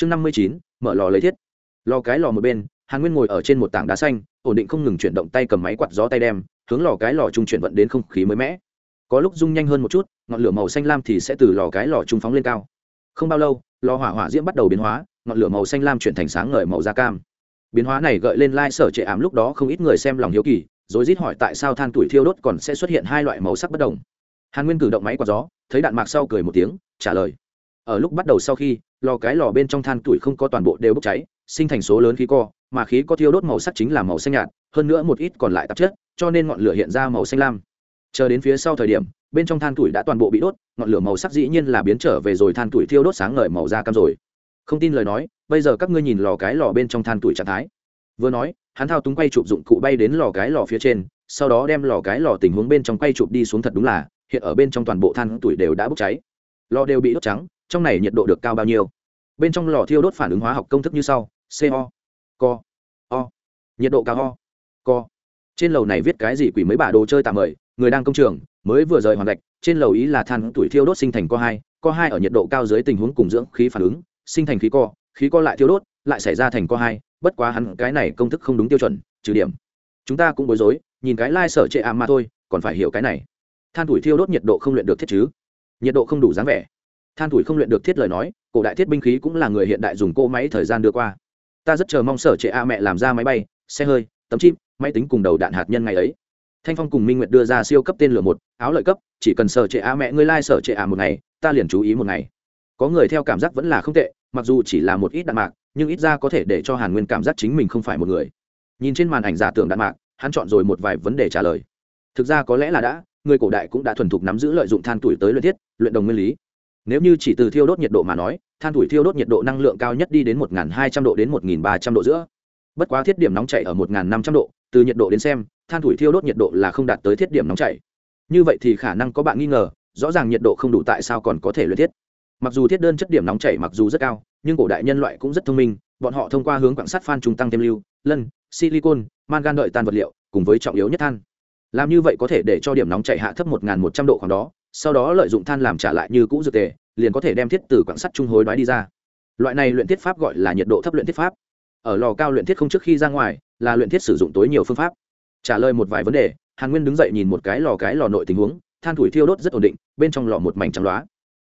chương năm mươi chín, mở lò lấy thiết. Lò cái lò một bên, hàn nguyên ngồi ở trên một tảng đá xanh, ổn định không ngừng chuyển động tay cầm máy quạt gió tay đem, hướng lò cái lò trung chuyển vận đến không khí mới mẻ. Có lúc rung nhanh hơn một chút, ngọn lửa màu xanh lam thì sẽ từ lò cái lò trung phóng lên cao. Không bao lâu, lò hỏa hỏa diễm bắt đầu biến hóa, ngọn lửa màu xanh lam chuyển thành sáng ngời màu da cam. Biến hóa này gợi lên lai、like、sở trệ ảm lúc đó không ít người xem lòng hiếu kỳ, rồi rít hỏi tại sao than tuổi thiêu đốt còn sẽ xuất hiện hai loại màu sắc bất đồng. Hàn nguyên cử động máy quạt gió, thấy đạn mạc sau cười một tiếng, trả lời ở lúc bắt đầu sau khi, lò cái lò bên trong than tuổi không có toàn bộ đều bốc cháy, sinh thành số lớn khí co, mà khí có thiêu đốt màu sắc chính là màu xanh nhạt, hơn nữa một ít còn lại tạp chất, cho nên ngọn lửa hiện ra màu xanh lam. Chờ đến phía sau thời điểm, bên trong than tuổi đã toàn bộ bị đốt, ngọn lửa màu sắc dĩ nhiên là biến trở về rồi than tuổi thiêu đốt sáng ngời màu da cam rồi. Không tin lời nói, bây giờ các ngươi nhìn lò cái lò bên trong than tuổi trạng thái. Vừa nói, hắn thao túng quay chụp dụng cụ bay đến lò cái lò phía trên, sau đó đem lò cái lò tình huống bên trong quay chụp đi xuống thật đúng là, hiện ở bên trong toàn bộ than tuổi đều đã bốc cháy. Lò đều bị đốt trắng trong này nhiệt độ được cao bao nhiêu? Bên trong lò thiêu đốt phản ứng hóa học công thức như sau co co o nhiệt độ cao o co trên lầu này viết cái gì quỷ mấy bà đồ chơi tạm mời, người đang công trường, mới vừa rời hoàn gạch, trên lầu ý là than tuổi thiêu đốt sinh thành co hai co hai ở nhiệt độ cao dưới tình huống cùng dưỡng khí phản ứng, sinh thành khí co khí co lại thiêu đốt, lại xảy ra thành co hai, bất quá hắn cái này công thức không đúng tiêu chuẩn, trừ điểm. Chúng ta cũng bối rối, nhìn cái lai、like、sở trệ ảm mà thôi, còn phải hiểu cái này. Than tuổi thiêu đốt nhiệt độ không luyện được thiết chứ? Nhiệt độ không đủ dáng vẻ than tuổi không luyện được thiết lời nói, cổ đại thiết binh khí cũng là người hiện đại dùng cỗ máy thời gian đưa qua. Ta rất chờ mong sở trệ a mẹ làm ra máy bay, xe hơi, tấm chip, máy tính cùng đầu đạn hạt nhân ngày ấy. Thanh phong cùng minh nguyệt đưa ra siêu cấp tên lửa một, áo lợi cấp, chỉ cần sở trệ a mẹ ngươi lai、like、sở trệ a một ngày, ta liền chú ý một ngày. Có người theo cảm giác vẫn là không tệ, mặc dù chỉ là một ít đạn mạc, nhưng ít ra có thể để cho hàn nguyên cảm giác chính mình không phải một người. Nhìn trên màn ảnh giả tưởng đạn mạc, hắn chọn rồi một vài vấn đề trả lời. Thực ra có lẽ là đã, người cổ đại cũng đã thuần thục nắm giữ lợi dụng than tuổi tới luyện thiết, luyện đồng nguyên lý nếu như chỉ từ thiêu đốt nhiệt độ mà nói, than tuổi thiêu đốt nhiệt độ năng lượng cao nhất đi đến một hai trăm độ đến một ba trăm độ giữa. Bất quá thiết điểm nóng chảy ở một năm trăm độ, từ nhiệt độ đến xem, than tuổi thiêu đốt nhiệt độ là không đạt tới thiết điểm nóng chảy. Như vậy thì khả năng có bạn nghi ngờ, rõ ràng nhiệt độ không đủ tại sao còn có thể luyện thiết. Mặc dù thiết đơn chất điểm nóng chảy mặc dù rất cao, nhưng cổ đại nhân loại cũng rất thông minh, bọn họ thông qua hướng quảng sắt phan trung tăng thêm lưu, lân, silicon, mangan đợi tan vật liệu, cùng với trọng yếu nhất than. Làm như vậy có thể để cho điểm nóng chảy hạ thấp một một trăm độ khoảng đó sau đó lợi dụng than làm trả lại như cũ dược tề, liền có thể đem thiết từ quảng sắt trung hối đoái đi ra. Loại này luyện thiết pháp gọi là nhiệt độ thấp luyện thiết pháp. Ở lò cao luyện thiết không trước khi ra ngoài, là luyện thiết sử dụng tối nhiều phương pháp. Trả lời một vài vấn đề, hàn nguyên đứng dậy nhìn một cái lò cái lò nội tình huống, than thủi thiêu đốt rất ổn định, bên trong lò một mảnh trắng loá.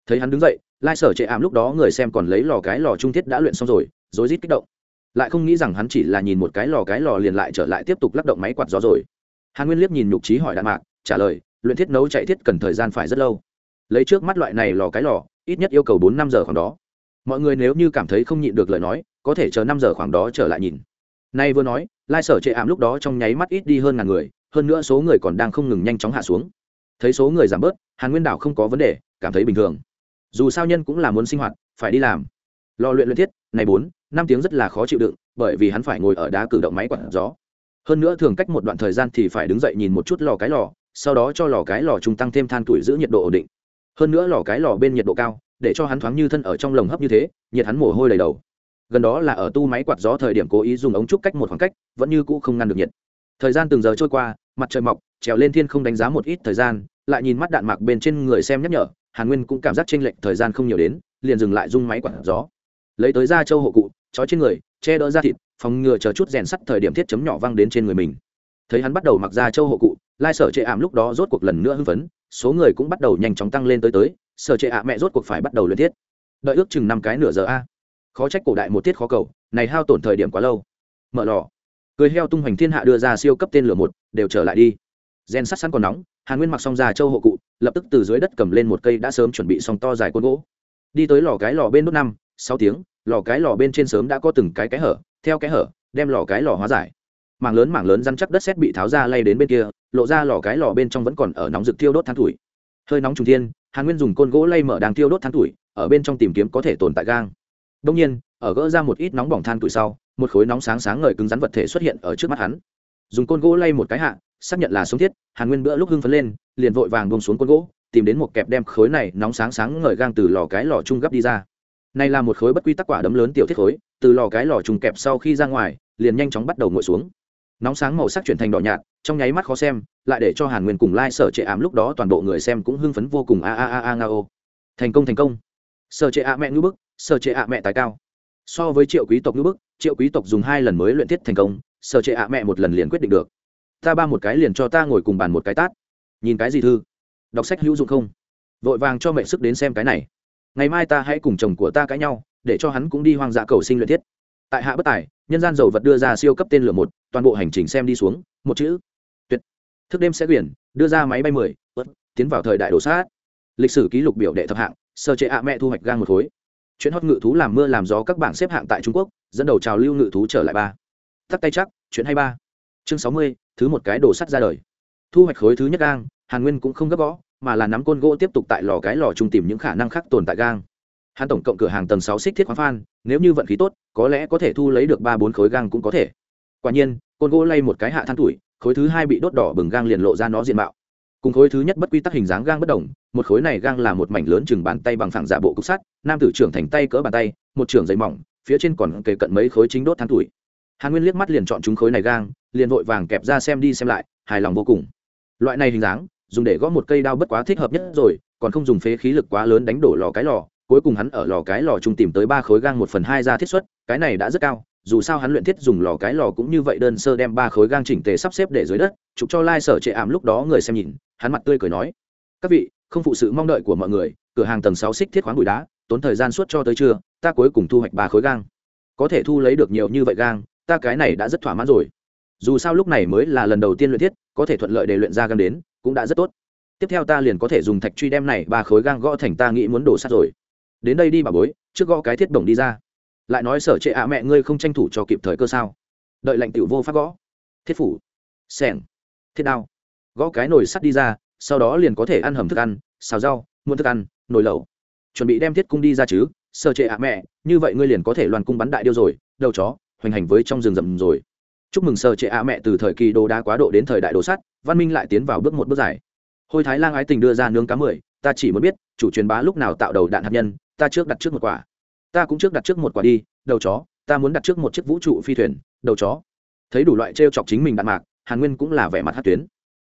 Thấy hắn đứng dậy, lai sở chệ ảm lúc đó người xem còn lấy lò cái lò trung thiết đã luyện xong rồi, rối rít kích động. Lại không nghĩ rằng hắn chỉ là nhìn một cái lò cái lò liền lại trở lại tiếp tục lắp động máy quạt gió rồi. Hàn nguyên liếc nhìn nhục trí hỏi đạn mạc, trả lời luyện thiết nấu chạy thiết cần thời gian phải rất lâu. Lấy trước mắt loại này lò cái lò, ít nhất yêu cầu bốn năm giờ khoảng đó. Mọi người nếu như cảm thấy không nhịn được lời nói, có thể chờ năm giờ khoảng đó trở lại nhìn. Nay vừa nói, lai sở chệ ảm lúc đó trong nháy mắt ít đi hơn ngàn người, hơn nữa số người còn đang không ngừng nhanh chóng hạ xuống. Thấy số người giảm bớt, hàn nguyên đảo không có vấn đề, cảm thấy bình thường. Dù sao nhân cũng là muốn sinh hoạt, phải đi làm. Lò luyện luyện thiết, này bốn, năm tiếng rất là khó chịu đựng, bởi vì hắn phải ngồi ở đá cử động máy quạt gió. Hơn nữa thường cách một đoạn thời gian thì phải đứng dậy nhìn một chút lò cái lò sau đó cho lò cái lò trung tăng thêm than tuổi giữ nhiệt độ ổn định. Hơn nữa lò cái lò bên nhiệt độ cao, để cho hắn thoáng như thân ở trong lồng hấp như thế, nhiệt hắn mồ hôi đầy đầu. Gần đó là ở tu máy quạt gió thời điểm cố ý dùng ống trúc cách một khoảng cách, vẫn như cũ không ngăn được nhiệt. Thời gian từng giờ trôi qua, mặt trời mọc, trèo lên thiên không đánh giá một ít thời gian, lại nhìn mắt đạn mạc bên trên người xem nhắc nhở, hàn nguyên cũng cảm giác chênh lệch thời gian không nhiều đến, liền dừng lại rung máy quạt gió. Lấy tới da châu hộ cụ, trói trên người, che đỡ da thịt, phòng ngừa chờ chút rèn sắt thời điểm thiết chấm nhỏ văng đến trên người mình. Thấy hắn bắt đầu mặc da châu hộ cụ lai sở trệ ảm lúc đó rốt cuộc lần nữa hưng phấn, số người cũng bắt đầu nhanh chóng tăng lên tới tới, sở trệ ạ mẹ rốt cuộc phải bắt đầu luyện thiết. Đợi ước chừng năm cái nửa giờ a. Khó trách cổ đại một tiết khó cầu, này hao tổn thời điểm quá lâu. Mở lò. Cười heo tung hoành thiên hạ đưa ra siêu cấp tên lửa một, đều trở lại đi. Gen sắt sẵn còn nóng, hàn nguyên mặc xong già châu hộ cụ, lập tức từ dưới đất cầm lên một cây đã sớm chuẩn bị xong to dài côn gỗ. Đi tới lò cái lò bên đốt năm, sáu tiếng, lò cái lò bên trên sớm đã có từng cái cái hở, theo cái hở, đem lò cái lò hóa giải mảng lớn mảng lớn rắn chắc đất sét bị tháo ra lay đến bên kia, lộ ra lò cái lò bên trong vẫn còn ở nóng rực thiêu đốt than tuổi. Hơi nóng trùng thiên, hàn nguyên dùng côn gỗ lay mở đang thiêu đốt than tuổi, ở bên trong tìm kiếm có thể tồn tại gang. Đông nhiên, ở gỡ ra một ít nóng bỏng than tuổi sau, một khối nóng sáng sáng ngời cứng rắn vật thể xuất hiện ở trước mắt hắn. Dùng côn gỗ lay một cái hạ, xác nhận là sống thiết, hàn nguyên bữa lúc hưng phấn lên, liền vội vàng bông xuống côn gỗ, tìm đến một kẹp đem khối này nóng sáng sáng ngời gang từ lò cái lò chung gấp đi ra. Này là một khối bất quy tắc quả đấm lớn tiểu thiết khối, từ lò cái lò trùng kẹp sau khi ra ngoài, liền nhanh chóng bắt đầu ngồi xuống nóng sáng màu sắc chuyển thành đỏ nhạt, trong nháy mắt khó xem, lại để cho hàn nguyên cùng lai、like、sở trệ ám lúc đó toàn bộ người xem cũng hưng phấn vô cùng, a a a a, nga ô. Thành công thành công. Sở trệ ạ mẹ ngữ bức, sở trệ ạ mẹ tài cao. So với triệu quý tộc ngữ bức, triệu quý tộc dùng hai lần mới luyện thiết thành công, sở trệ ạ mẹ một lần liền quyết định được. Ta ba một cái liền cho ta ngồi cùng bàn một cái tát. Nhìn cái gì thư? Đọc sách hữu dụng không? Vội vàng cho mẹ sức đến xem cái này. Ngày mai ta hãy cùng chồng của ta cãi nhau, để cho hắn cũng đi hoang dã cầu sinh luyện thiết tại hạ bất tài, nhân gian dầu vật đưa ra siêu cấp tên lửa một, toàn bộ hành trình xem đi xuống, một chữ, tuyệt. Thức đêm sẽ quyển, đưa ra máy bay mười tiến vào thời đại đồ sát. Lịch sử ký lục biểu đệ thập hạng, sơ chế ạ mẹ thu hoạch gang một khối. Chuyện hót ngự thú làm mưa làm gió các bảng xếp hạng tại trung quốc, dẫn đầu trào lưu ngự thú trở lại ba. Tắt tay chắc, chuyện hay ba. Chương sáu mươi, thứ một cái đồ sắt ra đời. Thu hoạch khối thứ nhất gang, hàn nguyên cũng không gấp gõ, mà là nắm côn gỗ tiếp tục tại lò cái lò trung tìm những khả năng khác tồn tại gang hắn tổng cộng cửa hàng tầng sáu xích thiết khoáng phan, nếu như vận khí tốt, có lẽ có thể thu lấy được ba bốn khối gang cũng có thể. Quả nhiên, côn gỗ lay một cái hạ than tuổi, khối thứ hai bị đốt đỏ bừng gang liền lộ ra nó diện mạo. Cùng khối thứ nhất bất quy tắc hình dáng gang bất đồng, một khối này gang là một mảnh lớn chừng bàn tay bằng phẳng giả bộ cục sắt, nam tử trưởng thành tay cỡ bàn tay, một trưởng dày mỏng, phía trên còn kề cận mấy khối chính đốt than tuổi. Hàn nguyên liếc mắt liền chọn chúng khối này gang, liền vội vàng kẹp ra xem đi xem lại, hài lòng vô cùng. Loại này hình dáng, dùng để gõ một cây đao bất quá thích hợp nhất rồi, còn không dùng phế khí lực quá lớn đánh đổ lò cái lò cuối cùng hắn ở lò cái lò trung tìm tới ba khối gang một phần hai ra thiết xuất, cái này đã rất cao, dù sao hắn luyện thiết dùng lò cái lò cũng như vậy đơn sơ đem ba khối gang chỉnh tề sắp xếp để dưới đất, chụp cho lai sở trệ ảm lúc đó người xem nhìn, hắn mặt tươi cười nói, các vị, không phụ sự mong đợi của mọi người, cửa hàng tầng sáu xích thiết khoáng bụi đá, tốn thời gian suốt cho tới trưa, ta cuối cùng thu hoạch ba khối gang. Có thể thu lấy được nhiều như vậy gang, ta cái này đã rất thỏa mãn rồi. Dù sao lúc này mới là lần đầu tiên luyện thiết, có thể thuận lợi để luyện ra gang đến, cũng đã rất tốt. Tiếp theo ta liền có thể dùng thạch truy đem này ba khối gang gõ thành ta nghĩ muốn đổ sắt rồi đến đây đi bà bối, trước gõ cái thiết bổng đi ra. Lại nói sở trệ ạ mẹ ngươi không tranh thủ cho kịp thời cơ sao? Đợi lệnh tiểu vô phát gõ. Thiết phủ. Sẻng. Thiết đao. Gõ cái nồi sắt đi ra, sau đó liền có thể ăn hầm thức ăn, xào rau muôn thức ăn, nồi lẩu. Chuẩn bị đem thiết cung đi ra chứ, sở trệ ạ mẹ, như vậy ngươi liền có thể loàn cung bắn đại điêu rồi, đầu chó, hoành hành với trong rừng rậm rồi. Chúc mừng sở trệ ạ mẹ từ thời kỳ đồ đá quá độ đến thời đại đồ sắt, văn minh lại tiến vào bước một bước dài. Hôi thái lang ái tình đưa ra nướng cá mười, ta chỉ muốn biết, chủ truyền bá lúc nào tạo đầu đạn hạt nhân ta trước đặt trước một quả. Ta cũng trước đặt trước một quả đi, đầu chó, ta muốn đặt trước một chiếc vũ trụ phi thuyền, đầu chó. Thấy đủ loại t r e o chọc chính mình đạn mạc, hàn nguyên cũng là vẻ mặt hát tuyến.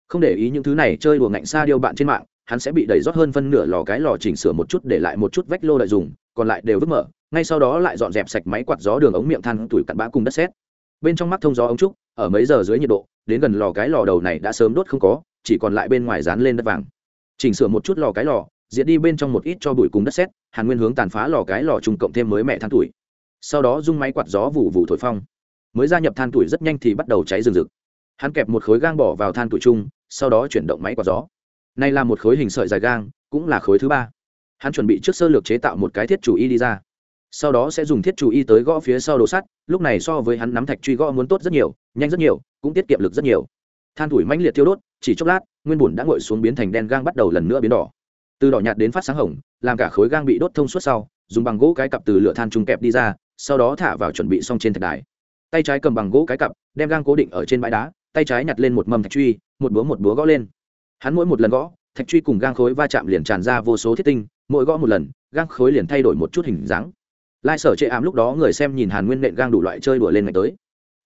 Không để ý những thứ này chơi đùa ngạnh xa điêu bạn trên mạng, hắn sẽ bị đẩy rót hơn phân nửa lò cái lò chỉnh sửa một chút để lại một chút vách lô lợi dùng, còn lại đều vứt mở, ngay sau đó lại dọn dẹp sạch máy quạt gió đường ống miệng than tuổi cặn bã cùng đất xét bên trong mắt thông gió ống trúc, ở mấy giờ dưới nhiệt độ, đến gần lò cái lò đầu này đã sớm đốt không có, chỉ còn lại bên ngoài dán lên đất vàng. Chỉnh sửa một chút lò cái lò diệt đi bên trong một ít cho bụi cùng đất sét, hàn nguyên hướng tàn phá lò cái lò trùng cộng thêm mới mẹ than tuổi. Sau đó dung máy quạt gió vụ vụ thổi phong. Mới gia nhập than tuổi rất nhanh thì bắt đầu cháy rừng rực. Hắn kẹp một khối gang bỏ vào than tuổi chung, sau đó chuyển động máy quạt gió. Nay là một khối hình sợi dài gang, cũng là khối thứ ba. Hắn chuẩn bị trước sơ lược chế tạo một cái thiết chủ y đi ra. Sau đó sẽ dùng thiết chủ y tới gõ phía sau đồ sắt, lúc này so với hắn nắm thạch truy gõ muốn tốt rất nhiều, nhanh rất nhiều, cũng tiết kiệm lực rất nhiều. Than tuổi mãnh liệt thiêu đốt, chỉ chốc lát, nguyên bùn đã ngội xuống biến thành đen gang bắt đầu lần nữa biến đỏ từ đỏ nhạt đến phát sáng hồng, làm cả khối gang bị đốt thông suốt sau, dùng bằng gỗ cái cặp từ lửa than trung kẹp đi ra, sau đó thả vào chuẩn bị xong trên thạch đài. Tay trái cầm bằng gỗ cái cặp, đem gang cố định ở trên bãi đá, tay trái nhặt lên một mầm thạch truy, một búa một búa gõ lên. Hắn mỗi một lần gõ, thạch truy cùng gang khối va chạm liền tràn ra vô số thiết tinh, mỗi gõ một lần, gang khối liền thay đổi một chút hình dáng. Lai sở chệ ám lúc đó người xem nhìn hàn nguyên nện gang đủ loại chơi đùa lên ngày tới.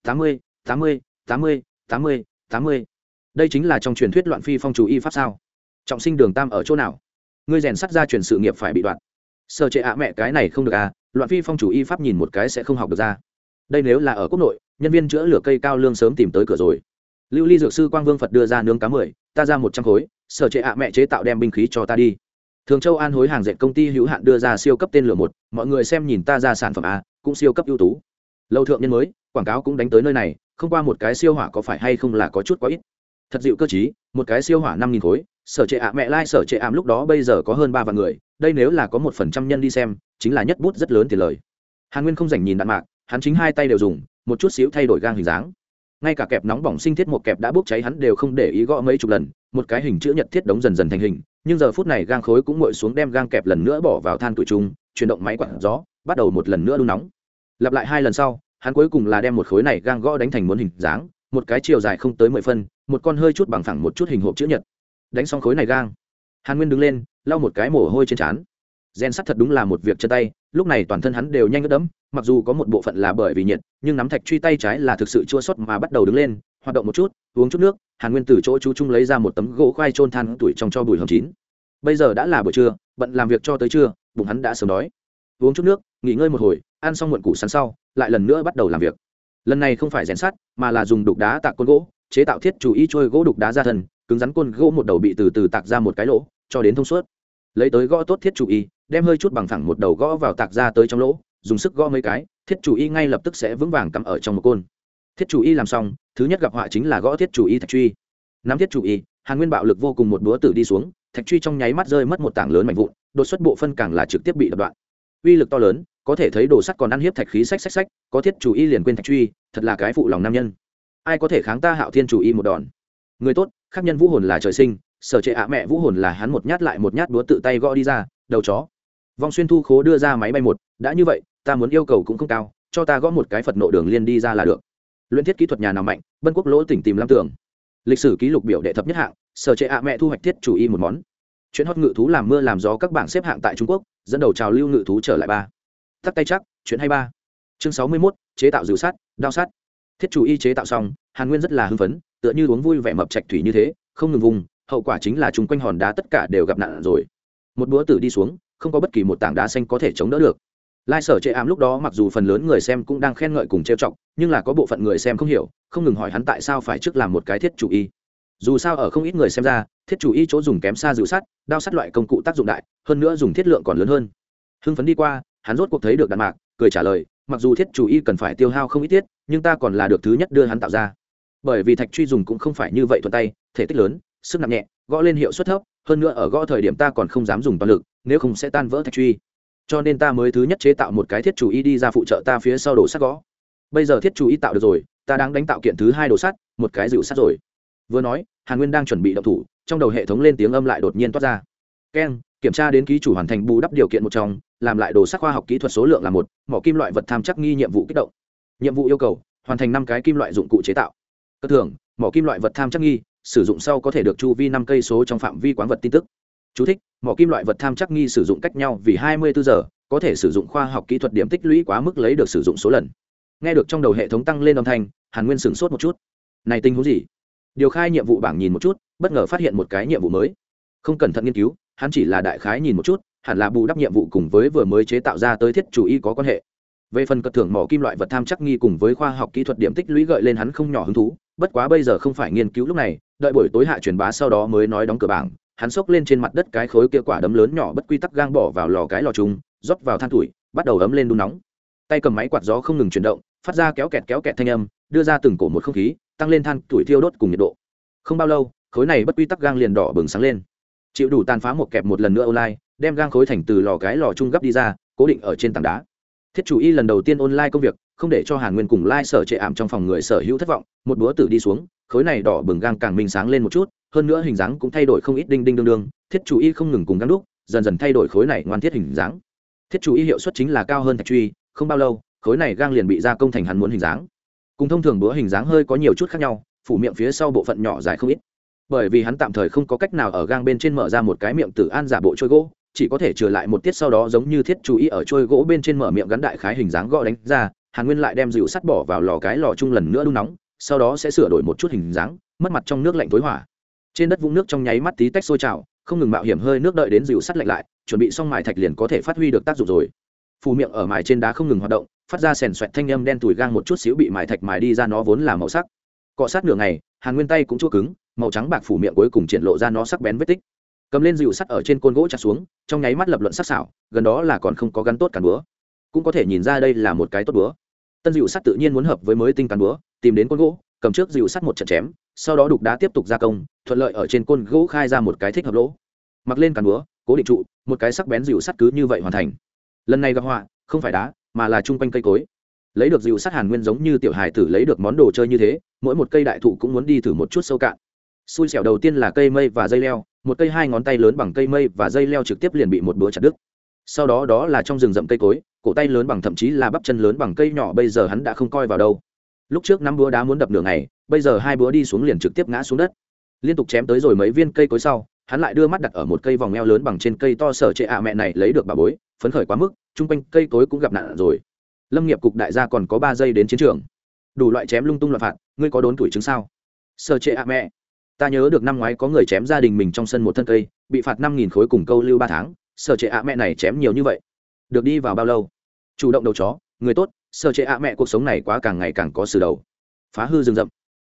Tám mươi tám mươi tám mươi tám mươi tám mươi. Đây chính là trong truyền thuyết loạn phi phong chủ y pháp sao? Trọng sinh đường tam ở chỗ nào? Ngươi rèn sắt ra truyền sự nghiệp phải bị đoạn. Sợ trệ ạ mẹ cái này không được à loạn phi phong chủ y pháp nhìn một cái sẽ không học được ra. Đây nếu là ở quốc nội, nhân viên chữa lửa cây cao lương sớm tìm tới cửa rồi. Lưu ly dược sư quang vương phật đưa ra nướng cá mười, ta ra một trăm khối, sở trệ ạ mẹ chế tạo đem binh khí cho ta đi. Thường châu an hối hàng dệt công ty hữu hạn đưa ra siêu cấp tên lửa một, mọi người xem nhìn ta ra sản phẩm a, cũng siêu cấp ưu tú. Lâu thượng nhân mới, quảng cáo cũng đánh tới nơi này, không qua một cái siêu hỏa có phải hay không là có chút quá ít thật dịu cơ chí một cái siêu hỏa năm nghìn khối, sở trệ ạ, mẹ lai、like、sở trệ ảm lúc đó bây giờ có hơn ba vạn người, đây nếu là có một phần trăm nhân đi xem, chính là nhất bút rất lớn tiền lời. Hàn nguyên không dành nhìn đạn mạc, hắn chính hai tay đều dùng, một chút xíu thay đổi gang hình dáng. Ngay cả kẹp nóng bỏng sinh thiết một kẹp đã bốc cháy hắn đều không để ý gõ mấy chục lần, một cái hình chữ nhật thiết đống dần dần thành hình, nhưng giờ phút này gang khối cũng ngồi xuống đem gang kẹp lần nữa bỏ vào than tuổi trung chuyển động máy quặn gió, bắt đầu một lần nữa đun nóng. Lặp lại hai lần sau, hắn cuối cùng là đem một khối này gang gõ đánh thành muốn hình dáng một cái chiều dài không tới mười phân, một con hơi chút bằng phẳng một chút hình hộp chữ nhật. Đánh xong khối này gang. Hàn nguyên đứng lên, lau một cái mồ hôi trên trán. Gen sắt thật đúng là một việc chân tay, lúc này toàn thân hắn đều nhanh ướt đẫm, mặc dù có một bộ phận là bởi vì nhiệt, nhưng nắm thạch truy tay trái là thực sự chua sót mà bắt đầu đứng lên, hoạt động một chút, uống chút nước, hàn nguyên từ chỗ chú trung lấy ra một tấm gỗ khoai trôn than tuổi trong cho bùi hầm chín. Bây giờ đã là buổi trưa, bận làm việc cho tới trưa, bụng hắn đã sớm đói. Uống chút nước, nghỉ ngơi một hồi, ăn xong muộn củ sắn sau, lại lần nữa bắt đầu làm việc lần này không phải rèn sắt, mà là dùng đục đá tạc côn gỗ, chế tạo thiết chủ y trôi gỗ đục đá ra thân, cứng rắn côn gỗ một đầu bị từ từ tạc ra một cái lỗ, cho đến thông suốt. Lấy tới gõ tốt thiết chủ y, đem hơi chút bằng thẳng một đầu gõ vào tạc ra tới trong lỗ, dùng sức gõ mấy cái, thiết chủ y ngay lập tức sẽ vững vàng cắm ở trong một côn. Thiết chủ y làm xong, thứ nhất gặp họa chính là gõ thiết chủ y thạch truy. Nắm thiết chủ y, hàn nguyên bạo lực vô cùng một búa tử đi xuống, thạch truy trong nháy mắt rơi mất một tảng lớn mạnh vụn, đột xuất bộ phân càng là trực tiếp bị đập đoạn. Uy lực to lớn có thể thấy đồ sắt còn ăn hiếp thạch khí sách sách sách có thiết chủ y liền quên thạch truy, thật là cái phụ lòng nam nhân. Ai có thể kháng ta hạo thiên chủ y một đòn? Người tốt khác nhân vũ hồn là trời sinh, sở trệ ạ mẹ vũ hồn là hắn một nhát lại một nhát búa tự tay gõ đi ra, đầu chó. Vong xuyên thu khố đưa ra máy bay một, đã như vậy, ta muốn yêu cầu cũng không cao, cho ta gõ một cái phật nộ đường liên đi ra là được. Luyện thiết kỹ thuật nhà nào mạnh, bân quốc lỗ tỉnh tìm lam tường. Lịch sử ký lục biểu đệ thập nhất hạng, sở trệ ạ mẹ thu hoạch thiết chủ y một món. Chuyện hót ngự thú làm mưa làm gió các bảng xếp hạng tại trung quốc, dẫn đầu trào lưu ngự thú trở lại ba tắt tay chắc, chuyện hay ba. Chương sáu mươi mốt, chế tạo dịu sát đao sát thiết chủ y chế tạo xong, hàn nguyên rất là hưng phấn, tựa như uống vui vẻ mập trạch thủy như thế, không ngừng vùng, hậu quả chính là chung quanh hòn đá tất cả đều gặp nạn rồi. Một búa tử đi xuống, không có bất kỳ một tảng đá xanh có thể chống đỡ được. Lai sở chệ ám lúc đó mặc dù phần lớn người xem cũng đang khen ngợi cùng trêu chọc, nhưng là có bộ phận người xem không hiểu, không ngừng hỏi hắn tại sao phải trước làm một cái thiết chủ y. Dù sao ở không ít người xem ra, thiết chủ y chỗ dùng kém xa dịu sắt, đao sắt loại công cụ tác dụng đại, hơn nữa dùng thiết lượng còn lớn hơn. Hưng phấn đi qua hắn rốt cuộc thấy được đạn mạc, cười trả lời, mặc dù thiết chủ y cần phải tiêu hao không ít tiết, nhưng ta còn là được thứ nhất đưa hắn tạo ra. Bởi vì thạch truy dùng cũng không phải như vậy thuận tay, thể tích lớn, sức nặng nhẹ, gõ lên hiệu suất thấp, hơn nữa ở gõ thời điểm ta còn không dám dùng toàn lực, nếu không sẽ tan vỡ thạch truy. Cho nên ta mới thứ nhất chế tạo một cái thiết chủ y đi ra phụ trợ ta phía sau đổ sắt gõ. Bây giờ thiết chủ y tạo được rồi, ta đang đánh tạo kiện thứ hai đồ sắt, một cái dịu sắt rồi. Vừa nói, hàn nguyên đang chuẩn bị động thủ, trong đầu hệ thống lên tiếng âm lại đột nhiên toát ra. Keng kiểm tra đến ký chủ hoàn thành bù đắp điều kiện một trong làm lại đồ sắc khoa học kỹ thuật số lượng là một mỏ kim loại vật tham chắc nghi nhiệm vụ kích động. Nhiệm vụ yêu cầu hoàn thành năm cái kim loại dụng cụ chế tạo. Cơ thưởng mỏ kim loại vật tham chắc nghi sử dụng sau có thể được chu vi năm cây số trong phạm vi quán vật tin tức. Chú thích, mỏ kim loại vật tham chắc nghi sử dụng cách nhau vì hai mươi bốn giờ có thể sử dụng khoa học kỹ thuật điểm tích lũy quá mức lấy được sử dụng số lần. Nghe được trong đầu hệ thống tăng lên âm thanh hàn nguyên sửng sốt một chút. Này tình huống gì? Điều khai nhiệm vụ bảng nhìn một chút bất ngờ phát hiện một cái nhiệm vụ mới. Không cẩn thận nghiên cứu hắn chỉ là đại khái nhìn một chút, hẳn là bù đắp nhiệm vụ cùng với vừa mới chế tạo ra tới thiết chủ y có quan hệ. Về phần cất thưởng mỏ kim loại vật tham chắc nghi cùng với khoa học kỹ thuật điểm tích lũy gợi lên hắn không nhỏ hứng thú, bất quá bây giờ không phải nghiên cứu lúc này, đợi buổi tối hạ truyền bá sau đó mới nói đóng cửa bảng, hắn xốc lên trên mặt đất cái khối kia quả đấm lớn nhỏ bất quy tắc gang bỏ vào lò cái lò trùng rót vào than tuổi, bắt đầu ấm lên đun nóng. Tay cầm máy quạt gió không ngừng chuyển động, phát ra kéo kẹt kéo kẹt thanh âm, đưa ra từng cổ một không khí, tăng lên than tuổi thiêu đốt cùng nhiệt độ. Không bao lâu, khối này bất quy tắc gang liền đỏ bừng sáng lên chịu đủ tàn phá một kẹp một lần nữa online, đem gang khối thành từ lò cái lò chung gấp đi ra, cố định ở trên tảng đá. Thiết chủ y lần đầu tiên online công việc, không để cho hàn nguyên cùng lai、like、sở trệ ảm trong phòng người sở hữu thất vọng, một búa tử đi xuống, khối này đỏ bừng gang càng minh sáng lên một chút, hơn nữa hình dáng cũng thay đổi không ít đinh đinh đương đương, thiết chủ y không ngừng cùng gắn đúc, dần dần thay đổi khối này ngoan thiết hình dáng. Thiết chủ y hiệu suất chính là cao hơn thạch truy, không bao lâu, khối này gang liền bị gia công thành hắn muốn hình dáng. Cùng thông thường búa hình dáng hơi có nhiều chút khác nhau, phủ miệng phía sau bộ phận nhỏ dài không ít bởi vì hắn tạm thời không có cách nào ở gang bên trên mở ra một cái miệng tử an giả bộ trôi gỗ, chỉ có thể trừ lại một tiết sau đó giống như thiết chú ý ở trôi gỗ bên trên mở miệng gắn đại khái hình dáng gõ đánh ra, hàn nguyên lại đem dịu sắt bỏ vào lò cái lò chung lần nữa đun nóng, sau đó sẽ sửa đổi một chút hình dáng, mất mặt trong nước lạnh tối hỏa. Trên đất vũng nước trong nháy mắt tí tách sôi trào, không ngừng mạo hiểm hơi nước đợi đến dịu sắt lạnh lại, chuẩn bị xong mài thạch liền có thể phát huy được tác dụng rồi. Phù miệng ở mài trên đá không ngừng hoạt động, phát ra sèn xoẹt thanh âm đen tủi gang một chút xíu bị mài thạch mài đi ra nó vốn là màu sắc. Cọ sát nửa ngày, hàn nguyên tay cũng chua cứng màu trắng bạc phủ miệng cuối cùng triển lộ ra nó sắc bén vết tích. Cầm lên dịu sắt ở trên côn gỗ chặt xuống, trong nháy mắt lập luận sắc sảo, gần đó là còn không có gắn tốt cán búa. Cũng có thể nhìn ra đây là một cái tốt búa. Tân dịu sắt tự nhiên muốn hợp với mới tinh cán búa, tìm đến côn gỗ, cầm trước dịu sắt một trận chém, sau đó đục đá tiếp tục gia công, thuận lợi ở trên côn gỗ khai ra một cái thích hợp lỗ. Mặc lên cán búa, cố định trụ, một cái sắc bén dịu sắt cứ như vậy hoàn thành. Lần này gặp họa, không phải đá, mà là chung quanh cây cối. Lấy được dịu sắt hàn nguyên giống như tiểu hài tử lấy được món đồ chơi như thế, mỗi một cây đại thụ cũng muốn đi thử một chút sâu cạn xui xẻo đầu tiên là cây mây và dây leo một cây hai ngón tay lớn bằng cây mây và dây leo trực tiếp liền bị một búa chặt đứt. Sau đó đó là trong rừng rậm cây cối cổ tay lớn bằng thậm chí là bắp chân lớn bằng cây nhỏ bây giờ hắn đã không coi vào đâu. Lúc trước năm búa đá muốn đập đường này, bây giờ hai búa đi xuống liền trực tiếp ngã xuống đất. Liên tục chém tới rồi mấy viên cây cối sau hắn lại đưa mắt đặt ở một cây vòng eo lớn bằng trên cây to sở trệ ạ mẹ này lấy được bà bối phấn khởi quá mức chung quanh cây cối cũng gặp nạn rồi. Lâm nghiệp cục đại gia còn có ba giây đến chiến trường. Đủ loại chém lung tung loạn phạt ngươi có đốn tuổi chứng sao? Sở trệ ạ mẹ ta nhớ được năm ngoái có người chém gia đình mình trong sân một thân cây, bị phạt năm nghìn khối cùng câu lưu ba tháng, sở trệ ạ mẹ này chém nhiều như vậy. Được đi vào bao lâu? Chủ động đầu chó, người tốt, sở trệ ạ mẹ cuộc sống này quá càng ngày càng có sự đầu. Phá hư rừng rậm.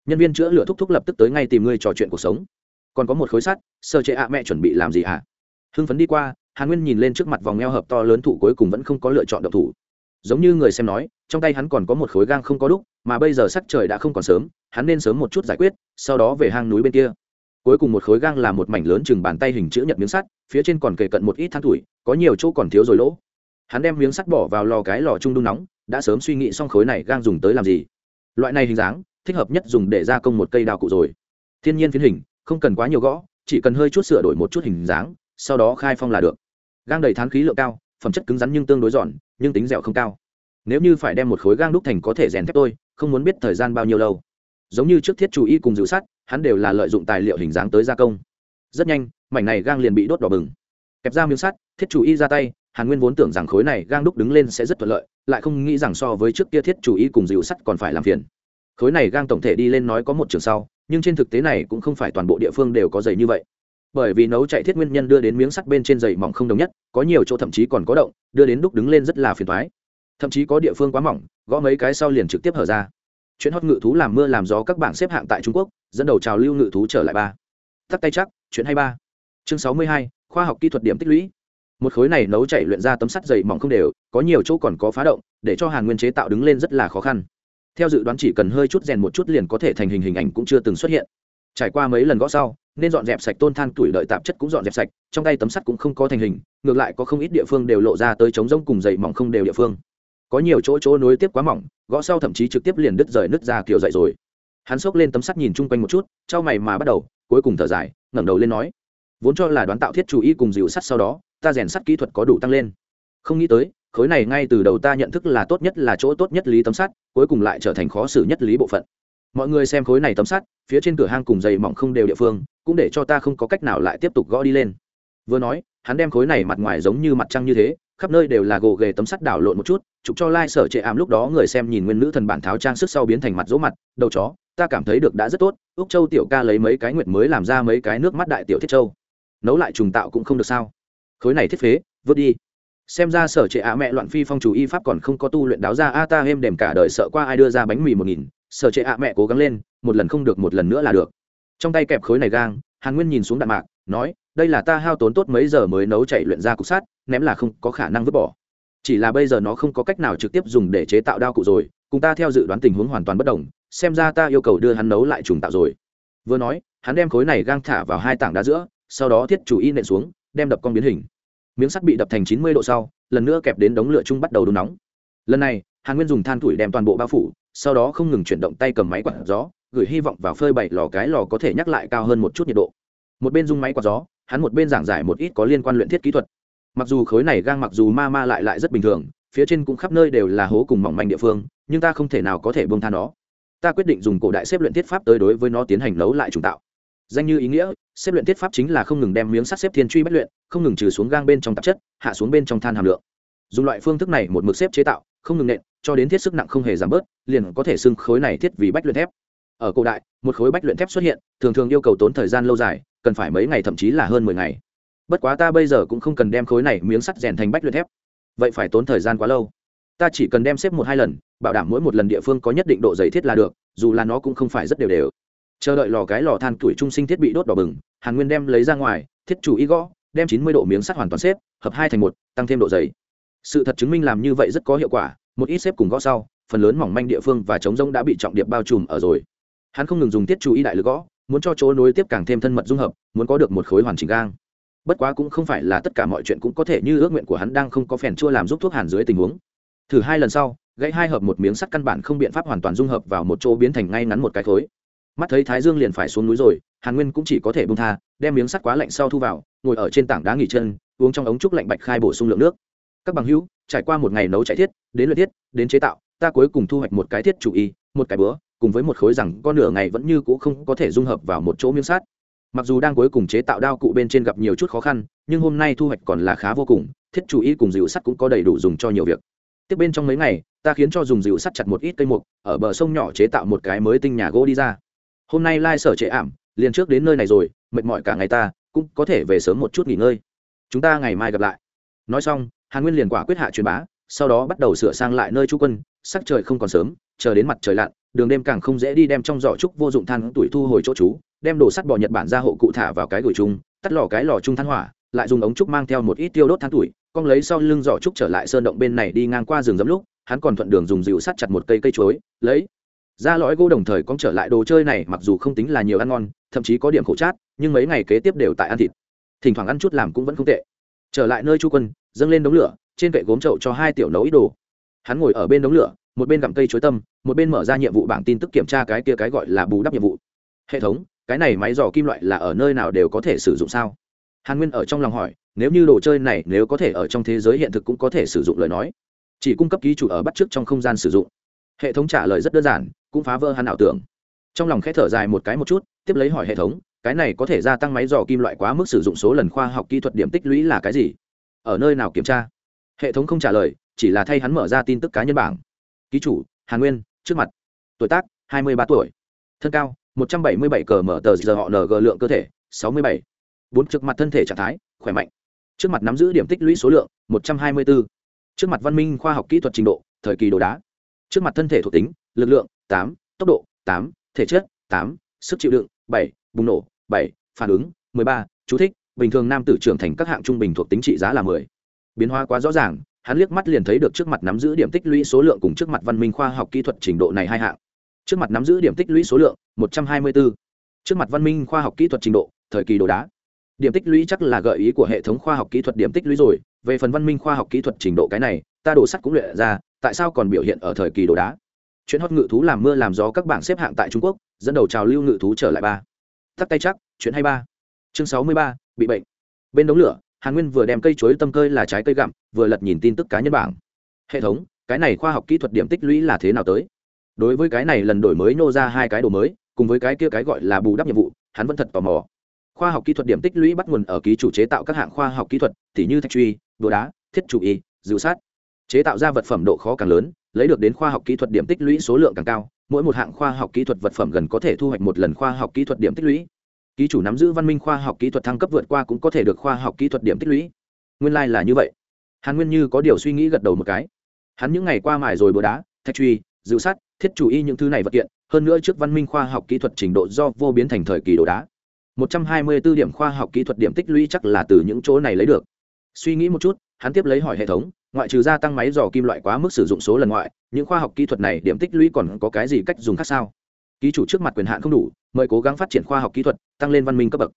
Nhân viên chữa lửa thúc thúc lập tức tới ngay tìm ngươi trò chuyện cuộc sống. Còn có một khối sắt, sở trệ ạ mẹ chuẩn bị làm gì ạ hưng phấn đi qua, hàn nguyên nhìn lên trước mặt vòng eo hợp to lớn thủ cuối cùng vẫn không có lựa chọn độc thủ. Giống như người xem nói, trong tay hắn còn có một khối gang không có đúc, mà bây giờ sắc trời đã không còn sớm, hắn nên sớm một chút giải quyết sau đó về hang núi bên kia. Cuối cùng một khối gang là một mảnh lớn chừng bàn tay hình chữ nhật miếng sắt, phía trên còn kề cận một ít than tuổi, có nhiều chỗ còn thiếu rồi lỗ. Hắn đem miếng sắt bỏ vào lò cái lò trung đun nóng, đã sớm suy nghĩ xong khối này gang dùng tới làm gì. Loại này hình dáng, thích hợp nhất dùng để gia công một cây đào cụ rồi. Thiên nhiên phiến hình, không cần quá nhiều gõ, chỉ cần hơi chút sửa đổi một chút hình dáng, sau đó khai phong là được. Gang đầy thán khí lượng cao, phẩm chất cứng rắn nhưng tương đối giòn, nhưng tính dẻo không cao. Nếu như phải đem một khối gang đúc thành có thể rèn thép tôi, không muốn biết thời gian bao nhiêu lâu giống như trước thiết chủ y cùng dự sát hắn đều là lợi dụng tài liệu hình dáng tới gia công. Rất nhanh, mảnh này gang liền bị đốt đỏ bừng. Kẹp ra miếng sắt, thiết chủ y ra tay, hàn nguyên vốn tưởng rằng khối này gang đúc đứng lên sẽ rất thuận lợi, lại không nghĩ rằng so với trước kia thiết chủ y cùng dịu sắt còn phải làm phiền. Khối này gang tổng thể đi lên nói có một trường sau, nhưng trên thực tế này cũng không phải toàn bộ địa phương đều có dày như vậy. Bởi vì nấu chạy thiết nguyên nhân đưa đến miếng sắt bên trên dày mỏng không đồng nhất, có nhiều chỗ thậm chí còn có động, đưa đến đúc đứng lên rất là phiền thoái thậm chí có địa phương quá mỏng, gõ mấy cái sau liền trực tiếp hở ra chuyện hót ngự thú làm mưa làm gió các bảng xếp hạng tại trung quốc, dẫn đầu trào lưu ngự thú trở lại ba. Tắt tay chắc chuyện hay ba. Chương sáu mươi hai, khoa học kỹ thuật điểm tích lũy. Một khối này nấu chảy luyện ra tấm sắt dày mỏng không đều, có nhiều chỗ còn có phá động, để cho hàn nguyên chế tạo đứng lên rất là khó khăn. Theo dự đoán chỉ cần hơi chút rèn một chút liền có thể thành hình hình ảnh cũng chưa từng xuất hiện. Trải qua mấy lần gõ sau, nên dọn dẹp sạch tôn than tuổi đợi tạp chất cũng dọn dẹp sạch, trong tay tấm sắt cũng không có thành hình, ngược lại có không ít địa phương đều lộ ra tới trống rông cùng dày mỏng không đều địa phương có nhiều chỗ chỗ nối tiếp quá mỏng, gõ sau thậm chí trực tiếp liền đứt rời, nứt ra kiểu dậy rồi. Hắn xốc lên tấm sắt nhìn chung quanh một chút, trao mày mà bắt đầu, cuối cùng thở dài, ngẩng đầu lên nói, vốn cho là đoán tạo thiết chủ y cùng dịu sắt sau đó, ta rèn sắt kỹ thuật có đủ tăng lên. Không nghĩ tới, khối này ngay từ đầu ta nhận thức là tốt nhất là chỗ tốt nhất lý tấm sắt, cuối cùng lại trở thành khó xử nhất lý bộ phận. Mọi người xem khối này tấm sắt, phía trên cửa hang cùng dày mỏng không đều địa phương, cũng để cho ta không có cách nào lại tiếp tục gõ đi lên. Vừa nói, hắn đem khối này mặt ngoài giống như mặt trăng như thế khắp nơi đều là gồ ghề tấm sắt đảo lộn một chút, chụp cho lai、like、sở trệ ảm lúc đó người xem nhìn nguyên nữ thần bản tháo trang sức sau biến thành mặt dỗ mặt, đầu chó, ta cảm thấy được đã rất tốt, úc châu tiểu ca lấy mấy cái nguyệt mới làm ra mấy cái nước mắt đại tiểu thiết châu. Nấu lại trùng tạo cũng không được sao. Khối này thiết phế, vứt đi. Xem ra sở trệ ạ mẹ loạn phi phong chủ y pháp còn không có tu luyện đáo ra, a ta êm đềm cả đời sợ qua ai đưa ra bánh mì một nghìn. Sở trệ ạ mẹ cố gắng lên, một lần không được một lần nữa là được. Trong tay kẹp khối này gang, hàn nguyên nhìn xuống đạn mạc nói, đây là ta hao tốn tốt mấy giờ mới nấu chạy luyện ra cục sát ném là không có khả năng vứt bỏ. Chỉ là bây giờ nó không có cách nào trực tiếp dùng để chế tạo đao cụ rồi, cùng ta theo dự đoán tình huống hoàn toàn bất đồng, xem ra ta yêu cầu đưa hắn nấu lại trùng tạo rồi. Vừa nói, hắn đem khối này gang thả vào hai tảng đá giữa, sau đó thiết chủ y nện xuống, đem đập con biến hình. Miếng sắt bị đập thành chín mươi độ sau, lần nữa kẹp đến đống lửa chung bắt đầu đun nóng. Lần này, hàn nguyên dùng than thủi đem toàn bộ bao phủ, sau đó không ngừng chuyển động tay cầm máy quạt gió, gửi hy vọng vào phơi bày lò cái lò có thể nhắc lại cao hơn một chút nhiệt độ một bên dùng máy quạt gió, hắn một bên giảng giải một ít có liên quan luyện thiết kỹ thuật. Mặc dù khối này gang mặc dù ma ma lại lại rất bình thường, phía trên cũng khắp nơi đều là hố cùng mỏng manh địa phương, nhưng ta không thể nào có thể bông tha nó. Ta quyết định dùng cổ đại xếp luyện thiết pháp tới đối với nó tiến hành nấu lại trùng tạo. Danh như ý nghĩa, xếp luyện thiết pháp chính là không ngừng đem miếng sắt xếp thiên truy bất luyện, không ngừng trừ xuống gang bên trong tạp chất, hạ xuống bên trong than hàm lượng. Dùng loại phương thức này một mực xếp chế tạo, không ngừng nện, cho đến thiết sức nặng không hề giảm bớt, liền có thể xưng khối này thiết vì bách luyện thép. Ở cổ đại, một khối bách luyện thép xuất hiện, thường thường yêu cầu tốn thời gian lâu dài cần phải mấy ngày thậm chí là hơn mười ngày. Bất quá ta bây giờ cũng không cần đem khối này miếng sắt rèn thành bách luyện thép. Vậy phải tốn thời gian quá lâu. Ta chỉ cần đem xếp một hai lần, bảo đảm mỗi một lần địa phương có nhất định độ dày thiết là được, dù là nó cũng không phải rất đều đều. Chờ đợi lò cái lò than tuổi trung sinh thiết bị đốt đỏ bừng, hàn nguyên đem lấy ra ngoài, thiết chủ y gõ, đem chín mươi độ miếng sắt hoàn toàn xếp, hợp hai thành một, tăng thêm độ dày. Sự thật chứng minh làm như vậy rất có hiệu quả, một ít xếp cùng gõ sau, phần lớn mỏng manh địa phương và chống rông đã bị trọng điệp bao trùm ở rồi. Hắn không ngừng dùng thiết chủ y đại lực gõ muốn cho chỗ nối tiếp càng thêm thân mật dung hợp, muốn có được một khối hoàn chỉnh gang. Bất quá cũng không phải là tất cả mọi chuyện cũng có thể như ước nguyện của hắn đang không có phèn chua làm giúp thuốc hàn dưới tình huống. Thử hai lần sau, gãy hai hợp một miếng sắt căn bản không biện pháp hoàn toàn dung hợp vào một chỗ biến thành ngay ngắn một cái khối. Mắt thấy thái dương liền phải xuống núi rồi, hàn nguyên cũng chỉ có thể bông tha, đem miếng sắt quá lạnh sau thu vào, ngồi ở trên tảng đá nghỉ chân, uống trong ống trúc lạnh bạch khai bổ sung lượng nước. Các bằng hữu, trải qua một ngày nấu chạy thiết, đến luyện thiết, đến chế tạo, ta cuối cùng thu hoạch một cái thiết chủ y, một cái bữa cùng với một khối rằng con nửa ngày vẫn như cũ không có thể dung hợp vào một chỗ miếng sắt. Mặc dù đang cuối cùng chế tạo đao cụ bên trên gặp nhiều chút khó khăn, nhưng hôm nay thu hoạch còn là khá vô cùng, thiết chủ y cùng dịu sắt cũng có đầy đủ dùng cho nhiều việc. Tiếp bên trong mấy ngày, ta khiến cho dùng dịu sắt chặt một ít cây mục, ở bờ sông nhỏ chế tạo một cái mới tinh nhà gỗ đi ra. Hôm nay lai sở trệ ảm, liền trước đến nơi này rồi, mệt mỏi cả ngày ta, cũng có thể về sớm một chút nghỉ ngơi. Chúng ta ngày mai gặp lại. Nói xong, hàn nguyên liền quả quyết hạ truyền bá sau đó bắt đầu sửa sang lại nơi trú quân, sắc trời không còn sớm, chờ đến mặt trời lặn, đường đêm càng không dễ đi đem trong giỏ trúc vô dụng than tuổi thu hồi chỗ trú, đem đồ sắt bò nhật bản ra hộ cụ thả vào cái gửi chung, tắt lò cái lò chung than hỏa, lại dùng ống trúc mang theo một ít tiêu đốt than tuổi, con lấy sau lưng giỏ trúc trở lại sơn động bên này đi ngang qua rừng dẫm lúc, hắn còn thuận đường dùng dịu sắt chặt một cây cây chuối, lấy ra lõi gỗ đồng thời con trở lại đồ chơi này, mặc dù không tính là nhiều ăn ngon, thậm chí có điểm khổ chát, nhưng mấy ngày kế tiếp đều tại ăn thịt. Thỉnh thoảng ăn chút làm cũng vẫn không tệ. Trở lại nơi chu quân, dâng lên đống lửa trên kệ gốm chậu cho hai tiểu nấu ít đồ. Hắn ngồi ở bên đống lửa, một bên gặm cây chuối tâm, một bên mở ra nhiệm vụ bảng tin tức kiểm tra cái kia cái gọi là bù đắp nhiệm vụ. Hệ thống, cái này máy dò kim loại là ở nơi nào đều có thể sử dụng sao? Hàn nguyên ở trong lòng hỏi, nếu như đồ chơi này nếu có thể ở trong thế giới hiện thực cũng có thể sử dụng lời nói. Chỉ cung cấp ký chủ ở bắt trước trong không gian sử dụng. Hệ thống trả lời rất đơn giản, cũng phá vỡ hắn ảo tưởng. Trong lòng khẽ thở dài một cái một chút, tiếp lấy hỏi hệ thống, cái này có thể gia tăng máy dò kim loại quá mức sử dụng số lần khoa học kỹ thuật điểm tích lũy là cái gì? Ở nơi nào kiểm tra? Hệ thống không trả lời, chỉ là thay hắn mở ra tin tức cá nhân bảng. Ký chủ hàn nguyên, trước mặt. Tuổi tác, hai mươi ba tuổi. Thân cao, một trăm bảy mươi bảy cờ mở tờ giờ họ ng lượng cơ thể, sáu mươi bảy. Bốn trước mặt thân thể trạng thái, khỏe mạnh. Trước mặt nắm giữ điểm tích lũy số lượng, một trăm hai mươi bốn trước mặt văn minh khoa học kỹ thuật trình độ, thời kỳ đồ đá. Trước mặt thân thể thuộc tính, lực lượng, tám, tốc độ, tám, thể chất, tám, sức chịu đựng, bảy, bùng nổ, bảy, phản ứng, mười ba, chú thích. Bình thường nam tử trưởng thành các hạng trung bình thuộc tính trị giá là mười biến hóa quá rõ ràng, hắn liếc mắt liền thấy được trước mặt nắm giữ điểm tích lũy số lượng cùng trước mặt văn minh khoa học kỹ thuật trình độ này hai hạng. Trước mặt nắm giữ điểm tích lũy số lượng, một trăm hai mươi bốn trước mặt văn minh khoa học kỹ thuật trình độ, thời kỳ đồ đá. Điểm tích lũy chắc là gợi ý của hệ thống khoa học kỹ thuật điểm tích lũy rồi. Về phần văn minh khoa học kỹ thuật trình độ cái này, ta đổ sắt cũng luyện ra, tại sao còn biểu hiện ở thời kỳ đồ đá? Chuyện hót ngự thú làm mưa làm gió các bảng xếp hạng tại trung quốc, dẫn đầu trào lưu ngự thú trở lại ba. Tắt tay chắc, chuyện hay ba. Chương sáu mươi ba, bị bệnh. Bên đống lửa hàn nguyên vừa đem cây chuối tâm cơi là trái cây gặm, vừa lật nhìn tin tức cá nhân bảng. Hệ thống, cái này khoa học kỹ thuật điểm tích lũy là thế nào tới? Đối với cái này lần đổi mới nô ra hai cái đồ mới, cùng với cái kia cái gọi là bù đắp nhiệm vụ, hắn vẫn thật tò mò. Khoa học kỹ thuật điểm tích lũy bắt nguồn ở ký chủ chế tạo các hạng khoa học kỹ thuật, tỉ như thạch truy đồ đá, thiết chủ y dịu sát. Chế tạo ra vật phẩm độ khó càng lớn, lấy được đến khoa học kỹ thuật điểm tích lũy số lượng càng cao, mỗi một hạng khoa học kỹ thuật vật phẩm gần có thể thu hoạch một lần khoa học kỹ thuật điểm tích lũy ký chủ nắm giữ văn minh khoa học kỹ thuật thăng cấp vượt qua cũng có thể được khoa học kỹ thuật điểm tích lũy. Nguyên lai、like、là như vậy. Hàn nguyên như có điều suy nghĩ gật đầu một cái. Hắn những ngày qua mải rồi bừa đá thạch truy giữ sát, thiết chủ y những thứ này vật kiện hơn nữa trước văn minh khoa học kỹ thuật trình độ do vô biến thành thời kỳ đồ đá. Một trăm hai mươi 124 điểm khoa học kỹ thuật điểm tích lũy chắc là từ những chỗ này lấy được. Suy nghĩ một chút hắn tiếp lấy hỏi hệ thống ngoại trừ gia tăng máy dò kim loại quá mức sử dụng số lần ngoại những khoa học kỹ thuật này điểm tích lũy còn có cái gì cách dùng khác sao? Ký chủ trước mặt quyền hạn không đủ, mời cố gắng phát triển khoa học kỹ thuật, tăng lên văn minh cấp bậc.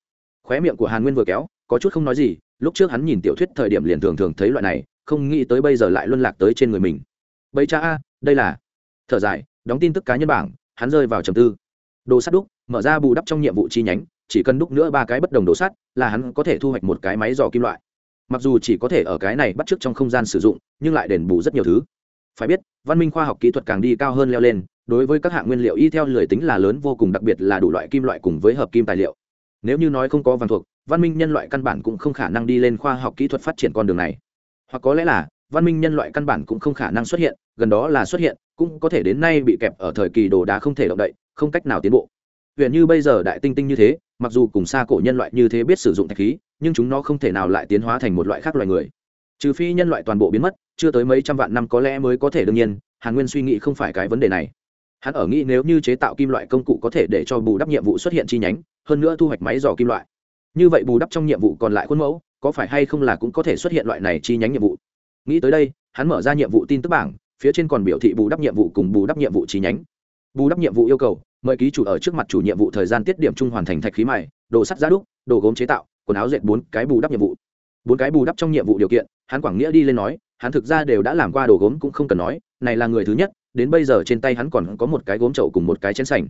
Khóe miệng của hàn nguyên vừa kéo, có chút không nói gì, lúc trước hắn nhìn tiểu thuyết thời điểm liền thường thường thấy loại này, không nghĩ tới bây giờ lại luân lạc tới trên người mình. Bấy cha a, đây là, thở dài, đóng tin tức cá nhân bảng, hắn rơi vào trầm tư. Đồ sắt đúc, mở ra bù đắp trong nhiệm vụ chi nhánh, chỉ cần đúc nữa ba cái bất đồng đồ sắt, là hắn có thể thu hoạch một cái máy dò kim loại. Mặc dù chỉ có thể ở cái này bắt chước trong không gian sử dụng, nhưng lại đền bù rất nhiều thứ phải biết, văn minh khoa học kỹ thuật càng đi cao hơn leo lên, đối với các hạng nguyên liệu y theo lười tính là lớn vô cùng, đặc biệt là đủ loại kim loại cùng với hợp kim tài liệu. Nếu như nói không có vàng thuộc, văn minh nhân loại căn bản cũng không khả năng đi lên khoa học kỹ thuật phát triển con đường này. Hoặc có lẽ là, văn minh nhân loại căn bản cũng không khả năng xuất hiện, gần đó là xuất hiện, cũng có thể đến nay bị kẹp ở thời kỳ đồ đá không thể động đậy, không cách nào tiến bộ. Huyện như bây giờ đại tinh tinh như thế, mặc dù cùng xa cổ nhân loại như thế biết sử dụng thạch khí, nhưng chúng nó không thể nào lại tiến hóa thành một loại khác loài người. Trừ phi nhân loại toàn bộ biến mất chưa tới mấy trăm vạn năm có lẽ mới có thể đương nhiên, hàn nguyên suy nghĩ không phải cái vấn đề này. Hắn ở nghĩ nếu như chế tạo kim loại công cụ có thể để cho bù đắp nhiệm vụ xuất hiện chi nhánh, hơn nữa thu hoạch máy dò kim loại. Như vậy bù đắp trong nhiệm vụ còn lại khuôn mẫu, có phải hay không là cũng có thể xuất hiện loại này chi nhánh nhiệm vụ? Nghĩ tới đây, hắn mở ra nhiệm vụ tin tức bảng, phía trên còn biểu thị bù đắp nhiệm vụ cùng bù đắp nhiệm vụ chi nhánh. Bù đắp nhiệm vụ yêu cầu, mời ký chủ ở trước mặt chủ nhiệm vụ thời gian tiết điểm chung hoàn thành thạch khí mài, đồ sắt giá đúc, đồ gốm chế tạo, quần áo dệt bốn cái bù đắp nhiệm vụ. Bốn cái bù đắp trong nhiệm vụ điều kiện, hắn quảng nghĩa đi lên nói hắn thực ra đều đã làm qua đồ gốm cũng không cần nói, này là người thứ nhất, đến bây giờ trên tay hắn còn có một cái gốm chậu cùng một cái chén sành.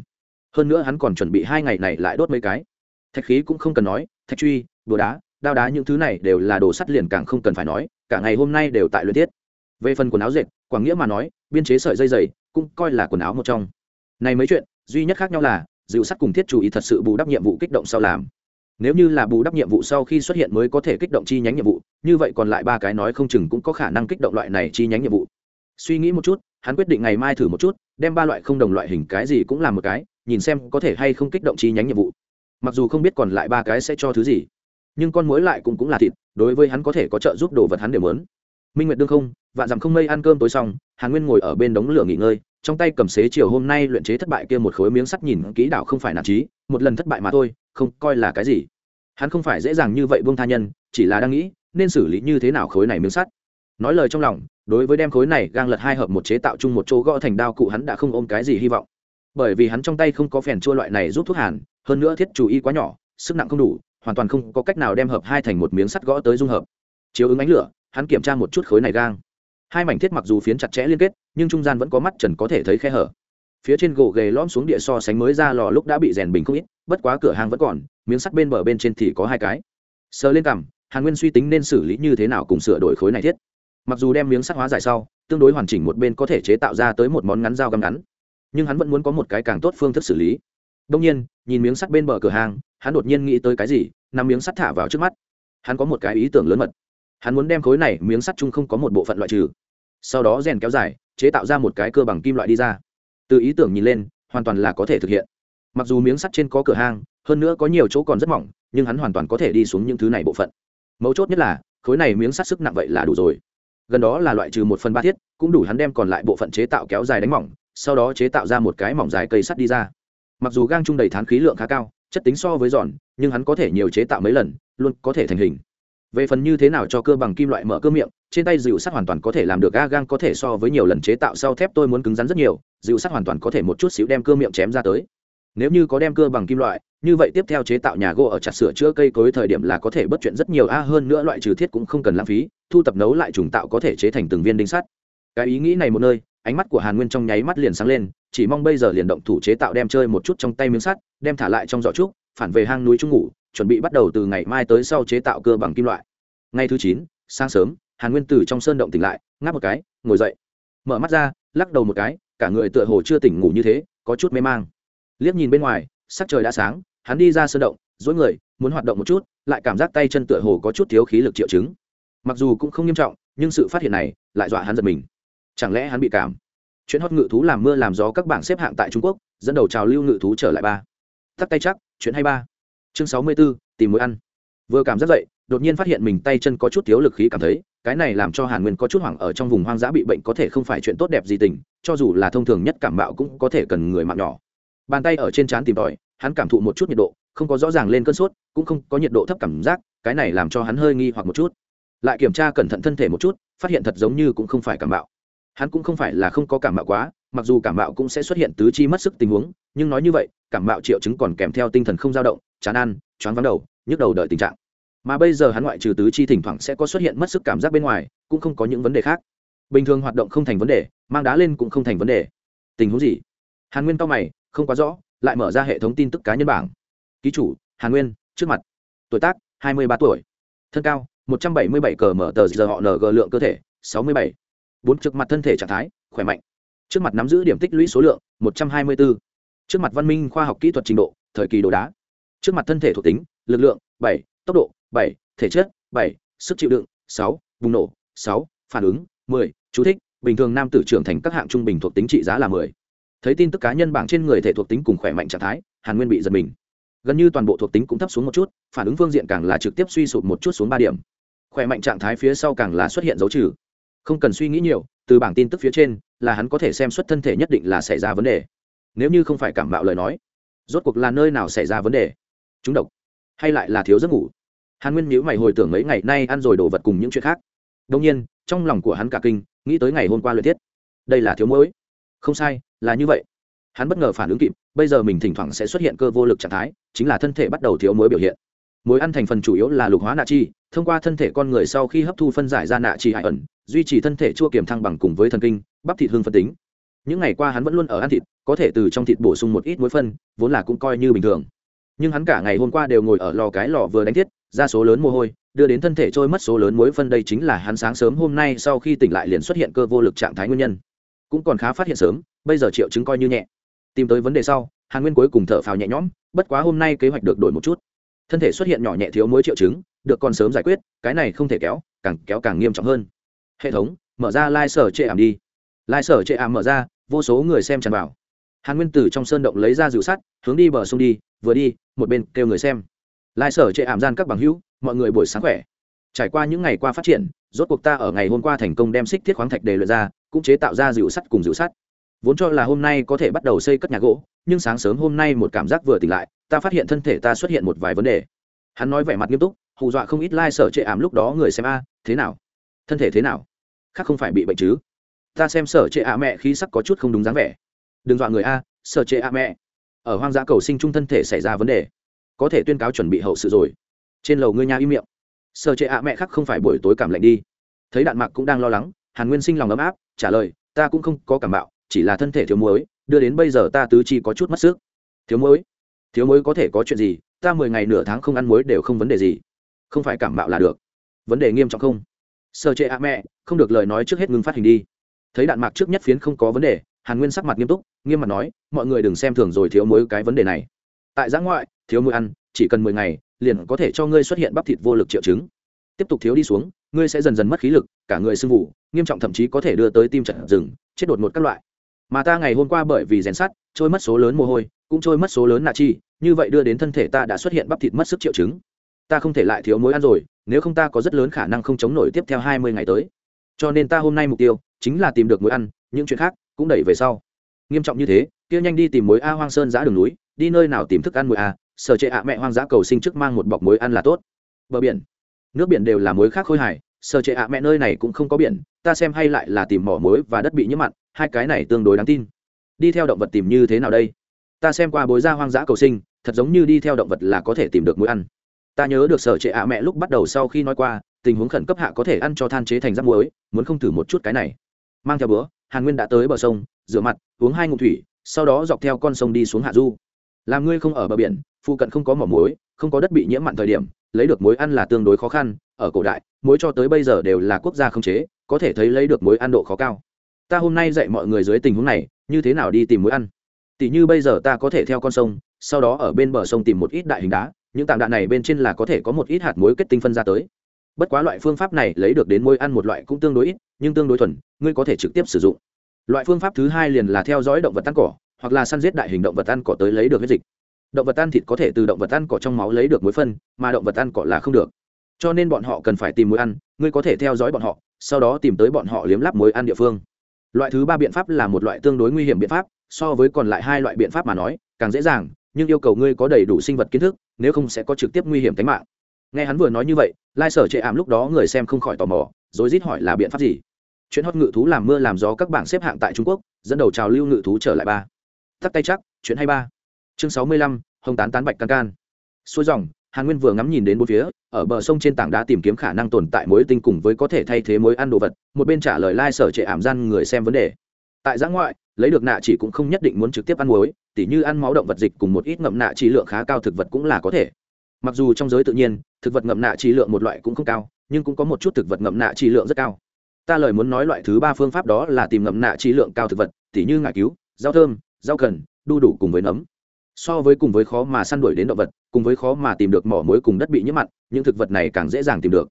Hơn nữa hắn còn chuẩn bị hai ngày này lại đốt mấy cái. Thạch khí cũng không cần nói, thạch truy đồ đá, đao đá những thứ này đều là đồ sắt liền càng không cần phải nói, cả ngày hôm nay đều tại luyện thiết về phần quần áo dệt, quảng nghĩa mà nói, biên chế sợi dây dày, cũng coi là quần áo một trong. Này mấy chuyện, duy nhất khác nhau là dịu sắt cùng thiết chú ý thật sự bù đắp nhiệm vụ kích động sau làm nếu như là bù đắp nhiệm vụ sau khi xuất hiện mới có thể kích động chi nhánh nhiệm vụ, như vậy còn lại ba cái nói không chừng cũng có khả năng kích động loại này chi nhánh nhiệm vụ. Suy nghĩ một chút, hắn quyết định ngày mai thử một chút, đem ba loại không đồng loại hình cái gì cũng làm một cái, nhìn xem có thể hay không kích động chi nhánh nhiệm vụ. Mặc dù không biết còn lại ba cái sẽ cho thứ gì, nhưng con mối lại cũng cũng là thịt, đối với hắn có thể có trợ giúp đồ vật hắn đều muốn. Minh nguyệt đương không, vạn dặm không mây ăn cơm tối xong, hàn nguyên ngồi ở bên đống lửa nghỉ ngơi trong tay cầm xế chiều hôm nay luyện chế thất bại kia một khối miếng sắt nhìn kỹ đạo không phải nản trí, một lần thất bại mà thôi, không coi là cái gì. Hắn không phải dễ dàng như vậy buông tha nhân, chỉ là đang nghĩ, nên xử lý như thế nào khối này miếng sắt. Nói lời trong lòng, đối với đem khối này gang lật hai hợp một chế tạo chung một chỗ gõ thành đao cụ hắn đã không ôm cái gì hy vọng. Bởi vì hắn trong tay không có phèn chua loại này giúp thuốc hàn, hơn nữa thiết chủ y quá nhỏ, sức nặng không đủ, hoàn toàn không có cách nào đem hợp hai thành một miếng sắt gõ tới dung hợp. Chiếu ứng ánh lửa, hắn kiểm tra một chút khối này gang hai mảnh thiết mặc dù phiến chặt chẽ liên kết, nhưng trung gian vẫn có mắt trần có thể thấy khe hở. Phía trên gỗ ghề lõm xuống địa so sánh mới ra lò lúc đã bị rèn bình không ít, bất quá cửa hàng vẫn còn, miếng sắt bên bờ bên trên thì có hai cái. Sờ lên cằm, hàn nguyên suy tính nên xử lý như thế nào cùng sửa đổi khối này thiết. Mặc dù đem miếng sắt hóa dài sau, tương đối hoàn chỉnh một bên có thể chế tạo ra tới một món ngắn dao găm ngắn. Nhưng hắn vẫn muốn có một cái càng tốt phương thức xử lý. Đông nhiên, nhìn miếng sắt bên bờ cửa hàng hắn đột nhiên nghĩ tới cái gì nằm miếng sắt thả vào trước mắt. Hắn có một cái ý tưởng lớn mật. Hắn muốn đem khối này miếng sắt chung không có một bộ phận loại trừ sau đó rèn kéo dài, chế tạo ra một cái cơ bằng kim loại đi ra. Từ ý tưởng nhìn lên, hoàn toàn là có thể thực hiện. Mặc dù miếng sắt trên có cửa hang, hơn nữa có nhiều chỗ còn rất mỏng, nhưng hắn hoàn toàn có thể đi xuống những thứ này bộ phận. Mấu chốt nhất là, khối này miếng sắt sức nặng vậy là đủ rồi. Gần đó là loại trừ một phần ba thiết, cũng đủ hắn đem còn lại bộ phận chế tạo kéo dài đánh mỏng, sau đó chế tạo ra một cái mỏng dài cây sắt đi ra. Mặc dù gang trung đầy thán khí lượng khá cao, chất tính so với giòn, nhưng hắn có thể nhiều chế tạo mấy lần, luôn có thể thành hình. Về phần như thế nào cho cơ bằng kim loại mở cơ miệng trên tay dịu sắt hoàn toàn có thể làm được ga gang có thể so với nhiều lần chế tạo sau thép tôi muốn cứng rắn rất nhiều, dịu sắt hoàn toàn có thể một chút xíu đem cơ miệng chém ra tới. Nếu như có đem cơ bằng kim loại, như vậy tiếp theo chế tạo nhà gỗ ở chặt sửa chữa cây cối thời điểm là có thể bất chuyện rất nhiều, a hơn nữa loại trừ thiết cũng không cần lãng phí, thu tập nấu lại trùng tạo có thể chế thành từng viên đinh sắt. Cái ý nghĩ này một nơi, ánh mắt của hàn nguyên trong nháy mắt liền sáng lên, chỉ mong bây giờ liền động thủ chế tạo đem chơi một chút trong tay miếng sắt, đem thả lại trong giỏ trúc, phản về hang núi trung ngủ, chuẩn bị bắt đầu từ ngày mai tới sau chế tạo cơ bằng kim loại. Ngày thứ chín, sáng sớm hàn nguyên từ trong sơn động tỉnh lại, ngáp một cái, ngồi dậy. Mở mắt ra, lắc đầu một cái, cả người tựa hồ chưa tỉnh ngủ như thế, có chút mê mang. Liếc nhìn bên ngoài, sắc trời đã sáng, hắn đi ra sơn động dối người, muốn hoạt động một chút, lại cảm giác tay chân tựa hồ có chút thiếu khí lực triệu chứng. Mặc dù cũng không nghiêm trọng, nhưng sự phát hiện này lại dọa hắn giật mình. Chẳng lẽ hắn bị cảm? Chuyện hót ngự thú làm mưa làm gió các bảng xếp hạng tại trung quốc, dẫn đầu trào lưu ngự thú trở lại ba. Tắt tay chắc, chuyện hay ba. Chương sáu mươi b ố tìm mối ăn. Vừa cảm giác dậy, đột nhiên phát hiện mình tay chân có chút thiếu lực khí cảm thấy cái này làm cho hàn nguyên có chút hoảng ở trong vùng hoang dã bị bệnh có thể không phải chuyện tốt đẹp gì tình, cho dù là thông thường nhất cảm bạo cũng có thể cần người mạng nhỏ. Bàn tay ở trên trán tìm tòi, hắn cảm thụ một chút nhiệt độ, không có rõ ràng lên cơn sốt, cũng không có nhiệt độ thấp cảm giác, cái này làm cho hắn hơi nghi hoặc một chút. Lại kiểm tra cẩn thận thân thể một chút, phát hiện thật giống như cũng không phải cảm bạo hắn cũng không phải là không có cảm bạo quá, mặc dù cảm bạo cũng sẽ xuất hiện tứ chi mất sức tình huống, nhưng nói như vậy, cảm bạo triệu chứng còn kèm theo tinh thần không dao động, chán ăn, choáng vắng đầu, nhức đầu đợi tình trạng mà bây giờ hắn ngoại trừ tứ chi thỉnh thoảng sẽ có xuất hiện mất sức cảm giác bên ngoài, cũng không có những vấn đề khác. Bình thường hoạt động không thành vấn đề, mang đá lên cũng không thành vấn đề. Tình huống gì? Hàn nguyên cao mày, không quá rõ, lại mở ra hệ thống tin tức cá nhân bảng. Ký chủ, hàn nguyên, trước mặt. Tuổi tác, hai mươi ba tuổi. Thân cao, một trăm bảy mươi bảy cờ mở tờ giờ họ ng lượng cơ thể, sáu mươi bảy. Bốn trực mặt thân thể trạng thái, khỏe mạnh. Trước mặt nắm giữ điểm tích lũy số lượng, một trăm hai mươi bốn trước mặt văn minh khoa học kỹ thuật trình độ, thời kỳ đồ đá. Trước mặt thân thể thuộc tính, lực lượng, bảy. Tốc độ bảy, thể chất, bảy, sức chịu đựng, sáu, bùng nổ, sáu, phản ứng, mười, chú thích, bình thường nam tử trưởng thành các hạng trung bình thuộc tính trị giá là mười. Thấy tin tức cá nhân bảng trên người thể thuộc tính cùng khỏe mạnh trạng thái, hàn nguyên bị giật mình. Gần như toàn bộ thuộc tính cũng thấp xuống một chút, phản ứng phương diện càng là trực tiếp suy sụp một chút xuống ba điểm. Khỏe mạnh trạng thái phía sau càng là xuất hiện dấu trừ. Không cần suy nghĩ nhiều, từ bảng tin tức phía trên, là hắn có thể xem xuất thân thể nhất định là xảy ra vấn đề. Nếu như không phải cảm bạo lời nói, rốt cuộc là nơi nào xảy ra vấn đề? Chúng độc. Hay lại là thiếu giấc ngủ? Hàn nguyên nhữ mày hồi tưởng mấy ngày nay ăn rồi đồ vật cùng những chuyện khác. Đông nhiên, trong lòng của hắn cả kinh, nghĩ tới ngày hôm qua luyện thiết. Đây là thiếu muối không sai, là như vậy. Hắn bất ngờ phản ứng kịp, bây giờ mình thỉnh thoảng sẽ xuất hiện cơ vô lực trạng thái, chính là thân thể bắt đầu thiếu muối biểu hiện. Muối ăn thành phần chủ yếu là lục hóa nạ chi, thông qua thân thể con người sau khi hấp thu phân giải ra nạ chi hại ẩn, duy trì thân thể chua kiềm thăng bằng cùng với thần kinh, bắp thịt hương phân tính. Những ngày qua hắn vẫn luôn ở ăn thịt, có thể từ trong thịt bổ sung một ít muối phân, vốn là cũng coi như bình thường. Nhưng hắn cả ngày hôm qua đều ngồi ở lò cái lò vừa đánh thiết ra số lớn mồ hôi, đưa đến thân thể trôi mất số lớn muối phân đây chính là hắn sáng sớm hôm nay sau khi tỉnh lại liền xuất hiện cơ vô lực trạng thái nguyên nhân. Cũng còn khá phát hiện sớm, bây giờ triệu chứng coi như nhẹ. Tìm tới vấn đề sau, hàn nguyên cuối cùng thở phào nhẹ nhõm, bất quá hôm nay kế hoạch được đổi một chút. Thân thể xuất hiện nhỏ nhẹ thiếu muối triệu chứng, được còn sớm giải quyết, cái này không thể kéo, càng kéo càng nghiêm trọng hơn. Hệ thống, mở ra lai、like、sở chệ ảm đi. Lai、like、sở chệ ảm mở ra, vô số người xem tràn vào. Hàn nguyên từ trong sơn động lấy ra dịu sắt, hướng đi bờ sông đi, vừa đi, một bên kêu người xem lai sở chệ ảm gian các bằng hữu, mọi người buổi sáng khỏe. Trải qua những ngày qua phát triển, rốt cuộc ta ở ngày hôm qua thành công đem xích thiết khoáng thạch đề luyện ra, cũng chế tạo ra dịu sắt cùng dịu sắt. Vốn cho là hôm nay có thể bắt đầu xây cất nhà gỗ, nhưng sáng sớm hôm nay một cảm giác vừa tỉnh lại, ta phát hiện thân thể ta xuất hiện một vài vấn đề. Hắn nói vẻ mặt nghiêm túc, hù dọa không ít lai、like、sở trệ ảm lúc đó người xem a, thế nào? Thân thể thế nào? Khác không phải bị bệnh chứ? Ta xem sở trệ ạ mẹ khi sắc có chút không đúng dáng vẻ. Đừng dọa người a, sở trệ ạ mẹ. Ở hoang dã cầu sinh chung thân thể xảy ra vấn đề có thể tuyên cáo chuẩn bị hậu sự rồi. Trên lầu ngươi nhà im miệng. Sợ trệ ạ mẹ khác không phải buổi tối cảm lạnh đi. Thấy đạn mạc cũng đang lo lắng, hàn nguyên sinh lòng ấm áp, trả lời, ta cũng không có cảm bạo, chỉ là thân thể thiếu muối, đưa đến bây giờ ta tứ chi có chút mất sức. Thiếu muối? Thiếu muối có thể có chuyện gì? Ta mười ngày nửa tháng không ăn muối đều không vấn đề gì. Không phải cảm bạo là được. Vấn đề nghiêm trọng không? Sơ chế a mẹ không được lời nói trước hết ngừng phát hình đi. Thấy đạn mạc trước nhất phiến không có vấn đề, hàn nguyên sắc mặt nghiêm túc, nghiêm mặt nói, mọi người đừng xem thường rồi thiếu muối cái vấn đề này tại giã ngoại, thiếu muối ăn, chỉ cần mười ngày, liền có thể cho ngươi xuất hiện bắp thịt vô lực triệu chứng. Tiếp tục thiếu đi xuống, ngươi sẽ dần dần mất khí lực, cả người sưng vụ, nghiêm trọng thậm chí có thể đưa tới tim trận rừng, chết đột một các loại. Mà ta ngày hôm qua bởi vì rèn sắt, trôi mất số lớn mồ hôi, cũng trôi mất số lớn nạ chi, như vậy đưa đến thân thể ta đã xuất hiện bắp thịt mất sức triệu chứng. Ta không thể lại thiếu muối ăn rồi, nếu không ta có rất lớn khả năng không chống nổi tiếp theo hai mươi ngày tới. Cho nên ta hôm nay mục tiêu chính là tìm được muối ăn, những chuyện khác cũng đẩy về sau. Nghiêm trọng như thế, kia nhanh đi tìm muối a hoang sơn giã đường núi đi nơi nào tìm thức ăn muối à? sở trệ ạ mẹ hoang dã cầu sinh trước mang một bọc muối ăn là tốt. Bờ biển. Nước biển đều là muối khác khôi hài, sở trệ ạ mẹ nơi này cũng không có biển, ta xem hay lại là tìm mỏ muối và đất bị nhiễm mặn, hai cái này tương đối đáng tin. Đi theo động vật tìm như thế nào đây? Ta xem qua bối ra hoang dã cầu sinh, thật giống như đi theo động vật là có thể tìm được muối ăn. Ta nhớ được sở trệ ạ mẹ lúc bắt đầu sau khi nói qua, tình huống khẩn cấp hạ có thể ăn cho than chế thành rác muối, muốn không thử một chút cái này. Mang theo bữa, hàn nguyên đã tới bờ sông, rửa mặt, uống hai ngụm thủy, sau đó dọc theo con sông đi xuống hạ du làm ngươi không ở bờ biển, phụ cận không có mỏ muối, không có đất bị nhiễm mặn thời điểm, lấy được muối ăn là tương đối khó khăn, ở cổ đại, muối cho tới bây giờ đều là quốc gia không chế, có thể thấy lấy được muối ăn độ khó cao. Ta hôm nay dạy mọi người dưới tình huống này, như thế nào đi tìm muối ăn? Tỷ như bây giờ ta có thể theo con sông, sau đó ở bên bờ sông tìm một ít đại hình đá, những tảng đạn này bên trên là có thể có một ít hạt muối kết tinh phân ra tới. Bất quá loại phương pháp này lấy được đến muối ăn một loại cũng tương đối ít, nhưng tương đối thuần, ngươi có thể trực tiếp sử dụng. Loại phương pháp thứ hai liền là theo dõi động vật ăn cỏ hoặc là săn giết đại hình động vật ăn cỏ tới lấy được huyết dịch. Động vật ăn thịt có thể từ động vật ăn cỏ trong máu lấy được muối phân, mà động vật ăn cỏ là không được. Cho nên bọn họ cần phải tìm muối ăn, ngươi có thể theo dõi bọn họ, sau đó tìm tới bọn họ liếm lắp muối ăn địa phương. Loại thứ ba biện pháp là một loại tương đối nguy hiểm biện pháp, so với còn lại hai loại biện pháp mà nói, càng dễ dàng, nhưng yêu cầu ngươi có đầy đủ sinh vật kiến thức, nếu không sẽ có trực tiếp nguy hiểm tính mạng. Nghe hắn vừa nói như vậy, lai sở chệ ảm lúc đó người xem không khỏi tò mò, rồi rít hỏi là biện pháp gì? Chuyện hót ngự thú làm mưa làm gió các bảng xếp hạng tại trung quốc, dẫn đầu trào lưu ngự thú trở lại ba tắt tay chắc, chuyện hay ba. Chương sáu mươi lăm, hồng tán tán bạch can can. Xuôi dòng, hàn nguyên vừa ngắm nhìn đến bốn phía, ở bờ sông trên tảng đá tìm kiếm khả năng tồn tại mối tinh cùng với có thể thay thế mối ăn đồ vật, một bên trả lời lai、like、sở trệ ảm gian người xem vấn đề. Tại giã ngoại, lấy được nạ chỉ cũng không nhất định muốn trực tiếp ăn muối, tỉ như ăn máu động vật dịch cùng một ít ngậm nạ chỉ lượng khá cao thực vật cũng là có thể. Mặc dù trong giới tự nhiên, thực vật ngậm nạ chỉ lượng một loại cũng không cao, nhưng cũng có một chút thực vật ngậm nạ chỉ lượng rất cao. Ta lời muốn nói loại thứ ba phương pháp đó là tìm ngậm nạ chỉ lượng cao thực vật, tỉ như ngải cứu, rau thơm rau cần, đu đủ cùng với nấm. So với cùng với khó mà săn đuổi đến động vật, cùng với khó mà tìm được mỏ muối cùng đất bị nhiễm mặn, những thực vật này càng dễ dàng tìm được.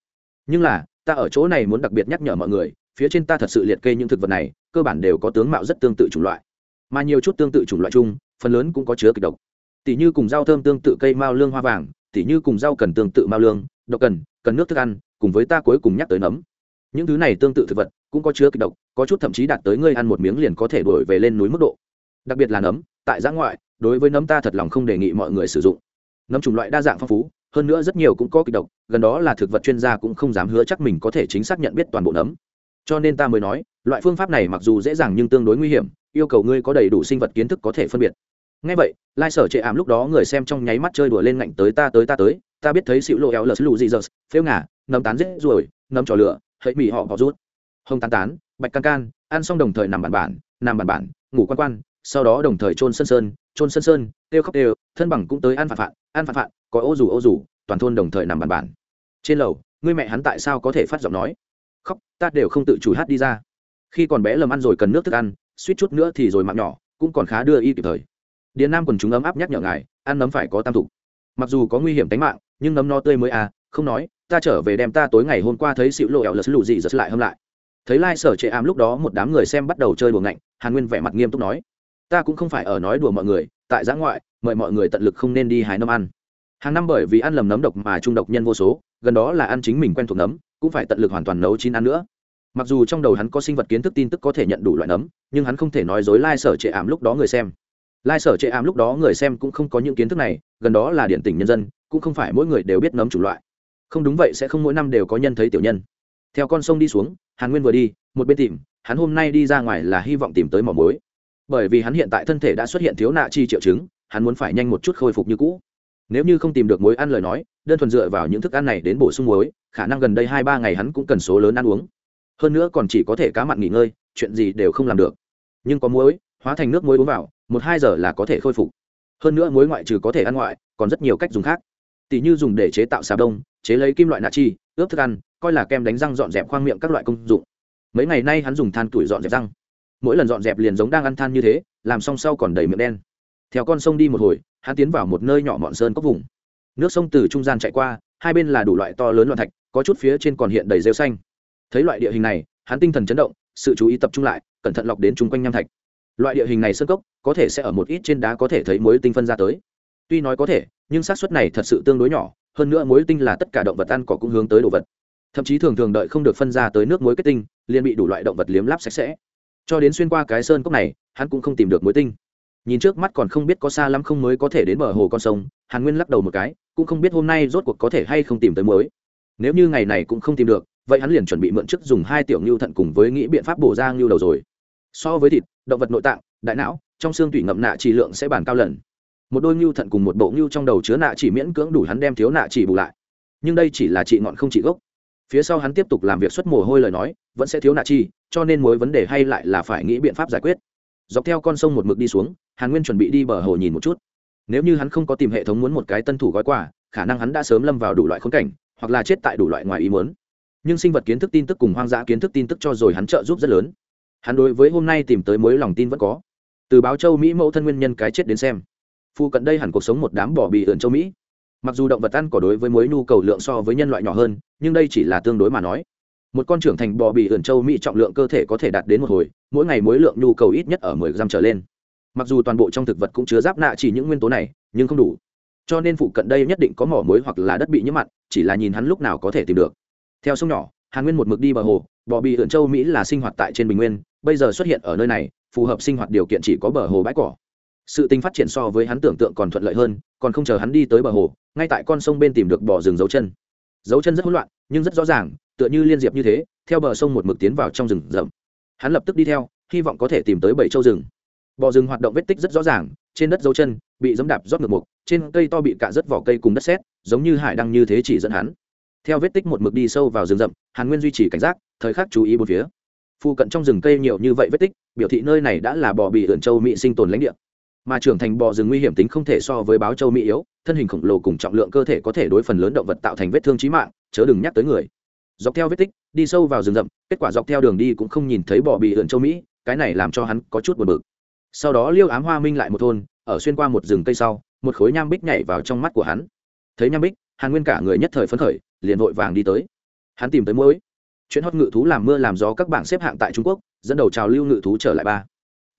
Nhưng là, ta ở chỗ này muốn đặc biệt nhắc nhở mọi người, phía trên ta thật sự liệt kê những thực vật này, cơ bản đều có tướng mạo rất tương tự chủng loại. Mà nhiều chút tương tự chủng loại chung, phần lớn cũng có chứa kịch độc. Tỷ như cùng rau thơm tương tự cây mao lương hoa vàng tỷ như cùng rau cần tương tự mao lương, độc cần cần nước thức ăn, cùng với ta cuối cùng nhắc tới nấm. Những thứ này tương tự thực vật, cũng có chứa kịch độc, có chút thậm chí đạt tới ngươi ăn một miếng liền có thể đổi về lên núi mức độ đặc biệt là nấm, tại giã ngoại, đối với nấm ta thật lòng không đề nghị mọi người sử dụng. Nấm chủng loại đa dạng phong phú, hơn nữa rất nhiều cũng có kịch độc, gần đó là thực vật chuyên gia cũng không dám hứa chắc mình có thể chính xác nhận biết toàn bộ nấm. Cho nên ta mới nói, loại phương pháp này mặc dù dễ dàng nhưng tương đối nguy hiểm, yêu cầu ngươi có đầy đủ sinh vật kiến thức có thể phân biệt. Ngay vậy, lai sở trệ ảm lúc đó người xem trong nháy mắt chơi đùa lên ngạnh tới ta tới ta tới, ta biết thấy xịu lộ éo lờ lù dị dơ phêu ngả nấm tán rết ruồi, nấm trò lửa, hãy mỉ họ họ rút. Hông tán tán, bạch can can, ăn xong đồng thời nằm bản bản nằm bản bản ngủ quan quan sau đó đồng thời trôn sân sơn trôn sân sơn têu khóc têu thân bằng cũng tới ăn phạt phạt ăn phạt phạt có ô dù ô dù, toàn thôn đồng thời nằm bàn bàn. trên lầu người mẹ hắn tại sao có thể phát giọng nói? Khóc ta đều không tự chủ hát đi ra. Khi còn bé lầm ăn rồi cần nước thức ăn suýt chút nữa thì rồi mạng nhỏ cũng còn khá đưa y kịp thời. Điền nam quần chúng ấm áp nhắc nhở ngài ăn nấm phải có tam thục mặc dù có nguy hiểm tính mạng nhưng nấm no tươi mới à không nói ta trở về đem ta tối ngày hôm qua thấy xịu lộ ẻo lật lụ gì giật lại hâm lại. Thấy lai sở trệ ám lúc đó một đám người xem bắt đầu chơi đùa ngạnh hàn nguyên vẻ mặt nghiêm túc nói ta cũng không phải ở nói đùa mọi người, tại giã ngoại, mời mọi người tận lực không nên đi hái nấm ăn. Hàng năm bởi vì ăn lầm nấm độc mà trung độc nhân vô số, gần đó là ăn chính mình quen thuộc nấm, cũng phải tận lực hoàn toàn nấu chín ăn nữa. Mặc dù trong đầu hắn có sinh vật kiến thức tin tức có thể nhận đủ loại nấm, nhưng hắn không thể nói dối lai sở trệ ảm lúc đó người xem. Lai sở trệ ảm lúc đó người xem cũng không có những kiến thức này, gần đó là điện tỉnh nhân dân, cũng không phải mỗi người đều biết nấm chủ loại. Không đúng vậy sẽ không mỗi năm đều có nhân thấy tiểu nhân. Theo con sông đi xuống, hàn nguyên vừa đi, một bên tìm, hắn hôm nay đi ra ngoài là hy vọng tìm tới mỏ mối bởi vì hắn hiện tại thân thể đã xuất hiện thiếu nạ chi triệu chứng, hắn muốn phải nhanh một chút khôi phục như cũ. Nếu như không tìm được mối ăn lời nói, đơn thuần dựa vào những thức ăn này đến bổ sung muối, khả năng gần đây hai ba ngày hắn cũng cần số lớn ăn uống. Hơn nữa còn chỉ có thể cá mặn nghỉ ngơi, chuyện gì đều không làm được. Nhưng có muối, hóa thành nước muối uống vào, một hai giờ là có thể khôi phục. Hơn nữa muối ngoại trừ có thể ăn ngoại, còn rất nhiều cách dùng khác. Tỷ như dùng để chế tạo xà đông, chế lấy kim loại nạ chi, ướp thức ăn, coi là kem đánh răng dọn dẹp khoang miệng các loại công dụng. Mấy ngày nay hắn dùng than tuổi dọn dẹp răng mỗi lần dọn dẹp liền giống đang ăn than như thế, làm xong sau còn đầy miệng đen. Theo con sông đi một hồi, hắn tiến vào một nơi nhỏ mọn sơn cốc vùng. Nước sông từ trung gian chạy qua, hai bên là đủ loại to lớn loạn thạch, có chút phía trên còn hiện đầy rêu xanh. Thấy loại địa hình này, hắn tinh thần chấn động, sự chú ý tập trung lại, cẩn thận lọc đến chung quanh nham thạch. Loại địa hình này sơn cốc, có thể sẽ ở một ít trên đá có thể thấy mối tinh phân ra tới. Tuy nói có thể, nhưng xác suất này thật sự tương đối nhỏ, hơn nữa mối tinh là tất cả động vật ăn cỏ cũng hướng tới đồ vật. Thậm chí thường thường đợi không được phân ra tới nước muối kết tinh, liền bị đủ loại động vật liếm láp sạch sẽ cho đến xuyên qua cái sơn cốc này, hắn cũng không tìm được mối tinh. Nhìn trước mắt còn không biết có xa lắm không mới có thể đến bờ hồ con sông, hàn nguyên lắc đầu một cái, cũng không biết hôm nay rốt cuộc có thể hay không tìm tới mối. nếu như ngày này cũng không tìm được, vậy hắn liền chuẩn bị mượn chức dùng hai tiểu ngưu thận cùng với nghĩ biện pháp bổ ra ngưu đầu rồi. So với thịt, động vật nội tạng, đại não, trong xương tủy ngậm nạ chỉ lượng sẽ bàn cao lần. Một đôi ngưu thận cùng một bộ ngưu trong đầu chứa nạ chỉ miễn cưỡng đủ hắn đem thiếu nạ chỉ bù lại. Nhưng đây chỉ là trị ngọn không trị gốc. Phía sau hắn tiếp tục làm việc xuất mồ hôi lời nói, vẫn sẽ thiếu nạ chi cho nên mối vấn đề hay lại là phải nghĩ biện pháp giải quyết. Dọc theo con sông một mực đi xuống, hàn nguyên chuẩn bị đi bờ hồ nhìn một chút. Nếu như hắn không có tìm hệ thống muốn một cái tân thủ gói quà, khả năng hắn đã sớm lâm vào đủ loại khốn cảnh, hoặc là chết tại đủ loại ngoài ý muốn. Nhưng sinh vật kiến thức tin tức cùng hoang dã kiến thức tin tức cho rồi hắn trợ giúp rất lớn. Hắn đối với hôm nay tìm tới mối lòng tin vẫn có. Từ báo châu mỹ mẫu thân nguyên nhân cái chết đến xem. Phu cận đây hẳn cuộc sống một đám bỏ bị ườn châu mỹ. Mặc dù động vật ăn có đối với mối nhu cầu lượng so với nhân loại nhỏ hơn, nhưng đây chỉ là tương đối mà nói một con trưởng thành bò bị ẩn châu mỹ trọng lượng cơ thể có thể đạt đến một hồi, mỗi ngày mối lượng nhu cầu ít nhất ở mười gram trở lên. Mặc dù toàn bộ trong thực vật cũng chứa giáp nạ chỉ những nguyên tố này, nhưng không đủ. Cho nên phụ cận đây nhất định có mỏ muối hoặc là đất bị nhiễm mặn, chỉ là nhìn hắn lúc nào có thể tìm được. Theo sông nhỏ, hàn nguyên một mực đi bờ hồ, bò bị ẩn châu mỹ là sinh hoạt tại trên bình nguyên, bây giờ xuất hiện ở nơi này, phù hợp sinh hoạt điều kiện chỉ có bờ hồ bãi cỏ. Sự tình phát triển so với hắn tưởng tượng còn thuận lợi hơn, còn không chờ hắn đi tới bờ hồ, ngay tại con sông bên tìm được bò rừng dấu chân. Dấu chân rất hỗn loạn nhưng rất rõ ràng, tựa như liên diệp như thế, theo bờ sông một mực tiến vào trong rừng rậm. Hắn lập tức đi theo, hy vọng có thể tìm tới bảy châu rừng. Bò rừng hoạt động vết tích rất rõ ràng, trên đất dấu chân bị dẫm đạp rót ngược mục, trên cây to bị cạ rất vỏ cây cùng đất xét giống như hải đăng như thế chỉ dẫn hắn. Theo vết tích một mực đi sâu vào rừng rậm, hàn nguyên duy trì cảnh giác, thời khắc chú ý bốn phía. Phụ cận trong rừng cây nhiều như vậy vết tích, biểu thị nơi này đã là bò bị ẩn châu mỹ sinh tồn lãnh địa mà trưởng thành bò rừng nguy hiểm tính không thể so với báo châu mỹ yếu, thân hình khổng lồ cùng trọng lượng cơ thể có thể đối phần lớn động vật tạo thành vết thương trí mạng, chớ đừng nhắc tới người. Dọc theo vết tích, đi sâu vào rừng rậm, kết quả dọc theo đường đi cũng không nhìn thấy bò bị ượn châu mỹ, cái này làm cho hắn có chút buồn bực. Sau đó liêu ám hoa minh lại một thôn, ở xuyên qua một rừng cây sau, một khối nham bích nhảy vào trong mắt của hắn. Thấy nham bích, hàn nguyên cả người nhất thời phấn khởi, liền vội vàng đi tới. Hắn tìm tới mũi. chuyện hót ngự thú làm mưa làm gió các bảng xếp hạng tại trung quốc, dẫn đầu trào lưu ngự thú trở lại ba.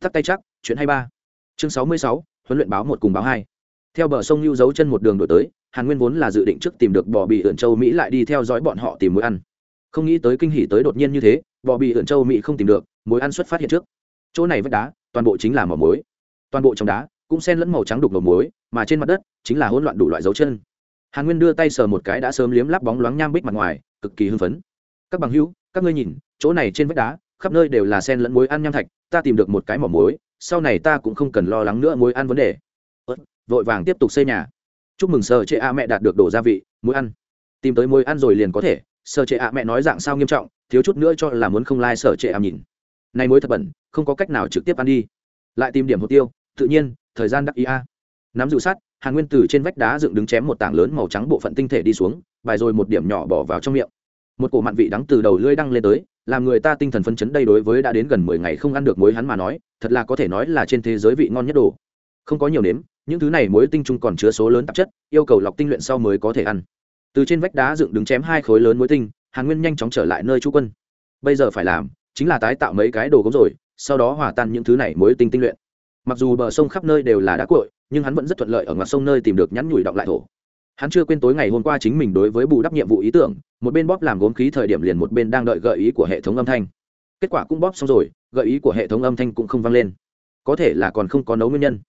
Tắt tay chắc, chuyện hay ba chương sáu mươi sáu, huấn luyện báo một cùng báo hai. Theo bờ sông lưu dấu chân một đường đổi tới, hàn nguyên vốn là dự định trước tìm được bò bị ẩn châu mỹ lại đi theo dõi bọn họ tìm mối ăn. Không nghĩ tới kinh hỉ tới đột nhiên như thế, bò bị ẩn châu mỹ không tìm được, mối ăn xuất phát hiện trước. Chỗ này vách đá, toàn bộ chính là mỏ muối. Toàn bộ trong đá, cũng xen lẫn màu trắng đục đầu muối, mà trên mặt đất, chính là hỗn loạn đủ loại dấu chân. Hàn nguyên đưa tay sờ một cái đã sớm liếm lắp bóng loáng nham bích mặt ngoài, cực kỳ hưng phấn. Các bằng hữu, các ngươi nhìn, chỗ này trên vách đá, khắp nơi đều là sen lẫn muối ăn nham thạch, ta tìm được một cái mỏ muối sau này ta cũng không cần lo lắng nữa muối ăn vấn đề. Vội vàng tiếp tục xây nhà. Chúc mừng sơ chế a mẹ đạt được đổ gia vị muối ăn. Tìm tới muối ăn rồi liền có thể sơ chế a mẹ nói dạng sao nghiêm trọng, thiếu chút nữa cho là muốn không lai、like、sở trệ a nhìn. Nay muối thật bẩn, không có cách nào trực tiếp ăn đi. Lại tìm điểm hộp tiêu, tự nhiên, thời gian đắc ý a. Nắm dụ sát hàn nguyên từ trên vách đá dựng đứng chém một tảng lớn màu trắng bộ phận tinh thể đi xuống, bài rồi một điểm nhỏ bỏ vào trong miệng. Một cổ mặn vị đắng từ đầu lưỡi đăng lên tới làm người ta tinh thần phấn chấn đây đối với đã đến gần mười ngày không ăn được muối hắn mà nói thật là có thể nói là trên thế giới vị ngon nhất đồ. Không có nhiều nếm những thứ này muối tinh trung còn chứa số lớn tạp chất yêu cầu lọc tinh luyện sau mới có thể ăn. Từ trên vách đá dựng đứng chém hai khối lớn muối tinh hàn nguyên nhanh chóng trở lại nơi trú quân. Bây giờ phải làm chính là tái tạo mấy cái đồ gốm rồi sau đó hòa tan những thứ này muối tinh tinh luyện. Mặc dù bờ sông khắp nơi đều là đá cuội, nhưng hắn vẫn rất thuận lợi ở ngoặt sông nơi tìm được nhắn nhủi đọng lại thổ hắn chưa quên tối ngày hôm qua chính mình đối với bù đắp nhiệm vụ ý tưởng, một bên bóp làm gốm khí thời điểm liền một bên đang đợi gợi ý của hệ thống âm thanh. Kết quả cũng bóp xong rồi, gợi ý của hệ thống âm thanh cũng không vang lên. Có thể là còn không có nấu nguyên nhân.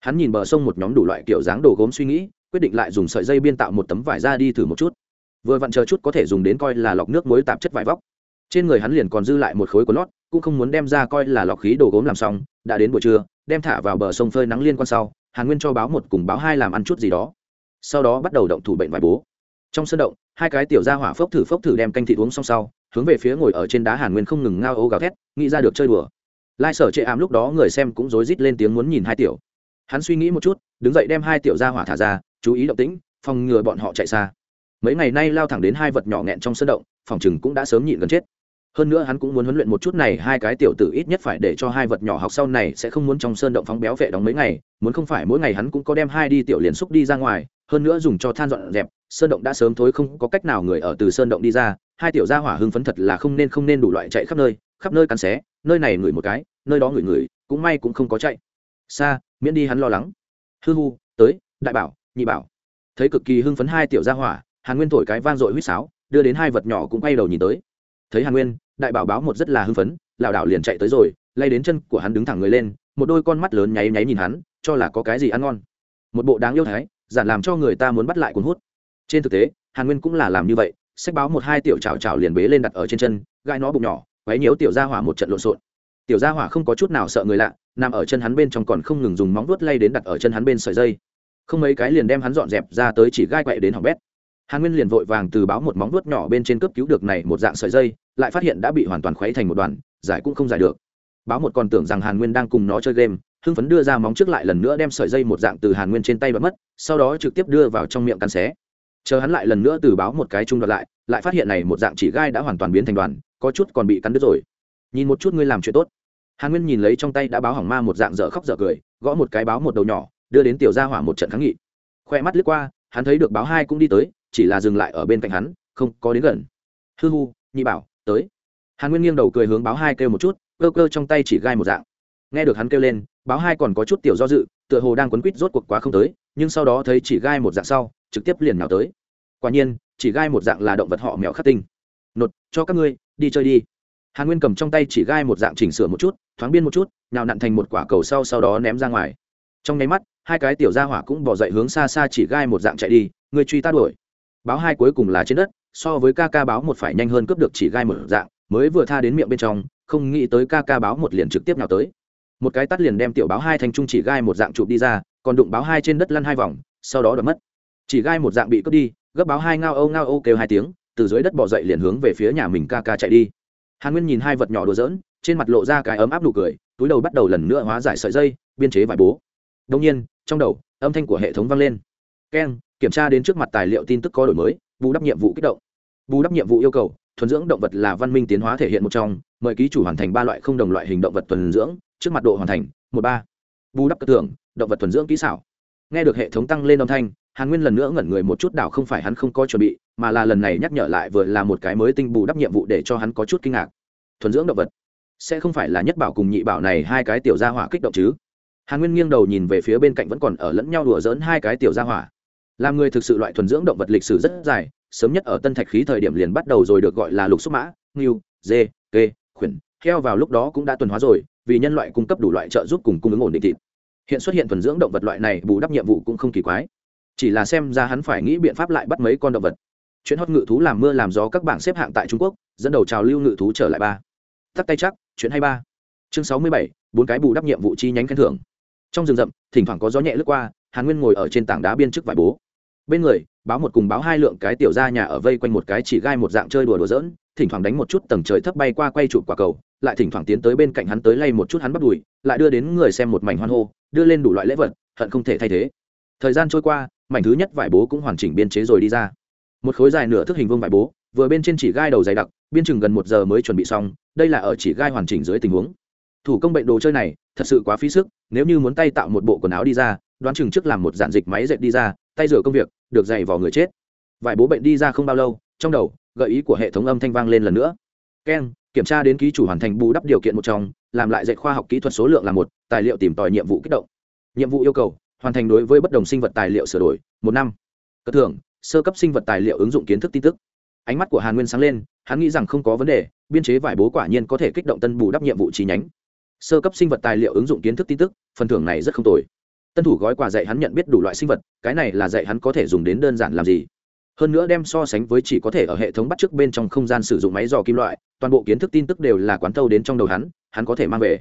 Hắn nhìn bờ sông một nhóm đủ loại kiểu dáng đồ gốm suy nghĩ, quyết định lại dùng sợi dây biên tạo một tấm vải ra đi thử một chút. Vừa vặn chờ chút có thể dùng đến coi là lọc nước muối tạp chất vải vóc. Trên người hắn liền còn dư lại một khối của lót, cũng không muốn đem ra coi là lọc khí đồ gốm làm xong, đã đến buổi trưa, đem thả vào bờ sông phơi nắng liên quan sau, hàn nguyên cho báo một cùng báo hai làm ăn chút gì đó sau đó bắt đầu động thủ bệnh vải bố. Trong sân động, hai cái tiểu ra hỏa phốc thử phốc thử đem canh thịt uống xong sau, hướng về phía ngồi ở trên đá hàn nguyên không ngừng ngao ô gào thét, nghĩ ra được chơi đùa. Lai sở chệ ám lúc đó người xem cũng rối rít lên tiếng muốn nhìn hai tiểu. Hắn suy nghĩ một chút, đứng dậy đem hai tiểu ra hỏa thả ra, chú ý động tĩnh, phòng ngừa bọn họ chạy xa. Mấy ngày nay lao thẳng đến hai vật nhỏ nghẹn trong sân động, phòng chừng cũng đã sớm nhịn gần chết. Hơn nữa hắn cũng muốn huấn luyện một chút này, hai cái tiểu tử ít nhất phải để cho hai vật nhỏ học sau này sẽ không muốn trong sơn động phóng béo vệ đóng mấy ngày, muốn không phải mỗi ngày hắn cũng có đem hai đi tiểu liền xúc đi ra ngoài hơn nữa dùng cho than dọn dẹp, sơn động đã sớm thối, không có cách nào người ở từ sơn động đi ra. Hai tiểu gia hỏa hưng phấn thật là không nên không nên đủ loại chạy khắp nơi khắp nơi cắn xé, nơi này ngửi một cái, nơi đó ngửi ngửi, cũng may cũng không có chạy. Xa miễn đi hắn lo lắng. Hư hu, tới, đại bảo, nhị bảo. Thấy cực kỳ hưng phấn hai tiểu gia hỏa, hàn nguyên thổi cái vang dội huýt sáo, đưa đến hai vật nhỏ cũng quay đầu nhìn tới. Thấy hàn nguyên, đại bảo báo một rất là hưng phấn lảo đảo liền chạy tới rồi, lay đến chân của hắn đứng thẳng người lên, một đôi con mắt lớn nháy nháy nhìn hắn, cho là có cái gì ăn ngon. Một bộ đáng yêu thái giản làm cho người ta muốn bắt lại cuốn hút. Trên thực tế, hàn nguyên cũng là làm như vậy, sách báo một hai tiểu chảo chảo liền bế lên đặt ở trên chân gai nó bụng nhỏ, quấy nhiễu tiểu gia hỏa một trận lộn xộn. Tiểu gia hỏa không có chút nào sợ người lạ, nằm ở chân hắn bên trong còn không ngừng dùng móng vuốt lay đến đặt ở chân hắn bên sợi dây. Không mấy cái liền đem hắn dọn dẹp ra tới chỉ gai quậy đến hỏng bét. Hàn nguyên liền vội vàng từ báo một móng vuốt nhỏ bên trên cấp cứu được này một dạng sợi dây, lại phát hiện đã bị hoàn toàn khuấy thành một đoàn, giải cũng không giải được. Báo một còn tưởng rằng hàn nguyên đang cùng nó chơi game hưng phấn đưa ra móng trước lại lần nữa đem sợi dây một dạng từ hàn nguyên trên tay bật mất, sau đó trực tiếp đưa vào trong miệng cắn xé. Chờ hắn lại lần nữa từ báo một cái trung đoạt lại lại phát hiện này một dạng chỉ gai đã hoàn toàn biến thành đoàn, có chút còn bị cắn đứt rồi. Nhìn một chút ngươi làm chuyện tốt. Hàn nguyên nhìn lấy trong tay đã báo hỏng ma một dạng dở khóc dở cười, gõ một cái báo một đầu nhỏ, đưa đến tiểu gia hỏa một trận kháng nghị. Khoe mắt lướt qua, hắn thấy được báo hai cũng đi tới, chỉ là dừng lại ở bên cạnh hắn, không có đến gần. Hư hu nhị bảo, tới. Hàn nguyên nghiêng đầu cười hướng báo hai kêu một chút, cơ cơ trong tay chỉ gai một dạng nghe được hắn kêu lên, báo hai còn có chút tiểu do dự, tựa hồ đang quấn quýt rốt cuộc quá không tới, nhưng sau đó thấy chỉ gai một dạng sau, trực tiếp liền nào tới. Quả nhiên, chỉ gai một dạng là động vật họ mèo khắc tinh. Nột, cho các ngươi, đi chơi đi. Hàn nguyên cầm trong tay chỉ gai một dạng chỉnh sửa một chút, thoáng biên một chút nào nặn thành một quả cầu sau sau đó ném ra ngoài. Trong nháy mắt, hai cái tiểu gia hỏa cũng bỏ dậy hướng xa xa chỉ gai một dạng chạy đi người truy ta đuổi. Báo hai cuối cùng là trên đất, so với ca ca báo một phải nhanh hơn cướp được chỉ gai một dạng, mới vừa tha đến miệng bên trong, không nghĩ tới ca ca báo một liền trực tiếp nào tới một cái tắt liền đem tiểu báo hai thành trung chỉ gai một dạng chụp đi ra, còn đụng báo hai trên đất lăn hai vòng, sau đó đập mất. Chỉ gai một dạng bị cướp đi, gấp báo hai ngao âu ngao âu kêu hai tiếng, từ dưới đất bỏ dậy liền hướng về phía nhà mình ca ca chạy đi. Hàn nguyên nhìn hai vật nhỏ đùa giỡn, trên mặt lộ ra cái ấm áp nụ cười, túi đầu bắt đầu lần nữa hóa giải sợi dây, biên chế vải bố. Đông nhiên, trong đầu, âm thanh của hệ thống vang lên. Keng, kiểm tra đến trước mặt tài liệu tin tức có đổi mới, bù đắp nhiệm vụ kích động. Bù đắp nhiệm vụ yêu cầu, thuần dưỡng động vật là văn minh tiến hóa thể hiện một trong, mời ký chủ hoàn thành ba loại không đồng loại hình động vật thuần dưỡng trước mặt độ hoàn thành, một ba. Bù đắp cơ tưởng, động vật thuần dưỡng kỹ xảo. Nghe được hệ thống tăng lên âm thanh, hàn nguyên lần nữa ngẩn người một chút đảo không phải hắn không có chuẩn bị, mà là lần này nhắc nhở lại vừa là một cái mới tinh bù đắp nhiệm vụ để cho hắn có chút kinh ngạc. Thuần dưỡng động vật? Sẽ không phải là nhất bảo cùng nhị bảo này hai cái tiểu gia hỏa kích động chứ? Hàn nguyên nghiêng đầu nhìn về phía bên cạnh vẫn còn ở lẫn nhau đùa dỡn hai cái tiểu gia hỏa. Làm người thực sự loại thuần dưỡng động vật lịch sử rất dài, sớm nhất ở tân thạch khí thời điểm liền bắt đầu rồi được gọi là lục xúc mã, ngưu, dê, kê, khuyển, heo vào lúc đó cũng đã tuần hóa rồi vì nhân loại cung cấp đủ loại trợ giúp cùng cung ứng ổn định thịt. Hiện xuất hiện thuần dưỡng động vật loại này, bù đắp nhiệm vụ cũng không kỳ quái. Chỉ là xem ra hắn phải nghĩ biện pháp lại bắt mấy con động vật. Chuyện hót ngự thú làm mưa làm gió các bảng xếp hạng tại trung quốc, dẫn đầu trào lưu ngự thú trở lại ba. Tắt tay chắc chuyện hay ba. Chương sáu mươi bảy, bốn cái bù đắp nhiệm vụ chi nhánh khen thưởng. Trong rừng rậm, thỉnh thoảng có gió nhẹ lướt qua, hàn nguyên ngồi ở trên tảng đá biên chức vải bố. Bên người, báo một cùng báo hai lượng cái tiểu ra nhà ở vây quanh một cái chỉ gai một dạng chơi đùa đùa dỡn thỉnh thoảng đánh một chút tầng trời thấp bay qua quay chụp quả cầu, lại thỉnh thoảng tiến tới bên cạnh hắn tới lay một chút hắn bắt đùi, lại đưa đến người xem một mảnh hoan hô, đưa lên đủ loại lễ vật, hận không thể thay thế. Thời gian trôi qua, mảnh thứ nhất vải bố cũng hoàn chỉnh biên chế rồi đi ra. Một khối dài nửa thước hình vuông vải bố, vừa bên trên chỉ gai đầu dày đặc, biên chừng gần một giờ mới chuẩn bị xong, đây là ở chỉ gai hoàn chỉnh dưới tình huống. Thủ công bệnh đồ chơi này, thật sự quá phí sức, nếu như muốn tay tạo một bộ quần áo đi ra, đoán chừng trước làm một dạn dịch máy dệt đi ra, tay rửa công việc, được dày vào người chết. Vải bố bệnh đi ra không bao lâu, trong đầu gợi ý của hệ thống âm thanh vang lên lần nữa. Keng kiểm tra đến ký chủ hoàn thành bù đắp điều kiện một trong, làm lại dạy khoa học kỹ thuật số lượng là một, tài liệu tìm tòi nhiệm vụ kích động. Nhiệm vụ yêu cầu, hoàn thành đối với bất đồng sinh vật tài liệu sửa đổi, một năm. Cất thưởng, sơ cấp sinh vật tài liệu ứng dụng kiến thức tin tức. Ánh mắt của hàn nguyên sáng lên, hắn nghĩ rằng không có vấn đề, biên chế vải bố quả nhiên có thể kích động tân bù đắp nhiệm vụ chi nhánh. Sơ cấp sinh vật tài liệu ứng dụng kiến thức tin tức, phần thưởng này rất không tồi. Tân thủ gói quà dạy hắn nhận biết đủ loại sinh vật, cái này là dạy hắn có thể dùng đến đơn giản làm gì hơn nữa đem so sánh với chỉ có thể ở hệ thống bắt chước bên trong không gian sử dụng máy dò kim loại, toàn bộ kiến thức tin tức đều là quán thâu đến trong đầu hắn hắn có thể mang về.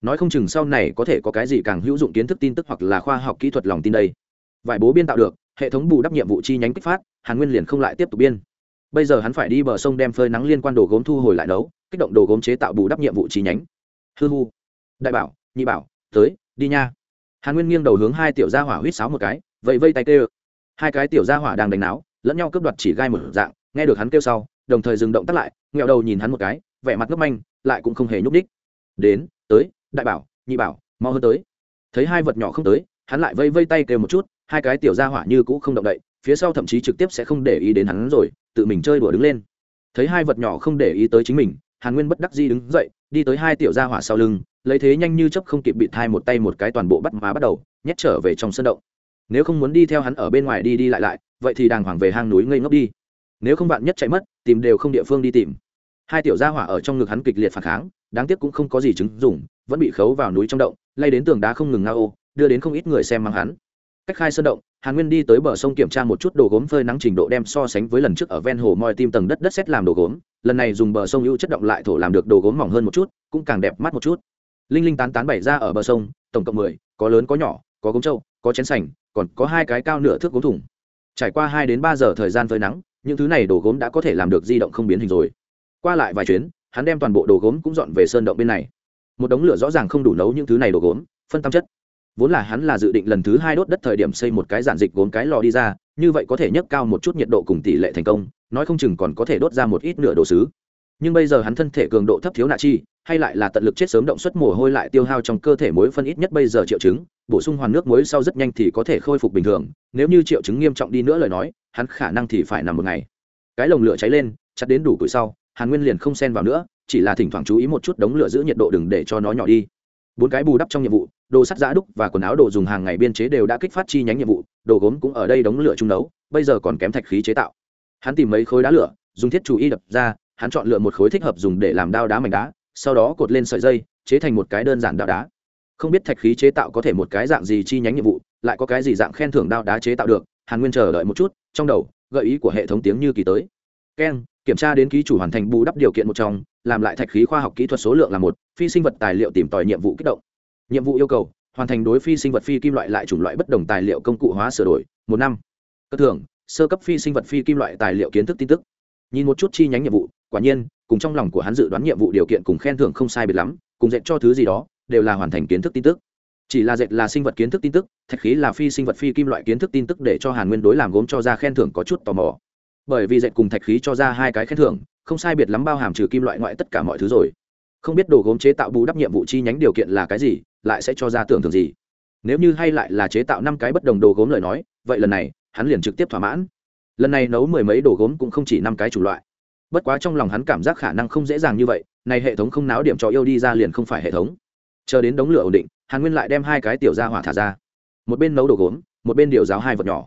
Nói không chừng sau này có thể có cái gì càng hữu dụng kiến thức tin tức hoặc là khoa học kỹ thuật lòng tin đây. Vải bố biên tạo được, hệ thống bù đắp nhiệm vụ chi nhánh kích phát, hàn nguyên liền không lại tiếp tục biên. Bây giờ hắn phải đi bờ sông đem phơi nắng liên quan đồ gốm thu hồi lại nấu, kích động đồ gốm chế tạo bù đắp nhiệm vụ chi nhánh. Hư hu. Đại bảo, nhị bảo, tới, đi nha. Hàn nguyên nghiêng đầu hướng hai tiểu gia hỏa huýt sáo một cái vậy vây tay kêu. Hai cái tiểu gia hỏa đang đánh náo lẫn nhau cướp đoạt chỉ gai một dạng, nghe được hắn kêu sau, đồng thời dừng động tắt lại, nghẹo đầu nhìn hắn một cái, vẻ mặt ngấp manh, lại cũng không hề nhúc đích đến, tới, đại bảo, nhị bảo, mau hơn tới. Thấy hai vật nhỏ không tới, hắn lại vây vây tay kêu một chút, hai cái tiểu gia hỏa như cũ không động đậy, phía sau thậm chí trực tiếp sẽ không để ý đến hắn rồi, tự mình chơi đùa đứng lên. Thấy hai vật nhỏ không để ý tới chính mình, hàn nguyên bất đắc di đứng dậy, đi tới hai tiểu gia hỏa sau lưng, lấy thế nhanh như chấp không kịp bị thai một tay một cái toàn bộ bắt má bắt đầu, nhét trở về trong sân động. Nếu không muốn đi theo hắn ở bên ngoài đi đi lại lại vậy thì đàng hoàng về hang núi ngây ngốc đi. Nếu không bạn nhất chạy mất, tìm đều không địa phương đi tìm. Hai tiểu gia hỏa ở trong ngực hắn kịch liệt phản kháng, đáng tiếc cũng không có gì chứng dùng vẫn bị khấu vào núi trong động, lay đến tường đá không ngừng nga ô đưa đến không ít người xem mang hắn. Cách khai sơn động, hàn nguyên đi tới bờ sông kiểm tra một chút đồ gốm phơi nắng trình độ đem so sánh với lần trước ở ven hồ moi tim tầng đất đất xét làm đồ gốm. Lần này dùng bờ sông ưu chất động lại thổ làm được đồ gốm mỏng hơn một chút, cũng càng đẹp mắt một chút. Linh linh tán tán bày ra ở bờ sông, tổng cộng mười, có lớn có nhỏ, có gốm trâu, có chén sành, còn có hai cái cao nửa thước gốm thủng trải qua hai đến ba giờ thời gian phơi nắng, những thứ này đồ gốm đã có thể làm được di động không biến hình rồi. Qua lại vài chuyến, hắn đem toàn bộ đồ gốm cũng dọn về sơn động bên này. Một đống lửa rõ ràng không đủ nấu những thứ này đồ gốm, phân tam chất. Vốn là hắn là dự định lần thứ hai đốt đất thời điểm xây một cái giản dịch gốm cái lò đi ra, như vậy có thể nhấc cao một chút nhiệt độ cùng tỷ lệ thành công, nói không chừng còn có thể đốt ra một ít nửa đồ sứ. Nhưng bây giờ hắn thân thể cường độ thấp thiếu nạ chi, hay lại là tận lực chết sớm động suất mồ hôi lại tiêu hao trong cơ thể muối phân ít nhất bây giờ triệu chứng bổ sung hoàn nước muối sau rất nhanh thì có thể khôi phục bình thường, nếu như triệu chứng nghiêm trọng đi nữa lời nói, hắn khả năng thì phải nằm một ngày. Cái lồng lửa cháy lên, chặt đến đủ tuổi sau, hàn nguyên liền không xen vào nữa, chỉ là thỉnh thoảng chú ý một chút đống lửa giữ nhiệt độ đừng để cho nó nhỏ đi. Bốn cái bù đắp trong nhiệm vụ, đồ sắt giã đúc và quần áo đồ dùng hàng ngày biên chế đều đã kích phát chi nhánh nhiệm vụ, đồ gốm cũng ở đây đống lửa trung đấu bây giờ còn kém thạch khí chế tạo. Hắn tìm mấy khối đá lửa, dùng thiết chủ y đập ra, hắn chọn lựa một khối thích hợp dùng để làm đao đá mảnh đá, sau đó cột lên sợi dây, chế thành một cái đơn giản đao đá không biết thạch khí chế tạo có thể một cái dạng gì chi nhánh nhiệm vụ, lại có cái gì dạng khen thưởng đao đá chế tạo được, hàn nguyên chờ đợi một chút, trong đầu, gợi ý của hệ thống tiếng như kỳ tới. Keng kiểm tra đến ký chủ hoàn thành bù đắp điều kiện một trong, làm lại thạch khí khoa học kỹ thuật số lượng là một, phi sinh vật tài liệu tìm tòi nhiệm vụ kích động. Nhiệm vụ yêu cầu, hoàn thành đối phi sinh vật phi kim loại lại chủng loại bất đồng tài liệu công cụ hóa sửa đổi, một năm. Cơ thưởng, sơ cấp phi sinh vật phi kim loại tài liệu kiến thức tin tức. Nhìn một chút chi nhánh nhiệm vụ, quả nhiên, cùng trong lòng của hắn dự đoán nhiệm vụ điều kiện cùng khen thưởng không sai biệt lắm, cùng dạy cho thứ gì đó đều là hoàn thành kiến thức tin tức. Chỉ là dệt là sinh vật kiến thức tin tức, thạch khí là phi sinh vật phi kim loại kiến thức tin tức để cho hàn nguyên đối làm gốm cho ra khen thưởng có chút tò mò. Bởi vì dệt cùng thạch khí cho ra hai cái khen thưởng, không sai biệt lắm bao hàm trừ kim loại ngoại tất cả mọi thứ rồi. Không biết đồ gốm chế tạo bù đắp nhiệm vụ chi nhánh điều kiện là cái gì, lại sẽ cho ra tưởng tượng gì? Nếu như hay lại là chế tạo năm cái bất đồng đồ gốm lời nói, vậy lần này, hắn liền trực tiếp thỏa mãn. Lần này nấu mười mấy đồ gốm cũng không chỉ năm cái chủ loại. Bất quá trong lòng hắn cảm giác khả năng không dễ dàng như vậy, này hệ thống không náo điểm cho yêu đi ra liền không phải hệ thống chờ đến đống lửa ổn định, hàn nguyên lại đem hai cái tiểu ra hỏa thả ra. Một bên nấu đồ gốm, một bên điều giáo hai vật nhỏ.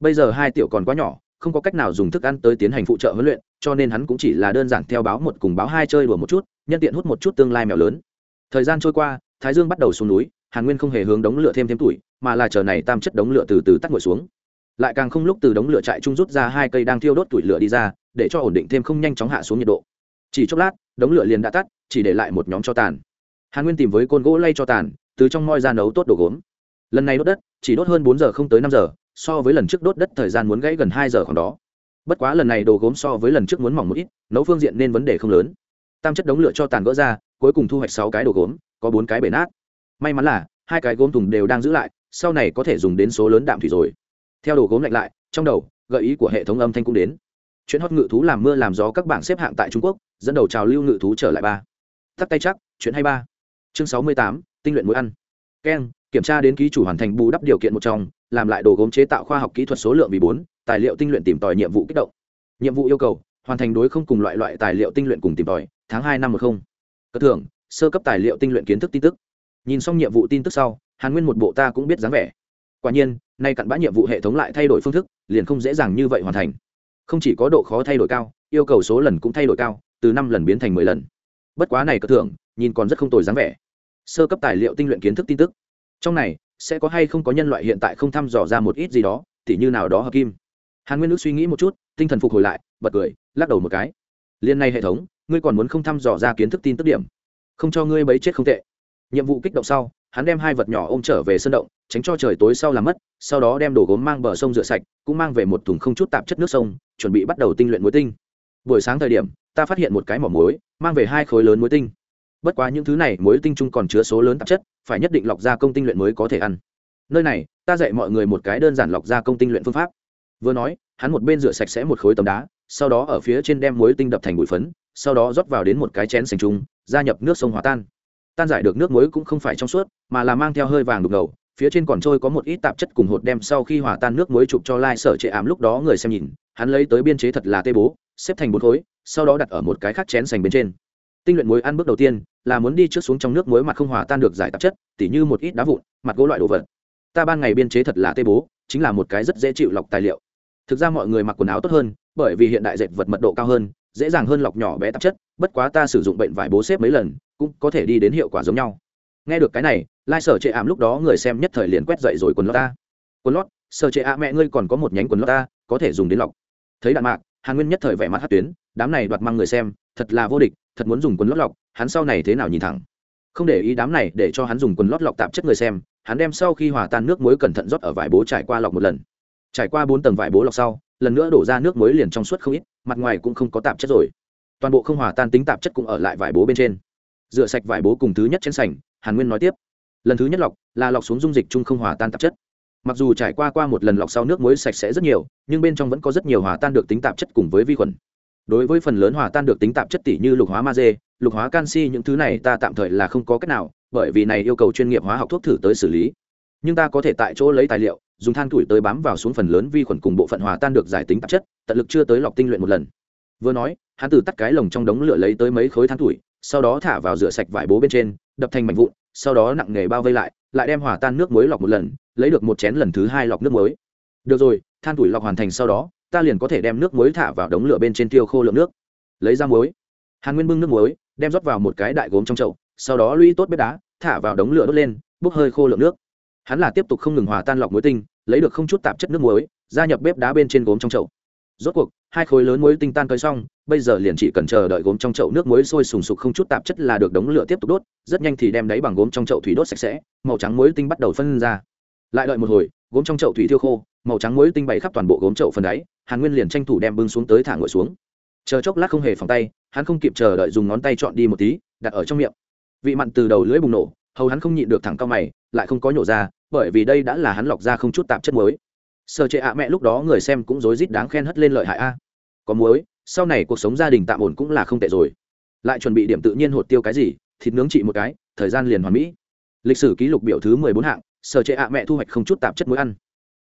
Bây giờ hai tiểu còn quá nhỏ, không có cách nào dùng thức ăn tới tiến hành phụ trợ huấn luyện, cho nên hắn cũng chỉ là đơn giản theo báo một cùng báo hai chơi đùa một chút, nhân tiện hút một chút tương lai mèo lớn. Thời gian trôi qua, thái dương bắt đầu xuống núi, hàn nguyên không hề hướng đống lửa thêm thêm tuổi, mà là chờ này tam chất đống lửa từ từ tắt ngồi xuống. Lại càng không lúc từ đống lửa chạy trung rút ra hai cây đang thiêu đốt tuổi lửa đi ra, để cho ổn định thêm không nhanh chóng hạ xuống nhiệt độ. Chỉ chốc lát, đống lửa liền đã tắt, chỉ để lại một nhóm cho tàn hàn nguyên tìm với côn gỗ lay cho tàn, từ trong moi ra nấu tốt đồ gốm. Lần này đốt đất, chỉ đốt hơn bốn giờ không tới năm giờ, so với lần trước đốt đất thời gian muốn gãy gần hai giờ khoảng đó. Bất quá lần này đồ gốm so với lần trước muốn mỏng một ít, nấu phương diện nên vấn đề không lớn. Tam chất đống lửa cho tàn gỡ ra, cuối cùng thu hoạch sáu cái đồ gốm, có bốn cái bể nát. May mắn là, hai cái gốm thùng đều đang giữ lại, sau này có thể dùng đến số lớn đạm thủy rồi. Theo đồ gốm lạnh lại, trong đầu, gợi ý của hệ thống âm thanh cũng đến. Chuyện hót ngự thú làm mưa làm gió các bảng xếp hạng tại trung quốc, dẫn đầu trào lưu ngự thú trở lại ba. Tắt tay chắc, chuyện hay ba chương sáu mươi tám, tinh luyện mũi ăn. Keng kiểm tra đến ký chủ hoàn thành bù đắp điều kiện một trong, làm lại đồ gốm chế tạo khoa học kỹ thuật số lượng vì bốn, tài liệu tinh luyện tìm tòi nhiệm vụ kích động. Nhiệm vụ yêu cầu, hoàn thành đối không cùng loại loại tài liệu tinh luyện cùng tìm tòi, tháng hai năm một không. Cất thưởng, sơ cấp tài liệu tinh luyện kiến thức tin tức. Nhìn xong nhiệm vụ tin tức sau, hàn nguyên một bộ ta cũng biết dáng vẻ. Quả nhiên, nay cặn bã nhiệm vụ hệ thống lại thay đổi phương thức, liền không dễ dàng như vậy hoàn thành. Không chỉ có độ khó thay đổi cao, yêu cầu số lần cũng thay đổi cao, từ năm lần biến thành mười lần. Bất quá này cất thưởng, nhìn còn rất không tồi dáng vẻ sơ cấp tài liệu tinh luyện kiến thức tin tức. Trong này, sẽ có hay không có nhân loại hiện tại không thăm dò ra một ít gì đó, tỉ như nào đó hợp kim. Hàn nguyên nước suy nghĩ một chút, tinh thần phục hồi lại, bật cười, lắc đầu một cái. Liên này hệ thống, ngươi còn muốn không thăm dò ra kiến thức tin tức điểm? Không cho ngươi bấy chết không tệ. Nhiệm vụ kích động sau, hắn đem hai vật nhỏ ôm trở về sân động, tránh cho trời tối sau làm mất, sau đó đem đồ gốm mang bờ sông rửa sạch, cũng mang về một thùng không chút tạp chất nước sông, chuẩn bị bắt đầu tinh luyện muối tinh. Buổi sáng thời điểm, ta phát hiện một cái mỏ muối, mang về hai khối lớn muối tinh bất quá những thứ này muối tinh trung còn chứa số lớn tạp chất, phải nhất định lọc ra công tinh luyện mới có thể ăn. Nơi này, ta dạy mọi người một cái đơn giản lọc ra công tinh luyện phương pháp. Vừa nói, hắn một bên rửa sạch sẽ một khối tấm đá, sau đó ở phía trên đem muối tinh đập thành bụi phấn, sau đó rót vào đến một cái chén sành trung, gia nhập nước sông hòa tan. Tan giải được nước muối cũng không phải trong suốt, mà là mang theo hơi vàng đục ngầu, phía trên còn trôi có một ít tạp chất cùng hột đem sau khi hòa tan nước muối chụp cho lai sở trệ ảm lúc đó người xem nhìn, hắn lấy tới biên chế thật là tê bố, xếp thành bốn khối, sau đó đặt ở một cái khác chén sành bên trên tinh luyện muối ăn bước đầu tiên là muốn đi trước xuống trong nước muối mặt không hòa tan được giải tạp chất, tỉ như một ít đá vụn, mặt gỗ loại đồ vật. Ta ban ngày biên chế thật là tê bố, chính là một cái rất dễ chịu lọc tài liệu. Thực ra mọi người mặc quần áo tốt hơn, bởi vì hiện đại dệt vật mật độ cao hơn, dễ dàng hơn lọc nhỏ bé tạp chất, bất quá ta sử dụng bệnh vải bố xếp mấy lần, cũng có thể đi đến hiệu quả giống nhau. Nghe được cái này, lai sở chệ ảm lúc đó người xem nhất thời liền quét dậy rồi quần lót ta. Quần lót? Sở chệ ạ mẹ ngươi còn có một nhánh quần lót ta, có thể dùng đến lọc. Thấy đạn mạc, hàn nguyên nhất thời vẻ mặt hát tuyến đám này đoạt mang người xem, thật là vô địch, thật muốn dùng quần lót lọc, hắn sau này thế nào nhìn thẳng. Không để ý đám này, để cho hắn dùng quần lót lọc tạp chất người xem, hắn đem sau khi hòa tan nước muối cẩn thận rót ở vải bố trải qua lọc một lần. Trải qua bốn tầng vải bố lọc sau, lần nữa đổ ra nước muối liền trong suốt không ít, mặt ngoài cũng không có tạp chất rồi. Toàn bộ không hòa tan tính tạp chất cũng ở lại vải bố bên trên. Rửa sạch vải bố cùng thứ nhất trên sành, hàn nguyên nói tiếp. Lần thứ nhất lọc là lọc xuống dung dịch chung không hòa tan tạp chất. Mặc dù trải qua qua một lần lọc sau nước muối sạch sẽ rất nhiều, nhưng bên trong vẫn có rất nhiều hòa tan được tính tạp chất cùng với vi khuẩn đối với phần lớn hòa tan được tính tạp chất tỷ như lục hóa magie lục hóa canxi những thứ này ta tạm thời là không có cách nào, bởi vì này yêu cầu chuyên nghiệp hóa học thuốc thử tới xử lý. Nhưng ta có thể tại chỗ lấy tài liệu, dùng than củi tới bám vào xuống phần lớn vi khuẩn cùng bộ phận hòa tan được giải tính tạp chất, tận lực chưa tới lọc tinh luyện một lần. Vừa nói, hắn từ tắt cái lồng trong đống lửa lấy tới mấy khối than củi, sau đó thả vào rửa sạch vải bố bên trên, đập thành mảnh vụn, sau đó nặng nghề bao vây lại lại đem hòa tan nước muối lọc một lần, lấy được một chén lần thứ hai lọc nước muối. Được rồi, than củi lọc hoàn thành sau đó ta liền có thể đem nước muối thả vào đống lửa bên trên tiêu khô lượng nước. Lấy ra muối. Hàn nguyên bưng nước muối, đem rót vào một cái đại gốm trong chậu, sau đó lũy tốt bếp đá, thả vào đống lửa đốt lên, bốc hơi khô lượng nước. Hắn là tiếp tục không ngừng hòa tan lọc muối tinh, lấy được không chút tạp chất nước muối, gia nhập bếp đá bên trên gốm trong chậu. Rốt cuộc, hai khối lớn muối tinh tan cơi xong, bây giờ liền chỉ cần chờ đợi gốm trong chậu nước muối sôi sùng sục không chút tạp chất là được đống lửa tiếp tục đốt, rất nhanh thì đem đáy bằng gốm trong chậu thủy đốt sạch sẽ, màu trắng muối tinh bắt đầu phân ra. Lại đợi một hồi, gốm trong chậu thủy thiêu khô màu trắng muối tinh bày khắp toàn bộ gốm chậu phần đáy, hàn nguyên liền tranh thủ đem bưng xuống tới thả ngồi xuống. Chờ chốc lát không hề phòng tay, hắn không kịp chờ đợi dùng ngón tay chọn đi một tí, đặt ở trong miệng. Vị mặn từ đầu lưỡi bùng nổ, hầu hắn không nhịn được thẳng cao mày, lại không có nhổ ra, bởi vì đây đã là hắn lọc ra không chút tạp chất muối. Sợ chệ ạ mẹ lúc đó người xem cũng rối rít đáng khen hất lên lợi hại a. Có muối, sau này cuộc sống gia đình tạm ổn cũng là không tệ rồi. Lại chuẩn bị điểm tự nhiên hột tiêu cái gì, thịt nướng trị một cái, thời gian liền hoàn mỹ. Lịch sử ký lục biểu thứ mười bốn hạng, sở trệ ạ mẹ thu hoạch không chút tạp chất muối ăn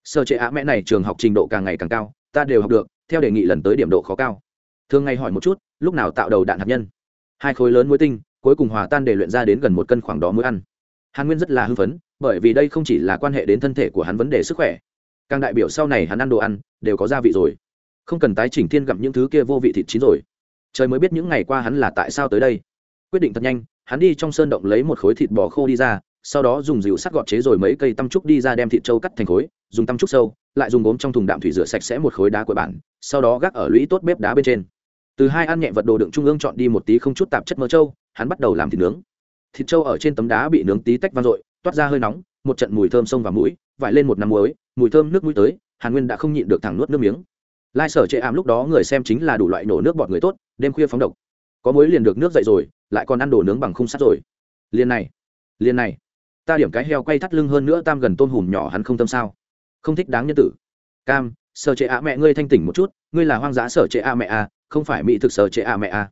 sở trệ ạ mẹ này trường học trình độ càng ngày càng cao, ta đều học được, theo đề nghị lần tới điểm độ khó cao. Thường ngày hỏi một chút, lúc nào tạo đầu đạn hạt nhân? Hai khối lớn muối tinh, cuối cùng hòa tan để luyện ra đến gần một cân khoảng đó muối ăn. Hàn nguyên rất là hưng phấn, bởi vì đây không chỉ là quan hệ đến thân thể của hắn vấn đề sức khỏe. Càng đại biểu sau này hắn ăn đồ ăn, đều có gia vị rồi. Không cần tái chỉnh thiên gặm những thứ kia vô vị thịt chín rồi. Trời mới biết những ngày qua hắn là tại sao tới đây. Quyết định thật nhanh, hắn đi trong sơn động lấy một khối thịt bò khô đi ra sau đó dùng dịu sắt gọt chế rồi mấy cây tăm trúc đi ra đem thịt trâu cắt thành khối, dùng tăm trúc sâu, lại dùng gốm trong thùng đạm thủy rửa sạch sẽ một khối đá của bản, sau đó gác ở lũy tốt bếp đá bên trên. Từ hai ăn nhẹ vật đồ đựng trung ương chọn đi một tí không chút tạp chất mỡ trâu, hắn bắt đầu làm thịt nướng. Thịt trâu ở trên tấm đá bị nướng tí tách vang dội, toát ra hơi nóng, một trận mùi thơm sông vào mũi, vải lên một năm muối, mùi thơm nước mũi tới, hàn nguyên đã không nhịn được thẳng nuốt nước miếng. Lai sở chệ ảm lúc đó người xem chính là đủ loại nổ nước bọt người tốt, đêm khuya phóng độc. Có muối liền được nước dậy rồi, lại còn ăn đồ nướng bằng khung sắt rồi. Liền này liền này ta điểm cái heo quay thắt lưng hơn nữa tam gần tôm hùm nhỏ hắn không tâm sao? Không thích đáng nhân tử. Cam, sở trệ ạ mẹ ngươi thanh tỉnh một chút, ngươi là hoang dã sở trệ ạ mẹ à không phải mỹ thực sở trệ ạ mẹ à.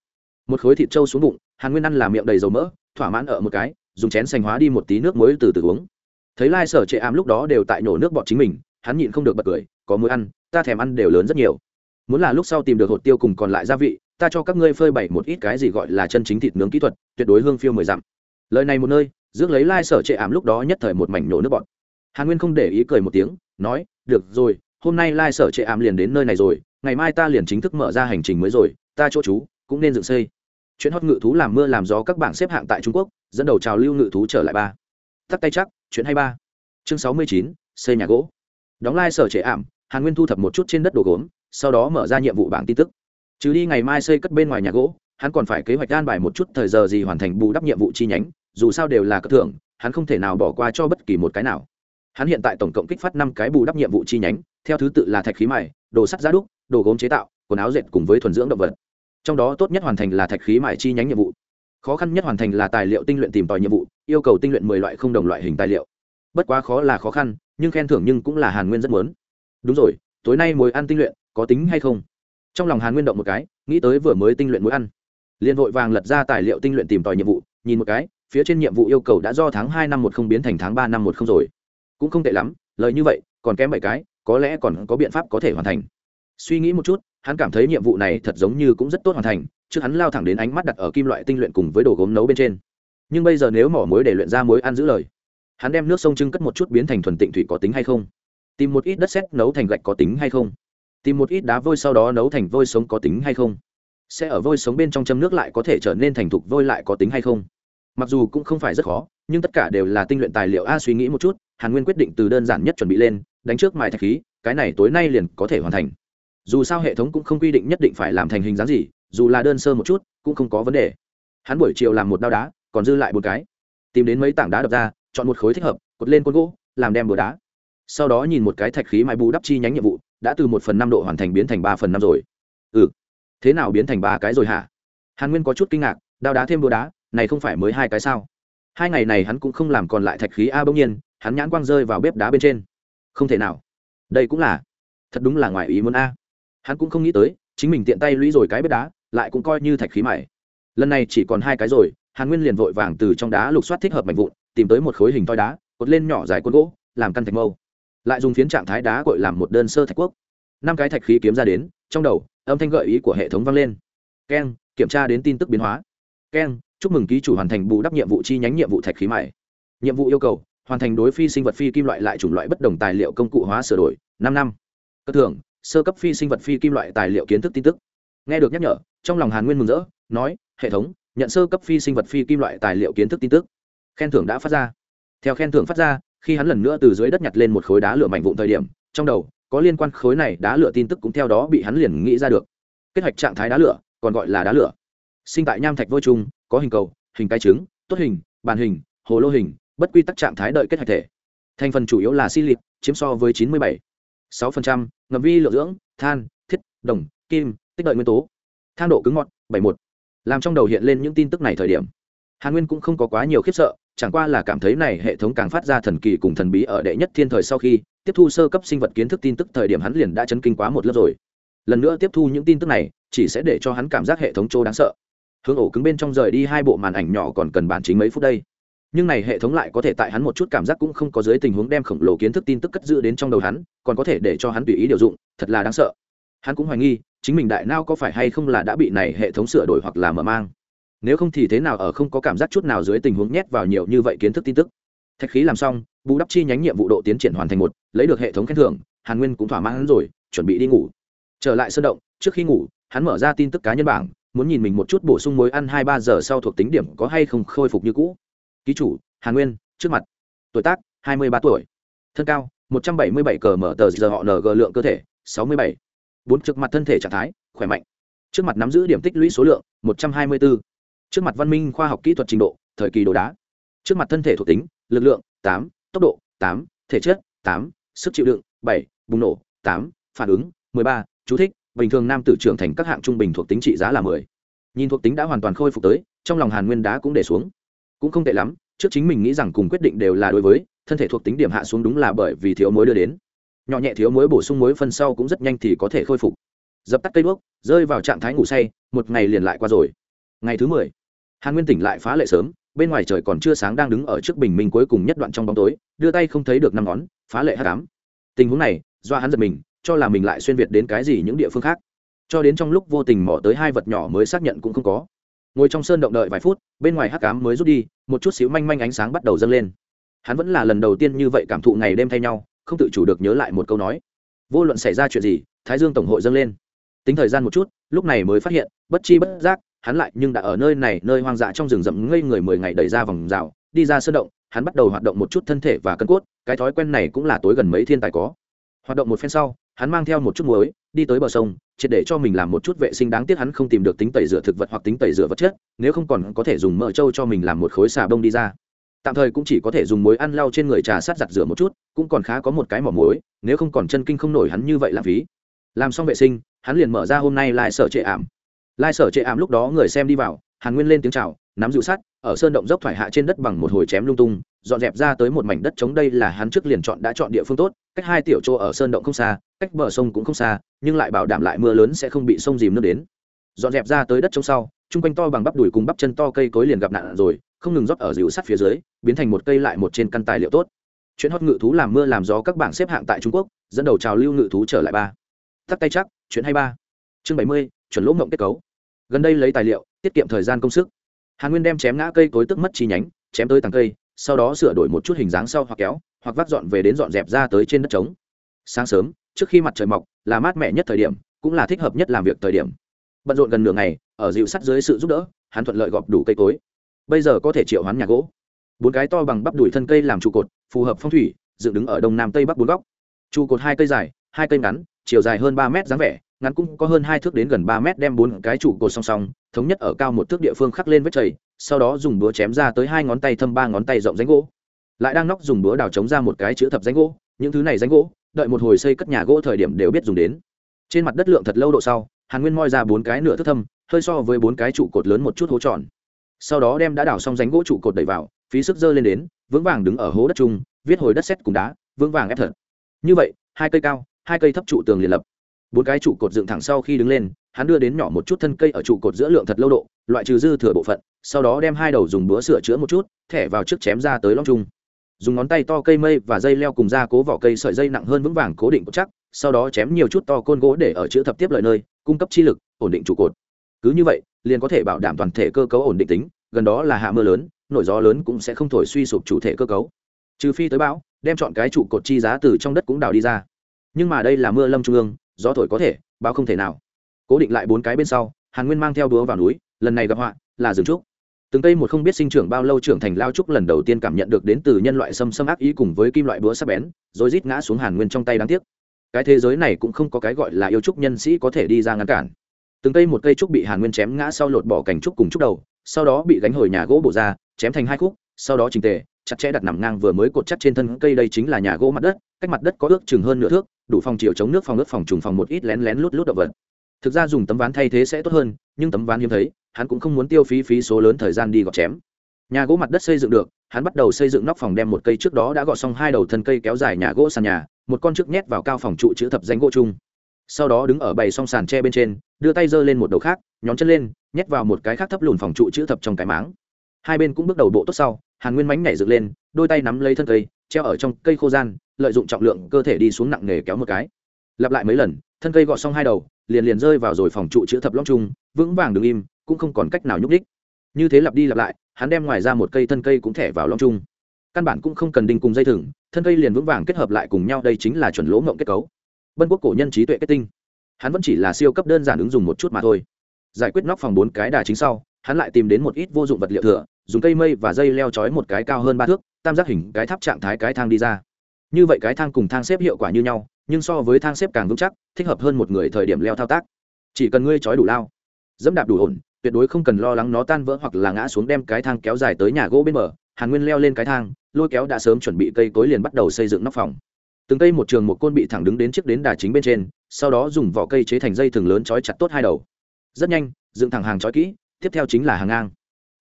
Một khối thịt trâu xuống bụng, hàn nguyên ăn là miệng đầy dầu mỡ, thỏa mãn ở một cái, dùng chén xanh hóa đi một tí nước muối từ từ uống. Thấy lai sở trệ ảm lúc đó đều tại nổ nước bọt chính mình, hắn nhịn không được bật cười, có muối ăn, ta thèm ăn đều lớn rất nhiều. Muốn là lúc sau tìm được hột tiêu cùng còn lại gia vị, ta cho các ngươi phơi bày một ít cái gì gọi là chân chính thịt nướng kỹ thuật, tuyệt đối hương phiêu mười dặm. Lời này một nơi rước lấy lai sở trệ ảm lúc đó nhất thời một mảnh nổ nước bọt. Hà nguyên không để ý cười một tiếng, nói, được rồi, hôm nay lai sở trệ ảm liền đến nơi này rồi, ngày mai ta liền chính thức mở ra hành trình mới rồi, ta chỗ chú cũng nên dựng xây. Chuyện hót ngự thú làm mưa làm gió các bảng xếp hạng tại trung quốc, dẫn đầu trào lưu ngự thú trở lại ba. Tắt tay chắc, chuyện hay ba. Chương sáu mươi chín, xây nhà gỗ. Đóng lai sở trệ ảm, hàn nguyên thu thập một chút trên đất đồ gốm, sau đó mở ra nhiệm vụ bảng tin tức. Trừ đi ngày mai xây cất bên ngoài nhà gỗ hắn còn phải kế hoạch an bài một chút thời giờ gì hoàn thành bù đắp nhiệm vụ chi nhánh, dù sao đều là cất thưởng, hắn không thể nào bỏ qua cho bất kỳ một cái nào. Hắn hiện tại tổng cộng kích phát năm cái bù đắp nhiệm vụ chi nhánh, theo thứ tự là thạch khí mài, đồ sắt giá đúc, đồ gốm chế tạo, quần áo dệt cùng với thuần dưỡng động vật. Trong đó tốt nhất hoàn thành là thạch khí mài chi nhánh nhiệm vụ. Khó khăn nhất hoàn thành là tài liệu tinh luyện tìm tòi nhiệm vụ, yêu cầu tinh luyện mười loại không đồng loại hình tài liệu. Bất quá khó là khó khăn, nhưng khen thưởng nhưng cũng là hàn nguyên rất muốn. Đúng rồi, tối nay mối ăn tinh luyện, có tính hay không? Trong lòng hàn nguyên động một cái, nghĩ tới vừa mới tinh luyện mối ăn liền vội vàng lật ra tài liệu tinh luyện tìm tòi nhiệm vụ, nhìn một cái, phía trên nhiệm vụ yêu cầu đã do tháng hai năm một không biến thành tháng ba năm một không rồi. Cũng không tệ lắm, lời như vậy, còn kém bảy cái, có lẽ còn có biện pháp có thể hoàn thành. Suy nghĩ một chút, hắn cảm thấy nhiệm vụ này thật giống như cũng rất tốt hoàn thành, chứ hắn lao thẳng đến ánh mắt đặt ở kim loại tinh luyện cùng với đồ gốm nấu bên trên. Nhưng bây giờ nếu mỏ muối để luyện ra muối ăn giữ lời, hắn đem nước sông trưng cất một chút biến thành thuần tịnh thủy có tính hay không? Tìm một ít đất sét nấu thành gạch có tính hay không? Tìm một ít đá vôi sau đó nấu thành vôi sống có tính hay không? Sẽ ở vôi sống bên trong châm nước lại có thể trở nên thành thục vôi lại có tính hay không? Mặc dù cũng không phải rất khó, nhưng tất cả đều là tinh luyện tài liệu a suy nghĩ một chút, hàn nguyên quyết định từ đơn giản nhất chuẩn bị lên, đánh trước mài thạch khí, cái này tối nay liền có thể hoàn thành. Dù sao hệ thống cũng không quy định nhất định phải làm thành hình dáng gì, dù là đơn sơ một chút, cũng không có vấn đề. Hắn buổi chiều làm một đao đá, còn dư lại một cái. Tìm đến mấy tảng đá đập ra, chọn một khối thích hợp, cột lên côn gỗ, làm đem bừa đá. Sau đó nhìn một cái thạch khí mài bù đắp chi nhánh nhiệm vụ, đã từ một phần năm độ hoàn thành biến thành ba phần năm rồi. Ừ thế nào biến thành ba cái rồi hả? Hàn nguyên có chút kinh ngạc, đao đá thêm búa đá, này không phải mới hai cái sao? Hai ngày này hắn cũng không làm còn lại thạch khí a bỗng nhiên, hắn nhãn quang rơi vào bếp đá bên trên. Không thể nào. Đây cũng là, thật đúng là ngoài ý muốn a. Hắn cũng không nghĩ tới, chính mình tiện tay lũy rồi cái bếp đá, lại cũng coi như thạch khí mày lần này chỉ còn hai cái rồi, hàn nguyên liền vội vàng từ trong đá lục soát thích hợp mạnh vụn, tìm tới một khối hình toi đá, cột lên nhỏ dài quân gỗ, làm căn thạch mâu. Lại dùng phiến trạng thái đá cội làm một đơn sơ thạch quốc. Năm cái thạch khí kiếm ra đến trong đầu, âm thanh gợi ý của hệ thống vang lên. Keng, kiểm tra đến tin tức biến hóa. Keng, chúc mừng ký chủ hoàn thành bù đắp nhiệm vụ chi nhánh nhiệm vụ thạch khí mải nhiệm vụ yêu cầu, hoàn thành đối phi sinh vật phi kim loại lại chủng loại bất đồng tài liệu công cụ hóa sửa đổi, năm năm. Cơ thưởng, sơ cấp phi sinh vật phi kim loại tài liệu kiến thức tin tức. Nghe được nhắc nhở, trong lòng hàn nguyên mừng rỡ, nói, hệ thống, nhận sơ cấp phi sinh vật phi kim loại tài liệu kiến thức tin tức. Khen thưởng đã phát ra. Theo khen thưởng phát ra, khi hắn lần nữa từ dưới đất nhặt lên một khối đá lửa mạnh vụn thời điểm, trong đầu có liên quan khối này đá lửa tin tức cũng theo đó bị hắn liền nghĩ ra được. Kết hoạch trạng thái đá lửa, còn gọi là đá lửa. Sinh tại nham thạch vôi trung, có hình cầu, hình cái trứng, tốt hình, bàn hình, hồ lô hình, bất quy tắc trạng thái đợi kết hạch thể. Thành phần chủ yếu là si lịp, chiếm so với chín mươi bảy. sáu ngầm vi, lượng dưỡng, than, thiết, đồng, kim, tích đợi nguyên tố. Thang độ cứng ngọt, bảy một làm trong đầu hiện lên những tin tức này thời điểm, hàn nguyên cũng không có quá nhiều khiếp sợ, chẳng qua là cảm thấy này hệ thống càng phát ra thần kỳ cùng thần bí ở đệ nhất thiên thời sau khi tiếp thu sơ cấp sinh vật kiến thức tin tức thời điểm hắn liền đã chấn kinh quá một lớp rồi. Lần nữa tiếp thu những tin tức này, chỉ sẽ để cho hắn cảm giác hệ thống chỗ đáng sợ. Hướng ổ cứng bên trong rời đi hai bộ màn ảnh nhỏ còn cần bản chính mấy phút đây. Nhưng này hệ thống lại có thể tại hắn một chút cảm giác cũng không có dưới tình huống đem khổng lồ kiến thức tin tức cất giữ đến trong đầu hắn, còn có thể để cho hắn tùy ý điều dụng, thật là đáng sợ. Hắn cũng hoài nghi, chính mình đại nao có phải hay không là đã bị này hệ thống sửa đổi hoặc là mở mang. Nếu không thì thế nào ở không có cảm giác chút nào dưới tình huống nhét vào nhiều như vậy kiến thức tin tức? Thạch khí làm xong, bù đắp chi nhánh nhiệm vụ độ tiến triển hoàn thành một, lấy được hệ thống khen thưởng, hàn nguyên cũng thỏa mãn rồi, chuẩn bị đi ngủ. Trở lại sân động, trước khi ngủ, hắn mở ra tin tức cá nhân bảng, muốn nhìn mình một chút bổ sung mối ăn hai ba giờ sau thuộc tính điểm có hay không khôi phục như cũ. Ký chủ, hàn nguyên, trước mặt. Tuổi tác, hai mươi ba tuổi. Thân cao, một trăm bảy mươi bảy cờ mở tờ giờ họ ng lượng cơ thể, sáu mươi bảy. Bốn trực mặt thân thể trạng thái, khỏe mạnh. Trước mặt nắm giữ điểm tích lũy số lượng, một trăm hai mươi bốn trước mặt văn minh khoa học kỹ thuật trình độ, thời kỳ đồ đá. Trước mặt thân thể thuộc tính lực lượng, tám, tốc độ, tám, thể chất, tám, sức chịu đựng, bảy, bùng nổ, tám, phản ứng, mười ba, chú thích. Bình thường nam tử trưởng thành các hạng trung bình thuộc tính trị giá là mười. Nhìn thuộc tính đã hoàn toàn khôi phục tới, trong lòng hàn nguyên đá cũng để xuống. Cũng không tệ lắm, trước chính mình nghĩ rằng cùng quyết định đều là đối với, thân thể thuộc tính điểm hạ xuống đúng là bởi vì thiếu muối đưa đến. Nhỏ nhẹ thiếu muối bổ sung muối phân sau cũng rất nhanh thì có thể khôi phục. Dập tắt cây đuốc, rơi vào trạng thái ngủ say, một ngày liền lại qua rồi. Ngày thứ mười hàn nguyên tỉnh lại phá lệ sớm, bên ngoài trời còn chưa sáng đang đứng ở trước bình minh cuối cùng nhất đoạn trong bóng tối, đưa tay không thấy được năm ngón, phá lệ hát cám tình huống này, do hắn giật mình, cho là mình lại xuyên việt đến cái gì những địa phương khác. Cho đến trong lúc vô tình mỏ tới hai vật nhỏ mới xác nhận cũng không có. Ngồi trong sơn động đợi vài phút, bên ngoài hắc cám mới rút đi, một chút xíu manh manh ánh sáng bắt đầu dâng lên. Hắn vẫn là lần đầu tiên như vậy cảm thụ ngày đêm thay nhau, không tự chủ được nhớ lại một câu nói. Vô luận xảy ra chuyện gì, thái dương tổng hội dâng lên. Tính thời gian một chút, lúc này mới phát hiện, bất chi bất giác hắn lại nhưng đã ở nơi này, nơi hoang dã trong rừng rậm ngây người mười ngày đẩy ra vòng rào, đi ra sơn động, hắn bắt đầu hoạt động một chút thân thể và cân cốt, cái thói quen này cũng là tối gần mấy thiên tài có. Hoạt động một phen sau, hắn mang theo một chút muối, đi tới bờ sông, triệt để cho mình làm một chút vệ sinh đáng tiếc hắn không tìm được tính tẩy rửa thực vật hoặc tính tẩy rửa vật chất, nếu không còn có thể dùng mỡ trâu cho mình làm một khối xà bông đi ra. Tạm thời cũng chỉ có thể dùng muối ăn lau trên người trà sát giặt rửa một chút, cũng còn khá có một cái mỏ muối, nếu không còn chân kinh không nổi hắn như vậy lãng phí. Làm xong vệ sinh, hắn liền mở ra hôm nay lại sở trệ ảm lai sở chệ ảm lúc đó người xem đi vào, hàn nguyên lên tiếng chào, nắm dịu sắt, ở sơn động dốc thoải hạ trên đất bằng một hồi chém lung tung, dọn dẹp ra tới một mảnh đất trống đây là hắn trước liền chọn đã chọn địa phương tốt, cách hai tiểu chỗ ở sơn động không xa, cách bờ sông cũng không xa, nhưng lại bảo đảm lại mưa lớn sẽ không bị sông dìm nước đến. Dọn dẹp ra tới đất trống sau, chung quanh to bằng bắp đùi cùng bắp chân to cây cối liền gặp nạn rồi, không ngừng rót ở dịu sắt phía dưới, biến thành một cây lại một trên căn tài liệu tốt. Chuyện hót ngự thú làm mưa làm gió các bảng xếp hạng tại trung quốc, dẫn đầu trào lưu ngự thú trở lại ba. Tắt tay chắc, chuyện hai ba. Chương bảy mươi chuẩn lỗ mộng kết cấu. Gần đây lấy tài liệu, tiết kiệm thời gian công sức. Hàn nguyên đem chém ngã cây cối tức mất chi nhánh, chém tới tàng cây, sau đó sửa đổi một chút hình dáng sau hoặc kéo, hoặc vác dọn về đến dọn dẹp ra tới trên đất trống. Sáng sớm, trước khi mặt trời mọc, là mát mẻ nhất thời điểm, cũng là thích hợp nhất làm việc thời điểm. Bận rộn gần nửa ngày, ở dịu sắt dưới sự giúp đỡ, hắn thuận lợi gọp đủ cây cối. Bây giờ có thể triệu hoán nhà gỗ. Bốn cái to bằng bắp đùi thân cây làm trụ cột, phù hợp phong thủy, dựng đứng ở đông nam tây bắc bốn góc. Trụ cột hai cây dài, hai cây ngắn, chiều dài hơn ba mét dáng vẻ ngắn cũng có hơn hai thước đến gần ba mét đem bốn cái trụ cột song song, thống nhất ở cao một thước địa phương khắc lên vết chảy sau đó dùng búa chém ra tới hai ngón tay thâm ba ngón tay rộng ránh gỗ. Lại đang nóc dùng búa đào chống ra một cái chữ thập ránh gỗ, những thứ này ránh gỗ, đợi một hồi xây cất nhà gỗ thời điểm đều biết dùng đến. Trên mặt đất lượng thật lâu độ sau, hàn nguyên moi ra bốn cái nửa thước thâm, hơi so với bốn cái trụ cột lớn một chút hố tròn. Sau đó đem đã đào xong ránh gỗ trụ cột đẩy vào, phí sức dơ lên đến, vững vàng đứng ở hố đất chung, viết hồi đất xét cùng đá, vững vàng ép thật. Như vậy, hai cây cao, hai cây thấp trụ tường liền lập bốn cái trụ cột dựng thẳng sau khi đứng lên, hắn đưa đến nhỏ một chút thân cây ở trụ cột giữa lượng thật lâu độ, loại trừ dư thừa bộ phận, sau đó đem hai đầu dùng búa sửa chữa một chút, thẻ vào trước chém ra tới long trung. Dùng ngón tay to cây mây và dây leo cùng ra cố vỏ cây sợi dây nặng hơn vững vàng cố định cột chắc, sau đó chém nhiều chút to côn gỗ để ở chữ thập tiếp lợi nơi, cung cấp chi lực, ổn định trụ cột. Cứ như vậy, liền có thể bảo đảm toàn thể cơ cấu ổn định tính, gần đó là hạ mưa lớn, nổi gió lớn cũng sẽ không thổi suy sụp chủ thể cơ cấu. Trừ phi tới bão, đem chọn cái trụ cột chi giá từ trong đất cũng đào đi ra. Nhưng mà đây là mưa lâm trung ương gió thổi có thể báo không thể nào. Cố định lại bốn cái bên sau, hàn nguyên mang theo đúa vào núi, lần này gặp họa là rừng trúc. Từng cây một không biết sinh trưởng bao lâu trưởng thành lao trúc lần đầu tiên cảm nhận được đến từ nhân loại xâm xâm ác ý cùng với kim loại búa sắc bén, rồi rít ngã xuống hàn nguyên trong tay đáng tiếc. Cái thế giới này cũng không có cái gọi là yêu trúc nhân sĩ có thể đi ra ngăn cản. Từng cây một cây trúc bị hàn nguyên chém ngã sau lột bỏ cành trúc cùng trúc đầu, sau đó bị gánh hồi nhà gỗ bổ ra, chém thành hai khúc sau đó trình tề chặt chẽ đặt nằm ngang vừa mới cột chắc trên thân cây đây chính là nhà gỗ mặt đất cách mặt đất có ước chừng hơn nửa thước đủ phòng chiều chống nước phòng ướt, phòng trùng phòng một ít lén lén lút lút động vật. Thực ra dùng tấm ván thay thế sẽ tốt hơn nhưng tấm ván hiếm thấy hắn cũng không muốn tiêu phí phí số lớn thời gian đi gọt chém. Nhà gỗ mặt đất xây dựng được hắn bắt đầu xây dựng nóc phòng đem một cây trước đó đã gọt xong hai đầu thân cây kéo dài nhà gỗ sàn nhà một con trước nhét vào cao phòng trụ chữ thập danh gỗ chung. Sau đó đứng ở bầy song sàn tre bên trên đưa tay giơ lên một đầu khác nhón chân lên nhét vào một cái khác thấp lùn phòng trụ chữ thập trong cái máng hai bên cũng bước đầu bộ tốt sau, hàn nguyên mánh nhảy dựng lên, đôi tay nắm lấy thân cây, treo ở trong cây khô gian, lợi dụng trọng lượng cơ thể đi xuống nặng nề kéo một cái. Lặp lại mấy lần, thân cây gọt xong hai đầu, liền liền rơi vào rồi phòng trụ chữ thập long trung, vững vàng đứng im, cũng không còn cách nào nhúc đích như thế lặp đi lặp lại, hắn đem ngoài ra một cây thân cây cũng thẻ vào long trung. Căn bản cũng không cần đinh cùng dây thừng, thân cây liền vững vàng kết hợp lại cùng nhau, đây chính là chuẩn lỗ mộng kết cấu. Bân quốc cổ nhân trí tuệ kết tinh. Hắn vẫn chỉ là siêu cấp đơn giản ứng dùng một chút mà thôi. Giải quyết nóc phòng bốn cái đà chính sau, hắn lại tìm đến một ít vô dụng vật liệu thừa dùng cây mây và dây leo trói một cái cao hơn ba thước, tam giác hình cái tháp trạng thái cái thang đi ra. Như vậy cái thang cùng thang xếp hiệu quả như nhau, nhưng so với thang xếp càng vững chắc, thích hợp hơn một người thời điểm leo thao tác. Chỉ cần ngươi trói đủ lao, dẫm đạp đủ ổn, tuyệt đối không cần lo lắng nó tan vỡ hoặc là ngã xuống đem cái thang kéo dài tới nhà gỗ bên bờ. Hàn nguyên leo lên cái thang, lôi kéo đã sớm chuẩn bị cây cối liền bắt đầu xây dựng nóc phòng. Từng cây một trường một côn bị thẳng đứng đến chiếc đến đà chính bên trên, sau đó dùng vỏ cây chế thành dây thừng lớn trói chặt tốt hai đầu. Rất nhanh, dựng thẳng hàng trói kỹ, tiếp theo chính là hàng ngang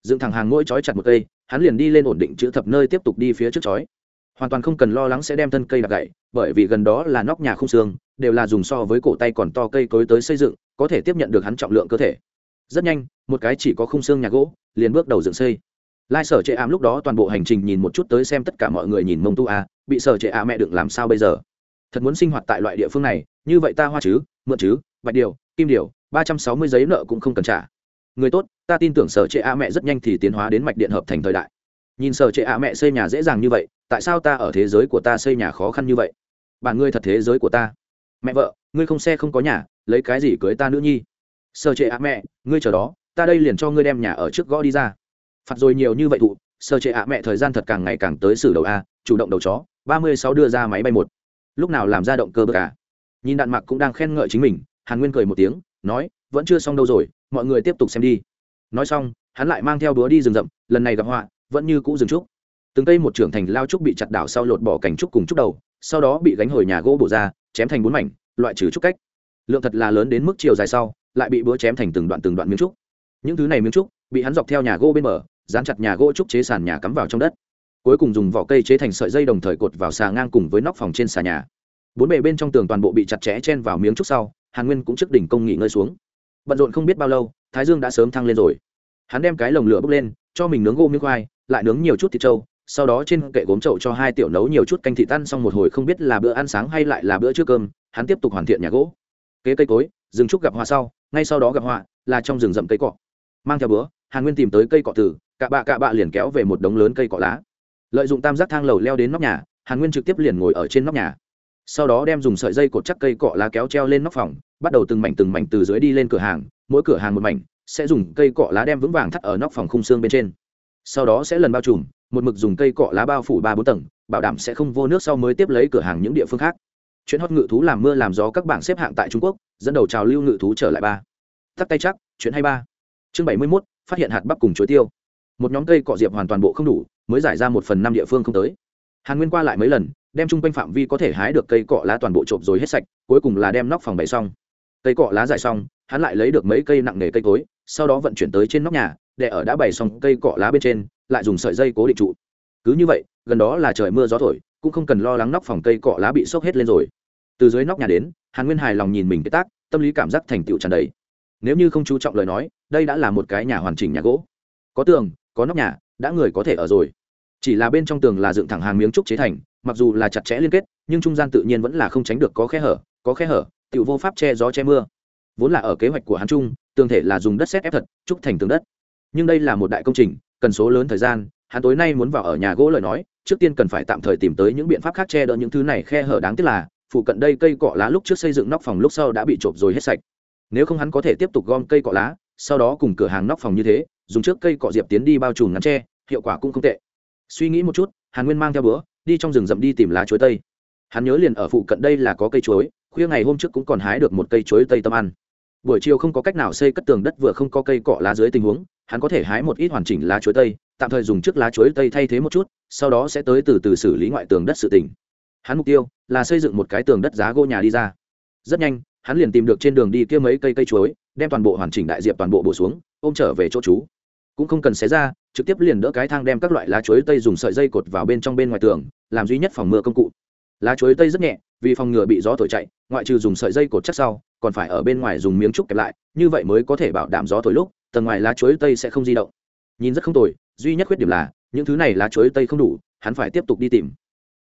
dựng thẳng hàng mỗi trói chặt một cây, hắn liền đi lên ổn định chữ thập nơi tiếp tục đi phía trước trói. Hoàn toàn không cần lo lắng sẽ đem thân cây đặt gậy, bởi vì gần đó là nóc nhà không xương, đều là dùng so với cổ tay còn to cây cối tới xây dựng, có thể tiếp nhận được hắn trọng lượng cơ thể. Rất nhanh, một cái chỉ có khung xương nhà gỗ, liền bước đầu dựng xây. Lai sở trệ ám lúc đó toàn bộ hành trình nhìn một chút tới xem tất cả mọi người nhìn mông tu a, bị sở trệ a mẹ đựng làm sao bây giờ? Thật muốn sinh hoạt tại loại địa phương này, như vậy ta hoa chứ, mượn chứ, bạch điều, kim điều, ba trăm sáu mươi giấy nợ cũng không cần trả người tốt, ta tin tưởng sở trệ a mẹ rất nhanh thì tiến hóa đến mạch điện hợp thành thời đại. Nhìn sở trệ a mẹ xây nhà dễ dàng như vậy, tại sao ta ở thế giới của ta xây nhà khó khăn như vậy? Bạn ngươi thật thế giới của ta. Mẹ vợ, ngươi không xe không có nhà, lấy cái gì cưới ta nữ nhi? Sở trệ a mẹ, ngươi chờ đó, ta đây liền cho ngươi đem nhà ở trước gõ đi ra. Phạt rồi nhiều như vậy thụ, sở trệ a mẹ thời gian thật càng ngày càng tới xử đầu a, chủ động đầu chó, ba mươi sáu đưa ra máy bay một. Lúc nào làm ra động cơ bờ cả. Nhìn đạn mặc cũng đang khen ngợi chính mình, hàn nguyên cười một tiếng nói, vẫn chưa xong đâu rồi, mọi người tiếp tục xem đi. Nói xong, hắn lại mang theo búa đi rừng rậm, lần này gặp họa, vẫn như cũ rừng trúc. Từng cây một trưởng thành lao trúc bị chặt đảo sau lột bỏ cành trúc cùng trúc đầu, sau đó bị gánh hồi nhà gỗ bổ ra, chém thành bốn mảnh, loại trừ trúc cách. Lượng thật là lớn đến mức chiều dài sau, lại bị búa chém thành từng đoạn từng đoạn miếng trúc. Những thứ này miếng trúc, bị hắn dọc theo nhà gỗ bên bờ, dán chặt nhà gỗ trúc chế sàn nhà cắm vào trong đất. Cuối cùng dùng vỏ cây chế thành sợi dây đồng thời cột vào xà ngang cùng với nóc phòng trên xà nhà. Bốn bề bên trong tường toàn bộ bị chặt chẽ chen vào miếng trúc sau hàn nguyên cũng trước đỉnh công nghỉ ngơi xuống. Bận rộn không biết bao lâu, thái dương đã sớm thăng lên rồi. Hắn đem cái lồng lửa bốc lên, cho mình nướng gỗ miếng khoai, lại nướng nhiều chút thịt trâu, sau đó trên kệ gốm trậu cho hai tiểu nấu nhiều chút canh thịt ăn xong một hồi không biết là bữa ăn sáng hay lại là bữa trước cơm, hắn tiếp tục hoàn thiện nhà gỗ. Kế cây cối, rừng trúc gặp hoa sau, ngay sau đó gặp họa, là trong rừng rậm cây cọ. Mang theo bữa, hàn nguyên tìm tới cây cọ từ cạ bạ cạ bạ liền kéo về một đống lớn cây cọ lá. Lợi dụng tam giác thang lầu leo đến nóc nhà, hàn nguyên trực tiếp liền ngồi ở trên nóc nhà sau đó đem dùng sợi dây cột chắc cây cọ lá kéo treo lên nóc phòng, bắt đầu từng mảnh từng mảnh từ dưới đi lên cửa hàng, mỗi cửa hàng một mảnh, sẽ dùng cây cọ lá đem vững vàng thắt ở nóc phòng khung xương bên trên. Sau đó sẽ lần bao trùm, một mực dùng cây cọ lá bao phủ ba bốn tầng, bảo đảm sẽ không vô nước sau mới tiếp lấy cửa hàng những địa phương khác. Chuyện hót ngự thú làm mưa làm gió các bảng xếp hạng tại trung quốc, dẫn đầu trào lưu ngự thú trở lại ba. Tắt tay chắc, chuyện hay ba. Chương bảy mươi mốt, phát hiện hạt bắp cùng chuối tiêu. Một nhóm cây cọ diệp hoàn toàn bộ không đủ, mới giải ra một phần năm địa phương không tới. Hàn nguyên qua lại mấy lần đem chung quanh phạm vi có thể hái được cây cọ lá toàn bộ trộm rồi hết sạch, cuối cùng là đem nóc phòng bày xong. Cây cọ lá dài xong, hắn lại lấy được mấy cây nặng nề cây cối, sau đó vận chuyển tới trên nóc nhà, để ở đã bày xong cây cọ lá bên trên, lại dùng sợi dây cố định trụ. Cứ như vậy, gần đó là trời mưa gió thổi, cũng không cần lo lắng nóc phòng cây cọ lá bị sốc hết lên rồi. Từ dưới nóc nhà đến, hàn nguyên hài lòng nhìn mình cái tác, tâm lý cảm giác thành tựu tràn đầy. Nếu như không chú trọng lời nói, đây đã là một cái nhà hoàn chỉnh nhà gỗ. Có tường, có nóc nhà, đã người có thể ở rồi. Chỉ là bên trong tường là dựng thẳng hàng miếng trúc chế thành mặc dù là chặt chẽ liên kết, nhưng trung gian tự nhiên vẫn là không tránh được có khe hở, có khe hở tự vô pháp che gió che mưa. Vốn là ở kế hoạch của hắn trung tường thể là dùng đất xét ép thật, trúc thành tường đất. Nhưng đây là một đại công trình, cần số lớn thời gian, hắn tối nay muốn vào ở nhà gỗ lời nói, trước tiên cần phải tạm thời tìm tới những biện pháp khác che đỡ những thứ này khe hở đáng tiếc là, phụ cận đây cây cọ lá lúc trước xây dựng nóc phòng lúc sau đã bị trộm rồi hết sạch. Nếu không hắn có thể tiếp tục gom cây cọ lá, sau đó cùng cửa hàng nóc phòng như thế, dùng trước cây cọ diệp tiến đi bao trùm ngắn tre, hiệu quả cũng không tệ. Suy nghĩ một chút, hàn nguyên mang theo bữa đi trong rừng rậm đi tìm lá chuối tây. Hắn nhớ liền ở phụ cận đây là có cây chuối, khuya ngày hôm trước cũng còn hái được một cây chuối tây tâm ăn. Buổi chiều không có cách nào xây cất tường đất vừa không có cây cọ lá dưới tình huống, hắn có thể hái một ít hoàn chỉnh lá chuối tây, tạm thời dùng trước lá chuối tây thay thế một chút, sau đó sẽ tới từ từ xử lý ngoại tường đất sự tỉnh hắn mục tiêu là xây dựng một cái tường đất giá gỗ nhà đi ra. Rất nhanh, hắn liền tìm được trên đường đi kia mấy cây cây chuối, đem toàn bộ hoàn chỉnh đại diệp toàn bộ bổ xuống, ôm trở về chỗ chú cũng không cần xé ra, trực tiếp liền đỡ cái thang đem các loại lá chuối tây dùng sợi dây cột vào bên trong bên ngoài tường, làm duy nhất phòng mưa công cụ. Lá chuối tây rất nhẹ, vì phòng ngừa bị gió thổi chạy, ngoại trừ dùng sợi dây cột chắc sau, còn phải ở bên ngoài dùng miếng trúc kẹp lại, như vậy mới có thể bảo đảm gió thổi lúc, tầng ngoài lá chuối tây sẽ không di động. Nhìn rất không tồi, duy nhất khuyết điểm là, những thứ này lá chuối tây không đủ, hắn phải tiếp tục đi tìm.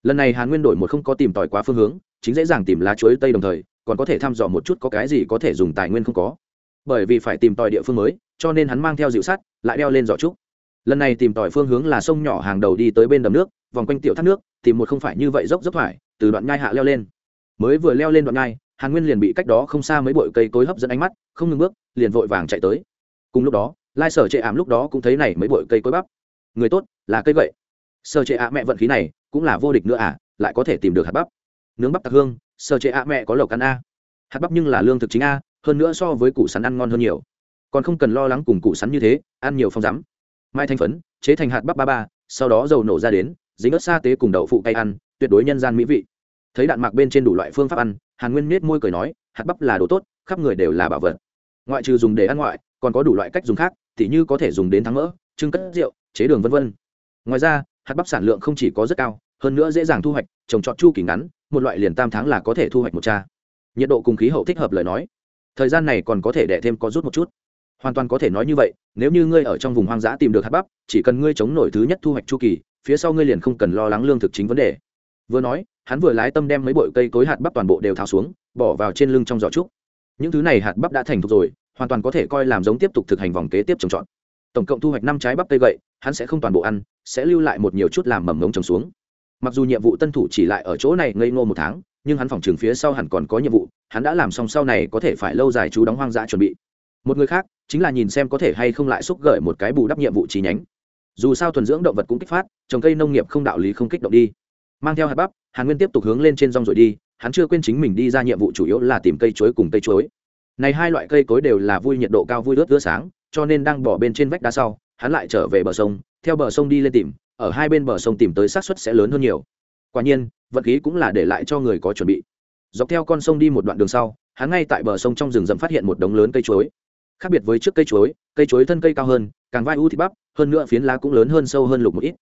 Lần này hàn nguyên đổi một không có tìm tòi quá phương hướng, chính dễ dàng tìm lá chuối tây đồng thời, còn có thể thăm dò một chút có cái gì có thể dùng tài nguyên không có bởi vì phải tìm tòi địa phương mới, cho nên hắn mang theo dịu sắt, lại đeo lên giỏ trúc. Lần này tìm tòi phương hướng là sông nhỏ hàng đầu đi tới bên đầm nước, vòng quanh tiểu thác nước tìm một không phải như vậy dốc dốc phải từ đoạn nhai hạ leo lên. Mới vừa leo lên đoạn nhai, hàn nguyên liền bị cách đó không xa mấy bụi cây cối hấp dẫn ánh mắt, không ngừng bước, liền vội vàng chạy tới. Cùng lúc đó, lai sở trệ ảm lúc đó cũng thấy này mấy bụi cây cối bắp. Người tốt, là cây gậy. Sở trệ ạ mẹ vận khí này, cũng là vô địch nữa à lại có thể tìm được hạt bắp. Nướng bắp tạc hương, sở trệ ạ mẹ có lộc ăn a. Hạt bắp nhưng là lương thực chính a hơn nữa so với củ sắn ăn ngon hơn nhiều. Còn không cần lo lắng cùng củ sắn như thế, ăn nhiều phong rắm mai thanh phấn, chế thành hạt bắp ba ba, sau đó dầu nổ ra đến, dính ớt sa tế cùng đậu phụ cay ăn, tuyệt đối nhân gian mỹ vị. Thấy đạn mạc bên trên đủ loại phương pháp ăn, hàn nguyên nết môi cười nói, hạt bắp là đồ tốt, khắp người đều là bảo vật. Ngoại trừ dùng để ăn ngoại, còn có đủ loại cách dùng khác thì như có thể dùng đến thắng mỡ, trưng cất rượu, chế đường v v ngoài ra, hạt bắp sản lượng không chỉ có rất cao, hơn nữa dễ dàng thu hoạch, trồng trọt chu kỳ ngắn, một loại liền tam tháng là có thể thu hoạch một cha. Nhiệt độ cùng khí hậu thích hợp lời nói thời gian này còn có thể đẻ thêm có rút một chút. Hoàn toàn có thể nói như vậy, nếu như ngươi ở trong vùng hoang dã tìm được hạt bắp, chỉ cần ngươi chống nổi thứ nhất thu hoạch chu kỳ, phía sau ngươi liền không cần lo lắng lương thực chính vấn đề. Vừa nói, hắn vừa lái tâm đem mấy bội cây cối hạt bắp toàn bộ đều tháo xuống, bỏ vào trên lưng trong giỏ trúc. Những thứ này hạt bắp đã thành thục rồi, hoàn toàn có thể coi làm giống tiếp tục thực hành vòng kế tiếp trồng trọt. Tổng cộng thu hoạch năm trái bắp cây gậy, hắn sẽ không toàn bộ ăn, sẽ lưu lại một nhiều chút làm mầm ngống trồng xuống. Mặc dù nhiệm vụ tân thủ chỉ lại ở chỗ này ngây ngô một tháng nhưng hắn phòng trường phía sau hẳn còn có nhiệm vụ, hắn đã làm xong sau này có thể phải lâu dài chú đóng hoang dã chuẩn bị. Một người khác, chính là nhìn xem có thể hay không lại xúc gợi một cái bù đắp nhiệm vụ chi nhánh. Dù sao thuần dưỡng động vật cũng kích phát, trồng cây nông nghiệp không đạo lý không kích động đi. Mang theo hạt bắp, hàn nguyên tiếp tục hướng lên trên rong rồi đi, hắn chưa quên chính mình đi ra nhiệm vụ chủ yếu là tìm cây chuối cùng cây chuối. Này hai loại cây cối đều là vui nhiệt độ cao vui ướt ướt sáng, cho nên đang bỏ bên trên vách đá sau, hắn lại trở về bờ sông, theo bờ sông đi lên tìm, ở hai bên bờ sông tìm tới xác suất sẽ lớn hơn nhiều quả nhiên vận khí cũng là để lại cho người có chuẩn bị. Dọc theo con sông đi một đoạn đường sau, hắn ngay tại bờ sông trong rừng rậm phát hiện một đống lớn cây chuối. Khác biệt với trước cây chuối cây chuối thân cây cao hơn, càng vai u thịt bắp, hơn nữa phiến lá cũng lớn hơn sâu hơn lục một ít.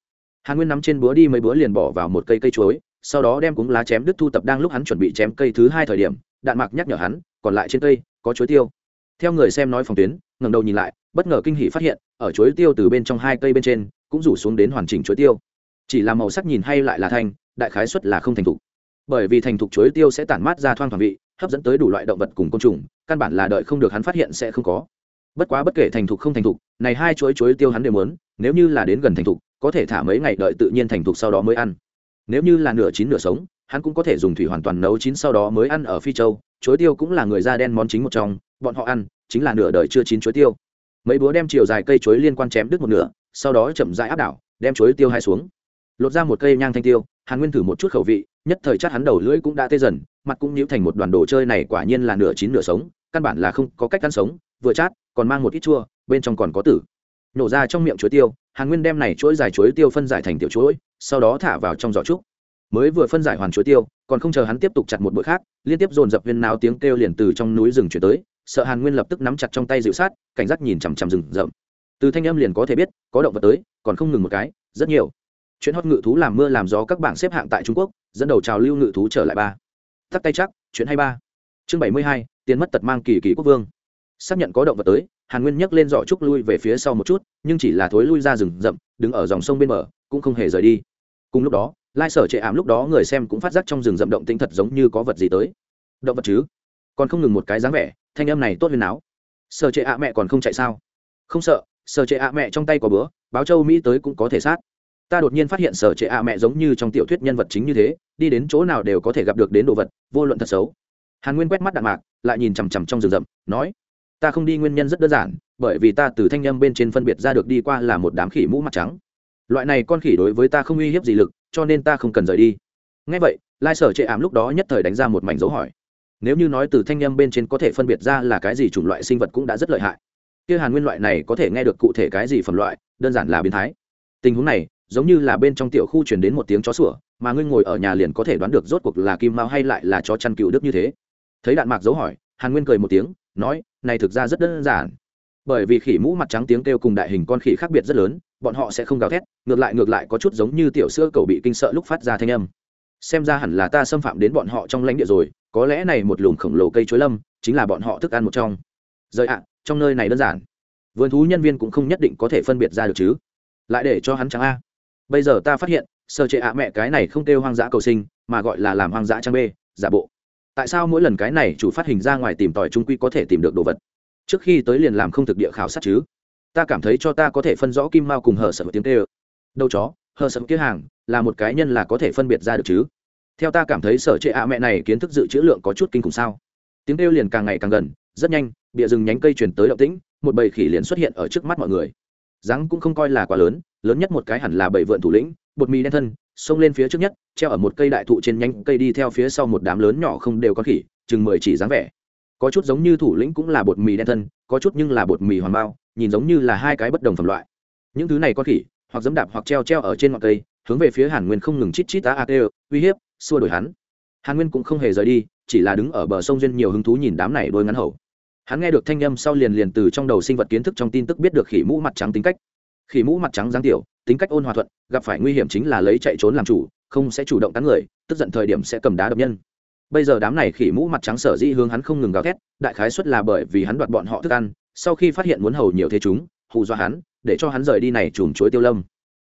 Hàn nguyên nắm trên búa đi mấy búa liền bỏ vào một cây cây chuối, sau đó đem cuống lá chém đứt thu tập đang lúc hắn chuẩn bị chém cây thứ hai thời điểm, đạn mạc nhắc nhở hắn, còn lại trên cây, có chuối tiêu. Theo người xem nói phòng tuyến, ngẩng đầu nhìn lại, bất ngờ kinh hỉ phát hiện, ở chuối tiêu từ bên trong hai cây bên trên, cũng rủ xuống đến hoàn chỉnh chuối tiêu. Chỉ là màu sắc nhìn hay lại là thanh đại khái suất là không thành thục. Bởi vì thành thục chuối tiêu sẽ tản mát ra thoang thoảng vị, hấp dẫn tới đủ loại động vật cùng côn trùng, căn bản là đợi không được hắn phát hiện sẽ không có. Bất quá bất kể thành thục không thành thục, này hai chuối chuối tiêu hắn đều muốn, nếu như là đến gần thành thục, có thể thả mấy ngày đợi tự nhiên thành thục sau đó mới ăn. Nếu như là nửa chín nửa sống, hắn cũng có thể dùng thủy hoàn toàn nấu chín sau đó mới ăn ở phi châu. Chuối tiêu cũng là người da đen món chính một trong, bọn họ ăn chính là nửa đời chưa chín chuối tiêu. Mấy búa đem chiều dài cây chuối liên quan chém đứt một nửa, sau đó chậm rãi áp đảo, đem chuối tiêu hai xuống. Lột ra một cây nhang thanh tiêu hàn nguyên thử một chút khẩu vị, nhất thời chắc hắn đầu lưỡi cũng đã tê dần, mặt cũng nhíu thành một đoàn đồ chơi này quả nhiên là nửa chín nửa sống, căn bản là không có cách ăn sống, vừa chát, còn mang một ít chua, bên trong còn có tử. Nổ ra trong miệng chuối tiêu, hàn nguyên đem này chuỗi dài chuối tiêu phân giải thành tiểu chuỗi, sau đó thả vào trong giỏ trúc. Mới vừa phân giải hoàn chuối tiêu, còn không chờ hắn tiếp tục chặt một bụi khác, liên tiếp dồn dập viên náo tiếng kêu liền từ trong núi rừng chuyển tới, sợ hàn nguyên lập tức nắm chặt trong tay dịu sát, cảnh giác nhìn chằm chằm rừng rậm. Từ thanh âm liền có thể biết, có động vật tới, còn không ngừng một cái, rất nhiều chuyện hót ngự thú làm mưa làm gió các bảng xếp hạng tại trung quốc, dẫn đầu trào lưu ngự thú trở lại ba. Tắt tay chắc chuyện hay ba. Chương bảy mươi hai, tiền mất tật mang kỳ kỳ quốc vương. Xác nhận có động vật tới, hàn nguyên nhấc lên giỏ trúc lui về phía sau một chút, nhưng chỉ là thối lui ra rừng rậm, đứng ở dòng sông bên bờ, cũng không hề rời đi. Cùng lúc đó, lai sở trệ ảm lúc đó người xem cũng phát giác trong rừng rậm động tinh thật giống như có vật gì tới. Động vật chứ? Còn không ngừng một cái dáng vẻ, thanh âm này tốt huyền áo. Sở trệ ạ mẹ còn không chạy sao? Không sợ, sở trệ ạ mẹ trong tay có bữa, báo châu mỹ tới cũng có thể sát ta đột nhiên phát hiện sở trệ ạ mẹ giống như trong tiểu thuyết nhân vật chính như thế, đi đến chỗ nào đều có thể gặp được đến đồ vật, vô luận thật xấu. Hàn nguyên quét mắt đạn mạc, lại nhìn chằm chằm trong rừng rậm, nói, ta không đi nguyên nhân rất đơn giản, bởi vì ta từ thanh â m bên trên phân biệt ra được đi qua là một đám khỉ mũ mặt trắng. Loại này con khỉ đối với ta không uy hiếp gì lực, cho nên ta không cần rời đi. Ngay vậy, lai sở trệ ảm lúc đó nhất thời đánh ra một mảnh dấu hỏi. Nếu như nói từ thanh â m bên trên có thể phân biệt ra là cái gì chủng loại sinh vật cũng đã rất lợi hại. Kia hàn nguyên loại này có thể nghe được cụ thể cái gì phẩm loại, đơn giản là biến thái. Tình huống này giống như là bên trong tiểu khu chuyển đến một tiếng chó sủa, mà ngươi ngồi ở nhà liền có thể đoán được rốt cuộc là kim mao hay lại là chó chăn cựu đức như thế. Thấy đạn mạc dấu hỏi, hàn nguyên cười một tiếng, nói, này thực ra rất đơn giản. Bởi vì khỉ mũ mặt trắng tiếng kêu cùng đại hình con khỉ khác biệt rất lớn, bọn họ sẽ không gào thét, ngược lại ngược lại có chút giống như tiểu sữa cầu bị kinh sợ lúc phát ra thanh âm. Xem ra hẳn là ta xâm phạm đến bọn họ trong lãnh địa rồi, có lẽ này một lùm khổng lồ cây chuối lâm, chính là bọn họ thức ăn một trong. Rời ạ, trong nơi này đơn giản. Vườn thú nhân viên cũng không nhất định có thể phân biệt ra được chứ. Lại để cho hắn trắng a bây giờ ta phát hiện sơ chế ạ mẹ cái này không kêu hoang dã cầu sinh mà gọi là làm hoang dã trang bê, giả bộ. Tại sao mỗi lần cái này chủ phát hình ra ngoài tìm tòi trung quy có thể tìm được đồ vật? Trước khi tới liền làm không thực địa khảo sát chứ. Ta cảm thấy cho ta có thể phân rõ kim mao cùng hờ sợ tiếng tê ơ. Đâu chó hờ sợ kia hàng là một cái nhân là có thể phân biệt ra được chứ? Theo ta cảm thấy sở trệ ạ mẹ này kiến thức dự trữ lượng có chút kinh khủng sao? Tiếng kêu liền càng ngày càng gần rất nhanh bịa rừng nhánh cây chuyển tới động tĩnh một bầy khỉ liền xuất hiện ở trước mắt mọi người dáng cũng không coi là quá lớn lớn nhất một cái hẳn là bảy vượn thủ lĩnh, bột mì đen thân, xông lên phía trước nhất, treo ở một cây đại thụ trên nhánh cây đi theo phía sau một đám lớn nhỏ không đều có khỉ, chừng mười chỉ dáng vẻ. Có chút giống như thủ lĩnh cũng là bột mì đen thân, có chút nhưng là bột mì hoàn bao, nhìn giống như là hai cái bất đồng phẩm loại. Những thứ này con khỉ, hoặc dẫm đạp hoặc treo treo ở trên ngọn cây, hướng về phía hàn nguyên không ngừng chít chít tá a uy hiếp, xua đổi hắn. Hàn nguyên cũng không hề rời đi, chỉ là đứng ở bờ sông duyên nhiều hứng thú nhìn đám này đôi ngắn hầu hắn nghe được thanh âm sau liền liền từ trong đầu sinh vật kiến thức trong tin tức biết được khỉ mũ mặt trắng tính cách. Khỉ mũ mặt trắng giáng tiểu, tính cách ôn hòa thuận, gặp phải nguy hiểm chính là lấy chạy trốn làm chủ, không sẽ chủ động tán người, tức giận thời điểm sẽ cầm đá đập nhân. Bây giờ đám này khỉ mũ mặt trắng sở dĩ hướng hắn không ngừng gào thét, đại khái xuất là bởi vì hắn đoạt bọn họ thức ăn, sau khi phát hiện muốn hầu nhiều thế chúng, hù dọa hắn, để cho hắn rời đi này chùm chuối tiêu lâm.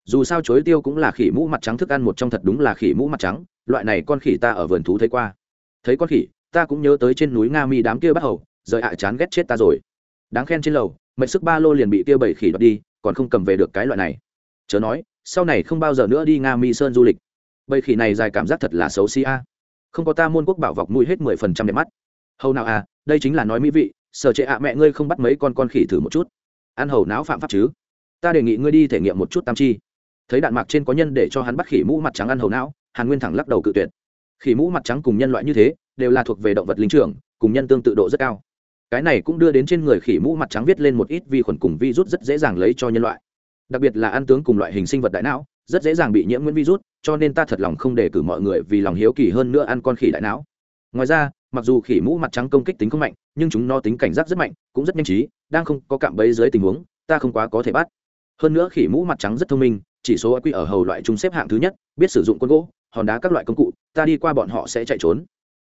Dù sao chuối tiêu cũng là khỉ mũ mặt trắng thức ăn một trong thật đúng là khỉ mũ mặt trắng, loại này con khỉ ta ở vườn thú thấy qua. Thấy con khỉ, ta cũng nhớ tới trên núi nga mi đám kia bắt hầu rời ạ chán ghét chết ta rồi. Đáng khen trên lầu, mệnh sức ba lô liền bị kia bảy khỉ đoạt đi, còn không cầm về được cái loại này. Chớ nói, sau này không bao giờ nữa đi nga mi sơn du lịch. Bầy khỉ này dài cảm giác thật là xấu xí a. Không có ta môn quốc bảo vọc mũi hết mười phần trăm đẹp mắt. Hầu nào à đây chính là nói mỹ vị, sở trệ ạ mẹ ngươi không bắt mấy con con khỉ thử một chút. Ăn hầu não phạm pháp chứ. Ta đề nghị ngươi đi thể nghiệm một chút tam chi. Thấy đạn mạc trên có nhân để cho hắn bắt khỉ mũ mặt trắng ăn hầu não, hàn nguyên thẳng lắc đầu cự tuyệt. Khỉ mũ mặt trắng cùng nhân loại như thế, đều là thuộc về động vật linh trưởng, cùng nhân tương tự độ rất cao cái này cũng đưa đến trên người khỉ mũ mặt trắng viết lên một ít vi khuẩn cùng virus rất dễ dàng lấy cho nhân loại. Đặc biệt là ăn tướng cùng loại hình sinh vật đại não, rất dễ dàng bị nhiễm nguyên virus, cho nên ta thật lòng không để cử mọi người vì lòng hiếu kỳ hơn nữa ăn con khỉ đại não. Ngoài ra, mặc dù khỉ mũ mặt trắng công kích tính không mạnh, nhưng chúng nó tính cảnh giác rất mạnh, cũng rất nhanh trí, đang không có cạm bẫy dưới tình huống, ta không quá có thể bắt. Hơn nữa khỉ mũ mặt trắng rất thông minh, chỉ số quy ở hầu loại chúng xếp hạng thứ nhất, biết sử dụng quân gỗ, hòn đá các loại công cụ, ta đi qua bọn họ sẽ chạy trốn.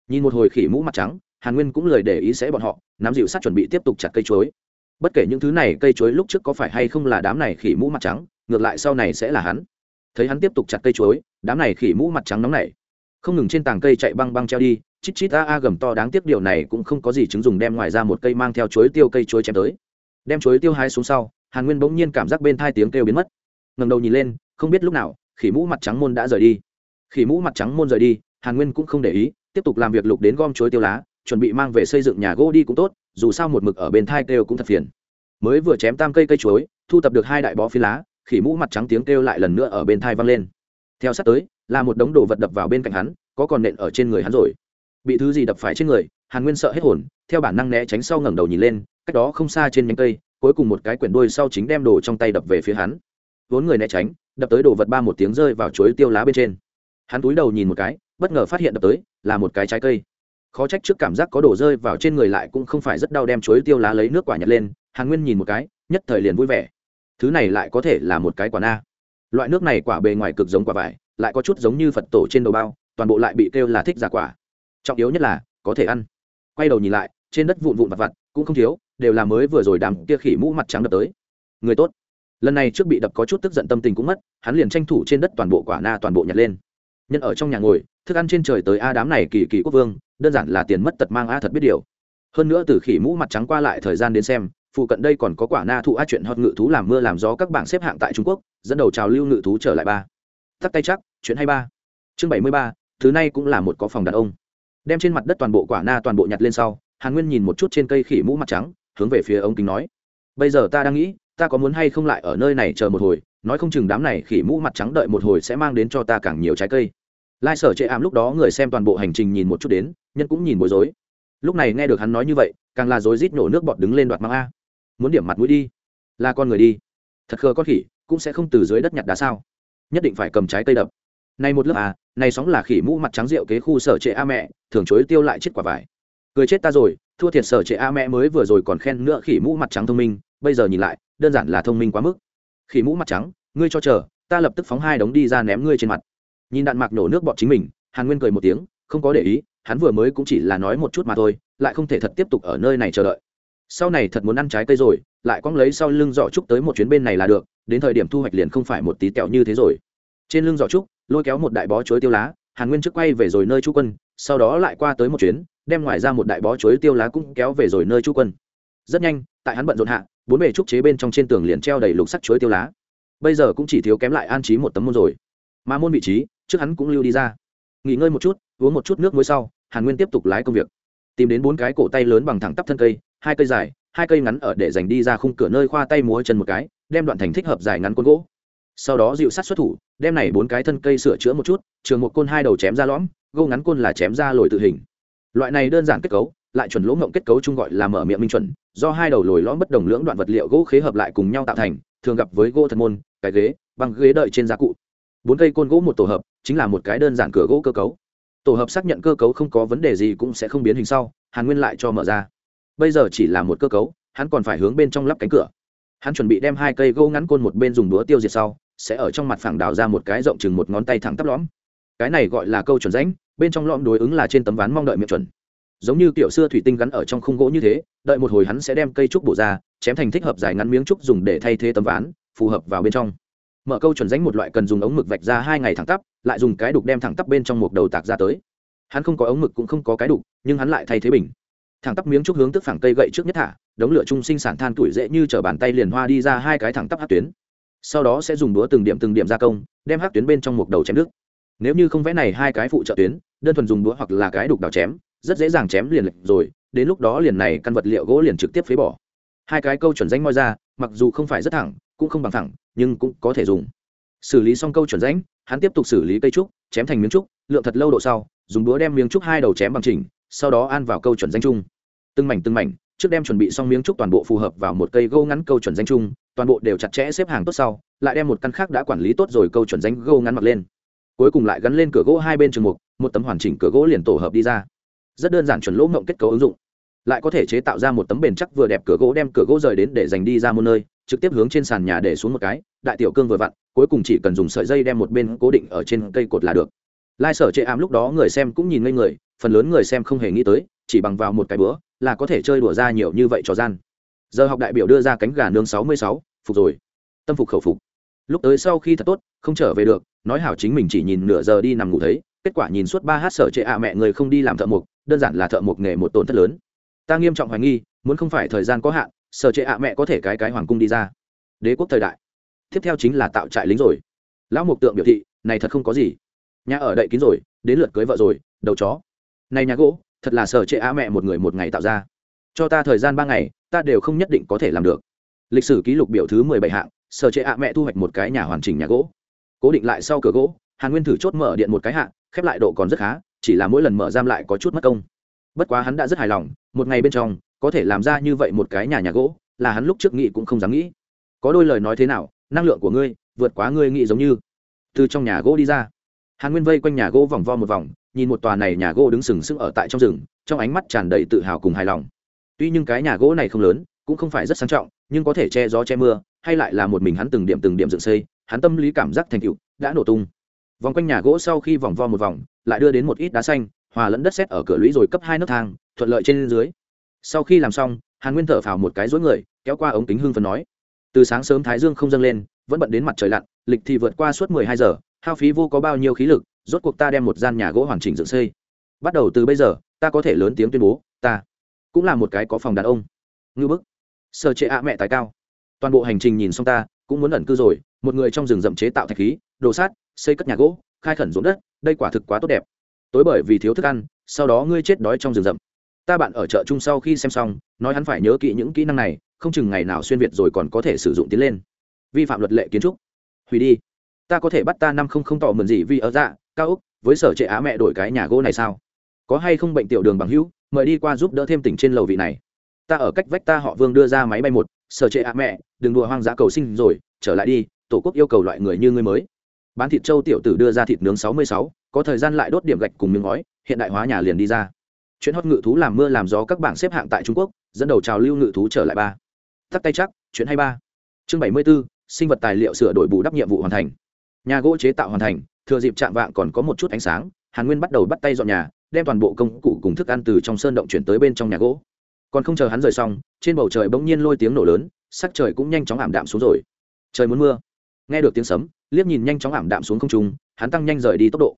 Nhìn một hồi khỉ mũ mặt trắng hàn nguyên cũng lời để ý sẽ bọn họ, nắm dịu sát chuẩn bị tiếp tục chặt cây chuối. Bất kể những thứ này, cây chuối lúc trước có phải hay không là đám này khỉ mũ mặt trắng, ngược lại sau này sẽ là hắn. Thấy hắn tiếp tục chặt cây chuối, đám này khỉ mũ mặt trắng nóng nảy. Không ngừng trên tàng cây chạy băng băng treo đi, chít chít a a gầm to đáng tiếc điều này cũng không có gì chứng dùng đem ngoài ra một cây mang theo chuối tiêu cây chuối chém tới. Đem chuối tiêu hai xuống sau, hàn nguyên bỗng nhiên cảm giác bên thai tiếng kêu biến mất. Ngầm đầu nhìn lên, không biết lúc nào, khỉ mũ mặt trắng môn đã rời đi. Khỉ mũ mặt trắng môn rời đi, hàn nguyên cũng không để ý, tiếp tục làm việc lục đến gom chuối tiêu lá chuẩn bị mang về xây dựng nhà gỗ đi cũng tốt, dù sao một mực ở bên thai kêu cũng thật phiền. Mới vừa chém tam cây cây chuối, thu tập được hai đại bó phi lá, khỉ mũ mặt trắng tiếng kêu lại lần nữa ở bên thai văng lên. Theo sát tới, là một đống đồ vật đập vào bên cạnh hắn, có còn nện ở trên người hắn rồi. Bị thứ gì đập phải trên người, hàn nguyên sợ hết hồn, theo bản năng né tránh sau ngẩng đầu nhìn lên, cách đó không xa trên nhánh cây, cuối cùng một cái quyển đuôi sau chính đem đồ trong tay đập về phía hắn. Vốn người né tránh, đập tới đồ vật ba một tiếng rơi vào chuối tiêu lá bên trên. Hắn túi đầu nhìn một cái, bất ngờ phát hiện đập tới, là một cái trái cây khó trách trước cảm giác có đồ rơi vào trên người lại cũng không phải rất đau đem chuối tiêu lá lấy nước quả nhặt lên, hàn nguyên nhìn một cái, nhất thời liền vui vẻ. Thứ này lại có thể là một cái quả na. Loại nước này quả bề ngoài cực giống quả vải, lại có chút giống như phật tổ trên đầu bao, toàn bộ lại bị kêu là thích giả quả. Trọng yếu nhất là, có thể ăn. Quay đầu nhìn lại, trên đất vụn vụn vặt vặt, cũng không thiếu, đều là mới vừa rồi đàm kia khỉ mũ mặt trắng đập tới. Người tốt. Lần này trước bị đập có chút tức giận tâm tình cũng mất, hắn liền tranh thủ trên đất toàn bộ quả na toàn bộ nhặt lên. Nhân ở trong nhà ngồi thức ăn trên trời tới a đám này kỳ kỳ quốc vương, đơn giản là tiền mất tật mang a thật biết điều. Hơn nữa từ khỉ mũ mặt trắng qua lại thời gian đến xem, phụ cận đây còn có quả na thụ a chuyện hot ngự thú làm mưa làm gió các bảng xếp hạng tại trung quốc, dẫn đầu trào lưu ngự thú trở lại ba. Tắt tay chắc, chuyện hay ba. Chương bảy mươi ba, thứ này cũng là một có phòng đàn ông. Đem trên mặt đất toàn bộ quả na toàn bộ nhặt lên sau, hàn nguyên nhìn một chút trên cây khỉ mũ mặt trắng, hướng về phía ông kính nói. Bây giờ ta đang nghĩ, ta có muốn hay không lại ở nơi này chờ một hồi, nói không chừng đám này khỉ mũ mặt trắng đợi một hồi sẽ mang đến cho ta càng nhiều trái cây lai sở chệ ảm lúc đó người xem toàn bộ hành trình nhìn một chút đến, nhân cũng nhìn bối rối. Lúc này nghe được hắn nói như vậy, càng là rối rít nổ nước bọt đứng lên đoạt mang a. Muốn điểm mặt mũi đi. Là con người đi. Thật khờ con khỉ, cũng sẽ không từ dưới đất nhặt đá sao? Nhất định phải cầm trái cây đập. Này một lớp à này sóng là khỉ mũ mặt trắng rượu kế khu sở trệ a mẹ, thường chối tiêu lại chết quả vải. Cười chết ta rồi, thua thiệt sở trệ a mẹ mới vừa rồi còn khen nữa khỉ mũ mặt trắng thông minh, bây giờ nhìn lại, đơn giản là thông minh quá mức. Khỉ mũ mặt trắng, ngươi cho chờ, ta lập tức phóng hai đống đi ra ném ngươi trên mặt nhìn đạn mạc nổ nước bọt chính mình, hàn nguyên cười một tiếng, không có để ý, hắn vừa mới cũng chỉ là nói một chút mà thôi, lại không thể thật tiếp tục ở nơi này chờ đợi. Sau này thật muốn ăn trái cây rồi, lại quăng lấy sau lưng giỏ trúc tới một chuyến bên này là được, đến thời điểm thu hoạch liền không phải một tí tẹo như thế rồi. Trên lưng giỏ trúc, lôi kéo một đại bó chuối tiêu lá, hàn nguyên trước quay về rồi nơi chú quân, sau đó lại qua tới một chuyến, đem ngoài ra một đại bó chuối tiêu lá cũng kéo về rồi nơi chú quân. Rất nhanh, tại hắn bận rộn hạ, bốn bề trúc chế bên trong trên tường liền treo đầy lục sắc chuối tiêu lá. Bây giờ cũng chỉ thiếu kém lại an trí một tấm môn rồi. Mà môn vị trí trước hắn cũng lưu đi ra. Nghỉ ngơi một chút, uống một chút nước muối sau, hàn nguyên tiếp tục lái công việc. Tìm đến bốn cái cổ tay lớn bằng thẳng tắp thân cây, hai cây dài, hai cây ngắn ở để dành đi ra khung cửa nơi khoa tay múa chân một cái, đem đoạn thành thích hợp dài ngắn côn gỗ. Sau đó dịu sát xuất thủ, đem này bốn cái thân cây sửa chữa một chút, trường một côn hai đầu chém ra lõm gô ngắn côn là chém ra lồi tự hình. Loại này đơn giản kết cấu, lại chuẩn lỗ ngộng kết cấu chung gọi là mở miệng minh chuẩn, do hai đầu lồi lõm bất đồng lưỡng đoạn vật liệu gỗ khế hợp lại cùng nhau tạo thành, thường gặp với gỗ thật môn, cái ghế bằng ghế đợi trên gia cụ. Bốn cây côn gỗ một tổ hợp chính là một cái đơn giản cửa gỗ cơ cấu. Tổ hợp xác nhận cơ cấu không có vấn đề gì cũng sẽ không biến hình sau, hàn nguyên lại cho mở ra. Bây giờ chỉ là một cơ cấu, hắn còn phải hướng bên trong lắp cánh cửa. Hắn chuẩn bị đem hai cây gỗ ngắn côn một bên dùng đũa tiêu diệt sau, sẽ ở trong mặt phẳng đào ra một cái rộng chừng một ngón tay thẳng tắp lõm. Cái này gọi là câu chuẩn rãnh, bên trong lõm đối ứng là trên tấm ván mong đợi miệng chuẩn. Giống như kiểu xưa thủy tinh gắn ở trong khung gỗ như thế, đợi một hồi hắn sẽ đem cây trúc bổ ra, chém thành thích hợp dài ngắn miếng trúc dùng để thay thế tấm ván, phù hợp vào bên trong mở câu chuẩn rãnh một loại cần dùng ống mực vạch ra hai ngày thẳng tắp, lại dùng cái đục đem thẳng tắp bên trong một đầu tạc ra tới. Hắn không có ống mực cũng không có cái đục, nhưng hắn lại thay thế bình. Thẳng tắp miếng trúc hướng tức phẳng cây gậy trước nhất thả, đống lửa trung sinh sản than tuổi dễ như chở bàn tay liền hoa đi ra hai cái thẳng tắp hát tuyến. Sau đó sẽ dùng đũa từng điểm từng điểm gia công, đem hát tuyến bên trong một đầu chém nước. Nếu như không vẽ này hai cái phụ trợ tuyến, đơn thuần dùng đũa hoặc là cái đục đào chém, rất dễ dàng chém liền lệch rồi, đến lúc đó liền này căn vật liệu gỗ liền trực tiếp phế bỏ. Hai cái câu chuẩn danh moi ra, mặc dù không phải rất thẳng, cũng không bằng thẳng nhưng cũng có thể dùng. Xử lý xong câu chuẩn rãnh, hắn tiếp tục xử lý cây trúc, chém thành miếng trúc, lượng thật lâu độ sau, dùng đũa đem miếng trúc hai đầu chém bằng chỉnh, sau đó an vào câu chuẩn danh chung. Từng mảnh từng mảnh, trước đem chuẩn bị xong miếng trúc toàn bộ phù hợp vào một cây gâu ngắn câu chuẩn danh chung, toàn bộ đều chặt chẽ xếp hàng tốt sau, lại đem một căn khác đã quản lý tốt rồi câu chuẩn danh gâu ngắn mặc lên. Cuối cùng lại gắn lên cửa gỗ hai bên trường mục, một tấm hoàn chỉnh cửa gỗ liền tổ hợp đi ra. Rất đơn giản chuẩn lỗ mộng kết cấu ứng dụng. Lại có thể chế tạo ra một tấm bền chắc vừa đẹp cửa gỗ đem cửa gỗ rời đến để dành đi ra một nơi trực tiếp hướng trên sàn nhà để xuống một cái, đại tiểu cương vừa vặn, cuối cùng chỉ cần dùng sợi dây đem một bên cố định ở trên cây cột là được. Lai sở chệ ám lúc đó người xem cũng nhìn ngây người, phần lớn người xem không hề nghĩ tới, chỉ bằng vào một cái bữa, là có thể chơi đùa ra nhiều như vậy trò gian. Giờ học đại biểu đưa ra cánh gà nương sáu mươi sáu, phục rồi. Tâm phục khẩu phục. Lúc tới sau khi thật tốt, không trở về được, nói hảo chính mình chỉ nhìn nửa giờ đi nằm ngủ thấy, kết quả nhìn suốt ba h sở trệ ạ mẹ người không đi làm thợ mộc, đơn giản là thợ mộc nghề một tổn thất lớn. Ta nghiêm trọng hoài nghi, muốn không phải thời gian có hạn sở trệ ạ mẹ có thể cái cái hoàng cung đi ra. Đế quốc thời đại. Tiếp theo chính là tạo trại lính rồi. Lão mục tượng biểu thị, này thật không có gì. Nhà ở đậy kín rồi, đến lượt cưới vợ rồi, đầu chó. Này nhà gỗ, thật là sở trệ ạ mẹ một người một ngày tạo ra. Cho ta thời gian ba ngày, ta đều không nhất định có thể làm được. Lịch sử ký lục biểu thứ mười bảy hạng sở trệ ạ mẹ thu hoạch một cái nhà hoàn chỉnh nhà gỗ. Cố định lại sau cửa gỗ, hàn nguyên thử chốt mở điện một cái hạng, khép lại độ còn rất khá, chỉ là mỗi lần mở giam lại có chút mất công. Bất quá hắn đã rất hài lòng, một ngày bên trong có thể làm ra như vậy một cái nhà nhà gỗ, là hắn lúc trước nghĩ cũng không dám nghĩ. Có đôi lời nói thế nào, năng lượng của ngươi vượt quá ngươi nghĩ giống như. Từ trong nhà gỗ đi ra. Hàn nguyên vây quanh nhà gỗ vòng vo một vòng, nhìn một tòa này nhà gỗ đứng sừng sững ở tại trong rừng, trong ánh mắt tràn đầy tự hào cùng hài lòng. Tuy nhưng cái nhà gỗ này không lớn, cũng không phải rất sang trọng, nhưng có thể che gió che mưa, hay lại là một mình hắn từng điểm từng điểm dựng xây, hắn tâm lý cảm giác thành tựu đã nổ tung. Vòng quanh nhà gỗ sau khi vòng vo một vòng, lại đưa đến một ít đá xanh, hòa lẫn đất xét ở cửa lũy rồi cấp hai nấc thang, thuận lợi trên dưới sau khi làm xong, hàn nguyên thở phào một cái rối người, kéo qua ống kính hương phần nói. Từ sáng sớm thái dương không dâng lên, vẫn bận đến mặt trời lặn, lịch thì vượt qua suốt mười hai giờ, hao phí vô có bao nhiêu khí lực, rốt cuộc ta đem một gian nhà gỗ hoàn chỉnh dựng xây. Bắt đầu từ bây giờ, ta có thể lớn tiếng tuyên bố, ta cũng là một cái có phòng đàn ông. Ngư bức. Sơ chế ạ mẹ tài cao. Toàn bộ hành trình nhìn xong ta, cũng muốn ẩn cư rồi, một người trong rừng rậm chế tạo thạch khí, đồ sát, xây cất nhà gỗ, khai khẩn ruộng đất, đây quả thực quá tốt đẹp. Tối bởi vì thiếu thức ăn, sau đó ngươi chết đói trong rừng rậm ta bạn ở chợ chung sau khi xem xong, nói hắn phải nhớ kỹ những kỹ năng này, không chừng ngày nào xuyên việt rồi còn có thể sử dụng tiến lên. Vi phạm luật lệ kiến trúc. Hủy đi. Ta có thể bắt ta năm không không tỏ mượn gì vì ở dạ cao úc, với sở trệ á mẹ đổi cái nhà gỗ này sao? Có hay không bệnh tiểu đường bằng hữu, mời đi qua giúp đỡ thêm tỉnh trên lầu vị này. Ta ở cách vách ta họ vương đưa ra máy bay một, sở trệ á mẹ, đừng đùa hoang dã cầu sinh rồi, trở lại đi, tổ quốc yêu cầu loại người như ngươi mới. Bán thịt châu tiểu tử đưa ra thịt nướng sáu mươi sáu, có thời gian lại đốt điểm gạch cùng miếng ngói, hiện đại hóa nhà liền đi ra chuyện hót ngự thú làm mưa làm gió các bảng xếp hạng tại trung quốc, dẫn đầu trào lưu ngự thú trở lại ba. Tắt tay chắc chuyện hay ba. Chương bảy mươi b ố sinh vật tài liệu sửa đổi bù đắp nhiệm vụ hoàn thành. Nhà gỗ chế tạo hoàn thành, thừa dịp chạm vạng còn có một chút ánh sáng, hàn nguyên bắt đầu bắt tay dọn nhà, đem toàn bộ công cụ cùng thức ăn từ trong sơn động chuyển tới bên trong nhà gỗ. Còn không chờ hắn rời xong, trên bầu trời bỗng nhiên lôi tiếng nổ lớn, sắc trời cũng nhanh chóng ảm đạm xuống rồi. Trời muốn mưa. Nghe được tiếng sấm, liếc nhìn nhanh chóng ảm đạm xuống không trung, hắn tăng nhanh rời đi tốc độ.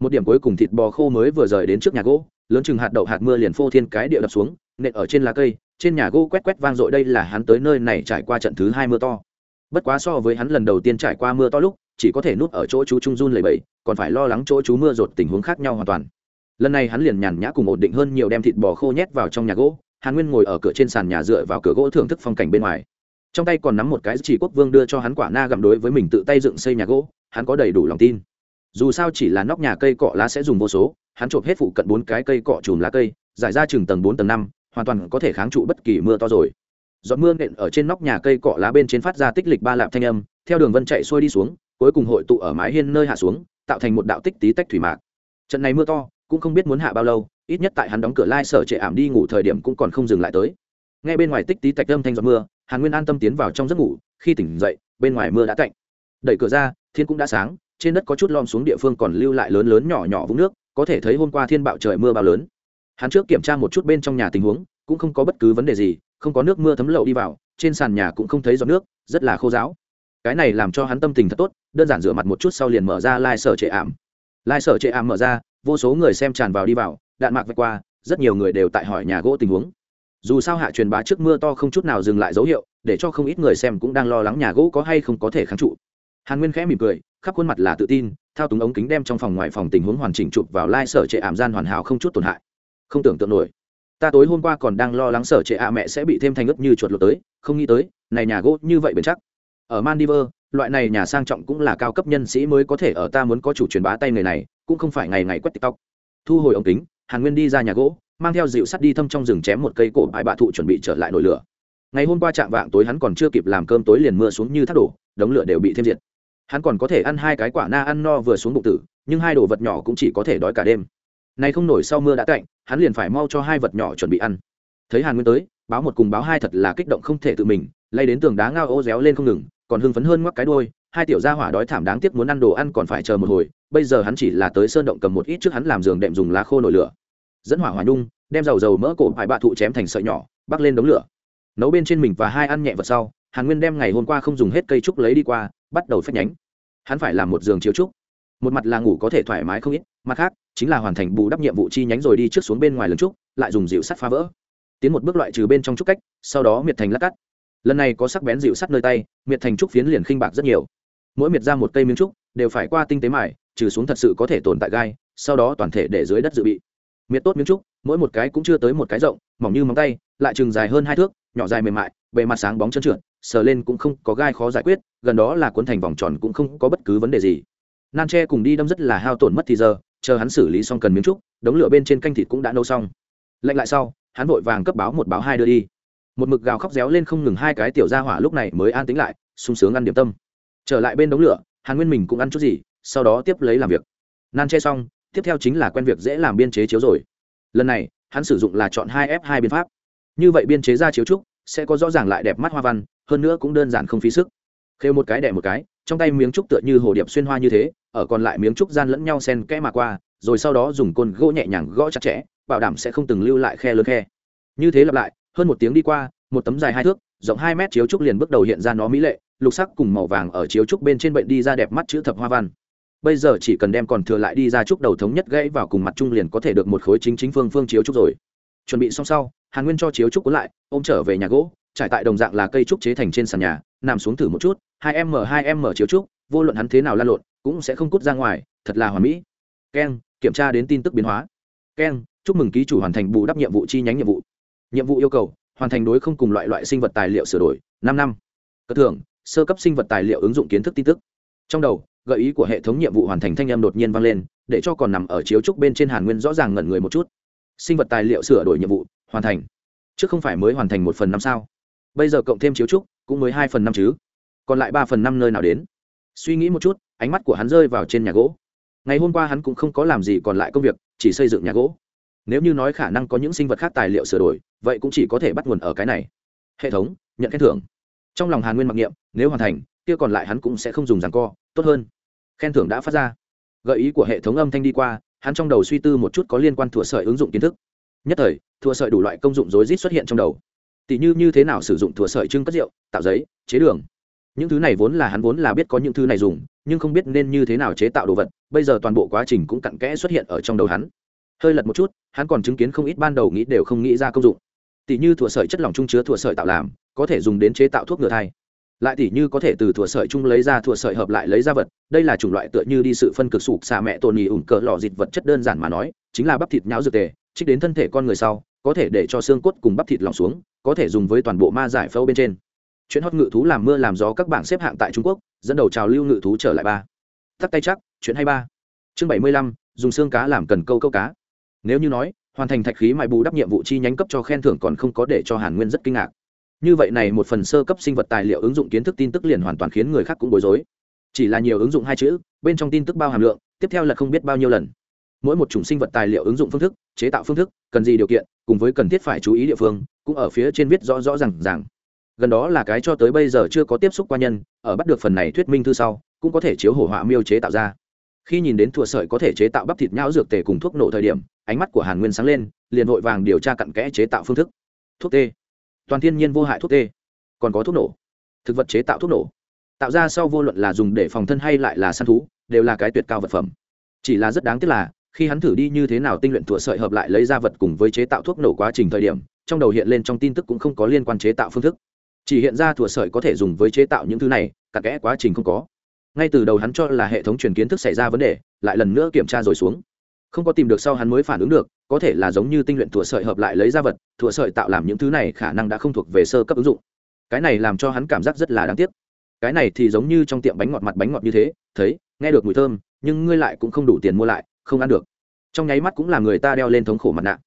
Một điểm cuối cùng thịt bò khô mới vừa rời đến trước nhà gỗ lớn chừng hạt đậu, hạt mưa liền phô thiên cái địa đập xuống, nện ở trên lá cây, trên nhà gỗ quét quét vang dội đây là hắn tới nơi này trải qua trận thứ hai mưa to. Bất quá so với hắn lần đầu tiên trải qua mưa to lúc, chỉ có thể núp ở chỗ chú trung run lầy bẫy còn phải lo lắng chỗ chú mưa rột tình huống khác nhau hoàn toàn. Lần này hắn liền nhàn nhã cùng ổn định hơn nhiều đem thịt bò khô nhét vào trong nhà gỗ, hàn nguyên ngồi ở cửa trên sàn nhà dựa vào cửa gỗ thưởng thức phong cảnh bên ngoài. Trong tay còn nắm một cái chỉ quốc vương đưa cho hắn quả na gặm đối với mình tự tay dựng xây nhà gỗ, hắn có đầy đủ lòng tin dù sao chỉ là nóc nhà cây cọ lá sẽ dùng vô số, hắn chộp hết phụ cận bốn cái cây cọ chùm lá cây, giải ra chừng tầng bốn tầng năm, hoàn toàn có thể kháng trụ bất kỳ mưa to rồi. Giọt mưa nện ở trên nóc nhà cây cọ lá bên trên phát ra tích lịch ba lạp thanh âm, theo đường vân chạy xuôi đi xuống, cuối cùng hội tụ ở mái hiên nơi hạ xuống, tạo thành một đạo tích tí tách thủy mạc. Trận này mưa to, cũng không biết muốn hạ bao lâu, ít nhất tại hắn đóng cửa lai sở trệ ảm đi ngủ thời điểm cũng còn không dừng lại tới. Ngay bên ngoài tích tí tách âm thanh giọt mưa, hàn nguyên an tâm tiến vào trong giấc ngủ, khi tỉnh dậy, bên ngoài mưa đã cạnh đẩy cửa ra, thiên cũng đã sáng trên đất có chút lom xuống địa phương còn lưu lại lớn lớn nhỏ nhỏ vũng nước, có thể thấy hôm qua thiên bạo trời mưa bao lớn. Hắn trước kiểm tra một chút bên trong nhà tình huống, cũng không có bất cứ vấn đề gì, không có nước mưa thấm lậu đi vào, trên sàn nhà cũng không thấy giọt nước, rất là khô giáo cái này làm cho hắn tâm tình thật tốt, đơn giản rửa mặt một chút sau liền mở ra lai、like、sở trệ ảm. Lai、like、sở trệ ảm mở ra, vô số người xem tràn vào đi vào, đạn mạc vạch qua, rất nhiều người đều tại hỏi nhà gỗ tình huống. Dù sao hạ truyền bá trước mưa to không chút nào dừng lại dấu hiệu, để cho không ít người xem cũng đang lo lắng nhà gỗ có hay không có thể kháng trụ. Hàn nguyên khẽ mỉm cười khắp khuôn mặt là tự tin, thao túng ống kính đem trong phòng ngoài phòng tình huống hoàn chỉnh chụp vào lai、like、sở trệ ảm gian hoàn hảo không chút tổn hại. Không tưởng tượng nổi. Ta tối hôm qua còn đang lo lắng sở trệ ạ mẹ sẽ bị thêm thành ướp như chuột lột tới, không nghĩ tới, này nhà gỗ như vậy bền chắc. Ở mandiver, loại này nhà sang trọng cũng là cao cấp nhân sĩ mới có thể ở ta muốn có chủ truyền bá tay người này, cũng không phải ngày ngày quét tiktok. Thu hồi ống kính, hàn nguyên đi ra nhà gỗ, mang theo dịu sắt đi thâm trong rừng chém một cây cổ bãi bạ thụ chuẩn bị trở lại nổi lửa. Ngày hôm qua chạm vạng tối hắn còn chưa kịp làm cơm tối liền mưa xuống như thác đổ, đống lửa đều bị thêm diệt hắn còn có thể ăn hai cái quả na ăn no vừa xuống bụng tử, nhưng hai đồ vật nhỏ cũng chỉ có thể đói cả đêm. Nay không nổi sau mưa đã cạnh, hắn liền phải mau cho hai vật nhỏ chuẩn bị ăn. Thấy hàn nguyên tới, báo một cùng báo hai thật là kích động không thể tự mình, lay đến tường đá ngao ô réo lên không ngừng, còn hưng phấn hơn ngoắc cái đôi hai tiểu gia hỏa đói thảm đáng tiếc muốn ăn đồ ăn còn phải chờ một hồi, bây giờ hắn chỉ là tới sơn động cầm một ít trước hắn làm giường đệm dùng lá khô nổi lửa. Dẫn hỏa hỏa nhung, đem dầu dầu mỡ cổ hải bạ thụ chém thành sợi nhỏ, bắc lên đống lửa. Nấu bên trên mình và hai ăn nhẹ vật sau hàn nguyên đem ngày hôm qua không dùng hết cây trúc lấy đi qua, bắt đầu phách nhánh. Hắn phải làm một giường chiếu trúc. Một mặt là ngủ có thể thoải mái không ít, mặt khác, chính là hoàn thành bù đắp nhiệm vụ chi nhánh rồi đi trước xuống bên ngoài lần trúc, lại dùng dịu sắt phá vỡ. Tiến một bước loại trừ bên trong trúc cách, sau đó miệt thành lát cắt. Lần này có sắc bén dịu sắt nơi tay, miệt thành trúc phiến liền khinh bạc rất nhiều. Mỗi miệt ra một cây miếng trúc, đều phải qua tinh tế mài, trừ xuống thật sự có thể tồn tại gai, sau đó toàn thể để dưới đất dự bị. Miệt tốt miếng trúc, mỗi một cái cũng chưa tới một cái rộng, mỏng như móng tay, lại chừng dài hơn hai thước, nhỏ dài mềm mại, bề mặt sáng bóng trơn trượt sờ lên cũng không có gai khó giải quyết, gần đó là cuốn thành vòng tròn cũng không có bất cứ vấn đề gì. Nan tre cùng đi đâm rất là hao tổn mất thì giờ, chờ hắn xử lý xong cần miếng trúc, đống lửa bên trên canh thịt cũng đã nấu xong. Lạnh lại sau, hắn vội vàng cấp báo một báo hai đưa đi. Một mực gào khóc réo lên không ngừng hai cái tiểu ra hỏa lúc này mới an tính lại, sung sướng ăn điểm tâm. Trở lại bên đống lửa hàn nguyên mình cũng ăn chút gì, sau đó tiếp lấy làm việc. Nan che xong, tiếp theo chính là quen việc dễ làm biên chế chiếu rồi. Lần này, hắn sử dụng là chọn hai f hai biên pháp. Như vậy biên chế ra chiếu trúc, sẽ có rõ ràng lại đẹp mắt hoa văn hơn nữa cũng đơn giản không phí sức. Khêu một cái đẻ một cái, trong tay miếng trúc tựa như hồ điệp xuyên hoa như thế, ở còn lại miếng trúc gian lẫn nhau sen kẽ mà qua, rồi sau đó dùng côn gỗ nhẹ nhàng gõ chặt chẽ, bảo đảm sẽ không từng lưu lại khe lớn khe. Như thế lặp lại, hơn một tiếng đi qua, một tấm dài hai thước, rộng hai mét chiếu trúc liền bước đầu hiện ra nó mỹ lệ, lục sắc cùng màu vàng ở chiếu trúc bên trên bệnh đi ra đẹp mắt chữ thập hoa văn. Bây giờ chỉ cần đem còn thừa lại đi ra trúc đầu thống nhất gãy vào cùng mặt trung liền có thể được một khối chính chính phương phương chiếu trúc rồi. Chuẩn bị xong sau, hàn nguyên cho chiếu trúc cuốn lại, ôm trở về nhà gỗ trải tại đồng dạng là cây trúc chế thành trên sàn nhà, nằm xuống thử một chút, hai m hai m chiếu trúc, vô luận hắn thế nào lan lộn, cũng sẽ không cút ra ngoài, thật là hoàn mỹ. Keng kiểm tra đến tin tức biến hóa. Keng chúc mừng ký chủ hoàn thành bù đắp nhiệm vụ chi nhánh nhiệm vụ. Nhiệm vụ yêu cầu, hoàn thành đối không cùng loại loại sinh vật tài liệu sửa đổi, năm năm. Cất thưởng, sơ cấp sinh vật tài liệu ứng dụng kiến thức tin tức. Trong đầu, gợi ý của hệ thống nhiệm vụ hoàn thành thanh âm đột nhiên vang lên, để cho còn nằm ở chiếu trúc bên trên hàn nguyên rõ ràng ngẩn người một chút. Sinh vật tài liệu sửa đổi nhiệm vụ, hoàn thành. Chứ không phải mới hoàn thành một phần năm sao? Bây giờ cộng thêm chiếu trúc, cũng mới hai phần năm chứ. Còn lại ba phần năm nơi nào đến? Suy nghĩ một chút, ánh mắt của hắn rơi vào trên nhà gỗ. Ngày hôm qua hắn cũng không có làm gì còn lại công việc, chỉ xây dựng nhà gỗ. Nếu như nói khả năng có những sinh vật khác tài liệu sửa đổi, vậy cũng chỉ có thể bắt nguồn ở cái này. Hệ thống, nhận khen thưởng. Trong lòng hàn nguyên mặc niệm, nếu hoàn thành, kia còn lại hắn cũng sẽ không dùng rằng co, tốt hơn. Khen thưởng đã phát ra. Gợi ý của hệ thống âm thanh đi qua, hắn trong đầu suy tư một chút có liên quan thủa sợi ứng dụng kiến thức. Nhất thời thủa sợi đủ loại công dụng rối rít xuất hiện trong đầu tỷ như như thế nào sử dụng thủa sợi trưng cất rượu, tạo giấy, chế đường? Những thứ này vốn là hắn vốn là biết có những thứ này dùng, nhưng không biết nên như thế nào chế tạo đồ vật, bây giờ toàn bộ quá trình cũng cặn kẽ xuất hiện ở trong đầu hắn. Hơi lật một chút, hắn còn chứng kiến không ít ban đầu nghĩ đều không nghĩ ra công dụng. Tỷ như thủa sợi chất lỏng trung chứa thủa sợi tạo làm, có thể dùng đến chế tạo thuốc ngừa thai. Lại tỷ như có thể từ thủa sợi chung lấy ra thủa sợi hợp lại lấy ra vật, đây là chủng loại tựa như đi sự phân cực sụp xà mẹ tồn nhì ủng cỡ lò dịt vật chất đơn giản mà nói, chính là bắp thịt nháo dược tề, trích đến thân thể con người sau có thể để cho xương cốt cùng bắp thịt lỏng xuống, có thể dùng với toàn bộ ma giải phâu bên trên. Chuyện hót ngự thú làm mưa làm gió các bảng xếp hạng tại trung quốc, dẫn đầu trào lưu ngự thú trở lại ba. Tắt tay chắc, chuyện hay ba. Chương bảy mươi lăm, dùng xương cá làm cần câu câu cá. Nếu như nói, hoàn thành thạch khí mại bù đắp nhiệm vụ chi nhánh cấp cho khen thưởng còn không có để cho hàn nguyên rất kinh ngạc. Như vậy này một phần sơ cấp sinh vật tài liệu ứng dụng kiến thức tin tức liền hoàn toàn khiến người khác cũng bối rối. Chỉ là nhiều ứng dụng hai chữ, bên trong tin tức bao hàm lượng, tiếp theo là không biết bao nhiêu lần mỗi một chủng sinh vật tài liệu ứng dụng phương thức, chế tạo phương thức, cần gì điều kiện, cùng với cần thiết phải chú ý địa phương, cũng ở phía trên viết rõ rõ r à n g rằng gần đó là cái cho tới bây giờ chưa có tiếp xúc qua nhân, ở bắt được phần này thuyết minh thư sau, cũng có thể chiếu hổ họa miêu chế tạo ra. Khi nhìn đến thùa sợi có thể chế tạo bắp thịt nhão dược tề cùng thuốc nổ thời điểm, ánh mắt của hàn nguyên sáng lên, liền vội vàng điều tra cặn kẽ chế tạo phương thức. Thuốc tê. Toàn thiên nhiên vô hại thuốc tê. Còn có thuốc nổ. Thực vật chế tạo thuốc nổ. Tạo ra sau vô luận là dùng để phòng thân hay lại là săn thú, đều là cái tuyệt cao vật phẩm. Chỉ là rất đáng tiếc là khi hắn thử đi như thế nào tinh luyện thủa sợi hợp lại lấy ra vật cùng với chế tạo thuốc nổ quá trình thời điểm, trong đầu hiện lên trong tin tức cũng không có liên quan chế tạo phương thức. Chỉ hiện ra thủa sợi có thể dùng với chế tạo những thứ này, cả kẽ quá trình không có. Ngay từ đầu hắn cho là hệ thống truyền kiến thức xảy ra vấn đề, lại lần nữa kiểm tra rồi xuống. Không có tìm được sau hắn mới phản ứng được, có thể là giống như tinh luyện thủa sợi hợp lại lấy ra vật, thủa sợi tạo làm những thứ này khả năng đã không thuộc về sơ cấp ứng dụng. Cái này làm cho hắn cảm giác rất là đáng tiếc. Cái này thì giống như trong tiệm bánh ngọt mặt bánh ngọt như thế, thấy, nghe được mùi thơm, nhưng ngươi lại cũng không đủ tiền mua lại không ăn được. Trong nháy mắt cũng làm người ta đeo lên thống khổ mặt nạ.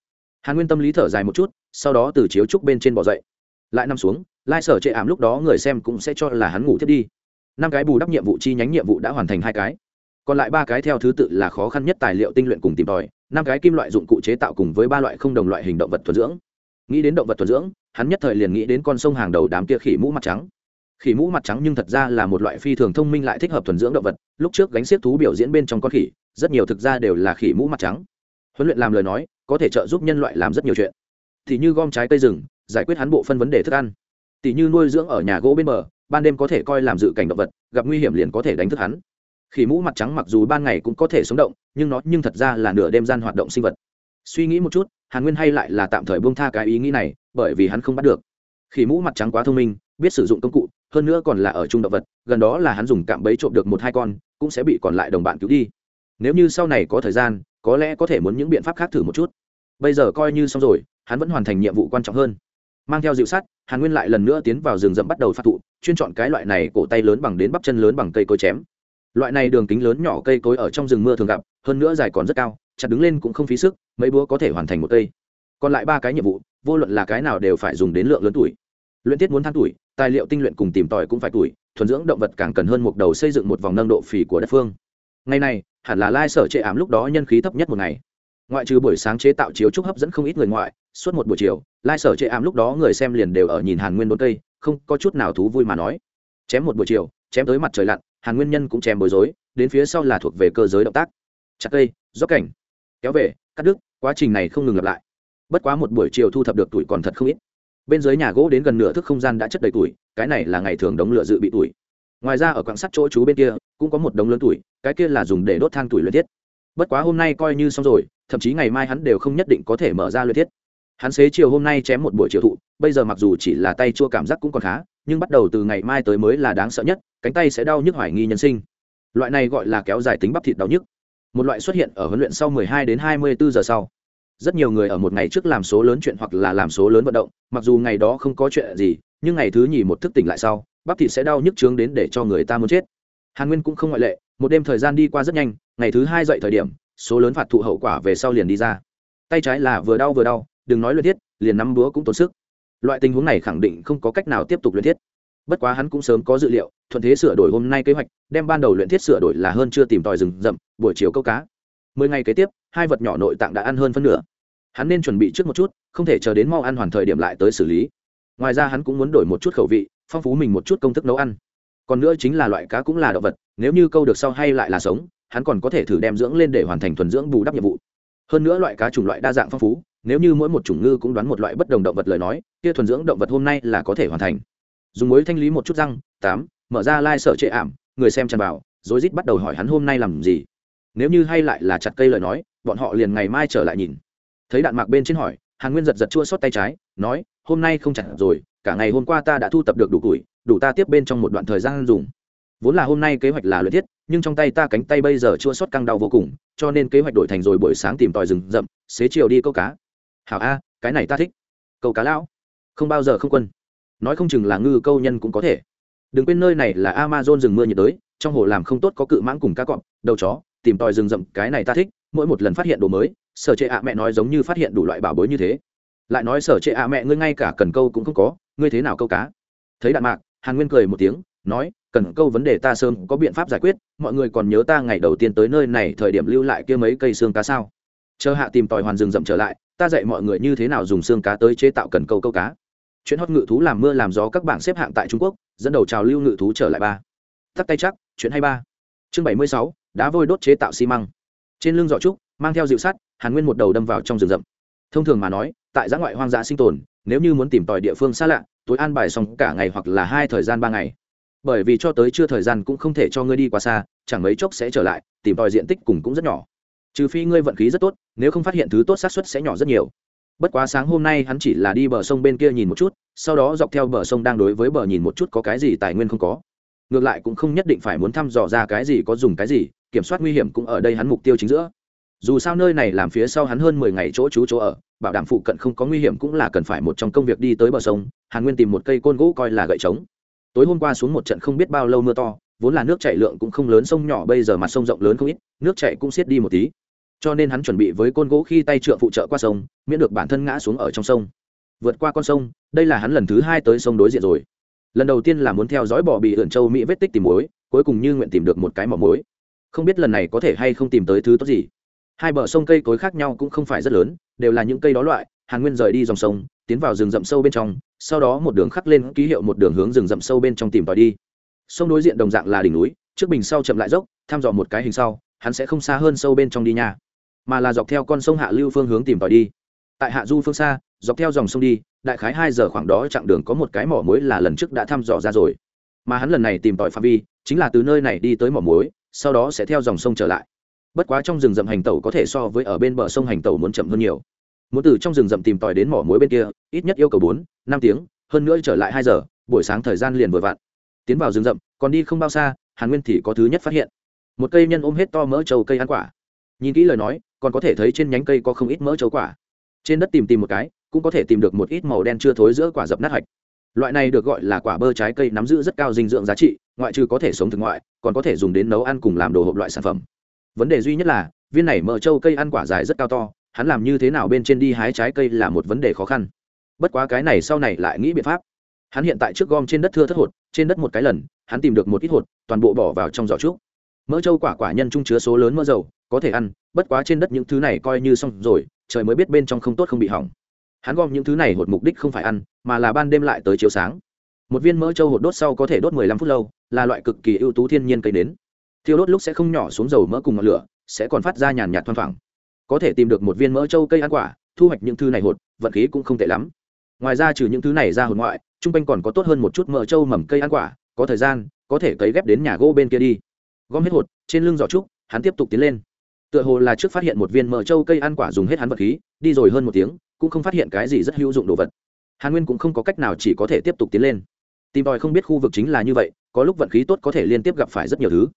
Hàn nguyên tâm lý thở dài một chút, sau đó từ chiếu trúc bên trên bỏ dậy. Lại nằm xuống, lai sở chệ ảm lúc đó người xem cũng sẽ cho là hắn ngủ thiết đi. Năm cái bù đắp nhiệm vụ chi nhánh nhiệm vụ đã hoàn thành hai cái. Còn lại ba cái theo thứ tự là khó khăn nhất tài liệu tinh luyện cùng tìm tòi, năm cái kim loại dụng cụ chế tạo cùng với ba loại không đồng loại hình động vật thuần dưỡng. Nghĩ đến động vật thuần dưỡng, hắn nhất thời liền nghĩ đến con sông hàng đầu đám kia khỉ mũ mặt trắng. Khỉ mũ mặt trắng nhưng thật ra là một loại phi thường thông minh lại thích hợp thuần dưỡng động vật, lúc trước gánh xiếc thú biểu diễn bên trong con khỉ rất nhiều thực ra đều là khỉ mũ mặt trắng. Huấn luyện làm lời nói, có thể trợ giúp nhân loại làm rất nhiều chuyện. Thì như gom trái cây rừng, giải quyết hắn bộ phân vấn đề thức ăn. Tỷ như nuôi dưỡng ở nhà gỗ bên bờ, ban đêm có thể coi làm dự cảnh động vật, gặp nguy hiểm liền có thể đánh thức hắn. Khỉ mũ mặt trắng mặc dù ban ngày cũng có thể sống động, nhưng nó nhưng thật ra là nửa đêm gian hoạt động sinh vật. Suy nghĩ một chút, hàn nguyên hay lại là tạm thời buông tha cái ý nghĩ này, bởi vì hắn không bắt được. Khỉ mũ mặt trắng quá thông minh, biết sử dụng công cụ, hơn nữa còn là ở trung động vật, gần đó là hắn dùng cạm bẫy trộm được một hai con, cũng sẽ bị còn lại đồng bạn cứu đi nếu như sau này có thời gian, có lẽ có thể muốn những biện pháp khác thử một chút. Bây giờ coi như xong rồi, hắn vẫn hoàn thành nhiệm vụ quan trọng hơn. Mang theo dịu sắt, hàn nguyên lại lần nữa tiến vào rừng rậm bắt đầu phát thụ, chuyên chọn cái loại này cổ tay lớn bằng đến bắp chân lớn bằng cây cối chém. Loại này đường kính lớn nhỏ cây cối ở trong rừng mưa thường gặp, hơn nữa dài còn rất cao, chặt đứng lên cũng không phí sức, mấy búa có thể hoàn thành một cây. Còn lại ba cái nhiệm vụ, vô luận là cái nào đều phải dùng đến lượng lớn tuổi. Luyện tiết muốn than tuổi, tài liệu tinh luyện cùng tìm tòi cũng phải tuổi, thuần dưỡng động vật càng cần hơn một đầu xây dựng một vòng nâng độ phì của đất phương. Ngày này hẳn là lai sở trệ ảm lúc đó nhân khí thấp nhất một ngày. Ngoại trừ buổi sáng chế tạo chiếu trúc hấp dẫn không ít người ngoại, suốt một buổi chiều, lai sở trệ ảm lúc đó người xem liền đều ở nhìn hàn nguyên đốn cây, không có chút nào thú vui mà nói. Chém một buổi chiều, chém tới mặt trời lặn, hàn nguyên nhân cũng chém bối rối, đến phía sau là thuộc về cơ giới động tác. Chặt cây gió cảnh, kéo về, cắt đứt, quá trình này không ngừng lặp lại. Bất quá một buổi chiều thu thập được tuổi còn thật không ít. Bên dưới nhà gỗ đến gần nửa thước không gian đã chất đầy tuổi, cái này là ngày thường đống lửa dự bị tuổi ngoài ra ở quảng sắt chỗ chú bên kia, cũng có một đống lớn tuổi, cái kia là dùng để đốt than tuổi luyện thiết. Bất quá hôm nay coi như xong rồi, thậm chí ngày mai hắn đều không nhất định có thể mở ra luyện thiết. Hắn xế chiều hôm nay chém một buổi chiều thụ, bây giờ mặc dù chỉ là tay chua cảm giác cũng còn khá, nhưng bắt đầu từ ngày mai tới mới là đáng sợ nhất, cánh tay sẽ đau nhức hoài nghi nhân sinh. Loại này gọi là kéo dài tính bắp thịt đau nhức. Một loại xuất hiện ở huấn luyện sau 12 đến 24 giờ sau. Rất nhiều người ở một ngày trước làm số lớn chuyện hoặc là làm số lớn vận động, mặc dù ngày đó không có chuyện gì, nhưng ngày thứ nhì một thức tỉnh lại sau bắp thịt sẽ đau nhức trướng đến để cho người ta muốn chết. Hàn nguyên cũng không ngoại lệ, một đêm thời gian đi qua rất nhanh, ngày thứ hai dậy thời điểm, số lớn phạt thụ hậu quả về sau liền đi ra. Tay trái là vừa đau vừa đau, đừng nói luyện thiết, liền nắm búa cũng tốn sức. Loại tình huống này khẳng định không có cách nào tiếp tục luyện thiết. Bất quá hắn cũng sớm có dự liệu, thuận thế sửa đổi hôm nay kế hoạch, đem ban đầu luyện thiết sửa đổi là hơn chưa tìm tòi rừng rậm, buổi chiều câu cá. Mười ngày kế tiếp, hai vật nhỏ nội tạng đã ăn hơn phân nửa. Hắn nên chuẩn bị trước một chút, không thể chờ đến mau ăn hoàn thời điểm lại tới xử lý. Ngoài ra hắn cũng muốn đổi một chút khẩu vị phong phú mình một chút công thức nấu ăn. Còn nữa chính là loại cá cũng là động vật, nếu như câu được sau hay lại là sống, hắn còn có thể thử đem dưỡng lên để hoàn thành thuần dưỡng bù đắp nhiệm vụ. Hơn nữa loại cá chủng loại đa dạng phong phú, nếu như mỗi một chủng ngư cũng đoán một loại bất đồng động vật lời nói, kia thuần dưỡng động vật hôm nay là có thể hoàn thành. Dùng muối thanh lý một chút răng, tám, mở ra lai、like、sợ trệ ảm, người xem tràn vào rồi rít bắt đầu hỏi hắn hôm nay làm gì. Nếu như hay lại là chặt cây lời nói, bọn họ liền ngày mai trở lại nhìn. Thấy đạn mạc bên trên hỏi, hàn nguyên giật giật chua xót tay trái, nói, hôm nay không chặt rồi cả ngày hôm qua ta đã thu tập được đủ tuổi, đủ ta tiếp bên trong một đoạn thời gian dùng. Vốn là hôm nay kế hoạch là luyện thiết, nhưng trong tay ta cánh tay bây giờ chua xót căng đau vô cùng, cho nên kế hoạch đổi thành rồi buổi sáng tìm tòi rừng rậm, xế chiều đi câu cá. Hảo a, cái này ta thích. Câu cá lão. Không bao giờ không quân. Nói không chừng là ngư câu nhân cũng có thể. Đừng quên nơi này là amazon rừng mưa nhiệt đới, trong hồ làm không tốt có cự mãng cùng cá cọp, đầu chó, tìm tòi rừng rậm, cái này ta thích, mỗi một lần phát hiện đồ mới, sở trệ ạ mẹ nói giống như phát hiện đủ loại bảo bối như thế lại nói sở trệ ạ mẹ ngươi ngay cả cần câu cũng không có, ngươi thế nào câu cá? Thấy đạn mạc, hàn nguyên cười một tiếng, nói, cần câu vấn đề ta sớm có biện pháp giải quyết, mọi người còn nhớ ta ngày đầu tiên tới nơi này thời điểm lưu lại kia mấy cây xương cá sao? Chờ hạ tìm tòi hoàn rừng rậm trở lại, ta dạy mọi người như thế nào dùng xương cá tới chế tạo cần câu câu cá. Chuyện hót ngự thú làm mưa làm gió các bảng xếp hạng tại trung quốc, dẫn đầu trào lưu ngự thú trở lại ba. Tắt tay chắc, chuyện hay ba. Chương bảy mươi sáu, đá vôi đốt chế tạo xi măng. Trên lưng giỏ trúc, mang theo dịu sắt, hàn nguyên một đầu đâm vào trong rừng rậm thông thường mà nói, tại giã ngoại hoang dã sinh tồn, nếu như muốn tìm tòi địa phương xa lạ, tối an bài xong cả ngày hoặc là hai thời gian ba ngày. Bởi vì cho tới chưa thời gian cũng không thể cho ngươi đi quá xa, chẳng mấy chốc sẽ trở lại, tìm tòi diện tích cùng cũng rất nhỏ. Trừ phi ngươi vận khí rất tốt, nếu không phát hiện thứ tốt xác suất sẽ nhỏ rất nhiều. Bất quá sáng hôm nay hắn chỉ là đi bờ sông bên kia nhìn một chút, sau đó dọc theo bờ sông đang đối với bờ nhìn một chút có cái gì tài nguyên không có. Ngược lại cũng không nhất định phải muốn thăm dò ra cái gì có dùng cái gì, kiểm soát nguy hiểm cũng ở đây hắn mục tiêu chính giữa dù sao nơi này làm phía sau hắn hơn mười ngày chỗ trú chỗ ở, bảo đảm phụ cận không có nguy hiểm cũng là cần phải một trong công việc đi tới bờ sông, hàn nguyên tìm một cây côn gỗ coi là gậy trống. Tối hôm qua xuống một trận không biết bao lâu mưa to, vốn là nước chảy lượng cũng không lớn, sông nhỏ bây giờ mặt sông rộng lớn không ít, nước chảy cũng xiết đi một tí. Cho nên hắn chuẩn bị với côn gỗ khi tay trượng phụ trợ qua sông, miễn được bản thân ngã xuống ở trong sông. Vượt qua con sông, đây là hắn lần thứ hai tới sông đối diện rồi. Lần đầu tiên là muốn theo dõi bò bị ẩn châu mỹ vết tích tìm mối, cuối cùng như nguyện tìm được một cái mỏ mối. Không biết lần này có thể hay không tìm tới thứ tốt gì hai bờ sông cây cối khác nhau cũng không phải rất lớn, đều là những cây đó loại, hàn nguyên rời đi dòng sông, tiến vào rừng rậm sâu bên trong, sau đó một đường khắc lên ký hiệu một đường hướng rừng rậm sâu bên trong tìm tòi đi. Sông đối diện đồng dạng là đỉnh núi, trước bình sau chậm lại dốc thăm dò một cái hình sau, hắn sẽ không xa hơn sâu bên trong đi nha, mà là dọc theo con sông hạ lưu phương hướng tìm tòi đi. Tại hạ du phương xa, dọc theo dòng sông đi, đại khái hai giờ khoảng đó chặng đường có một cái mỏ muối là lần trước đã thăm dò ra rồi. Mà hắn lần này tìm tòi phạm vi, chính là từ nơi này đi tới mỏ muối, sau đó sẽ theo dòng sông trở lại bất quá trong rừng rậm hành tẩu có thể so với ở bên bờ sông hành tẩu muốn chậm hơn nhiều. Muốn từ trong rừng rậm tìm tòi đến mỏ muối bên kia, ít nhất yêu cầu bốn, năm tiếng, hơn nữa trở lại hai giờ, buổi sáng thời gian liền vừa vặn. Tiến vào rừng rậm, còn đi không bao xa, hàn nguyên thì có thứ nhất phát hiện. Một cây nhân ôm hết to mỡ trầu cây ăn quả. Nhìn kỹ lời nói, còn có thể thấy trên nhánh cây có không ít mỡ trầu quả. Trên đất tìm tìm một cái, cũng có thể tìm được một ít màu đen chưa thối giữa quả dập nát hạch. Loại này được gọi là quả bơ trái cây nắm giữ rất cao dinh dưỡng giá trị, ngoại trừ có thể sống thực ngoại, còn có thể dùng đến nấu ăn cùng làm đồ hộp loại sản phẩm vấn đề duy nhất là, viên này mỡ trâu cây ăn quả dài rất cao to, hắn làm như thế nào bên trên đi hái trái cây là một vấn đề khó khăn. Bất quá cái này sau này lại nghĩ biện pháp. Hắn hiện tại trước gom trên đất thưa thất hột, trên đất một cái lần, hắn tìm được một ít hột, toàn bộ bỏ vào trong giỏ trúc. Mỡ trâu quả quả nhân trung chứa số lớn mỡ dầu, có thể ăn, bất quá trên đất những thứ này coi như xong rồi, trời mới biết bên trong không tốt không bị hỏng. Hắn gom những thứ này hột mục đích không phải ăn, mà là ban đêm lại tới chiều sáng. Một viên mỡ trâu hột đốt sau có thể đốt mười lăm phút lâu, là loại cực kỳ ưu tú thiên nhiên cây nến thiêu đốt lúc sẽ không nhỏ xuống dầu mỡ cùng ngọn lửa, sẽ còn phát ra nhàn nhạt thoang thoảng. Có thể tìm được một viên mỡ trâu cây ăn quả, thu hoạch những thứ này hột, vận khí cũng không tệ lắm. Ngoài ra trừ những thứ này ra hồn ngoại chung quanh còn có tốt hơn một chút mỡ trâu mầm cây ăn quả, có thời gian, có thể cấy ghép đến nhà gỗ bên kia đi. Gom hết hột, trên lưng giỏ trúc, hắn tiếp tục tiến lên. Tựa hồ là trước phát hiện một viên mỡ trâu cây ăn quả dùng hết hắn vật khí, đi rồi hơn một tiếng, cũng không phát hiện cái gì rất hữu dụng đồ vật. Hàn nguyên cũng không có cách nào chỉ có thể tiếp tục tiến lên. Tìm tòi không biết khu vực chính là như vậy, có lúc vận khí tốt có thể liên tiếp gặp phải rất nhiều thứ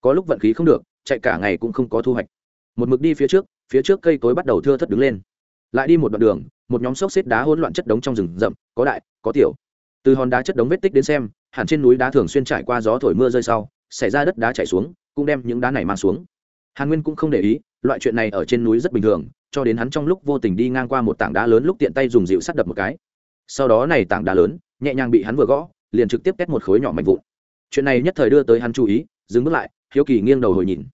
có lúc vận khí không được, chạy cả ngày cũng không có thu hoạch. Một mực đi phía trước phía trước cây cối bắt đầu thưa thất đứng lên. Lại đi một đoạn đường, một nhóm xốc xếp đá hỗn loạn chất đống trong rừng rậm, có đại, có tiểu. Từ hòn đá chất đống vết tích đến xem, hẳn trên núi đá thường xuyên trải qua gió thổi mưa rơi sau, xảy ra đất đá chảy xuống, cũng đem những đá này mang xuống. Hàn nguyên cũng không để ý, loại chuyện này ở trên núi rất bình thường, cho đến hắn trong lúc vô tình đi ngang qua một tảng đá lớn lúc tiện tay dùng dịu sắt đập một cái. Sau đó này tảng đá lớn, nhẹ nhàng bị hắn vừa gõ, liền trực tiếp kết một khối nhỏ mạnh vụn. Chuyện này nhất thời đưa tới hắn chú ý, dừng bước lại hiếu kỳ nghiêng đầu hồi nhìn.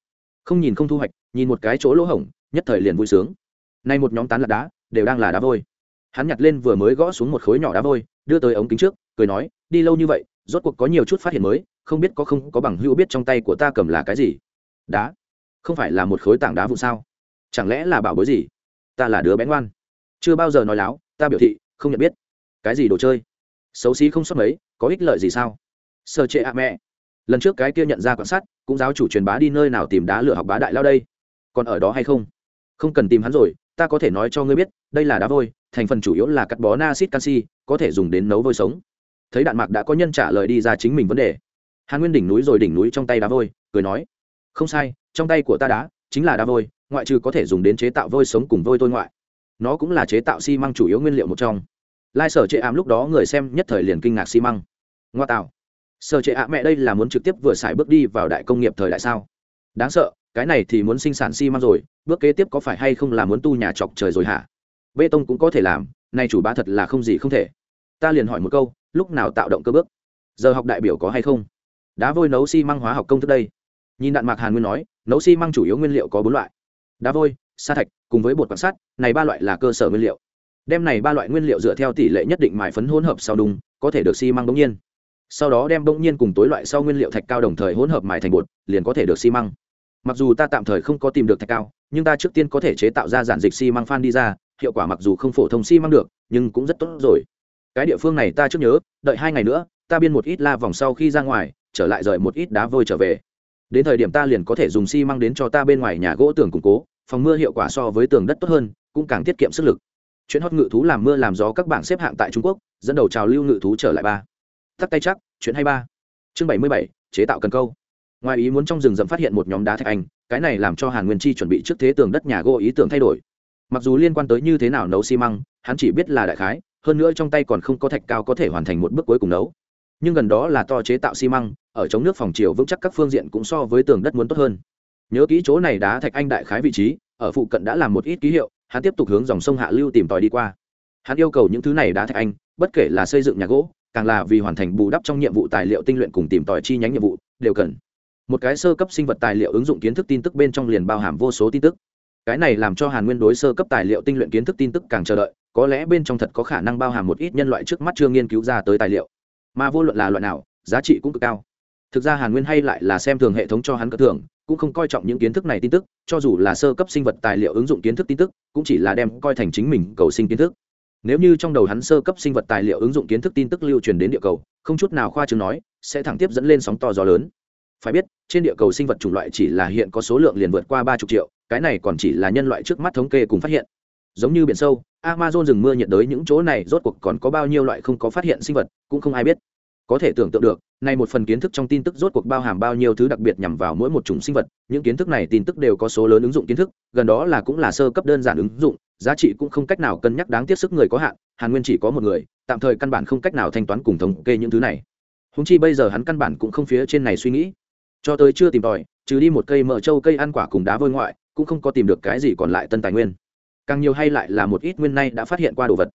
Không nhìn không thu hoạch, nhìn một cái chỗ lỗ hổng, nhất thời liền vui sướng. Nay một nhóm tán lạc đá, đều đang là đá vôi. Hắn nhặt lên vừa mới gõ xuống một khối nhỏ đá vôi, đưa tới ống kính trước, cười nói, đi lâu như vậy, rốt cuộc có nhiều chút phát hiện mới, không biết có không có bằng hữu biết trong tay của ta cầm là cái gì. Đá? Không phải là một khối tảng đá vụ sao? Chẳng lẽ là bảo bối gì? Ta là đứa bén ngoan. Chưa bao giờ nói láo, ta biểu thị, không nhận biết. Cái gì đồ chơi? Xấu xí không xuất mấy, có ích lợi gì sao? Sơ trệ ạ mẹ lần trước cái kia nhận ra quan sát, cũng giáo chủ truyền bá đi nơi nào tìm đá lửa học bá đại lao đây. Còn ở đó hay không? Không cần tìm hắn rồi, ta có thể nói cho ngươi biết, đây là đá vôi, thành phần chủ yếu là cắt bó acid canxi, có thể dùng đến nấu vôi sống. Thấy đạn mạc đã có nhân trả lời đi ra chính mình vấn đề. Hàn nguyên đỉnh núi rồi đỉnh núi trong tay đá vôi, cười nói, không sai, trong tay của ta đá chính là đá vôi, ngoại trừ có thể dùng đến chế tạo vôi sống cùng vôi tôi ngoại. Nó cũng là chế tạo xi măng chủ yếu nguyên liệu một trong. Lai sở chệ ám lúc đó người xem nhất thời liền kinh ngạc xi măng. Ngoa tạo sở trệ ạ mẹ đây là muốn trực tiếp vừa xài bước đi vào đại công nghiệp thời đại sao? Đáng sợ cái này thì muốn sinh sản xi măng rồi bước kế tiếp có phải hay không là muốn tu nhà chọc trời rồi hả? Bê tông cũng có thể làm nay chủ bá thật là không gì không thể. Ta liền hỏi một câu lúc nào tạo động cơ bước? Giờ học đại biểu có hay không? Đá vôi nấu xi măng hóa học công thức đây. Nhìn đạn mạc hàn nguyên nói nấu xi măng chủ yếu nguyên liệu có bốn loại. Đá vôi sa thạch cùng với bột quan sát này ba loại là cơ sở nguyên liệu. Đem này ba loại nguyên liệu dựa theo tỷ lệ nhất định mài phấn hỗn hợp sau đúng, có thể được xi măng bỗng nhiên sau đó đem bỗng nhiên cùng tối loại sau nguyên liệu thạch cao đồng thời hỗn hợp mài thành bột, liền có thể được xi măng. Mặc dù ta tạm thời không có tìm được thạch cao, nhưng ta trước tiên có thể chế tạo ra giản dịch xi măng phan đi ra, hiệu quả mặc dù không phổ thông xi măng được, nhưng cũng rất tốt rồi. Cái địa phương này ta trước nhớ, đợi hai ngày nữa, ta biên một ít la vòng sau khi ra ngoài, trở lại rời một ít đá vôi trở về. Đến thời điểm ta liền có thể dùng xi măng đến cho ta bên ngoài nhà gỗ tường củng cố, phòng mưa hiệu quả so với tường đất tốt hơn, cũng càng tiết kiệm sức lực. Chuyện hót ngự thú làm mưa làm gió các bảng xếp hạng tại trung quốc, dẫn đầu trào lưu ngự thú trở lại ba tắc tay chắc, chuyện hay ba. Chương bảy mươi bảy, chế tạo cần câu. Ngoài ý muốn trong rừng rậm phát hiện một nhóm đá thạch anh, cái này làm cho hàn nguyên chi chuẩn bị trước thế tường đất nhà gỗ ý tưởng thay đổi. Mặc dù liên quan tới như thế nào nấu xi măng, hắn chỉ biết là đại khái, hơn nữa trong tay còn không có thạch cao có thể hoàn thành một bước cuối cùng nấu. Nhưng gần đó là to chế tạo xi măng, ở chống nước phòng chiều vững chắc các phương diện cũng so với tường đất muốn tốt hơn. Nhớ kỹ chỗ này đá thạch anh đại khái vị trí, ở phụ cận đã làm một ít ký hiệu, hắn tiếp tục hướng dòng sông hạ lưu tìm tòi đi qua. Hắn yêu cầu những thứ này đá thạch anh, bất kể là xây dựng nhà gỗ càng là vì hoàn thành bù đắp trong nhiệm vụ tài liệu tinh luyện cùng tìm tòi chi nhánh nhiệm vụ, đều cần. Một cái sơ cấp sinh vật tài liệu ứng dụng kiến thức tin tức bên trong liền bao hàm vô số tin tức. Cái này làm cho hàn nguyên đối sơ cấp tài liệu tinh luyện kiến thức tin tức càng chờ đợi, có lẽ bên trong thật có khả năng bao hàm một ít nhân loại trước mắt chưa nghiên cứu ra tới tài liệu. Mà vô luận là loại nào, giá trị cũng cực cao. Thực ra hàn nguyên hay lại là xem thường hệ thống cho hắn cất thưởng, cũng không coi trọng những kiến thức này tin tức, cho dù là sơ cấp sinh vật tài liệu ứng dụng kiến thức tin tức, cũng chỉ là đem coi thành chính mình cầu sinh kiến thức nếu như trong đầu hắn sơ cấp sinh vật tài liệu ứng dụng kiến thức tin tức lưu truyền đến địa cầu, không chút nào khoa chứng nói, sẽ thẳng tiếp dẫn lên sóng to gió lớn. Phải biết, trên địa cầu sinh vật chủng loại chỉ là hiện có số lượng liền vượt qua ba chục triệu, cái này còn chỉ là nhân loại trước mắt thống kê cùng phát hiện. Giống như biển sâu, amazon rừng mưa nhiệt đới những chỗ này rốt cuộc còn có bao nhiêu loại không có phát hiện sinh vật, cũng không ai biết. Có thể tưởng tượng được nay một phần kiến thức trong tin tức rốt cuộc bao hàm bao nhiêu thứ đặc biệt nhằm vào mỗi một chủng sinh vật, những kiến thức này tin tức đều có số lớn ứng dụng kiến thức, gần đó là cũng là sơ cấp đơn giản ứng dụng giá trị cũng không cách nào cân nhắc đáng tiếc sức người có hạn, hàn nguyên chỉ có một người, tạm thời căn bản không cách nào thanh toán cùng thống kê những thứ này. Húng chi bây giờ hắn căn bản cũng không phía trên này suy nghĩ. Cho tới chưa tìm tòi, trừ đi một cây mở trâu, cây ăn quả cùng đá vôi ngoại, cũng không có tìm được cái gì còn lại tân tài nguyên. Càng nhiều hay lại là một ít nguyên nay đã phát hiện qua đồ vật.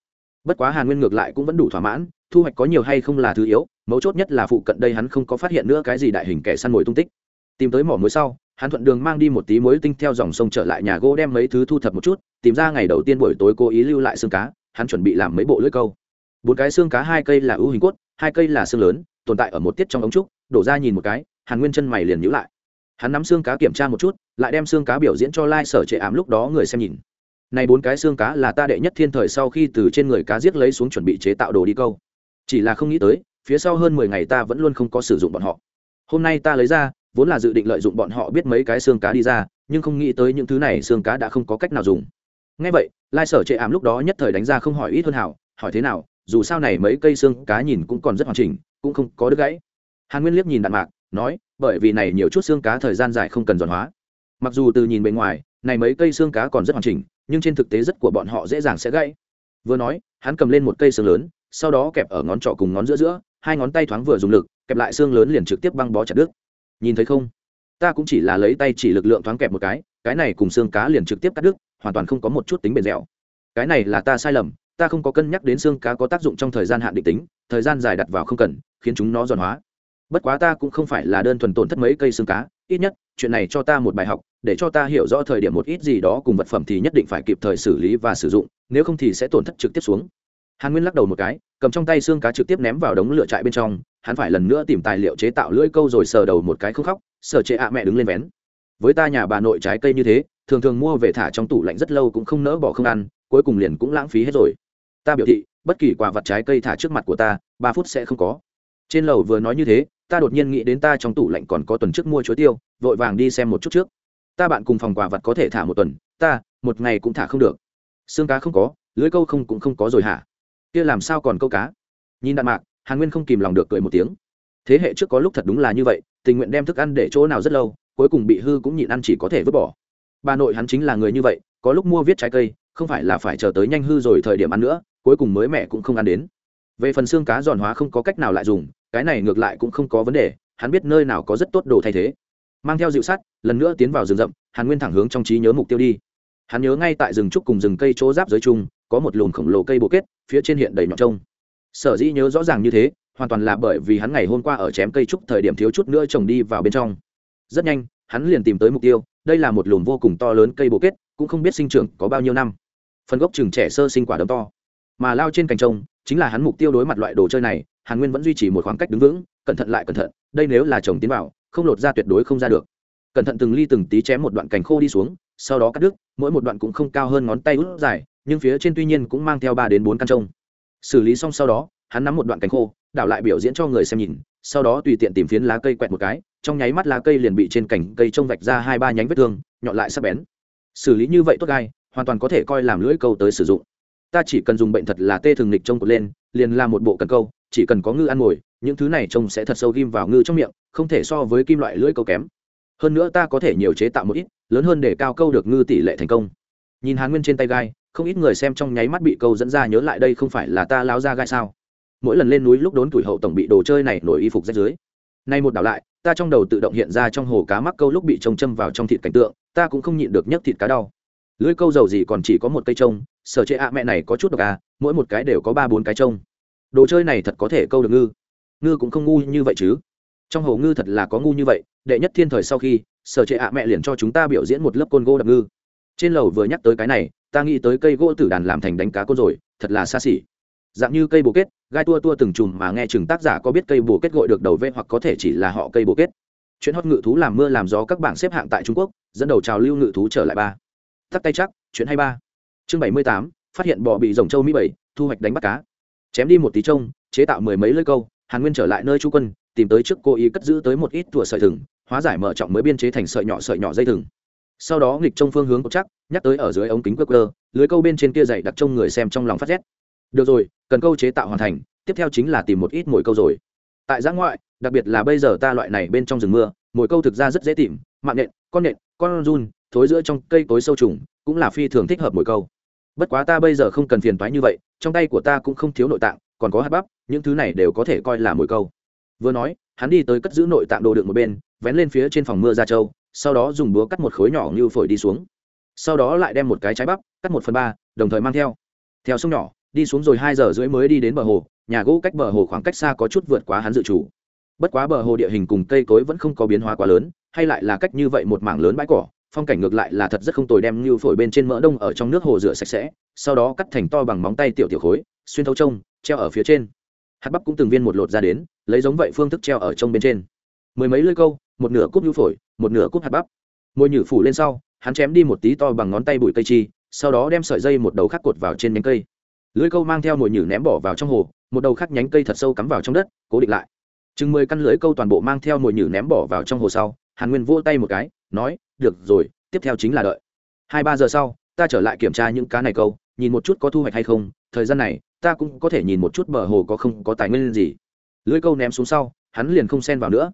Bất quá hàn nguyên ngược lại cũng vẫn đủ thỏa mãn, thu hoạch có nhiều hay không là thứ yếu, mấu chốt nhất là phụ cận đây hắn không có phát hiện nữa cái gì đại hình kẻ săn mồi tung tích. Tìm tới mỏ muối sau hắn thuận đường mang đi một tí muối tinh theo dòng sông trở lại nhà gỗ đem mấy thứ thu thập một chút, tìm ra ngày đầu tiên buổi tối cố ý lưu lại xương cá, hắn chuẩn bị làm mấy bộ lưỡi câu. Bốn cái xương cá, hai cây là ưu hình cốt, hai cây là xương lớn, tồn tại ở một tiết trong ống trúc, đổ ra nhìn một cái, hàn nguyên chân mày liền nhữ lại. Hắn nắm xương cá kiểm tra một chút, lại đem xương cá biểu diễn cho lai、like、sở trệ ám lúc đó người xem nhìn. Này bốn cái xương cá là ta đệ nhất thiên thời sau khi từ trên người cá giết lấy xuống chuẩn bị chế tạo đồ đi câu. Chỉ là không nghĩ tới, phía sau hơn mười ngày ta vẫn luôn không có sử dụng bọn họ. Hôm nay ta lấy ra vốn là dự định lợi dụng bọn họ biết mấy cái xương cá đi ra, nhưng không nghĩ tới những thứ này xương cá đã không có cách nào dùng. Ngay vậy, lai sở chệ ảm lúc đó nhất thời đánh ra không hỏi ít hơn hảo, hỏi thế nào, dù sao này mấy cây xương cá nhìn cũng còn rất hoàn chỉnh, cũng không có đứt gãy. Hàn nguyên liếc nhìn đạn mạc, nói, bởi vì này nhiều chút xương cá thời gian dài không cần giòn hóa. Mặc dù từ nhìn bề ngoài, này mấy cây xương cá còn rất hoàn chỉnh, nhưng trên thực tế rất của bọn họ dễ dàng sẽ gãy. Vừa nói, hắn cầm lên một cây xương lớn, sau đó kẹp ở ngón trỏ cùng ngón giữa giữa, hai ngón tay thoáng vừa dùng lực, kẹp lại xương lớn liền trực tiếp băng bó chặt đứt nhìn thấy không? Ta cũng chỉ là lấy tay chỉ lực lượng thoáng kẹp một cái cái này cùng xương cá liền trực tiếp cắt đứt, hoàn toàn không có một chút tính bền dẻo. Cái này là ta sai lầm, ta không có cân nhắc đến xương cá có tác dụng trong thời gian hạn định tính, thời gian dài đặt vào không cần, khiến chúng nó giòn hóa. Bất quá ta cũng không phải là đơn thuần tổn thất mấy cây xương cá, ít nhất, chuyện này cho ta một bài học, để cho ta hiểu rõ thời điểm một ít gì đó cùng vật phẩm thì nhất định phải kịp thời xử lý và sử dụng, nếu không thì sẽ tổn thất trực tiếp xuống. Hàn nguyên lắc đầu một cái, cầm trong tay xương cá trực tiếp ném vào đống lửa trại bên trong hắn phải lần nữa tìm tài liệu chế tạo lưỡi câu rồi sờ đầu một cái không khóc, sờ chế ạ mẹ đứng lên vén. Với ta nhà bà nội trái cây như thế, thường thường mua về thả trong tủ lạnh rất lâu cũng không nỡ bỏ không ăn, cuối cùng liền cũng lãng phí hết rồi. Ta biểu thị, bất kỳ quả vật trái cây thả trước mặt của ta, ba phút sẽ không có. Trên lầu vừa nói như thế, ta đột nhiên nghĩ đến ta trong tủ lạnh còn có tuần trước mua chuối tiêu, vội vàng đi xem một chút trước. Ta bạn cùng phòng quả vật có thể thả một tuần, ta, một ngày cũng thả không được. Xương cá không có lưới câu không cũng không có rồi hả? Kia làm sao còn câu cá? Nhìn đạn mạc hàn nguyên không kìm lòng được cười một tiếng. Thế hệ trước có lúc thật đúng là như vậy, tình nguyện đem thức ăn để chỗ nào rất lâu, cuối cùng bị hư cũng nhịn ăn chỉ có thể vứt bỏ. Bà nội hắn chính là người như vậy, có lúc mua viết trái cây, không phải là phải chờ tới nhanh hư rồi thời điểm ăn nữa, cuối cùng mới mẹ cũng không ăn đến. Về phần xương cá giòn hóa không có cách nào lại dùng, cái này ngược lại cũng không có vấn đề, hắn biết nơi nào có rất tốt đồ thay thế. Mang theo dịu sắt, lần nữa tiến vào rừng rậm, hàn nguyên thẳng hướng trong trí nhớ mục tiêu đi. Hắn nhớ ngay tại rừng trúc cùng rừng cây chỗ giáp giới chung, có một lùn khổng lồ cây bồ kết, phía trên hiện đầy nhọn trông sở dĩ nhớ rõ ràng như thế, hoàn toàn là bởi vì hắn ngày hôm qua ở chém cây trúc thời điểm thiếu chút nữa trồng đi vào bên trong. Rất nhanh, hắn liền tìm tới mục tiêu, đây là một lùm vô cùng to lớn cây bồ kết, cũng không biết sinh trưởng có bao nhiêu năm. Phần gốc chừng trẻ sơ sinh quả đấm to. Mà lao trên cành trông chính là hắn mục tiêu đối mặt loại đồ chơi này, hàn nguyên vẫn duy trì một khoảng cách đứng vững, cẩn thận lại cẩn thận, đây nếu là trồng tiến vào, không lột ra tuyệt đối không ra được. Cẩn thận từng ly từng tí chém một đoạn cành khô đi xuống, sau đó cắt đứt, mỗi một đoạn cũng không cao hơn ngón tay út dài, nhưng phía trên tuy nhiên cũng mang theo ba đến bốn căn trông xử lý xong sau đó, hắn nắm một đoạn cành khô, đảo lại biểu diễn cho người xem nhìn, sau đó tùy tiện tìm phiến lá cây quẹt một cái, trong nháy mắt lá cây liền bị trên cành cây trông vạch ra hai ba nhánh vết thương, nhọn lại sắc bén. Xử lý như vậy tốt gai, hoàn toàn có thể coi làm lưỡi câu tới sử dụng. Ta chỉ cần dùng bệnh thật là tê thường nghịch trông cột lên, liền làm một bộ cần câu, chỉ cần có ngư ăn mồi những thứ này trông sẽ thật sâu ghim vào ngư trong miệng, không thể so với kim loại lưỡi câu kém. Hơn nữa ta có thể nhiều chế tạo một ít, lớn hơn để cao câu được ngư tỷ lệ thành công. Nhìn hàn nguyên trên tay gai không ít người xem trong nháy mắt bị câu dẫn ra nhớ lại đây không phải là ta lao ra gai sao. Mỗi lần lên núi lúc đốn tuổi hậu tổng bị đồ chơi này nổi y phục rách dưới. Nay một đảo lại, ta trong đầu tự động hiện ra trong hồ cá mắc câu lúc bị trông châm vào trong thịt cảnh tượng, ta cũng không nhịn được nhấc thịt cá đau. Lưỡi câu dầu gì còn chỉ có một cây trông, sở chế ạ mẹ này có chút độc à mỗi một cái đều có ba bốn cái trông. Đồ chơi này thật có thể câu được ngư. Ngư cũng không ngu như vậy chứ. Trong hồ ngư thật là có ngu như vậy, đệ nhất thiên thời sau khi, sở chế ạ mẹ liền cho chúng ta biểu diễn một lớp côn gô đập ngư. Trên lầu vừa nhắc tới cái này ta nghĩ tới cây gỗ tử đàn làm thành đánh cá côn rồi, thật là xa xỉ. Dạng như cây bồ kết, gai tua tua từng chùm mà nghe chừng tác giả có biết cây bồ kết gội được đầu vê hoặc có thể chỉ là họ cây bồ kết. Chuyện hót ngự thú làm mưa làm gió các bảng xếp hạng tại trung quốc, dẫn đầu trào lưu ngự thú trở lại ba. Tắt tay chắc, chuyện hay ba. Chương bảy mươi tám, phát hiện bò bị rồng châu mỹ bảy, thu hoạch đánh bắt cá. Chém đi một tí trông, chế tạo mười mấy lơi câu, hàn nguyên trở lại nơi chú quân, tìm tới trước cô ý cất giữ tới một ít tủa sợi thừng, hóa giải mở trọng mới biên chế thành sợi nhỏ sợi nhỏ dây thừng sau đó nghịch trong phương hướng chắc, nhắc tới ở dưới ống kính quơ cơ lưới câu bên trên kia dày đặc trông người xem trong lòng phát rét. Được rồi, cần câu chế tạo hoàn thành, tiếp theo chính là tìm một ít mồi câu rồi. Tại giã ngoại, đặc biệt là bây giờ ta loại này bên trong rừng mưa, mồi câu thực ra rất dễ tìm, mạng nện con nện con run, thối giữa trong cây tối sâu trùng, cũng là phi thường thích hợp mồi câu. Bất quá ta bây giờ không cần phiền toái như vậy, trong tay của ta cũng không thiếu nội tạng, còn có hạt bắp, những thứ này đều có thể coi là mồi câu. Vừa nói, hắn đi tới cất giữ nội tạng đồ đựng một bên, vén lên phía trên phòng mưa ra châu sau đó dùng búa cắt một khối nhỏ như phổi đi xuống. Sau đó lại đem một cái trái bắp cắt một phần ba, đồng thời mang theo. Theo sông nhỏ, đi xuống rồi hai giờ rưỡi mới đi đến bờ hồ, nhà gỗ cách bờ hồ khoảng cách xa có chút vượt quá hắn dự chủ. Bất quá bờ hồ địa hình cùng cây cối vẫn không có biến hóa quá lớn, hay lại là cách như vậy một mảng lớn bãi cỏ, phong cảnh ngược lại là thật rất không tồi đem như phổi bên trên mỡ đông ở trong nước hồ rửa sạch sẽ, sau đó cắt thành to bằng móng tay tiểu tiểu khối, xuyên thấu trông, treo ở phía trên. Hạt bắp cũng từng viên một lột ra đến, lấy giống vậy phương thức treo ở trông bên trên. Mười mấy lưỡi câu, một nửa cúp như phổi một nửa cúp hạt bắp. Môi nhử phủ lên sau, hắn chém đi một tí to bằng ngón tay bụi cây chi, sau đó đem sợi dây một đầu khác cột vào trên nhánh cây. Lưỡi câu mang theo mồi nhử ném bỏ vào trong hồ, một đầu khác nhánh cây thật sâu cắm vào trong đất, cố định lại. Chừng mười căn lưỡi câu toàn bộ mang theo mồi nhử ném bỏ vào trong hồ sau, hàn nguyên vỗ tay một cái, nói, được rồi, tiếp theo chính là đợi. Hai ba giờ sau, ta trở lại kiểm tra những cá này câu, nhìn một chút có thu hoạch hay không, thời gian này, ta cũng có thể nhìn một chút bờ hồ có không có tài nguyên gì. Lưỡi câu ném xuống sau, hắn liền không xen vào nữa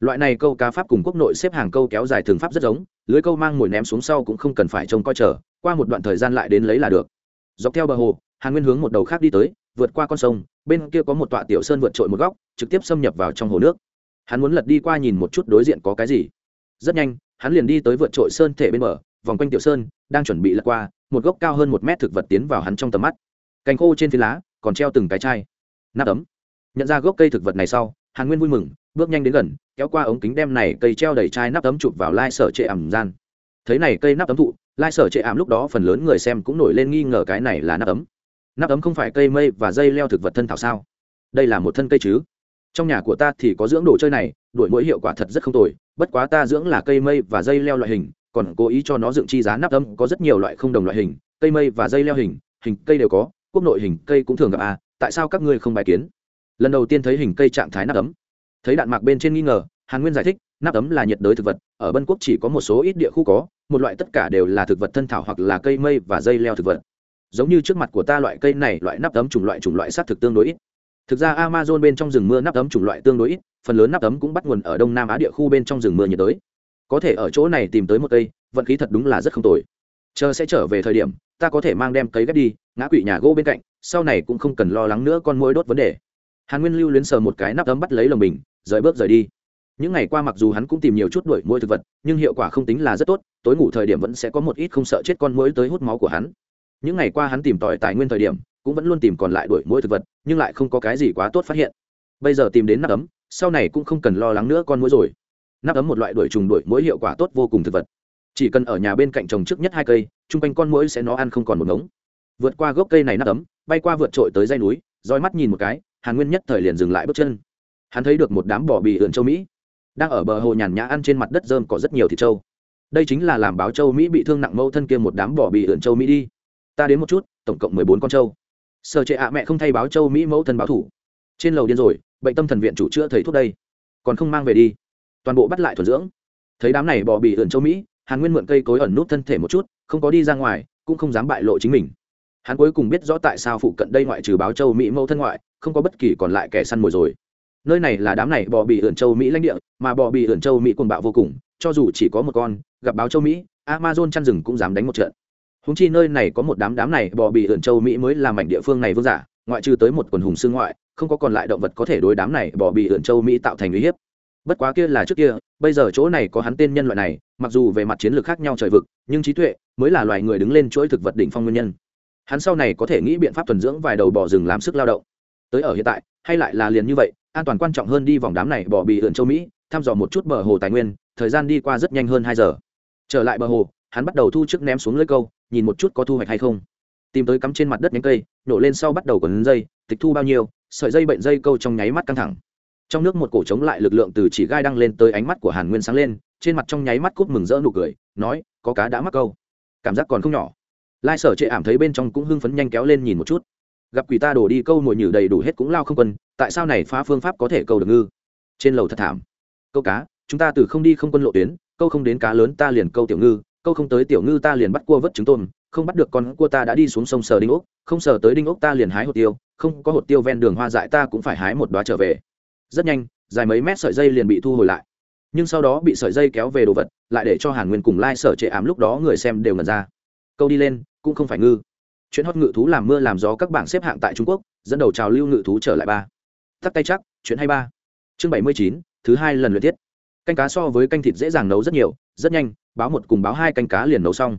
loại này câu cá pháp cùng quốc nội xếp hàng câu kéo dài thường pháp rất giống, lưới câu mang mồi ném xuống sau cũng không cần phải trông coi chờ, qua một đoạn thời gian lại đến lấy là được. Dọc theo bờ hồ, hàn nguyên hướng một đầu khác đi tới, vượt qua con sông, bên kia có một tọa tiểu sơn vượt trội một góc, trực tiếp xâm nhập vào trong hồ nước. Hắn muốn lật đi qua nhìn một chút đối diện có cái gì. Rất nhanh, hắn liền đi tới vượt trội sơn thể bên bờ, vòng quanh tiểu sơn, đang chuẩn bị lật qua, một gốc cao hơn một mét thực vật tiến vào hắn trong tầm mắt. Cành khô trên phiến lá, còn treo từng cái chai. Nắp ấm. Nhận ra gốc cây thực vật này sau, hàn nguyên vui mừng bước nhanh đến gần, kéo qua ống kính đem này cây treo đầy chai nắp ấm chụp vào lai sở trệ ẩm gian. Thấy này cây nắp ấm thụ, lai sở trệ ảm lúc đó phần lớn người xem cũng nổi lên nghi ngờ cái này là nắp ấm. Nắp ấm không phải cây mây và dây leo thực vật thân thảo sao? Đây là một thân cây chứ? Trong nhà của ta thì có dưỡng đồ chơi này đổi mỗi hiệu quả thật rất không tồi, bất quá ta dưỡng là cây mây và dây leo loại hình, còn cố ý cho nó dựng chi giá nắp ấm có rất nhiều loại không đồng loại hình, cây mây và dây leo hình hình cây đều có, quốc nội hình cây cũng thường gặp à tại sao các ngươi không bài kiến? Lần đầu tiên thấy hình cây trạng thái nắp ấm thấy đạn mạc bên trên nghi ngờ, hàn nguyên giải thích, nắp ấm là nhiệt đới thực vật, ở bân quốc chỉ có một số ít địa khu có, một loại tất cả đều là thực vật thân thảo hoặc là cây mây và dây leo thực vật. Giống như trước mặt của ta loại cây này, loại nắp ấm chủng loại chủng loại s á t thực tương đối ít. Thực ra amazon bên trong rừng mưa nắp ấm chủng loại tương đối ít, phần lớn nắp ấm cũng bắt nguồn ở đông nam á địa khu bên trong rừng mưa nhiệt đới. Có thể ở chỗ này tìm tới một cây, vận khí thật đúng là rất không tồi. Chờ sẽ trở về thời điểm, ta có thể mang đem cây ghép đi, ngã quỵ nhà gỗ bên cạnh, sau này cũng không cần lo lắng nữa con mũi đốt vấn đề hàn nguyên lưu luyến sờ một cái nắp ấm bắt lấy lồng mình, rời bước rời đi. Những ngày qua mặc dù hắn cũng tìm nhiều chút đuổi môi thực vật nhưng hiệu quả không tính là rất tốt tối ngủ thời điểm vẫn sẽ có một ít không sợ chết con mũi tới hút máu của hắn. Những ngày qua hắn tìm tòi tài nguyên thời điểm cũng vẫn luôn tìm còn lại đuổi mũi thực vật nhưng lại không có cái gì quá tốt phát hiện. Bây giờ tìm đến nắp ấm sau này cũng không cần lo lắng nữa con mũi rồi. Nắp ấm một loại đuổi trùng đuổi mũi hiệu quả tốt vô cùng thực vật. Chỉ cần ở nhà bên cạnh trồng trước nhất hai cây chung quanh con mũi sẽ nó ăn không còn một ngống. Vượt qua gốc cây này nắp ấm bay qua vượt trội tới dây núi roi mắt nhìn một cái hàn nguyên nhất thời liền dừng lại bước chân. Hắn thấy được một đám bò bì ườn châu mỹ. Đang ở bờ hồ nhàn nhã ăn trên mặt đất dơm có rất nhiều thịt châu. đây chính là làm báo châu mỹ bị thương nặng mâu thân kia một đám bò bì ườn châu mỹ đi. Ta đến một chút, tổng cộng mười bốn con châu. sợ trệ ạ mẹ không thay báo châu mỹ mẫu thân báo thủ. Trên lầu điên rồi, bệnh tâm thần viện chủ chữa thầy thuốc đây. Còn không mang về đi. Toàn bộ bắt lại thuần dưỡng. Thấy đám này bò bì ườn châu mỹ, hàn nguyên mượn cây cối ẩn nút thân thể một chút, không có đi ra ngoài, cũng không dám bại lộ chính mình. Hắn cuối cùng biết rõ tại sao phụ cận đây ngoại trừ báo châu mỹ mẫu thân ngoại không có bất kỳ còn lại kẻ săn mồi rồi. Nơi này là đám này bò bị ẩn châu mỹ lãnh địa, mà bò bị ẩn châu mỹ cuồng bạo vô cùng, cho dù chỉ có một con, gặp báo châu mỹ, amazon chăn rừng cũng dám đánh một trận. Húng chi nơi này có một đám đám này bò bị ẩn châu mỹ mới làm mảnh địa phương này vương giả, ngoại trừ tới một quần hùng xương ngoại, không có còn lại động vật có thể đối đám này bò bị ẩn châu mỹ tạo thành uy hiếp. Bất quá kia là trước kia, bây giờ chỗ này có hắn tên nhân loại này, mặc dù về mặt chiến lược khác nhau trời vực, nhưng trí tuệ mới là loài người đứng lên chuỗi thực vật đỉnh phong nguyên nhân. Hắn sau này có thể nghĩ biện pháp thuần dưỡng vài đầu bò rừng làm sức lao động tới ở hiện tại, hay lại là liền như vậy, an toàn quan trọng hơn đi vòng đám này bỏ bị ượn châu mỹ, thăm dò một chút bờ hồ tài nguyên, thời gian đi qua rất nhanh hơn hai giờ. Trở lại bờ hồ, hắn bắt đầu thu trước ném xuống lưới câu, nhìn một chút có thu hoạch hay không. Tìm tới cắm trên mặt đất nhánh cây, nổ lên sau bắt đầu quần dây, tịch thu bao nhiêu, sợi dây bệnh dây câu trong nháy mắt căng thẳng. Trong nước một cổ chống lại lực lượng từ chỉ gai đăng lên tới ánh mắt của hàn nguyên sáng lên, trên mặt trong nháy mắt cúp mừng rỡ nụ cười, nói, có cá đã mắc câu. Cảm giác còn không nhỏ. Lai sở chệ ảm thấy bên trong cũng hưng phấn nhanh kéo lên nhìn một chút gặp quỷ ta đổ đi câu mồi nhử đầy đủ hết cũng lao không quân, tại sao này phá phương pháp có thể câu được ngư? Trên lầu thật thảm. Câu cá, chúng ta từ không đi không quân lộ tuyến, câu không đến cá lớn ta liền câu tiểu ngư, câu không tới tiểu ngư ta liền bắt cua vớt trứng tôm, không bắt được con cua ta đã đi xuống sông sờ đinh ốc, không sờ tới đinh ốc ta liền hái hột tiêu, không có hột tiêu ven đường hoa dại ta cũng phải hái một đoá trở về. Rất nhanh, dài mấy mét sợi dây liền bị thu hồi lại. Nhưng sau đó bị sợi dây kéo về đồ vật, lại để cho hàn nguyên cùng lai sở trệ ám lúc đó người xem đều ngần ra. Câu đi lên, cũng không phải ngư chuyện hót ngự thú làm mưa làm gió các bảng xếp hạng tại trung quốc, dẫn đầu trào lưu ngự thú trở lại ba. Tắt tay chắc chuyện hay ba. Chương bảy mươi chín, thứ hai lần luyện tiết. Canh cá so với canh thịt dễ dàng nấu rất nhiều, rất nhanh, báo một cùng báo hai canh cá liền nấu xong.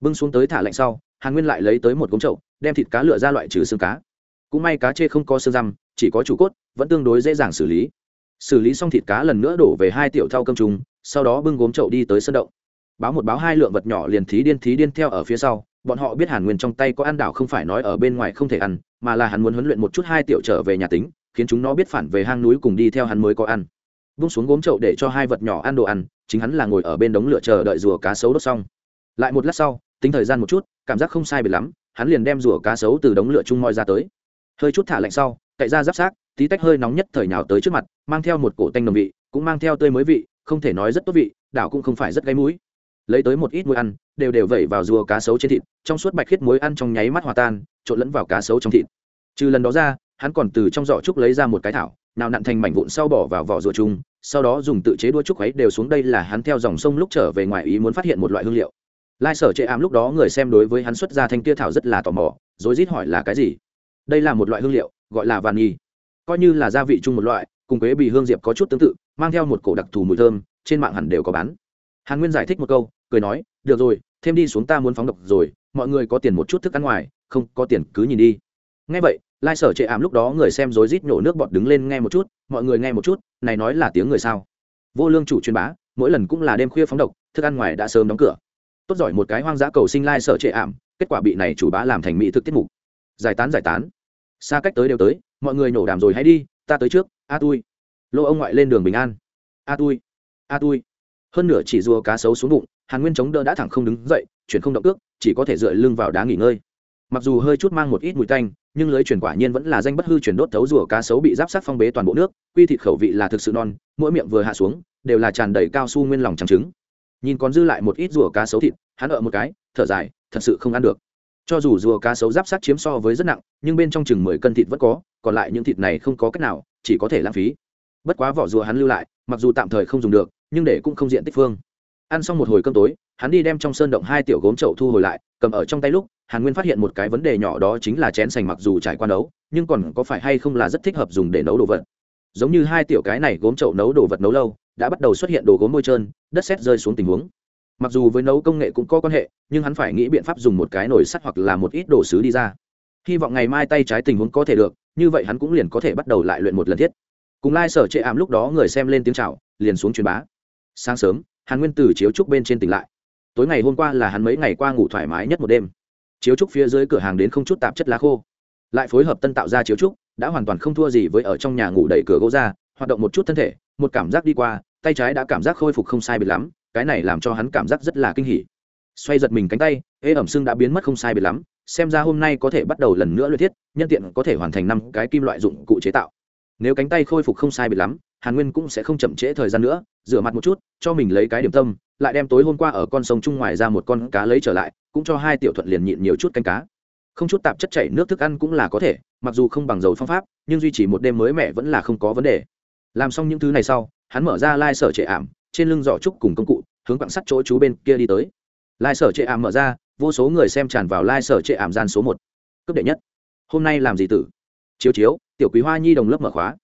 Bưng xuống tới thả lạnh sau, hàn nguyên lại lấy tới một cống trậu đem thịt cá lựa ra loại trừ xương cá. Cũng may cá chê không có xương răm, chỉ có chủ cốt, vẫn tương đối dễ dàng xử lý. Xử lý xong thịt cá lần nữa đổ về hai tiểu thau cơm trùng, sau đó bưng gốm chậu đi tới sân động. Báo một báo hai lượng vật nhỏ liền thí điên thí điên theo ở phía sau bọn họ biết hàn nguyên trong tay có ăn đảo không phải nói ở bên ngoài không thể ăn, mà là hắn muốn huấn luyện một chút hai tiểu trở về nhà tính, khiến chúng nó biết phản về hang núi cùng đi theo hắn mới có ăn. Bung xuống gốm chậu để cho hai vật nhỏ ăn đồ ăn, chính hắn là ngồi ở bên đống lửa chờ đợi rùa cá sấu đốt xong. Lại một lát sau, tính thời gian một chút, cảm giác không sai biệt lắm, hắn liền đem rùa cá sấu từ đống lửa chung moi ra tới. Hơi chút thả lạnh sau, cậy ra giáp sát tí tách hơi nóng nhất thời nhào tới trước mặt, mang theo một cổ tanh đồng vị, cũng mang theo tươi mới vị, không thể nói rất tốt vị, đảo cũng không phải rất gáy mũi lấy tới một ít muối ăn, đều đều vẩy vào rùa cá sấu trên thịt, trong suốt bạch khiết muối ăn trong nháy mắt hòa tan, trộn lẫn vào cá sấu trong thịt. Trừ lần đó ra, hắn còn từ trong giỏ trúc lấy ra một cái thảo, nào nặn thành mảnh vụn sau bỏ vào vỏ rùa chung, sau đó dùng tự chế đua trúc ấy đều xuống đây là hắn theo dòng sông lúc trở về ngoài ý muốn phát hiện một loại hương liệu. Lai sở chệ ám lúc đó người xem đối với hắn xuất ra thanh kia thảo rất là tò mò rồi rít hỏi là cái gì? Đây là một loại hương liệu, gọi là vàn nhi coi như là gia vị chung một loại, cùng quế bì hương diệp có chút tương tự, mang theo một cổ đặc thù mùi thơm, trên mạng hẳn đều có bán hàn nguyên giải thích một câu, cười nói, được rồi, thêm đi xuống ta muốn phóng độc rồi, mọi người có tiền một chút thức ăn ngoài, không có tiền cứ nhìn đi. Ngay vậy, lai sở chệ ảm lúc đó người xem rối rít nhổ nước bọt đứng lên nghe một chút, mọi người nghe một chút, này nói là tiếng người sao? Vô lương chủ truyền bá, mỗi lần cũng là đêm khuya phóng độc, thức ăn ngoài đã sớm đóng cửa. Tốt giỏi một cái hoang dã cầu sinh lai sở trệ ảm, kết quả bị này chủ bá làm thành mỹ thực tiết mục. Giải tán giải tán. Xa cách tới đều tới, mọi người nổ đàm rồi hãy đi, ta tới trước, a tui. Lô ông ngoại lên đường bình an. A tui a tui hơn nửa chỉ rùa cá sấu xuống bụng, hàn nguyên chống đỡ đã thẳng không đứng dậy, chuyển không động ước chỉ có thể dựa lưng vào đá nghỉ ngơi. Mặc dù hơi chút mang một ít mùi tanh, nhưng lưới chuyển quả nhiên vẫn là danh bất hư chuyển đốt thấu rùa cá sấu bị giáp sát phong bế toàn bộ nước, quy thịt khẩu vị là thực sự non, mỗi miệng vừa hạ xuống, đều là tràn đầy cao su nguyên lòng trắng trứng. Nhìn còn dư lại một ít rùa cá sấu thịt, hắn ở một cái, thở dài, thật sự không ăn được. Cho dù rùa cá sấu giáp sát chiếm so với rất nặng, nhưng bên trong chừng mười cân thịt vẫn có, còn lại những thịt này không có cách nào, chỉ có thể lãng phí. Bất quá vỏ rùa hắn lưu lại, mặc dù tạm thời không dùng được nhưng để cũng không diện tích phương. Ăn xong một hồi cơm tối, hắn đi đem trong sơn động hai tiểu gốm chậu thu hồi lại, cầm ở trong tay lúc, hàn nguyên phát hiện một cái vấn đề nhỏ đó chính là chén sành mặc dù trải qua nấu, nhưng còn có phải hay không là rất thích hợp dùng để nấu đồ vật. Giống như hai tiểu cái này gốm chậu nấu đồ vật nấu lâu, đã bắt đầu xuất hiện đồ gốm môi trơn, đất sét rơi xuống tình huống. Mặc dù với nấu công nghệ cũng có quan hệ, nhưng hắn phải nghĩ biện pháp dùng một cái nồi sắt hoặc là một ít đồ sứ đi ra. Hy vọng ngày mai tay trái tình huống có thể được, như vậy hắn cũng liền có thể bắt đầu lại luyện một lần thiết. Cùng lai、like、sở trệ ảm lúc đó người xem lên tiếng c h à o liền xuống truyền bá sáng sớm, hàn nguyên từ chiếu trúc bên trên tỉnh lại. Tối ngày hôm qua là hắn mấy ngày qua ngủ thoải mái nhất một đêm. Chiếu trúc phía dưới cửa hàng đến không chút tạp chất lá khô. Lại phối hợp tân tạo ra chiếu trúc, đã hoàn toàn không thua gì với ở trong nhà ngủ đẩy cửa gỗ ra, hoạt động một chút thân thể, một cảm giác đi qua, tay trái đã cảm giác khôi phục không sai biệt lắm, cái này làm cho hắn cảm giác rất là kinh hỉ. Xoay giật mình cánh tay, ê ẩm xương đã biến mất không sai biệt lắm, xem ra hôm nay có thể bắt đầu lần nữa luyện thiết, nhân tiện có thể hoàn thành năm cái kim loại dụng cụ chế tạo. Nếu cánh tay khôi phục không sai biệt lắm hàn nguyên cũng sẽ không chậm trễ thời gian nữa, rửa mặt một chút, cho mình lấy cái điểm tâm, lại đem tối hôm qua ở con sông trung ngoài ra một con cá lấy trở lại, cũng cho hai tiểu thuận liền nhịn nhiều chút canh cá. Không chút tạp chất chảy nước thức ăn cũng là có thể, mặc dù không bằng dầu phong pháp, nhưng duy trì một đêm mới mẻ vẫn là không có vấn đề. Làm xong những thứ này sau, hắn mở ra lai sở trệ ảm, trên lưng giỏ trúc cùng công cụ, hướng quặng sắt chỗ chú bên kia đi tới. Lai sở trệ ảm mở ra, vô số người xem tràn vào lai sở trệ ảm gian số một. Cấp đệ nhất. Hôm nay làm gì tử? Chiếu chiếu, tiểu quý hoa nhi đồng lớp mở khóa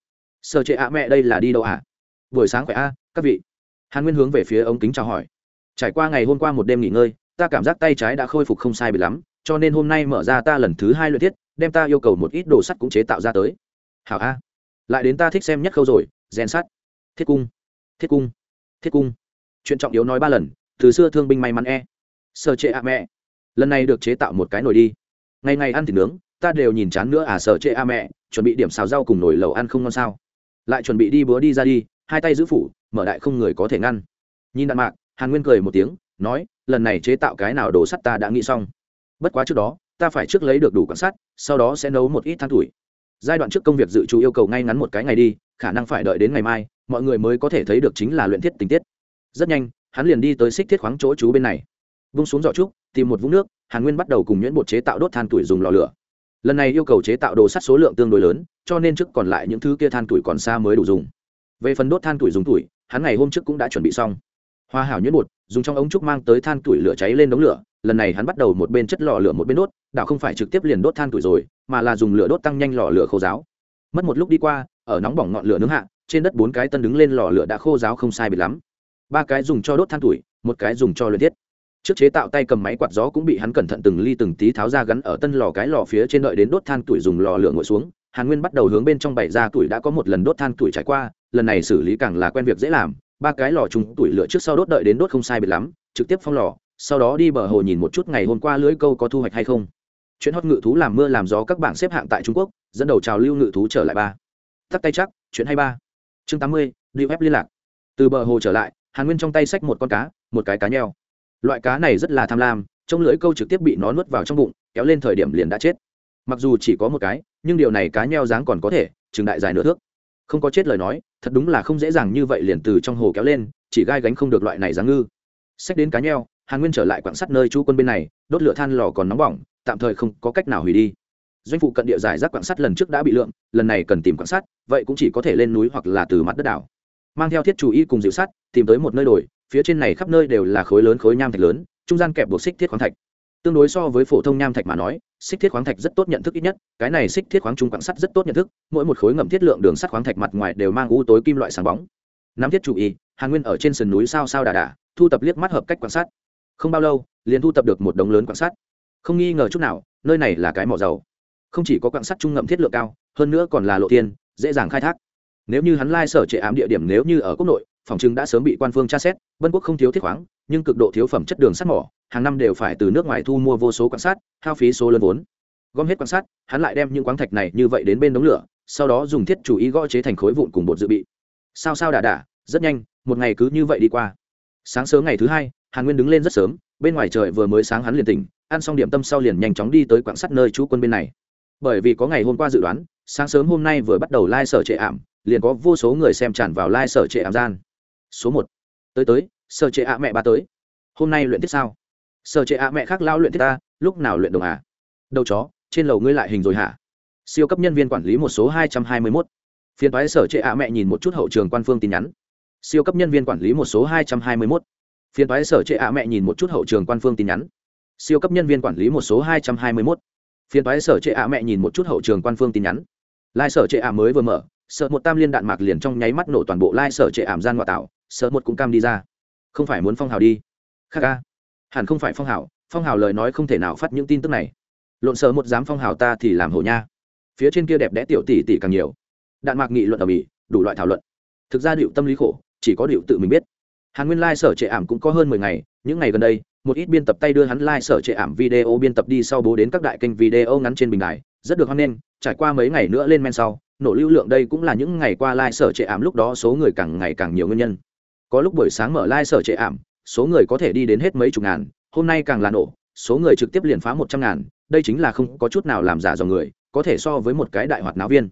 sợ trệ ạ, mẹ, đây là đi đâu ạ? À? buổi sáng khỏe a, các vị. Hàn nguyên hướng về phía ống kính chào hỏi. Trải qua ngày hôm qua một đêm nghỉ ngơi, ta cảm giác tay trái đã khôi phục không sai bị lắm, cho nên hôm nay mở ra ta lần thứ hai luyện thiết, đem ta yêu cầu một ít đồ sắt cũng chế tạo ra tới. Hảo a. Lại đến ta thích xem nhất khâu rồi, rèn sắt. Thiết cung. Thiết cung. Thiết cung. Chuyện trọng yếu nói ba lần, từ xưa thương binh may mắn e. Sợ trệ ạ, mẹ. Lần này được chế tạo một cái nồi đi. Ngày ngày ăn thịt nướng, ta đều nhìn chán nữa à sợ trệ a mẹ. Chuẩn bị điểm xào rau cùng nồi lẩu ăn không ngon sao? Lại chuẩn bị đi búa đi ra đi, hai tay giữ phủ, mở đại không người có thể ngăn. Nhìn đạn mạc, hàn nguyên cười một tiếng, nói, lần này chế tạo cái nào đồ sắt ta đã nghĩ xong. Bất quá trước đó, ta phải trước lấy được đủ quan sát, sau đó sẽ nấu một ít than tuổi. Giai đoạn trước công việc dự trù yêu cầu ngay ngắn một cái ngày đi, khả năng phải đợi đến ngày mai, mọi người mới có thể thấy được chính là luyện thiết tình tiết. Rất nhanh, hắn liền đi tới xích thiết khoáng chỗ chú bên này. Vung xuống giỏ trúc, tìm một vũng nước, hàn nguyên bắt đầu cùng nhuyễn bột chế tạo đốt than tuổi dùng lò lửa lần này yêu cầu chế tạo đồ sắt số lượng tương đối lớn, cho nên trước còn lại những thứ kia than tuổi còn xa mới đủ dùng. Về phần đốt than tuổi dùng tuổi, hắn ngày hôm trước cũng đã chuẩn bị xong. Hoa hảo nhuyễn bột, dùng trong ống trúc mang tới than tuổi lửa cháy lên đống lửa, lần này hắn bắt đầu một bên chất lò lửa một bên đốt, đảo không phải trực tiếp liền đốt than tuổi rồi, mà là dùng lửa đốt tăng nhanh lò lửa khô giáo. Mất một lúc đi qua, ở nóng bỏng ngọn lửa nướng hạ, trên đất bốn cái tân đứng lên lò lửa đã khô giáo không sai bị lắm. Ba cái dùng cho đốt than tuổi, một cái dùng cho luyện thiết trước chế tạo tay cầm máy quạt gió cũng bị hắn cẩn thận từng ly từng tí tháo ra gắn ở tân lò cái lò phía trên đợi đến đốt than tuổi dùng lò lửa ngồi xuống. Hàn nguyên bắt đầu hướng bên trong bày ra tuổi đã có một lần đốt than tuổi trải qua, lần này xử lý càng là quen việc dễ làm. Ba cái lò trùng tuổi lửa trước sau đốt đợi đến đốt không sai biệt lắm, trực tiếp phong lò, sau đó đi bờ hồ nhìn một chút ngày hôm qua lưới câu có thu hoạch hay không. Chuyện hót ngự thú làm mưa làm gió các bảng xếp hạng tại trung quốc, dẫn đầu trào lưu ngự thú trở lại ba. Tắt tay chắc, chuyện hay ba. Chương tám mươi đi web liên lạc. Từ bờ hồ trở lại, hàn nguyên trong tay xách một con cá, một cái cá nheo loại cá này rất là tham lam trong lưỡi câu trực tiếp bị nó nuốt vào trong bụng, kéo lên thời điểm liền đã chết. Mặc dù chỉ có một cái, nhưng điều này cá nheo dáng còn có thể, chừng đại dài nửa thước. Không có chết lời nói, thật đúng là không dễ dàng như vậy liền từ trong hồ kéo lên, chỉ gai gánh không được loại này dáng ngư. Xét đến cá nheo, hàn nguyên trở lại quảng sắt nơi chú quân bên này, đốt lửa than lò còn nóng bỏng, tạm thời không có cách nào hủy đi. Doanh phụ cận địa giải rác quảng sắt lần trước đã bị lượng, lần này cần tìm quảng sắt, vậy cũng chỉ có thể lên núi hoặc là từ mặt đất đảo. Mang theo thiết chủ y cùng dịu sắt, tìm tới một nơi đồi phía trên này khắp nơi đều là khối lớn khối nham thạch lớn, trung gian kẹp buộc xích thiết khoáng thạch. Tương đối so với phổ thông nham thạch mà nói, xích thiết khoáng thạch rất tốt nhận thức ít nhất, cái này xích thiết khoáng trung quặng sắt rất tốt nhận thức, mỗi một khối ngậm thiết lượng đường sắt khoáng thạch mặt ngoài đều mang u tối kim loại sáng bóng. Nắm thiết chủ y, hàn nguyên ở trên sườn núi sao sao đà đà, thu tập liếc mắt hợp cách quan sát không bao lâu, liền thu tập được một đống lớn quan sát không nghi ngờ chút nào, nơi này là cái mỏ dầu. Không chỉ có quan sát trung ngậm thiết lượng cao, hơn nữa còn là lộ tiên dễ dàng khai thác. Nếu như hắn lai sở trệ ám địa điểm nếu như ở quốc nội phòng chứng đã sớm bị quan phương tra xét, vân quốc không thiếu thiết khoáng, nhưng cực độ thiếu phẩm chất đường sắt mỏ, hàng năm đều phải từ nước ngoài thu mua vô số quan sát, hao phí số lớn vốn. Gom hết quan sát, hắn lại đem những quáng thạch này như vậy đến bên đống lửa, sau đó dùng thiết chủ ý gõ chế thành khối vụn cùng bột dự bị. Sao sao đà đà rất nhanh, một ngày cứ như vậy đi qua. Sáng sớm ngày thứ hai, hàn nguyên đứng lên rất sớm, bên ngoài trời vừa mới sáng hắn liền tỉnh, ăn xong điểm tâm sau liền nhanh chóng đi tới quảng sắt nơi trú quân bên này. Bởi vì có ngày hôm qua dự đoán, sáng sớm hôm nay vừa bắt đầu lai、like、sở trệ ảm, liền có vô số người xem tràn vào lai、like、sở trệ ảm gian số một. Tới tới sở trẻ ạ mẹ ba tới. Hôm nay luyện tiết sao? Sở trẻ ạ mẹ khác lao luyện tiết ta, lúc nào luyện đồng à? Đầu chó, trên lầu ngươi lại hình rồi hả? Siêu cấp nhân viên quản lý một số hai trăm hai mươi mốt. Phiên toái sở trệ ạ mẹ nhìn một chút hậu trường quan phương tin nhắn. Siêu cấp nhân viên quản lý một số hai trăm hai mươi mốt. Phiên toái sở trệ ạ mẹ nhìn một chút hậu trường quan phương tin nhắn. Siêu cấp nhân viên quản lý một số hai trăm hai mươi mốt. Phiên toái sở trệ ạ mẹ nhìn một chút hậu trường quan phương tin nhắn. Lai sở trệ ạ mới vừa mở, sợ một tam liên đạn mạc liền trong nháy mắt nổ toàn bộ lai sở trệ ảm gian ngoại tạo sợ một cũng cam đi ra. Không phải muốn phong hào đi. Khác ca hẳn không phải phong hào. Phong hào lời nói không thể nào phát những tin tức này. Lộn sợ một dám phong hào ta thì làm hổ nha. Phía trên kia đẹp đẽ tiểu tỷ tỷ càng nhiều. Đạn mạc nghị luận ở mỹ, đủ loại thảo luận. Thực ra điệu tâm lý khổ, chỉ có điệu tự mình biết. Hàn nguyên lai、like、sở trệ ảm cũng có hơn mười ngày. Những ngày gần đây, một ít biên tập tay đưa hắn lai、like、sở trệ ảm video biên tập đi sau bố đến các đại kênh video ngắn trên bình đài. Rất được hoan nghênh, trải qua mấy ngày nữa lên men sau, nổ lưu lượng đây cũng là những ngày qua lai、like、sở trệ ảm lúc đó số người càng ngày càng nhiều nguyên nhân có lúc buổi sáng mở lai、like、sở trệ ảm, số người có thể đi đến hết mấy chục ngàn, hôm nay càng là nổ, số người trực tiếp liền phá một trăm ngàn, đây chính là không có chút nào làm giả dòng người, có thể so với một cái đại hoạt náo viên.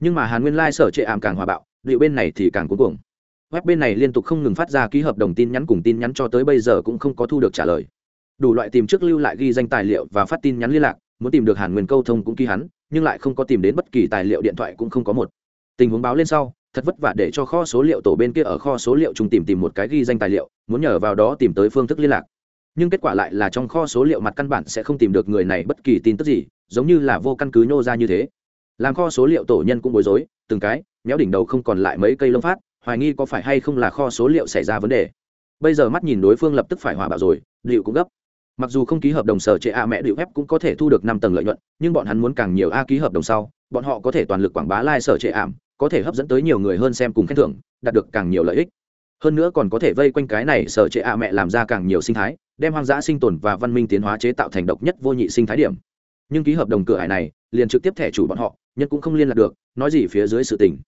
Nhưng mà hàn nguyên lai、like、sở trệ ảm càng hòa bạo, liệu bên này thì càng cuối cùng web bên này liên tục không ngừng phát ra ký hợp đồng tin nhắn cùng tin nhắn cho tới bây giờ cũng không có thu được trả lời. Đủ loại tìm trước lưu lại ghi danh tài liệu và phát tin nhắn liên lạc, muốn tìm được hàn nguyên câu thông cũng ký hắn, nhưng lại không có tìm đến bất kỳ tài liệu điện thoại cũng không có một. Tình huống báo lên sau thật vất vả để cho kho số liệu tổ bên kia ở kho số liệu chung tìm tìm một cái ghi danh tài liệu, muốn nhờ vào đó tìm tới phương thức liên lạc. Nhưng kết quả lại là trong kho số liệu mặt căn bản sẽ không tìm được người này bất kỳ tin tức gì, giống như là vô căn cứ nhô ra như thế. Làm kho số liệu tổ nhân cũng bối rối, từng cái, méo đỉnh đầu không còn lại mấy cây lông phát, hoài nghi có phải hay không là kho số liệu xảy ra vấn đề. Bây giờ mắt nhìn đối phương lập tức phải hòa bạo rồi liệu cũng gấp. Mặc dù không ký hợp đồng sở trệ a mẹ điệu phép cũng có thể thu được năm tầng lợi nhuận, nhưng bọn hắn muốn càng nhiều a ký hợp đồng sau, bọn họ có thể toàn lực quảng bá lai、like、sở trệ ảm có thể hấp dẫn tới nhiều người hơn xem cùng khen thưởng, đạt được càng nhiều lợi ích. Hơn nữa còn có thể vây quanh cái này sở trệ a mẹ làm ra càng nhiều sinh thái, đem hoang dã sinh tồn và văn minh tiến hóa chế tạo thành độc nhất vô nhị sinh thái điểm. Nhưng ký hợp đồng cửa hải này, liền trực tiếp thẻ chủ bọn họ, nhân cũng không liên lạc được, nói gì phía dưới sự tình.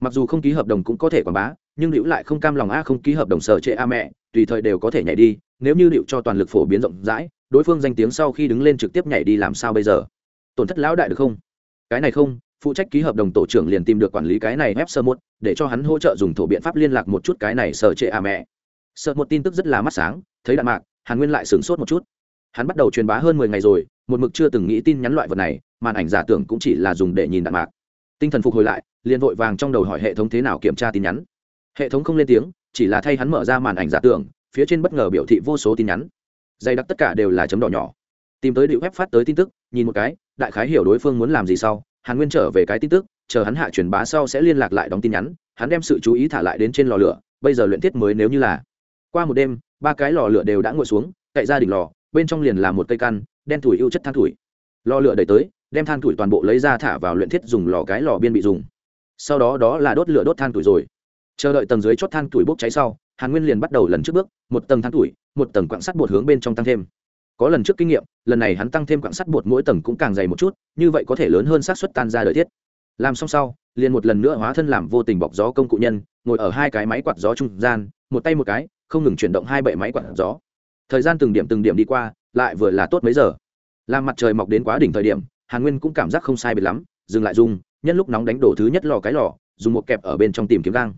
Mặc dù không ký hợp đồng cũng có thể quảng bá, nhưng liễu lại không cam lòng a không ký hợp đồng sở trệ a mẹ, tùy thời đều có thể nhảy đi, nếu như liễu cho toàn lực phổ biến rộng rãi, đối phương danh tiếng sau khi đứng lên trực tiếp nhảy đi làm sao bây giờ? Tổn thất lão đại được không? Cái này không phụ trách ký hợp đồng tổ trưởng liền tìm được quản lý cái này ép sơ một để cho hắn hỗ trợ dùng thổ biện pháp liên lạc một chút cái này sở trệ a mẹ. Sợ một tin tức rất là mắt sáng, thấy đạn mạc, hàn nguyên lại sửng sốt một chút. Hắn bắt đầu truyền bá hơn mười ngày rồi, một mực chưa từng nghĩ tin nhắn loại vật này, màn ảnh giả tưởng cũng chỉ là dùng để nhìn đạn mạc. Tinh thần phục hồi lại, liền vội vàng trong đầu hỏi hệ thống thế nào kiểm tra tin nhắn. Hệ thống không lên tiếng, chỉ là thay hắn mở ra màn ảnh giả tưởng, phía trên bất ngờ biểu thị vô số tin nhắn. Dày đặc tất cả đều là chấm đỏ nhỏ. Tìm tới điệu web phát tới tin tức, nhìn một cái, đại khái hiểu đối phương muốn làm gì sau hàn nguyên trở về cái tin tức, chờ hắn hạ truyền bá sau sẽ liên lạc lại đóng tin nhắn, hắn đem sự chú ý thả lại đến trên lò lửa, bây giờ luyện thiết mới nếu như là. Qua một đêm, ba cái lò lửa đều đã ngồi xuống, cậy ra đỉnh lò, bên trong liền là một cây căn, đen thủi ưu chất than thủi. Lò lửa đẩy tới, đem than thủi toàn bộ lấy ra thả vào luyện thiết dùng lò cái lò biên bị dùng. Sau đó đó là đốt lửa đốt than thủi rồi. Chờ đợi tầng dưới chót than thủi bốc cháy sau, hàn nguyên liền bắt đầu lần trước bước, một tầng than thủi, một tầng quặng sắt bột hướng bên trong tăng thêm có lần trước kinh nghiệm, lần này hắn tăng thêm quạng sắt bột mỗi tầng cũng càng dày một chút, như vậy có thể lớn hơn xác suất tan ra đời thiết. Làm xong sau, liền một lần nữa hóa thân làm vô tình bọc gió công cụ nhân, ngồi ở hai cái máy quạt gió trung gian, một tay một cái, không ngừng chuyển động hai bệ máy quạt gió. Thời gian từng điểm từng điểm đi qua, lại vừa là tốt mấy giờ. Làm mặt trời mọc đến quá đỉnh thời điểm, hàn nguyên cũng cảm giác không sai biệt lắm, dừng lại dùng, nhân lúc nóng đánh đổ thứ nhất lò cái lò, dùng một kẹp ở bên trong tìm kiếm gang.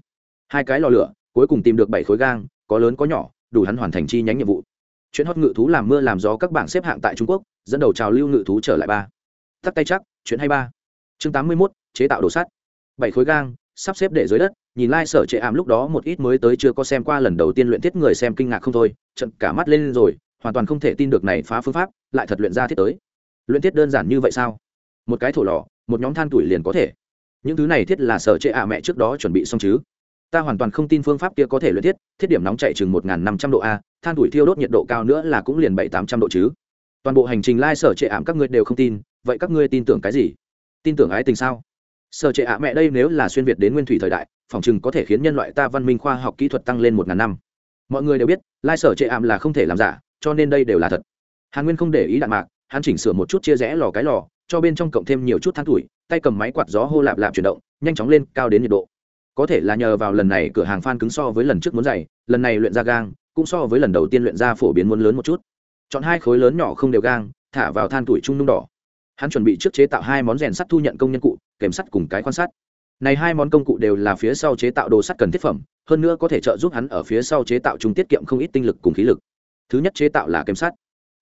Hai cái lò lửa, cuối cùng tìm được bảy khối gang, có lớn có nhỏ, đủ hắn hoàn thành chi nhánh nhiệm vụ chuyện hót ngự thú làm mưa làm gió các bảng xếp hạng tại trung quốc, dẫn đầu trào lưu ngự thú trở lại ba. Tắt tay chắc chuyện hay ba. Chương tám mươi mốt, chế tạo đồ sắt. Bảy khối gang, sắp xếp để dưới đất, nhìn lai、like、sở trệ ảm lúc đó một ít mới tới chưa có xem qua lần đầu tiên luyện thiết người xem kinh ngạc không thôi, trận cả mắt lên rồi, hoàn toàn không thể tin được này phá phương pháp, lại thật luyện ra thiết tới. Luyện thiết đơn giản như vậy sao? Một cái thổ lò, một nhóm than tuổi liền có thể. Những thứ này thiết là sở trệ ạ mẹ trước đó chuẩn bị xong chứ? Ta hoàn toàn không tin phương pháp kia có thể luyện thiết thiết điểm nóng chạy chừng một năm trăm độ a, than đuổi thiêu đốt nhiệt độ cao nữa là cũng liền bảy tám trăm độ chứ. Toàn bộ hành trình lai sở trệ ảm các ngươi đều không tin, vậy các ngươi tin tưởng cái gì? Tin tưởng ái tình sao? Sở trệ ạ mẹ đây nếu là xuyên việt đến nguyên thủy thời đại, phòng chừng có thể khiến nhân loại ta văn minh khoa học kỹ thuật tăng lên một ngàn năm. Mọi người đều biết, lai sở trệ ảm là không thể làm giả, cho nên đây đều là thật. Hàn nguyên không để ý đạn mạc, hắn chỉnh sửa một chút chia rẽ lò cái lò, cho bên trong cộng thêm nhiều chút than tuổi, tay cầm máy quạt gió hô lạp lạp chuyển động, nhanh chóng lên, cao đến nhiệt độ có thể là nhờ vào lần này cửa hàng phan cứng so với lần trước muốn dày, lần này luyện ra gang, cũng so với lần đầu tiên luyện ra phổ biến muốn lớn một chút. Chọn hai khối lớn nhỏ không đều gang, thả vào than tuổi trung nung đỏ. Hắn chuẩn bị trước chế tạo hai món rèn sắt thu nhận công nhân cụ, kèm sắt cùng cái quan sát này hai món công cụ đều là phía sau chế tạo đồ sắt cần thiết phẩm, hơn nữa có thể trợ giúp hắn ở phía sau chế tạo chúng tiết kiệm không ít tinh lực cùng khí lực. Thứ nhất chế tạo là kèm sắt.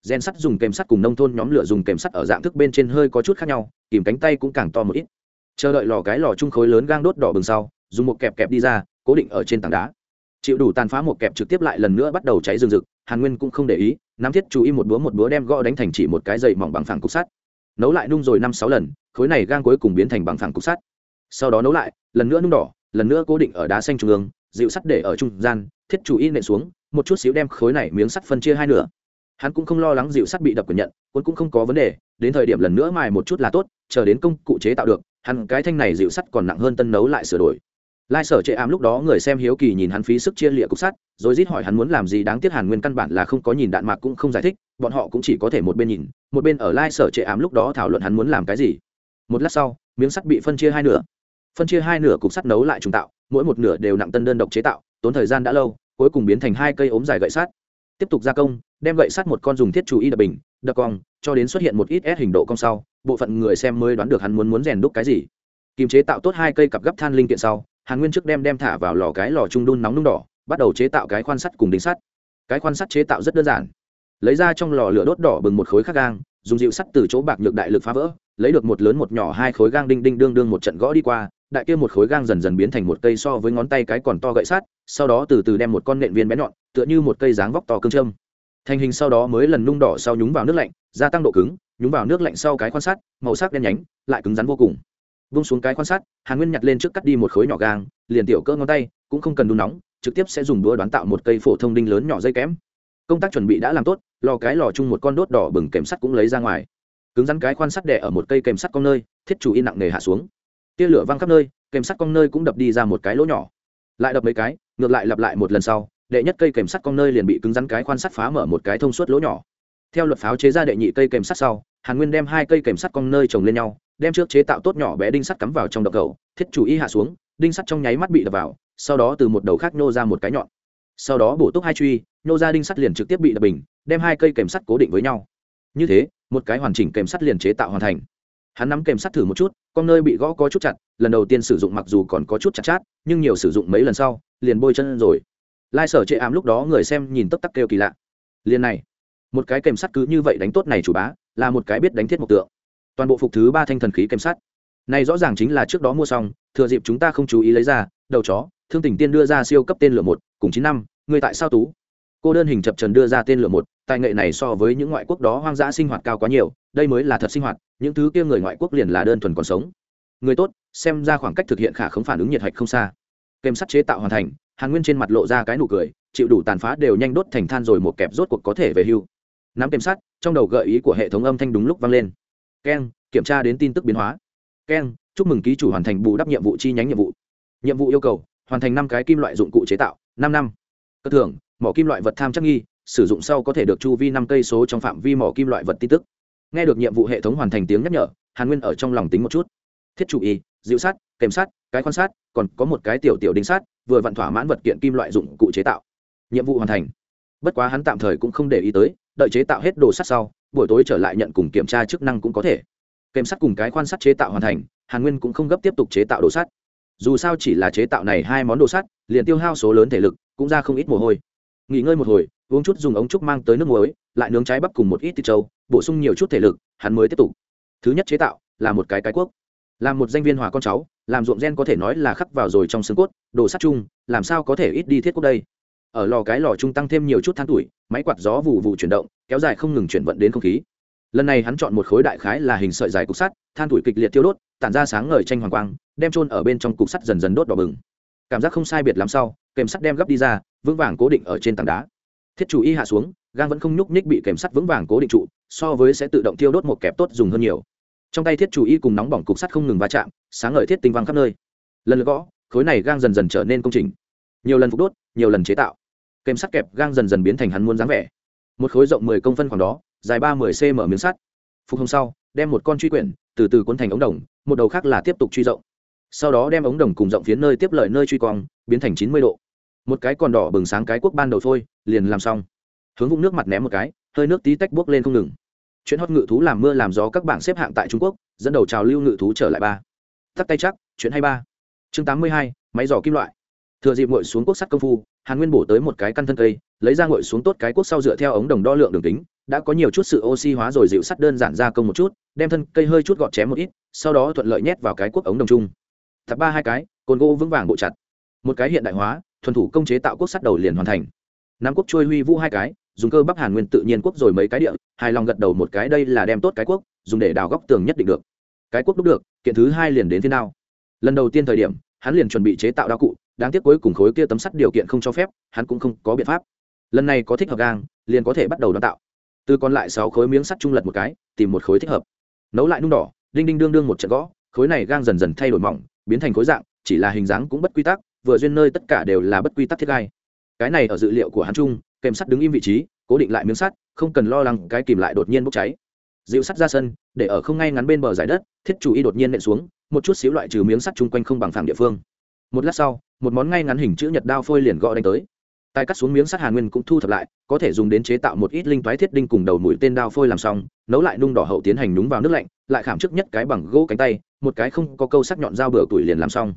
Rèn sắt dùng kèm sắt cùng nông thôn nhóm lửa dùng kèm sắt ở dạng thức bên trên hơi có chút khác nhau, kìm cánh tay cũng càng to một ít. Chờ đợi lò cái lò trung khối lớn gang đốt đỏ bừng sau dùng một kẹp kẹp đi ra, cố định ở trên tảng đá. Chịu đủ tàn phá một kẹp trực tiếp lại lần nữa bắt đầu cháy rừng rực, hàn nguyên cũng không để ý, nắm thiết chú ý một búa một búa đem gõ đánh thành chỉ một cái dày mỏng bằng phẳng cục sắt. Nấu lại nung rồi năm sáu lần, khối này gang cuối cùng biến thành bằng phẳng cục sắt. Sau đó nấu lại, lần nữa nung đỏ, lần nữa cố định ở đá xanh trung ương, dịu sắt để ở trung gian, thiết chủ y nện xuống, một chút xíu đem khối này miếng sắt phân chia hai nửa. Hắn cũng không lo lắng dịu sắt bị đập quyền nhận quân cũng không có vấn đề, đến thời điểm lần nữa mài một chút là tốt, chờ đến công cụ chế tạo được, hắn cái thanh này dịu sắt còn nặng hơn tân nấu lại sửa đổi lai sở chệ ám lúc đó người xem hiếu kỳ nhìn hắn phí sức chia lịa cục sắt, rồi rít hỏi hắn muốn làm gì đáng tiếc hàn nguyên căn bản là không có nhìn đạn mạc cũng không giải thích, bọn họ cũng chỉ có thể một bên nhìn, một bên ở lai sở chệ ám lúc đó thảo luận hắn muốn làm cái gì. Một lát sau, miếng sắt bị phân chia hai nửa. Phân chia hai nửa cục sắt nấu lại trùng tạo, mỗi một nửa đều nặng tân đơn độc chế tạo, tốn thời gian đã lâu, cuối cùng biến thành hai cây ốm dài gậy sắt. Tiếp tục gia công, đem gậy sắt một con dùng thiết chú y đập bình, đập cong, cho đến xuất hiện một ít ép hình độ cong sau, bộ phận người xem mới đoán được hắn muốn muốn rèn đúc cái gì. Kìm chế tạo tốt hai cây cặp gấp than linh kiện sau hàn nguyên trước đem đem thả vào lò cái lò trung đun nóng nung đỏ bắt đầu chế tạo cái khoan sắt cùng đính sắt. Cái khoan sắt chế tạo rất đơn giản. Lấy ra trong lò lửa đốt đỏ bừng một khối khắc gang dùng dịu sắt từ chỗ bạc nhược đại lực phá vỡ lấy được một lớn một nhỏ hai khối gang đinh đinh đương đương một trận gõ đi qua đại kia một khối gang dần dần biến thành một cây so với ngón tay cái còn to gậy sắt. sau đó từ từ đem một con nện viên bé nhọn tựa như một cây dáng vóc to cương trâm, thành hình sau đó mới lần nung đỏ sau nhúng vào nước lạnh gia tăng độ cứng nhúng vào nước lạnh sau cái quan sát màu sắc đen nhánh lại cứng rắn vô cùng vung xuống cái quan sát, hàn nguyên nhặt lên trước cắt đi một khối nhỏ gang, liền tiểu cỡ ngón tay, cũng không cần đun nóng, trực tiếp sẽ dùng đũa đoán tạo một cây phổ thông đinh lớn nhỏ dây kém. Công tác chuẩn bị đã làm tốt, lò cái lò chung một con đốt đỏ bừng kèm sắt cũng lấy ra ngoài. Cứng rắn cái khoan sắt đẻ ở một cây kèm sắt cong nơi, thiết chủ in nặng nề hạ xuống. Tia lửa văng khắp nơi, kèm sắt cong nơi cũng đập đi ra một cái lỗ nhỏ. Lại đập mấy cái, ngược lại lặp lại một lần sau, đệ nhất cây kèm sắt cong nơi liền bị cứng rắn cái khoan sắt phá mở một cái thông suốt lỗ nhỏ. Theo luật pháo chế ra đệ nhị cây kèm sắt sau, hàn nguyên đem hai cây kèm sắt cong nơi chồng lên nhau đem trước chế tạo tốt nhỏ bé đinh sắt cắm vào trong đập cầu, thiết chủ y hạ xuống, đinh sắt trong nháy mắt bị đập vào, sau đó từ một đầu khác nhô ra một cái nhọn. Sau đó bổ túc hai truy, nhô ra đinh sắt liền trực tiếp bị đập bình, đem hai cây kèm sắt cố định với nhau. Như thế, một cái hoàn chỉnh kèm sắt liền chế tạo hoàn thành. Hắn nắm kèm sắt thử một chút, con nơi bị gõ có chút chặt, lần đầu tiên sử dụng mặc dù còn có chút chặt chát, nhưng nhiều sử dụng mấy lần sau, liền bôi chân rồi. Lai sở chệ ám lúc đó người xem nhìn tấp tắc kêu kỳ lạ. Liền này, một cái kèm sắt cứ như vậy đánh tốt này chủ bá, là một cái biết đánh thiết mộc tượng toàn bộ phục thứ ba thanh thần khí kèm sắt. Này rõ ràng chính là trước đó mua xong, thừa dịp chúng ta không chú ý lấy ra, đầu chó, thương tình tiên đưa ra siêu cấp tên lửa một, cùng chín năm người tại sao tú? Cô đơn hình chập trần đưa ra tên lửa một, tài nghệ này so với những ngoại quốc đó hoang dã sinh hoạt cao quá nhiều, đây mới là thật sinh hoạt, những thứ kia người ngoại quốc liền là đơn thuần còn sống. Người tốt, xem ra khoảng cách thực hiện khả không phản ứng nhiệt hạch không xa. Kèm sắt chế tạo hoàn thành, hàn nguyên trên mặt lộ ra cái nụ cười, chịu đủ tàn phá đều nhanh đốt thành than rồi một kẹp rốt cuộc có thể về hưu. Nắm kèm sắt, trong đầu gợi ý của hệ thống âm thanh đúng lúc vang lên keng kiểm tra đến tin tức biến hóa. Keng chúc mừng ký chủ hoàn thành bù đắp nhiệm vụ chi nhánh nhiệm vụ. Nhiệm vụ yêu cầu hoàn thành năm cái kim loại dụng cụ chế tạo năm năm. Cơ thưởng mỏ kim loại vật tham chắc nghi sử dụng sau có thể được chu vi năm cây số trong phạm vi mỏ kim loại vật tin tức. Nghe được nhiệm vụ hệ thống hoàn thành tiếng nhắc nhở hàn nguyên ở trong lòng tính một chút. Thiết chủ y dịu sát, kèm sát, cái quan sát còn có một cái tiểu tiểu đinh sát, vừa vặn thỏa mãn vật kiện kim loại dụng cụ chế tạo. Nhiệm vụ hoàn thành. Bất quá hắn tạm thời cũng không để ý tới đợi chế tạo hết đồ sắt sau buổi tối trở lại nhận cùng kiểm tra chức năng cũng có thể. Kèm sắt cùng cái quan sát chế tạo hoàn thành, hàn nguyên cũng không gấp tiếp tục chế tạo đồ sắt. Dù sao chỉ là chế tạo này hai món đồ sắt, liền tiêu hao số lớn thể lực, cũng ra không ít mồ hôi. Nghỉ ngơi một hồi, uống chút dùng ống trúc mang tới nước muối, lại nướng trái bắp cùng một ít thịt trâu, bổ sung nhiều chút thể lực, hắn mới tiếp tục. Thứ nhất chế tạo, là một cái cái quốc là một danh viên hòa con cháu, làm ruộng gen có thể nói là khắc vào rồi trong xương cốt, đồ sắt chung, làm sao có thể ít đi thiết quốc đây? Ở lò cái lò trung tăng thêm nhiều chút than tuổi, máy quạt gió vụ vụ chuyển động, kéo dài không ngừng chuyển vận đến không khí. Lần này hắn chọn một khối đại khái là hình sợi dài cục sắt, than tuổi kịch liệt tiêu đốt, tản ra sáng ngời tranh hoàng quang, đem trôn ở bên trong cục sắt dần dần đốt đỏ bừng. Cảm giác không sai biệt làm sau kèm sắt đem gấp đi ra, vững vàng cố định ở trên tảng đá. Thiết chủ y hạ xuống, gang vẫn không nhúc nhích bị kèm sắt vững vàng cố định trụ, so với sẽ tự động tiêu đốt một kẹp tốt dùng hơn nhiều. Trong tay thiết chủ y cùng nóng bỏng cục sắt không ngừng va chạm, sáng ngời thiết tinh văng khắp nơi. Lần lượt gõ, khối này gang dần dần trở nên công trình. Nhiều lần phục đốt, nhiều lần chế tạo kèm sắt kẹp gang dần dần biến thành hắn muôn dáng vẻ. Một khối rộng mười công phân khoảng đó, dài ba mươi cm miếng sắt. Phục hôm sau, đem một con truy quyển từ từ cuốn thành ống đồng, một đầu khác là tiếp tục truy rộng. Sau đó đem ống đồng cùng rộng phía nơi tiếp lợi nơi truy quang biến thành chín mươi độ. Một cái còn đỏ bừng sáng cái quốc ban đầu thôi liền làm xong. Hướng vũng nước mặt ném một cái, hơi nước tí tách buốc lên không ngừng. Chuyện hót ngự thú làm mưa làm gió các bảng xếp hạng tại trung quốc, dẫn đầu trào lưu ngự thú trở lại ba. Tắt tay chắc, chuyện hay ba. Chương tám mươi hai, máy giỏ kim loại. Thừa dịp ngồi xuống quốc sắt công phu hàn nguyên bổ tới một cái căn thân cây lấy ra ngội xuống tốt cái quốc sau dựa theo ống đồng đo lượng đường kính, đã có nhiều chút sự oxy hóa rồi dịu sắt đơn giản ra công một chút đem thân cây hơi chút gọt chém một ít sau đó thuận lợi nhét vào cái quốc ống đồng chung. Thập ba hai cái cồn gỗ vững vàng bộ chặt. Một cái hiện đại hóa thuần thủ công chế tạo quốc sắt đầu liền hoàn thành. Năm quốc trôi huy vũ hai cái dùng cơ bắp hàn nguyên tự nhiên quốc rồi mấy cái địa hài lòng gật đầu một cái đây là đem tốt cái quốc dùng để đào góc tường nhất định được. Cái quốc đúc được kiện thứ hai liền đến thế nào lần đầu tiên thời điểm hắn liền chuẩn bị chế tạo đao cụ đáng tiếc cuối cùng khối kia tấm sắt điều kiện không cho phép, hắn cũng không có biện pháp. Lần này có thích hợp gang, liền có thể bắt đầu đào tạo. Từ còn lại sáu khối miếng sắt trung lật một cái, tìm một khối thích hợp. Nấu lại nung đỏ, đinh đinh đương đương một trận gõ, khối này gang dần dần thay đổi mỏng, biến thành khối dạng, chỉ là hình dáng cũng bất quy tắc, vừa duyên nơi tất cả đều là bất quy tắc thiết gai. Cái này ở dự liệu của hắn trung kèm sắt đứng im vị trí, cố định lại miếng sắt, không cần lo lắng cái kìm lại đột nhiên bốc cháy. Dịu sắt ra sân, để ở không ngay ngắn bên bờ giải đất, thiết chủ y đột nhiên nện xuống, một chút xíu loại trừ miếng sắt chung quanh không bằng phẳng địa phương một lát sau, một món ngay ngắn hình chữ nhật đao phôi liền gõ đánh tới. Tay cắt xuống miếng sắt hàn nguyên cũng thu thập lại, có thể dùng đến chế tạo một ít linh toái thiết đinh cùng đầu mũi tên đao phôi làm xong, nấu lại nung đỏ hậu tiến hành nhúng vào nước lạnh, lại khảm trước nhất cái bằng gỗ cánh tay, một cái không có câu sắc nhọn dao bửa tuổi liền làm xong.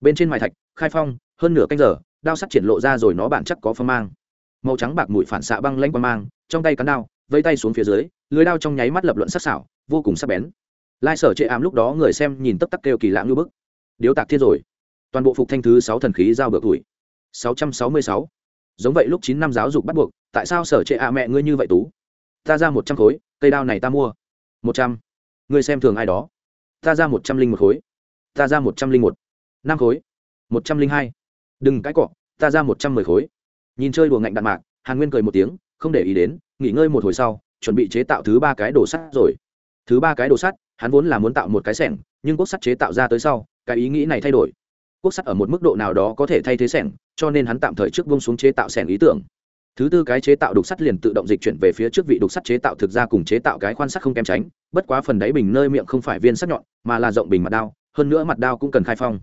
Bên trên mài thạch, khai phong, hơn nửa canh giờ, đao sắt triển lộ ra rồi nó bản chắc có phong mang. Màu trắng bạc mũi phản xạ băng lanh qua mang, trong tay cắn đao vây tay xuống phía dưới, lưới đao trong nháy mắt lập luận sắc sảo, vô cùng sắc bén. Lai sở chệ ám lúc đó người xem nhìn tấp tắc kêu kỳ lãng như bức. Điếu tạc thiên rồi toàn bộ phục thanh thứ sáu thần khí giao bược tuổi. Sáu trăm sáu mươi sáu. Giống vậy lúc chín năm giáo dục bắt buộc, tại sao sở trệ ạ mẹ ngươi như vậy tú? Ta ra một trăm khối, cây đao này ta mua. Một trăm. Ngươi xem thường ai đó. Ta ra một trăm linh một khối. Ta ra một trăm linh một. Năm khối. Một trăm linh hai. Đừng cãi cọ, ta ra một trăm mười khối. Nhìn chơi đùa ngạnh đạn mạc, hàn nguyên cười một tiếng, không để ý đến, nghỉ ngơi một hồi sau, chuẩn bị chế tạo thứ ba cái đồ sắt rồi. Thứ ba cái đồ sắt, hắn vốn là muốn tạo một cái sẻng, nhưng quốc sắt chế tạo ra tới sau, cái ý nghĩ này thay đổi quốc sắt ở một mức độ nào đó có thể thay thế sẻng, cho nên hắn tạm thời trước bông xuống chế tạo sẻng ý tưởng. Thứ tư cái chế tạo đục sắt liền tự động dịch chuyển về phía trước vị đục sắt chế tạo thực ra cùng chế tạo cái khoan sắt không kém tránh, bất quá phần đáy bình nơi miệng không phải viên sắt nhọn, mà là rộng bình mặt đao, hơn nữa mặt đao cũng cần khai phong.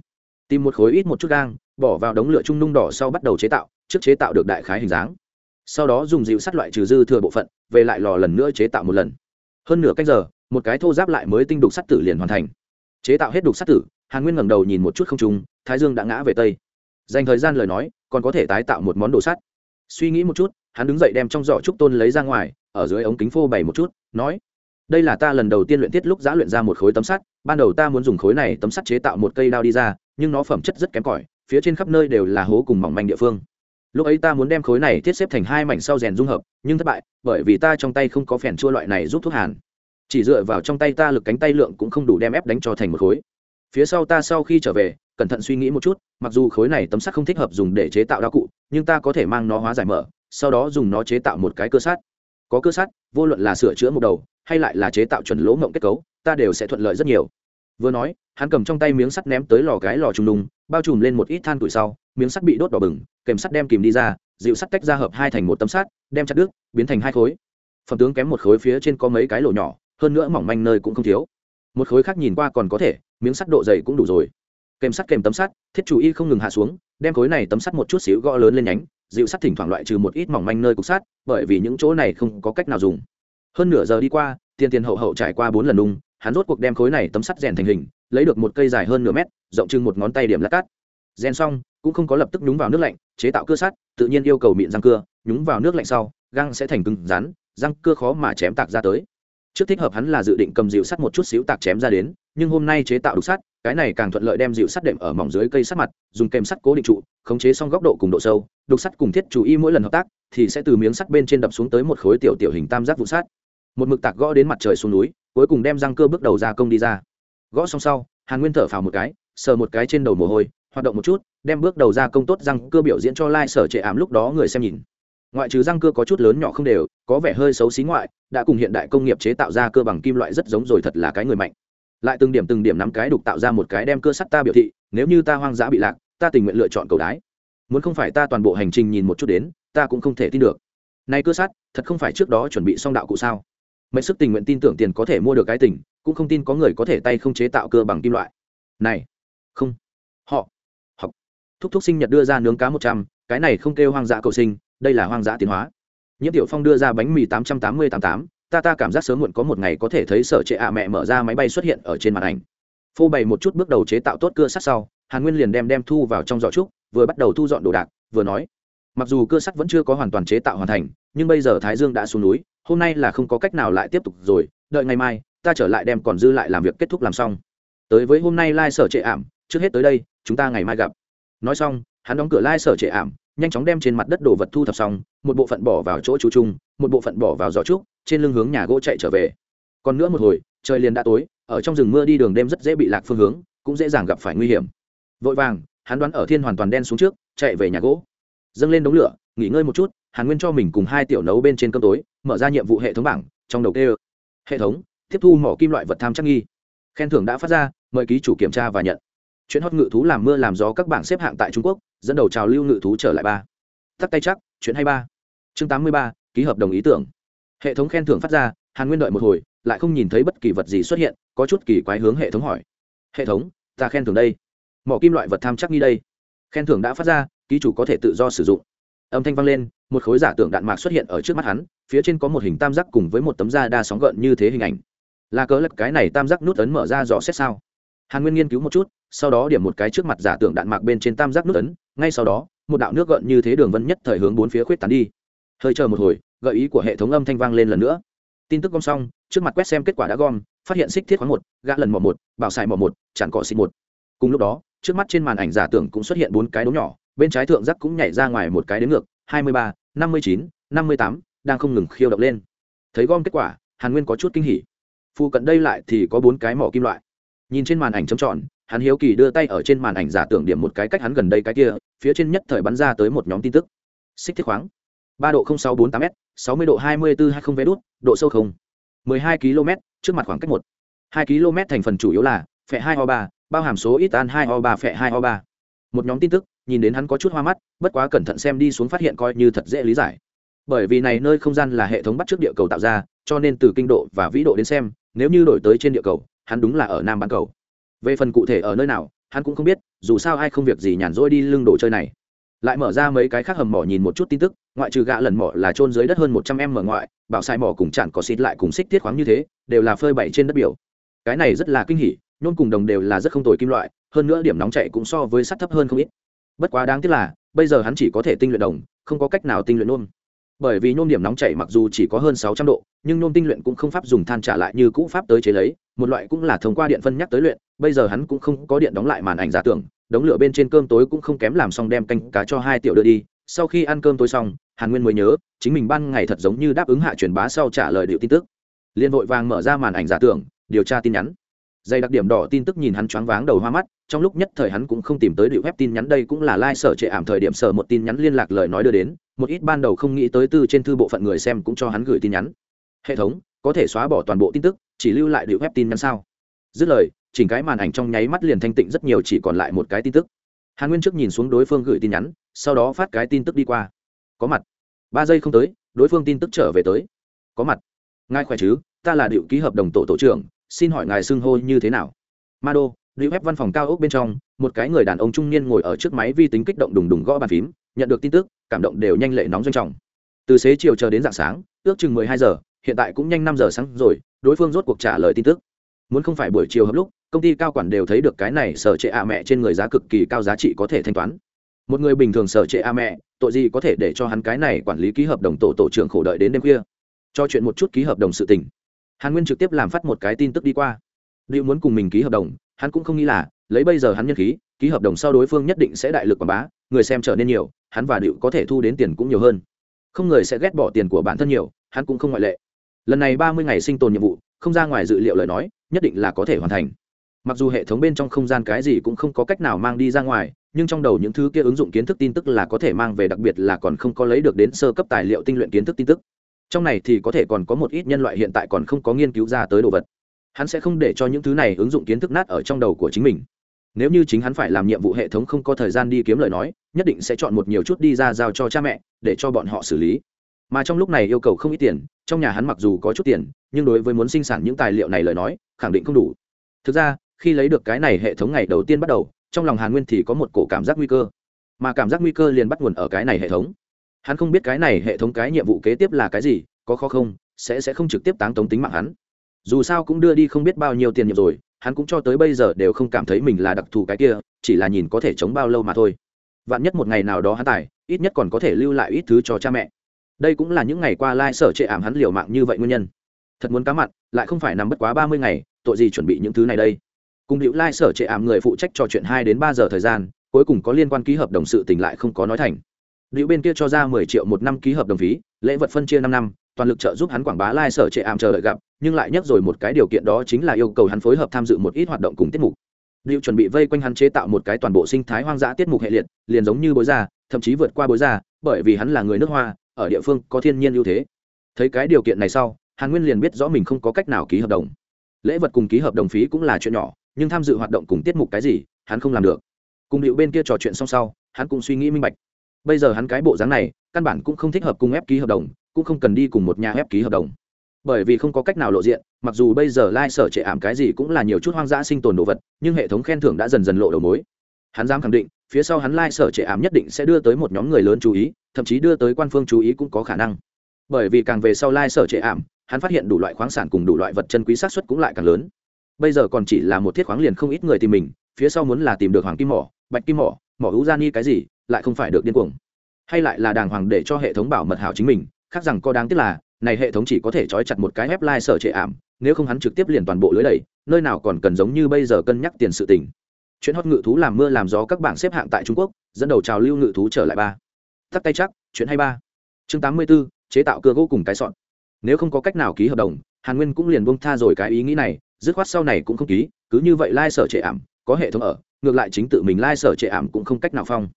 Tìm một khối ít một chút gang, bỏ vào đống lửa trung nung đỏ sau bắt đầu chế tạo, trước chế tạo được đại khái hình dáng. Sau đó dùng dịu sắt loại trừ dư thừa bộ phận, về lại lò lần nữa chế tạo một lần. Hơn nửa cách giờ, một cái thô giáp lại mới tinh đục sắt tử liền hoàn thành. Chế tạo hết đục sắt tử hàn nguyên ngẩng đầu nhìn một chút không trung, thái dương đã ngã về tây. Dành thời gian lời nói, còn có thể tái tạo một món đồ sắt. Suy nghĩ một chút, hắn đứng dậy đem trong giỏ trúc tôn lấy ra ngoài, ở dưới ống kính phô bày một chút, nói, đây là ta lần đầu tiên luyện tiết lúc giã luyện ra một khối tấm sắt. Ban đầu ta muốn dùng khối này tấm sắt chế tạo một cây đao đi ra, nhưng nó phẩm chất rất kém cỏi, phía trên khắp nơi đều là hố cùng mỏng manh địa phương. Lúc ấy ta muốn đem khối này thiết xếp thành hai mảnh sau rèn dung hợp, nhưng thất bại, bởi vì ta trong tay không có phèn chua loại này giúp thuốc hàn. Chỉ dựa vào trong tay ta lực cánh tay lượng cũng không đủ đem ép đánh cho thành một khối phía sau ta sau khi trở về, cẩn thận suy nghĩ một chút, mặc dù khối này tấm sắt không thích hợp dùng để chế tạo đao cụ, nhưng ta có thể mang nó hóa giải mở, sau đó dùng nó chế tạo một cái cơ sắt. Có cơ sắt, vô luận là sửa chữa một đầu, hay lại là chế tạo chuẩn lỗ ngộng kết cấu, ta đều sẽ thuận lợi rất nhiều. Vừa nói, hắn cầm trong tay miếng sắt ném tới lò cái lò trùng đùng, bao trùm lên một ít than tuổi sau, miếng sắt bị đốt đỏ bừng, kèm sắt đem kìm đi ra, dịu sắt tách ra hợp hai thành một tấm sắt, đem chặt đứt, biến thành hai khối. Phẩm tướng kém một khối phía trên có mấy cái lỗ nhỏ, hơn nữa mỏng manh nơi cũng không thiếu một khối khác nhìn qua còn có thể, miếng sắt độ dày cũng đủ rồi. Kèm sắt kèm tấm sắt, thiết chủ y không ngừng hạ xuống, đem khối này tấm sắt một chút xíu gõ lớn lên nhánh, dịu sắt thỉnh thoảng loại trừ một ít mỏng manh nơi cục sắt, bởi vì những chỗ này không có cách nào dùng. Hơn nửa giờ đi qua, tiền tiền hậu hậu trải qua bốn lần đung hắn rốt cuộc đem khối này tấm sắt rèn thành hình, lấy được một cây dài hơn nửa mét, rộng chừng một ngón tay điểm lát cát rèn xong, cũng không có lập tức nhúng vào nước lạnh, chế tạo cưa sắt, tự nhiên yêu cầu mịn răng cưa, nhúng vào nước lạnh sau, găng sẽ thành cứng rắn, răng cưa khó mà chém tạc ra tới trước thích hợp hắn là dự định cầm dịu sắt một chút xíu tạc chém ra đến, nhưng hôm nay chế tạo đục sắt, cái này càng thuận lợi đem dịu sắt đệm ở mỏng dưới cây sắt mặt, dùng kèm sắt cố định trụ, khống chế xong góc độ cùng độ sâu. Đục sắt cùng thiết chủ y mỗi lần hợp tác, thì sẽ từ miếng sắt bên trên đập xuống tới một khối tiểu tiểu hình tam giác vụ sắt. Một mực tạc gõ đến mặt trời xuống núi, cuối cùng đem răng cơ bước đầu ra công đi ra. Gõ xong sau, hàn nguyên thở phào một cái, sờ một cái trên đầu mồ hôi, hoạt động một chút, đem bước đầu ra công tốt răng cơ biểu diễn cho lai、like、sở trệ ảm lúc đó người xem nhìn ngoại trừ răng cơ có chút lớn nhỏ không đều, có vẻ hơi xấu xí ngoại, đã cùng hiện đại công nghiệp chế tạo ra cơ bằng kim loại rất giống rồi thật là cái người mạnh. Lại từng điểm từng điểm nắm cái đục tạo ra một cái đem cơ sắt ta biểu thị, nếu như ta hoang dã bị lạc, ta tình nguyện lựa chọn cầu đái. Muốn không phải ta toàn bộ hành trình nhìn một chút đến, ta cũng không thể tin được. Này cơ sắt, thật không phải trước đó chuẩn bị xong đạo cụ sao? Mấy sức tình nguyện tin tưởng tiền có thể mua được cái tình, cũng không tin có người có thể tay không chế tạo cơ bằng kim loại. Này, không. Họ. Học. Thúc thúc sinh nhật đưa ra nướng cá một trăm, cái này không kêu hoang dã cầu sinh đây là hoang dã tiến hóa. Nhiễm tiểu phong đưa ra bánh mì tám trăm tám mươi tám tám, ta ta cảm giác sớm muộn có một ngày có thể thấy sở trệ ạ mẹ mở ra máy bay xuất hiện ở trên màn ảnh. Phô bày một chút bước đầu chế tạo tốt cưa sắt sau, hàn nguyên liền đem đem thu vào trong giỏ trúc, vừa bắt đầu thu dọn đồ đạc, vừa nói. Mặc dù cưa sắt vẫn chưa có hoàn toàn chế tạo hoàn thành, nhưng bây giờ thái dương đã xuống núi, hôm nay là không có cách nào lại tiếp tục rồi, đợi ngày mai, ta trở lại đem còn dư lại làm việc kết thúc làm xong. Tới với hôm nay lai、like、sở trệ ảm, trước hết tới đây, chúng ta ngày mai gặp. Nói xong, hắn đóng cửa lai、like、sở trệ ảm nhanh chóng đem trên mặt đất đồ vật thu thập xong một bộ phận bỏ vào chỗ chú trung, một bộ phận bỏ vào giỏ trúc trên lưng hướng nhà gỗ chạy trở về. Còn nữa một hồi trời liền đã tối ở trong rừng mưa đi đường đêm rất dễ bị lạc phương hướng cũng dễ dàng gặp phải nguy hiểm. Vội vàng hắn đoán ở thiên hoàn toàn đen xuống trước chạy về nhà gỗ. Dâng lên đống lửa nghỉ ngơi một chút hàn nguyên cho mình cùng hai tiểu nấu bên trên cơm tối mở ra nhiệm vụ hệ thống bảng trong đầu tê hệ thống tiếp thu mỏ kim loại vật tham chắc nghi. Khen thưởng đã phát ra mời ký chủ kiểm tra và nhận chuyện hót ngự thú làm mưa làm gió các bảng xếp hạng tại trung quốc, dẫn đầu trào lưu ngự thú trở lại ba. Tắt tay chắc chuyện hay ba. Chương tám mươi ba, ký hợp đồng ý tưởng. Hệ thống khen thưởng phát ra, hàn nguyên đợi một hồi, lại không nhìn thấy bất kỳ vật gì xuất hiện, có chút kỳ quái hướng hệ thống hỏi. Hệ thống, ta khen thưởng đây. Mỏ kim loại vật tham chắc nghi đây. Khen thưởng đã phát ra, ký chủ có thể tự do sử dụng. Âm thanh vang lên, một khối giả tưởng đạn mạc xuất hiện ở trước mắt hắn, phía trên có một hình tam giác cùng với một tấm da đa sóng gợn như thế hình ảnh. Là cớ lật cái này tam giác nút ấn mở ra dò xét sao? Hàn nguyên nghiên cứu một chút, sau đó điểm một cái trước mặt giả tưởng đạn mạc bên trên tam giác nước ấn, ngay sau đó, một đạo nước gợn như thế đường vân nhất thời hướng bốn phía khuyết tán đi. Hơi chờ một hồi, gợi ý của hệ thống âm thanh vang lên lần nữa. Tin tức gom xong, trước mặt quét xem kết quả đã gom, phát hiện xích thiết khoáng một, gã lần mỏ một, bảo xài mỏ một, chản cỏ xịt một. Cùng lúc đó, trước mắt trên màn ảnh giả tưởng cũng xuất hiện bốn cái đốm nhỏ, bên trái thượng giác cũng nhảy ra ngoài một cái đến ngược, hai mươi ba, năm mươi chín, năm mươi tám, đang không ngừng khiêu động lên. Thấy gom kết quả, hàn nguyên có chút kinh hỉ. Phụ cận đây lại thì có bốn cái mỏ kim loại nhìn trên màn ảnh chấm tròn hắn hiếu kỳ đưa tay ở trên màn ảnh giả tưởng điểm một cái cách hắn gần đây cái kia, phía trên nhất thời bắn ra tới một nhóm tin tức. Xích thiết khoáng. Ba độ sáu bốn tám m sáu mươi độ hai mươi bốn hai không vé đốt độ sâu không. Mười hai km, trước mặt khoảng cách một. Hai km thành phần chủ yếu là, phẹ hai o ba, bao hàm số ít an hai o ba, phẹ hai o ba. Một nhóm tin tức, nhìn đến hắn có chút hoa mắt, bất quá cẩn thận xem đi xuống phát hiện coi như thật dễ lý giải. Bởi vì này nơi không gian là hệ thống bắt trước địa cầu tạo ra, cho nên từ kinh độ và vĩ độ đến xem, nếu như đổi tới trên địa cầu hắn đúng là ở nam bán cầu. Về phần cụ thể ở nơi nào, hắn cũng không biết, dù sao ai không việc gì nhàn rỗi đi lưng đồ chơi này. Lại mở ra mấy cái khác hầm mỏ nhìn một chút tin tức, ngoại trừ gạ lần mỏ là trôn dưới đất hơn một trăm em mở ngoại, bảo sai mỏ cùng chặn có xịt lại cùng xích thiết khoáng như thế, đều là phơi bày trên đất biểu. Cái này rất là kinh hỉ, nhôm cùng đồng đều là rất không tồi kim loại, hơn nữa điểm nóng chạy cũng so với sắt thấp hơn không ít. Bất quá đáng tiếc là, bây giờ hắn chỉ có thể tinh luyện đồng, không có cách nào tinh luyện nhôm bởi vì nhôm điểm nóng chảy mặc dù chỉ có hơn sáu trăm độ, nhưng nhôm tinh luyện cũng không pháp dùng than trả lại như cũ pháp tới chế lấy, một loại cũng là thông qua điện phân nhắc tới luyện, bây giờ hắn cũng không có điện đóng lại màn ảnh giả tưởng, đống lửa bên trên cơm tối cũng không kém làm xong đem canh cá cho hai tiểu đưa đi, sau khi ăn cơm tối xong, hàn nguyên mới nhớ, chính mình ban ngày thật giống như đáp ứng hạ truyền bá sau trả lời điệu tin tức. Liên vội vàng mở ra màn ảnh giả tưởng, điều tra tin nhắn dây đặc điểm đỏ tin tức nhìn hắn choáng váng đầu hoa mắt, trong lúc nhất thời hắn cũng không tìm tới điệu web tin nhắn, đây cũng là lai、like、sở trệ ảm thời điểm sở một tin nhắn liên lạc lời nói đưa đến, một ít ban đầu không nghĩ tới tư trên thư bộ phận người xem cũng cho hắn gửi tin nhắn. Hệ thống, có thể xóa bỏ toàn bộ tin tức, chỉ lưu lại điệu web tin nhắn sao? Dứt lời, chỉnh cái màn ảnh trong nháy mắt liền thanh tịnh rất nhiều, chỉ còn lại một cái tin tức. Hàn nguyên trước nhìn xuống đối phương gửi tin nhắn, sau đó phát cái tin tức đi qua. Có mặt. Ba giây không tới, đối phương tin tức trở về tới. Có mặt. Ngài khỏe chứ? Ta là điệu ký hợp đồng tổ tổ trưởng xin hỏi ngài xưng hô như thế nào? Ma đô điệu ép văn phòng cao ốc bên trong, một cái người đàn ông trung niên ngồi ở trước máy vi tính kích động đùng đùng gõ bàn phím, nhận được tin tức, cảm động đều nhanh lệ nóng doanh trọng. Từ xế chiều chờ đến d ạ n g sáng, ước chừng mười hai giờ, hiện tại cũng nhanh năm giờ sáng rồi, đối phương rốt cuộc trả lời tin tức. Muốn không phải buổi chiều hợp lúc, công ty cao quản đều thấy được cái này sở trệ à mẹ trên người giá cực kỳ cao giá trị có thể thanh toán. Một người bình thường sở trệ a mẹ, tội gì có thể để cho hắn cái này quản lý ký hợp đồng tổ tổ trưởng khổ đợi đến đêm khuya? Cho chuyện một chút ký hợp đồng sự tình hàn nguyên trực tiếp làm phát một cái tin tức đi qua. Liệu muốn cùng mình ký hợp đồng, hắn cũng không nghĩ là, lấy bây giờ hắn nhân khí, ký hợp đồng sau đối phương nhất định sẽ đại lực quảng bá, người xem trở nên nhiều, hắn và điệu có thể thu đến tiền cũng nhiều hơn. Không người sẽ ghét bỏ tiền của bản thân nhiều, hắn cũng không ngoại lệ. Lần này ba mươi ngày sinh tồn nhiệm vụ, không ra ngoài dự liệu lời nói, nhất định là có thể hoàn thành. Mặc dù hệ thống bên trong không gian cái gì cũng không có cách nào mang đi ra ngoài, nhưng trong đầu những thứ kia ứng dụng kiến thức tin tức là có thể mang về, đặc biệt là còn không có lấy được đến sơ cấp tài liệu tinh luyện kiến thức tin tức trong này thì có thể còn có một ít nhân loại hiện tại còn không có nghiên cứu ra tới đồ vật. Hắn sẽ không để cho những thứ này ứng dụng kiến thức nát ở trong đầu của chính mình. Nếu như chính hắn phải làm nhiệm vụ hệ thống không có thời gian đi kiếm lời nói, nhất định sẽ chọn một nhiều chút đi ra giao cho cha mẹ, để cho bọn họ xử lý. Mà trong lúc này yêu cầu không ít tiền, trong nhà hắn mặc dù có chút tiền, nhưng đối với muốn sinh sản những tài liệu này lời nói, khẳng định không đủ. Thực ra, khi lấy được cái này hệ thống ngày đầu tiên bắt đầu, trong lòng hàn nguyên thì có một cổ cảm giác nguy cơ. Mà cảm giác nguy cơ liền bắt nguồn ở cái này hệ thống hắn không biết cái này hệ thống cái nhiệm vụ kế tiếp là cái gì, có khó không, sẽ sẽ không trực tiếp táng tống tính mạng hắn. Dù sao cũng đưa đi không biết bao nhiêu tiền nhiệm rồi, hắn cũng cho tới bây giờ đều không cảm thấy mình là đặc thù cái kia, chỉ là nhìn có thể chống bao lâu mà thôi. Vạn nhất một ngày nào đó hắn tài, ít nhất còn có thể lưu lại ít thứ cho cha mẹ. Đây cũng là những ngày qua lai sở trệ ảm hắn liều mạng như vậy nguyên nhân. Thật muốn cá mặn lại không phải nằm bất quá ba mươi ngày, tội gì chuẩn bị những thứ này đây? Cùng hữu lai sở trệ ảm người phụ trách trò chuyện hai đến ba giờ thời gian, cuối cùng có liên quan ký hợp đồng sự tình lại không có nói thành. Liễu bên kia cho ra mười triệu một năm ký hợp đồng phí lễ vật phân chia năm năm toàn lực trợ giúp hắn quảng bá lai sở trệ ảm chờ đợi gặp nhưng lại nhắc rồi một cái điều kiện đó chính là yêu cầu hắn phối hợp tham dự một ít hoạt động cùng tiết mục Liễu chuẩn bị vây quanh hắn chế tạo một cái toàn bộ sinh thái hoang dã tiết mục hệ liệt, liền giống như bối gia, thậm chí vượt qua bối gia, bởi vì hắn là người nước Hoa, ở địa phương có thiên nhiên ưu thế. Thấy cái điều kiện này sau, Hàn Nguyên liền biết rõ mình không có cách nào ký hợp đồng. Lễ vật cùng ký hợp đồng phí cũng là chuyện nhỏ, nhưng tham dự hoạt động cùng tiết mục cái gì hắn không làm được cùng Liễu bên kia trò chuyện xong sau hắn cũng suy nghĩ minh bạch bây giờ hắn cái bộ dáng này, căn bản cũng không thích hợp cùng ép ký hợp đồng, cũng không cần đi cùng một nhà ép ký hợp đồng. Bởi vì không có cách nào lộ diện, mặc dù bây giờ lai、like、sở trệ ảm cái gì cũng là nhiều chút hoang dã sinh tồn đồ vật, nhưng hệ thống khen thưởng đã dần dần lộ đầu mối. Hắn dám khẳng định, phía sau hắn lai、like、sở trệ ảm nhất định sẽ đưa tới một nhóm người lớn chú ý, thậm chí đưa tới quan phương chú ý cũng có khả năng. Bởi vì càng về sau lai、like、sở trệ ảm, hắn phát hiện đủ loại khoáng sản cùng đủ loại vật chân quý sát xuất cũng lại càng lớn. Bây giờ còn chỉ là một thiết khoáng liền không ít người tìm mình, phía sau muốn là tìm được hoàng kim mỏ, bạch kim mỏ mỏ hữu gia ni cái gì lại không phải được điên cuồng. Hay lại là đàng hoàng để cho hệ thống bảo mật hảo chính mình khác rằng có đáng tiếc là này hệ thống chỉ có thể trói chặt một cái ép lai sở trệ ảm nếu không hắn trực tiếp liền toàn bộ lưới đẩy nơi nào còn cần giống như bây giờ cân nhắc tiền sự tình. Chuyện hót ngự thú làm mưa làm gió các bảng xếp hạng tại trung quốc dẫn đầu trào lưu ngự thú trở lại ba. Tắt tay chắc chuyện hay ba. Chương tám mươi 84, chế tạo cưa gỗ cùng cái sọn nếu không có cách nào ký hợp đồng hàn nguyên cũng liền bông tha rồi cái ý nghĩ này dứt khoát sau này cũng không ký cứ như vậy lai、like、sở trệ ảm có hệ thống ở ngược lại chính tự mình lai、like、sở trệ ảm cũng không cách nào phong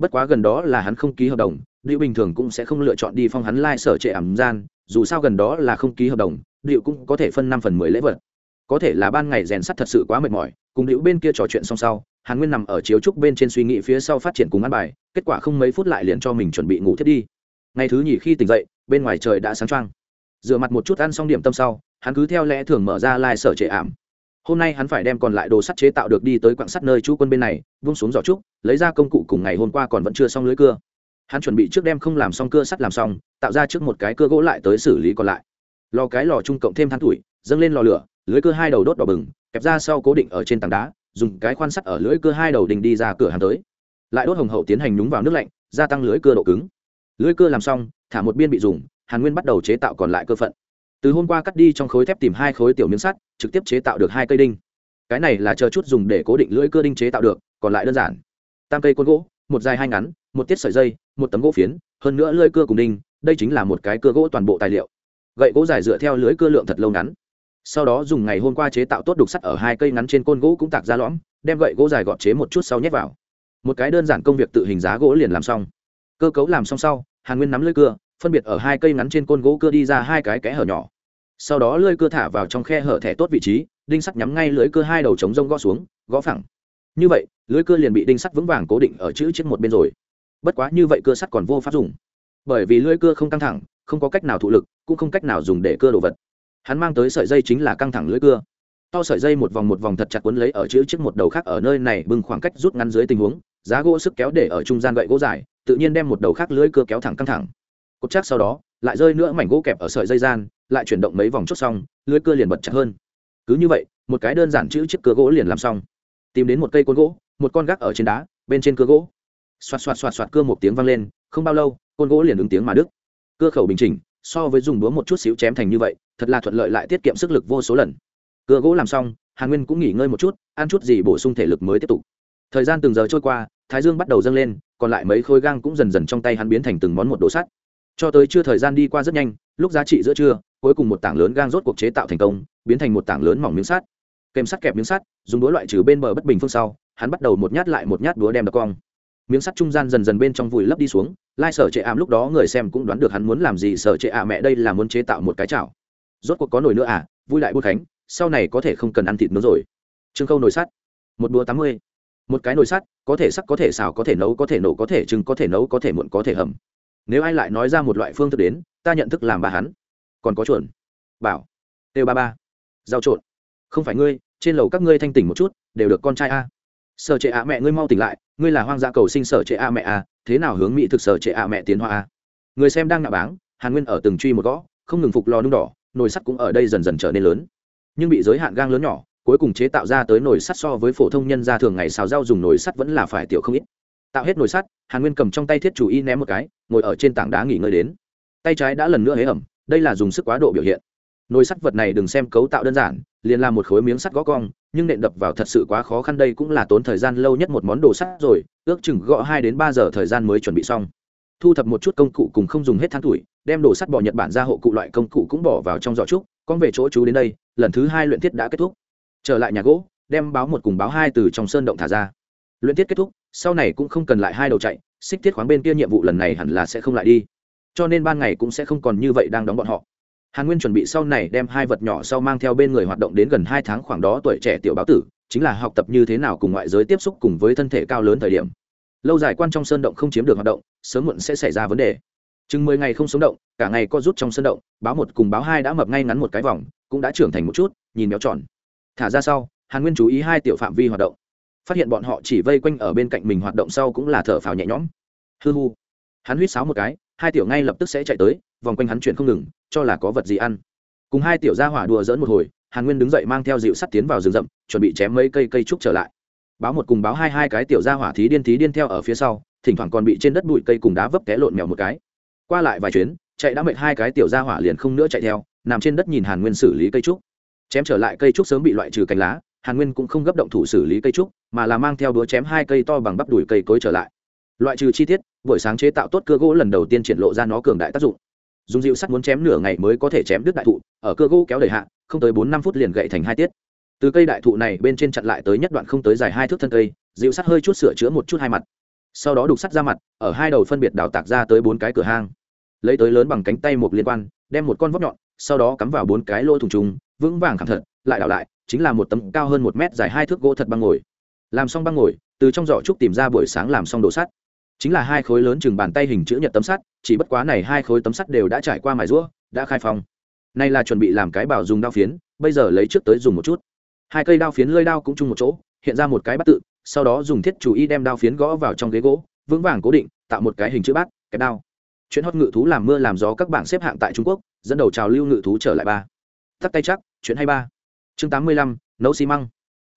bất quá gần đó là hắn không ký hợp đồng, điệu bình thường cũng sẽ không lựa chọn đi phong hắn lai、like、sở trệ ảm gian, dù sao gần đó là không ký hợp đồng, điệu cũng có thể phân năm phần mười lễ vật. Có thể là ban ngày rèn sắt thật sự quá mệt mỏi, cùng điệu bên kia trò chuyện xong sau, hàn nguyên nằm ở chiếu trúc bên trên suy nghĩ phía sau phát triển cùng ăn bài, kết quả không mấy phút lại liền cho mình chuẩn bị ngủ thiết đi. Ngày thứ nhì khi tỉnh dậy, bên ngoài trời đã sáng trăng rửa mặt một chút ăn xong điểm tâm sau, hắn cứ theo lẽ thường mở ra lai、like、sở trệ ảm hôm nay hắn phải đem còn lại đồ sắt chế tạo được đi tới quặng sắt nơi chú quân bên này, vung xuống giỏ trúc, lấy ra công cụ cùng ngày hôm qua còn vẫn chưa xong lưới cưa. Hắn chuẩn bị trước đem không làm xong cưa sắt làm xong, tạo ra trước một cái cưa gỗ lại tới xử lý còn lại. Lò cái lò trung cộng thêm than tuổi, dâng lên lò lửa, lưới cưa hai đầu đốt đỏ bừng, kẹp ra sau cố định ở trên tảng đá, dùng cái khoan sắt ở lưới cưa hai đầu đình đi ra cửa hàng tới. Lại đốt hồng hậu tiến hành nhúng vào nước lạnh, gia tăng lưới cưa độ cứng. Lưới cưa làm xong, thả một biên bị dùng, hàn nguyên bắt đầu chế tạo còn lại cơ phận từ hôm qua cắt đi trong khối thép tìm hai khối tiểu miếng sắt, trực tiếp chế tạo được hai cây đinh. Cái này là chờ chút dùng để cố định lưỡi cưa đinh chế tạo được, còn lại đơn giản. Tam cây côn gỗ, một dài hai ngắn, một tiết sợi dây, một tấm gỗ phiến, hơn nữa lưỡi cưa cùng đinh, đây chính là một cái cưa gỗ toàn bộ tài liệu. Gậy gỗ dài dựa theo lưỡi cưa lượng thật lâu ngắn. Sau đó dùng ngày hôm qua chế tạo tốt đục sắt ở hai cây ngắn trên côn gỗ cũng tạc ra lõm, đem gậy gỗ dài gọt chế một chút sau nhét vào. Một cái đơn giản công việc tự hình giá gỗ liền làm xong. Cơ cấu làm xong sau, hàn nguyên nắm lưỡi cưa phân biệt ở hai cây ngắn trên côn gỗ cưa đi ra hai cái kẽ hở nhỏ. Sau đó lưỡi cưa thả vào trong khe hở thẻ tốt vị trí, đinh sắt nhắm ngay lưỡi cưa hai đầu chống rông gõ xuống, gõ phẳng. Như vậy, lưỡi cưa liền bị đinh sắt vững vàng cố định ở chữ chiếc một bên rồi. Bất quá như vậy cưa sắt còn vô pháp dùng. Bởi vì lưỡi cưa không căng thẳng, không có cách nào thụ lực, cũng không cách nào dùng để cưa đồ vật. Hắn mang tới sợi dây chính là căng thẳng lưỡi cưa. To sợi dây một vòng một vòng thật chặt quấn lấy ở chữ chiếc một đầu khác ở nơi này bưng khoảng cách rút ngắn dưới tình huống, giá gỗ sức kéo để ở trung gian gậy gỗ dài, tự nhiên đem một đầu khác lưỡi cưa kéo thẳng căng thẳng cột chắc sau đó, lại rơi nữa mảnh gỗ kẹp ở sợi dây gian, lại chuyển động mấy vòng chốt xong lưỡi cưa liền bật chặt hơn. Cứ như vậy, một cái đơn giản chữ chiếc cưa gỗ liền làm xong. Tìm đến một cây côn gỗ, một con gác ở trên đá, bên trên cưa gỗ. Xoạt xoạt xoạt xoạt cưa một tiếng vang lên, không bao lâu, côn gỗ liền ứng tiếng mà đứt. Cưa khẩu bình chỉnh, so với dùng búa một chút xíu chém thành như vậy, thật là thuận lợi lại tiết kiệm sức lực vô số lần. Cưa gỗ làm xong, hàn nguyên cũng nghỉ ngơi một chút, ăn chút gì bổ sung thể lực mới tiếp tục. Thời gian từng giờ trôi qua, thái dương bắt đầu dâng lên, còn lại mấy khối gang cũng dần dần trong tay hắn biến thành từng món một đồ sắt cho tới chưa thời gian đi qua rất nhanh, lúc giá trị giữa trưa, cuối cùng một tảng lớn gang rốt cuộc chế tạo thành công, biến thành một tảng lớn mỏng miếng sắt. Kèm sắt kẹp miếng sắt, dùng đũa loại trừ bên bờ bất bình phương sau, hắn bắt đầu một nhát lại một nhát đũa đem đập cong. Miếng sắt trung gian dần dần bên trong vùi lấp đi xuống, lai sở chệ ảm lúc đó người xem cũng đoán được hắn muốn làm gì, sở chệ ạ mẹ đây là muốn chế tạo một cái chảo. Rốt cuộc có nồi nữa à? Vui lại bút khánh, sau này có thể không cần ăn thịt nữa rồi. Trưng khâu nồi sắt. Một đũa tám mươi. Một cái nồi sắt, có thể sắc có thể xào, có thể nấu, có thể nổ, có thể trưng có thể nấu, có thể muộn, có thể hầm nếu ai lại nói ra một loại phương thức đến, ta nhận thức làm bà hắn. Còn có chuẩn bảo. Têu ba ba. Giao trộn. Không phải ngươi, trên lầu các ngươi thanh tỉnh một chút, đều được con trai a. Sở trệ ạ mẹ ngươi mau tỉnh lại, ngươi là hoang dã cầu sinh sở trệ ạ mẹ a, thế nào hướng mỹ thực sở trệ ạ mẹ tiến hoa a? Người xem đang nạ báng, hàn nguyên ở từng truy một gõ, không ngừng phục lò nung đỏ, nồi sắt cũng ở đây dần dần trở nên lớn. Nhưng bị giới hạn gang lớn nhỏ, cuối cùng chế tạo ra tới nồi sắt so với phổ thông nhân ra thường ngày xào rau dùng nồi sắt vẫn là phải tiểu không ít tạo hết nồi sắt, hàn nguyên cầm trong tay thiết chủ y ném một cái, ngồi ở trên tảng đá nghỉ ngơi đến. Tay trái đã lần nữa hế ẩm, đây là dùng sức quá độ biểu hiện. Nồi sắt vật này đừng xem cấu tạo đơn giản, liền làm một khối miếng sắt gõ cong, nhưng nện đập vào thật sự quá khó khăn đây cũng là tốn thời gian lâu nhất một món đồ sắt rồi, ước chừng gõ hai đến ba giờ thời gian mới chuẩn bị xong. Thu thập một chút công cụ cùng không dùng hết tháng tuổi, đem đồ sắt bỏ nhật bản ra hộ cụ loại công cụ cũng bỏ vào trong giỏ trúc, con về chỗ chú đến đây, lần thứ hai luyện thiết đã kết thúc. Trở lại nhà gỗ, đem báo một cùng báo hai từ trong sơn động thả ra. Luyện thiết kết thúc sau này cũng không cần lại hai đầu chạy, xích thiết khoáng bên kia nhiệm vụ lần này hẳn là sẽ không lại đi. Cho nên ban ngày cũng sẽ không còn như vậy đang đóng bọn họ. Hàn nguyên chuẩn bị sau này đem hai vật nhỏ sau mang theo bên người hoạt động đến gần hai tháng khoảng đó tuổi trẻ tiểu báo tử, chính là học tập như thế nào cùng ngoại giới tiếp xúc cùng với thân thể cao lớn thời điểm. Lâu dài quan trong sơn động không chiếm được hoạt động, sớm muộn sẽ xảy ra vấn đề. Chừng mười ngày không sống động, cả ngày co rút trong sơn động, báo một cùng báo hai đã mập ngay ngắn một cái vòng, cũng đã trưởng thành một chút, nhìn méo tròn. Thả ra sau, hàn nguyên chú ý hai tiểu phạm vi hoạt động phát hiện bọn họ chỉ vây quanh ở bên cạnh mình hoạt động sau cũng là thở phào nhẹ nhõm. Hư hư. Hắn huýt sáo một cái, hai tiểu ngay lập tức sẽ chạy tới, vòng quanh hắn chuyển không ngừng, cho là có vật gì ăn. Cùng hai tiểu ra hỏa đùa dỡn một hồi, hàn nguyên đứng dậy mang theo dịu sắt tiến vào rừng rậm, chuẩn bị chém mấy cây cây trúc trở lại. Báo một cùng báo hai hai cái tiểu ra hỏa thí điên thí điên theo ở phía sau, thỉnh thoảng còn bị trên đất bụi cây cùng đá vấp té lộn mèo một cái. Qua lại vài chuyến, chạy đã mệt hai cái tiểu ra hỏa liền không nữa chạy theo, nằm trên đất nhìn hàn nguyên xử lý cây trúc. Chém trở lại cây trúc sớm bị loại trừ cành lá, hàn nguyên cũng không gấp động thủ xử lý cây trúc mà là mang theo đũa chém hai cây to bằng bắp đùi cây cối trở lại. Loại trừ chi tiết, buổi sáng chế tạo tốt cưa gỗ lần đầu tiên triển lộ ra nó cường đại tác dụng. Dùng dịu sắt muốn chém nửa ngày mới có thể chém đứt đại thụ, ở cưa gỗ kéo đẩy hạ, không tới bốn năm phút liền gậy thành hai tiết. Từ cây đại thụ này bên trên chặn lại tới nhất đoạn không tới dài hai thước thân cây, dịu sắt hơi chút sửa chữa một chút hai mặt. Sau đó đục sắt ra mặt, ở hai đầu phân biệt đào tạc ra tới bốn cái cửa hang. Lấy tới lớn bằng cánh tay một liên quan, đem một con vóc nhọn, sau đó cắm vào bốn cái lỗ thùng trùng, vững vàng khẳng thật, lại đảo lại, chính là một tấm cao hơn một mét dài hai thước gỗ thật băng ngồi làm xong băng ngồi, từ trong giỏ trúc tìm ra buổi sáng làm xong đồ sắt. Chính là hai khối lớn chừng bàn tay hình chữ nhật tấm sắt, chỉ bất quá này hai khối tấm sắt đều đã trải qua mài rũa, đã khai phong. Nay là chuẩn bị làm cái bảo dùng đao phiến, bây giờ lấy trước tới dùng một chút. Hai cây đao phiến lơi đao cũng chung một chỗ, hiện ra một cái bắt tự, sau đó dùng thiết chủ y đem đao phiến gõ vào trong ghế gỗ, vững vàng cố định, tạo một cái hình chữ bát cái đao. Chuyện hót ngự thú làm mưa làm gió các bảng xếp hạng tại trung quốc, dẫn đầu trào lưu ngự thú trở lại ba. Tắt tay chắc, chuyện hay ba. Chương tám mươi lăm, nấu xi măng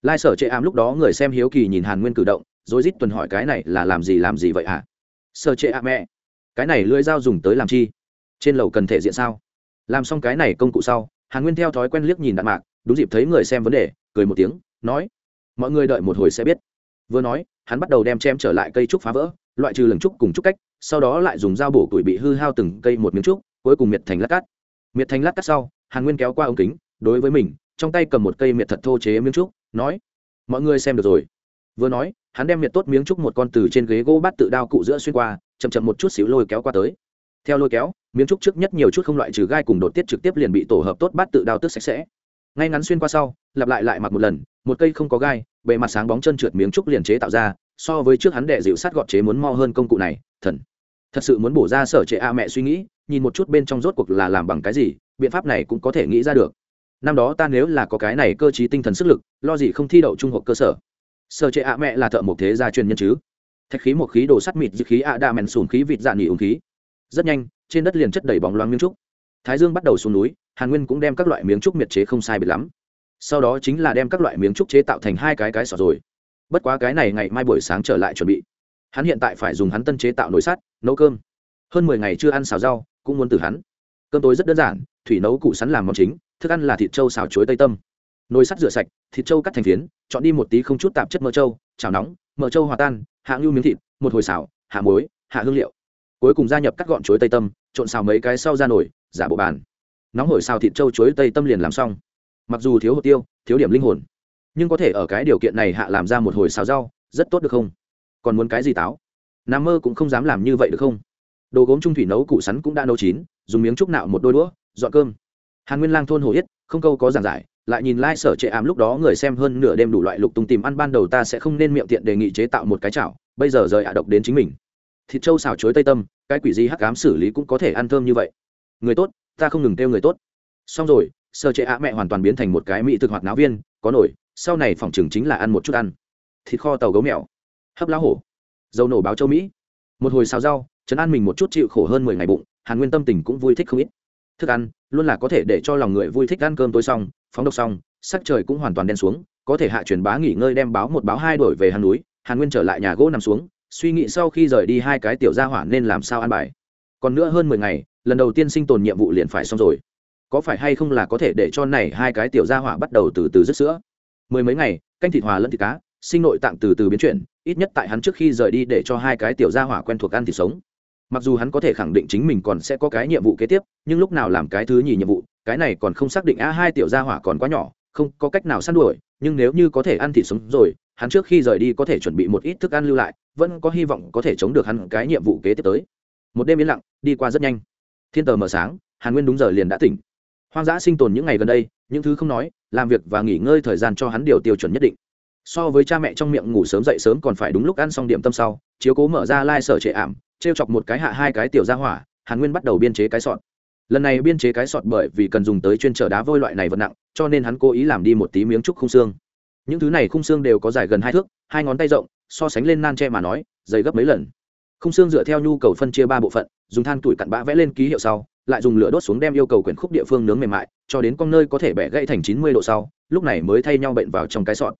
lai sở chệ ám lúc đó người xem hiếu kỳ nhìn hàn nguyên cử động, rồi rít tuần hỏi cái này là làm gì làm gì vậy hả? Sở trệ ám mẹ, cái này lưỡi dao dùng tới làm chi? Trên lầu cần thể diện sao? Làm xong cái này công cụ sau, hàn nguyên theo thói quen liếc nhìn đạn mạc, đúng dịp thấy người xem vấn đề, cười một tiếng, nói, mọi người đợi một hồi sẽ biết. Vừa nói, hắn bắt đầu đem chém trở lại cây trúc phá vỡ, loại trừ lừng trúc cùng trúc cách, sau đó lại dùng dao bổ tuổi bị hư hao từng cây một miếng trúc, cuối cùng miệt thành lát cát. Miệt thành lát cát sau, hàn nguyên kéo qua ống kính, đối với mình, trong tay cầm một cây miệt thật thô chế miếng trúc nói, mọi người xem được rồi. Vừa nói, hắn đem miệt tốt miếng trúc một con từ trên ghế gỗ bát tự đao cụ giữa xuyên qua, chậm chậm một chút xíu lôi kéo qua tới. Theo lôi kéo, miếng trúc trước nhất nhiều chút không loại trừ gai cùng đột tiết trực tiếp liền bị tổ hợp tốt bát tự đao tức sạch sẽ. Ngay ngắn xuyên qua sau, lặp lại lại mặc một lần, một cây không có gai, bề mặt sáng bóng chân trượt miếng trúc liền chế tạo ra, so với trước hắn đệ dịu sát gọt chế muốn mo hơn công cụ này, thần. Thật sự muốn bổ ra sở trệ a mẹ suy nghĩ, nhìn một chút bên trong rốt cuộc là làm bằng cái gì, biện pháp này cũng có thể nghĩ ra được năm đó ta nếu là có cái này cơ chí tinh thần sức lực, lo gì không thi đậu trung học cơ sở? Sở trệ a mẹ là thợ một thế gia truyền nhân chứ? Thạch khí một khí đồ sắt mịt dư khí a đa mèn sùn khí vịt dạ nghỉ ống khí. Rất nhanh, trên đất liền chất đầy bóng loáng miếng trúc. Thái dương bắt đầu xuống núi, hàn nguyên cũng đem các loại miếng trúc miệt chế không sai biệt lắm. Sau đó chính là đem các loại miếng trúc chế tạo thành hai cái cái sọt rồi. Bất quá cái này ngày mai buổi sáng trở lại chuẩn bị. Hắn hiện tại phải dùng hắn tân chế tạo nồi sắt, nấu cơm. Hơn mười ngày chưa ăn xào rau, cũng muốn từ hắn. Cơm tối rất đơn giản, thủy nấu củ sắn làm món chính thức ăn là thịt trâu xào chuối tây tâm. Nồi sắt rửa sạch thịt trâu cắt thành phiến chọn đi một tí không chút tạp chất mỡ trâu chảo nóng mỡ trâu hòa tan hạ ngưu miếng thịt một hồi xào hạ muối hạ hương liệu. Cuối cùng gia nhập cắt gọn chuối tây tâm trộn xào mấy cái sau ra nổi, giả bộ bàn. Nóng hổi xào thịt trâu chuối tây tâm liền làm xong. Mặc dù thiếu hột tiêu thiếu điểm linh hồn nhưng có thể ở cái điều kiện này hạ làm ra một hồi xào rau rất tốt được không? Còn muốn cái gì táo? Nam mơ cũng không dám làm như vậy được không? Đồ gốm trung thủy nấu củ sắn cũng đã nấu chín dùng miếng trúc nạo một đôi đũa dọn cơm hàn nguyên lang thôn hồ yết, không câu có giảng giải, lại nhìn lai、like、sở trệ ám lúc đó người xem hơn nửa đêm đủ loại lục tung tìm ăn ban đầu ta sẽ không nên miệng tiện đề nghị chế tạo một cái chảo, bây giờ rời ạ độc đến chính mình. Thịt trâu xào chuối tây tâm, cái quỷ gì hắc cám xử lý cũng có thể ăn thơm như vậy. Người tốt, ta không ngừng kêu người tốt. Xong rồi, sở chế ạ mẹ hoàn toàn biến thành một cái mỹ thực hoạt náo viên, có nổi, sau này phòng chừng chính là ăn một chút ăn. Thịt kho tàu gấu mèo, hấp lá hổ, dầu nổ báo châu mỹ. Một hồi xào rau, chấn an mình một chút chịu khổ hơn mười ngày bụng, hàn nguyên tâm tình cũng vui thích không ít thức ăn, luôn là có thể để cho lòng người vui thích ăn cơm tối xong, phóng độc xong, sắc trời cũng hoàn toàn đen xuống, có thể hạ truyền bá nghỉ ngơi đem báo một báo hai đổi về hàn núi, hàn nguyên trở lại nhà gỗ nằm xuống, suy nghĩ sau khi rời đi hai cái tiểu gia hỏa nên làm sao ăn bài. Còn nữa hơn mười ngày, lần đầu tiên sinh tồn nhiệm vụ liền phải xong rồi. Có phải hay không là có thể để cho này hai cái tiểu gia hỏa bắt đầu từ từ rứt sữa? Mười mấy ngày, canh thịt hòa lẫn thịt cá, sinh nội tạng từ từ biến chuyển, ít nhất tại hắn trước khi rời đi để cho hai cái tiểu gia hỏa quen thuộc ăn thịt sống mặc dù hắn có thể khẳng định chính mình còn sẽ có cái nhiệm vụ kế tiếp, nhưng lúc nào làm cái thứ nhì nhiệm vụ, cái này còn không xác định a hai tiểu gia hỏa còn quá nhỏ, không có cách nào săn đuổi, nhưng nếu như có thể ăn thịt sống rồi, hắn trước khi rời đi có thể chuẩn bị một ít thức ăn lưu lại, vẫn có hy vọng có thể chống được hắn cái nhiệm vụ kế tiếp tới. Một đêm yên lặng, đi qua rất nhanh. Thiên tờ mở sáng, hàn nguyên đúng giờ liền đã tỉnh. Hoang dã sinh tồn những ngày gần đây, những thứ không nói, làm việc và nghỉ ngơi thời gian cho hắn điều tiêu chuẩn nhất định. So với cha mẹ trong miệng ngủ sớm dậy sớm còn phải đúng lúc ăn xong điểm tâm sau, chiếu cố mở ra lai、like、sở trệ ảm t r e o chọc một cái hạ hai cái tiểu ra hỏa, hàn nguyên bắt đầu biên chế cái sọt. Lần này biên chế cái sọt bởi vì cần dùng tới chuyên trở đá vôi loại này vật nặng, cho nên hắn cố ý làm đi một tí miếng trúc khung xương. Những thứ này khung xương đều có dài gần hai thước, hai ngón tay rộng, so sánh lên nan tre mà nói, dày gấp mấy lần. Khung xương dựa theo nhu cầu phân chia ba bộ phận, dùng than tuổi cặn bã vẽ lên ký hiệu sau, lại dùng lửa đốt xuống đem yêu cầu quyển khúc địa phương nướng mềm mại, cho đến con nơi có thể bẻ gãy thành chín mươi độ sau, lúc này mới thay nhau bệnh vào trong cái sọt.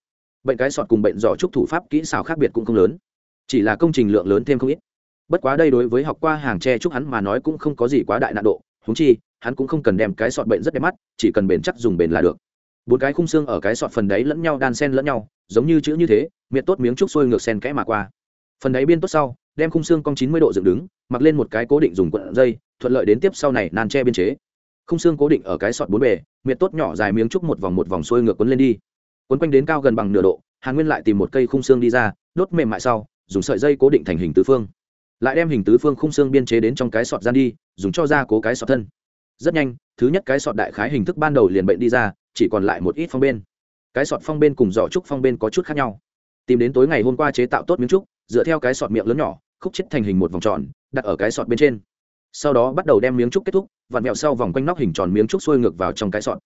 Bệnh cái sọt cùng bệnh giỏ trúc thủ pháp kỹ xảo khác biệt cũng không lớn, chỉ là công trình lượng lớn thêm không ít bất quá đây đối với học qua hàng tre trúc hắn mà nói cũng không có gì quá đại nạn độ húng chi, hắn cũng không cần đem cái sọt bệnh rất đẹp mắt, chỉ cần bền chắc dùng bền là được. Bốn cái khung xương ở cái sọt phần đấy lẫn nhau đan sen lẫn nhau, giống như chữ như thế miệng tốt miếng trúc sôi ngược sen kẽ mà qua. Phần đáy biên tốt sau, đem khung xương cong chín mươi độ dựng đứng, mặc lên một cái cố định dùng quận dây, thuận lợi đến tiếp sau này nan tre biên chế. Khung xương cố định ở cái sọt bốn bề miệng tốt nhỏ dài miếng trúc một vòng một vòng sôi ngược quấn lên đi. Quấn quanh đến cao gần bằng nửa độ, hàn nguyên lại tìm một cây khung xương đi ra, đốt mềm mại sau, dùng sợi dây cố định thành hình tứ phương lại đem hình tứ phương khung xương biên chế đến trong cái sọt gian đi, dùng cho ra cố cái sọt thân. Rất nhanh, thứ nhất cái sọt đại khái hình thức ban đầu liền bệnh đi ra, chỉ còn lại một ít phong bên. Cái sọt phong bên cùng giỏ trúc phong bên có chút khác nhau. Tìm đến tối ngày hôm qua chế tạo tốt miếng trúc, dựa theo cái sọt miệng lớn nhỏ, khúc chết thành hình một vòng tròn, đặt ở cái sọt bên trên. Sau đó bắt đầu đem miếng trúc kết thúc, vặn mẹo sau vòng quanh nóc hình tròn miếng trúc xuôi ngược vào trong cái sọt.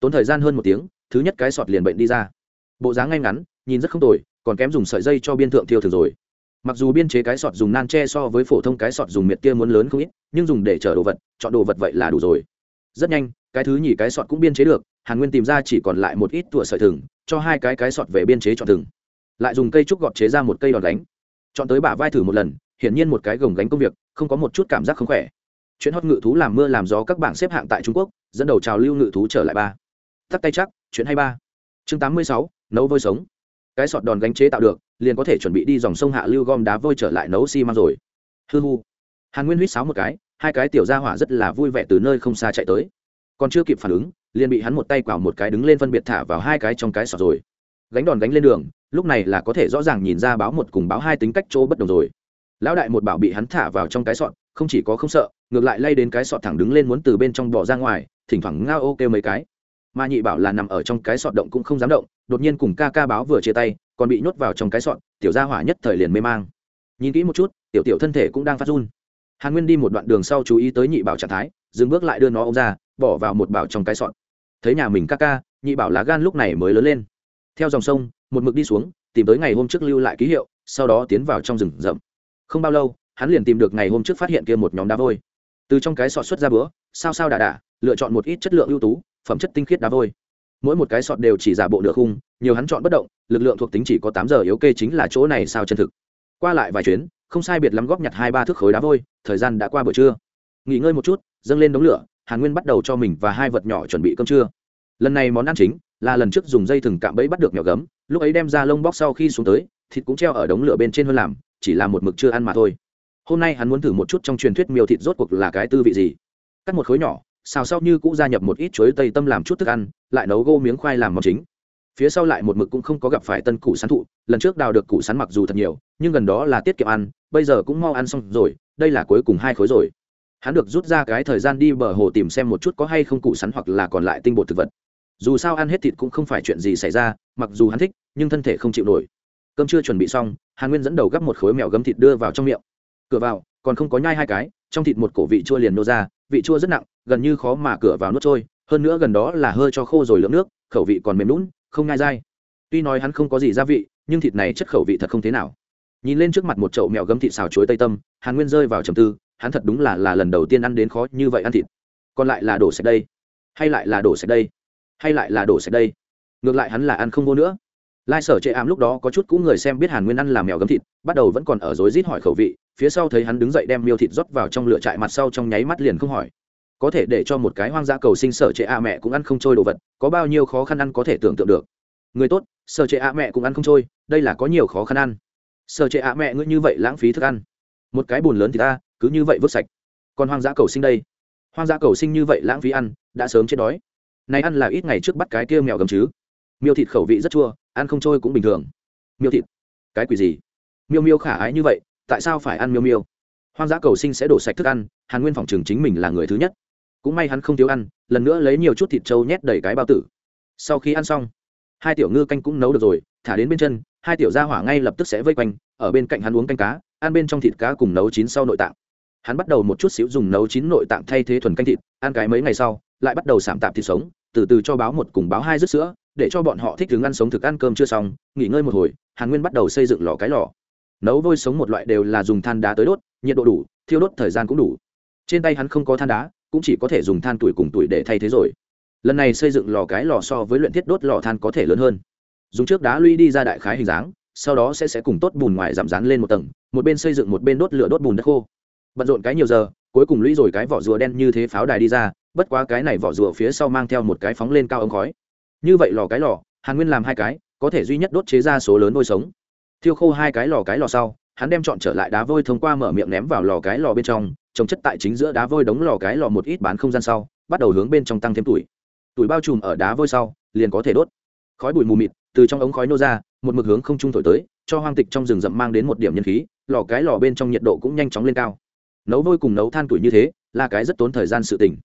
Tốn thời gian hơn một tiếng, thứ nhất cái sọt liền bệnh đi ra. Bộ dáng ngay ngắn, nhìn rất không tồi, còn kém dùng sợi dây cho biên thượng thiêu thường rồi mặc dù biên chế cái sọt dùng nan tre so với phổ thông cái sọt dùng miệt kia muốn lớn không ít, nhưng dùng để chở đồ vật, chọn đồ vật vậy là đủ rồi. Rất nhanh, cái thứ nhì cái sọt cũng biên chế được, hàn nguyên tìm ra chỉ còn lại một ít tủa sợi thừng, cho hai cái cái sọt về biên chế chọn thừng. Lại dùng cây trúc gọt chế ra một cây đòn gánh. Chọn tới bả vai thử một lần, hiển nhiên một cái gồng gánh công việc, không có một chút cảm giác không khỏe. Chuyện hót ngự thú làm mưa làm gió các bảng xếp hạng tại trung quốc, dẫn đầu trào lưu ngự thú trở lại ba. Tắt tay chắc, chuyện hay ba. Chương tám mươi sáu, nấu vôi sống cái sọt đòn gánh chế tạo được, liền có thể chuẩn bị đi dòng sông hạ lưu gom đá vôi trở lại nấu xi măng rồi. Hư hư. Hàn nguyên huýt sáo một cái, hai cái tiểu gia hỏa rất là vui vẻ từ nơi không xa chạy tới. Còn chưa kịp phản ứng, liền bị hắn một tay quào một cái đứng lên phân biệt thả vào hai cái trong cái sọt rồi. Gánh đòn gánh lên đường, lúc này là có thể rõ ràng nhìn ra báo một cùng báo hai tính cách chỗ bất đồng rồi. Lão đại một bảo bị hắn thả vào trong cái sọt, không chỉ có không sợ, ngược lại lay đến cái sọt thẳng đứng lên muốn từ bên trong bỏ ra ngoài, thỉnh thoảng ngao ô kêu mấy cái mà nhị bảo là nằm ở trong cái sọt động cũng không dám động, đột nhiên cùng ca ca báo vừa chia tay, còn bị nhốt vào trong cái sọt, tiểu gia hỏa nhất thời liền mê mang. Nhìn kỹ một chút, tiểu tiểu thân thể cũng đang phát run. Hàn nguyên đi một đoạn đường sau chú ý tới nhị bảo trạng thái, dừng bước lại đưa nó ông ra, bỏ vào một bảo trong cái sọt. Thấy nhà mình ca ca, nhị bảo lá gan lúc này mới lớn lên. Theo dòng sông, một mực đi xuống, tìm tới ngày hôm trước lưu lại ký hiệu, sau đó tiến vào trong rừng rậm. Không bao lâu, hắn liền tìm được ngày hôm trước phát hiện kia một nhóm đá vôi. Từ trong cái sọt xuất ra bữa, sao sao đà đà, lựa chọn một ít chất lượng ưu tú phẩm chất tinh khiết đá vôi. Mỗi một cái sọt đều chỉ giả bộ nửa khung, nhiều hắn chọn bất động, lực lượng thuộc tính chỉ có tám giờ yếu kê chính là chỗ này sao chân thực. Qua lại vài chuyến, không sai biệt lắm góp nhặt hai ba thước khối đá vôi, thời gian đã qua buổi trưa. Nghỉ ngơi một chút, dâng lên đống lửa, hàn nguyên bắt đầu cho mình và hai vật nhỏ chuẩn bị cơm trưa. Lần này món ăn chính là lần trước dùng dây thừng cạm bẫy bắt được nhỏ gấm, lúc ấy đem ra lông bóc sau khi xuống tới, thịt cũng treo ở đống lửa bên trên hơn làm, chỉ là một mực chưa ăn mà thôi. Hôm nay hắn muốn thử một chút trong truyền thuyết miêu thịt rốt cuộc là cái tư vị gì. Cắt một khối nhỏ xào sau như cũng gia nhập một ít chuối tây tâm làm chút thức ăn, lại nấu gô miếng khoai làm món chính. Phía sau lại một mực cũng không có gặp phải tân củ sắn thụ, lần trước đào được củ sắn mặc dù thật nhiều, nhưng gần đó là tiết kiệm ăn, bây giờ cũng mau ăn xong rồi, đây là cuối cùng hai khối rồi. Hắn được rút ra cái thời gian đi bờ hồ tìm xem một chút có hay không củ sắn hoặc là còn lại tinh bột thực vật. Dù sao ăn hết thịt cũng không phải chuyện gì xảy ra, mặc dù hắn thích, nhưng thân thể không chịu nổi. Cơm chưa chuẩn bị xong, hàn nguyên dẫn đầu gắp một khối mèo gấm thịt đưa vào trong miệng. Cửa vào, còn không có nhai hai cái, trong thịt một cổ vị chua liền nô ra vị chua rất nặng, gần như khó mà cửa vào nuốt trôi, hơn nữa gần đó là hơi cho khô rồi lượng nước, khẩu vị còn mềm lún không ngai dai. Tuy nói hắn không có gì gia vị, nhưng thịt này chất khẩu vị thật không thế nào. Nhìn lên trước mặt một chậu mèo gấm thịt xào chuối tây tâm, hàn nguyên rơi vào trầm tư, hắn thật đúng là là lần đầu tiên ăn đến khó như vậy ăn thịt. Còn lại là đổ sạch đây. Hay lại là đổ sạch đây. Hay lại là đổ sạch đây. Ngược lại hắn là ăn không vô nữa. Lai sở chệ ám lúc đó có chút cũ người xem biết hàn nguyên ăn làm mèo gấm thịt, bắt đầu vẫn còn ở rối rít hỏi khẩu vị phía sau thấy hắn đứng dậy đem miêu thịt rót vào trong lửa trại mặt sau trong nháy mắt liền không hỏi. Có thể để cho một cái hoang dã cầu sinh sở trệ a mẹ cũng ăn không trôi đồ vật, có bao nhiêu khó khăn ăn có thể tưởng tượng được. Người tốt, sở trệ a mẹ cũng ăn không trôi, đây là có nhiều khó khăn ăn. Sở trệ a mẹ ngươi như vậy lãng phí thức ăn. Một cái bùn lớn thì ta, cứ như vậy vứt sạch. Còn hoang dã cầu sinh đây? Hoang dã cầu sinh như vậy lãng phí ăn, đã sớm chết đói. Này ăn là ít ngày trước bắt cái kia mèo gầm chứ. Miêu thịt khẩu vị rất chua, ăn không trôi cũng bình thường. Miêu thịt, cái quỷ gì? Miêu miêu khả ái như vậy tại sao phải ăn miêu miêu? Hoang dã cầu sinh sẽ đổ sạch thức ăn, hàn nguyên phòng trường chính mình là người thứ nhất. Cũng may hắn không thiếu ăn, lần nữa lấy nhiều chút thịt trâu nhét đầy cái bao tử. Sau khi ăn xong, hai tiểu ngư canh cũng nấu được rồi, thả đến bên chân, hai tiểu gia hỏa ngay lập tức sẽ vây quanh, ở bên cạnh hắn uống canh cá, ăn bên trong thịt cá cùng nấu chín sau nội tạng. Hắn bắt đầu một chút xíu dùng nấu chín nội tạng thay thế thuần canh thịt, ăn cái mấy ngày sau, lại bắt đầu sảm tạp thịt sống, từ từ cho báo một cùng báo hai rứt sữa, để cho bọn họ thích đứng ăn sống thực ăn cơm chưa xong, nghỉ ngơi một hồi, hàn nguyên bắt đầu xây dựng lò cái lò nấu vôi sống một loại đều là dùng than đá tới đốt, nhiệt độ đủ, thiêu đốt thời gian cũng đủ. Trên tay hắn không có than đá, cũng chỉ có thể dùng than tuổi cùng tuổi để thay thế rồi. Lần này xây dựng lò cái lò so với luyện thiết đốt lò than có thể lớn hơn. Dùng trước đá lũy đi ra đại khái hình dáng, sau đó sẽ sẽ cùng tốt bùn ngoài giảm rán lên một tầng, một bên xây dựng một bên đốt lửa đốt bùn đất khô. Bận rộn cái nhiều giờ, cuối cùng lũy rồi cái vỏ rùa đen như thế pháo đài đi ra, bất quá cái này vỏ rùa phía sau mang theo một cái phóng lên cao ống khói. Như vậy lò cái lò, hàn nguyên làm hai cái, có thể duy nhất đốt chế ra số lớn vôi sống thiêu khô hai cái lò cái lò sau, hắn đem chọn trở lại đá vôi thông qua mở miệng ném vào lò cái lò bên trong, trồng chất tại chính giữa đá vôi đống lò cái lò một ít bán không gian sau, bắt đầu hướng bên trong tăng thêm tuổi. Tuổi bao trùm ở đá vôi sau, liền có thể đốt. Khói bụi mù mịt, từ trong ống khói nô ra, một mực hướng không trung thổi tới, cho hoang tịch trong rừng rậm mang đến một điểm nhân khí, lò cái lò bên trong nhiệt độ cũng nhanh chóng lên cao. Nấu vôi cùng nấu than tuổi như thế, là cái rất tốn thời gian sự tỉnh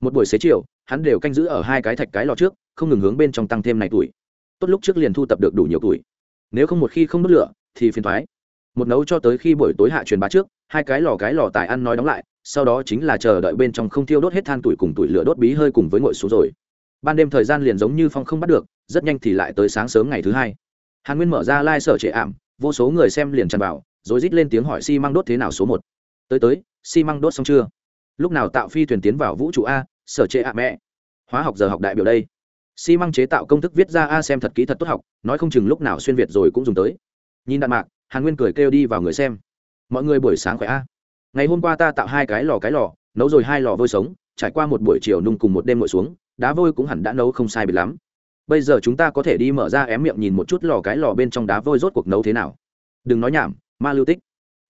một buổi xế chiều, hắn đều canh giữ ở hai cái thạch cái lò trước, không ngừng hướng bên trong tăng thêm này tuổi. Tốt lúc trước liền thu tập được đủ nhiều tuổi nếu không một khi không đốt lửa, thì phiền thoái. Một nấu cho tới khi buổi tối hạ truyền bá trước, hai cái lò cái lò tài ăn nói đóng lại, sau đó chính là chờ đợi bên trong không thiêu đốt hết than tuổi cùng tuổi lửa đốt bí hơi cùng với ngội xuống rồi. Ban đêm thời gian liền giống như phong không bắt được, rất nhanh thì lại tới sáng sớm ngày thứ hai. Hàn nguyên mở ra lai、like、sở trệ ảm, vô số người xem liền tràn vào, rồi rít lên tiếng hỏi xi、si、măng đốt thế nào số một. Tới tới, xi、si、măng đốt xong chưa? Lúc nào tạo phi thuyền tiến vào vũ trụ a, sở trệ ạ mẹ. Hóa học giờ học đại biểu đây xi、si、măng chế tạo công thức viết ra, a, xem thật kỹ thật tốt học, nói không chừng lúc nào xuyên việt rồi cũng dùng tới. Nhìn đạn mạc, hàn nguyên cười kêu đi vào người xem. Mọi người buổi sáng khỏe a. Ngày hôm qua ta tạo hai cái lò cái lò, nấu rồi hai lò vôi sống, trải qua một buổi chiều nung cùng một đêm ngồi xuống, đá vôi cũng hẳn đã nấu không sai bị lắm. Bây giờ chúng ta có thể đi mở ra ém miệng nhìn một chút lò, cái lò bên trong đá vôi rốt cuộc nấu thế nào. Đừng nói nhảm, ma lưu tích.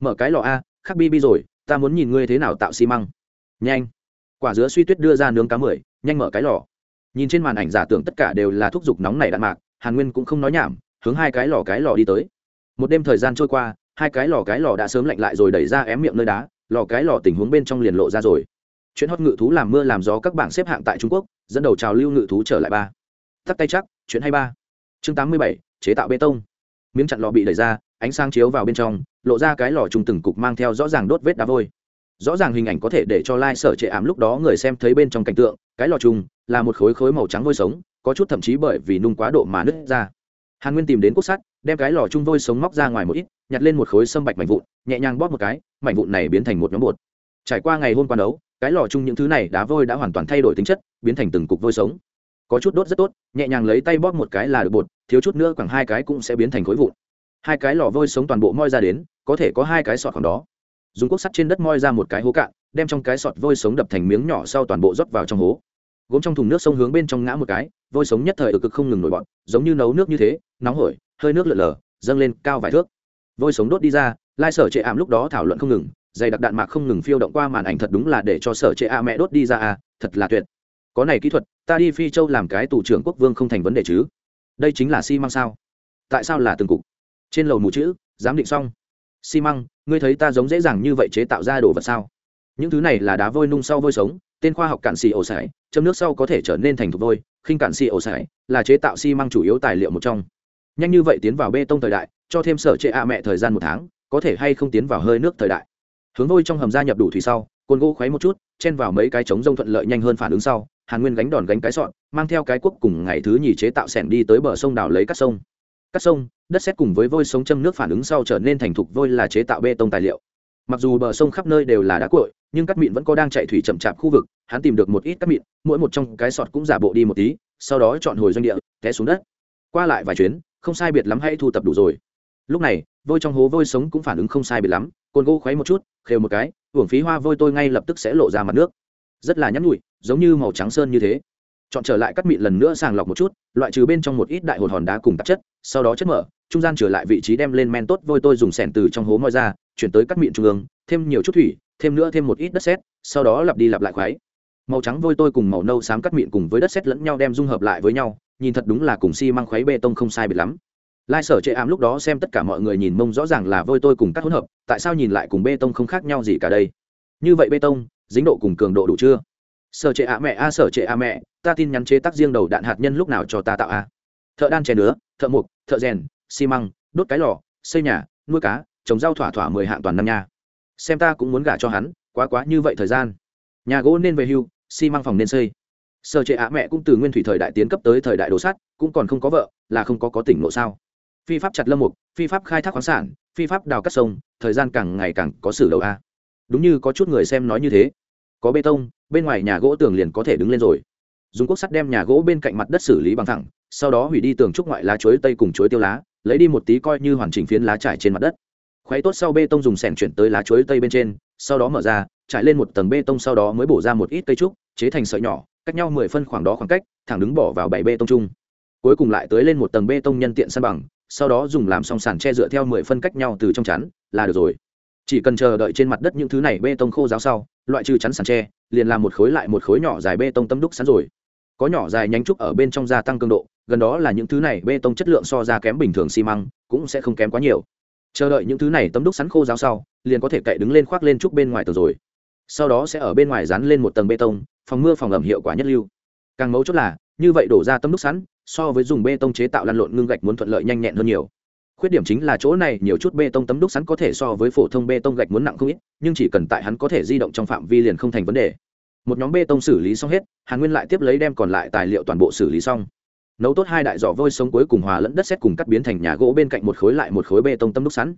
Mở cái lò a, khắc bi bi rồi, ta muốn nhìn ngươi thế nào tạo xi măng. Nhanh. Quả dứa suy tuyết đưa ra nướng cá mười, nhanh mở cái lò nhìn trên màn ảnh giả tưởng tất cả đều là thúc giục nóng này đạn mạc, hàn nguyên cũng không nói nhảm, hướng hai cái lò cái lò đi tới. Một đêm thời gian trôi qua, hai cái lò cái lò đã sớm lạnh lại rồi đẩy ra ém miệng nơi đá, lò cái lò tình huống bên trong liền lộ ra rồi. Chuyện hót ngự thú làm mưa làm gió các bảng xếp hạng tại trung quốc, dẫn đầu trào lưu ngự thú trở lại ba. Tắt tay chắc, chuyện hay ba. Chương tám mươi bảy, chế tạo bê tông. Miếng chặn lò bị đẩy ra, ánh sáng chiếu vào bên trong, lộ ra cái lò trùng từng cục mang theo rõ ràng đốt vết đá vôi rõ ràng hình ảnh có thể để cho lai、like、sở trệ ảm lúc đó người xem thấy bên trong cảnh tượng, cái lò chung là một khối khối màu trắng vôi sống, có chút thậm chí bởi vì nung quá độ mà nứt ra. Hàn nguyên tìm đến cốt sắt, đem cái lò chung vôi sống móc ra ngoài một ít, nhặt lên một khối sâm bạch mảnh vụn, nhẹ nhàng bóp một cái, mảnh vụn này biến thành một nhóm bột. Trải qua ngày hôm qua đấu cái lò chung những thứ này đá vôi đã hoàn toàn thay đổi tính chất, biến thành từng cục vôi sống. Có chút đốt rất tốt, nhẹ nhàng lấy tay bóp một cái là được bột, thiếu chút nữa khoảng hai cái cũng sẽ biến thành khối vụn. Hai cái lò vôi sống toàn bộ moi ra đến, có thể có hai cái sọt khoảng đó dùng cuốc sắt trên đất moi ra một cái hố cạn, đem trong cái sọt vôi sống đập thành miếng nhỏ sau toàn bộ rót vào trong hố. Gốm trong thùng nước sông hướng bên trong ngã một cái, vôi sống nhất thời ở cực không ngừng nổi bọn giống như nấu nước như thế, nóng hổi, hơi nước lợn lờ, dâng lên cao vài thước. Vôi sống đốt đi ra, lai sở trệ ảm lúc đó thảo luận không ngừng, dày đặc đạn mạc không ngừng phiêu động qua màn ảnh thật đúng là để cho sở trệ a mẹ đốt đi ra à thật là tuyệt. Có này kỹ thuật, ta đi phi châu làm cái tù trưởng quốc vương không thành vấn đề chứ. Đây chính là xi măng sao? Tại sao là từng cục? Trên lầu mù chữ, giám định xong xi măng, ngươi thấy ta giống dễ dàng như vậy chế tạo ra đồ vật sao? Những thứ này là đá vôi nung sau vôi sống, tên khoa học cạn xì ổ sải, châm nước sau có thể trở nên thành thục vôi, khinh cạn xì ổ sải là chế tạo xi măng chủ yếu tài liệu một trong. Nhanh như vậy tiến vào bê tông thời đại, cho thêm sở chế a mẹ thời gian một tháng, có thể hay không tiến vào hơi nước thời đại? Hướng vôi trong hầm gia nhập đủ thủy sau cồn gỗ khoáy một chút, chen vào mấy cái trống rông thuận lợi nhanh hơn phản ứng sau, hàn nguyên gánh đòn gánh cái sọn, mang theo cái cuốc cùng ngày thứ nhì chế tạo sẻng đi tới bờ sông đào lấy các sông các sông, đất xét cùng với vôi sống châm nước phản ứng sau trở nên thành thục vôi là chế tạo bê tông tài liệu. Mặc dù bờ sông khắp nơi đều là đá cội nhưng cắt mịn vẫn có đang chạy thủy chậm chạp khu vực, hắn tìm được một ít cắt mịn, mỗi một trong cái sọt cũng giả bộ đi một tí, sau đó chọn hồi doanh địa, té xuống đất. Qua lại vài chuyến, không sai biệt lắm hay thu tập đủ rồi. Lúc này, vôi trong hố vôi sống cũng phản ứng không sai biệt lắm côn gỗ khuấy một chút, khều một cái, uổng phí hoa vôi tôi ngay lập tức sẽ lộ ra mặt nước. Rất là nhắn nhụi giống như màu trắng sơn như thế chọn trở lại cắt mịn lần nữa sàng lọc một chút, loại trừ bên trong một ít đại hồn hòn đá cùng tạp chất, sau đó chất mở, trung gian trở lại vị trí đem lên men tốt vôi tôi dùng sẻn từ trong hố moi ra, chuyển tới cắt mịn trung ương, thêm nhiều chút thủy, thêm nữa thêm một ít đất sét, sau đó lặp đi lặp lại khoái màu trắng vôi tôi cùng màu nâu xám cắt mịn cùng với đất sét lẫn nhau đem dung hợp lại với nhau, nhìn thật đúng là cùng xi măng khoáy bê tông không sai biệt lắm. Lai sở chệ ám lúc đó xem tất cả mọi người nhìn mông rõ ràng là vôi tôi cùng các hỗn hợp, tại sao nhìn lại cùng bê tông không khác nhau gì cả đây? Như vậy bê tông, dính độ cùng cường độ đủ chưa? Sở trệ ạ mẹ, a, sở trệ à mẹ, ta tin nhắn chế tác riêng đầu đạn hạt nhân lúc nào cho ta tạo a? Thợ đan chè nứa, thợ mộc, thợ rèn, xi măng, đốt cái lò, xây nhà, nuôi cá, trồng rau thỏa thỏa mười hạng toàn năm nha. Xem ta cũng muốn gả cho hắn, quá quá như vậy thời gian. Nhà gỗ nên về hưu, xi măng phòng nên xây. Sở trệ ạ mẹ cũng từ nguyên thủy thời đại tiến cấp tới thời đại đồ sắt, cũng còn không có vợ, là không có có tỉnh lộ sao. Phi pháp chặt lâm mục, phi pháp khai thác khoáng sản, phi pháp đào cắt sông, thời gian càng ngày càng có sử đầu a. Đúng như có chút người xem nói như thế có bê tông, bên ngoài nhà gỗ tường liền có thể đứng lên rồi. Dùng cuốc sắt đem nhà gỗ bên cạnh mặt đất xử lý bằng thẳng, sau đó hủy đi tường trúc ngoại lá chuối tây cùng chuối tiêu lá, lấy đi một tí coi như hoàn chỉnh phiến lá trải trên mặt đất. Khoáy tốt sau bê tông dùng sẻn chuyển tới lá chuối tây bên trên, sau đó mở ra, trải lên một tầng bê tông sau đó mới bổ ra một ít cây trúc, chế thành sợi nhỏ, cách nhau mười phân khoảng đó khoảng cách, thẳng đứng bỏ vào bảy bê tông chung. Cuối cùng lại tới lên một tầng bê tông nhân tiện san bằng, sau đó dùng làm song sàn che dựa theo mười phân cách nhau từ trong chắn, là được rồi. Chỉ cần chờ đợi trên mặt đất những thứ này bê tông khô ráo sau loại trừ chắn sàn tre liền làm một khối lại một khối nhỏ dài bê tông tâm đúc sẵn rồi. Có nhỏ dài nhánh trúc ở bên trong gia tăng cường độ gần đó là những thứ này bê tông chất lượng so ra kém bình thường xi măng cũng sẽ không kém quá nhiều. Chờ đợi những thứ này tấm đúc sắn khô ráo sau liền có thể cậy đứng lên khoác lên trúc bên ngoài tờ rồi. Sau đó sẽ ở bên ngoài dán lên một tầng bê tông phòng mưa phòng ẩm hiệu quả nhất lưu. Càng mấu chốt là như vậy đổ ra tấm đúc sắn, so với dùng bê tông chế tạo lăn lộn ngưng gạch muốn thuận lợi nhanh nhẹn hơn nhiều khuyết điểm chính là chỗ này nhiều chút bê tông tấm đúc sẵn có thể so với phổ thông bê tông gạch muốn nặng không ít, nhưng chỉ cần tại hắn có thể di động trong phạm vi liền không thành vấn đề. Một nhóm bê tông xử lý xong hết, hàn nguyên lại tiếp lấy đem còn lại tài liệu toàn bộ xử lý xong. Nấu tốt hai đại giỏ vôi sống cuối cùng hòa lẫn đất xét cùng cắt biến thành nhà gỗ bên cạnh một khối lại một khối bê tông tấm đúc sẵn.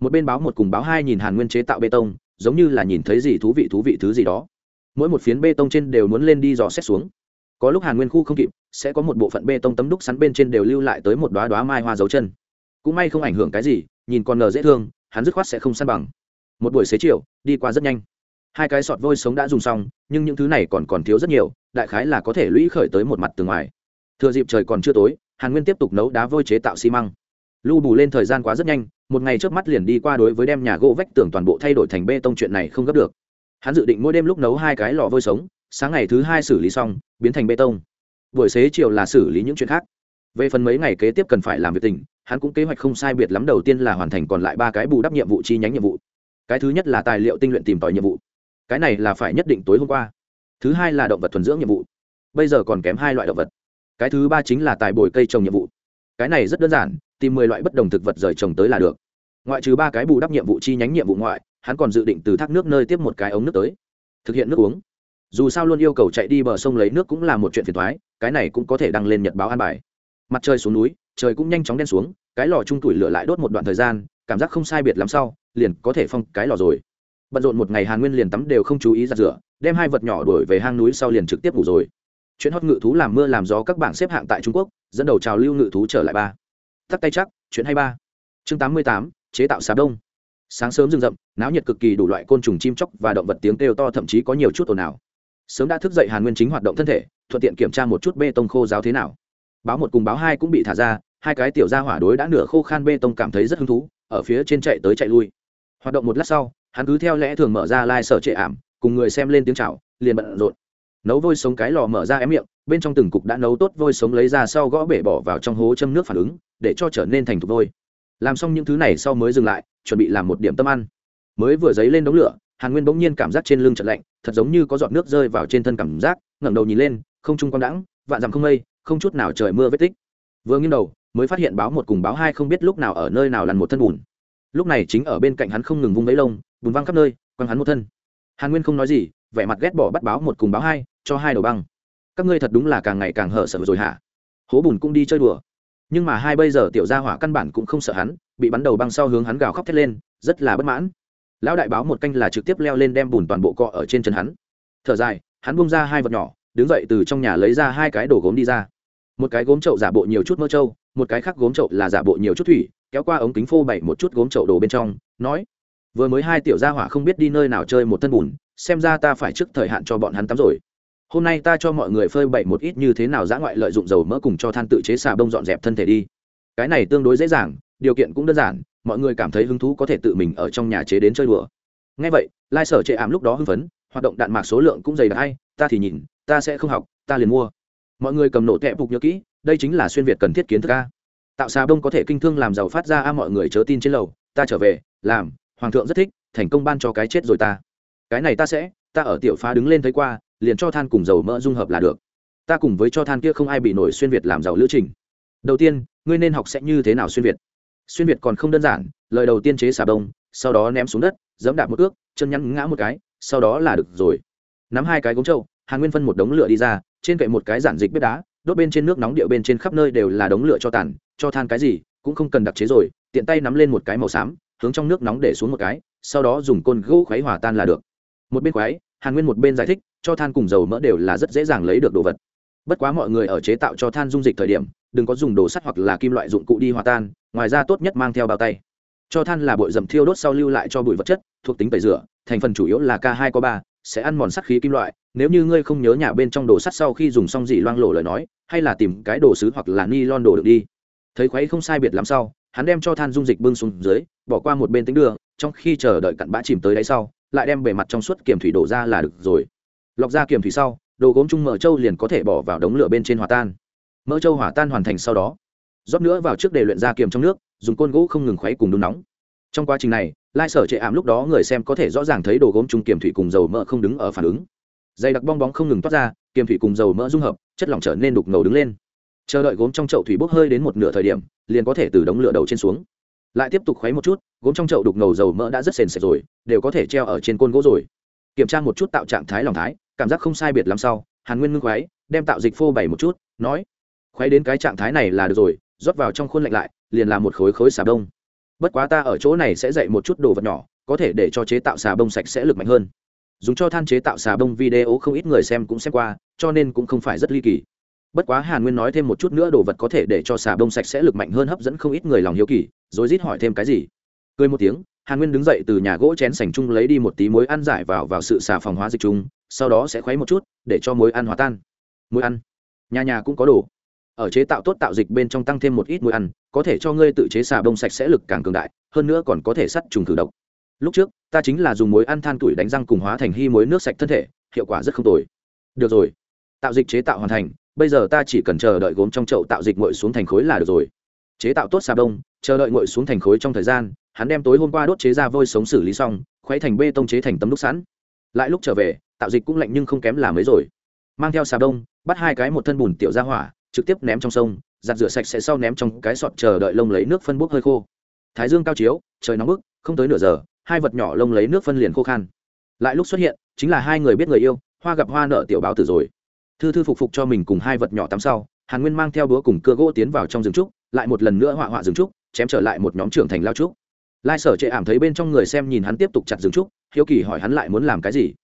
Một bên báo một cùng báo hai nhìn hàn nguyên chế tạo bê tông, giống như là nhìn thấy gì thú vị thú vị thứ gì đó. Mỗi một phiến bê tông trên đều muốn lên đi dò xét xuống. Có lúc hàn nguyên khu không kịp, sẽ có một bộ phận bê tông tấm đúc sắn bên trên đều lưu lại tới một đoá đoá mai hoa dấu chân cũng may không ảnh hưởng cái gì, nhìn còn nờ dễ thương, hắn dứt khoát sẽ không săn bằng. Một buổi xế chiều, đi qua rất nhanh. Hai cái sọt vôi sống đã dùng xong, nhưng những thứ này còn còn thiếu rất nhiều, đại khái là có thể lũy khởi tới một mặt từ ngoài. Thừa dịp trời còn chưa tối, hàn nguyên tiếp tục nấu đá vôi chế tạo xi măng. Lưu bù lên thời gian quá rất nhanh, một ngày trước mắt liền đi qua đối với đem nhà gỗ vách tường toàn bộ thay đổi thành bê tông chuyện này không gấp được. Hắn dự định mỗi đêm lúc nấu hai cái lò vôi sống, sáng ngày thứ hai xử lý xong, biến thành bê tông. Buổi xế chiều là xử lý những chuyện khác. Về phần mấy ngày kế tiếp cần phải làm việc tình hắn cũng kế hoạch không sai biệt lắm đầu tiên là hoàn thành còn lại ba cái bù đắp nhiệm vụ chi nhánh nhiệm vụ. Cái thứ nhất là tài liệu tinh luyện tìm tòi nhiệm vụ. Cái này là phải nhất định tối hôm qua. Thứ hai là động vật thuần dưỡng nhiệm vụ. Bây giờ còn kém hai loại động vật. Cái thứ ba chính là tài bồi cây trồng nhiệm vụ. Cái này rất đơn giản, tìm mười loại bất đồng thực vật rời trồng tới là được. Ngoại trừ ba cái bù đắp nhiệm vụ chi nhánh nhiệm vụ ngoại, hắn còn dự định từ thác nước nơi tiếp một cái ống nước tới. Thực hiện nước uống. Dù sao luôn yêu cầu chạy đi bờ sông lấy nước cũng là một chuyện phiền thoái cái này cũng có thể đăng lên nhật báo an bài. Mặt trời xuống núi trời cũng nhanh chóng đen xuống, cái lò chung tuổi lửa lại đốt một đoạn thời gian, cảm giác không sai biệt lắm sau, liền có thể phong cái lò rồi. Bận rộn một ngày hàn nguyên liền tắm đều không chú ý giặt rửa, đem hai vật nhỏ đổi về hang núi sau liền trực tiếp ngủ rồi. Chuyện hót ngự thú làm mưa làm gió các bảng xếp hạng tại trung quốc, dẫn đầu trào lưu ngự thú trở lại ba. Tắt tay chắc, chuyện hay ba. Chương tám mươi tám, chế tạo xà đông. Sáng sớm rừng rậm, náo nhiệt cực kỳ đủ loại côn trùng chim chóc và động vật tiếng kêu to thậm chí có nhiều chút ồn ào. Sớm đã thức dậy hàn nguyên chính hoạt động thân thể, thuận tiện kiểm tra một chút bê tông khô giáo thế nào. Báo một cùng báo hai cũng bị thả ra hai cái tiểu gia hỏa đối đã nửa khô khan bê tông cảm thấy rất hứng thú, ở phía trên chạy tới chạy lui. Hoạt động một lát sau, hắn cứ theo lẽ thường mở ra lai、like、sở trệ ảm, cùng người xem lên tiếng c h à o liền bận rộn. Nấu vôi sống cái lò mở ra ém miệng, bên trong từng cục đã nấu tốt vôi sống lấy ra sau gõ bể bỏ vào trong hố châm nước phản ứng, để cho trở nên thành thục vôi. Làm xong những thứ này sau mới dừng lại, chuẩn bị làm một điểm tâm ăn. Mới vừa dấy lên đống lửa, hàn nguyên bỗng nhiên cảm giác trên lưng chật lạnh, thật giống như có giọt nước rơi vào trên thân cảm giác, ngẩng đầu nhìn lên, không trung quang đãng, vạn dặm không mây, không chút nào trời mưa vết tích. Vừa nghiêng đầu mới phát hiện báo một cùng báo hai không biết lúc nào ở nơi nào lăn một thân bùn. Lúc này chính ở bên cạnh hắn không ngừng vung vẫy lông, bùn văng khắp nơi, quăng hắn một thân. Hàn nguyên không nói gì, vẻ mặt ghét bỏ bắt báo một cùng báo hai, cho hai đầu băng. Các ngươi thật đúng là càng ngày càng hở sợ rồi hả? Hố bùn cũng đi chơi đùa. Nhưng mà hai bây giờ tiểu gia hỏa căn bản cũng không sợ hắn, bị bắn đầu băng sau hướng hắn gào khóc thét lên, rất là bất mãn. Lão đại báo một canh là trực tiếp leo lên đem bùn toàn bộ cọ ở trên chân hắn. Thở dài, hắn bung ra hai vật nhỏ, đứng dậy từ trong nhà lấy ra hai cái đồ gốm đi ra. Một cái gốm trậu giả bộ nhiều chút mơ trâu một cái khác gốm trậu là giả bộ nhiều chút thủy, kéo qua ống kính phô bày một chút gốm trậu đồ bên trong, nói, vừa mới hai tiểu gia hỏa không biết đi nơi nào chơi một thân bùn, xem ra ta phải trước thời hạn cho bọn hắn tắm rồi. Hôm nay ta cho mọi người phơi bày một ít như thế nào giã ngoại lợi dụng dầu mỡ cùng cho than tự chế xà bông dọn dẹp thân thể đi. Cái này tương đối dễ dàng, điều kiện cũng đơn giản, mọi người cảm thấy hứng thú có thể tự mình ở trong nhà chế đến chơi đùa. Ngay vậy, lai sở chệ ảm lúc đó hưng phấn, hoạt động đạn mạc số lượng cũng dày đặc hay, ta thì nhìn, ta sẽ không học, ta liền mua. Mọi người cầm nổ tẹp phục nhớ kỹ đây chính là xuyên việt cần thiết kiến thức a. Tạo xà bông có thể kinh thương làm giàu phát ra a, mọi người chớ tin trên lầu, ta trở về, làm, hoàng thượng rất thích, thành công ban cho cái chết rồi ta. Cái này ta sẽ, ta ở tiểu phá đứng lên thấy qua, liền cho than cùng dầu mỡ dung hợp là được. Ta cùng với cho than kia không ai bị nổi xuyên việt làm giàu lữ trình. Đầu tiên, ngươi nên học sẽ như thế nào xuyên việt. Xuyên việt còn không đơn giản, lời đầu tiên chế xà bông, sau đó ném xuống đất dẫm đạp một ước, chân nhắn ngã một cái, sau đó là được rồi. Nắm hai cái gống trâu, hàn nguyên phân một đống lửa đi ra, trên cậy một cái giản dịch bếp đá đốt bên trên nước nóng điệu bên trên khắp nơi đều là đống lửa cho tàn, cho than cái gì, cũng không cần đặc chế rồi, tiện tay nắm lên một cái màu xám, hướng trong nước nóng để xuống một cái, sau đó dùng côn gỗ khuấy hòa tan là được. Một bên khuấy, hàn nguyên một bên giải thích, cho than cùng dầu mỡ đều là rất dễ dàng lấy được đồ vật. Bất quá mọi người ở chế tạo cho than dung dịch thời điểm, đừng có dùng đồ sắt hoặc là kim loại dụng cụ đi hòa tan, ngoài ra tốt nhất mang theo bao tay. Cho than là bụi dầm thiêu đốt sau lưu lại cho bụi vật chất, thuộc tính tẩy rửa, thành phần chủ yếu là k hai có ba sẽ ăn mòn sắt khí kim loại, nếu như ngươi không nhớ nhà bên trong đồ sắt sau khi dùng xong dị loang lổ lời nói, hay là tìm cái đồ sứ hoặc là ni lon đồ được đi. Thấy khoáy không sai biệt lắm sau, hắn đem cho than dung dịch bưng xuống dưới, bỏ qua một bên tính đường trong khi chờ đợi cặn bã chìm tới đáy sau, lại đem bề mặt trong suốt kiềm thủy đổ ra là được rồi. Lọc ra kiềm thủy sau, đồ gốm chung mỡ trâu liền có thể bỏ vào đống lửa bên trên hòa tan. Mỡ trâu hòa tan hoàn thành sau đó, rót nữa vào trước để luyện ra kiềm trong nước, dùng côn gỗ không ngừng khuấy cùng đun nóng. Trong quá trình này lai sở trệ ảm lúc đó người xem có thể rõ ràng thấy đồ gốm chung kiềm thủy cùng dầu mỡ không đứng ở phản ứng. Dày đặc bong bóng không ngừng toát ra, kiềm thủy cùng dầu mỡ dung hợp, chất lỏng trở nên đục ngầu đứng lên. Chờ đợi gốm trong chậu thủy bốc hơi đến một nửa thời điểm, liền có thể từ đống lửa đầu trên xuống. Lại tiếp tục khuấy một chút, gốm trong chậu đục ngầu dầu mỡ đã rất sền sệt rồi, đều có thể treo ở trên côn gỗ rồi. Kiểm tra một chút tạo trạng thái lòng thái, cảm giác không sai biệt làm sao hàn nguyên ngưng khoái đem tạo dịch phô bày một chút, nói khoái đến cái trạng thái này là được rồi, rót vào trong khuôn lạnh lại, liền làm một khối khối xà đông bất quá ta ở chỗ này sẽ dạy một chút đồ vật nhỏ, có thể để cho chế tạo xà bông sạch sẽ lực mạnh hơn. Dùng cho than chế tạo xà bông video không ít người xem cũng xem qua, cho nên cũng không phải rất ly kỳ. Bất quá hàn nguyên nói thêm một chút nữa đồ vật có thể để cho xà bông sạch sẽ lực mạnh hơn hấp dẫn không ít người lòng hiếu kỳ, rồi rít hỏi thêm cái gì. Cười một tiếng, hàn nguyên đứng dậy từ nhà gỗ chén sành chung lấy đi một tí muối ăn giải vào vào sự xà phòng hóa dịch chung, sau đó sẽ khuấy một chút, để cho muối ăn hòa tan. Muối ăn. Nhà nhà cũng có đồ ở chế tạo tốt tạo dịch bên trong tăng thêm một ít muối ăn, có thể cho ngươi tự chế xà bông sạch sẽ lực càng cường đại, hơn nữa còn có thể sắt trùng thử độc. Lúc trước, ta chính là dùng muối ăn than tuổi đánh răng cùng hóa thành hy muối nước sạch thân thể, hiệu quả rất không tồi. Được rồi. Tạo dịch chế tạo hoàn thành, bây giờ ta chỉ cần chờ đợi gốm trong chậu tạo dịch nguội xuống thành khối là được rồi. Chế tạo tốt xà bông, chờ đợi nguội xuống thành khối trong thời gian, hắn đem tối hôm qua đốt chế ra vôi sống xử lý xong, khuấy thành bê tông chế thành tấm đúc sẵn. Lại lúc trở về, tạo dịch cũng lạnh nhưng không kém là mấy rồi. Mang theo xà bông, bắt hai cái một thân bùn tiểu ra hỏa trực tiếp ném trong sông, giặt rửa sạch sẽ sau ném trong cái sọt chờ đợi lông lấy nước phân bốc hơi khô. Thái dương cao chiếu, trời nóng bức, không tới nửa giờ, hai vật nhỏ lông lấy nước phân liền khô khan. Lại lúc xuất hiện, chính là hai người biết người yêu, hoa gặp hoa nợ tiểu báo tử rồi. Thư thư phục phục cho mình cùng hai vật nhỏ tắm sau, hàn nguyên mang theo búa cùng cưa gỗ tiến vào trong rừng trúc, lại một lần nữa họa họa rừng trúc, chém trở lại một nhóm trưởng thành lao trúc. Lai sở chệ ảm thấy bên trong người xem nhìn hắn tiếp tục chặt rừng trúc, hiếu kỳ hỏi hắn lại muốn làm cái gì.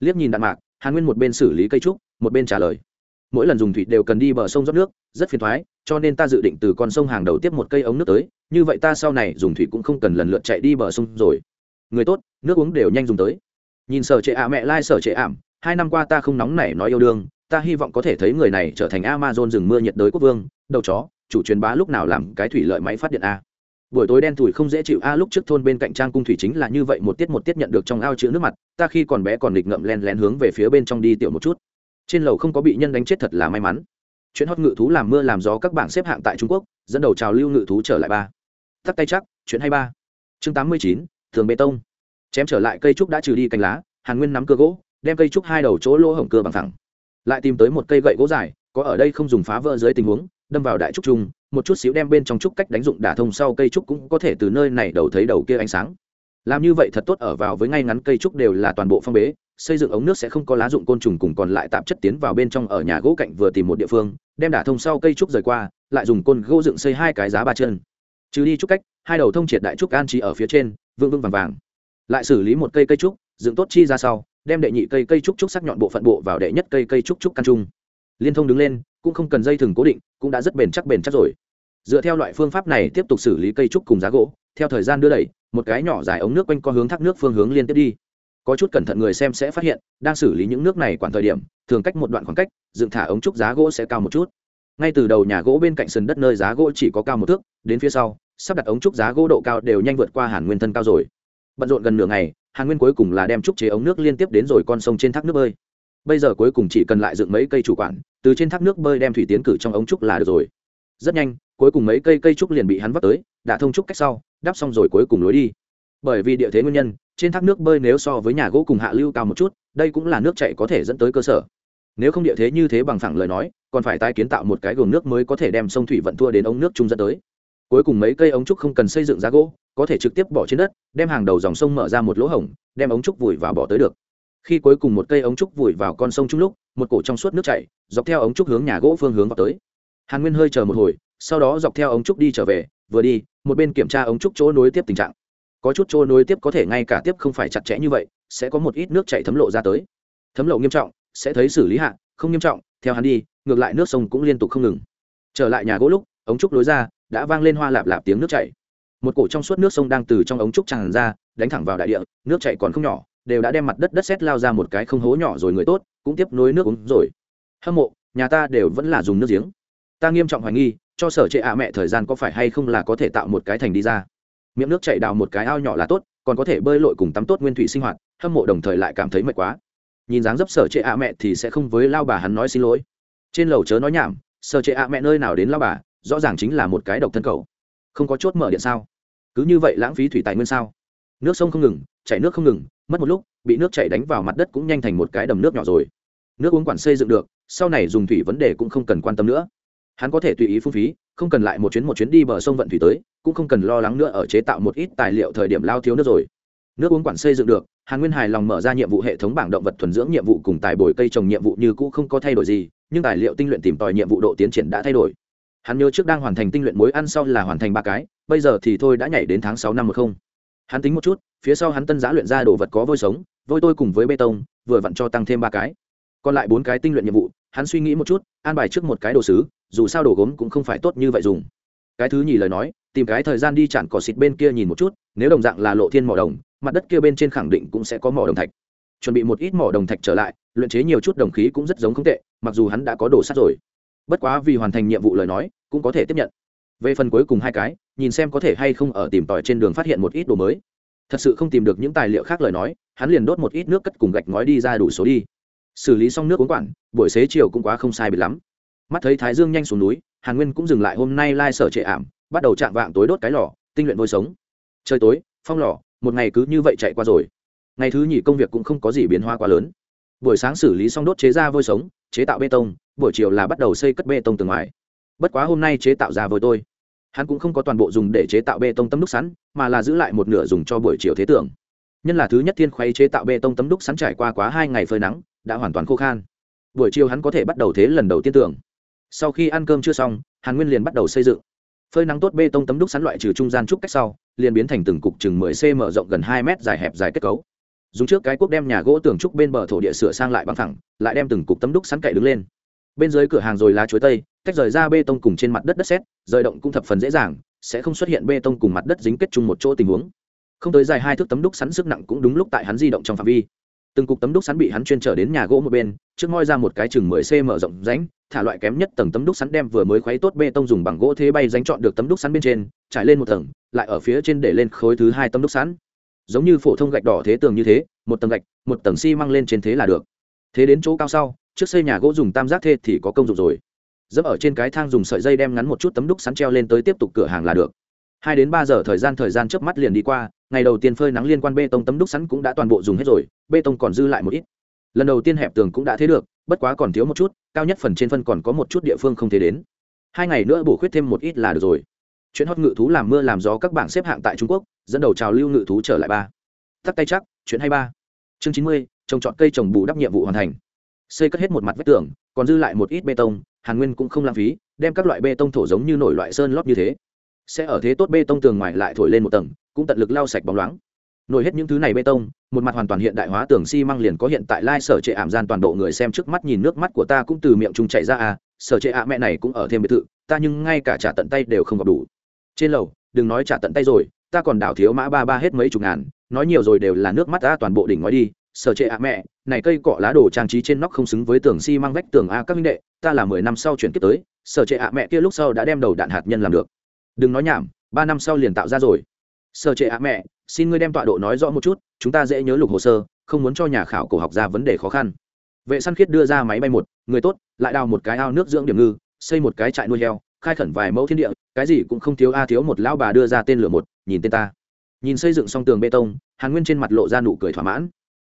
Liếc nhìn đạn mạc, hàn nguyên một bên xử lý cây trúc, một bên trả lời mỗi lần dùng thủy đều cần đi bờ sông rót nước, rất phiền thoái, cho nên ta dự định từ con sông hàng đầu tiếp một cây ống nước tới, như vậy ta sau này dùng thủy cũng không cần lần lượt chạy đi bờ sông rồi. Người tốt, nước uống đều nhanh dùng tới. Nhìn sở trệ ạ, mẹ lai sở trệ ảm, hai năm qua ta không nóng nảy nói yêu đương, ta hy vọng có thể thấy người này trở thành amazon rừng mưa nhiệt đới quốc vương, đầu chó, chủ truyền bá lúc nào làm cái thủy lợi máy phát điện a. Buổi tối đen thủi không dễ chịu a, lúc trước thôn bên cạnh trang cung thủy chính là như vậy, một tiết một tiết nhận được trong ao chứa nước mặt, ta khi còn bé còn nghịch ngậm len lén hướng về phía bên trong đi tiểu một chút trên lầu không có bị nhân đánh chết thật là may mắn. Chuyện hót ngự thú làm mưa làm gió các bảng xếp hạng tại trung quốc, dẫn đầu trào lưu ngự thú trở lại ba. Tắt tay chắc, chuyện hay ba. Chương tám mươi chín thường bê tông. Chém trở lại cây trúc đã trừ đi cành lá, hàn nguyên nắm cơ gỗ, đem cây trúc hai đầu chỗ lỗ hổng cưa bằng thẳng. Lại tìm tới một cây gậy gỗ dài, có ở đây không dùng phá vỡ dưới tình huống, đâm vào đại trúc trung một chút xíu đem bên trong trúc cách đánh dụng đả thông sau cây trúc cũng có thể từ nơi này đầu thấy đầu kia ánh sáng. Làm như vậy thật tốt ở vào với ngay ngắn cây trúc đều là toàn bộ phong bế xây dựng ống nước sẽ không có lá dụng côn trùng cùng còn lại tạp chất tiến vào bên trong ở nhà gỗ cạnh vừa tìm một địa phương, đem đả thông sau cây trúc rời qua, lại dùng côn gỗ dựng xây hai cái giá ba chân. Trừ đi trúc cách, hai đầu thông triệt đại trúc an trí ở phía trên vương vương vàng vàng. Lại xử lý một cây cây trúc, dựng tốt chi ra sau, đem đệ nhị cây cây trúc trúc sắc nhọn bộ phận bộ vào đệ nhất cây cây trúc trúc căn trung. Liên thông đứng lên, cũng không cần dây thừng cố định, cũng đã rất bền chắc bền chắc rồi. Dựa theo loại phương pháp này tiếp tục xử lý cây trúc cùng giá gỗ, theo thời gian đưa đẩy, một cái nhỏ dài ống nước quanh co hướng thác nước phương hướng liên tiếp đi có chút cẩn thận người xem sẽ phát hiện, đang xử lý những nước này quản thời điểm, thường cách một đoạn khoảng cách, dựng thả ống trúc giá gỗ sẽ cao một chút. Ngay từ đầu nhà gỗ bên cạnh sân đất nơi giá gỗ chỉ có cao một thước, đến phía sau, sắp đặt ống trúc giá gỗ độ cao đều nhanh vượt qua hàn nguyên thân cao rồi. Bận rộn gần nửa ngày, hàn nguyên cuối cùng là đem trúc chế ống nước liên tiếp đến rồi con sông trên thác nước bơi. Bây giờ cuối cùng chỉ cần lại dựng mấy cây chủ quản, từ trên thác nước bơi đem thủy tiến cử trong ống trúc là được rồi. Rất nhanh, cuối cùng mấy cây cây trúc liền bị hắn vắt tới, đã thông trúc cách sau, đắp xong rồi cuối cùng lối đi bởi vì địa thế nguyên nhân, trên thác nước bơi nếu so với nhà gỗ cùng hạ lưu cao một chút, đây cũng là nước chạy có thể dẫn tới cơ sở. Nếu không địa thế như thế bằng phẳng lời nói, còn phải tái kiến tạo một cái gồm nước mới có thể đem sông thủy vận thua đến ống nước trung dẫn tới. Cuối cùng mấy cây ống trúc không cần xây dựng giá gỗ, có thể trực tiếp bỏ trên đất, đem hàng đầu dòng sông mở ra một lỗ hổng, đem ống trúc vùi vào bỏ tới được. Khi cuối cùng một cây ống trúc vùi vào con sông trung lúc, một cổ trong suốt nước chảy, dọc theo ống trúc hướng nhà gỗ phương hướng vào tới. Hàn nguyên hơi chờ một hồi, sau đó dọc theo ống trúc đi trở về, vừa đi, một bên kiểm tra ống trúc chỗ nối tiếp tình trạng có chút chỗ nối tiếp có thể ngay cả tiếp không phải chặt chẽ như vậy, sẽ có một ít nước chảy thấm lộ ra tới. Thấm lộ nghiêm trọng, sẽ thấy xử lý hạ, không nghiêm trọng, theo hắn đi, ngược lại nước sông cũng liên tục không ngừng. Trở lại nhà gỗ lúc, ống trúc lối ra, đã vang lên hoa lạp lạp tiếng nước chảy. Một cổ trong suốt nước sông đang từ trong ống trúc tràn ra, đánh thẳng vào đại địa, nước chảy còn không nhỏ, đều đã đem mặt đất đất sét lao ra một cái không hố nhỏ rồi người tốt, cũng tiếp nối nước uống rồi. Hâm mộ, nhà ta đều vẫn là dùng nước giếng. Ta nghiêm trọng hoài nghi, cho sở trệ ạ mẹ thời gian có phải hay không là có thể tạo một cái thành đi ra miệng nước chảy đào một cái ao nhỏ là tốt, còn có thể bơi lội cùng tắm tốt nguyên thủy sinh hoạt, hâm mộ đồng thời lại cảm thấy mệt quá. Nhìn dáng dấp sở trệ ạ mẹ thì sẽ không với lao bà hắn nói xin lỗi. Trên lầu chớ nói nhảm, sở trệ ạ mẹ nơi nào đến lao bà, rõ ràng chính là một cái độc thân cầu. Không có chốt mở điện sao? Cứ như vậy lãng phí thủy tài nguyên sao? Nước sông không ngừng, chảy nước không ngừng, mất một lúc, bị nước chảy đánh vào mặt đất cũng nhanh thành một cái đầm nước nhỏ rồi. Nước uống quản xây dựng được, sau này dùng thủy vấn đề cũng không cần quan tâm nữa hắn có thể tùy ý phung phí, không cần lại một chuyến một chuyến đi bờ sông vận thủy tới, cũng không cần lo lắng nữa ở chế tạo một ít tài liệu thời điểm lao thiếu nước rồi. Nước uống quản xây dựng được, hàn nguyên hài lòng mở ra nhiệm vụ hệ thống bảng động vật thuần dưỡng nhiệm vụ cùng tài bồi cây trồng nhiệm vụ như cũ không có thay đổi gì, nhưng tài liệu tinh luyện tìm tòi nhiệm vụ độ tiến triển đã thay đổi. Hắn nhớ trước đang hoàn thành tinh luyện mối ăn sau là hoàn thành ba cái, bây giờ thì thôi đã nhảy đến tháng sáu năm một không. Hắn tính một chút, phía sau hắn tân giã luyện ra đồ vật có vôi sống, vôi tôi cùng với bê tông, vừa vặn cho tăng thêm ba cái. Còn lại bốn cái tinh luyện nhiệm vụ, hắn suy nghĩ một chút, an bài trước một cái đồ sứ dù sao đồ gốm cũng không phải tốt như vậy dùng. Cái thứ nhì lời nói, tìm cái thời gian đi chặn cỏ xịt bên kia nhìn một chút, nếu đồng dạng là lộ thiên mỏ đồng, mặt đất kia bên trên khẳng định cũng sẽ có mỏ đồng thạch. Chuẩn bị một ít mỏ đồng thạch trở lại, luyện chế nhiều chút đồng khí cũng rất giống không tệ, mặc dù hắn đã có đồ sắt rồi. Bất quá vì hoàn thành nhiệm vụ lời nói, cũng có thể tiếp nhận. Về phần cuối cùng hai cái, nhìn xem có thể hay không ở tìm tòi trên đường phát hiện một ít đồ mới. Thật sự không tìm được những tài liệu khác lời nói, hắn liền đốt một ít nước cất cùng gạch ngói đi ra đủ số đi. Xử lý xong nước uống quản, buổi xế chiều cũng quá không sai biệt lắm mắt thấy thái dương nhanh xuống núi, hàn nguyên cũng dừng lại hôm nay lai sở trệ ảm, bắt đầu chạm vạng tối đốt cái lò, tinh luyện vôi sống. Trời tối, phong lò, một ngày cứ như vậy chạy qua rồi. Ngày thứ nhì công việc cũng không có gì biến hóa quá lớn. Buổi sáng xử lý xong đốt chế ra vôi sống, chế tạo bê tông, buổi chiều là bắt đầu xây cất bê tông từ ngoài. Bất quá hôm nay chế tạo ra vôi tôi, hắn cũng không có toàn bộ dùng để chế tạo bê tông tấm đúc sẵn, mà là giữ lại một nửa dùng cho buổi chiều thế tưởng nhân là thứ nhất thiên khoáy chế tạo bê tông tấm đúc sẵn trải qua quá hai ngày phơi nắng, đã hoàn toàn khô khan. Buổi chiều hắn có thể bắt đầu thế lần đầu tiên tưởng sau khi ăn cơm chưa xong, hàn nguyên liền bắt đầu xây dựng. Phơi nắng tốt bê tông tấm đúc sắn loại trừ trung gian trúc cách sau, liền biến thành từng cục chừng 10 cm rộng gần 2 m dài hẹp dài kết cấu. Dùng trước cái cuốc đem nhà gỗ tường trúc bên bờ thổ địa sửa sang lại bằng thẳng, lại đem từng cục tấm đúc sắn cậy đứng lên. Bên dưới cửa hàng rồi lá chuối tây cách rời ra bê tông cùng trên mặt đất đất sét, rời động cũng thập phần dễ dàng, sẽ không xuất hiện bê tông cùng mặt đất dính kết chung một chỗ tình huống. Không tới dài hai thước tấm đúc sắn sức nặng cũng đúng lúc tại hắn di động trong phạm vi từng cục tấm đúc sắn bị hắn chuyên trở đến nhà gỗ một bên trước ngoi ra một cái chừng mười cm rộng ránh thả loại kém nhất tầng tấm đúc sắn đem vừa mới khuấy tốt bê tông dùng bằng gỗ thế bay dánh chọn được tấm đúc sắn bên trên trải lên một tầng lại ở phía trên để lên khối thứ hai tấm đúc sắn, giống như phổ thông gạch đỏ thế tường như thế một tầng gạch một tầng xi măng lên trên thế là được. Thế đến chỗ cao sau trước xây nhà gỗ dùng tam giác thê thì có công dụng rồi. Dẫm ở trên cái thang dùng sợi dây đem ngắn một chút tấm đúc sắn treo lên tới tiếp tục cửa hàng là được hai đến ba giờ thời gian thời gian chớp mắt liền đi qua, ngày đầu tiên phơi nắng liên quan bê tông tấm đúc sẵn cũng đã toàn bộ dùng hết rồi, bê tông còn dư lại một ít. Lần đầu tiên hẹp tường cũng đã thế được, bất quá còn thiếu một chút, cao nhất phần trên phân còn có một chút địa phương không thể đến. Hai ngày nữa bổ khuyết thêm một ít là được rồi. Chuyện hót ngự thú làm mưa làm gió các bảng xếp hạng tại trung quốc, dẫn đầu trào lưu ngự thú trở lại ba. Tắt tay chắc, chuyện hay ba. Chương chín mươi, trồng trọt cây trồng bù đắp nhiệm vụ hoàn thành. Xây cất hết một mặt vách tường, còn dư lại một ít bê tông, hàn nguyên cũng không lãng phí, đem các loại bê tông thổ giống như nổi loại sơn lót như thế sẽ ở thế tốt bê tông tường ngoài lại thổi lên một tầng, cũng tận lực lau sạch bóng loáng. Nổi hết những thứ này bê tông, một mặt hoàn toàn hiện đại hóa tường xi、si、măng liền có hiện tại lai sở trệ ảm gian toàn bộ người xem trước mắt nhìn nước mắt của ta cũng từ miệng trung chạy ra à sở trệ ạ mẹ này cũng ở thêm biệt thự, ta nhưng ngay cả trả tận tay đều không gặp đủ. Trên lầu, đừng nói trả tận tay rồi, ta còn đảo thiếu mã ba ba hết mấy chục ngàn, nói nhiều rồi đều là nước mắt ta toàn bộ đỉnh nói đi, sở trệ ạ mẹ, này cây cọ lá đồ trang trí trên nóc không xứng với tường xi、si、măng vách tường a các minh đệ, ta là mười năm sau chuyển tiếp tới, sở trệ ạ mẹ kia lúc sau đã đem đầu đạn hạt nhân làm được đừng nói nhảm, ba năm sau liền tạo ra rồi. Sở trệ ạ mẹ, xin ngươi đem tọa độ nói rõ một chút, chúng ta dễ nhớ lục hồ sơ, không muốn cho nhà khảo cổ học ra vấn đề khó khăn. Vệ săn khiết đưa ra máy bay một, người tốt, lại đào một cái ao nước dưỡng điểm ngư, xây một cái trại nuôi heo, khai khẩn vài mẫu thiên địa, cái gì cũng không thiếu a, thiếu một lão bà đưa ra tên lửa một, nhìn tên ta. Nhìn xây dựng xong tường bê tông, hàn nguyên trên mặt lộ ra nụ cười thỏa mãn.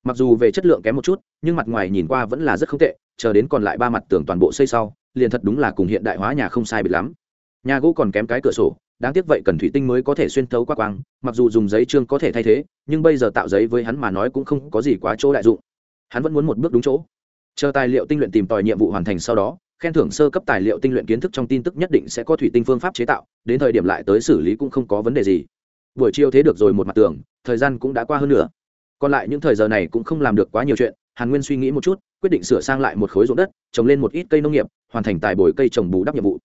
Mặc dù về chất lượng kém một chút, nhưng mặt ngoài nhìn qua vẫn là rất không tệ, chờ đến còn lại ba mặt tường toàn bộ xây sau, liền thật đúng là cùng hiện đại hóa nhà không sai biệt lắm nhà gỗ còn kém cái cửa sổ, đáng tiếc vậy cần thủy tinh mới có thể xuyên thấu qua quang, mặc dù dùng giấy trương có thể thay thế, nhưng bây giờ tạo giấy với hắn mà nói cũng không có gì quá chỗ đại dụng. Hắn vẫn muốn một bước đúng chỗ. Chờ tài liệu tinh luyện tìm tòi nhiệm vụ hoàn thành sau đó, khen thưởng sơ cấp tài liệu tinh luyện kiến thức trong tin tức nhất định sẽ có thủy tinh phương pháp chế tạo, đến thời điểm lại tới xử lý cũng không có vấn đề gì. Buổi chiều thế được rồi một mặt tường, thời gian cũng đã qua hơn nữa còn lại những thời giờ này cũng không làm được quá nhiều chuyện, hàn nguyên suy nghĩ một chút, quyết định sửa sang lại một khối ruộng đất, trồng lên một ít cây nông nghiệp, hoàn thành tài bồi cây trồng bù đắp nhiệm vụ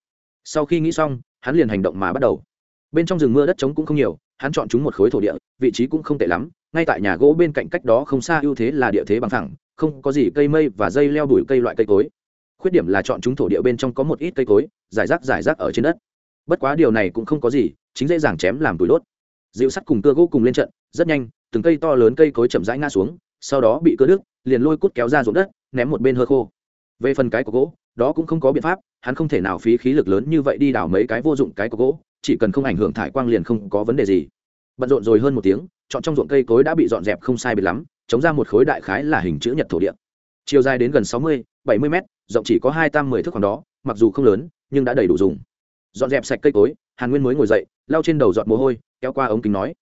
sau khi nghĩ xong, hắn liền hành động mà bắt đầu. Bên trong rừng mưa đất trống cũng không nhiều, hắn chọn chúng một khối thổ địa, vị trí cũng không tệ lắm, ngay tại nhà gỗ bên cạnh cách đó không xa ưu thế là địa thế bằng thẳng không có gì cây mây và dây leo đuổi cây loại cây cối. Khuyết điểm là chọn chúng thổ địa bên trong có một ít cây cối, giải rác giải rác ở trên đất. Bất quá điều này cũng không có gì, chính dễ dàng chém làm tủi đốt. Dịu sắt cùng cưa gỗ cùng lên trận, rất nhanh, từng cây to lớn cây cối chậm rãi ngã xuống, sau đó bị cưa đứt, liền lôi cút kéo ra ruộng đất, ném một bên hơ khô. Về phần cái của gỗ đó cũng không có biện pháp, hắn không thể nào phí khí lực lớn như vậy đi đào mấy cái vô dụng cái có gỗ, chỉ cần không ảnh hưởng thải quang liền không có vấn đề gì. Bận rộn rồi hơn một tiếng, chọn trong ruộng cây cối đã bị dọn dẹp không sai biệt lắm, chống ra một khối đại khái là hình chữ nhật thổ địa. Chiều dài đến gần sáu mươi, bảy mươi m rộng chỉ có hai tam mười thước khoảng đó, mặc dù không lớn, nhưng đã đầy đủ dùng. Dọn dẹp sạch cây cối, hàn nguyên mới ngồi dậy, lau trên đầu giọt mồ hôi, kéo qua ống kính nói,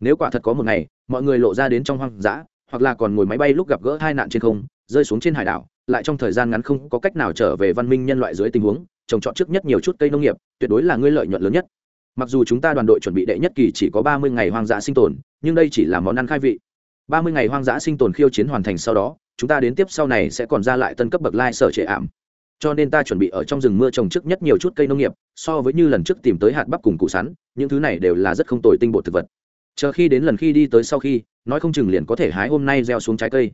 nếu quả thật có một ngày, mọi người lộ ra đến trong hoang dã, hoặc là còn ngồi máy bay lúc gặp gỡ hai nạn trên không rơi xuống trên hải đảo, lại trong thời gian ngắn không có cách nào trở về văn minh nhân loại dưới tình huống, trồng trọt trước nhất nhiều chút cây nông nghiệp, tuyệt đối là ngươi lợi nhuận lớn nhất. Mặc dù chúng ta đoàn đội chuẩn bị đệ nhất kỳ chỉ có ba mươi ngày hoang dã sinh tồn, nhưng đây chỉ là món ăn khai vị. Ba mươi ngày hoang dã sinh tồn khiêu chiến hoàn thành sau đó, chúng ta đến tiếp sau này sẽ còn ra lại tân cấp bậc lai sở trệ ảm. Cho nên ta chuẩn bị ở trong rừng mưa trồng trước nhất nhiều chút cây nông nghiệp, so với như lần trước tìm tới hạt bắp cùng củ sắn, những thứ này đều là rất không tồi tinh bột thực vật. Chờ khi đến lần khi đi tới sau khi, nói không chừng liền có thể hái hôm nay gieo xuống trái cây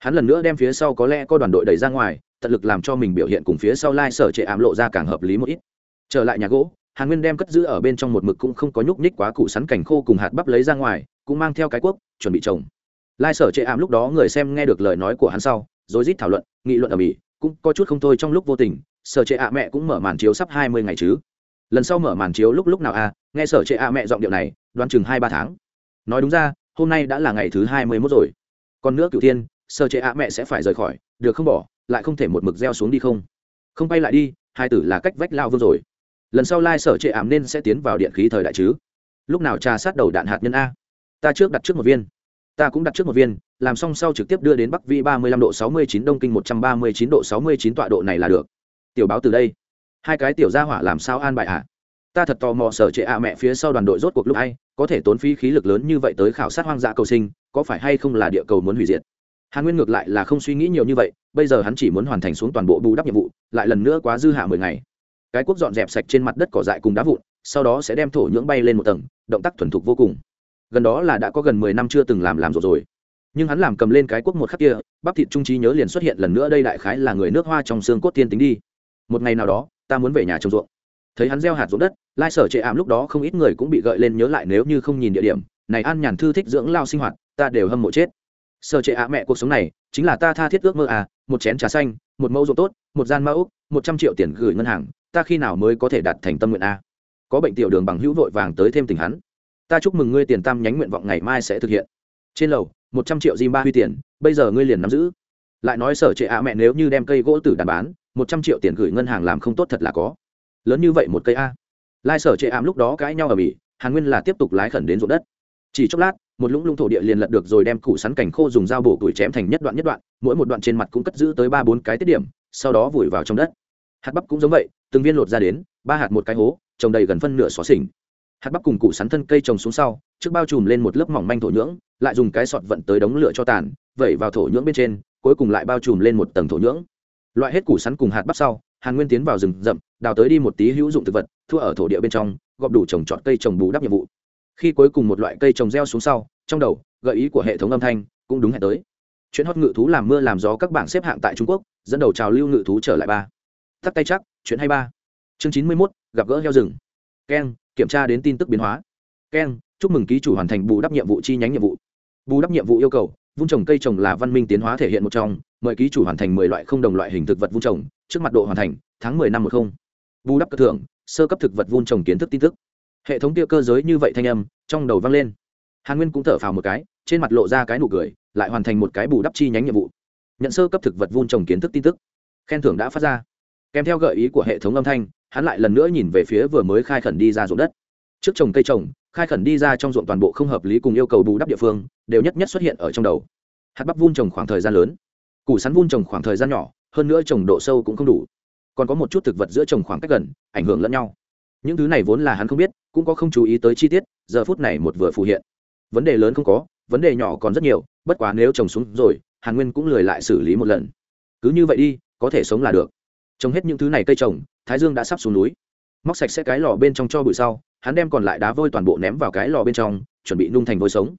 hắn lần nữa đem phía sau có lẽ có đoàn đội đẩy ra ngoài tận lực làm cho mình biểu hiện cùng phía sau lai sở trệ ảm lộ ra càng hợp lý một ít. Trở lại nhà gỗ hàn nguyên đem cất giữ ở bên trong một mực cũng không có nhúc nhích quá củ sắn cảnh khô cùng hạt bắp lấy ra ngoài cũng mang theo cái cuốc chuẩn bị trồng. Lai sở trệ ảm lúc đó người xem nghe được lời nói của hắn sau rồi rít thảo luận nghị luận ở mỹ cũng có chút không thôi trong lúc vô tình sở trệ ạ mẹ cũng mở màn chiếu sắp hai mươi ngày chứ. Lần sau mở màn chiếu lúc lúc nào à, nghe sở trệ ạ mẹ giọng điệu này đoán chừng hai ba tháng. Nói đúng ra hôm nay đã là ngày thứ hai mươi mốt rồi. Còn nữa cửu tiên sở trệ ạ mẹ sẽ phải rời khỏi, được không bỏ, lại không thể một mực gieo xuống đi không? Không bay lại đi, hai tử là cách vách lao vương rồi. Lần sau lai sở trệ ảm nên sẽ tiến vào điện khí thời đại chứ? Lúc nào trà sát đầu đạn hạt nhân a? Ta trước đặt trước một viên. Ta cũng đặt trước một viên, làm xong sau trực tiếp đưa đến bắc vi ba mươi lăm độ sáu mươi chín, đông kinh một trăm ba mươi chín độ sáu mươi chín tọa độ này là được. Tiểu báo từ đây. Hai cái tiểu gia hỏa làm sao an bài ạ? À? ta thật tò mò sở trệ ạ mẹ phía sau đoàn đội rốt cuộc lúc hay có thể tốn phí khí lực lớn như vậy tới khảo sát hoang dã cầu sinh, có phải hay không là địa cầu muốn hủy diệt? Hàn nguyên ngược lại là không suy nghĩ nhiều như vậy, bây giờ hắn chỉ muốn hoàn thành xuống toàn bộ bù đắp nhiệm vụ, lại lần nữa quá dư hạ mười ngày. Cái quốc dọn dẹp sạch trên mặt đất cỏ dại cùng đá vụn, sau đó sẽ đem thổ nhưỡng bay lên một tầng, động tác thuần thục vô cùng. Gần đó là đã có gần mười năm chưa từng làm làm rồi rồi. Nhưng hắn làm cầm lên cái quốc một khắc kia, bắp thịt trung trí nhớ liền xuất hiện lần nữa đây đại khái là người nước hoa trong xương cốt tiên tính đi. Một ngày nào đó, ta muốn về nhà trồng ruộng. Thấy hắn gieo hạt ruộng đất, lai sở chệ ảm lúc đó không ít người cũng bị gợi lên nhớ lại nếu như không nhìn địa điểm, này an nhàn thư thích dưỡng lao sinh hoạt, ta đều hâm mộ chết sở trệ ạ mẹ cuộc sống này, chính là ta tha thiết ước mơ à một chén trà xanh, một mẫu ruộng tốt, một gian mẫu một trăm triệu tiền gửi ngân hàng, ta khi nào mới có thể đạt thành tâm nguyện a có bệnh tiểu đường bằng hữu vội vàng tới thêm tình hắn. Ta chúc mừng ngươi tiền tam nhánh nguyện vọng ngày mai sẽ thực hiện. Trên lầu, một trăm triệu Jim ba huy tiền, bây giờ ngươi liền nắm giữ. Lại nói sở trệ ạ mẹ nếu như đem cây gỗ tử đàn bán, một trăm triệu tiền gửi ngân hàng làm không tốt thật là có. Lớn như vậy một cây a. Lai sở trệ ảm lúc đó cãi nhau ở bỉ hàn nguyên là tiếp tục lái khẩn đến ruộng đất. Chỉ chốc lát một lũng lũng thổ địa liền lật được rồi đem củ sắn cảnh khô dùng dao bổ tuổi chém thành nhất đoạn nhất đoạn, mỗi một đoạn trên mặt cũng cất giữ tới ba bốn cái tiết điểm, sau đó vùi vào trong đất. Hạt bắp cũng giống vậy, từng viên lột ra đến, ba hạt một cái hố, trồng đầy gần phân nửa xóa xỉnh. Hạt bắp cùng củ sắn thân cây trồng xuống sau, trước bao trùm lên một lớp mỏng manh thổ nhưỡng, lại dùng cái sọt vận tới đống lửa cho tàn, vẩy vào thổ nhưỡng bên trên, cuối cùng lại bao trùm lên một tầng thổ nhưỡng. Loại hết củ sắn cùng hạt bắp sau, hàn nguyên tiến vào rừng rậm, đào tới đi một tí hữu dụng thực vật, thua ở thổ địa bên trong gọp đủ trồng trọt cây trồng bù đắp nhiệm vụ khi cuối cùng một loại cây trồng gieo xuống sau, trong đầu, gợi ý của hệ thống âm thanh cũng đúng hẹn tới. Chuyện hót ngự thú làm mưa làm gió các bảng xếp hạng tại trung quốc, dẫn đầu trào lưu ngự thú trở lại ba. Tắt tay chắc, chuyện hay ba. Chương chín mươi mốt, gặp gỡ heo rừng. Keng kiểm tra đến tin tức biến hóa. Keng chúc mừng ký chủ hoàn thành bù đắp nhiệm vụ chi nhánh nhiệm vụ. Bù đắp nhiệm vụ yêu cầu vun trồng cây trồng là văn minh tiến hóa thể hiện một trong, mời ký chủ hoàn thành mười loại không đồng loại hình thực vật vun trồng, trước mặt độ hoàn thành, tháng mười năm một không. Bù đắp cơ thưởng, sơ cấp thực vật vun trồng kiến thức tin tức hệ thống tiêu cơ giới như vậy thanh âm, trong đầu vang lên. Hàn nguyên cũng thở phào một cái, trên mặt lộ ra cái nụ cười, lại hoàn thành một cái bù đắp chi nhánh nhiệm vụ. Nhận sơ cấp thực vật vun trồng kiến thức tin tức. Khen thưởng đã phát ra. Kèm theo gợi ý của hệ thống âm thanh, hắn lại lần nữa nhìn về phía vừa mới khai khẩn đi ra ruộng đất. Trước trồng cây trồng, khai khẩn đi ra trong ruộng toàn bộ không hợp lý cùng yêu cầu bù đắp địa phương, đều nhất nhất xuất hiện ở trong đầu. Hạt bắp vun trồng khoảng thời gian lớn. Củ sắn vun trồng khoảng thời gian nhỏ, hơn nữa trồng độ sâu cũng không đủ. Còn có một chút thực vật giữa trồng khoảng cách gần, ảnh hưởng lẫn nhau. Những thứ này vốn là hắn không biết cũng có không chú ý tới chi tiết, giờ phút này một vừa phù hiện. Vấn đề lớn không có, vấn đề nhỏ còn rất nhiều, bất quá nếu trồng xuống rồi, hàn nguyên cũng lười lại xử lý một lần. Cứ như vậy đi, có thể sống là được. Trồng hết những thứ này cây trồng, thái dương đã sắp xuống núi. Móc sạch sẽ cái lò bên trong cho bụi sau, hắn đem còn lại đá vôi toàn bộ ném vào cái lò bên trong, chuẩn bị nung thành vôi sống.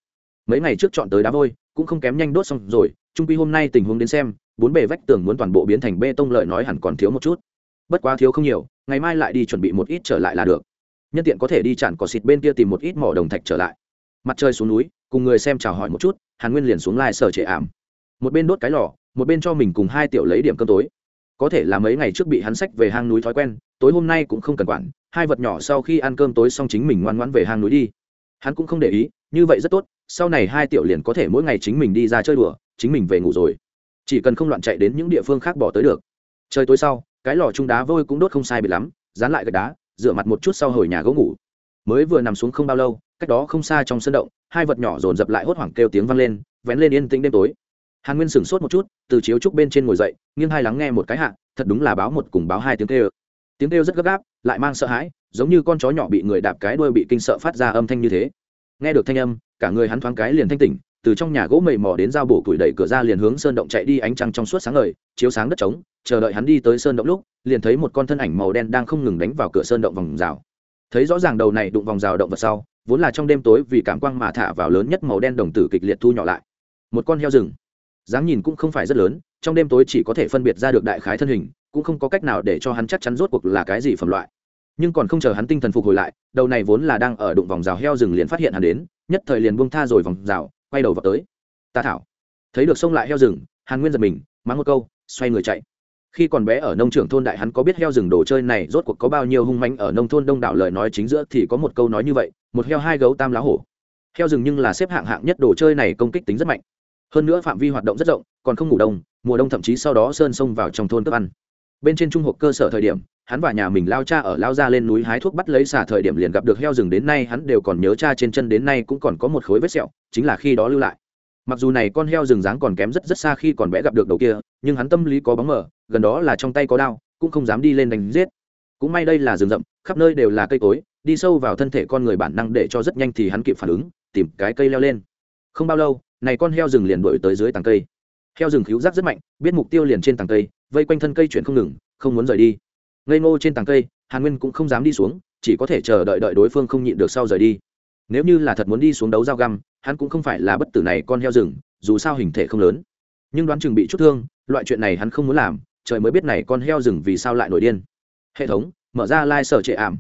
Mấy ngày trước chọn tới đá vôi, cũng không kém nhanh đốt xong rồi trung quy hôm nay tình huống đến xem, bốn bề vách tường muốn toàn bộ biến thành bê tông, lợi nói hẳn còn thiếu một chút. Bất quá thiếu không nhiều, ngày mai lại đi chuẩn bị một ít trở lại là được nhân tiện có thể đi chặn cỏ xịt bên kia tìm một ít mỏ đồng thạch trở lại. Mặt trời xuống núi, cùng người xem chào hỏi một chút, hàn nguyên liền xuống lai sở trệ ảm. Một bên đốt cái lò, một bên cho mình cùng hai tiểu lấy điểm cơm tối. Có thể là mấy ngày trước bị hắn sách về hang núi thói quen, tối hôm nay cũng không cần quản, hai vật nhỏ sau khi ăn cơm tối xong chính mình ngoan ngoãn về hang núi đi. Hắn cũng không để ý, như vậy rất tốt, sau này hai tiểu liền có thể mỗi ngày chính mình đi ra chơi đùa, chính mình về ngủ rồi. Chỉ cần không loạn chạy đến những địa phương khác bỏ tới được. Trời tối sau, cái lò trung đá vôi cũng đốt không sai bị lắm, dán lại gạch đá rửa mặt một chút sau hồi nhà gỗ ngủ. Mới vừa nằm xuống không bao lâu, cách đó không xa trong sân động, hai vật nhỏ dồn dập lại hốt hoảng kêu tiếng vang lên, vén lên yên tĩnh đêm tối. Hàn nguyên sửng sốt một chút, từ chiếu trúc bên trên ngồi dậy, nghiêng hai lắng nghe một cái hạ, thật đúng là báo một cùng báo hai tiếng kêu. Tiếng kêu rất gấp gáp, lại mang sợ hãi, giống như con chó nhỏ bị người đạp cái đuôi bị kinh sợ phát ra âm thanh như thế. Nghe được thanh âm, cả người hắn thoáng cái liền thanh tỉnh từ trong nhà gỗ mầy mò đến dao bổ củi đẩy cửa ra liền hướng sơn động chạy đi ánh trăng trong suốt sáng ngời, chiếu sáng đất trống, chờ đợi hắn đi tới sơn động lúc, liền thấy một con thân ảnh màu đen đang không ngừng đánh vào cửa sơn động vòng rào. Thấy rõ ràng đầu này đụng vòng rào động vật sau, vốn là trong đêm tối vì cảm quang mà thả vào lớn nhất màu đen đồng tử kịch liệt thu nhỏ lại. Một con heo rừng. Dáng nhìn cũng không phải rất lớn, trong đêm tối chỉ có thể phân biệt ra được đại khái thân hình, cũng không có cách nào để cho hắn chắc chắn rốt cuộc là cái gì phẩm loại. Nhưng còn không chờ hắn tinh thần phục hồi lại, đầu này vốn là đang ở đụng vòng rào heo rừng liền phát hiện hắn đến, nhất thời liền buông tha rồi vòng rào quay đầu vào tới. Ta thảo. Thấy được xông lại heo rừng, hàn nguyên giật mình, mắng một câu, xoay người chạy. Khi còn bé ở nông trường thôn đại hắn có biết heo rừng đồ chơi này rốt cuộc có bao nhiêu hung manh ở nông thôn đông đảo lời nói chính giữa thì có một câu nói như vậy, một heo hai gấu tam lá hổ. Heo rừng nhưng là xếp hạng hạng nhất đồ chơi này công kích tính rất mạnh. Hơn nữa phạm vi hoạt động rất rộng, còn không ngủ đông, mùa đông thậm chí sau đó sơn sông vào trong thôn cướp ăn bên trên trung hộp cơ sở thời điểm, hắn và nhà mình lao cha ở lao ra lên núi hái thuốc bắt lấy xả thời điểm liền gặp được heo rừng đến nay hắn đều còn nhớ cha trên chân đến nay cũng còn có một khối vết sẹo, chính là khi đó lưu lại. Mặc dù này con heo rừng dáng còn kém rất rất xa khi còn bé gặp được đầu kia, nhưng hắn tâm lý có bóng mở gần đó là trong tay có đao, cũng không dám đi lên đánh giết. Cũng may đây là rừng rậm, khắp nơi đều là cây cối, đi sâu vào thân thể con người bản năng để cho rất nhanh thì hắn kịp phản ứng, tìm cái cây leo lên. Không bao lâu, này con heo rừng liền đuổi tới dưới tàng cây heo rừng khíu giác rất mạnh, biết mục tiêu liền trên tàng cây, vây quanh thân cây chuyển không ngừng, không muốn rời đi. Ngây ngô trên tàng cây, hàn nguyên cũng không dám đi xuống, chỉ có thể chờ đợi đợi đối phương không nhịn được sau rời đi. Nếu như là thật muốn đi xuống đấu dao găm, hắn cũng không phải là bất tử này con heo rừng, dù sao hình thể không lớn. Nhưng đoán chừng bị chút thương, loại chuyện này hắn không muốn làm, trời mới biết này con heo rừng vì sao lại nổi điên. Hệ thống, mở ra lai、like、sở trệ ảm.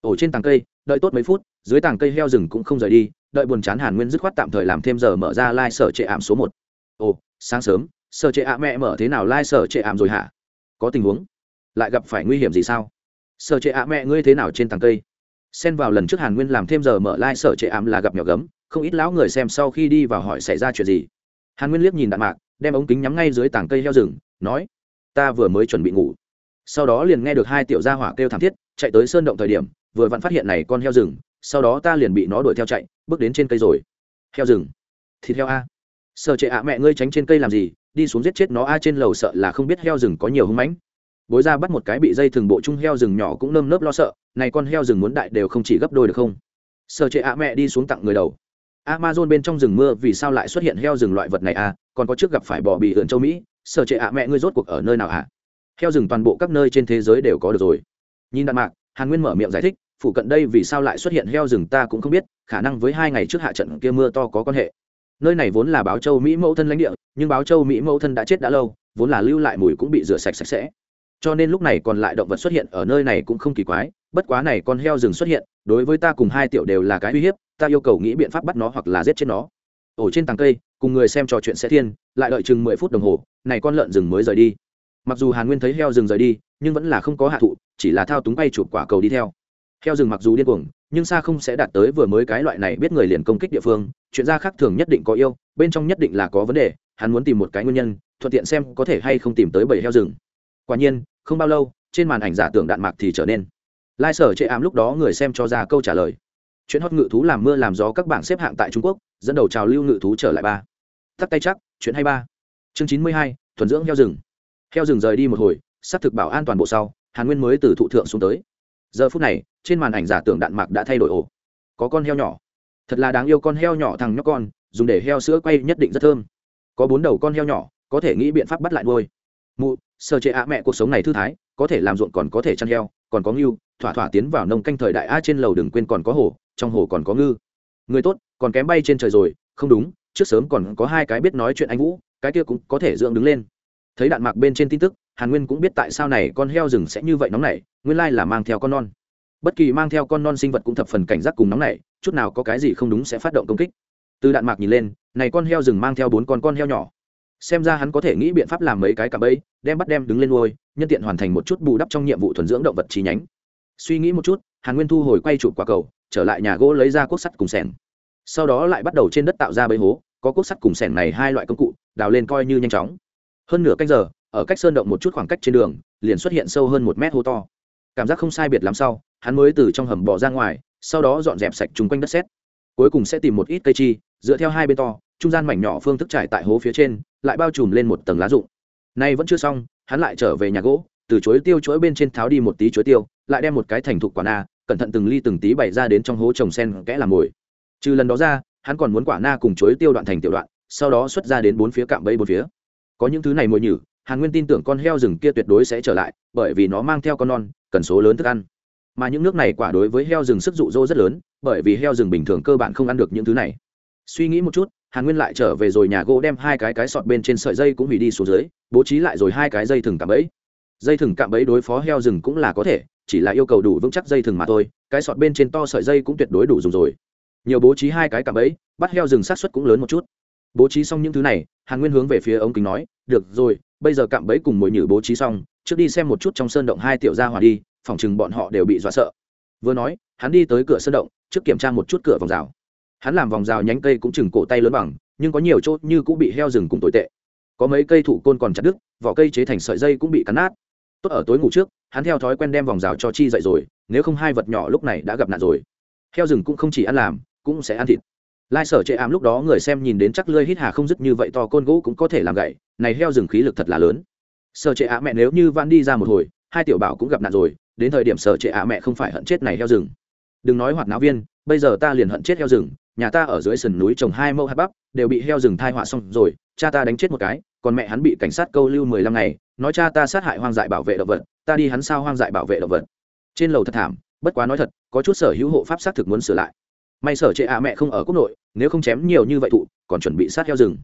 Ổ trên tàng cây, đợi tốt mấy phút, dưới tàng cây heo rừng cũng không rời đi, đợi buồn chán hàn nguyên dứt khoát tạm thời làm thêm giờ mở ra lai、like、sở trệ ảm số một. Ồ sáng sớm, sở trệ ảm mẹ mở thế nào lai、like、sở trệ ảm rồi hả? Có tình huống? Lại gặp phải nguy hiểm gì sao? Sở trệ ảm mẹ ngươi thế nào trên tàng cây? Xen vào lần trước hàn nguyên làm thêm giờ mở lai、like、sở trệ ảm là gặp nhỏ gấm, không ít lão người xem sau khi đi vào hỏi xảy ra chuyện gì. Hàn nguyên liếc nhìn đạn mạc, đem ống kính nhắm ngay dưới tảng cây heo rừng, nói, ta vừa mới chuẩn bị ngủ. Sau đó liền nghe được hai tiểu gia hỏa kêu thảm thiết, chạy tới sơn động thời điểm, vừa vặn phát hiện này con heo rừng, sau đó ta liền bị nó đuổi theo chạy, bước đến trên cây rồi. Heo rừng. Thịt heo a sợ trệ ạ, mẹ ngươi tránh trên cây làm gì? Đi xuống giết chết nó, a, trên lầu sợ là không biết heo rừng có nhiều hung mãnh. Bối ra bắt một cái bị dây thường bộ chung heo rừng nhỏ cũng nơm nớp lo sợ, này con heo rừng muốn đại đều không chỉ gấp đôi được không? Sợ trệ ạ, mẹ đi xuống tặng người đầu. Amazon bên trong rừng mưa vì sao lại xuất hiện heo rừng loại vật này à còn có trước gặp phải bò bị ượn châu mỹ. Sợ trệ ạ, mẹ ngươi rốt cuộc ở nơi nào ạ? À? heo rừng toàn bộ các nơi trên thế giới đều có được rồi. Nhìn đạn mạc, hàn nguyên mở miệng giải thích phụ cận đây vì sao lại xuất hiện heo rừng ta cũng không biết, khả năng với hai ngày trước hạ trận kia mưa to có quan hệ nơi này vốn là báo châu mỹ mẫu thân lãnh địa, nhưng báo châu mỹ mẫu thân đã chết đã lâu, vốn là lưu lại mùi cũng bị rửa sạch sạch sẽ. Cho nên lúc này còn lại động vật xuất hiện ở nơi này cũng không kỳ quái, bất quá này con heo rừng xuất hiện, đối với ta cùng hai tiểu đều là cái uy hiếp, ta yêu cầu nghĩ biện pháp bắt nó hoặc là giết chết nó. Ổ trên tàng cây, cùng người xem trò chuyện sẽ thiên, lại đợi chừng mười phút đồng hồ, này con lợn rừng mới rời đi. Mặc dù hàn nguyên thấy heo rừng rời đi, nhưng vẫn là không có hạ thụ chỉ là thao túng bay chụp quả cầu đi theo. Heo rừng mặc dù điên cuồng nhưng xa không sẽ đạt tới vừa mới cái loại này biết người liền công kích địa phương, chuyện ra khác thường nhất định có yêu, bên trong nhất định là có vấn đề, hắn muốn tìm một cái nguyên nhân, thuận tiện xem có thể hay không tìm tới bầy heo rừng. Quả nhiên, không bao lâu, trên màn ảnh giả tưởng đạn mạc thì trở nên. Lai sở chệ ám lúc đó người xem cho ra câu trả lời. Chuyện hót ngự thú làm mưa làm gió các bảng xếp hạng tại trung quốc, dẫn đầu trào lưu ngự thú trở lại ba. Tắt tay chắc, chuyện hay ba. Chương chín mươi hai, thuần dưỡng heo rừng. Heo rừng rời đi một hồi, xác thực bảo an toàn bộ sau, hàn nguyên mới từ thụ thượng xuống tới giờ phút này, trên màn ảnh giả tưởng đạn mạc đã thay đổi ổ. Có con heo nhỏ. Thật là đáng yêu con heo nhỏ thằng nhóc con, dùng để heo sữa quay nhất định rất thơm. Có bốn đầu con heo nhỏ, có thể nghĩ biện pháp bắt lại nuôi. Mụ sơ chế ạ mẹ cuộc sống này thư thái, có thể làm ruộng còn có thể chăn heo, còn có ngưu, thỏa thỏa tiến vào nông canh thời đại a trên lầu đừng quên còn có hồ, trong hồ còn có ngư. Người tốt, còn kém bay trên trời rồi, không đúng, trước sớm còn có hai cái biết nói chuyện anh vũ, cái kia cũng có thể dưỡng đứng lên. Thấy đạn mạc bên trên tin tức hàn nguyên cũng biết tại sao này con heo rừng sẽ như vậy nóng nảy, nguyên lai là mang theo con non. Bất kỳ mang theo con non sinh vật cũng thập phần cảnh giác cùng nóng nảy, chút nào có cái gì không đúng sẽ phát động công kích. Từ đạn mạc nhìn lên, này con heo rừng mang theo bốn con con heo nhỏ. Xem ra hắn có thể nghĩ biện pháp làm mấy cái cạm bẫy, đem bắt đem đứng lên nuôi, nhân tiện hoàn thành một chút bù đắp trong nhiệm vụ thuần dưỡng động vật chi nhánh. Suy nghĩ một chút, hàn nguyên thu hồi quay chụp quả cầu, trở lại nhà gỗ lấy ra cuốc sắt cùng sẻng. Sau đó lại bắt đầu trên đất tạo ra bẫy hố, có cuốc sắt cùng sẻng này hai loại công cụ, đào lên coi như nhanh chóng. Hơn nửa canh giờ ở cách sơn động một chút khoảng cách trên đường, liền xuất hiện sâu hơn một mét hố to. Cảm giác không sai biệt lắm sau, hắn mới từ trong hầm bỏ ra ngoài, sau đó dọn dẹp sạch chung quanh đất xét cuối cùng sẽ tìm một ít cây chi, dựa theo hai bên to, trung gian mảnh nhỏ phương thức trải tại hố phía trên, lại bao trùm lên một tầng lá rụng. Nay vẫn chưa xong, hắn lại trở về nhà gỗ, từ chối tiêu chuỗi bên trên tháo đi một tí chuối tiêu, lại đem một cái thành thục quả na, cẩn thận từng ly từng tí bày ra đến trong hố trồng sen kẽ làm mồi. Trừ lần đó ra, hắn còn muốn quả na cùng chuối tiêu đoạn thành tiểu đoạn, sau đó xuất ra đến bốn phía cạm bẫy bốn phía. Có những thứ này mồi nhử hàn nguyên tin tưởng con heo rừng kia tuyệt đối sẽ trở lại, bởi vì nó mang theo con non, cần số lớn thức ăn. Mà những nước này quả đối với heo rừng sức dụ dỗ rất lớn, bởi vì heo rừng bình thường cơ bản không ăn được những thứ này. Suy nghĩ một chút, hàn nguyên lại trở về rồi nhà gỗ đem hai cái cái sọt bên trên sợi dây cũng hủy đi xuống dưới, bố trí lại rồi hai cái dây thừng cạm bẫy. Dây thừng cạm bẫy đối phó heo rừng cũng là có thể, chỉ là yêu cầu đủ vững chắc dây thừng mà thôi, cái sọt bên trên to sợi dây cũng tuyệt đối đủ dùng rồi. Nhiều bố trí hai cái cạm bẫy, bắt heo rừng sát xuất cũng lớn một chút. Bố trí xong những thứ này, hàn nguyên hướng về phía ống kính nói, được rồi bây giờ cạm bẫy cùng mồi nhử bố trí xong, trước đi xem một chút trong sơn động hai tiểu gia hỏa đi, phòng chừng bọn họ đều bị dọa sợ. Vừa nói, hắn đi tới cửa sơn động, trước kiểm tra một chút cửa vòng rào. Hắn làm vòng rào nhánh cây cũng chừng cổ tay lớn bằng, nhưng có nhiều chốt như cũng bị heo rừng cùng tồi tệ. Có mấy cây thụ côn còn chặt đứt, vỏ cây chế thành sợi dây cũng bị cắn nát. Tốt ở tối ngủ trước, hắn theo thói quen đem vòng rào cho chi dậy rồi, nếu không hai vật nhỏ lúc này đã gặp nạn rồi. Heo rừng cũng không chỉ ăn làm, cũng sẽ ăn thịt lai sở chệ ám lúc đó người xem nhìn đến chắc lơi hít hà không dứt như vậy to côn gỗ cũng có thể làm gậy, này heo rừng khí lực thật là lớn. Sở trệ ạ mẹ nếu như van đi ra một hồi, hai tiểu bảo cũng gặp nạn rồi, đến thời điểm sở trệ ạ mẹ không phải hận chết này heo rừng. Đừng nói hoạt náo viên, bây giờ ta liền hận chết heo rừng, nhà ta ở dưới sườn núi trồng hai mẫu hạt bắp, đều bị heo rừng thai họa xong rồi, cha ta đánh chết một cái, còn mẹ hắn bị cảnh sát câu lưu mười lăm ngày, nói cha ta sát hại hoang dại bảo vệ động vật, ta đi hắn sao hoang dại bảo vệ động vật. Trên lầu thật thảm, bất quá nói thật, có chút sở hữu hộ pháp xác thực muốn sửa lại may sở trệ ạ mẹ không ở quốc nội, nếu không chém nhiều như vậy thụ, còn chuẩn bị sát heo rừng.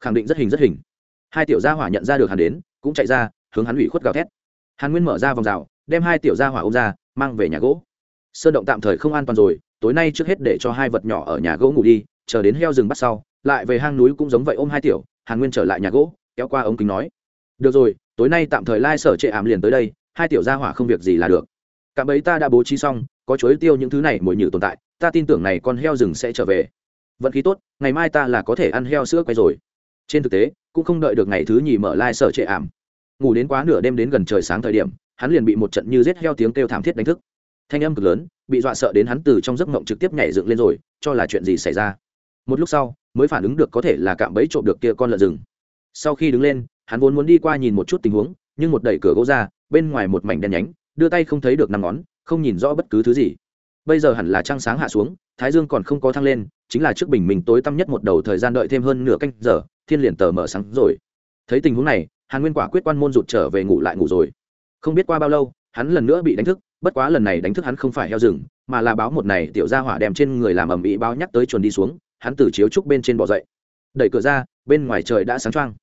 Khẳng định rất hình rất hình. Hai tiểu gia hỏa nhận ra được hắn đến, cũng chạy ra, hướng hắn ủy khuất gào thét. Hàn nguyên mở ra vòng rào, đem hai tiểu gia hỏa ôm ra, mang về nhà gỗ. Sơn động tạm thời không an toàn rồi, tối nay trước hết để cho hai vật nhỏ ở nhà gỗ ngủ đi, chờ đến heo rừng bắt sau, lại về hang núi cũng giống vậy ôm hai tiểu, hàn nguyên trở lại nhà gỗ, kéo qua ống kính nói. Được rồi, tối nay tạm thời lai sở trệ ảm liền tới đây, hai tiểu gia hỏa không việc gì là được. Cạm bấy ta đã bố trí xong, có chối tiêu những thứ này mồi nhử tồn tại ta tin tưởng này con heo rừng sẽ trở về. Vận khí tốt, ngày mai ta là có thể ăn heo sữa quay rồi. Trên thực tế, cũng không đợi được ngày thứ nhì mở lai sở trệ ảm. Ngủ đến quá nửa đêm đến gần trời sáng thời điểm, hắn liền bị một trận như rết heo tiếng kêu thảm thiết đánh thức. Thanh âm cực lớn, bị dọa sợ đến hắn từ trong giấc mộng trực tiếp nhảy dựng lên rồi, cho là chuyện gì xảy ra. Một lúc sau, mới phản ứng được có thể là cạm bẫy trộm được kia con lợn rừng. Sau khi đứng lên, hắn vốn muốn đi qua nhìn một chút tình huống, nhưng một đẩy cửa gỗ ra, bên ngoài một mảnh đen nhánh, đưa tay không thấy được năm ngón, không nhìn rõ bất cứ thứ gì bây giờ hẳn là trăng sáng hạ xuống, thái dương còn không có thăng lên, chính là trước bình minh tối tăm nhất một đầu thời gian đợi thêm hơn nửa canh giờ, thiên liền tờ mở sáng rồi. Thấy tình huống này, hàn nguyên quả quyết quan môn rụt trở về ngủ lại ngủ rồi. Không biết qua bao lâu, hắn lần nữa bị đánh thức, bất quá lần này đánh thức hắn không phải heo rừng, mà là báo một này tiểu ra hỏa đem trên người làm ầm ĩ báo nhắc tới chuồn đi xuống, hắn từ chiếu trúc bên trên bỏ dậy. Đẩy cửa ra, bên ngoài trời đã sáng trăng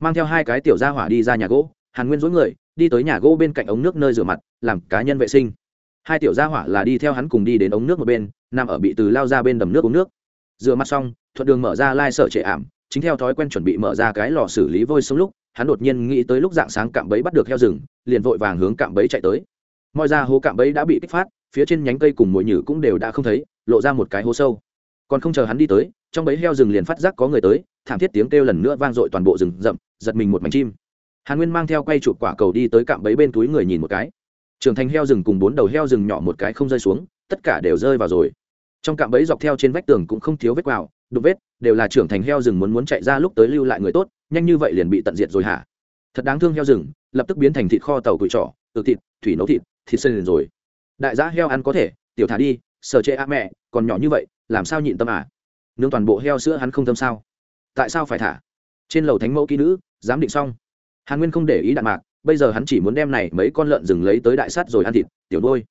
mang theo hai cái tiểu ra hỏa đi ra nhà gỗ, hàn nguyên dối người, đi tới nhà gỗ bên cạnh ống nước nơi rửa mặt, làm cá nhân vệ sinh hai tiểu gia hỏa là đi theo hắn cùng đi đến ống nước một bên, nằm ở bị từ lao ra bên đầm nước uống nước. Rửa mặt xong, thuận đường mở ra lai sở trệ ảm, chính theo thói quen chuẩn bị mở ra cái lò xử lý vôi sông lúc, hắn đột nhiên nghĩ tới lúc dạng sáng cạm bẫy bắt được heo rừng, liền vội vàng hướng cạm bẫy chạy tới. Mọi ra hố cạm bẫy đã bị kích phát, phía trên nhánh cây cùng mồi nhử cũng đều đã không thấy, lộ ra một cái hố sâu. Còn không chờ hắn đi tới, trong bẫy heo rừng liền phát giác có người tới, thảm thiết tiếng kêu lần nữa vang dội toàn bộ rừng rậm, giật mình một mảnh chim. Hàn nguyên mang theo quay chụp quả cầu đi tới cạm bẫy bên túi người nhìn một cái trưởng thành heo rừng cùng bốn đầu heo rừng nhỏ một cái không rơi xuống, tất cả đều rơi vào rồi. Trong cạm bẫy dọc theo trên vách tường cũng không thiếu vết quào, đục vết, đều là trưởng thành heo rừng muốn muốn chạy ra lúc tới lưu lại người tốt, nhanh như vậy liền bị tận diệt rồi hả? Thật đáng thương heo rừng, lập tức biến thành thịt kho tàu củi trỏ tự thịt, thủy nấu thịt thịt sơn liền rồi. Đại giá heo ăn có thể, tiểu thả đi sở chê a mẹ, còn nhỏ như vậy, làm sao nhịn tâm à? Nương toàn bộ heo sữa hắn không tâm sao? Tại sao phải thả? Trên lầu thánh mẫu kỹ nữ, giám định xong. Hàn nguyên không để ý đạn mạc bây giờ hắn chỉ muốn đem này mấy con lợn rừng lấy tới đại sắt rồi ăn thịt, tiểu đôi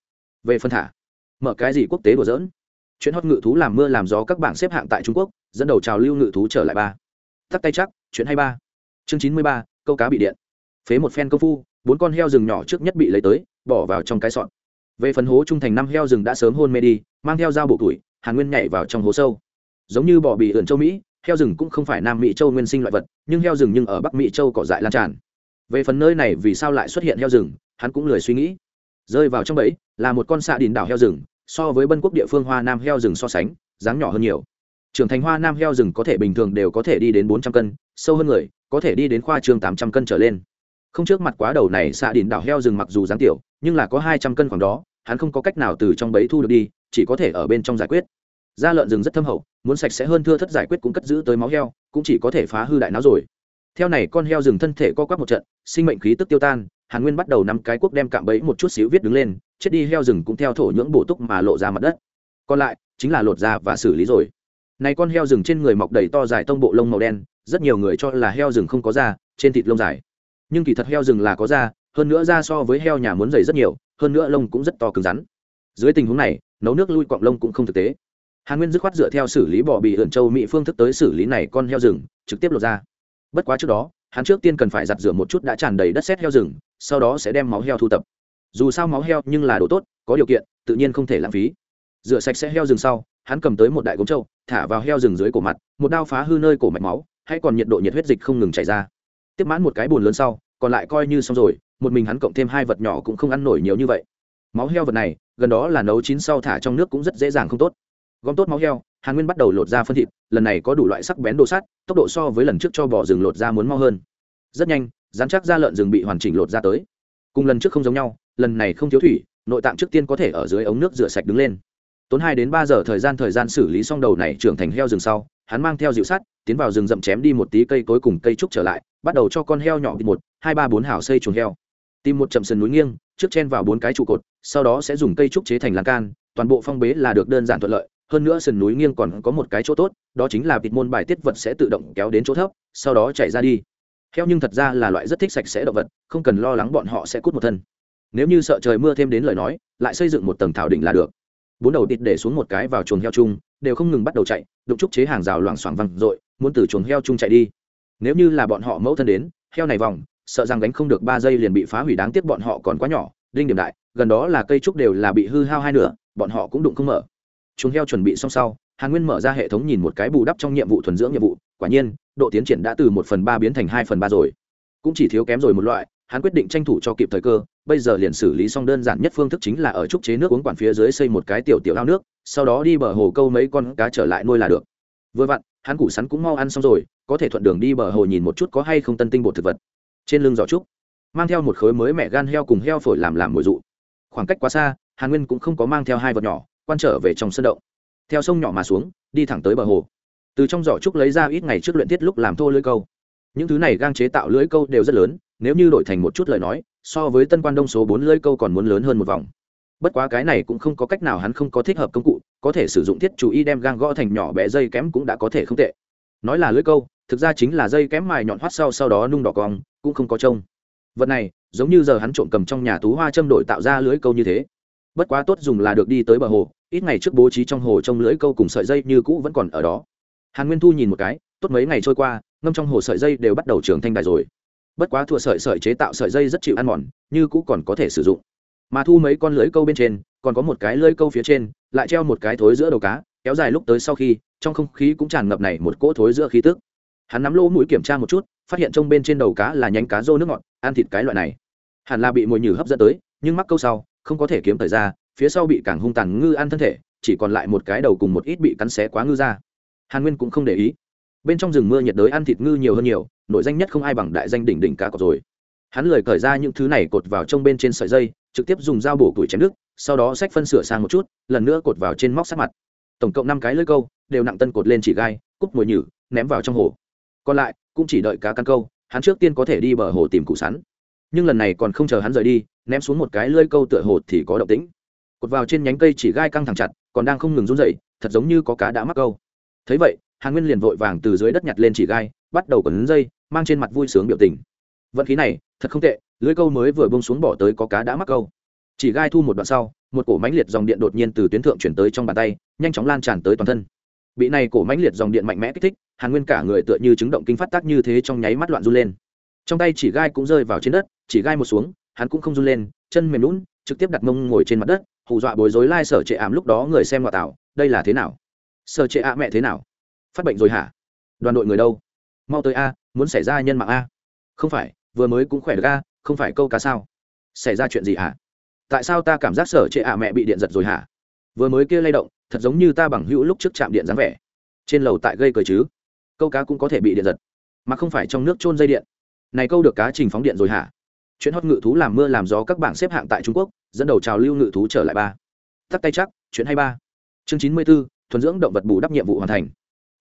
về phân thả, mở cái gì quốc tế đùa dỡn chuyện hót ngự thú làm mưa làm gió các bảng xếp hạng tại trung quốc, dẫn đầu trào lưu ngự thú trở lại ba. Tắt tay chắc, chuyện hay ba. Chương chín mươi ba, câu cá bị điện. Phế một phen công phu, bốn con heo rừng nhỏ trước nhất bị lấy tới, bỏ vào trong cái sọn về phần hố trung thành năm heo rừng đã sớm hôn mê đi, mang theo dao bộ tuổi, hàn nguyên nhảy vào trong hố sâu. Giống như bò bị ườn châu mỹ, heo rừng cũng không phải nam mỹ châu nguyên sinh loại vật, nhưng heo rừng nhưng ở bắc mỹ châu cỏ dại lan tràn về phần nơi này vì sao lại xuất hiện heo rừng, hắn cũng lười suy nghĩ. Rơi vào trong bẫy, là một con xạ đìn đảo heo rừng, so với bân quốc địa phương hoa nam heo rừng so sánh, dáng nhỏ hơn nhiều. Trưởng thành hoa nam heo rừng có thể bình thường đều có thể đi đến bốn trăm cân, sâu hơn người, có thể đi đến khoa trường tám trăm cân trở lên. Không trước mặt quá đầu này, xạ đìn đảo heo rừng mặc dù dáng tiểu, nhưng là có hai trăm cân khoảng đó, hắn không có cách nào từ trong bẫy thu được đi, chỉ có thể ở bên trong giải quyết. Da lợn rừng rất thâm hậu, muốn sạch sẽ hơn thưa thất giải quyết cũng cất giữ tới máu heo, cũng chỉ có thể phá hư đại não rồi theo này con heo rừng thân thể co quắp một trận, sinh mệnh khí tức tiêu tan, hàn nguyên bắt đầu nắm cái cuốc đem cạm bẫy một chút xíu viết đứng lên, chết đi heo rừng cũng theo thổ nhưỡng bổ túc mà lộ ra mặt đất. Còn lại, chính là lột ra và xử lý rồi. Này con heo rừng trên người mọc đầy to dài tông bộ lông màu đen, rất nhiều người cho là heo rừng không có da, trên thịt lông dài. Nhưng kỳ thật heo rừng là có da, hơn nữa da so với heo nhà muốn dày rất nhiều, hơn nữa lông cũng rất to cứng rắn. Dưới tình huống này, nấu nước lui quặng lông cũng không thực tế. Hàn nguyên dứt khoát dựa theo xử lý bò bị ẩn châu mỹ phương thức tới xử lý này con heo rừng, trực tiếp lột ra bất quá trước đó, hắn trước tiên cần phải giặt rửa một chút đã tràn đầy đất sét heo rừng, sau đó sẽ đem máu heo thu tập. Dù sao máu heo nhưng là đồ tốt, có điều kiện, tự nhiên không thể lãng phí. Rửa sạch sẽ heo rừng sau, hắn cầm tới một đại gốm trâu, thả vào heo rừng dưới cổ mặt, một đao phá hư nơi cổ mạch máu, hay còn nhiệt độ nhiệt huyết dịch không ngừng chảy ra. Tiếp mãn một cái bùn lớn sau, còn lại coi như xong rồi, một mình hắn cộng thêm hai vật nhỏ cũng không ăn nổi nhiều như vậy. Máu heo vật này, gần đó là nấu chín sau thả trong nước cũng rất dễ dàng không tốt gom tốt máu heo, hàn nguyên bắt đầu lột ra phân thịt, lần này có đủ loại sắc bén đồ sắt, tốc độ so với lần trước cho bò rừng lột ra muốn mau hơn. Rất nhanh dán chắc da lợn rừng bị hoàn chỉnh lột ra tới. Cùng lần trước không giống nhau, lần này không thiếu thủy, nội tạng trước tiên có thể ở dưới ống nước rửa sạch đứng lên. Tốn hai đến ba giờ thời gian thời gian xử lý xong đầu này trưởng thành heo rừng sau, hắn mang theo dịu sắt, tiến vào rừng rậm chém đi một tí cây cối cùng cây trúc trở lại, bắt đầu cho con heo nhỏ một, hai, ba, bốn hào xây chuồng heo. Tìm một chậm sườn núi nghiêng, trước chen vào bốn cái trụ cột, sau đó sẽ dùng cây trúc chế thành lan can, toàn bộ phong bế là được đơn giản thuận lợi hơn nữa sườn núi nghiêng còn có một cái chỗ tốt, đó chính là vịt môn bài tiết vật sẽ tự động kéo đến chỗ thấp, sau đó chạy ra đi. Heo nhưng thật ra là loại rất thích sạch sẽ động vật, không cần lo lắng bọn họ sẽ cút một thân. Nếu như sợ trời mưa thêm đến lời nói, lại xây dựng một tầng thảo đỉnh là được. Bốn đầu tịt để xuống một cái vào chuồng heo chung, đều không ngừng bắt đầu chạy, đụng trúc chế hàng rào loảng xoảng văng r muốn từ chuồng heo chung chạy đi. Nếu như là bọn họ mẫu thân đến, heo này vòng, sợ rằng đánh không được ba giây liền bị phá hủy đáng tiếc bọn họ còn quá nhỏ, đinh điểm đại, gần đó là cây trúc đều là bị hư hao hai nửa, bọn họ cũng đụng không mở chuồng heo chuẩn bị xong sau, hàn nguyên mở ra hệ thống nhìn một cái bù đắp trong nhiệm vụ thuần dưỡng nhiệm vụ, quả nhiên, độ tiến triển đã từ một phần ba biến thành hai phần ba rồi. Cũng chỉ thiếu kém rồi một loại, hắn quyết định tranh thủ cho kịp thời cơ, bây giờ liền xử lý xong đơn giản nhất phương thức chính là ở trúc chế nước uống quản phía dưới xây một cái tiểu tiểu ao nước, sau đó đi bờ hồ câu mấy con cá trở lại nuôi là được. Vừa vặn, hắn củ sắn cũng mau ăn xong rồi, có thể thuận đường đi bờ hồ nhìn một chút có hay không tân tinh bột thực vật. Trên lưng giỏ trúc, mang theo một khối mới mẹ gan heo cùng heo phổi làm làm mồi dụ. Khoảng cách quá xa, hàn nguyên cũng không có mang theo hai vật nhỏ quan trở về trong sân động. Theo sông nhỏ mà xuống, đi thẳng tới bờ hồ. Từ trong giỏ trúc lấy ra ít ngày trước luyện tiết lúc làm thô lưỡi câu. Những thứ này gang chế tạo lưỡi câu đều rất lớn, nếu như đổi thành một chút lời nói, so với tân quan đông số bốn lưỡi câu còn muốn lớn hơn một vòng. Bất quá cái này cũng không có cách nào hắn không có thích hợp công cụ, có thể sử dụng thiết chủ y đem gang gõ thành nhỏ bé dây kém cũng đã có thể không tệ. Nói là lưỡi câu, thực ra chính là dây kém mài nhọn hoắt sau sau đó nung đỏ cong, cũng không có trông. Vật này, giống như giờ hắn trộm cầm trong nhà tú hoa châm đổi tạo ra lưới câu như thế. Bất quá tốt dùng là được đi tới bờ hồ ít ngày trước bố trí trong hồ trong lưới câu cùng sợi dây như cũ vẫn còn ở đó. Hàn nguyên thu nhìn một cái, tốt mấy ngày trôi qua, ngâm trong hồ sợi dây đều bắt đầu trưởng thanh đài rồi. Bất quá thua sợi sợi chế tạo sợi dây rất chịu ăn mòn, như cũ còn có thể sử dụng. Mà thu mấy con lưới câu bên trên, còn có một cái lưới câu phía trên, lại treo một cái thối giữa đầu cá, kéo dài lúc tới sau khi, trong không khí cũng tràn ngập này một cỗ thối giữa khí tức. Hắn nắm lỗ mũi kiểm tra một chút, phát hiện trong bên trên đầu cá là nhánh cá rô nước ngọt, ăn thịt cái loại này. Hẳn là bị mồi nhử hấp dẫn tới, nhưng mắc câu sau, không có thể kiếm thời ra phía sau bị càng hung tàn ngư ăn thân thể, chỉ còn lại một cái đầu cùng một ít bị cắn xé quá ngư ra. Hàn nguyên cũng không để ý. Bên trong rừng mưa nhiệt đới ăn thịt ngư nhiều hơn nhiều, nội danh nhất không ai bằng đại danh đỉnh đỉnh cá cọc rồi. Hắn lời cởi ra những thứ này cột vào trong bên trên sợi dây, trực tiếp dùng dao bổ củi chém nước, sau đó xách phân sửa sang một chút, lần nữa cột vào trên móc sát mặt. Tổng cộng năm cái lưỡi câu, đều nặng tân cột lên chỉ gai cúc mùi nhử, ném vào trong hồ. Còn lại, cũng chỉ đợi cá căn câu, hắn trước tiên có thể đi bờ hồ tìm củ sắn. Nhưng lần này còn không chờ hắn rời đi, ném xuống một cái lưỡi câu tựa hồ thì có động tĩnh cột vào trên nhánh cây chỉ gai căng thẳng chặt, còn đang không ngừng run dậy thật giống như có cá đã mắc câu. Thấy vậy, hàn nguyên liền vội vàng từ dưới đất nhặt lên chỉ gai, bắt đầu quấn dây, mang trên mặt vui sướng biểu tình. Vận khí này, thật không tệ, lưới câu mới vừa bông xuống bỏ tới có cá đã mắc câu. Chỉ gai thu một đoạn sau, một cổ mãnh liệt dòng điện đột nhiên từ tuyến thượng chuyển tới trong bàn tay, nhanh chóng lan tràn tới toàn thân. Bị này cổ mãnh liệt dòng điện mạnh mẽ kích thích, hàn nguyên cả người tựa như chứng động kinh phát tác như thế trong nháy mắt loạn run lên. Trong tay chỉ gai cũng rơi vào trên đất, chỉ gai một xuống, hắn cũng không run lên, chân mềm lún trực tiếp đặt mông ngồi trên mặt đất hù dọa bối rối lai sở trệ ảm lúc đó người xem ngoại tạo, đây là thế nào? Sở trệ ạ mẹ thế nào? Phát bệnh rồi hả? Đoàn đội người đâu? Mau tới a, muốn xảy ra nhân mạng a. Không phải, vừa mới cũng khỏe được a, không phải câu cá sao? Xảy ra chuyện gì hả? Tại sao ta cảm giác sở trệ ạ mẹ bị điện giật rồi hả? Vừa mới kia lay động, thật giống như ta bằng hữu lúc trước chạm điện dáng vẻ. Trên lầu tại gây cờ chứ? Câu cá cũng có thể bị điện giật, mà không phải trong nước trôn dây điện. Này câu được cá trình phóng điện rồi hả? Chuyện hót ngự thú làm mưa làm gió các bảng xếp hạng tại trung quốc, dẫn đầu trào lưu ngự thú trở lại ba. Tắt tay chắc, chuyện hay ba. Chương chín mươi b ố thuần dưỡng động vật bù đắp nhiệm vụ hoàn thành.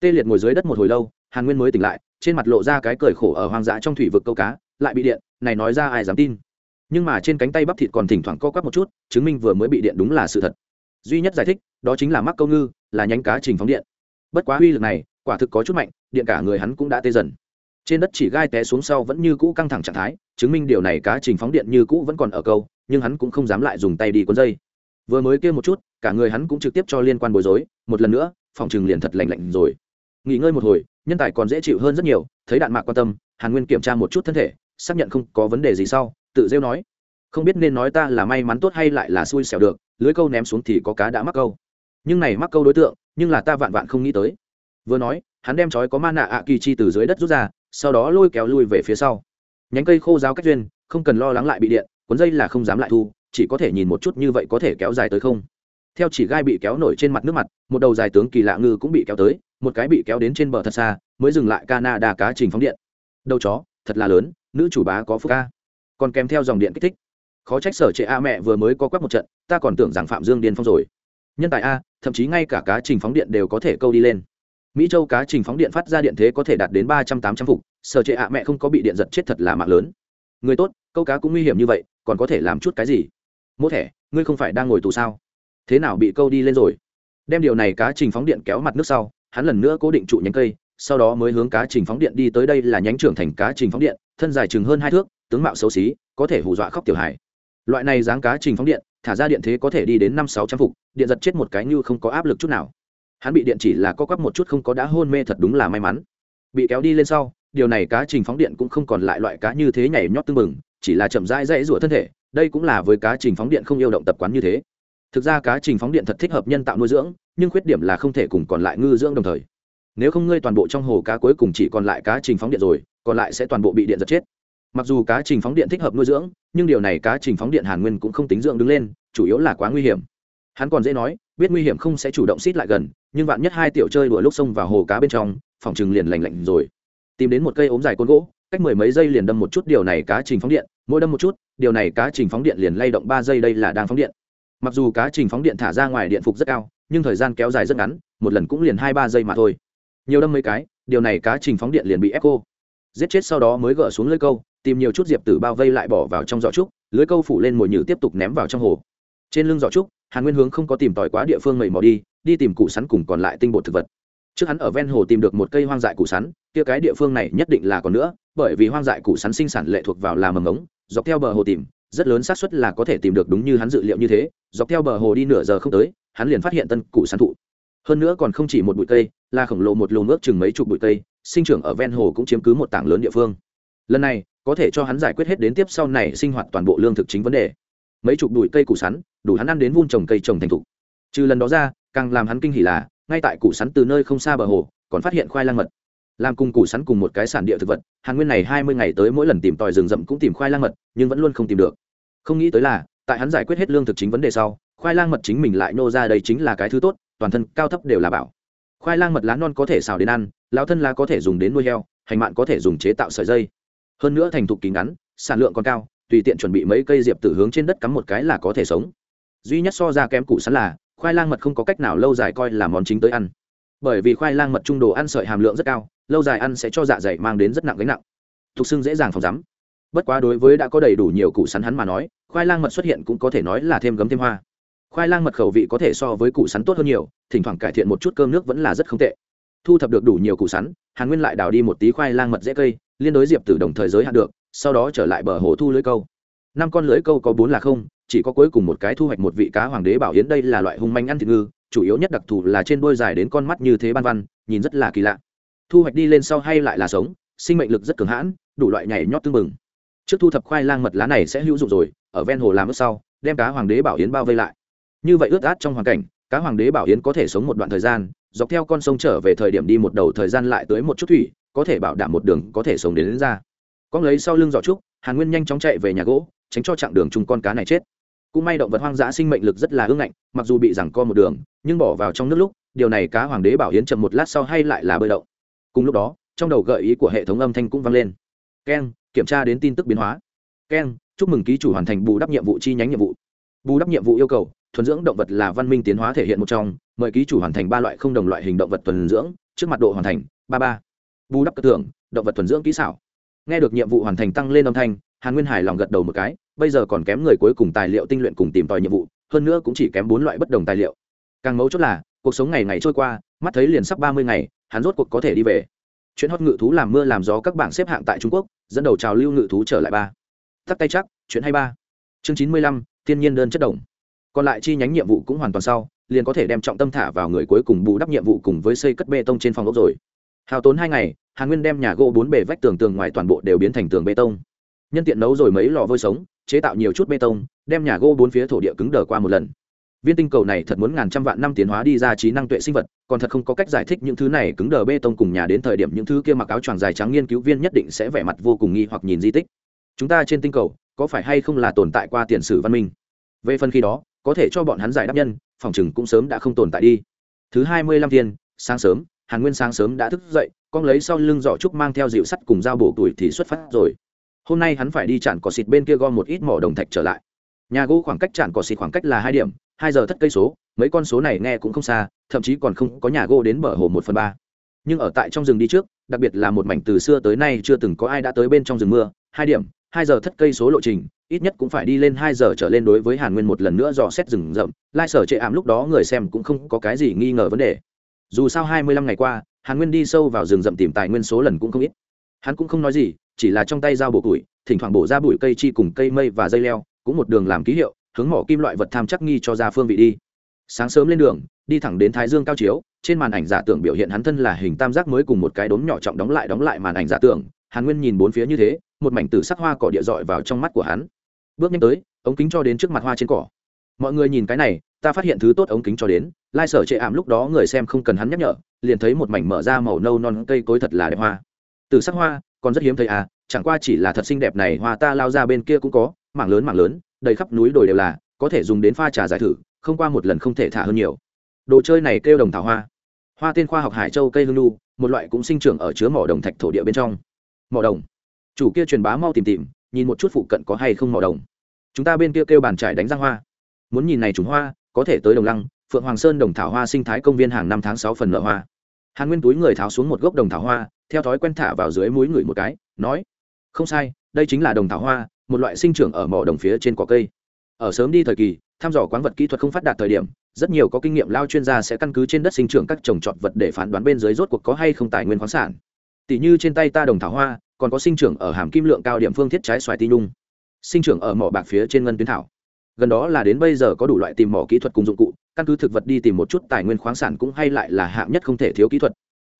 Tê liệt ngồi dưới đất một hồi lâu, hàn nguyên mới tỉnh lại, trên mặt lộ ra cái cười khổ ở hoang dã trong thủy vực câu cá, lại bị điện, này nói ra ai dám tin. Nhưng mà trên cánh tay bắp thịt còn thỉnh thoảng co quắp một chút, chứng minh vừa mới bị điện đúng là sự thật. Duy nhất giải thích, đó chính là mắc câu ngư, là nhánh cá trình phóng điện. Bất quá uy lực này, quả thực có chút mạnh, điện cả người hắn cũng đã tê dần. Trên đất chỉ gai té xuống sau vẫn như cũ căng thẳng trạng thái chứng minh điều này cá trình phóng điện như cũ vẫn còn ở câu, nhưng hắn cũng không dám lại dùng tay đi cuốn dây. Vừa mới kêu một chút, cả người hắn cũng trực tiếp cho liên quan bối rối, một lần nữa, phòng trừng liền thật lạnh lạnh rồi. Nghỉ ngơi một hồi, nhân tài còn dễ chịu hơn rất nhiều, thấy đạn mạc quan tâm, hàn nguyên kiểm tra một chút thân thể, xác nhận không có vấn đề gì sau, tự rêu nói, không biết nên nói ta là may mắn tốt hay lại là xui xẻo được, lưới câu ném xuống thì có cá đã mắc câu. Nhưng này mắc câu đối tượng, nhưng là ta vạn vạn không nghĩ tới. Vừa nói, hắn đem chói có ma nạ ạ kỳ chi từ dưới đất rút ra, sau đó lôi kéo lui về phía sau nhánh cây khô giáo cách duyên, không cần lo lắng lại bị điện, cuốn dây là không dám lại thu, chỉ có thể nhìn một chút như vậy có thể kéo dài tới không. Theo chỉ gai bị kéo nổi trên mặt nước mặt, một đầu dài tướng kỳ lạ ngư cũng bị kéo tới, một cái bị kéo đến trên bờ thật xa, mới dừng lại canada cá trình phóng điện. Đầu chó, thật là lớn, nữ chủ bá có phúc ca. Còn kèm theo dòng điện kích thích. Khó trách sở trệ a mẹ vừa mới có quắc một trận, ta còn tưởng rằng phạm dương điên phong rồi. Nhân tài a, thậm chí ngay cả cá trình phóng điện đều có thể câu đi lên mỹ châu cá trình phóng điện phát ra điện thế có thể đạt đến ba trăm tám trăm phục, sở trệ a mẹ không có bị điện giật chết thật là mạng lớn. Người tốt, câu cá cũng nguy hiểm như vậy, còn có thể làm chút cái gì? Mốt thẻ, ngươi không phải đang ngồi tù sao? Thế nào bị câu đi lên rồi? Đem điều này cá trình phóng điện kéo mặt nước sau, hắn lần nữa cố định trụ nhánh cây, sau đó mới hướng cá trình phóng điện đi tới đây là nhánh trưởng thành cá trình phóng điện, thân dài chừng hơn hai thước, tướng mạo xấu xí, có thể hù dọa khóc tiểu hải loại này dáng cá trình phóng điện, thả ra điện thế có thể đi đến năm sáu trăm phục, điện giật chết một cái như không có áp lực chút nào hắn bị điện chỉ là co quắp một chút không có đã hôn mê thật đúng là may mắn. Bị kéo đi lên sau, điều này cá trình phóng điện cũng không còn lại loại cá như thế nhảy nhót tưng bừng, chỉ là chậm rãi rẽ rủa thân thể, đây cũng là với cá trình phóng điện không yêu động tập quán như thế. Thực ra cá trình phóng điện thật thích hợp nhân tạo nuôi dưỡng, nhưng khuyết điểm là không thể cùng còn lại ngư dưỡng đồng thời. Nếu không ngươi toàn bộ trong hồ cá cuối cùng chỉ còn lại cá trình phóng điện rồi, còn lại sẽ toàn bộ bị điện giật chết. Mặc dù cá trình phóng điện thích hợp nuôi dưỡng, nhưng điều này cá trình phóng điện hàn nguyên cũng không tính dưỡng đứng lên, chủ yếu là quá nguy hiểm. Hắn còn dễ nói biết nguy hiểm không sẽ chủ động xít lại gần, nhưng vạn nhất hai tiểu chơi đuổi lúc xông vào hồ cá bên trong, phòng chừng liền lành lạnh rồi. Tìm đến một cây ốm dài côn gỗ, cách mười mấy giây liền đâm một chút điều này cá trình phóng điện, mỗi đâm một chút, điều này cá trình phóng điện liền lay động ba giây đây là đang phóng điện. Mặc dù cá trình phóng điện thả ra ngoài điện phục rất cao, nhưng thời gian kéo dài rất ngắn, một lần cũng liền hai ba giây mà thôi. Nhiều đâm mấy cái, điều này cá trình phóng điện liền bị ép cô giết chết sau đó mới gỡ xuống lưới câu, tìm nhiều chút diệp tử bao vây lại bỏ vào trong giỏ trúc, lưới câu phủ lên mồi nhử tiếp tục ném vào trong hồ. Trên lưng giỏ trúc hàn nguyên hướng không có tìm tòi quá địa phương mầy mò đi đi tìm củ sắn cùng còn lại tinh bột thực vật. Trước hắn ở ven hồ tìm được một cây hoang dại củ sắn, kia cái địa phương này nhất định là còn nữa, bởi vì hoang dại củ sắn sinh sản lệ thuộc vào là mầm ống, dọc theo bờ hồ tìm, rất lớn xác suất là có thể tìm được đúng như hắn dự liệu như thế, dọc theo bờ hồ đi nửa giờ không tới, hắn liền phát hiện tân củ sắn thụ. Hơn nữa còn không chỉ một bụi cây, là khổng lồ một lùm ước chừng mấy chục bụi cây, sinh trưởng ở ven hồ cũng chiếm cứ một tảng lớn địa phương. Lần này, có thể cho hắn giải quyết hết đến tiếp sau này sinh hoạt toàn bộ lương thực chính vấn đề. Mấy chục bụi cây củ sắn đủ hắn ăn đến vun trồng cây trồng thành thục. Trừ lần đó ra, càng làm hắn kinh hỉ là, ngay tại củ sắn từ nơi không xa bờ hồ, còn phát hiện khoai lang mật. Làm cùng củ sắn cùng một cái sản địa thực vật, hàn nguyên này hai mươi ngày tới mỗi lần tìm tòi rừng rậm cũng tìm khoai lang mật, nhưng vẫn luôn không tìm được. Không nghĩ tới là, tại hắn giải quyết hết lương thực chính vấn đề sau, khoai lang mật chính mình lại nô ra đây chính là cái thứ tốt, toàn thân cao thấp đều là bảo. Khoai lang mật lá non có thể xào đến ăn lao thân lá có thể dùng đến nuôi heo, hành mạn có thể dùng chế tạo sợi dây. Hơn nữa thành thục kín ngắn, sản lượng còn cao, tùy tiện chuẩn bị mấy cây diệp tử hướng trên đất cắm một cái là có thể sống duy nhất so ra kém củ sắn là, khoai lang mật không có cách nào lâu dài coi là món chính tới ăn. Bởi vì khoai lang mật trung đồ ăn sợi hàm lượng rất cao, lâu dài ăn sẽ cho dạ dày mang đến rất nặng gánh nặng. Thục xưng dễ dàng phòng rắm bất quá đối với đã có đầy đủ nhiều củ sắn hắn mà nói, khoai lang mật xuất hiện cũng có thể nói là thêm gấm thêm hoa. Khoai lang mật khẩu vị có thể so với củ sắn tốt hơn nhiều, thỉnh thoảng cải thiện một chút cơm nước vẫn là rất không tệ. Thu thập được đủ nhiều củ sắn, hàn nguyên lại đào đi một tí khoai lang mật dễ cây, liên đối diệp từ đồng thời giới hạn được, sau đó trở lại bờ hồ thu lưới câu. Năm con lưới câu có bốn là không chỉ có cuối cùng một cái thu hoạch một vị cá hoàng đế bảo yến đây là loại hung manh ăn thịt ngư chủ yếu nhất đặc thù là trên đôi dài đến con mắt như thế ban văn nhìn rất là kỳ lạ. Thu hoạch đi lên sau hay lại là sống sinh mệnh lực rất cường hãn đủ loại nhảy nhót tương mừng trước thu thập khoai lang mật lá này sẽ hữu dụng rồi ở ven hồ làm ướt sau đem cá hoàng đế bảo yến bao vây lại. Như vậy ướt át trong hoàn cảnh cá hoàng đế bảo yến có thể sống một đoạn thời gian dọc theo con sông trở về thời điểm đi một đầu thời gian lại tới một chút thủy có thể bảo đảm một đường có thể sống đến, đến ra. Con lấy sau lưng giỏ trúc hàn nguyên nhanh chóng chạy về nhà gỗ tránh cho chặng đường chung con cá này chết cũng may động vật hoang dã sinh mệnh lực rất là ưng ngạnh, mặc dù bị giằng co một đường, nhưng bỏ vào trong nước lúc, điều này cá hoàng đế bảo hiến chậm một lát sau hay lại là bơi đậu cùng lúc đó, trong đầu gợi ý của hệ thống âm thanh cũng vang lên. Keng, kiểm tra đến tin tức biến hóa. Keng, chúc mừng ký chủ hoàn thành bù đắp nhiệm vụ chi nhánh nhiệm vụ. Bù đắp nhiệm vụ yêu cầu, thuần dưỡng động vật là văn minh tiến hóa thể hiện một trong, mời ký chủ hoàn thành ba loại không đồng loại hình động vật thuần dưỡng, trước mặt độ hoàn thành, ba ba. Bù đắp cơ tưởng, động vật thuần dưỡng kỹ xảo. Nghe được nhiệm vụ hoàn thành tăng lên âm thanh, hàn nguyên hải lòng gật đầu một cái bây giờ còn kém người cuối cùng tài liệu tinh luyện cùng tìm tòi nhiệm vụ, hơn nữa cũng chỉ kém bốn loại bất đồng tài liệu. Càng mấu chốt là, cuộc sống ngày ngày trôi qua, mắt thấy liền sắp ba mươi ngày, hắn rốt cuộc có thể đi về. Chuyện hót ngự thú làm mưa làm gió các bảng xếp hạng tại trung quốc, dẫn đầu trào lưu ngự thú trở lại ba. Tắt tay chắc, chuyện hay ba. Chương chín mươi lăm, thiên nhiên đơn chất đồng còn lại chi nhánh nhiệm vụ cũng hoàn toàn sau, liền có thể đem trọng tâm thả vào người cuối cùng bù đắp nhiệm vụ cùng với xây cất bê tông trên phòng ốc rồi. Hào tốn hai ngày hà nguyên đem nhà gỗ bốn bề vách tường tường ngoài toàn bộ đều biến thành tường bê tông. Nhân tiện nấu rồi mấy lò vôi sống chế tạo nhiều chút bê tông, đem nhà gỗ bốn phía thổ địa cứng đờ qua một lần. Viên tinh cầu này thật muốn ngàn trăm vạn năm tiến hóa đi ra trí năng tuệ sinh vật, còn thật không có cách giải thích những thứ này cứng đờ bê tông cùng nhà đến thời điểm những thứ kia mặc áo choàng dài trắng nghiên cứu viên nhất định sẽ vẻ mặt vô cùng nghi hoặc nhìn di tích. Chúng ta trên tinh cầu, có phải hay không là tồn tại qua tiền sử văn minh? Về phần khi đó, có thể cho bọn hắn giải đáp nhân, phòng chừng cũng sớm đã không tồn tại đi. Thứ hai mươi lăm thiên, sáng sớm, hàn nguyên sáng sớm đã thức dậy, con lấy sau lưng giỏ trúc mang theo dịu sắt cùng dao bổ tuổi thì xuất phát rồi hôm nay hắn phải đi chặn cỏ xịt bên kia gom một ít mỏ đồng thạch trở lại. Nhà gỗ khoảng cách chặn cỏ xịt khoảng cách là hai điểm, hai giờ thất cây số, mấy con số này nghe cũng không xa, thậm chí còn không có nhà gỗ đến bờ hồ một phần ba. Nhưng ở tại trong rừng đi trước, đặc biệt là một mảnh từ xưa tới nay chưa từng có ai đã tới bên trong rừng mưa, hai điểm, hai giờ thất cây số lộ trình, ít nhất cũng phải đi lên hai giờ trở lên đối với hàn nguyên một lần nữa dò xét rừng rậm, lai sở chệ ảm lúc đó người xem cũng không có cái gì nghi ngờ vấn đề. Dù sao hai mươi lăm ngày qua, hàn nguyên đi sâu vào rừng rậm tìm tài nguyên số lần cũng không ít. Hắn cũng không nói gì chỉ là trong tay dao bổ củi, thỉnh thoảng bổ ra bụi cây chi cùng cây mây và dây leo, cũng một đường làm ký hiệu, hướng mỏ kim loại vật tham chắc nghi cho ra phương vị đi. Sáng sớm lên đường, đi thẳng đến thái dương cao chiếu, trên màn ảnh giả tưởng biểu hiện hắn thân là hình tam giác mới cùng một cái đốm nhỏ trọng đóng lại đóng lại màn ảnh giả tưởng, hàn nguyên nhìn bốn phía như thế, một mảnh tử sắc hoa cỏ địa dọi vào trong mắt của hắn. Bước nhanh tới, ống kính cho đến trước mặt hoa trên cỏ. Mọi người nhìn cái này, ta phát hiện thứ tốt ống kính cho đến, lai sở chệ ảm lúc đó người xem không cần hắn nhắc nhở, liền thấy một mảnh mở ra màu nâu non cây cối thật là đẹp hoa. Từ sắc hoa còn rất hiếm thấy à chẳng qua chỉ là thật xinh đẹp này hoa ta lao ra bên kia cũng có, mảng lớn mảng lớn, đầy khắp núi đồi đều là, có thể dùng đến pha trà giải thử, không qua một lần không thể thả hơn nhiều. Đồ chơi này kêu đồng thảo hoa. Hoa tên khoa học hải châu cây hương lu một loại cũng sinh trưởng ở chứa mỏ đồng thạch thổ địa bên trong. Mỏ đồng. Chủ kia truyền bá mau tìm tìm, nhìn một chút phụ cận có hay không mỏ đồng. Chúng ta bên kia kêu bàn trải đánh răng hoa. Muốn nhìn này chúng hoa, có thể tới đồng lăng, phượng hoàng sơn đồng thảo hoa sinh thái công viên hàng năm tháng sáu phần nợ hoa. Hàn nguyên túi người tháo xuống một gốc đồng thảo hoa theo thói quen thả vào dưới mũi người một cái, nói, không sai, đây chính là đồng thảo hoa, một loại sinh trưởng ở mỏ đồng phía trên cỏ cây. Ở sớm đi thời kỳ thăm dò quán vật kỹ thuật không phát đạt thời điểm, rất nhiều có kinh nghiệm lao chuyên gia sẽ căn cứ trên đất sinh trưởng các trồng trọt vật để phán đoán bên dưới rốt cuộc có hay không tài nguyên khoáng sản. Tỷ như trên tay ta đồng thảo hoa, còn có sinh trưởng ở hàm kim lượng cao điểm phương thiết trái xoài ti nhung, sinh trưởng ở mỏ bạc phía trên ngân tuyến thảo. Gần đó là đến bây giờ có đủ loại tìm mỏ kỹ thuật cùng dụng cụ, căn cứ thực vật đi tìm một chút tài nguyên khoáng sản cũng hay lại là hạng nhất không thể thiếu kỹ thuật.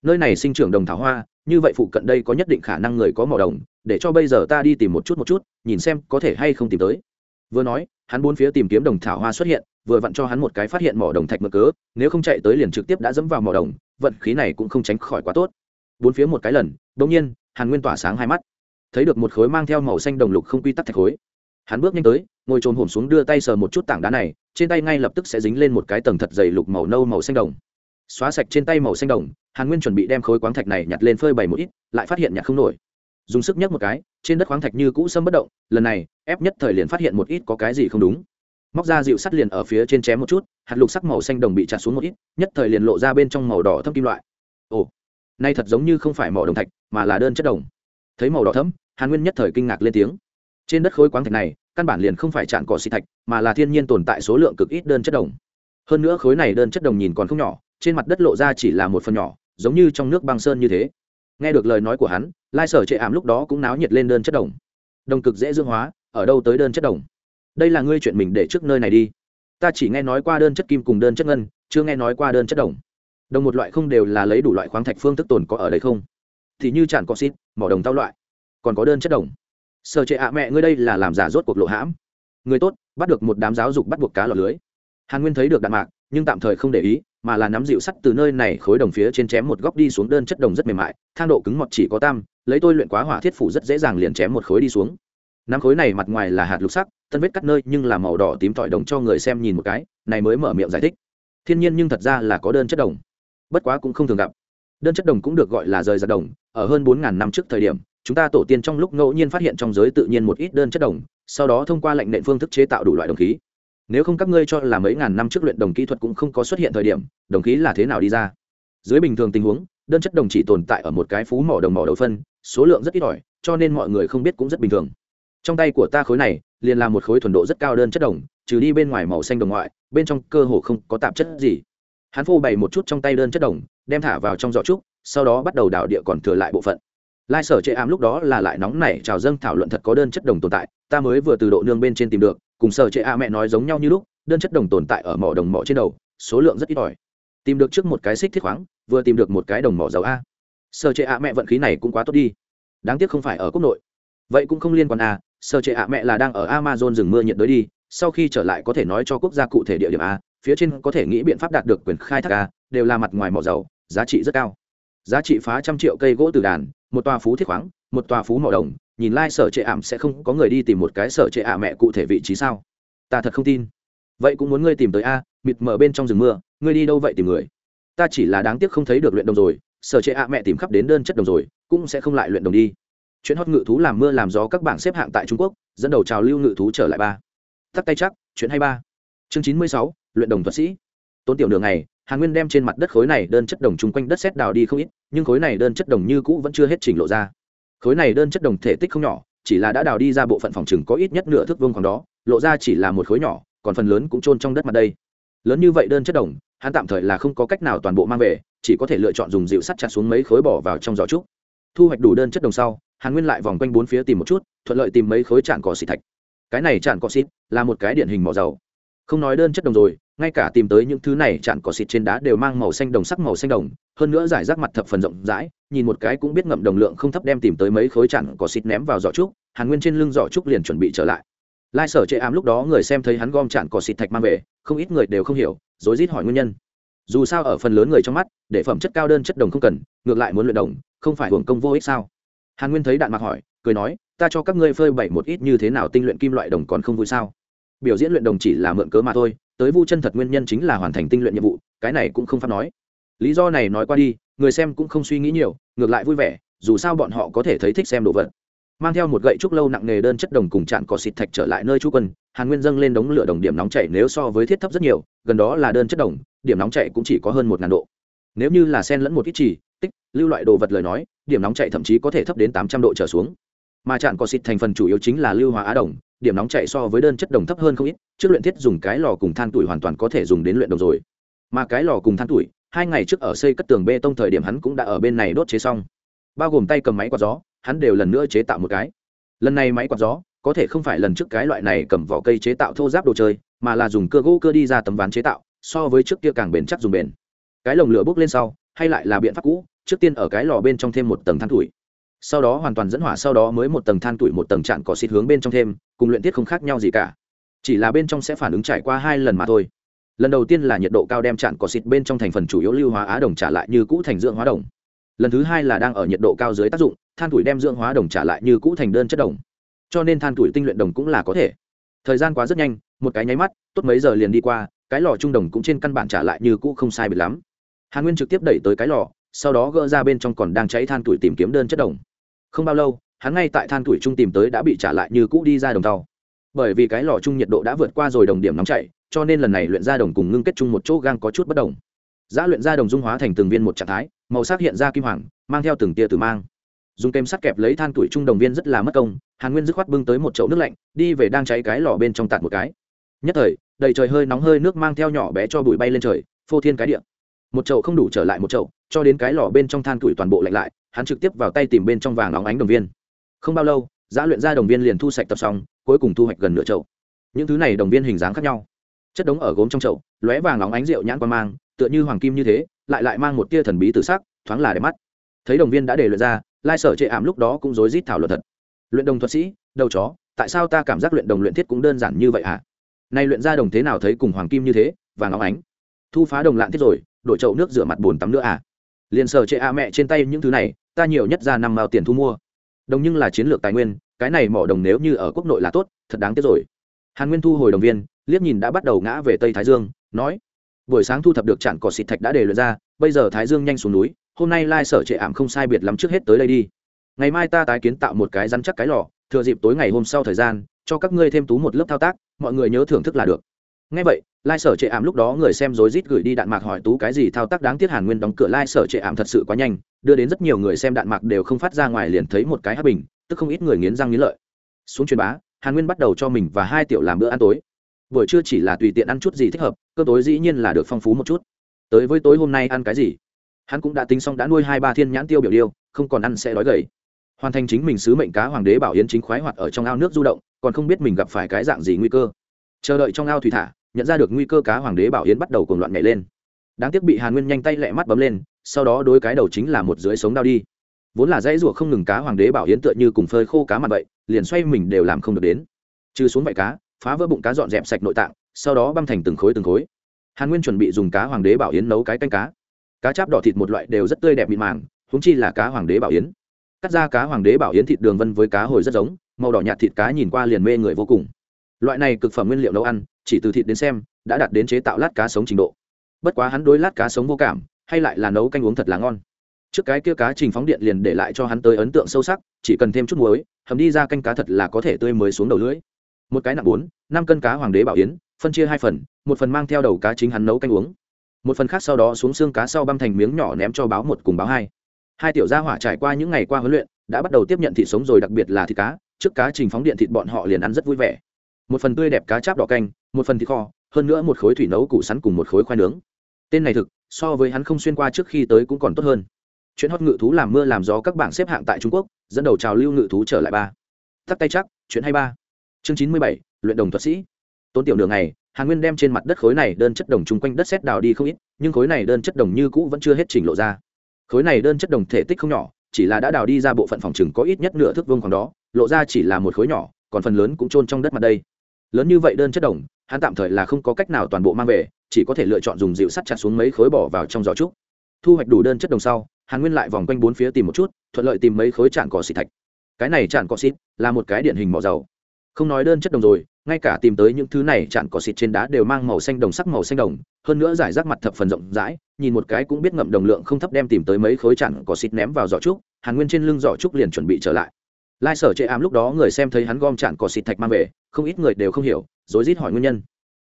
Nơi này sinh trưởng đồng thảo hoa như vậy phụ cận đây có nhất định khả năng người có mỏ đồng, để cho bây giờ ta đi tìm một chút một chút, nhìn xem có thể hay không tìm tới. Vừa nói, hắn bốn phía tìm kiếm đồng thảo hoa xuất hiện, vừa vặn cho hắn một cái phát hiện mỏ đồng thạch mực cớ, nếu không chạy tới liền trực tiếp đã dẫm vào mỏ đồng, vận khí này cũng không tránh khỏi quá tốt. Bốn phía một cái lần đông nhiên, hàn nguyên tỏa sáng hai mắt. Thấy được một khối mang theo màu xanh đồng lục không quy tắc thạch khối. Hắn bước nhanh tới, ngồi trồn hổm xuống đưa tay sờ một chút tảng đá này, trên tay ngay lập tức sẽ dính lên một cái tầng thật dày lục màu nâu màu xanh đồng xóa sạch trên tay màu xanh đồng, hàn nguyên chuẩn bị đem khối khoáng thạch này nhặt lên phơi bày một ít, lại phát hiện nhặt không nổi. Dùng sức nhấc một cái, trên đất khoáng thạch như cũ sâm bất động, lần này, ép nhất thời liền phát hiện một ít có cái gì không đúng. Móc ra dịu sắt liền ở phía trên chém một chút, hạt lục sắc màu xanh đồng bị chặt xuống một ít, nhất thời liền lộ ra bên trong màu đỏ thâm kim loại. Ồ, nay thật giống như không phải mỏ đồng thạch, mà là đơn chất đồng. Thấy màu đỏ thấm hàn nguyên nhất thời kinh ngạc lên tiếng. Trên đất khối khoáng thạch này, căn bản liền không phải chạm cỏ xị thạch, mà là thiên nhiên tồn tại số lượng cực ít đơn chất đồng. Hơn nữa khối này đơn chất đồng nhìn còn không nhỏ trên mặt đất lộ ra chỉ là một phần nhỏ, giống như trong nước băng sơn như thế. Nghe được lời nói của hắn, lai sở chệ ảm lúc đó cũng náo nhiệt lên đơn chất đồng. Đồng cực dễ dương hóa, ở đâu tới đơn chất đồng? Đây là ngươi chuyện mình để trước nơi này đi. Ta chỉ nghe nói qua đơn chất kim cùng đơn chất ngân, chưa nghe nói qua đơn chất đồng. Đồng một loại không đều là lấy đủ loại khoáng thạch phương thức tồn có ở đây không? Thì như tràn có xít, mỏ đồng tao loại, còn có đơn chất đồng. Sở chệ ạ mẹ ngươi đây là làm giả rốt cuộc lộ hãm. Người tốt, bắt được một đám giáo dục bắt buộc cá lọt lưới. Hàn nguyên thấy được đạn mạc, nhưng tạm thời không để ý mà là nắm dịu sắt từ nơi này khối đồng phía trên chém một góc đi xuống đơn chất đồng rất mềm mại, thang độ cứng mọt chỉ có tam, lấy tôi luyện quá hỏa thiết phủ rất dễ dàng liền chém một khối đi xuống. Nắm khối này mặt ngoài là hạt lục sắc tân vết cắt nơi nhưng là màu đỏ tím tỏi đồng cho người xem nhìn một cái, này mới mở miệng giải thích. Thiên nhiên nhưng thật ra là có đơn chất đồng. Bất quá cũng không thường gặp. Đơn chất đồng cũng được gọi là rời ra đồng, ở hơn bốn năm trước thời điểm, chúng ta tổ tiên trong lúc ngẫu nhiên phát hiện trong giới tự nhiên một ít đơn chất đồng, sau đó thông qua lệnh nện phương thức chế tạo đủ loại đồng khí nếu không các ngươi cho là mấy ngàn năm trước luyện đồng kỹ thuật cũng không có xuất hiện thời điểm, đồng khí là thế nào đi ra? Dưới bình thường tình huống, đơn chất đồng chỉ tồn tại ở một cái phú mỏ đồng mỏ đầu phân, số lượng rất ít ỏi, cho nên mọi người không biết cũng rất bình thường. Trong tay của ta khối này, liền là một khối thuần độ rất cao đơn chất đồng, trừ đi bên ngoài màu xanh đồng ngoại, bên trong cơ hồ không có tạp chất gì. Hắn phô bày một chút trong tay đơn chất đồng, đem thả vào trong giỏ trúc, sau đó bắt đầu đào địa còn thừa lại bộ phận. Lai sở chệ ám lúc đó là lại nóng nảy trào dâng thảo luận thật có đơn chất đồng tồn tại, ta mới vừa từ độ nương bên trên tìm được cùng sở trệ a mẹ nói giống nhau như lúc, đơn chất đồng tồn tại ở mỏ đồng mỏ trên đầu, số lượng rất ít ỏi. Tìm được trước một cái xích thiết khoáng, vừa tìm được một cái đồng mỏ dầu a. Sở trệ a mẹ vận khí này cũng quá tốt đi. Đáng tiếc không phải ở quốc nội. Vậy cũng không liên quan a, sở trệ a mẹ là đang ở amazon rừng mưa nhiệt đới đi, sau khi trở lại có thể nói cho quốc gia cụ thể địa điểm a, phía trên có thể nghĩ biện pháp đạt được quyền khai thác a, đều là mặt ngoài mỏ dầu, giá trị rất cao. Giá trị phá trăm triệu cây gỗ từ đàn, một tòa phú thiết khoáng, một tòa phú mỏ đồng nhìn lai、like、sở trệ ảm sẽ không có người đi tìm một cái sở trệ ả mẹ cụ thể vị trí sao? Ta thật không tin. Vậy cũng muốn ngươi tìm tới a, mịt mở bên trong rừng mưa, ngươi đi đâu vậy tìm người? Ta chỉ là đáng tiếc không thấy được luyện đồng rồi, sở trệ ạ mẹ tìm khắp đến đơn chất đồng rồi, cũng sẽ không lại luyện đồng đi. Chuyện hót ngự thú làm mưa làm gió các bảng xếp hạng tại trung quốc, dẫn đầu trào lưu ngự thú trở lại ba. Tắt tay chắc chuyện hay ba. Chương chín mươi sáu, luyện đồng thuật sĩ. Tốn tiểu đường này hàn nguyên đem trên mặt đất khối này đơn chất đồng chung quanh đất xét đào đi không ít, nhưng khối này đơn chất đồng như cũ vẫn chưa hết trình lộ ra khối này đơn chất đồng thể tích không nhỏ, chỉ là đã đào đi ra bộ phận phòng chừng có ít nhất nửa thước vương khoảng đó, lộ ra chỉ là một khối nhỏ, còn phần lớn cũng trôn trong đất mặt đây. Lớn như vậy đơn chất đồng, hắn tạm thời là không có cách nào toàn bộ mang về, chỉ có thể lựa chọn dùng dịu sắt chặt xuống mấy khối bỏ vào trong giỏ trúc. Thu hoạch đủ đơn chất đồng sau, hàn nguyên lại vòng quanh bốn phía tìm một chút, thuận lợi tìm mấy khối tràn cỏ xịt thạch. Cái này tràn cỏ xịt là một cái điển hình mỏ dầu không nói đơn chất đồng rồi, ngay cả tìm tới những thứ này chặn cỏ xịt trên đá đều mang màu xanh đồng sắc màu xanh đồng, hơn nữa giải rác mặt thập phần rộng rãi, nhìn một cái cũng biết ngậm đồng lượng không thấp đem tìm tới mấy khối chặn cỏ xịt ném vào giỏ trúc, hàn nguyên trên lưng giỏ trúc liền chuẩn bị trở lại. Lai sở chệ ám lúc đó người xem thấy hắn gom chặn cỏ xịt thạch mang về, không ít người đều không hiểu, rối rít hỏi nguyên nhân. Dù sao ở phần lớn người trong mắt, để phẩm chất cao đơn chất đồng không cần, ngược lại muốn luyện đồng, không phải hưởng công vô ích sao? Hàn nguyên thấy đạn mặc hỏi, cười nói, ta cho các ngươi phơi bày một ít như thế nào tinh luyện kim loại đồng còn không vui sao? Biểu diễn luyện đồng chỉ là mượn cớ mà thôi, tới vu chân thật nguyên nhân chính là hoàn thành tinh luyện nhiệm vụ, cái này cũng không pháp nói. Lý do này nói qua đi, người xem cũng không suy nghĩ nhiều, ngược lại vui vẻ, dù sao bọn họ có thể thấy thích xem đồ vật. Mang theo một gậy trúc lâu nặng nề đơn chất đồng cùng chạn cỏ xịt thạch trở lại nơi chú quân, hàn nguyên dâng lên đống lửa đồng điểm nóng chảy nếu so với thiết thấp rất nhiều, gần đó là đơn chất đồng, điểm nóng chảy cũng chỉ có hơn một ngàn độ. Nếu như là sen lẫn một ít chỉ, tích, lưu loại đồ vật lời nói, điểm nóng chảy thậm chí có thể thấp đến tám trăm độ trở xuống. Mà chạn cỏ xịt thành phần chủ yếu chính là lưu hóa á đồng điểm nóng chạy so với đơn chất đồng thấp hơn không ít, trước luyện thiết dùng cái lò cùng than tuổi hoàn toàn có thể dùng đến luyện đồng rồi. Mà cái lò cùng than tuổi, hai ngày trước ở xây cất tường bê tông thời điểm hắn cũng đã ở bên này đốt chế xong. Bao gồm tay cầm máy quạt gió, hắn đều lần nữa chế tạo một cái. Lần này máy quạt gió, có thể không phải lần trước cái loại này cầm vỏ cây chế tạo thô giáp đồ chơi, mà là dùng cơ gỗ cơ đi ra tấm ván chế tạo, so với trước kia càng bền chắc dùng bền. Cái lồng lửa bốc lên sau, hay lại là biện pháp cũ, trước tiên ở cái lò bên trong thêm một tầng than tuổi sau đó hoàn toàn dẫn hỏa sau đó mới một tầng than tuổi một tầng trạng cỏ xịt hướng bên trong thêm, cùng luyện tiết không khác nhau gì cả. Chỉ là bên trong sẽ phản ứng trải qua hai lần mà thôi. Lần đầu tiên là nhiệt độ cao đem trạng cỏ xịt bên trong thành phần chủ yếu lưu hóa á đồng trả lại như cũ thành dưỡng hóa đồng. Lần thứ hai là đang ở nhiệt độ cao dưới tác dụng, than tuổi đem dưỡng hóa đồng trả lại như cũ thành đơn chất đồng. Cho nên than tuổi tinh luyện đồng cũng là có thể. Thời gian quá rất nhanh, một cái nháy mắt, tốt mấy giờ liền đi qua, cái lò trung đồng cũng trên căn bản trả lại như cũ không sai biệt lắm. Hàn nguyên trực tiếp đẩy tới cái lò, sau đó gỡ ra bên trong còn đang cháy than tuổi tìm kiếm đơn chất đồng không bao lâu, hắn ngay tại than tuổi trung tìm tới đã bị trả lại như cũ đi ra đồng tàu. Bởi vì cái lò chung nhiệt độ đã vượt qua rồi đồng điểm nóng chảy, cho nên lần này luyện ra đồng cùng ngưng kết chung một chỗ gang có chút bất đồng. Giá luyện ra đồng dung hóa thành từng viên một trạng thái, màu sắc hiện ra kim hoàng, mang theo từng tia tử mang. Dùng kem sắt kẹp lấy than tuổi trung đồng viên rất là mất công, hàn nguyên dứt khoát bưng tới một chậu nước lạnh, đi về đang cháy cái lò bên trong tạt một cái. Nhất thời, đầy trời hơi nóng hơi nước mang theo nhỏ bé cho bụi bay lên trời, phô thiên cái điện một chậu không đủ trở lại một chậu, cho đến cái lò bên trong than tuổi toàn bộ lạnh lại hắn trực tiếp vào tay tìm bên trong vàng óng ánh đồng viên. Không bao lâu, giã luyện ra đồng viên liền thu sạch tập xong, cuối cùng thu hoạch gần nửa chậu. Những thứ này đồng viên hình dáng khác nhau. Chất đống ở gốm trong chậu, lóe vàng óng ánh rượu nhãn qua mang, tựa như hoàng kim như thế, lại lại mang một tia thần bí tự sắc, thoáng là đẹp mắt. Thấy đồng viên đã để luyện ra, lai sở chệ ảm lúc đó cũng rối rít thảo luận thật. Luyện đồng thuật sĩ, đầu chó, tại sao ta cảm giác luyện đồng luyện thiết cũng đơn giản như vậy hả? Nay luyện ra đồng thế nào thấy cùng hoàng kim như thế và ngóng ánh. Thu phá đồng lạn thiết rồi, đổi chậu nước rửa mặt bồn tắm nữa à? Liền sở chệ a mẹ trên tay những thứ này ta nhiều nhất ra năm mao tiền thu mua. Đồng nhưng là chiến lược tài nguyên, cái này mỏ đồng nếu như ở quốc nội là tốt, thật đáng tiếc rồi. Hàn nguyên thu hồi đồng viên, liếc nhìn đã bắt đầu ngã về tây thái dương, nói, buổi sáng thu thập được trạm cỏ xịt thạch đã để luyện ra, bây giờ thái dương nhanh xuống núi, hôm nay lai sở trệ ảm không sai biệt lắm trước hết tới đây đi. Ngày mai ta tái kiến tạo một cái rắn chắc cái lò, thừa dịp tối ngày hôm sau thời gian, cho các ngươi thêm tú một lớp thao tác, mọi người nhớ thưởng thức là được. Ngay vậy lai sở trệ ảm lúc đó người xem rối rít gửi đi đạn mạc hỏi tú cái gì thao tác đáng tiếc hàn nguyên đóng cửa lai sở trệ ảm thật sự quá nhanh, đưa đến rất nhiều người xem đạn mạc đều không phát ra ngoài liền thấy một cái hát bình, tức không ít người nghiến răng nghiến lợi. Xuống truyền bá, hàn nguyên bắt đầu cho mình và hai tiểu làm bữa ăn tối. Buổi trưa chỉ là tùy tiện ăn chút gì thích hợp cơ tối dĩ nhiên là được phong phú một chút. Tới với tối hôm nay ăn cái gì? Hắn cũng đã tính xong đã nuôi hai ba thiên nhãn tiêu biểu điêu, không còn ăn sẽ đói gầy. Hoàn thành chính mình sứ mệnh cá hoàng đế bảo yến chính khoái hoạt ở trong ao nước du động, còn không biết mình gặp phải cái dạng gì nguy cơ. Chờ đợi trong ao thủy thả nhận ra được nguy cơ cá hoàng đế bảo yến bắt đầu cuồng loạn nhảy lên. Đáng tiếc bị hàn nguyên nhanh tay lẹ mắt bấm lên, sau đó đôi cái đầu chính là một dưới sống đau đi. Vốn là dãy rủa không ngừng cá hoàng đế bảo yến tựa như cùng phơi khô cá mặt vậy, liền xoay mình đều làm không được đến. Trừ xuống vạy cá, phá vỡ bụng cá dọn dẹp sạch nội tạng, sau đó băm thành từng khối từng khối. Hàn nguyên chuẩn bị dùng cá hoàng đế bảo yến nấu cái canh cá. Cá cháp đỏ thịt một loại đều rất tươi đẹp mịn màng húng chi là cá hoàng đế bảo yến. Cắt ra cá hoàng đế bảo yến thịt đường vân với cá hồi rất giống, màu đỏ nhạt thịt cá nhìn qua liền mê người vô cùng. Loại này cực phẩm nguyên liệu nấu ăn chỉ từ thịt đến xem, đã đạt đến chế tạo lát cá sống trình độ. Bất quá hắn đối lát cá sống vô cảm, hay lại là nấu canh uống thật là ngon. Trước cái kia cá trình phóng điện liền để lại cho hắn tới ấn tượng sâu sắc, chỉ cần thêm chút muối, hầm đi ra canh cá thật là có thể tươi mới xuống đầu lưỡi. Một cái nặng bốn, năm cân cá hoàng đế bảo yến, phân chia hai phần, một phần mang theo đầu cá chính hắn nấu canh uống. Một phần khác sau đó xuống xương cá sau băm thành miếng nhỏ ném cho báo một cùng báo hai. Hai tiểu gia hỏa trải qua những ngày qua huấn luyện, đã bắt đầu tiếp nhận thịt sống rồi, đặc biệt là thịt cá. Trước cá trình phóng điện thịt bọn họ liền ăn rất vui vẻ một phần tươi đẹp cá cháp đỏ canh, một phần thịt kho, hơn nữa một khối thủy nấu củ sắn cùng một khối khoai nướng. Tên này thực, so với hắn không xuyên qua trước khi tới cũng còn tốt hơn. Chuyện hót ngự thú làm mưa làm gió các bảng xếp hạng tại trung quốc, dẫn đầu trào lưu ngự thú trở lại ba. Tắt tay chắc, chuyện hay ba. Chương chín mươi bảy, luyện đồng thuật sĩ. Tốn tiểu đường này hàn nguyên đem trên mặt đất khối này đơn chất đồng chung quanh đất xét đào đi không ít, nhưng khối này đơn chất đồng như cũ vẫn chưa hết trình lộ ra. Khối này đơn chất đồng thể tích không nhỏ, chỉ là đã đào đi ra bộ phận phòng chừng có ít nhất nửa thước vương khoảng đó, lộ ra chỉ là một khối nhỏ, còn phần lớn cũng trôn trong đất mặt đây lớn như vậy đơn chất đồng, hắn tạm thời là không có cách nào toàn bộ mang về, chỉ có thể lựa chọn dùng dịu sắt chặt xuống mấy khối bỏ vào trong giỏ trúc. Thu hoạch đủ đơn chất đồng sau, hàn nguyên lại vòng quanh bốn phía tìm một chút, thuận lợi tìm mấy khối tràn cỏ xịt thạch. Cái này tràn cỏ xịt là một cái điển hình mỏ dầu. Không nói đơn chất đồng rồi, ngay cả tìm tới những thứ này tràn cỏ xịt trên đá đều mang màu xanh đồng sắc màu xanh đồng, hơn nữa giải rác mặt thập phần rộng rãi, nhìn một cái cũng biết ngậm đồng lượng không thấp đem tìm tới mấy khối tràn cỏ xịt ném vào giỏ trúc, hàn nguyên trên lưng giỏ trúc liền chuẩn bị trở lại lai sở chệ ám lúc đó người xem thấy hắn gom tràn cỏ xịt thạch mang về, không ít người đều không hiểu, rối rít hỏi nguyên nhân.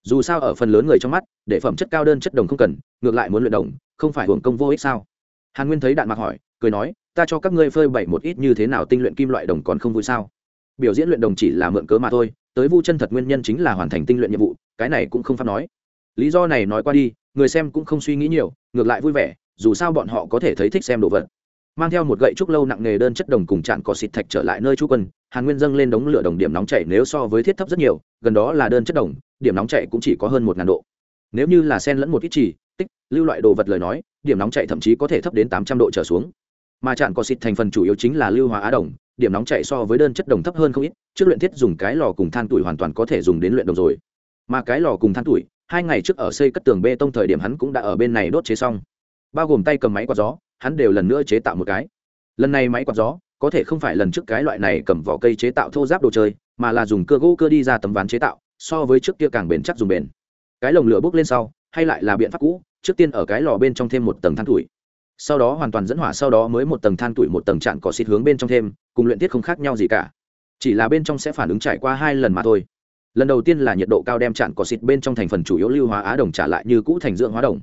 Dù sao ở phần lớn người trong mắt, để phẩm chất cao đơn chất đồng không cần, ngược lại muốn luyện đồng, không phải hưởng công vô ích sao? Hàn nguyên thấy đạn mạc hỏi, cười nói, ta cho các ngươi phơi bày một ít như thế nào tinh luyện kim loại đồng còn không vui sao? Biểu diễn luyện đồng chỉ là mượn cớ mà thôi, tới vu chân thật nguyên nhân chính là hoàn thành tinh luyện nhiệm vụ, cái này cũng không pháp nói. Lý do này nói qua đi, người xem cũng không suy nghĩ nhiều, ngược lại vui vẻ, dù sao bọn họ có thể thấy thích xem đồ vật mang theo một gậy trúc lâu nặng nghề đơn chất đồng cùng chạn cỏ xịt thạch trở lại nơi chú quân, hàn nguyên dâng lên đống lửa đồng điểm nóng chảy nếu so với thiết thấp rất nhiều, gần đó là đơn chất đồng, điểm nóng chảy cũng chỉ có hơn một ngàn độ. Nếu như là sen lẫn một ít chỉ, tích, lưu loại đồ vật lời nói, điểm nóng chảy thậm chí có thể thấp đến tám trăm độ trở xuống. Mà chạn cỏ xịt thành phần chủ yếu chính là lưu hóa á đồng, điểm nóng chảy so với đơn chất đồng thấp hơn không ít, trước luyện thiết dùng cái lò cùng than tuổi hoàn toàn có thể dùng đến luyện đồng rồi. Mà cái lò cùng than tuổi, hai ngày trước ở xây cất tường bê tông thời điểm hắn cũng đã ở bên này đốt chế xong. Bao gồm tay cầm máy quạt gió hắn đều lần nữa chế tạo một cái. Lần này máy quạt gió, có thể không phải lần trước cái loại này cầm vỏ cây chế tạo thô giáp đồ chơi, mà là dùng cơ gỗ cơ đi ra tấm ván chế tạo, so với trước kia càng bền chắc dùng bền. Cái lồng lửa bốc lên sau, hay lại là biện pháp cũ, trước tiên ở cái lò bên trong thêm một tầng than tuổi. Sau đó hoàn toàn dẫn hỏa sau đó mới một tầng than tuổi một tầng trạng cỏ xịt hướng bên trong thêm, cùng luyện tiết không khác nhau gì cả. Chỉ là bên trong sẽ phản ứng trải qua hai lần mà thôi. Lần đầu tiên là nhiệt độ cao đem trạng cỏ xịt bên trong thành phần chủ yếu lưu hóa á đồng trả lại như cũ thành dưỡng hóa đồng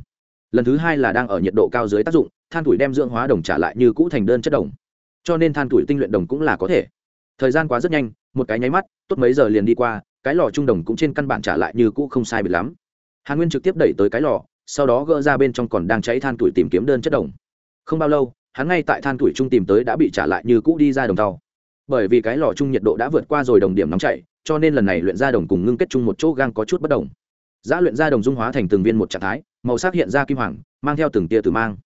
lần thứ hai là đang ở nhiệt độ cao dưới tác dụng, than tuổi đem dưỡng hóa đồng trả lại như cũ thành đơn chất đồng. Cho nên than tuổi tinh luyện đồng cũng là có thể. Thời gian quá rất nhanh, một cái nháy mắt, tốt mấy giờ liền đi qua, cái lò trung đồng cũng trên căn bản trả lại như cũ không sai biệt lắm. Hàn nguyên trực tiếp đẩy tới cái lò, sau đó gỡ ra bên trong còn đang cháy than tuổi tìm kiếm đơn chất đồng. Không bao lâu, hắn ngay tại than tuổi trung tìm tới đã bị trả lại như cũ đi ra đồng tàu bởi vì cái lò chung nhiệt độ đã vượt qua rồi đồng điểm nóng chảy, cho nên lần này luyện ra đồng cùng ngưng kết chung một chỗ gang có chút bất đồng giá luyện ra đồng dung hóa thành từng viên một trạng thái, màu sắc hiện ra kim hoàng, mang theo từng tia tử mang.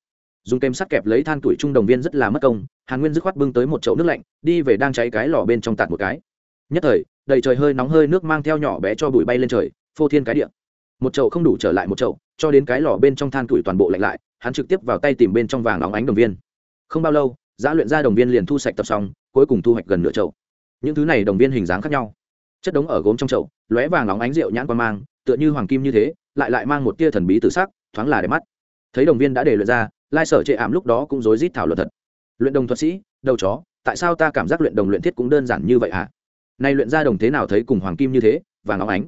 Dùng kem sắt kẹp lấy than tuổi trung đồng viên rất là mất công, hàn nguyên dứt khoát bưng tới một chậu nước lạnh, đi về đang cháy cái lò bên trong tạt một cái. Nhất thời, đầy trời hơi nóng hơi nước mang theo nhỏ bé cho bụi bay lên trời, phô thiên cái điện một chậu không đủ trở lại một chậu, cho đến cái lò bên trong than tuổi toàn bộ lạnh lại, hắn trực tiếp vào tay tìm bên trong vàng óng ánh đồng viên. Không bao lâu giá luyện ra đồng viên liền thu sạch tập xong, cuối cùng thu hoạch gần nửa chậu. Những thứ này đồng viên hình dáng khác nhau. Chất đống ở gốm trong chậu, lóe vàng óng ánh rượu nhãn qua mang tựa như hoàng kim như thế, lại lại mang một tia thần bí tự sắc, thoáng là đẹp mắt. Thấy đồng viên đã để luyện ra, lai sở chệ ảm lúc đó cũng rối rít thảo luận thật. Luyện đồng thuật sĩ, đầu chó, tại sao ta cảm giác luyện đồng luyện thiết cũng đơn giản như vậy hả? À? nay luyện ra đồng thế nào thấy cùng hoàng kim như thế, và ngóng ánh.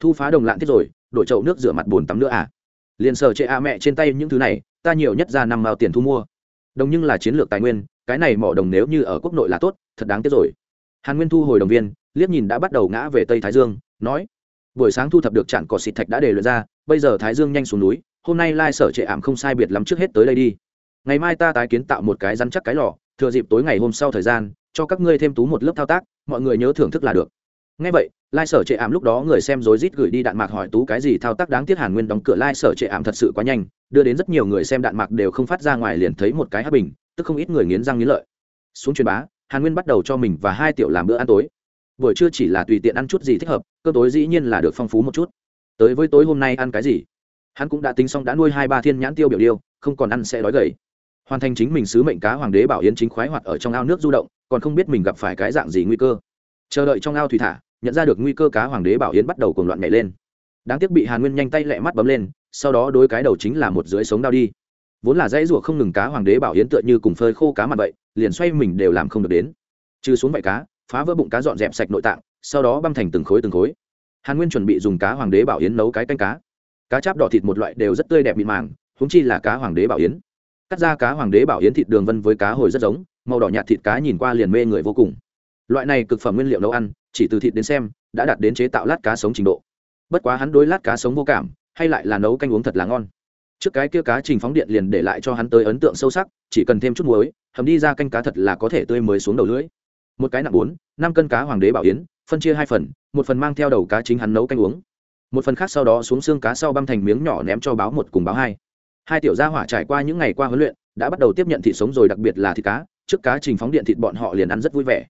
Thu phá đồng lạn thiết rồi, đổi chậu nước rửa mặt bồn tắm nữa à? Liền sở chệ a mẹ trên tay những thứ này, ta nhiều nhất ra năm mao tiền thu mua. Đồng nhưng là chiến lược tài nguyên, cái này mỏ đồng nếu như ở quốc nội là tốt, thật đáng tiếc rồi. Hàn nguyên thu hồi đồng viên, liếc nhìn đã bắt đầu ngã về tây thái dương, nói buổi sáng thu thập được trạm cỏ xịt thạch đã để luyện ra, bây giờ thái dương nhanh xuống núi, hôm nay lai sở trệ ảm không sai biệt lắm trước hết tới đây đi. Ngày mai ta tái kiến tạo một cái rắn chắc cái lò, thừa dịp tối ngày hôm sau thời gian, cho các ngươi thêm tú một lớp thao tác, mọi người nhớ thưởng thức là được. Ngay vậy, lai sở trệ ảm lúc đó người xem rối rít gửi đi đạn mạc hỏi tú cái gì thao tác đáng tiếc hàn nguyên đóng cửa lai sở trệ ảm thật sự quá nhanh, đưa đến rất nhiều người xem đạn mạc đều không phát ra ngoài liền thấy một cái hát bình, tức không ít người nghiến răng nghiến lợi. Xuống truyền bá, hàn nguyên bắt đầu cho mình và hai tiểu làm bữa ăn tối buổi trưa chỉ là tùy tiện ăn chút gì thích hợp cơ tối dĩ nhiên là được phong phú một chút. Tới với tối hôm nay ăn cái gì? Hắn cũng đã tính xong đã nuôi hai ba thiên nhãn tiêu biểu điêu, không còn ăn sẽ đói gầy. Hoàn thành chính mình sứ mệnh cá hoàng đế bảo yến chính khoái hoạt ở trong ao nước du động, còn không biết mình gặp phải cái dạng gì nguy cơ. Chờ đợi trong ao thủy thả, nhận ra được nguy cơ cá hoàng đế bảo yến bắt đầu cuồng loạn nhảy lên. Đáng tiếc bị hàn nguyên nhanh tay lẹ mắt bấm lên, sau đó đối cái đầu chính là một dưới sống đau đi. Vốn là dãy ruột không ngừng cá hoàng đế bảo yến tựa như cùng phơi khô cá mặt vậy, liền xoay mình đều làm không được đến. Trừ xuống vậy cá phá vỡ bụng cá dọn dẹp sạch nội tạng, sau đó băm thành từng khối từng khối. Hàn nguyên chuẩn bị dùng cá hoàng đế bảo yến nấu cái canh cá. Cá cháp đỏ thịt một loại đều rất tươi đẹp mịn màng húng chi là cá hoàng đế bảo yến. Cắt ra cá hoàng đế bảo yến thịt đường vân với cá hồi rất giống, màu đỏ nhạt thịt cá nhìn qua liền mê người vô cùng. Loại này cực phẩm nguyên liệu nấu ăn, chỉ từ thịt đến xem, đã đạt đến chế tạo lát cá sống trình độ. Bất quá hắn đối lát cá sống vô cảm, hay lại là nấu canh uống thật là ngon. Trước cái kia cá trình phóng điện liền để lại cho hắn tới ấn tượng sâu sắc, chỉ cần thêm chút muối, hầm đi ra canh cá thật là có thể tươi mới xuống đầu lưỡi một cái nặng bốn, năm cân cá hoàng đế bảo yến, phân chia hai phần, một phần mang theo đầu cá chính hắn nấu canh uống. Một phần khác sau đó xuống xương cá sau băm thành miếng nhỏ ném cho báo một cùng báo hai. Hai tiểu gia hỏa trải qua những ngày qua huấn luyện, đã bắt đầu tiếp nhận thịt sống rồi, đặc biệt là thịt cá. Trước cá trình phóng điện thịt bọn họ liền ăn rất vui vẻ.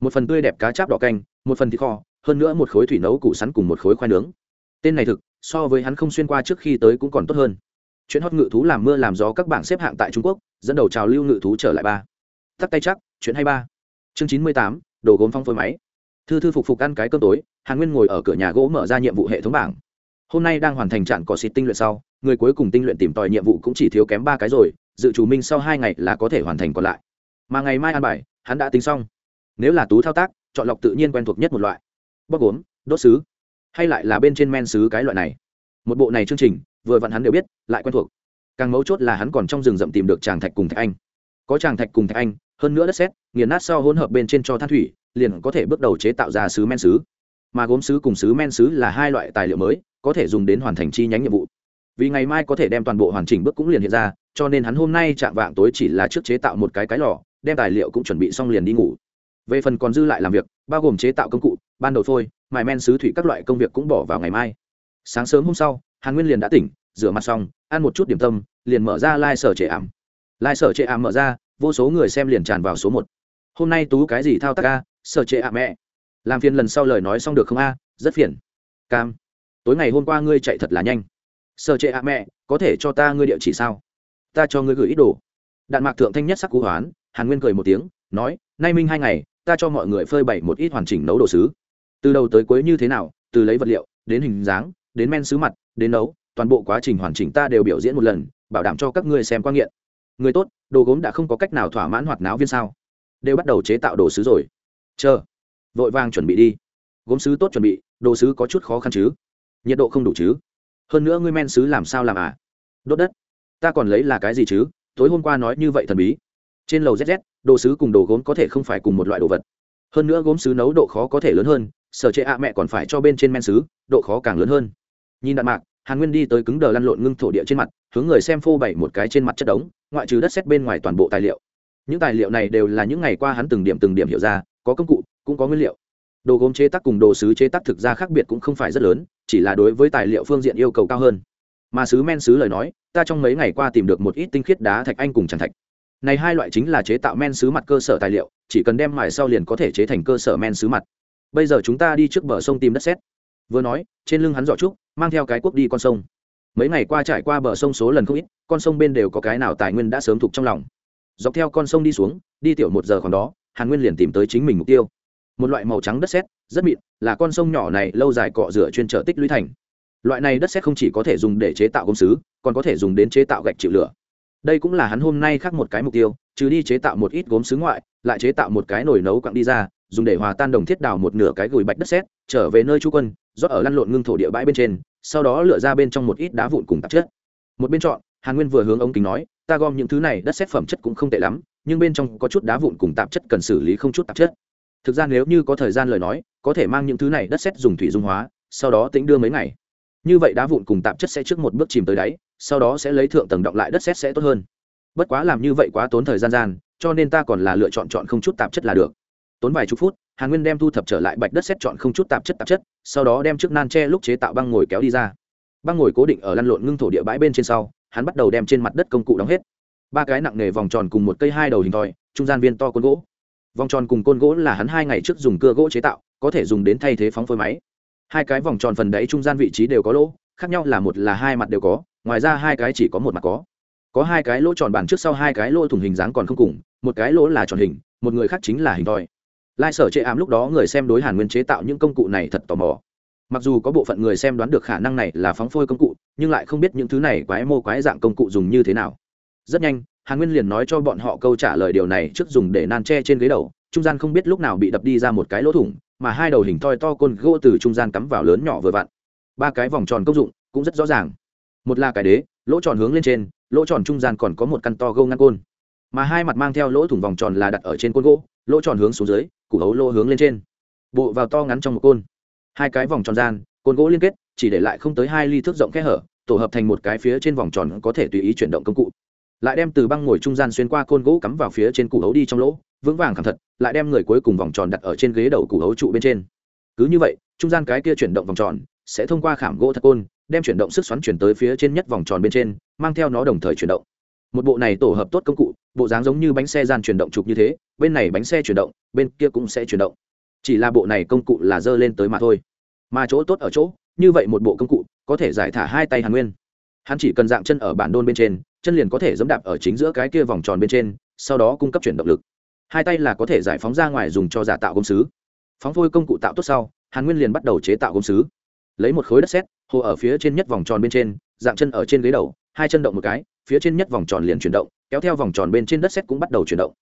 Một phần tươi đẹp cá cháp đỏ canh, một phần thịt kho, hơn nữa một khối thủy nấu củ sắn cùng một khối khoai nướng. Tên này thực, so với hắn không xuyên qua trước khi tới cũng còn tốt hơn. Chuyện hót ngự thú làm mưa làm gió các bảng xếp hạng tại trung quốc, dẫn đầu trào lưu ngự thú trở lại ba. Tắt tay chắc, chuyện hay ba chương chín mươi tám, đồ gốm phong phôi máy. Thư thư phục phục ăn cái cơm tối, hàn nguyên ngồi ở cửa nhà gỗ mở ra nhiệm vụ hệ thống bảng. Hôm nay đang hoàn thành trạng cỏ xịt tinh luyện sau, người cuối cùng tinh luyện tìm tòi nhiệm vụ cũng chỉ thiếu kém ba cái rồi, dự chủ minh sau hai ngày là có thể hoàn thành còn lại. Mà ngày mai ăn bài, hắn đã tính xong. Nếu là tú thao tác, chọn lọc tự nhiên quen thuộc nhất một loại. Bóc gốm, đốt xứ hay lại là bên trên men xứ cái loại này. Một bộ này chương trình, vừa vặn hắn đều biết, lại quen thuộc. Càng mấu chốt là hắn còn trong rừng rậm tìm được tràng thạch cùng thạch anh. Có tràng thạch cùng thạch anh, hơn nữa đất sét nghiền nát sau hỗn hợp bên trên cho than thủy, liền có thể bước đầu chế tạo ra sứ men sứ. Mà gốm sứ cùng sứ men sứ là hai loại tài liệu mới, có thể dùng đến hoàn thành chi nhánh nhiệm vụ. Vì ngày mai có thể đem toàn bộ hoàn chỉnh bước cũng liền hiện ra, cho nên hắn hôm nay chạm vạng tối chỉ là trước chế tạo một cái cái lò, đem tài liệu cũng chuẩn bị xong liền đi ngủ. Về phần còn dư lại làm việc, bao gồm chế tạo công cụ, ban đầu phôi, mài men sứ thủy các loại công việc cũng bỏ vào ngày mai. Sáng sớm hôm sau, hàn nguyên liền đã tỉnh, rửa mặt xong, ăn một chút điểm tâm, liền mở ra lai、like、sở trệ ảm. Lai、like、sở trệ ảm mở ra, vô số người xem liền tràn vào số một hôm nay tú cái gì thao tác a? Sợ trệ à mẹ. Làm phiền lần sau lời nói xong được không a? Rất phiền. Cam. Tối ngày hôm qua ngươi chạy thật là nhanh. Sợ trệ à mẹ, có thể cho ta ngươi địa chỉ sao? Ta cho ngươi gửi ít đồ. Đạn mạc thượng thanh nhất sắc cú hoán, hàn nguyên cười một tiếng, nói, nay minh hai ngày, ta cho mọi người phơi bày một ít hoàn chỉnh nấu đồ sứ. Từ đầu tới cuối như thế nào, từ lấy vật liệu, đến hình dáng, đến men sứ mặt, đến nấu, toàn bộ quá trình hoàn chỉnh ta đều biểu diễn một lần, bảo đảm cho các ngươi xem quan nghiện. Người tốt, đồ gốm đã không có cách nào thỏa mãn hoạt náo viên sao? Đều bắt đầu chế tạo đồ sứ rồi. Chờ, vội vàng chuẩn bị đi. Gốm sứ tốt chuẩn bị, đồ sứ có chút khó khăn chứ? Nhiệt độ không đủ chứ? Hơn nữa ngươi men sứ làm sao làm à? Đốt đất, ta còn lấy là cái gì chứ? Tối hôm qua nói như vậy thần bí. Trên lầu zz đồ sứ cùng đồ gốm có thể không phải cùng một loại đồ vật. Hơn nữa gốm sứ nấu độ khó có thể lớn hơn, sở chế ạ mẹ còn phải cho bên trên men sứ, độ khó càng lớn hơn. Nhìn đạn mạc, hàn nguyên đi tới cứng đờ lăn lộn ngưng thổ địa trên mặt, hướng người xem phô bày một cái trên mặt chất đống, ngoại trừ đất xét bên ngoài toàn bộ tài liệu những tài liệu này đều là những ngày qua hắn từng điểm từng điểm hiểu ra, có công cụ, cũng có nguyên liệu. Đồ gốm chế tác cùng đồ sứ chế tác thực ra khác biệt cũng không phải rất lớn, chỉ là đối với tài liệu phương diện yêu cầu cao hơn. Mà sứ men sứ lời nói, ta trong mấy ngày qua tìm được một ít tinh khiết đá thạch anh cùng tràng thạch. Này hai loại chính là chế tạo men sứ mặt cơ sở tài liệu, chỉ cần đem mài sau liền có thể chế thành cơ sở men sứ mặt. Bây giờ chúng ta đi trước bờ sông tìm đất xét. Vừa nói, trên lưng hắn dọ trúc, mang theo cái cuốc đi con sông. Mấy ngày qua trải qua bờ sông số lần không ít, con sông bên đều có cái nào tài nguyên đã sớm thuộc trong lòng dọc theo con sông đi xuống, đi tiểu một giờ còn đó, hàn nguyên liền tìm tới chính mình mục tiêu. Một loại màu trắng đất sét, rất mịn, là con sông nhỏ này lâu dài cọ rửa chuyên trở tích lũy thành. Loại này đất sét không chỉ có thể dùng để chế tạo công sứ, còn có thể dùng đến chế tạo gạch chịu lửa. Đây cũng là hắn hôm nay khác một cái mục tiêu, trừ đi chế tạo một ít gốm xứ ngoại, lại chế tạo một cái nồi nấu quặng đi ra, dùng để hòa tan đồng thiết đào một nửa cái gùi bạch đất sét, trở về nơi chú quân, rót ở lăn lộn ngưng thổ địa bãi bên trên, sau đó lựa ra bên trong một ít đá vụn cùng tạp chất. Một bên chọn, hàn nguyên vừa hướng ống kính nói ta gom những thứ này, đất xét phẩm chất cũng không tệ lắm, nhưng bên trong có chút đá vụn cùng tạp chất cần xử lý không chút tạp chất. Thực ra nếu như có thời gian lời nói, có thể mang những thứ này đất xét dùng thủy dung hóa, sau đó tính đưa mấy ngày. Như vậy đá vụn cùng tạp chất sẽ trước một bước chìm tới đáy, sau đó sẽ lấy thượng tầng động lại đất xét sẽ tốt hơn. Bất quá làm như vậy quá tốn thời gian gian, cho nên ta còn là lựa chọn chọn không chút tạp chất là được. Tốn vài chục phút, hàn nguyên đem thu thập trở lại bạch đất xét chọn không chút tạp chất tạp chất, sau đó đem chiếc nan tre lúc chế tạo băng ngồi kéo đi ra. Băng ngồi cố định ở lăn lộn ngưng thổ địa bãi bên trên sau hắn bắt đầu đem trên mặt đất công cụ đóng hết. Ba cái nặng nề vòng tròn cùng một cây hai đầu hình thòi trung gian viên to côn gỗ. Vòng tròn cùng côn gỗ là hắn hai ngày trước dùng cưa gỗ chế tạo, có thể dùng đến thay thế phóng phôi máy. Hai cái vòng tròn phần đáy trung gian vị trí đều có lỗ, khác nhau là một là hai mặt đều có, ngoài ra hai cái chỉ có một mặt có. Có hai cái lỗ tròn bản trước sau hai cái lỗ thủng hình dáng còn không cùng, một cái lỗ là tròn hình, một người khác chính là hình thoi. Lai sở chệ ám lúc đó người xem đối hàn nguyên chế tạo những công cụ này thật tò mò mặc dù có bộ phận người xem đoán được khả năng này là phóng phôi công cụ, nhưng lại không biết những thứ này quái mô quái dạng công cụ dùng như thế nào. Rất nhanh, hàn nguyên liền nói cho bọn họ câu trả lời điều này trước dùng để nan tre trên ghế đầu, trung gian không biết lúc nào bị đập đi ra một cái lỗ thủng, mà hai đầu hình thoi to côn gỗ từ trung gian cắm vào lớn nhỏ vừa vặn. Ba cái vòng tròn công dụng cũng rất rõ ràng. Một là cái đế, lỗ tròn hướng lên trên, lỗ tròn trung gian còn có một căn to gâu ngăn côn. Mà hai mặt mang theo lỗ thủng vòng tròn là đặt ở trên côn gỗ, lỗ tròn hướng xuống dưới, củ hấu lỗ hướng lên trên. Bộ vào to ngắn trong một côn hai cái vòng tròn gian, côn gỗ liên kết, chỉ để lại không tới hai ly thước rộng kẽ hở, tổ hợp thành một cái phía trên vòng tròn có thể tùy ý chuyển động công cụ. Lại đem từ băng ngồi trung gian xuyên qua côn gỗ cắm vào phía trên củ hấu đi trong lỗ, vững vàng khẳng thật, lại đem người cuối cùng vòng tròn đặt ở trên ghế đầu củ hấu trụ bên trên. Cứ như vậy, trung gian cái kia chuyển động vòng tròn sẽ thông qua khảm gỗ thật côn, đem chuyển động sức xoắn chuyển tới phía trên nhất vòng tròn bên trên, mang theo nó đồng thời chuyển động. Một bộ này tổ hợp tốt công cụ, bộ dáng giống như bánh xe gian chuyển động trục như thế, bên này bánh xe chuyển động, bên kia cũng sẽ chuyển động. Chỉ là bộ này công cụ là dơ lên tới mà thôi mà chỗ tốt ở chỗ, như vậy một bộ công cụ có thể giải thả hai tay hàn nguyên. Hắn chỉ cần dạng chân ở bản đôn bên trên, chân liền có thể dẫm đạp ở chính giữa cái kia vòng tròn bên trên, sau đó cung cấp chuyển động lực. Hai tay là có thể giải phóng ra ngoài dùng cho giả tạo công sứ. Phóng phôi công cụ tạo tốt sau, hàn nguyên liền bắt đầu chế tạo công sứ. Lấy một khối đất xét hồ ở phía trên nhất vòng tròn bên trên, dạng chân ở trên ghế đầu, hai chân động một cái, phía trên nhất vòng tròn liền chuyển động, kéo theo vòng tròn bên trên đất xét cũng bắt đầu chuyển động.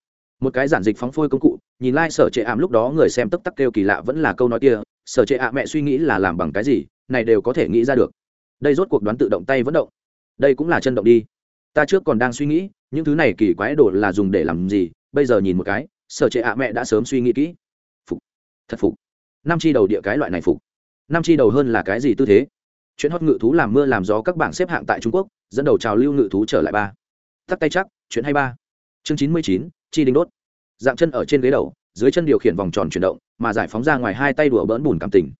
Một cái giản dịch phóng phôi công cụ, nhìn lai、like、sở trệ ảm lúc đó người xem tức tắc kêu kỳ lạ vẫn là câu nói kia sở trệ ạ mẹ suy nghĩ là làm bằng cái gì, này đều có thể nghĩ ra được. Đây rốt cuộc đoán tự động tay vẫn động. Đây cũng là chân động đi. Ta trước còn đang suy nghĩ, những thứ này kỳ quái đồ là dùng để làm gì, bây giờ nhìn một cái, sở trệ ạ mẹ đã sớm suy nghĩ kỹ. Phục. Thật phục. Năm chi đầu địa cái loại này phục. Năm chi đầu hơn là cái gì tư thế? Chuyện hót ngự thú làm mưa làm gió các bảng xếp hạng tại trung quốc, dẫn đầu trào lưu ngự thú trở lại ba. Tắt tay chắc, chuyện hay ba. Chương chín mươi chín, chi đinh đốt. Dạng chân ở trên ghế đầu dưới chân điều khiển vòng tròn chuyển động, mà giải phóng ra ngoài hai tay đùa bỡn bùn cảm tình.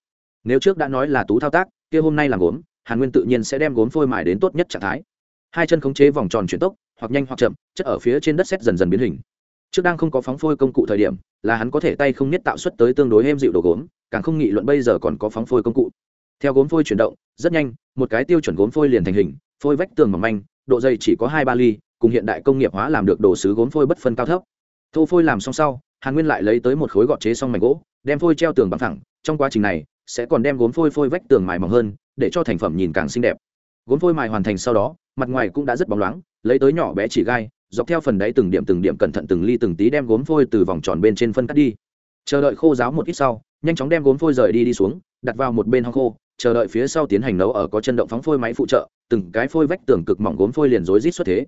Nếu trước đã nói là tú thao tác, kia hôm nay làm gốm, hàn nguyên tự nhiên sẽ đem gốm phôi mài đến tốt nhất trạng thái. Hai chân khống chế vòng tròn chuyển tốc, hoặc nhanh hoặc chậm, chất ở phía trên đất xét dần dần biến hình. Trước đang không có phóng phôi công cụ thời điểm, là hắn có thể tay không nhất tạo xuất tới tương đối êm dịu đồ gốm, càng không nghị luận bây giờ còn có phóng phôi công cụ. Theo gốm phôi chuyển động, rất nhanh, một cái tiêu chuẩn gốm phôi liền thành hình, phôi vách tường mỏng manh, độ dày chỉ có hai ba ly, cùng hiện đại công nghiệp hóa làm được đồ sứ gốm phôi bất phân cao thấp. Thô phôi làm xong sau hàn nguyên lại lấy tới một khối gọt chế xong mảnh gỗ, đem phôi treo tường bằng thẳng trong quá trình này, sẽ còn đem gốm phôi phôi vách tường mài mỏng hơn, để cho thành phẩm nhìn càng xinh đẹp. Gốm phôi mài hoàn thành sau đó, mặt ngoài cũng đã rất bóng loáng, lấy tới nhỏ bé chỉ gai, dọc theo phần đáy từng điểm từng điểm cẩn thận từng ly từng tí đem gốm phôi từ vòng tròn bên trên phân cắt đi. Chờ đợi khô ráo một ít sau, nhanh chóng đem gốm phôi rời đi đi xuống, đặt vào một bên hong khô, chờ đợi phía sau tiến hành nấu ở có chân động phóng phôi máy phụ trợ, từng cái phôi vách tường cực mỏng gốm phôi liền rối rít xuất thế.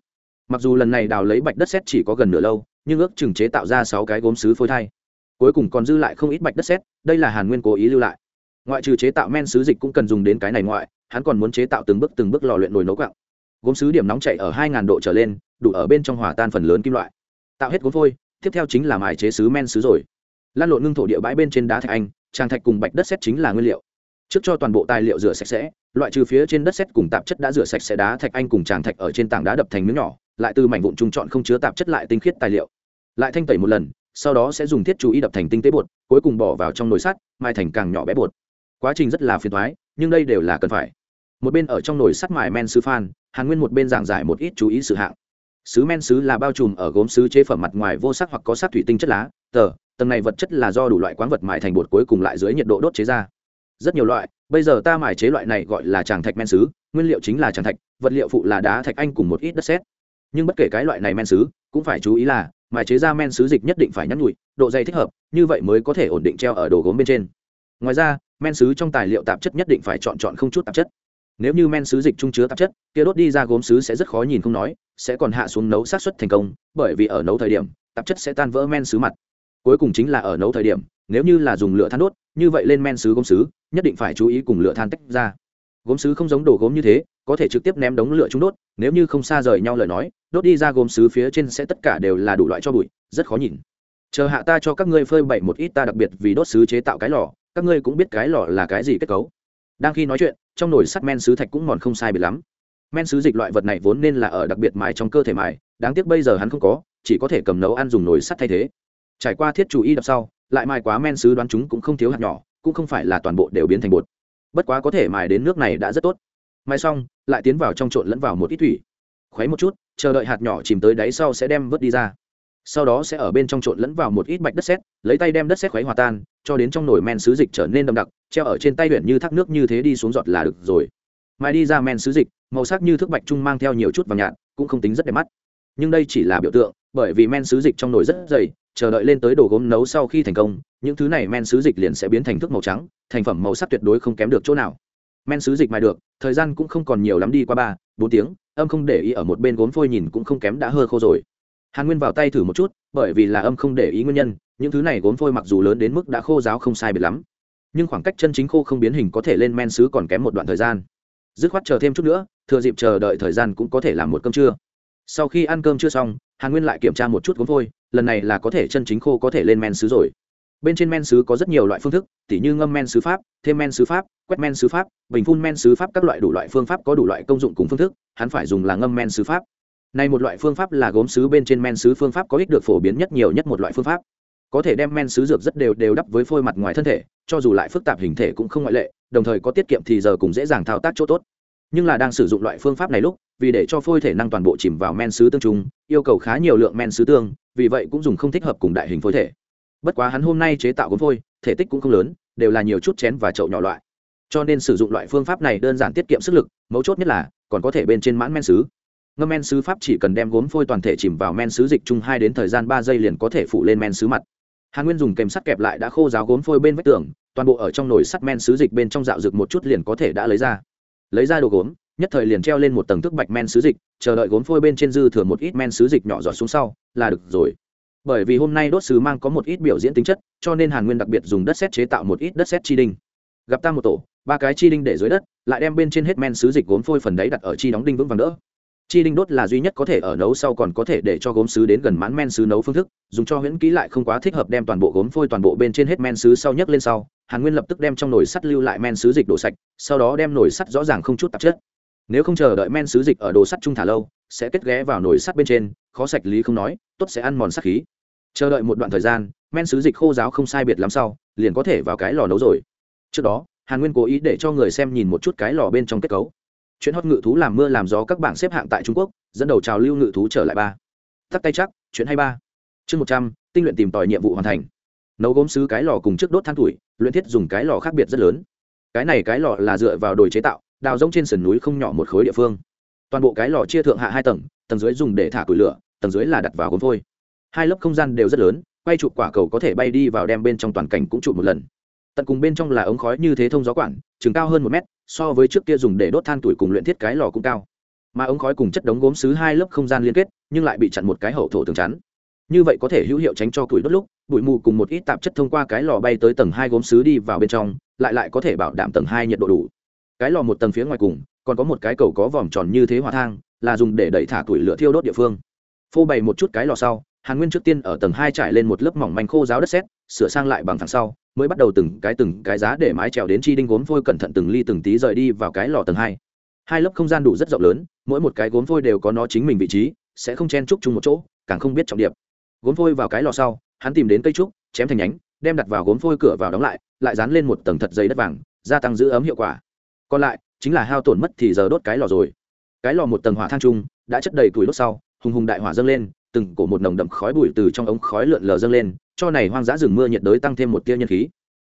Mặc dù lần này đào lấy bạch đất xét chỉ có gần nửa lâu nhưng ước chừng chế tạo ra sáu cái gốm sứ phôi thai. Cuối cùng còn dư lại không ít bạch đất xét đây là hàn nguyên cố ý lưu lại. Ngoại trừ chế tạo men sứ dịch cũng cần dùng đến cái này ngoại, hắn còn muốn chế tạo từng bước từng bước lò luyện nồi nấu quặng. Gốm sứ điểm nóng chạy ở hai độ trở lên, đủ ở bên trong hòa tan phần lớn kim loại. Tạo hết gốm phôi, tiếp theo chính là mài chế sứ men sứ rồi. Lan lộn ngưng thổ địa bãi bên trên đá thạch anh, tràng thạch cùng bạch đất xét chính là nguyên liệu. Trước cho toàn bộ tài liệu rửa sạch sẽ, loại trừ phía trên đất xét cùng tạp chất đã rửa sạch sẽ đá thạch anh cùng tràng thạch ở trên tảng đá đập thành miếng nhỏ, lại từ mảnh vụn trung chọn không chứa tạp chất lại tinh khiết tài liệu lại thanh tẩy một lần, sau đó sẽ dùng thiết chú ý đập thành tinh tế bột, cuối cùng bỏ vào trong nồi sắt, mai thành càng nhỏ bé bột. Quá trình rất là phiền thoái nhưng đây đều là cần phải. Một bên ở trong nồi sắt mài men sứ phan, hàn nguyên một bên giảng giải một ít chú ý sự hạng. Sứ men sứ là bao trùm ở gốm sứ chế phẩm mặt ngoài vô sắc hoặc có sắc thủy tinh chất lá, tờ, tầng này vật chất là do đủ loại quán vật mài thành bột cuối cùng lại dưới nhiệt độ đốt chế ra. Rất nhiều loại, bây giờ ta mài chế loại này gọi là tràng thạch men sứ, nguyên liệu chính là tràng thạch, vật liệu phụ là đá thạch anh cùng một ít đất sét nhưng bất kể cái loại này men sứ cũng phải chú ý là mài chế ra men sứ dịch nhất định phải nhắn nhụi độ dày thích hợp, như vậy mới có thể ổn định treo ở đồ gốm bên trên. Ngoài ra, men sứ trong tài liệu tạp chất nhất định phải chọn chọn không chút tạp chất. Nếu như men sứ dịch trung chứa tạp chất, kia đốt đi ra gốm sứ sẽ rất khó nhìn không nói, sẽ còn hạ xuống nấu sát xuất thành công, bởi vì ở nấu thời điểm, tạp chất sẽ tan vỡ men sứ mặt. Cuối cùng chính là ở nấu thời điểm, nếu như là dùng lửa than đốt, như vậy lên men sứ gốm sứ nhất định phải chú ý cùng lửa than tách ra. Gốm sứ không giống đồ gốm như thế có thể trực tiếp ném đống lửa chúng đốt, nếu như không xa rời nhau lời nói, đốt đi ra gồm sứ phía trên sẽ tất cả đều là đủ loại cho bụi, rất khó nhìn. Chờ hạ ta cho các ngươi phơi bày một ít ta đặc biệt vì đốt sứ chế tạo cái lò, các ngươi cũng biết cái lò là cái gì kết cấu. Đang khi nói chuyện, trong nồi sắt men sứ thạch cũng mòn không sai biệt lắm. Men sứ dịch loại vật này vốn nên là ở đặc biệt mài trong cơ thể mài, đáng tiếc bây giờ hắn không có, chỉ có thể cầm nấu ăn dùng nồi sắt thay thế. Trải qua thiết chủ y đập sau, lại mài quá men sứ đoán chúng cũng không thiếu hạt nhỏ, cũng không phải là toàn bộ đều biến thành bột. Bất quá có thể mài đến nước này đã rất tốt. Mai xong, lại tiến vào trong trộn lẫn vào một ít thủy. Khuấy một chút, chờ đợi hạt nhỏ chìm tới đáy sau sẽ đem vớt đi ra. Sau đó sẽ ở bên trong trộn lẫn vào một ít bạch đất sét, lấy tay đem đất sét khuấy hòa tan, cho đến trong nồi men sứ dịch trở nên đậm đặc, treo ở trên tay huyện như thác nước như thế đi xuống giọt là được rồi. Mai đi ra men sứ dịch, màu sắc như thức bạch trung mang theo nhiều chút vàng nhạt, cũng không tính rất đẹp mắt. Nhưng đây chỉ là biểu tượng, bởi vì men sứ dịch trong nồi rất dày, chờ đợi lên tới đồ gốm nấu sau khi thành công, những thứ này men sứ dịch liền sẽ biến thành thức màu trắng, thành phẩm màu sắc tuyệt đối không kém được chỗ nào men sứ dịch mài được, thời gian cũng không còn nhiều lắm đi qua ba, bốn tiếng, âm không để ý ở một bên gốm phôi nhìn cũng không kém đã hơ khô rồi. Hàn nguyên vào tay thử một chút, bởi vì là âm không để ý nguyên nhân, những thứ này gốm phôi mặc dù lớn đến mức đã khô giáo không sai biệt lắm, nhưng khoảng cách chân chính khô không biến hình có thể lên men sứ còn kém một đoạn thời gian. Dứt khoát chờ thêm chút nữa, thừa dịp chờ đợi thời gian cũng có thể làm một cơm trưa. Sau khi ăn cơm chưa xong, hàn nguyên lại kiểm tra một chút gốm phôi, lần này là có thể chân chính khô có thể lên men sứ rồi bên trên men sứ có rất nhiều loại phương thức tỉ như ngâm men sứ pháp thêm men sứ pháp quét men sứ pháp bình phun men sứ pháp các loại đủ loại phương pháp có đủ loại công dụng cùng phương thức hắn phải dùng là ngâm men sứ pháp này một loại phương pháp là gốm sứ bên trên men sứ phương pháp có ích được phổ biến nhất nhiều nhất một loại phương pháp có thể đem men sứ dược rất đều đều đắp với phôi mặt ngoài thân thể cho dù lại phức tạp hình thể cũng không ngoại lệ đồng thời có tiết kiệm thì giờ cũng dễ dàng thao tác chỗ tốt nhưng là đang sử dụng loại phương pháp này lúc vì để cho phôi thể năng toàn bộ chìm vào men sứ tương trùng yêu cầu khá nhiều lượng men sứ tương vì vậy cũng dùng không thích hợp cùng đại hình phôi thể bất quá hắn hôm nay chế tạo gốm phôi, thể tích cũng không lớn, đều là nhiều chút chén và chậu nhỏ loại. Cho nên sử dụng loại phương pháp này đơn giản tiết kiệm sức lực, mấu chốt nhất là, còn có thể bên trên mãn men sứ ngâm men sứ pháp chỉ cần đem gốm phôi toàn thể chìm vào men sứ dịch chung hai đến thời gian ba giây liền có thể phụ lên men sứ mặt. Hàn nguyên dùng kèm sắt kẹp lại đã khô ráo gốm phôi bên vách tường, toàn bộ ở trong nồi sắt men sứ dịch bên trong dạo rực một chút liền có thể đã lấy ra. Lấy ra đồ gốm, nhất thời liền treo lên một tầng thức bạch men sứ dịch, chờ đợi gốm phôi bên trên dư thừa một ít men sứ dịch nhỏ giọt xuống sau, là được rồi bởi vì hôm nay đốt sứ mang có một ít biểu diễn tính chất, cho nên hàn nguyên đặc biệt dùng đất xét chế tạo một ít đất xét chi đinh. Gặp ta một tổ, ba cái chi đinh để dưới đất, lại đem bên trên hết men sứ dịch gốm phôi phần đấy đặt ở chi đóng đinh vững vàng đỡ. Chi đinh đốt là duy nhất có thể ở nấu sau còn có thể để cho gốm sứ đến gần mãn men sứ nấu phương thức, dùng cho huyễn kỹ lại không quá thích hợp đem toàn bộ gốm phôi toàn bộ bên trên hết men sứ sau nhấc lên sau, hàn nguyên lập tức đem trong nồi sắt lưu lại men sứ dịch đổ sạch, sau đó đem nồi sắt rõ ràng không chút tạp chất. Nếu không chờ đợi men sứ dịch ở đồ sắt trung thả lâu sẽ kết ghé vào nồi sắt bên trên, khó sạch lý không nói, tốt sẽ ăn mòn sắc khí. Chờ đợi một đoạn thời gian, men sứ dịch khô giáo không sai biệt lắm sau, liền có thể vào cái lò nấu rồi. Trước đó, hàn nguyên cố ý để cho người xem nhìn một chút cái lò bên trong kết cấu. Chuyện hót ngự thú làm mưa làm gió các bảng xếp hạng tại trung quốc, dẫn đầu trào lưu ngự thú trở lại ba. Tắt tay chắc, chuyện hay ba. Chương một trăm, tinh luyện tìm tòi nhiệm vụ hoàn thành. Nấu gốm sứ cái lò cùng trước đốt than tuổi, luyện thiết dùng cái lò khác biệt rất lớn. Cái này cái lò là dựa vào đồi chế tạo, đào rông trên sườn núi không nhỏ một khối địa phương toàn bộ cái lò chia thượng hạ hai tầng tầng dưới dùng để thả củi lửa, tầng dưới là đặt vào gốm phôi. Hai lớp không gian đều rất lớn, quay chụp quả cầu có thể bay đi vào đem bên trong toàn cảnh cũng chụp một lần. Tận cùng bên trong là ống khói như thế thông gió quản, chừng cao hơn một mét, so với trước kia dùng để đốt than tuổi cùng luyện thiết cái lò cũng cao. Mà ống khói cùng chất đống gốm xứ hai lớp không gian liên kết, nhưng lại bị chặn một cái hậu thổ tường chắn. Như vậy có thể hữu hiệu tránh cho củi đốt lúc, bụi mù cùng một ít tạp chất thông qua cái lò bay tới tầng hai gốm xứ đi vào bên trong, lại lại có thể bảo đảm tầng hai nhiệt độ đủ. Cái lò một tầng phía ngoài cùng còn có một cái cầu có vòm tròn như thế hỏa thang, là dùng để đẩy thả tuổi lửa thiêu đốt địa phương. Phô bày một chút cái lò sau, hàn nguyên trước tiên ở tầng hai trải lên một lớp mỏng manh khô ráo đất sét, sửa sang lại bằng thẳng sau, mới bắt đầu từng cái từng cái giá để mái trèo đến chi đinh gốm phôi cẩn thận từng ly từng tí rời đi vào cái lò tầng hai. Hai lớp không gian đủ rất rộng lớn, mỗi một cái gốm phôi đều có nó chính mình vị trí, sẽ không chen chúc chung một chỗ, càng không biết trọng điểm. Gốm phôi vào cái lò sau, hắn tìm đến cây trúc, chém thành nhánh, đem đặt vào gốm phôi cửa vào đóng lại lại dán lên một tầng thật dày đất vàng, gia tăng giữ ấm hiệu quả. Còn lại chính là hao tổn mất thì giờ đốt cái lò rồi. Cái lò một tầng hỏa thang trung đã chất đầy củi đốt sau, hùng hùng đại hỏa dâng lên, từng cổ một nồng đậm khói bụi từ trong ống khói lượn lờ dâng lên, cho này hoang dã rừng mưa nhiệt đới tăng thêm một tia nhân khí.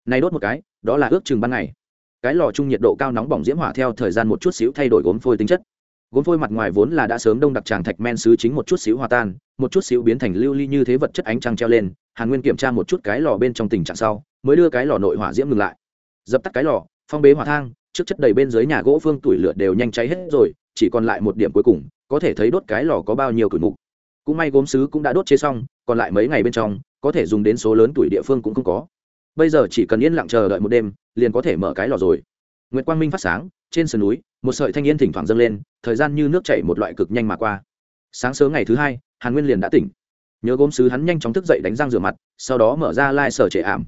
Này đốt một cái, đó là ước chừng ban ngày. Cái lò chung nhiệt độ cao nóng bỏng diễm hỏa theo thời gian một chút xíu thay đổi gốm phôi tính chất. Gốm phôi mặt ngoài vốn là đã sớm đông đặc tràng thạch men xứ chính một chút xíu hòa tan, một chút xíu biến thành lưu ly như thế vật chất ánh trăng treo lên, hàn nguyên kiểm tra một chút cái lò bên trong tình trạng sau, mới đưa cái lò nội hỏa diễm ngừng lại. Dập tắt cái lò, phong bế hỏa thang trước chất đầy bên dưới nhà gỗ phương tuổi lửa đều nhanh cháy hết rồi, chỉ còn lại một điểm cuối cùng, có thể thấy đốt cái lò có bao nhiêu cửi mục. Cũng may gốm sứ cũng đã đốt chế xong, còn lại mấy ngày bên trong, có thể dùng đến số lớn tuổi địa phương cũng không có. Bây giờ chỉ cần yên lặng chờ đợi một đêm, liền có thể mở cái lò rồi. Nguyệt quang minh phát sáng, trên sườn núi, một sợi thanh niên thỉnh thoảng dâng lên, thời gian như nước chảy một loại cực nhanh mà qua. Sáng sớm ngày thứ hai, hàn nguyên liền đã tỉnh. Nhớ gốm sứ hắn nhanh chóng thức dậy đánh răng rửa mặt, sau đó mở ra lai sở trệ ảm.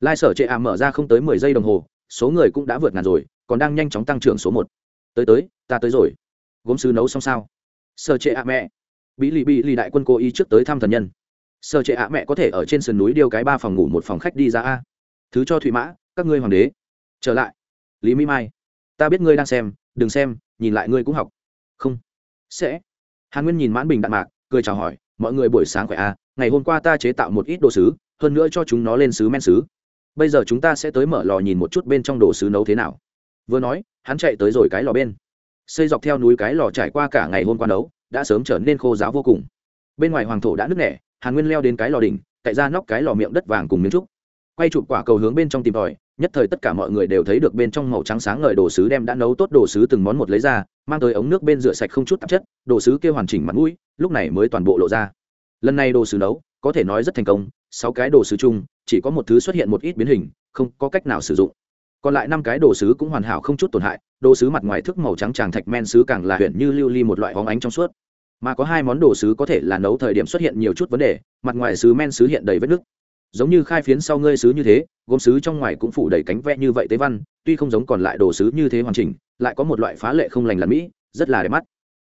Lai sở trệ ảm mở ra không tới mười giây đồng hồ, số người cũng đã vượt ngàn rồi còn đang nhanh chóng tăng trưởng số một. Tới tới, ta tới rồi. Gốm sứ nấu xong sao? Sơ trệ ạ mẹ. Bị lì bị lì đại quân cố ý trước tới thăm thần nhân. Sơ trệ ạ mẹ có thể ở trên sườn núi điêu cái ba phòng ngủ một phòng khách đi ra a. Thứ cho thụy mã, các ngươi hoàng đế. Trở lại. Lý mỹ mai. Ta biết ngươi đang xem, đừng xem, nhìn lại ngươi cũng học. Không. Sẽ. Hàn nguyên nhìn mãn bình đạn mạc, cười chào hỏi, mọi người buổi sáng khỏe à ngày hôm qua ta chế tạo một ít đồ sứ, hơn nữa cho chúng nó lên sứ men sứ. Bây giờ chúng ta sẽ tới mở lò nhìn một chút bên trong đồ sứ nấu thế nào vừa nói, hắn chạy tới rồi cái lò bên. Xây dọc theo núi cái lò trải qua cả ngày hôm qua nấu, đã sớm trở nên khô giáo vô cùng. Bên ngoài hoàng thổ đã nứt nẻ, hàn nguyên leo đến cái lò đỉnh, cậy ra nóc cái lò miệng đất vàng cùng miếng trúc. Quay chụp quả cầu hướng bên trong tìm tòi, nhất thời tất cả mọi người đều thấy được bên trong màu trắng sáng ngời đồ sứ đem đã nấu tốt đồ sứ từng món một lấy ra, mang tới ống nước bên rửa sạch không chút tạp chất, đồ sứ kia hoàn chỉnh mặt mũi, lúc này mới toàn bộ lộ ra. Lần này đồ sứ nấu, có thể nói rất thành công, sáu cái đồ sứ chung, chỉ có một thứ xuất hiện một ít biến hình, không có cách nào sử dụng còn lại năm cái đồ sứ cũng hoàn hảo không chút tổn hại, đồ sứ mặt ngoài thức màu trắng tràng thạch men sứ càng là huyện như lưu ly một loại hóng ánh trong suốt. Mà có hai món đồ sứ có thể là nấu thời điểm xuất hiện nhiều chút vấn đề, mặt ngoài sứ men sứ hiện đầy vết nứt. Giống như khai phiến sau ngươi sứ như thế, gốm sứ trong ngoài cũng phủ đầy cánh vẽ như vậy tế văn, tuy không giống còn lại đồ sứ như thế hoàn chỉnh, lại có một loại phá lệ không lành là mỹ, rất là đẹp mắt.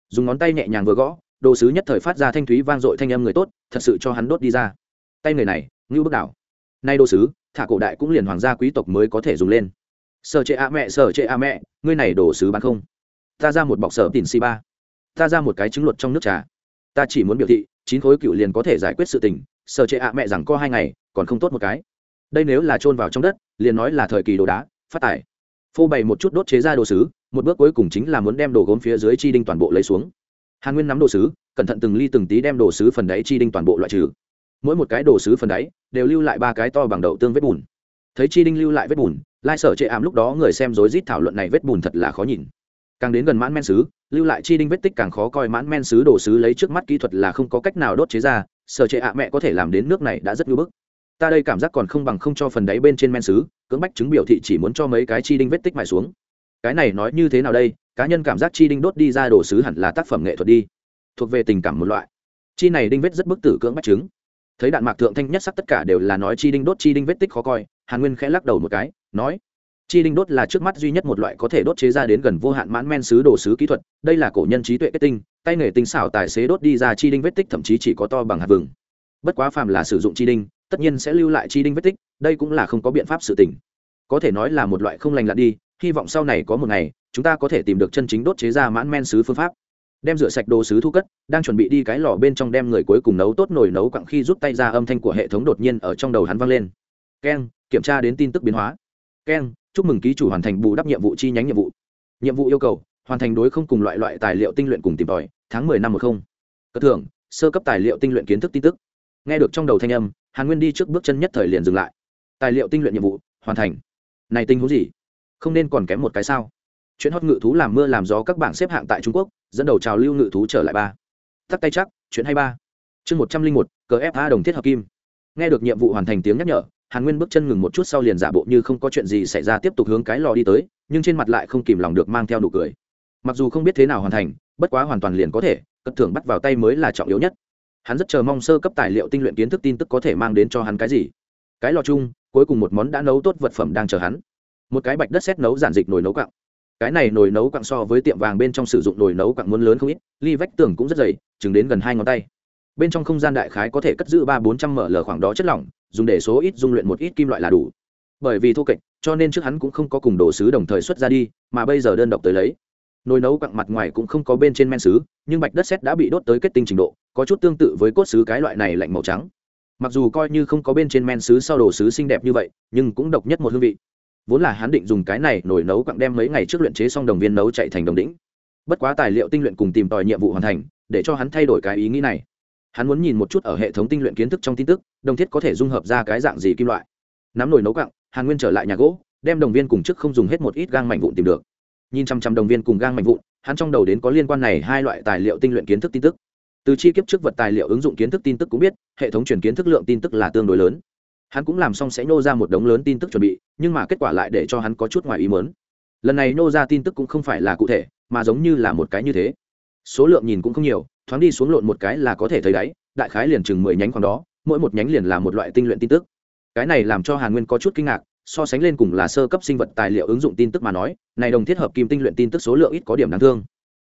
Dùng ngón tay nhẹ nhàng vừa gõ, đồ sứ nhất thời phát ra thanh thúy vang dội thanh âm người tốt, thật sự cho hắn đốt đi ra. Tay người này, ngưu bức đảo. Nay đồ sứ, thả cổ đại cũng liền hoàng gia quý tộc mới có thể dùng lên sở trệ a mẹ, sở trệ a mẹ, ngươi này đồ sứ bán không? Ta ra một bọc sở tìn si ba. Ta ra một cái trứng luật trong nước trà. Ta chỉ muốn biểu thị, chín khối cựu liền có thể giải quyết sự tình. Sở trệ a mẹ rằng có hai ngày, còn không tốt một cái. Đây nếu là chôn vào trong đất, liền nói là thời kỳ đồ đá, phát tải phô bày một chút đốt chế ra đồ sứ, một bước cuối cùng chính là muốn đem đồ gốm phía dưới chi đinh toàn bộ lấy xuống. Hàn nguyên nắm đồ sứ, cẩn thận từng ly từng tí đem đồ sứ phần đáy chi đinh toàn bộ loại trừ. Mỗi một cái đồ sứ phần đáy đều lưu lại ba cái to bằng đậu tương vết bùn. Thấy chi đinh lưu lại vết bùn lai sở chệ ảm lúc đó người xem rối rít thảo luận này vết bùn thật là khó nhìn. Càng đến gần mãn men sứ lưu lại chi đinh vết tích càng khó coi, mãn men sứ đồ sứ lấy trước mắt kỹ thuật là không có cách nào đốt chế ra, sở chệ ạ mẹ có thể làm đến nước này đã rất ngưỡng bức. Ta đây cảm giác còn không bằng không cho phần đáy bên trên men sứ cưỡng bách chứng biểu thị chỉ muốn cho mấy cái chi đinh vết tích mài xuống. Cái này nói như thế nào đây? Cá nhân cảm giác chi đinh đốt đi ra đồ sứ hẳn là tác phẩm nghệ thuật đi. Thuộc về tình cảm một loại. Chi này đinh vết rất bức tử cưỡng bách chứng. Thấy đạn mạc thượng thanh nhất sắc tất cả đều là nói chi đinh đốt chi đinh vết tích khó coi, hàn nguyên khẽ lắc đầu một cái nói, chi đinh đốt là trước mắt duy nhất một loại có thể đốt chế ra đến gần vô hạn mãn men sứ đồ sứ kỹ thuật, đây là cổ nhân trí tuệ kết tinh, tay nghề tinh xảo tài xế đốt đi ra chi đinh vết tích thậm chí chỉ có to bằng hạt vừng. Bất quá phàm là sử dụng chi đinh, tất nhiên sẽ lưu lại chi đinh vết tích, đây cũng là không có biện pháp sự tỉnh có thể nói là một loại không lành lặn đi, hy vọng sau này có một ngày, chúng ta có thể tìm được chân chính đốt chế ra mãn men sứ phương pháp. Đem rửa sạch đồ sứ thu cất, đang chuẩn bị đi cái lò bên trong đem người cuối cùng nấu tốt nồi nấu quặng khi rút tay ra âm thanh của hệ thống đột nhiên ở trong đầu hắn vang lên. Keng, kiểm tra đến tin tức biến hóa keng, chúc mừng ký chủ hoàn thành bù đắp nhiệm vụ chi nhánh nhiệm vụ. Nhiệm vụ yêu cầu, hoàn thành đối không cùng loại loại tài liệu tinh luyện cùng tìm tòi, tháng mười năm một không. Cất thưởng, sơ cấp tài liệu tinh luyện kiến thức tin tức. Nghe được trong đầu thanh âm, hàn nguyên đi trước bước chân nhất thời liền dừng lại. Tài liệu tinh luyện nhiệm vụ, hoàn thành. Này tinh huống gì? Không nên còn kém một cái sao? Chuyện hót ngự thú làm mưa làm gió các bảng xếp hạng tại trung quốc, dẫn đầu trào lưu ngự thú trở lại ba. Tắt tay chắc, chuyện hay ba. Chương một trăm linh một cờ fa đồng thiết hợp kim. Nghe được nhiệm vụ hoàn thành tiếng nhắc nhở hàn nguyên bước chân ngừng một chút sau liền giả bộ như không có chuyện gì xảy ra tiếp tục hướng cái lò đi tới, nhưng trên mặt lại không kìm lòng được mang theo nụ cười. Mặc dù không biết thế nào hoàn thành, bất quá hoàn toàn liền có thể, cất thưởng bắt vào tay mới là trọng yếu nhất. Hắn rất chờ mong sơ cấp tài liệu tinh luyện kiến thức tin tức có thể mang đến cho hắn cái gì. Cái lò chung, cuối cùng một món đã nấu tốt vật phẩm đang chờ hắn. Một cái bạch đất xét nấu giản dịch nồi nấu cặng cái này nồi nấu quặng so với tiệm vàng bên trong sử dụng nồi nấu quặng muốn lớn không ít, ly vách tường cũng rất dày, chừng đến gần hai ngón tay bên trong không gian đại khái có thể cất giữ ba bốn trăm ml khoảng đó chất lỏng, dùng để số ít dung luyện một ít kim loại là đủ. Bởi vì thô kệch, cho nên trước hắn cũng không có cùng đồ sứ đồng thời xuất ra đi, mà bây giờ đơn độc tới lấy. Nồi nấu quặng mặt ngoài cũng không có bên trên men sứ, nhưng bạch đất xét đã bị đốt tới kết tinh trình độ, có chút tương tự với cốt sứ cái loại này lạnh màu trắng. Mặc dù coi như không có bên trên men sứ sau đồ sứ xinh đẹp như vậy, nhưng cũng độc nhất một hương vị. Vốn là hắn định dùng cái này nồi nấu quặng đem mấy ngày trước luyện chế xong đồng viên nấu chạy thành đồng đỉnh bất quá tài liệu tinh luyện cùng tìm tòi nhiệm vụ hoàn thành, để cho hắn thay đổi cái ý nghĩ này hắn muốn nhìn một chút ở hệ thống tinh luyện kiến thức trong tin tức, đồng thiết có thể dung hợp ra cái dạng gì kim loại. Nắm nồi nấu cặng hàn nguyên trở lại nhà gỗ, đem đồng viên cùng chức không dùng hết một ít gang mạnh vụn tìm được. Nhìn chăm chăm đồng viên cùng gang mạnh vụn, hắn trong đầu đến có liên quan này hai loại tài liệu tinh luyện kiến thức tin tức. Từ chi kiếp trước vật tài liệu ứng dụng kiến thức tin tức cũng biết, hệ thống chuyển kiến thức lượng tin tức là tương đối lớn. Hắn cũng làm xong sẽ nô ra một đống lớn tin tức chuẩn bị, nhưng mà kết quả lại để cho hắn có chút ngoài ý mớn lần này nô ra tin tức cũng không phải là cụ thể, mà giống như là một cái như thế. Số lượng nhìn cũng không nhiều thoáng đi xuống lộn một cái là có thể thấy đáy, đại khái liền chừng mười nhánh khoảng đó, mỗi một nhánh liền là một loại tinh luyện tin tức. Cái này làm cho hàn nguyên có chút kinh ngạc, so sánh lên cùng là sơ cấp sinh vật tài liệu ứng dụng tin tức mà nói, này đồng thiết hợp kim tinh luyện tin tức số lượng ít có điểm đáng thương.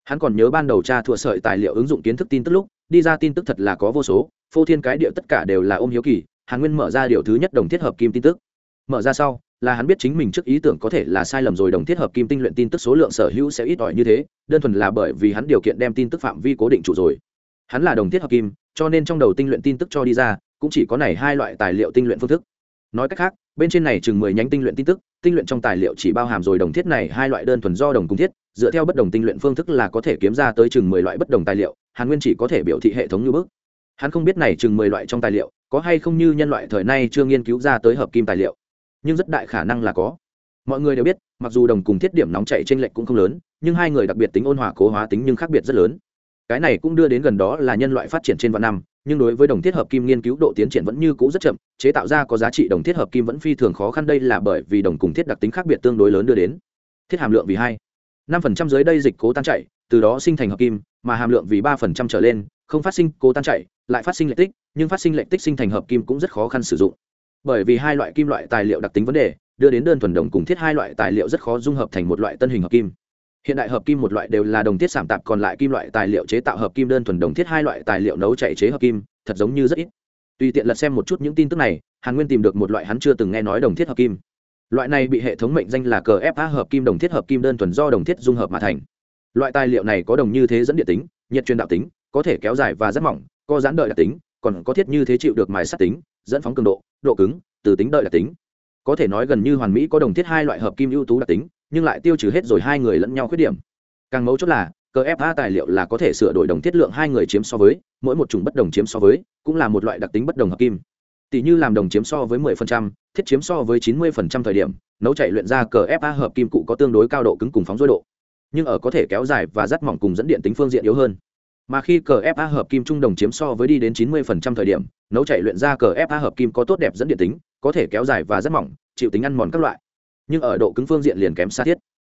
Hắn còn nhớ ban đầu tra thụa sợi tài liệu ứng dụng kiến thức tin tức lúc, đi ra tin tức thật là có vô số, phô thiên cái điệu tất cả đều là ôm hiếu kỳ, hàn nguyên mở ra điều thứ nhất đồng thiết hợp kim tin tức. Mở ra sau là hắn biết chính mình trước ý tưởng có thể là sai lầm rồi đồng thiết hợp kim tinh luyện tin tức số lượng sở hữu sẽ ít ỏi như thế, đơn thuần là bởi vì hắn điều kiện đem tin tức phạm vi cố định chủ rồi. Hắn là đồng thiết hợp kim, cho nên trong đầu tinh luyện tin tức cho đi ra, cũng chỉ có này hai loại tài liệu tinh luyện phương thức. Nói cách khác, bên trên này chừng mười nhánh tinh luyện tin tức, tinh luyện trong tài liệu chỉ bao hàm rồi đồng thiết này hai loại đơn thuần do đồng cung thiết, dựa theo bất đồng tinh luyện phương thức là có thể kiếm ra tới chừng mười loại bất đồng tài liệu, hàn nguyên chỉ có thể biểu thị hệ thống như bước hắn không biết này chừng mười loại trong tài liệu, có hay không như nhân loại thời nay chưa nghiên cứu ra tới hợp kim tài liệu nhưng rất đại khả năng là có. Mọi người đều biết, mặc dù đồng cùng thiết điểm nóng chạy trên lệch cũng không lớn, nhưng hai người đặc biệt tính ôn hòa cố hóa tính nhưng khác biệt rất lớn. Cái này cũng đưa đến gần đó là nhân loại phát triển trên vạn năm, nhưng đối với đồng thiết hợp kim nghiên cứu độ tiến triển vẫn như cũ rất chậm, chế tạo ra có giá trị đồng thiết hợp kim vẫn phi thường khó khăn đây là bởi vì đồng cùng thiết đặc tính khác biệt tương đối lớn đưa đến. Thiết hàm lượng vì hai, năm phần trăm dưới đây dịch cố tan chạy từ đó sinh thành hợp kim, mà hàm lượng vì ba phần trăm trở lên, không phát sinh cố tan chạy lại phát sinh lệch tích, nhưng phát sinh lệch tích sinh thành hợp kim cũng rất khó khăn sử dụng bởi vì hai loại kim loại tài liệu đặc tính vấn đề, đưa đến đơn thuần đồng cùng thiết hai loại tài liệu rất khó dung hợp thành một loại tân hình hợp kim. Hiện đại hợp kim một loại đều là đồng thiết sản tạp, còn lại kim loại tài liệu chế tạo hợp kim đơn thuần đồng thiết hai loại tài liệu nấu chạy chế hợp kim, thật giống như rất ít. Tùy tiện lật xem một chút những tin tức này, hàn nguyên tìm được một loại hắn chưa từng nghe nói đồng thiết hợp kim. Loại này bị hệ thống mệnh danh là cờ fa hợp kim đồng thiết hợp kim đơn thuần do đồng thiết dung hợp mà thành. Loại tài liệu này có đồng như thế dẫn địa tính, nhiệt truyền đạo tính, có thể kéo dài và rất mỏng, có giãn đợi đặc tính, còn có thiết như thế chịu được mài sắt tính dẫn phóng cường độ độ cứng từ tính đợi đặc tính. Có thể nói gần như hoàn mỹ có đồng thiết hai loại hợp kim ưu tú đặc tính nhưng lại tiêu trừ hết rồi hai người lẫn nhau khuyết điểm. Càng mấu chốt là cờ fa tài liệu là có thể sửa đổi đồng thiết lượng hai người chiếm so với mỗi một chủng bất đồng chiếm so với cũng là một loại đặc tính bất đồng hợp kim. Tỷ như làm đồng chiếm so với 10%, thiết chiếm so với 90% thời điểm nấu chạy luyện ra cờ fa hợp kim cụ có tương đối cao độ cứng cùng phóng dối độ. Nhưng ở có thể kéo dài và rất mỏng cùng dẫn điện tính phương diện yếu hơn mà khi cờ fa hợp kim trung đồng chiếm so với đi đến 90% thời điểm, nấu chạy luyện ra cờ fa hợp kim có tốt đẹp dẫn điện tính, có thể kéo dài và rất mỏng, chịu tính ăn mòn các loại. Nhưng ở độ cứng phương diện liền kém xa thiết.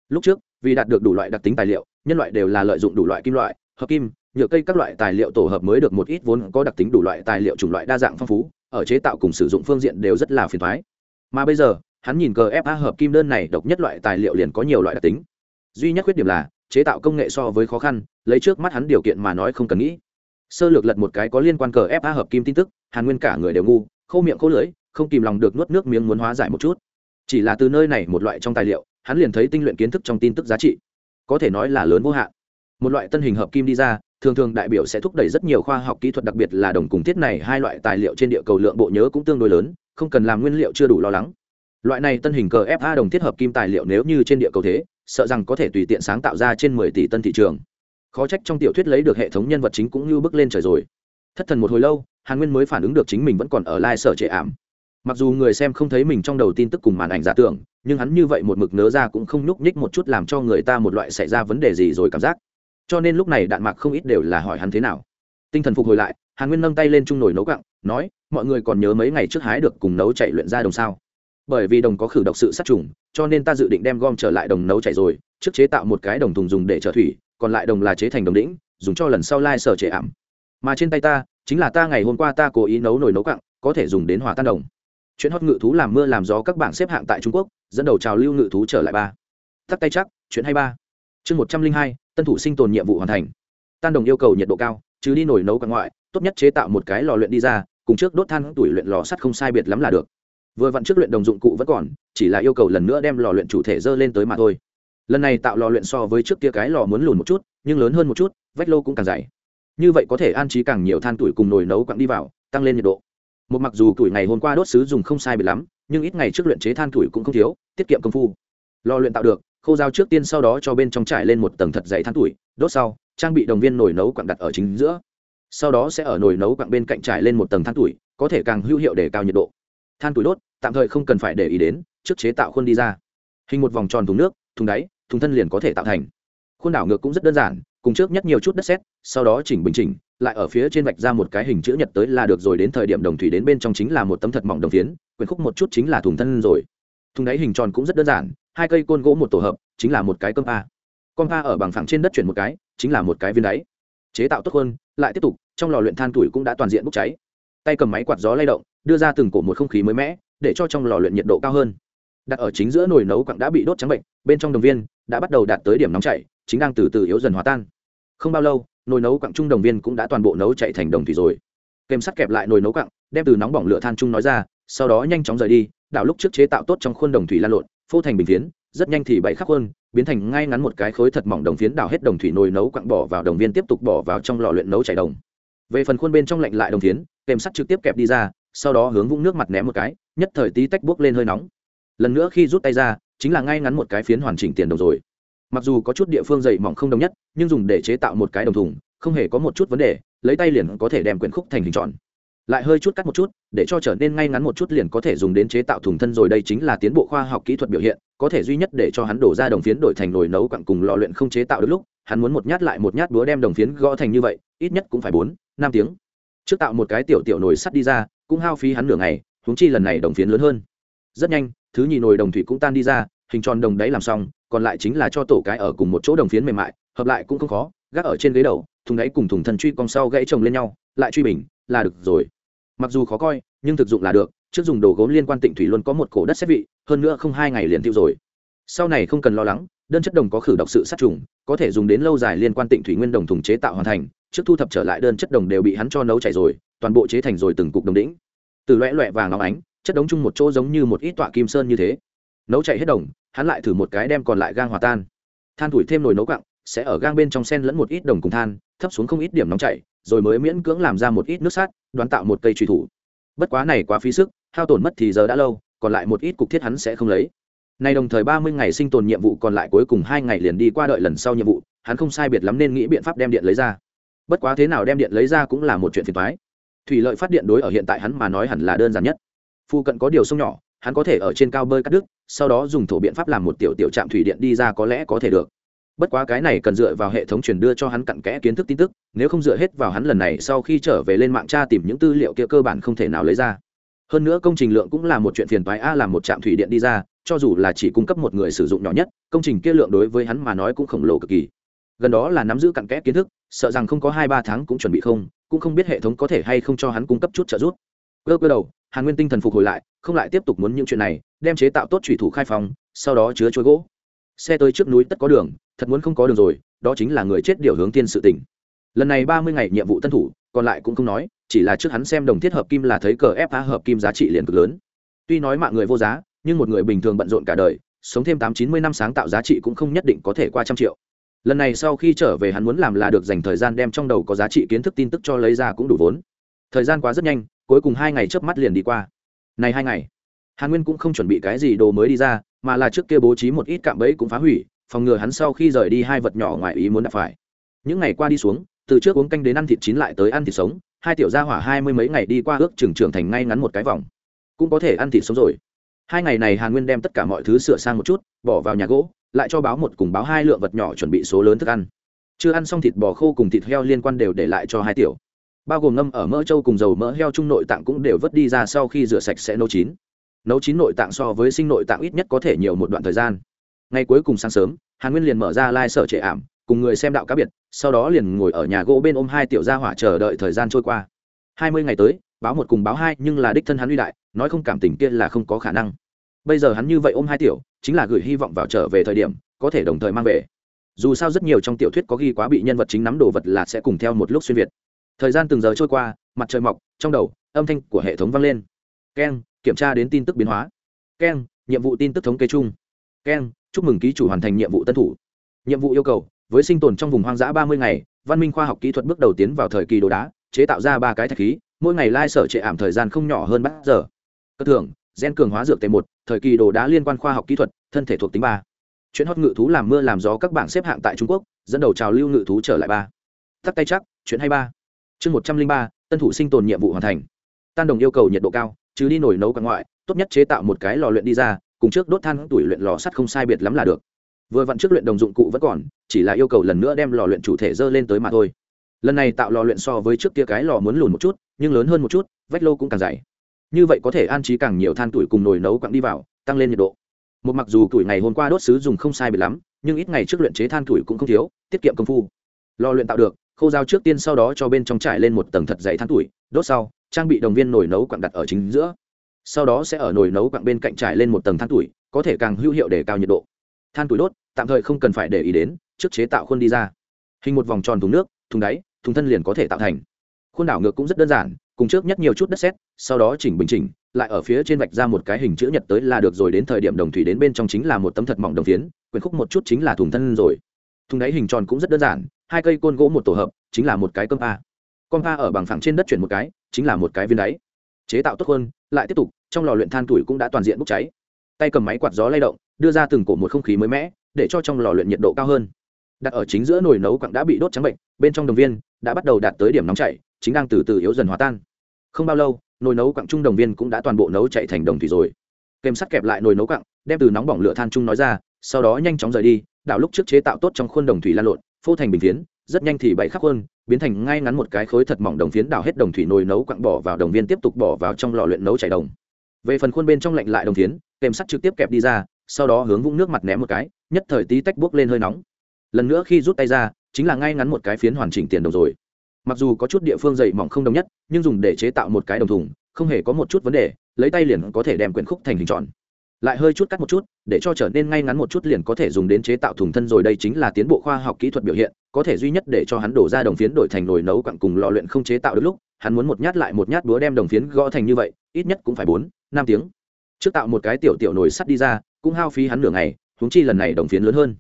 Lúc trước, vì đạt được đủ loại đặc tính tài liệu, nhân loại đều là lợi dụng đủ loại kim loại, hợp kim, nhựa cây các loại tài liệu tổ hợp mới được một ít vốn có đặc tính đủ loại tài liệu chủng loại đa dạng phong phú, ở chế tạo cùng sử dụng phương diện đều rất là phiền thoái mà bây giờ, hắn nhìn cờ fa hợp kim đơn này độc nhất loại tài liệu liền có nhiều loại đặc tính. Duy nhất khuyết điểm là chế tạo công nghệ so với khó khăn, lấy trước mắt hắn điều kiện mà nói không cần nghĩ. Sơ lược lật một cái có liên quan cờ fa hợp kim tin tức, hàn nguyên cả người đều ngu, khô miệng khô lưỡi, không kìm lòng được nuốt nước miếng muốn hóa giải một chút. Chỉ là từ nơi này một loại trong tài liệu, hắn liền thấy tinh luyện kiến thức trong tin tức giá trị. Có thể nói là lớn vô hạn. Một loại tân hình hợp kim đi ra, thường thường đại biểu sẽ thúc đẩy rất nhiều khoa học kỹ thuật đặc biệt là đồng cùng thiết này, hai loại tài liệu trên địa cầu lượng bộ nhớ cũng tương đối lớn, không cần làm nguyên liệu chưa đủ lo lắng. Loại này tân hình cờ fa đồng thiết hợp kim tài liệu nếu như trên địa cầu thế sợ rằng có thể tùy tiện sáng tạo ra trên mười tỷ tân thị trường. Khó trách trong tiểu thuyết lấy được hệ thống nhân vật chính cũng như bước lên trời rồi. Thất thần một hồi lâu, hàn nguyên mới phản ứng được chính mình vẫn còn ở lai sở trệ ảm. Mặc dù người xem không thấy mình trong đầu tin tức cùng màn ảnh giả tưởng, nhưng hắn như vậy một mực nớ ra cũng không nhúc nhích một chút làm cho người ta một loại xảy ra vấn đề gì rồi cảm giác. Cho nên lúc này đạn mạc không ít đều là hỏi hắn thế nào. Tinh thần phục hồi lại, hàn nguyên nâng tay lên chung nồi nấu cặng nói, mọi người còn nhớ mấy ngày trước hái được cùng nấu chạy luyện ra đồng sao? Bởi vì đồng có khử độc sự sát trùng, cho nên ta dự định đem gom trở lại đồng nấu chảy rồi, trước chế tạo một cái đồng thùng dùng để chở thủy, còn lại đồng là chế thành đồng đĩnh, dùng cho lần sau lai sở trệ ảm. Mà trên tay ta, chính là ta ngày hôm qua ta cố ý nấu nồi nấu cặn có thể dùng đến hòa tan đồng. Chuyện hót ngự thú làm mưa làm gió các bảng xếp hạng tại trung quốc, dẫn đầu trào lưu ngự thú trở lại ba. Tắt tay chắc, chuyện hay ba. Chương một trăm linh hai, tân thủ sinh tồn nhiệm vụ hoàn thành. Tan đồng yêu cầu nhiệt độ cao chứ đi nổi nấu cặn ngoại, tốt nhất chế tạo một cái lò luyện đi ra, cùng trước đốt than tuổi luyện lò sắt không sai biệt lắm là được vừa vặn trước luyện đồng dụng cụ vẫn còn, chỉ là yêu cầu lần nữa đem lò luyện chủ thể dơ lên tới mà thôi. Lần này tạo lò luyện so với trước kia cái lò muốn lùn một chút, nhưng lớn hơn một chút, vách lô cũng càng dày. Như vậy có thể an trí càng nhiều than tuổi cùng nồi nấu quặng đi vào, tăng lên nhiệt độ. Một mặc dù tuổi ngày hôm qua đốt xứ dùng không sai bị lắm, nhưng ít ngày trước luyện chế than tuổi cũng không thiếu, tiết kiệm công phu. Lò luyện tạo được khô dao trước tiên sau đó cho bên trong trải lên một tầng thật dày than tuổi, đốt sau, trang bị đồng viên nồi nấu quặng đặt ở chính giữa. Sau đó sẽ ở nồi nấu quặng bên cạnh trải lên một tầng than tuổi, có thể càng hữu hiệu để cao nhiệt độ than tuổi đốt, tạm thời không cần phải để ý đến, trước chế tạo khuôn đi ra. Hình một vòng tròn thùng nước, thùng đáy, thùng thân liền có thể tạo thành. Khuôn đảo ngược cũng rất đơn giản, cùng trước nhất nhiều chút đất sét, sau đó chỉnh bình chỉnh, lại ở phía trên vạch ra một cái hình chữ nhật tới là được rồi, đến thời điểm đồng thủy đến bên trong chính là một tấm thật mỏng đồng phiến, quyển khúc một chút chính là thùng thân rồi. Thùng đáy hình tròn cũng rất đơn giản, hai cây côn gỗ một tổ hợp, chính là một cái cơm pa con pa ở bằng phẳng trên đất chuyển một cái, chính là một cái viên đáy. Chế tạo tốt hơn lại tiếp tục, trong lò luyện than tuổi cũng đã toàn diện bốc cháy. Tay cầm máy quạt gió lay động đưa ra từng cổ một không khí mới mẻ, để cho trong lò luyện nhiệt độ cao hơn. Đặt ở chính giữa nồi nấu quặng đã bị đốt trắng bệnh, bên trong đồng viên đã bắt đầu đạt tới điểm nóng chảy, chính đang từ từ yếu dần hòa tan. Không bao lâu, nồi nấu quặng trung đồng viên cũng đã toàn bộ nấu chạy thành đồng thủy rồi. Kèm sắt kẹp lại nồi nấu quặng, đem từ nóng bỏng lửa than trung nói ra, sau đó nhanh chóng rời đi, đảo lúc trước chế tạo tốt trong khuôn đồng thủy lan lộn, phô thành bình phiến, rất nhanh thì bảy khắc hơn biến thành ngay ngắn một cái khối thật mỏng đồng phiến đảo hết đồng thủy nồi nấu quặng bỏ vào đồng viên tiếp tục bỏ vào trong lò luyện nấu chảy đồng. Về phần khuôn bên trong lạnh lại đồng phiến, kèm sắt trực tiếp kẹp đi ra sau đó hướng vũng nước mặt ném một cái, nhất thời tí tách buốc lên hơi nóng. Lần nữa khi rút tay ra, chính là ngay ngắn một cái phiến hoàn chỉnh tiền đồng rồi. Mặc dù có chút địa phương dày mỏng không đồng nhất, nhưng dùng để chế tạo một cái đồng thùng, không hề có một chút vấn đề, lấy tay liền có thể đem quyển khúc thành hình tròn. Lại hơi chút cắt một chút, để cho trở nên ngay ngắn một chút liền có thể dùng đến chế tạo thùng thân rồi đây chính là tiến bộ khoa học kỹ thuật biểu hiện, có thể duy nhất để cho hắn đổ ra đồng phiến đổi thành nồi nấu quặng cùng lò luyện không chế tạo được lúc, hắn muốn một nhát lại một nhát búa đem đồng phiến gõ thành như vậy, ít nhất cũng phải bốn, năm tiếng. Trước tạo một cái tiểu tiểu nồi sắt đi ra cũng hao phí hắn nửa ngày, huống chi lần này đồng phiến lớn hơn. Rất nhanh, thứ nhì nồi đồng thủy cũng tan đi ra, hình tròn đồng đấy làm xong, còn lại chính là cho tổ cái ở cùng một chỗ đồng phiến mềm mại, hợp lại cũng không khó, gác ở trên ghế đầu, thùng đáy cùng thùng thần truy cong sau gãy chồng lên nhau, lại truy bình, là được rồi. Mặc dù khó coi, nhưng thực dụng là được, trước dùng đồ gốm liên quan tịnh thủy luôn có một cổ đất xét vị, hơn nữa không hai ngày liền tiêu rồi. Sau này không cần lo lắng, đơn chất đồng có khử độc sự sát trùng, có thể dùng đến lâu dài liên quan tịnh thủy nguyên đồng thùng chế tạo hoàn thành, trước thu thập trở lại đơn chất đồng đều bị hắn cho nấu chảy rồi toàn bộ chế thành rồi từng cục đồng đĩnh. Từ loẹ loẹ vàng óng ánh, chất đống chung một chỗ giống như một ít tọa kim sơn như thế. Nấu chảy hết đồng, hắn lại thử một cái đem còn lại gang hòa tan. Than thủi thêm nồi nấu cặng sẽ ở gang bên trong sen lẫn một ít đồng cùng than, thấp xuống không ít điểm nóng chảy, rồi mới miễn cưỡng làm ra một ít nước sắt, đoán tạo một cây truy thủ. Bất quá này quá phí sức, hao tổn mất thì giờ đã lâu, còn lại một ít cục thiết hắn sẽ không lấy. Nay đồng thời ba mươi ngày sinh tồn nhiệm vụ còn lại cuối cùng hai ngày liền đi qua đợi lần sau nhiệm vụ, hắn không sai biệt lắm nên nghĩ biện pháp đem điện lấy ra. Bất quá thế nào đem điện lấy ra cũng là một chuyện phiền toái thủy lợi phát điện đối ở hiện tại hắn mà nói hẳn là đơn giản nhất. Phu cận có điều sông nhỏ, hắn có thể ở trên cao bơi cắt đứt, sau đó dùng thổ biện pháp làm một tiểu tiểu trạm thủy điện đi ra có lẽ có thể được. Bất quá cái này cần dựa vào hệ thống truyền đưa cho hắn cặn kẽ kiến thức tin tức, nếu không dựa hết vào hắn lần này sau khi trở về lên mạng tra tìm những tư liệu kia cơ bản không thể nào lấy ra. Hơn nữa công trình lượng cũng là một chuyện phiền toái a làm một trạm thủy điện đi ra, cho dù là chỉ cung cấp một người sử dụng nhỏ nhất, công trình kia lượng đối với hắn mà nói cũng khổng lồ cực kỳ. Gần đó là nắm giữ cặn kẽ kiến thức, sợ rằng không có hai ba tháng cũng chuẩn bị không cũng không biết hệ thống có thể hay không cho hắn cung cấp chút trợ giúp. Cơ cơ đầu, hàn nguyên tinh thần phục hồi lại, không lại tiếp tục muốn những chuyện này, đem chế tạo tốt thủy thủ khai phòng sau đó chứa chuối gỗ. Xe tới trước núi tất có đường, thật muốn không có đường rồi, đó chính là người chết điều hướng tiên sự tỉnh. Lần này ba mươi ngày nhiệm vụ tân thủ, còn lại cũng không nói, chỉ là trước hắn xem đồng thiết hợp kim là thấy cờ ép phá hợp kim giá trị liền cực lớn. Tuy nói mạng người vô giá, nhưng một người bình thường bận rộn cả đời, sống thêm tám chín mươi năm sáng tạo giá trị cũng không nhất định có thể qua trăm triệu lần này sau khi trở về hắn muốn làm là được dành thời gian đem trong đầu có giá trị kiến thức tin tức cho lấy ra cũng đủ vốn. Thời gian quá rất nhanh, cuối cùng hai ngày trước mắt liền đi qua. Này hai ngày, hàn nguyên cũng không chuẩn bị cái gì đồ mới đi ra, mà là trước kia bố trí một ít cạm bẫy cũng phá hủy, phòng ngừa hắn sau khi rời đi hai vật nhỏ ngoài ý muốn đạp phải. Những ngày qua đi xuống, từ trước uống canh đến ăn thịt chín lại tới ăn thịt sống, hai tiểu gia hỏa hai mươi mấy ngày đi qua ước trường trưởng thành ngay ngắn một cái vòng. Cũng có thể ăn thịt sống rồi. Hai ngày này hàn nguyên đem tất cả mọi thứ sửa sang một chút, bỏ vào nhà gỗ lại cho báo một cùng báo hai lượng vật nhỏ chuẩn bị số lớn thức ăn. Chưa ăn xong thịt bò khô cùng thịt heo liên quan đều để lại cho hai tiểu. Bao gồm ngâm ở mỡ trâu cùng dầu mỡ heo trung nội tạng cũng đều vớt đi ra sau khi rửa sạch sẽ nấu chín. Nấu chín nội tạng so với sinh nội tạng ít nhất có thể nhiều một đoạn thời gian. Ngay cuối cùng sáng sớm, hàn nguyên liền mở ra lai、like、sở trệ ảm, cùng người xem đạo cá biệt, sau đó liền ngồi ở nhà gỗ bên ôm hai tiểu gia hỏa chờ đợi thời gian trôi qua. Hai mươi ngày tới, báo một cùng báo hai nhưng là đích thân hắn uy đại, nói không cảm tình kia là không có khả năng. Bây giờ hắn như vậy ôm hai tiểu chính là gửi hy vọng vào trở về thời điểm, có thể đồng thời mang về. Dù sao rất nhiều trong tiểu thuyết có ghi quá bị nhân vật chính nắm đồ vật là sẽ cùng theo một lúc xuyên việt. Thời gian từng giờ trôi qua, mặt trời mọc, trong đầu, âm thanh của hệ thống vang lên. Keng, kiểm tra đến tin tức biến hóa. Keng, nhiệm vụ tin tức thống kê chung. Keng, chúc mừng ký chủ hoàn thành nhiệm vụ tân thủ. Nhiệm vụ yêu cầu, với sinh tồn trong vùng hoang dã ba mươi ngày, văn minh khoa học kỹ thuật bước đầu tiến vào thời kỳ đồ đá, chế tạo ra ba cái thạch khí, mỗi ngày lai sở trệ ảm thời gian không nhỏ hơn bát giờ. Cơ thưởng gen cường hóa dược t một, thời kỳ đồ đá liên quan khoa học kỹ thuật, thân thể thuộc tính ba. Chuyện hót ngự thú làm mưa làm gió các bảng xếp hạng tại trung quốc, dẫn đầu trào lưu ngự thú trở lại ba. Tắc tay chắc, chuyện hay ba. Chương một trăm linh ba, tân thủ sinh tồn nhiệm vụ hoàn thành. Tan đồng yêu cầu nhiệt độ cao, chứ đi nổi nấu cả ngoại, tốt nhất chế tạo một cái lò luyện đi ra, cùng trước đốt than tuổi luyện lò sắt không sai biệt lắm là được. Vừa vặn trước luyện đồng dụng cụ vẫn còn, chỉ là yêu cầu lần nữa đem lò luyện chủ thể dơ lên tới mà thôi. Lần này tạo lò luyện so với trước kia cái lò muốn lùn một chút, nhưng lớn hơn một chút, vách lô cũng càng dày như vậy có thể an trí càng nhiều than tuổi cùng nồi nấu quặng đi vào, tăng lên nhiệt độ. Một mặc dù tuổi ngày hôm qua đốt xứ dùng không sai bị lắm, nhưng ít ngày trước luyện chế than tuổi cũng không thiếu, tiết kiệm công phu. Lò luyện tạo được, khâu dao trước tiên sau đó cho bên trong trải lên một tầng thật dày than tuổi, đốt sau, trang bị đồng viên nồi nấu quặng đặt ở chính giữa. Sau đó sẽ ở nồi nấu quặng bên cạnh trải lên một tầng than tuổi, có thể càng hữu hiệu để cao nhiệt độ. Than tuổi đốt, tạm thời không cần phải để ý đến, trước chế tạo khuôn đi ra. Hình một vòng tròn thùng nước, thùng đáy, thùng thân liền có thể tạo thành. Khuôn đảo ngược cũng rất đơn giản cùng trước nhất nhiều chút đất sét, sau đó chỉnh bình chỉnh, lại ở phía trên vạch ra một cái hình chữ nhật tới là được rồi, đến thời điểm đồng thủy đến bên trong chính là một tấm thật mỏng đồng phiến quyển khúc một chút chính là thùng thân rồi. Thùng đáy hình tròn cũng rất đơn giản, hai cây côn gỗ một tổ hợp, chính là một cái cơm a con a ở bằng phẳng trên đất chuyển một cái, chính là một cái viên đáy. Chế tạo tốt hơn, lại tiếp tục, trong lò luyện than tuổi cũng đã toàn diện bốc cháy. Tay cầm máy quạt gió lay động, đưa ra từng cổ một không khí mới mẻ, để cho trong lò luyện nhiệt độ cao hơn. Đặt ở chính giữa nồi nấu quặng đã bị đốt trắng bệnh, bên trong đồng viên đã bắt đầu đạt tới điểm nóng chảy chính đang từ từ yếu dần hòa tan. Không bao lâu nồi nấu quặng trung đồng viên cũng đã toàn bộ nấu chạy thành đồng thủy rồi. Kèm sắt kẹp lại nồi nấu quặng đem từ nóng bỏng lửa than trung nói ra sau đó nhanh chóng rời đi đảo lúc trước chế tạo tốt trong khuôn đồng thủy lan lộn phô thành bình phiến rất nhanh thì bảy khắc hơn, biến thành ngay ngắn một cái khối thật mỏng đồng phiến đảo hết đồng thủy nồi nấu quặng bỏ vào đồng viên tiếp tục bỏ vào trong lò luyện nấu chảy đồng. Về phần khuôn bên trong lạnh lại đồng phiến kèm sắt trực tiếp kẹp đi ra sau đó hướng vũng nước mặt ném một cái nhất thời tí tách buốc lên hơi nóng. Lần nữa khi rút tay ra chính là ngay ngắn một cái phiến hoàn chỉnh tiền đồng rồi mặc dù có chút địa phương dày mỏng không đồng nhất, nhưng dùng để chế tạo một cái đồng thùng, không hề có một chút vấn đề, lấy tay liền có thể đem quyển khúc thành hình tròn. Lại hơi chút cắt một chút, để cho trở nên ngay ngắn một chút liền có thể dùng đến chế tạo thùng thân rồi đây chính là tiến bộ khoa học kỹ thuật biểu hiện, có thể duy nhất để cho hắn đổ ra đồng phiến đổi thành nồi nấu quặng cùng lò luyện không chế tạo được lúc, hắn muốn một nhát lại một nhát búa đem đồng phiến gõ thành như vậy, ít nhất cũng phải bốn, năm tiếng. Trước tạo một cái tiểu tiểu nồi sắt đi ra, cũng hao phí hắn nửa ngày, huống chi lần này đồng phiến lớn hơn.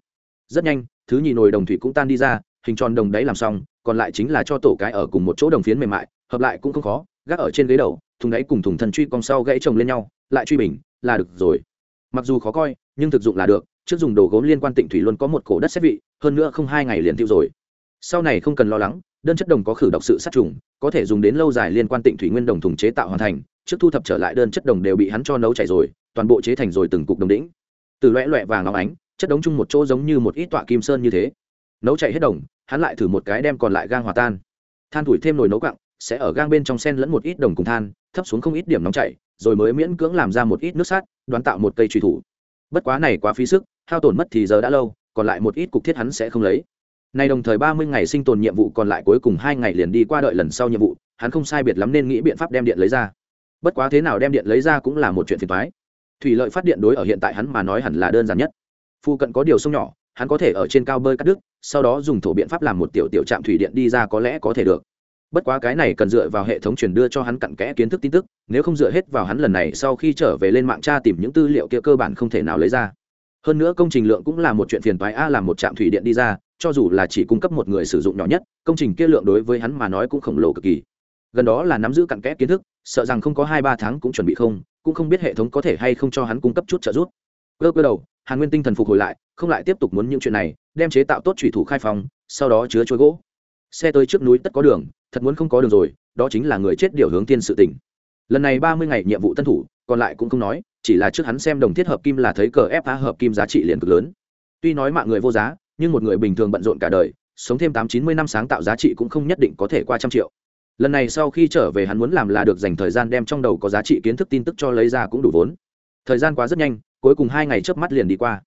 Rất nhanh, thứ nhì nồi đồng thủy cũng tan đi ra, hình tròn đồng đấy làm xong còn lại chính là cho tổ cái ở cùng một chỗ đồng phiến mềm mại, hợp lại cũng không khó, gác ở trên ghế đầu, thùng đáy cùng thùng thần truy cong sau gãy chồng lên nhau, lại truy bình, là được rồi. Mặc dù khó coi, nhưng thực dụng là được, trước dùng đồ gốm liên quan tịnh thủy luôn có một cổ đất xét vị, hơn nữa không hai ngày liền tiêu rồi. Sau này không cần lo lắng, đơn chất đồng có khử độc sự sát trùng, có thể dùng đến lâu dài liên quan tịnh thủy nguyên đồng thùng chế tạo hoàn thành, trước thu thập trở lại đơn chất đồng đều bị hắn cho nấu chảy rồi, toàn bộ chế thành rồi từng cục đồng đĩnh. Từ loẹ loẹ vàng óng ánh, chất đống chung một chỗ giống như một ít tọa kim sơn như thế. Nấu chảy hết đồng hắn lại thử một cái đem còn lại gang hòa tan. Than thủi thêm nồi nấu cặng sẽ ở gang bên trong sen lẫn một ít đồng cùng than, thấp xuống không ít điểm nóng chảy, rồi mới miễn cưỡng làm ra một ít nước sát đoán tạo một cây truy thủ. Bất quá này quá phí sức, hao tổn mất thì giờ đã lâu, còn lại một ít cục thiết hắn sẽ không lấy. Này đồng thời ba mươi ngày sinh tồn nhiệm vụ còn lại cuối cùng hai ngày liền đi qua đợi lần sau nhiệm vụ, hắn không sai biệt lắm nên nghĩ biện pháp đem điện lấy ra. Bất quá thế nào đem điện lấy ra cũng là một chuyện phiền toái. Thủy lợi phát điện đối ở hiện tại hắn mà nói hẳn là đơn giản nhất. Phu cận có điều sông nhỏ hắn có thể ở trên cao bơi cắt đứt, sau đó dùng thổ biện pháp làm một tiểu tiểu trạm thủy điện đi ra có lẽ có thể được. Bất quá cái này cần dựa vào hệ thống truyền đưa cho hắn cặn kẽ kiến thức tin tức, nếu không dựa hết vào hắn lần này sau khi trở về lên mạng tra tìm những tư liệu kia cơ bản không thể nào lấy ra. Hơn nữa công trình lượng cũng là một chuyện phiền toái, a làm một trạm thủy điện đi ra, cho dù là chỉ cung cấp một người sử dụng nhỏ nhất, công trình kia lượng đối với hắn mà nói cũng khổng lồ cực kỳ. Gần đó là nắm giữ cặn kẽ kiến thức, sợ rằng không có hai ba tháng cũng chuẩn bị không, cũng không biết hệ thống có thể hay không cho hắn cung cấp chút trợ giúp cơ cơ đầu, hàn nguyên tinh thần phục hồi lại, không lại tiếp tục muốn những chuyện này, đem chế tạo tốt thủy thủ khai phòng sau đó chứa chuối gỗ. Xe tới trước núi tất có đường, thật muốn không có đường rồi, đó chính là người chết điều hướng tiên sự tỉnh lần này ba mươi ngày nhiệm vụ tân thủ, còn lại cũng không nói, chỉ là trước hắn xem đồng thiết hợp kim là thấy cờ ép phá hợp kim giá trị liền cực lớn. Tuy nói mạng người vô giá, nhưng một người bình thường bận rộn cả đời, sống thêm tám chín mươi năm sáng tạo giá trị cũng không nhất định có thể qua trăm triệu. Lần này sau khi trở về hắn muốn làm là được dành thời gian đem trong đầu có giá trị kiến thức tin tức cho lấy ra cũng đủ vốn thời gian quá rất nhanh, cuối cùng hai ngày trước mắt liền đi qua.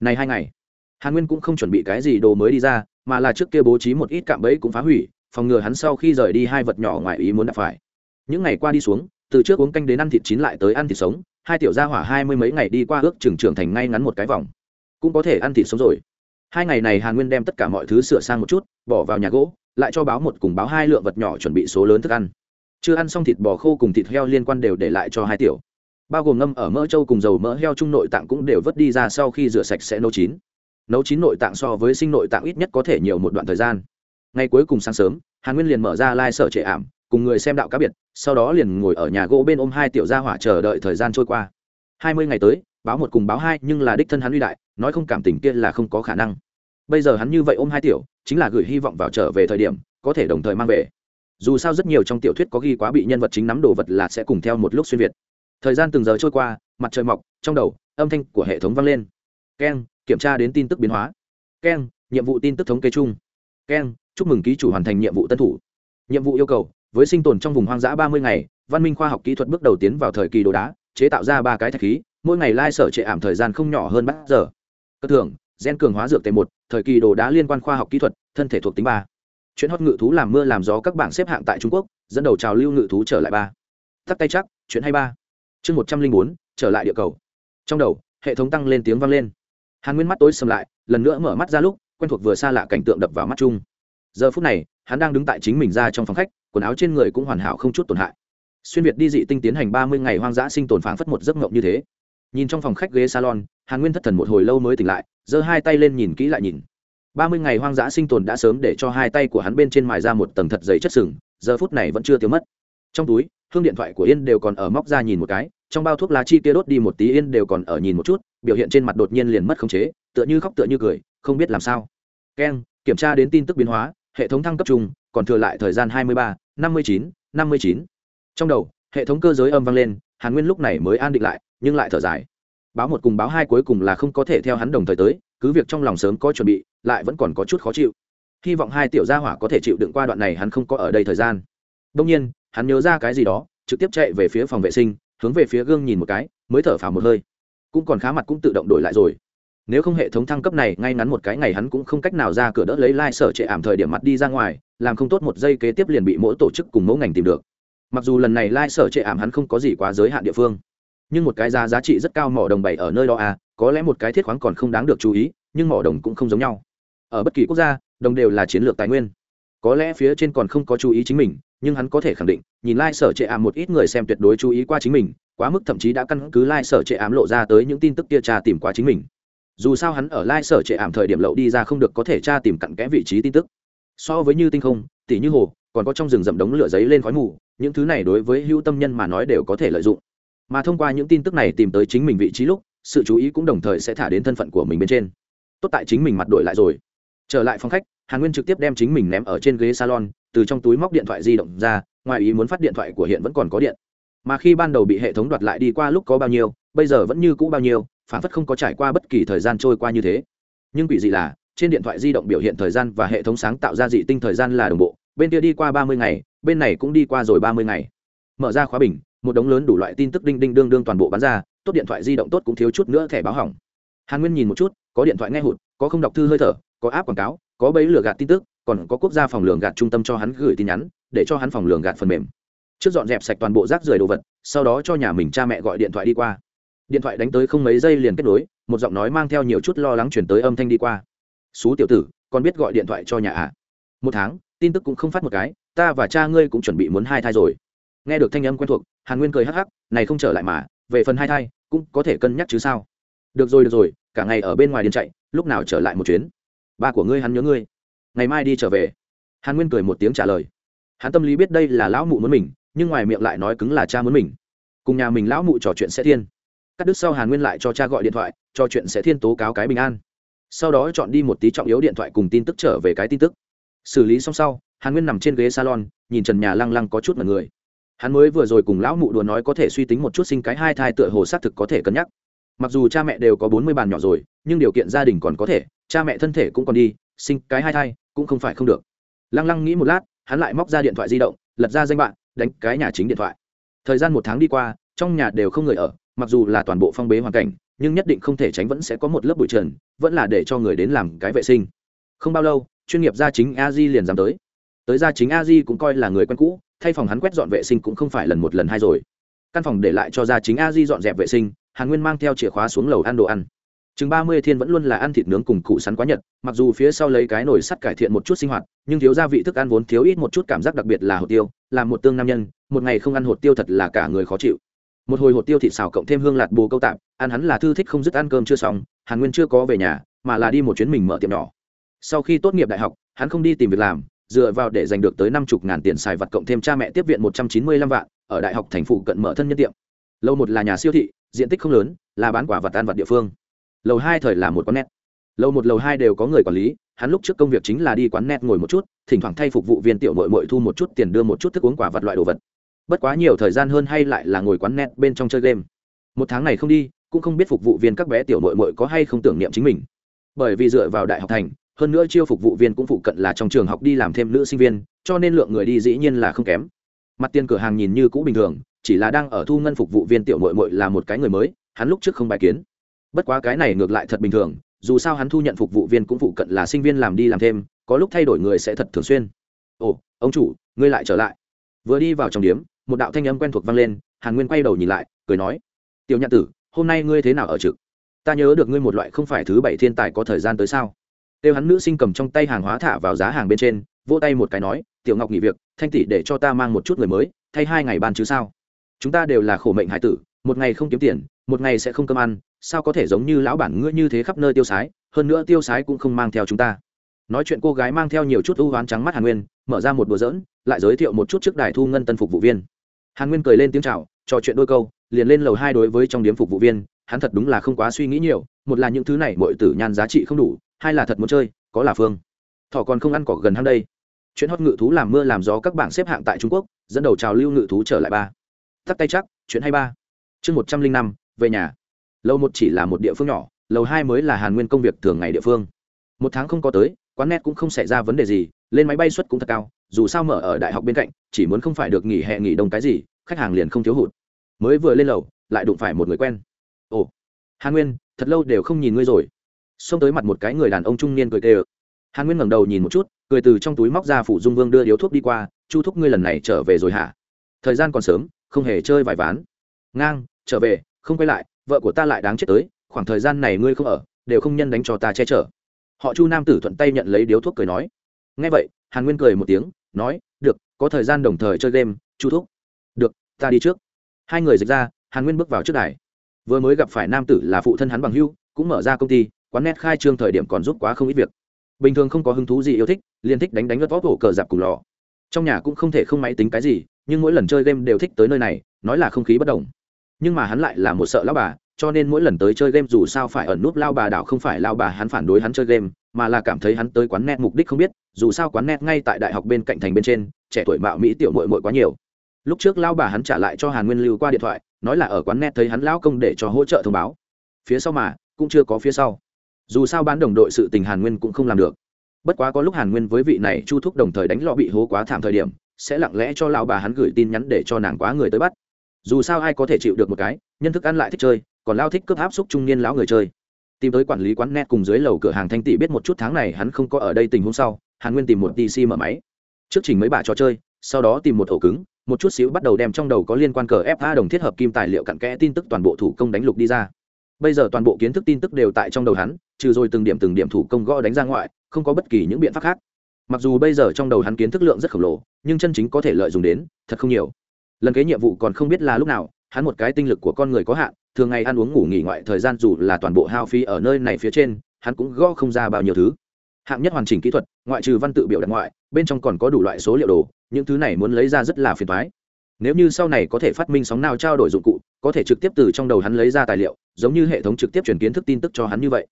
Này hai ngày, hàn nguyên cũng không chuẩn bị cái gì đồ mới đi ra, mà là trước kia bố trí một ít cạm bẫy cũng phá hủy, phòng ngừa hắn sau khi rời đi hai vật nhỏ ngoài ý muốn đạp phải. Những ngày qua đi xuống, từ trước uống canh đến ăn thịt chín lại tới ăn thịt sống, hai tiểu gia hỏa hai mươi mấy ngày đi qua ước trường trưởng thành ngay ngắn một cái vòng. Cũng có thể ăn thịt sống rồi. Hai ngày này hàn nguyên đem tất cả mọi thứ sửa sang một chút, bỏ vào nhà gỗ, lại cho báo một cùng báo hai lượng vật nhỏ chuẩn bị số lớn thức ăn. Chưa ăn xong thịt bò khô cùng thịt heo liên quan đều để lại cho hai tiểu bao gồm ngâm ở mỡ trâu cùng dầu mỡ heo trung nội tạng cũng đều vớt đi ra sau khi rửa sạch sẽ nấu chín. Nấu chín nội tạng so với sinh nội tạng ít nhất có thể nhiều một đoạn thời gian. Ngày cuối cùng sáng sớm, hàn nguyên liền mở ra lai、like、sở trệ ảm, cùng người xem đạo cá biệt, sau đó liền ngồi ở nhà gỗ bên ôm hai tiểu gia hỏa chờ đợi thời gian trôi qua. Hai mươi ngày tới, báo một cùng báo hai, nhưng là đích thân hắn uy đại, nói không cảm tình kia là không có khả năng. Bây giờ hắn như vậy ôm hai tiểu, chính là gửi hy vọng vào trở về thời điểm, có thể đồng thời mang về. Dù sao rất nhiều trong tiểu thuyết có ghi quá bị nhân vật chính nắm đồ vật là sẽ cùng theo một lúc xuyên việt thời gian từng giờ trôi qua, mặt trời mọc, trong đầu, âm thanh của hệ thống vang lên. Keng, kiểm tra đến tin tức biến hóa. Keng, nhiệm vụ tin tức thống kê chung. Keng, chúc mừng ký chủ hoàn thành nhiệm vụ tân thủ. Nhiệm vụ yêu cầu, với sinh tồn trong vùng hoang dã ba mươi ngày, văn minh khoa học kỹ thuật bước đầu tiến vào thời kỳ đồ đá, chế tạo ra ba cái thạch khí, mỗi ngày lai sở trệ ảm thời gian không nhỏ hơn bát giờ. Cơ thưởng, gen cường hóa dược t một, thời kỳ đồ đá liên quan khoa học kỹ thuật, thân thể thuộc tính ba. Chuyện hót ngự thú làm mưa làm gió các bảng xếp hạng tại trung quốc, dẫn đầu trào lưu ngự thú trở lại ba. Tắt tay chắc, chuyện hay ba chương một trăm linh bốn, trở lại địa cầu. Trong đầu, hệ thống tăng lên tiếng vang lên. Hàn nguyên mắt tối sầm lại, lần nữa mở mắt ra lúc, quen thuộc vừa xa lạ cảnh tượng đập vào mắt chung. Giờ phút này, hắn đang đứng tại chính mình ra trong phòng khách, quần áo trên người cũng hoàn hảo không chút tổn hại. Xuyên việt đi dị tinh tiến hành ba mươi ngày hoang dã sinh tồn phảng phất một giấc ngộng như thế. Nhìn trong phòng khách ghế salon, hàn nguyên thất thần một hồi lâu mới tỉnh lại, giơ hai tay lên nhìn kỹ lại nhìn. Ba mươi ngày hoang dã sinh tồn đã sớm để cho hai tay của hắn bên trên mài ra một tầng thật dày chất sừng, giờ phút này vẫn chưa tiêu mất. Trong túi hương điện thoại của yên đều còn ở móc ra nhìn một cái, trong bao thuốc lá chi kia đốt đi một tí yên đều còn ở nhìn một chút, biểu hiện trên mặt đột nhiên liền mất khống chế, tựa như khóc tựa như cười, không biết làm sao. Keng, kiểm tra đến tin tức biến hóa, hệ thống thăng cấp chung còn thừa lại thời gian hai mươi ba, năm mươi chín, năm mươi chín. Trong đầu, hệ thống cơ giới âm vang lên, hàn nguyên lúc này mới an định lại, nhưng lại thở dài. Báo một cùng báo hai cuối cùng là không có thể theo hắn đồng thời tới, cứ việc trong lòng sớm có chuẩn bị, lại vẫn còn có chút khó chịu. Hy vọng hai tiểu gia hỏa có thể chịu đựng qua đoạn này hắn không có ở đây thời gian. Đông nhiên hắn nhớ ra cái gì đó, trực tiếp chạy về phía phòng vệ sinh, hướng về phía gương nhìn một cái, mới thở phào một hơi. Cũng còn khá mặt cũng tự động đổi lại rồi. Nếu không hệ thống thăng cấp này, ngay ngắn một cái ngày hắn cũng không cách nào ra cửa đỡ lấy lai、like、sở trệ ảm thời điểm mặt đi ra ngoài, làm không tốt một giây kế tiếp liền bị mỗi tổ chức cùng mẫu ngành tìm được. Mặc dù lần này lai、like、sở trệ ảm hắn không có gì quá giới hạn địa phương, nhưng một cái giá giá trị rất cao mỏ đồng bày ở nơi đó à có lẽ một cái thiết khoáng còn không đáng được chú ý, nhưng mỏ đồng cũng không giống nhau. Ở bất kỳ quốc gia, đồng đều là chiến lược tài nguyên. Có lẽ phía trên còn không có chú ý chính mình nhưng hắn có thể khẳng định, nhìn lai、like、sở trệ ảm một ít người xem tuyệt đối chú ý qua chính mình, quá mức thậm chí đã căn cứ lai、like、sở trệ ảm lộ ra tới những tin tức kia tra tìm qua chính mình. Dù sao hắn ở lai、like、sở trệ ảm thời điểm lậu đi ra không được có thể tra tìm cặn kẽ vị trí tin tức. So với như tinh không, tỷ như hồ, còn có trong rừng rậm đống lửa giấy lên khói mù, những thứ này đối với hữu tâm nhân mà nói đều có thể lợi dụng. Mà thông qua những tin tức này tìm tới chính mình vị trí lúc, sự chú ý cũng đồng thời sẽ thả đến thân phận của mình bên trên. Tốt tại chính mình mặt đổi lại rồi. Trở lại phòng khách, hàn nguyên trực tiếp đem chính mình ném ở trên ghế salon từ trong túi móc điện thoại di động ra, ngoài ý muốn phát điện thoại của hiện vẫn còn có điện. Mà khi ban đầu bị hệ thống đoạt lại đi qua lúc có bao nhiêu, bây giờ vẫn như cũ bao nhiêu, phản phất không có trải qua bất kỳ thời gian trôi qua như thế. Nhưng quỷ dị là, trên điện thoại di động biểu hiện thời gian và hệ thống sáng tạo ra dị tinh thời gian là đồng bộ, bên kia đi qua ba mươi ngày, bên này cũng đi qua rồi ba mươi ngày. Mở ra khóa bình, một đống lớn đủ loại tin tức đinh đinh đương đương toàn bộ bán ra, tốt điện thoại di động tốt cũng thiếu chút nữa thẻ báo hỏng. Hàn nguyên nhìn một chút, có điện thoại nghe hụt, có không đọc thư hơi thở, có áp quảng cáo, có bấy lửa gạt tin tức còn có quốc gia phòng lường gạt trung tâm cho hắn gửi tin nhắn, để cho hắn phòng lường gạt phần mềm. Trước dọn dẹp sạch toàn bộ rác rưởi đồ vật, sau đó cho nhà mình cha mẹ gọi điện thoại đi qua. Điện thoại đánh tới không mấy giây liền kết nối, một giọng nói mang theo nhiều chút lo lắng chuyển tới âm thanh đi qua. Xú tiểu tử, con biết gọi điện thoại cho nhà ạ à? một tháng, tin tức cũng không phát một cái, ta và cha ngươi cũng chuẩn bị muốn hai thai rồi. Nghe được thanh âm quen thuộc, hàn nguyên cười hắc hắc, này không trở lại mà, về phần hai thai, cũng có thể cân nhắc chứ sao? Được rồi được rồi, cả ngày ở bên ngoài điên chạy, lúc nào trở lại một chuyến? Ba của ngươi hắn nhớ ngươi ngày mai đi trở về. Hàn nguyên cười một tiếng trả lời. Hắn tâm lý biết đây là lão mụ muốn mình, nhưng ngoài miệng lại nói cứng là cha muốn mình. Cùng nhà mình lão mụ trò chuyện sẽ thiên. Cắt đứt sau hàn nguyên lại cho cha gọi điện thoại trò chuyện sẽ thiên tố cáo cái bình an. Sau đó chọn đi một tí trọng yếu điện thoại cùng tin tức trở về cái tin tức. Xử lý xong sau, hàn nguyên nằm trên ghế salon, nhìn trần nhà lăng lăng có chút mật người. Hắn mới vừa rồi cùng lão mụ đùa nói có thể suy tính một chút sinh cái hai thai tựa hồ xác thực có thể cân nhắc. Mặc dù cha mẹ đều có bốn mươi bàn nhỏ rồi, nhưng điều kiện gia đình còn có thể, cha mẹ thân thể cũng còn đi sinh cái hai thai, cũng không phải không được. Lăng lăng nghĩ một lát, hắn lại móc ra điện thoại di động, lật ra danh bạn, đánh cái nhà chính điện thoại. Thời gian một tháng đi qua, trong nhà đều không người ở, mặc dù là toàn bộ phong bế hoàn cảnh, nhưng nhất định không thể tránh vẫn sẽ có một lớp bụi trần, vẫn là để cho người đến làm cái vệ sinh. Không bao lâu, chuyên nghiệp gia chính a di liền dám tới. Tới gia chính a di cũng coi là người quen cũ, thay phòng hắn quét dọn vệ sinh cũng không phải lần một lần hai rồi. Căn phòng để lại cho gia chính a di dọn dẹp vệ sinh, hàn nguyên mang theo chìa khóa xuống lầu ăn đồ ăn chừng ba mươi thiên vẫn luôn là ăn thịt nướng cùng củ sắn quá nhật, mặc dù phía sau lấy cái nồi sắt cải thiện một chút sinh hoạt, nhưng thiếu gia vị thức ăn vốn thiếu ít một chút cảm giác đặc biệt là hột tiêu, là một tương nam nhân, một ngày không ăn hột tiêu thật là cả người khó chịu. Một hồi hột tiêu thịt xào cộng thêm hương lạt bồ câu tạm, ăn hắn là thư thích không dứt ăn cơm chưa xong, hàn nguyên chưa có về nhà, mà là đi một chuyến mình mở tiệm nhỏ. Sau khi tốt nghiệp đại học, hắn không đi tìm việc làm, dựa vào để giành được tới năm chục ngàn tiền xài vặt cộng thêm cha mẹ tiếp viện một trăm chín mươi lăm vạn, ở đại học thành phụ cận mở thân nhân tiệm. Lâu một là nhà siêu thị, diện tích không lớn, là bán quả vật ăn vật địa phương lầu hai thời là một quán net. Lầu một, lầu hai đều có người quản lý, hắn lúc trước công việc chính là đi quán net ngồi một chút, thỉnh thoảng thay phục vụ viên tiểu mội mội thu một chút tiền đưa một chút thức uống quả vật loại đồ vật. Bất quá nhiều thời gian hơn hay lại là ngồi quán net bên trong chơi game. Một tháng này không đi, cũng không biết phục vụ viên các bé tiểu mội mội có hay không tưởng niệm chính mình. Bởi vì dựa vào đại học thành, hơn nữa chiêu phục vụ viên cũng phụ cận là trong trường học đi làm thêm nữ sinh viên, cho nên lượng người đi dĩ nhiên là không kém. Mặt tiền cửa hàng nhìn như cũ bình thường, chỉ là đang ở thu ngân phục vụ viên tiểu mội mội là một cái người mới, hắn lúc trước không bài kiến bất quá cái này ngược lại thật bình thường, dù sao hắn thu nhận phục vụ viên cũng phụ cận là sinh viên làm đi làm thêm, có lúc thay đổi người sẽ thật thường xuyên. Ồ, ông chủ, ngươi lại trở lại. Vừa đi vào trong điếm, một đạo thanh âm quen thuộc vang lên, hàn nguyên quay đầu nhìn lại, cười nói, tiểu nhạn tử, hôm nay ngươi thế nào ở trực? Ta nhớ được ngươi một loại không phải thứ bảy thiên tài có thời gian tới sao? Kêu hắn nữ sinh cầm trong tay hàng hóa thả vào giá hàng bên trên, vỗ tay một cái nói, tiểu ngọc nghỉ việc, thanh tỷ để cho ta mang một chút người mới, thay hai ngày ban chứ sao? Chúng ta đều là khổ mệnh hải tử một ngày không kiếm tiền, một ngày sẽ không cơm ăn, sao có thể giống như lão bản ngươi như thế khắp nơi tiêu sái, hơn nữa tiêu sái cũng không mang theo chúng ta. Nói chuyện cô gái mang theo nhiều chút ưu hoán trắng mắt hàn nguyên, mở ra một đùa dỡn lại giới thiệu một chút trước đài thu ngân tân phục vụ viên. Hàn nguyên cười lên tiếng chào, trò chuyện đôi câu, liền lên lầu hai đối với trong điếm phục vụ viên, hắn thật đúng là không quá suy nghĩ nhiều, một là những thứ này mọi tử nhan giá trị không đủ, hai là thật muốn chơi, có là phương. Thỏ còn không ăn cỏ gần hăng đây. Chuyện hót ngự thú làm mưa làm gió các bảng xếp hạng tại trung quốc, dẫn đầu trào lưu ngự thú trở lại ba. Tắt tay chắc, chuyện hay ba chương một trăm linh năm, về nhà. Lầu một chỉ là một địa phương nhỏ, lầu hai mới là hàn nguyên công việc thường ngày địa phương. Một tháng không có tới, quán net cũng không xảy ra vấn đề gì, lên máy bay suất cũng thật cao, dù sao mở ở đại học bên cạnh, chỉ muốn không phải được nghỉ hè nghỉ đông cái gì, khách hàng liền không thiếu hụt. Mới vừa lên lầu, lại đụng phải một người quen. Ồ, hàn nguyên, thật lâu đều không nhìn ngươi rồi. Xông tới mặt một cái người đàn ông trung niên cười tê ơ hàn nguyên ngẩng đầu nhìn một chút, cười từ trong túi móc ra phủ dung vương đưa điếu thuốc đi qua, chu thúc ngươi lần này trở về rồi hả? Thời gian còn sớm, không hề chơi vài ván. Ngang trở về không quay lại vợ của ta lại đáng chết tới khoảng thời gian này ngươi không ở đều không nhân đánh cho ta che chở. Họ chu nam tử thuận tay nhận lấy điếu thuốc cười nói. Ngay vậy hàn nguyên cười một tiếng nói được có thời gian đồng thời chơi game chu thuốc, được ta đi trước. Hai người dịch ra hàn nguyên bước vào trước đài. Vừa mới gặp phải nam tử là phụ thân hắn bằng hưu cũng mở ra công ty quán net khai trương thời điểm còn giúp quá không ít việc. Bình thường không có hứng thú gì yêu thích liền thích đánh đánh lướt vót hổ cờ dạp cùng lò. Trong nhà cũng không thể không máy tính cái gì nhưng mỗi lần chơi game đều thích tới nơi này nói là không khí bất đồng nhưng mà hắn lại là một sợ lao bà, cho nên mỗi lần tới chơi game dù sao phải ẩn núp lao bà đảo không phải lao bà hắn phản đối hắn chơi game, mà là cảm thấy hắn tới quán net mục đích không biết, dù sao quán net ngay tại đại học bên cạnh thành bên trên, trẻ tuổi mạo mỹ tiểu mội mội quá nhiều. Lúc trước lao bà hắn trả lại cho hàn nguyên lưu qua điện thoại, nói là ở quán net thấy hắn lao công để cho hỗ trợ thông báo. Phía sau mà, cũng chưa có phía sau. Dù sao bán đồng đội sự tình hàn nguyên cũng không làm được. Bất quá có lúc hàn nguyên với vị này chu thúc đồng thời đánh lọ bị hố quá thảm thời điểm, sẽ lặng lẽ cho lão bà hắn gửi tin nhắn để cho nàng quá người tới bắt dù sao ai có thể chịu được một cái, nhân thức ăn lại thích chơi, còn lao thích cướp áp xúc trung niên lão người chơi. Tìm tới quản lý quán net cùng dưới lầu cửa hàng thanh tỷ biết một chút tháng này hắn không có ở đây tình huống sau, hàn nguyên tìm một pc mở máy. Trước chỉnh mấy bà trò chơi, sau đó tìm một ổ cứng, một chút xíu bắt đầu đem trong đầu có liên quan cờ fa đồng thiết hợp kim tài liệu cặn kẽ tin tức toàn bộ thủ công đánh lục đi ra. Bây giờ toàn bộ kiến thức tin tức đều tại trong đầu hắn, trừ rồi từng điểm từng điểm thủ công gõ đánh ra ngoại, không có bất kỳ những biện pháp khác. Mặc dù bây giờ trong đầu hắn kiến thức lượng rất khổng lồ, nhưng chân chính có thể lợi dụng đến, thật không nhiều lần kế nhiệm vụ còn không biết là lúc nào, hắn một cái tinh lực của con người có hạn, thường ngày ăn uống ngủ nghỉ ngoại thời gian dù là toàn bộ hao phí ở nơi này phía trên, hắn cũng gõ không ra bao nhiêu thứ. Hạng nhất hoàn chỉnh kỹ thuật, ngoại trừ văn tự biểu đạt ngoại, bên trong còn có đủ loại số liệu đồ, những thứ này muốn lấy ra rất là phiền thoái nếu như sau này có thể phát minh sóng nào trao đổi dụng cụ, có thể trực tiếp từ trong đầu hắn lấy ra tài liệu, giống như hệ thống trực tiếp truyền kiến thức tin tức cho hắn như vậy.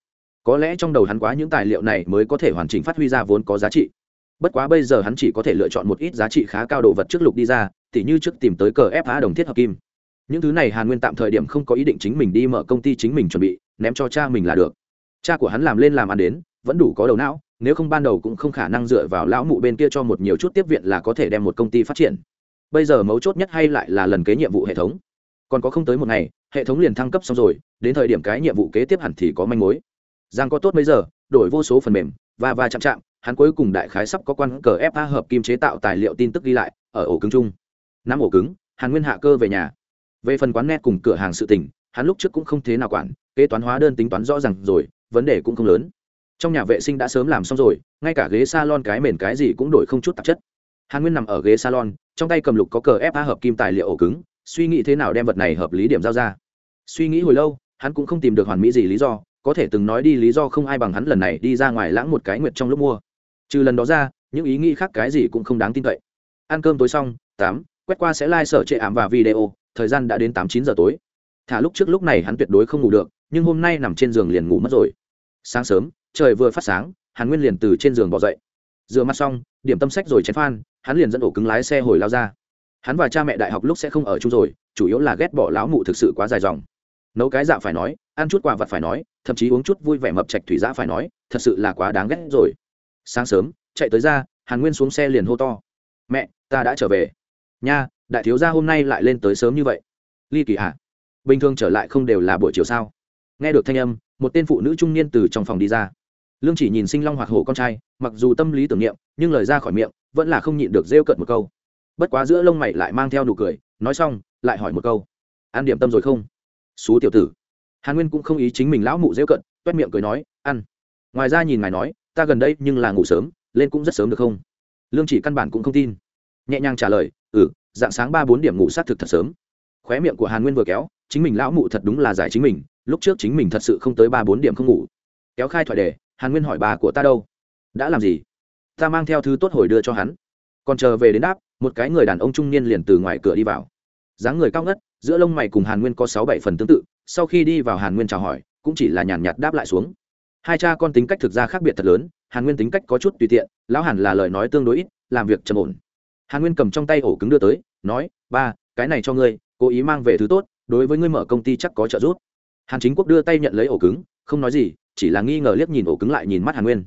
Có lẽ trong đầu hắn quá những tài liệu này mới có thể hoàn chỉnh phát huy ra vốn có giá trị. Bất quá bây giờ hắn chỉ có thể lựa chọn một ít giá trị khá cao đồ vật trước lục đi ra tỉ như trước tìm tới cờ ép phá đồng thiết hợp kim. Những thứ này hàn nguyên tạm thời điểm không có ý định chính mình đi mở công ty chính mình chuẩn bị, ném cho cha mình là được. Cha của hắn làm lên làm ăn đến, vẫn đủ có đầu não, nếu không ban đầu cũng không khả năng dựa vào lão mụ bên kia cho một nhiều chút tiếp viện là có thể đem một công ty phát triển. Bây giờ mấu chốt nhất hay lại là lần kế nhiệm vụ hệ thống. Còn có không tới một ngày, hệ thống liền thăng cấp xong rồi, đến thời điểm cái nhiệm vụ kế tiếp hẳn thì có manh mối. Giang có tốt bây giờ, đổi vô số phần mềm và và chạm chạm, hắn cuối cùng đại khái sắp có quan cờ fa hợp kim chế tạo tài liệu tin tức ghi lại, ở ổ cứng chung năm ổ cứng, hàn nguyên hạ cơ về nhà. Về phần quán net cùng cửa hàng sự tình, hắn lúc trước cũng không thế nào quản, kế toán hóa đơn tính toán rõ ràng rồi, vấn đề cũng không lớn. Trong nhà vệ sinh đã sớm làm xong rồi, ngay cả ghế salon cái mền cái gì cũng đổi không chút tạp chất. Hàn nguyên nằm ở ghế salon, trong tay cầm lục có cờ ép a hợp kim tài liệu ổ cứng, suy nghĩ thế nào đem vật này hợp lý điểm giao ra. Suy nghĩ hồi lâu, hắn cũng không tìm được hoàn mỹ gì lý do, có thể từng nói đi lý do không ai bằng hắn lần này đi ra ngoài lãng một cái nguyệt trong lúc mua. Trừ lần đó ra, những ý nghĩ khác cái gì cũng không đáng tin cậy. Ăn cơm tối xong, tám quét qua sẽ lai、like、sở chệ ảm và video, thời gian đã đến tám chín giờ tối. Thả lúc trước lúc này hắn tuyệt đối không ngủ được, nhưng hôm nay nằm trên giường liền ngủ mất rồi. Sáng sớm, trời vừa phát sáng hắn nguyên liền từ trên giường bỏ dậy. Rửa mặt xong, điểm tâm sách rồi chén phan, hắn liền dẫn ổ cứng lái xe hồi lao ra. Hắn và cha mẹ đại học lúc sẽ không ở chung rồi, chủ yếu là ghét bỏ lão mụ thực sự quá dài dòng. Nấu cái dạ phải nói, ăn chút quà vặt phải nói, thậm chí uống chút vui vẻ mập trạch thủy giã phải nói, thật sự là quá đáng ghét rồi. Sáng sớm, chạy tới ra, hàn nguyên xuống xe liền hô to. Mẹ, ta đã trở về nha, đại thiếu gia hôm nay lại lên tới sớm như vậy. Ly kỳ hạ bình thường trở lại không đều là buổi chiều sao? Nghe được thanh âm, một tên phụ nữ trung niên từ trong phòng đi ra. Lương chỉ nhìn sinh long hoặc hổ con trai, mặc dù tâm lý tưởng niệm, nhưng lời ra khỏi miệng, vẫn là không nhịn được rêu cận một câu. Bất quá giữa lông mày lại mang theo nụ cười, nói xong, lại hỏi một câu. Ăn điểm tâm rồi không? Xú tiểu tử. Hàn nguyên cũng không ý chính mình lão mụ rêu cận toét miệng cười nói, ăn. Ngoài ra nhìn ngài nói, ta gần đây nhưng là ngủ sớm, lên cũng rất sớm được không? Lương chỉ căn bản cũng không tin nhẹ nhàng trả lời ừ dạng sáng ba bốn điểm ngủ sát thực thật sớm. Khóe miệng của hàn nguyên vừa kéo, chính mình lão mụ thật đúng là giải chính mình, lúc trước chính mình thật sự không tới ba bốn điểm không ngủ. Kéo khai thoại đề, hàn nguyên hỏi, bà của ta đâu? Đã làm gì? Ta mang theo thứ tốt hồi đưa cho hắn. Còn chờ về đến đáp, một cái người đàn ông trung niên liền từ ngoài cửa đi vào. Dáng người cao ngất, giữa lông mày cùng hàn nguyên có sáu bảy phần tương tự, sau khi đi vào hàn nguyên chào hỏi, cũng chỉ là nhàn nhạt đáp lại xuống. Hai cha con tính cách thực ra khác biệt thật lớn, hàn nguyên tính cách có chút tùy tiện, lão hàn là lời nói tương đối ít, làm việc trầm ổn hàn nguyên cầm trong tay ổ cứng đưa tới, nói, ba, cái này cho ngươi, cố ý mang về thứ tốt, đối với ngươi mở công ty chắc có trợ giúp. Hàn chính quốc đưa tay nhận lấy ổ cứng, không nói gì, chỉ là nghi ngờ liếc nhìn ổ cứng lại nhìn mắt hàn nguyên.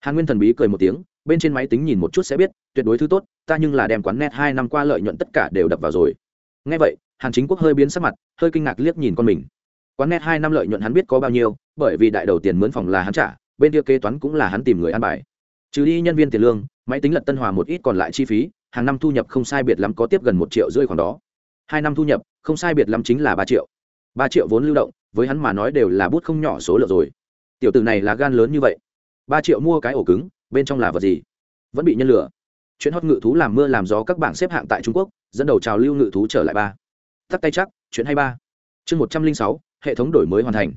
Hàn nguyên thần bí cười một tiếng, bên trên máy tính nhìn một chút sẽ biết, tuyệt đối thứ tốt, ta nhưng là đem quán net hai năm qua lợi nhuận tất cả đều đập vào rồi. Ngay vậy, hàn chính quốc hơi biến sắc mặt, hơi kinh ngạc liếc nhìn con mình. Quán net hai năm lợi nhuận hắn biết có bao nhiêu, bởi vì đại đầu tiền mướn phòng là hắn trả, bên kia kế toán cũng là hắn tìm người ăn bài. Trừ đi nhân viên tiền lương, máy tính lật tân hòa một ít còn lại chi phí hàng năm thu nhập không sai biệt lắm có tiếp gần một triệu rưỡi khoảng đó. Hai năm thu nhập, không sai biệt lắm chính là ba triệu. Ba triệu vốn lưu động, với hắn mà nói đều là bút không nhỏ số lượng rồi. Tiểu tử này là gan lớn như vậy. Ba triệu mua cái ổ cứng, bên trong là vật gì? Vẫn bị nhân lửa chuyện hót ngự thú làm mưa làm gió các bảng xếp hạng tại trung quốc, dẫn đầu trào lưu ngự thú trở lại ba. Tắt tay chắc, chuyện hay ba. Chương một trăm linh sáu, hệ thống đổi mới hoàn thành.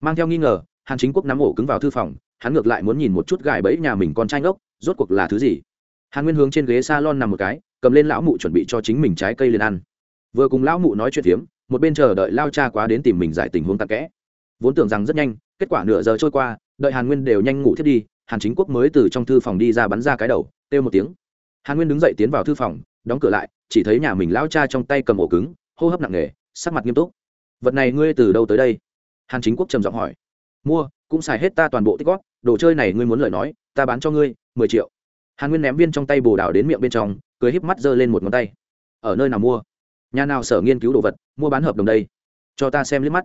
Mang theo nghi ngờ, hàn chính quốc nắm ổ cứng vào thư phòng, hắn ngược lại muốn nhìn một chút gài bẫy nhà mình con trai ngốc, rốt cuộc là thứ gì? Hàn nguyên hướng trên ghế s a lon nằm một cái, cầm lên lão mụ chuẩn bị cho chính mình trái cây liền ăn. Vừa cùng lão mụ nói chuyện phiếm, một bên chờ đợi lao cha quá đến tìm mình giải tình huống tắc kẽ. Vốn tưởng rằng rất nhanh, kết quả nửa giờ trôi qua, đợi hàn nguyên đều nhanh ngủ thiết đi, hàn chính quốc mới từ trong thư phòng đi ra bắn ra cái đầu têu một tiếng. Hàn nguyên đứng dậy tiến vào thư phòng, đóng cửa lại, chỉ thấy nhà mình lao cha trong tay cầm ổ cứng, hô hấp nặng nề, sắc mặt nghiêm túc. Vật này ngươi từ đâu tới đây? Hàn chính quốc trầm giọng hỏi. Mua, cũng xài hết ta toàn bộ tích góp, đồ chơi này ngươi muốn lời nói, ta bán cho ngươi, mười triệu hàn nguyên ném viên trong tay bồ đào đến miệng bên trong, cười híp mắt giơ lên một ngón tay. Ở nơi nào mua? Nhà nào sở nghiên cứu đồ vật, mua bán hợp đồng đây? Cho ta xem liếc mắt.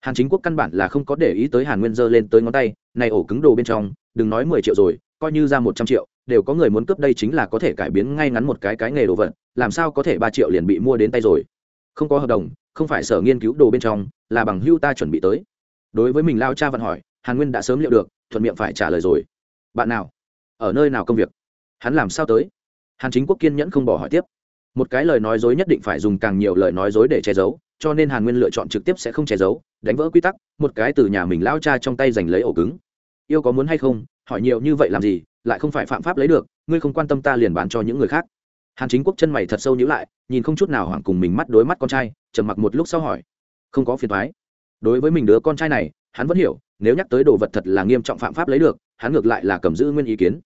Hàn chính quốc căn bản là không có để ý tới hàn nguyên giơ lên tới ngón tay, này ổ cứng đồ bên trong, đừng nói mười triệu rồi, coi như ra một trăm triệu, đều có người muốn cướp đây chính là có thể cải biến ngay ngắn một cái cái nghề đồ vật, làm sao có thể ba triệu liền bị mua đến tay rồi? Không có hợp đồng, không phải sở nghiên cứu đồ bên trong, là bằng hưu ta chuẩn bị tới. Đối với mình lao cha vận hỏi, hàn nguyên đã sớm liệu được, thuận miệng phải trả lời rồi. Bạn nào? Ở nơi nào công việc? Hắn làm sao tới? Hàn chính quốc kiên nhẫn không bỏ hỏi tiếp. Một cái lời nói dối nhất định phải dùng càng nhiều lời nói dối để che giấu, cho nên hàn nguyên lựa chọn trực tiếp sẽ không che giấu, đánh vỡ quy tắc, một cái từ nhà mình lao cha trong tay giành lấy ổ cứng. Yêu có muốn hay không, hỏi nhiều như vậy làm gì, lại không phải phạm pháp lấy được, ngươi không quan tâm ta liền bán cho những người khác. Hàn chính quốc chân mày thật sâu nhữ lại, nhìn không chút nào hoảng cùng mình mắt đối mắt con trai, trầm mặc một lúc sau hỏi. Không có phiền thoái đối với mình đứa con trai này, hắn vẫn hiểu, nếu nhắc tới đồ vật thật là nghiêm trọng phạm pháp lấy được, hắn ngược lại là cầm giữ nguyên ý kiến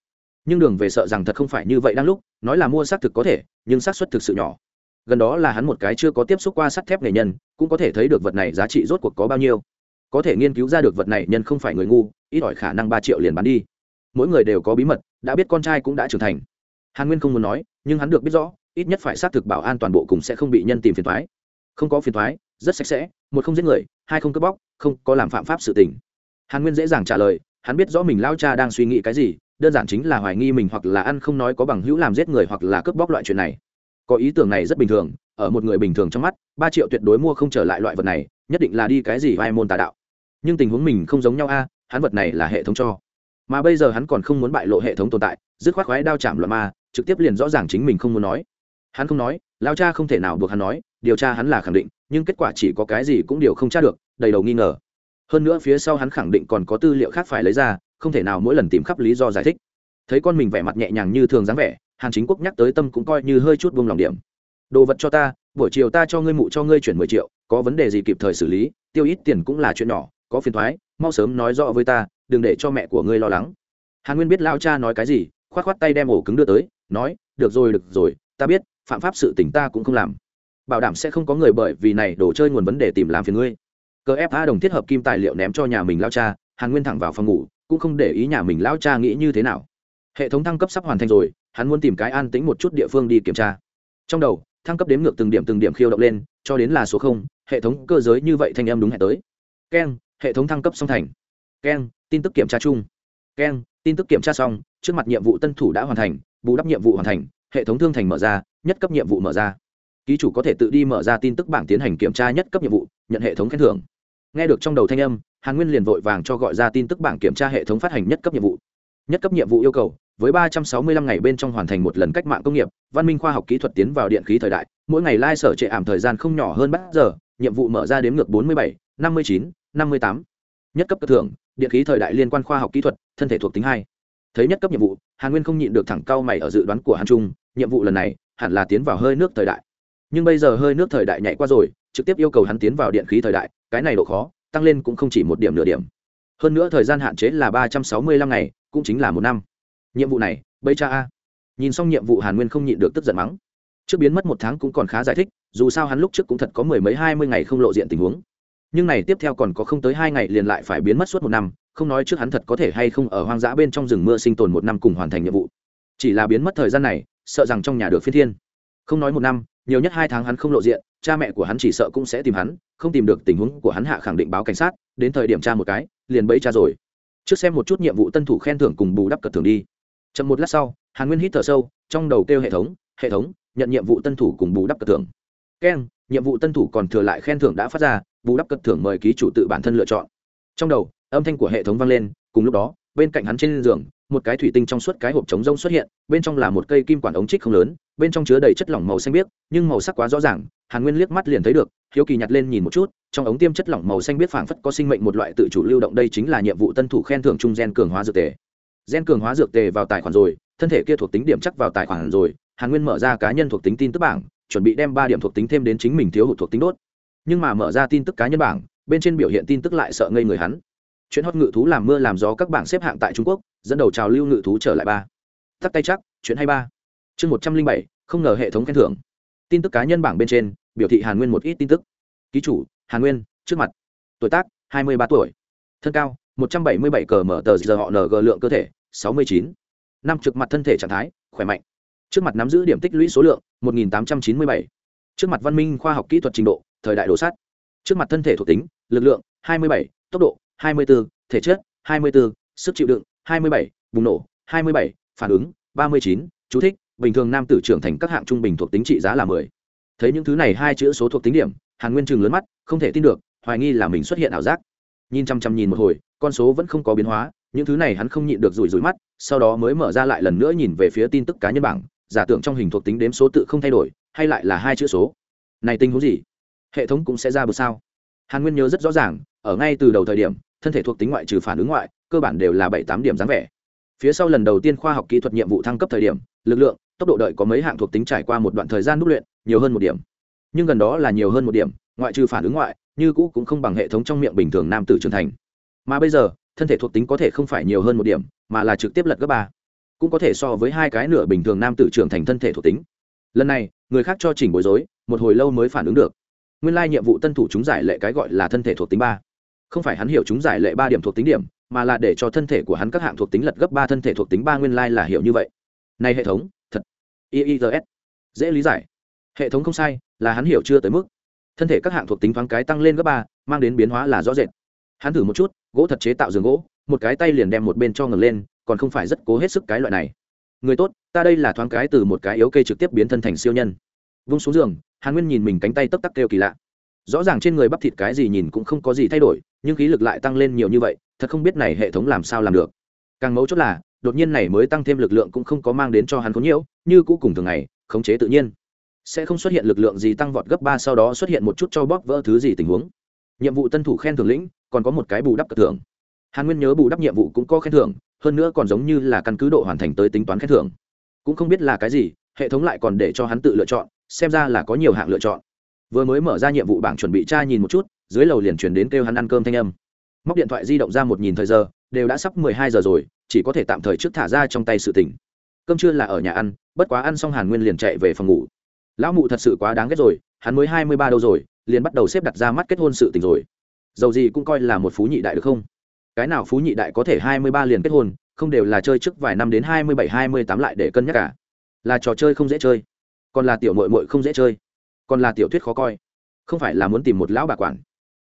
nhưng đường về sợ rằng thật không phải như vậy đang lúc, nói là mua xác thực có thể, nhưng xác suất thực sự nhỏ. Gần đó là hắn một cái chưa có tiếp xúc qua sắt thép nghề nhân, cũng có thể thấy được vật này giá trị rốt cuộc có bao nhiêu. Có thể nghiên cứu ra được vật này nhân không phải người ngu, ít ỏi khả năng ba triệu liền bán đi. Mỗi người đều có bí mật, đã biết con trai cũng đã trưởng thành. Hàn nguyên không muốn nói, nhưng hắn được biết rõ, ít nhất phải xác thực bảo an toàn bộ cùng sẽ không bị nhân tìm phiền thoái không có phiền thoái rất sạch sẽ, một không giết người, hai không cướp bóc, không có làm phạm pháp sự tình. Hàn nguyên dễ dàng trả lời, hắn biết rõ mình lao cha đang suy nghĩ cái gì đơn giản chính là hoài nghi mình hoặc là ăn không nói có bằng hữu làm giết người hoặc là cướp bóc loại chuyện này. Có ý tưởng này rất bình thường, ở một người bình thường trong mắt, ba triệu tuyệt đối mua không trở lại loại vật này, nhất định là đi cái gì vai môn tà đạo. Nhưng tình huống mình không giống nhau a, hắn vật này là hệ thống cho. Mà bây giờ hắn còn không muốn bại lộ hệ thống tồn tại, dứt khoát khoái đao chạm loạn ma, trực tiếp liền rõ ràng chính mình không muốn nói. Hắn không nói, lao cha không thể nào buộc hắn nói, điều tra hắn là khẳng định, nhưng kết quả chỉ có cái gì cũng điều không tra được, đầy đầu nghi ngờ. Hơn nữa phía sau hắn khẳng định còn có tư liệu khác phải lấy ra không thể nào mỗi lần tìm khắp lý do giải thích. Thấy con mình vẻ mặt nhẹ nhàng như thường dáng vẻ, hàn chính quốc nhắc tới tâm cũng coi như hơi chút buông lòng điểm. Đồ vật cho ta, buổi chiều ta cho ngươi mụ cho ngươi chuyển mười triệu, có vấn đề gì kịp thời xử lý, tiêu ít tiền cũng là chuyện nhỏ, có phiền thoái, mau sớm nói rõ với ta, đừng để cho mẹ của ngươi lo lắng. Hàn nguyên biết lao cha nói cái gì k h o á t k h o á t tay đem ổ cứng đưa tới, nói, được rồi được rồi, ta biết, phạm pháp sự tỉnh ta cũng không làm. Bảo đảm sẽ không có người bởi vì này đổ chơi nguồn vấn đề tìm làm phiền ngươi. Cờ ép a đồng thiết hợp kim tài liệu ném cho nhà mình lao cha, hàn nguyên thẳng vào phòng ngủ cũng không để ý nhà mình lão cha nghĩ như thế nào. Hệ thống thăng cấp sắp hoàn thành rồi, hắn muốn tìm cái an tĩnh một chút địa phương đi kiểm tra. Trong đầu, thăng cấp đếm ngược từng điểm từng điểm khiêu động lên, cho đến là số không, hệ thống cơ giới như vậy thanh em đúng hẹn tới. Keng, hệ thống thăng cấp song thành. Keng, tin tức kiểm tra chung. Keng, tin tức kiểm tra xong, trước mặt nhiệm vụ tân thủ đã hoàn thành, bù đắp nhiệm vụ hoàn thành, hệ thống thương thành mở ra, nhất cấp nhiệm vụ mở ra. Ký chủ có thể tự đi mở ra tin tức bảng tiến hành kiểm tra nhất cấp nhiệm vụ, nhận hệ thống khen thưởng. Nghe được trong đầu thanh âm hàn nguyên liền vội vàng cho gọi ra tin tức bảng kiểm tra hệ thống phát hành nhất cấp nhiệm vụ. Nhất cấp nhiệm vụ yêu cầu với 365 ngày bên trong hoàn thành một lần cách mạng công nghiệp văn minh khoa học kỹ thuật tiến vào điện khí thời đại mỗi ngày lai sở trệ ảm thời gian không nhỏ hơn bắt giờ nhiệm vụ mở ra đến ngược 47, 59, 58. nhất cấp cơ thưởng điện khí thời đại liên quan khoa học kỹ thuật thân thể thuộc tính hai. Thấy nhất cấp nhiệm vụ hàn nguyên không nhịn được thẳng cao mày ở dự đoán của hàn trung nhiệm vụ lần này hẳn là tiến vào hơi nước thời đại. Nhưng bây giờ hơi nước thời đại nhảy qua rồi trực tiếp yêu cầu hắn tiến vào điện khí thời đại cái này độ khó tăng lên cũng không chỉ một điểm nửa điểm. Hơn nữa thời gian hạn chế là ba trăm sáu mươi lăm ngày, cũng chính là một năm. Nhiệm vụ này bây cha a. Nhìn xong nhiệm vụ hàn nguyên không nhịn được tức giận mắng. Trước biến mất một tháng cũng còn khá giải thích, dù sao hắn lúc trước cũng thật có mười mấy hai mươi ngày không lộ diện tình huống. Nhưng này tiếp theo còn có không tới hai ngày liền lại phải biến mất suốt một năm, không nói trước hắn thật có thể hay không ở hoang dã bên trong rừng mưa sinh tồn một năm cùng hoàn thành nhiệm vụ. Chỉ là biến mất thời gian này, sợ rằng trong nhà được phiên thiên. Không nói một năm, nhiều nhất hai tháng hắn không lộ diện cha mẹ của hắn chỉ sợ cũng sẽ tìm hắn, không tìm được tình huống của hắn hạ khẳng định báo cảnh sát, đến thời điểm tra một cái, liền bẫy cha rồi. Trước xem một chút nhiệm vụ tân thủ khen thưởng cùng bù đắp cật thưởng đi. Chậm một lát sau, hàn nguyên hít thở sâu, trong đầu kêu hệ thống hệ thống, nhận nhiệm vụ tân thủ cùng bù đắp cật thưởng. Keng, nhiệm vụ tân thủ còn thừa lại khen thưởng đã phát ra, bù đắp cật thưởng mời ký chủ tự bản thân lựa chọn. Trong đầu, âm thanh của hệ thống vang lên, cùng lúc đó, bên cạnh hắn trên giường, một cái thủy tinh trong suốt cái hộp trống rông xuất hiện, bên trong là một cây kim quản ống trích không lớn, bên trong chứa đầy chất lỏng màu xanh biếc, nhưng màu sắc quá rõ ràng hàn nguyên liếc mắt liền thấy được, hiếu kỳ nhặt lên nhìn một chút, trong ống tiêm chất lỏng màu xanh biếc phảng phất có sinh mệnh một loại tự chủ lưu động, đây chính là nhiệm vụ tân thủ khen thưởng trung gen cường hóa dược tề. Gen cường hóa dược tề vào tài khoản rồi, thân thể kia thuộc tính điểm chắc vào tài khoản rồi, hàn nguyên mở ra cá nhân thuộc tính tin tức bảng, chuẩn bị đem ba điểm thuộc tính thêm đến chính mình thiếu hụt thuộc tính đốt. Nhưng mà mở ra tin tức cá nhân bảng, bên trên biểu hiện tin tức lại sợ ngây người hắn. Chuyện hót ngự thú làm mưa làm gió các bảng xếp hạng tại trung quốc, dẫn đầu trào lưu ngự thú trở lại ba. Tắt tay chắc, chuyện hay ba. Chương một trăm linh bảy, không ngờ hệ thống khen thưởng. Tin tức cá nhân bảng bên trên biểu thị hàn nguyên một ít tin tức. Ký chủ hàn nguyên trước mặt. Tuổi tác hai mươi ba tuổi. Thân cao một trăm bảy mươi bảy cờ mở tờ giờ họ ng lượng cơ thể sáu mươi chín. Năm trực mặt thân thể trạng thái khỏe mạnh. Trước mặt nắm giữ điểm tích lũy số lượng một nghìn tám trăm chín mươi bảy. Trước mặt văn minh khoa học kỹ thuật trình độ thời đại đồ sắt. Trước mặt thân thể thuộc tính lực lượng hai mươi bảy. Tốc độ hai mươi 24, thể chất hai mươi 24, sức chịu đựng hai mươi bảy, bùng nổ hai mươi bảy, phản ứng ba mươi chín, chú thích bình thường nam tử trưởng thành các hạng trung bình thuộc tính trị giá là mười thấy những thứ này hai chữ số thuộc tính điểm, hàn nguyên chừng lớn mắt, không thể tin được, hoài nghi là mình xuất hiện ảo giác. Nhìn chăm chăm nhìn một hồi, con số vẫn không có biến hóa, những thứ này hắn không nhịn được rủi rủi mắt, sau đó mới mở ra lại lần nữa nhìn về phía tin tức cá nhân bảng, giả tưởng trong hình thuộc tính đếm số tự không thay đổi, hay lại là hai chữ số. Này tình huống gì? Hệ thống cũng sẽ ra bờ sao? Hàn nguyên nhớ rất rõ ràng, ở ngay từ đầu thời điểm, thân thể thuộc tính ngoại trừ phản ứng ngoại, cơ bản đều là bảy tám điểm dáng vẻ. Phía sau lần đầu tiên khoa học kỹ thuật nhiệm vụ thăng cấp thời điểm, lực lượng tốc độ đợi có mấy hạng thuộc tính trải qua một đoạn thời gian đúc luyện, nhiều hơn một điểm. Nhưng gần đó là nhiều hơn một điểm, ngoại trừ phản ứng ngoại, như cũ cũng không bằng hệ thống trong miệng bình thường nam tử trưởng thành. Mà bây giờ, thân thể thuộc tính có thể không phải nhiều hơn một điểm, mà là trực tiếp lật gấp ba. Cũng có thể so với hai cái nửa bình thường nam tử trưởng thành thân thể thuộc tính. Lần này, người khác cho chỉnh bối rối, một hồi lâu mới phản ứng được. Nguyên lai nhiệm vụ tân thủ chúng giải lệ cái gọi là thân thể thuộc tính ba. Không phải hắn hiểu chúng giải lệ ba điểm thuộc tính điểm, mà là để cho thân thể của hắn các hạng thuộc tính lật gấp ba, thân thể thuộc tính ba nguyên lai là hiểu như vậy. Này hệ thống iis dễ lý giải. Hệ thống không sai, là hắn hiểu chưa tới mức. Thân thể các hạng thuộc tính thoáng cái tăng lên gấp ba, mang đến biến hóa là rõ rệt. Hắn thử một chút, gỗ thật chế tạo giường gỗ, một cái tay liền đem một bên cho ngừng lên, còn không phải rất cố hết sức cái loại này. Người tốt, ta đây là thoáng cái từ một cái yếu kê trực tiếp biến thân thành siêu nhân. Vung xuống giường, hàn nguyên nhìn mình cánh tay tấp tắc kêu kỳ lạ. Rõ ràng trên người bắp thịt cái gì nhìn cũng không có gì thay đổi, nhưng khí lực lại tăng lên nhiều như vậy, thật không biết này hệ thống làm sao làm được. Càng mấu chốt là đột nhiên này mới tăng thêm lực lượng cũng không có mang đến cho hắn có nhiễu, như cũ cùng thường ngày, khống chế tự nhiên. Sẽ không xuất hiện lực lượng gì tăng vọt gấp ba sau đó xuất hiện một chút cho bóp vỡ thứ gì tình huống. Nhiệm vụ tân thủ khen thưởng lĩnh, còn có một cái bù đắp cờ thưởng. Hàn nguyên nhớ bù đắp nhiệm vụ cũng có khen thưởng, hơn nữa còn giống như là căn cứ độ hoàn thành tới tính toán khen thưởng. Cũng không biết là cái gì, hệ thống lại còn để cho hắn tự lựa chọn, xem ra là có nhiều hạng lựa chọn. Vừa mới mở ra nhiệm vụ bảng chuẩn bị tra nhìn một chút, dưới lầu liền chuyển đến kêu hắn ăn cơm thanh âm. Móc điện thoại di động ra một nhìn thời giờ, đều đã sắp mười hai giờ rồi chỉ có thể tạm thời trước thả ra trong tay sự tỉnh cơm trưa là ở nhà ăn, bất quá ăn xong hàn nguyên liền chạy về phòng ngủ. Lão mụ thật sự quá đáng ghét rồi, hắn mới hai mươi ba đâu rồi, liền bắt đầu xếp đặt ra mắt kết hôn sự tình rồi. Dầu gì cũng coi là một phú nhị đại được không? Cái nào phú nhị đại có thể hai mươi ba liền kết hôn, không đều là chơi trước vài năm đến hai mươi bảy, hai mươi tám lại để cân nhắc cả. Là trò chơi không dễ chơi, còn là tiểu mội mội không dễ chơi, còn là tiểu thuyết khó coi. Không phải là muốn tìm một lão bà quản.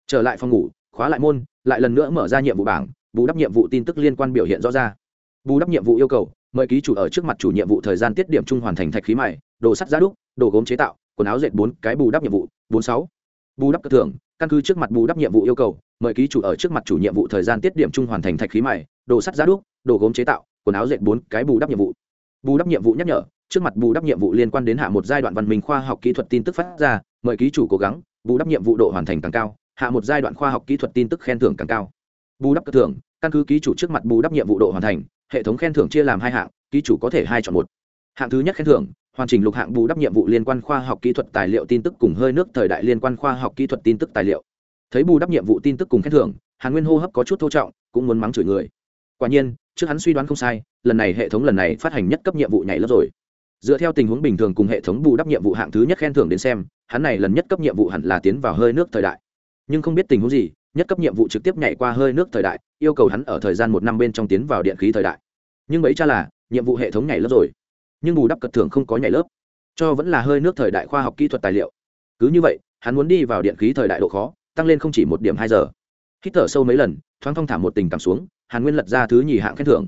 Trở lại phòng ngủ, khóa lại môn, lại lần nữa mở ra nhiệm vụ bảng bù đắp nhiệm vụ tin tức liên quan biểu hiện rõ ra. Bù đắp nhiệm vụ yêu cầu, mời ký chủ ở trước mặt chủ nhiệm vụ thời gian tiết điểm chung hoàn thành thạch khí mày đồ sắt giá đúc, đồ gốm chế tạo, quần áo dệt bốn, cái bù đắp nhiệm vụ, bốn sáu. Bù đắp cơ thưởng, căn cứ trước mặt bù đắp nhiệm vụ yêu cầu, mời ký chủ ở trước mặt chủ nhiệm vụ thời gian tiết điểm chung hoàn thành thạch khí mày đồ sắt giá đúc, đồ gốm chế tạo, quần áo dệt bốn, cái bù đắp nhiệm vụ. Bù đắp nhiệm vụ nhắc nhở, trước mặt bù đắp nhiệm vụ liên quan đến hạ một giai đoạn văn minh khoa học kỹ thuật tin tức phát ra, mời ký chủ cố gắng, bù đắp nhiệm vụ độ hoàn thành càng cao, hạ một giai đoạn khoa học kỹ thuật tin tức khen thưởng càng cao. Bù đắp cơ thưởng căn cứ ký chủ trước mặt bù đắp nhiệm vụ độ hoàn thành, hệ thống khen thưởng chia làm hai hạng, ký chủ có thể hai chọn một. Hạng thứ nhất khen thưởng, hoàn chỉnh lục hạng bù đắp nhiệm vụ liên quan khoa học kỹ thuật tài liệu tin tức cùng hơi nước thời đại liên quan khoa học kỹ thuật tin tức tài liệu. Thấy bù đắp nhiệm vụ tin tức cùng khen thưởng, hàn nguyên hô hấp có chút thô trọng, cũng muốn mắng chửi người. Quả nhiên, trước hắn suy đoán không sai, lần này hệ thống lần này phát hành nhất cấp nhiệm vụ nhảy lớp rồi. Dựa theo tình huống bình thường cùng hệ thống bù đắp nhiệm vụ hạng thứ nhất khen thưởng đến xem, hắn này lần nhất cấp nhiệm vụ hẳn là tiến vào hơi nước thời đại. Nhưng không biết tình huống gì nhất cấp nhiệm vụ trực tiếp nhảy qua hơi nước thời đại, yêu cầu hắn ở thời gian một năm bên trong tiến vào điện khí thời đại. Nhưng mấy cha là, nhiệm vụ hệ thống nhảy lớp rồi. Nhưng bù đắp cật thưởng không có nhảy lớp. Cho vẫn là hơi nước thời đại khoa học kỹ thuật tài liệu. Cứ như vậy, hắn muốn đi vào điện khí thời đại độ khó, tăng lên không chỉ một điểm hai giờ. Hít thở sâu mấy lần, thoáng thong thả một tình cảm xuống, hàn nguyên lật ra thứ nhì hạng khen thưởng.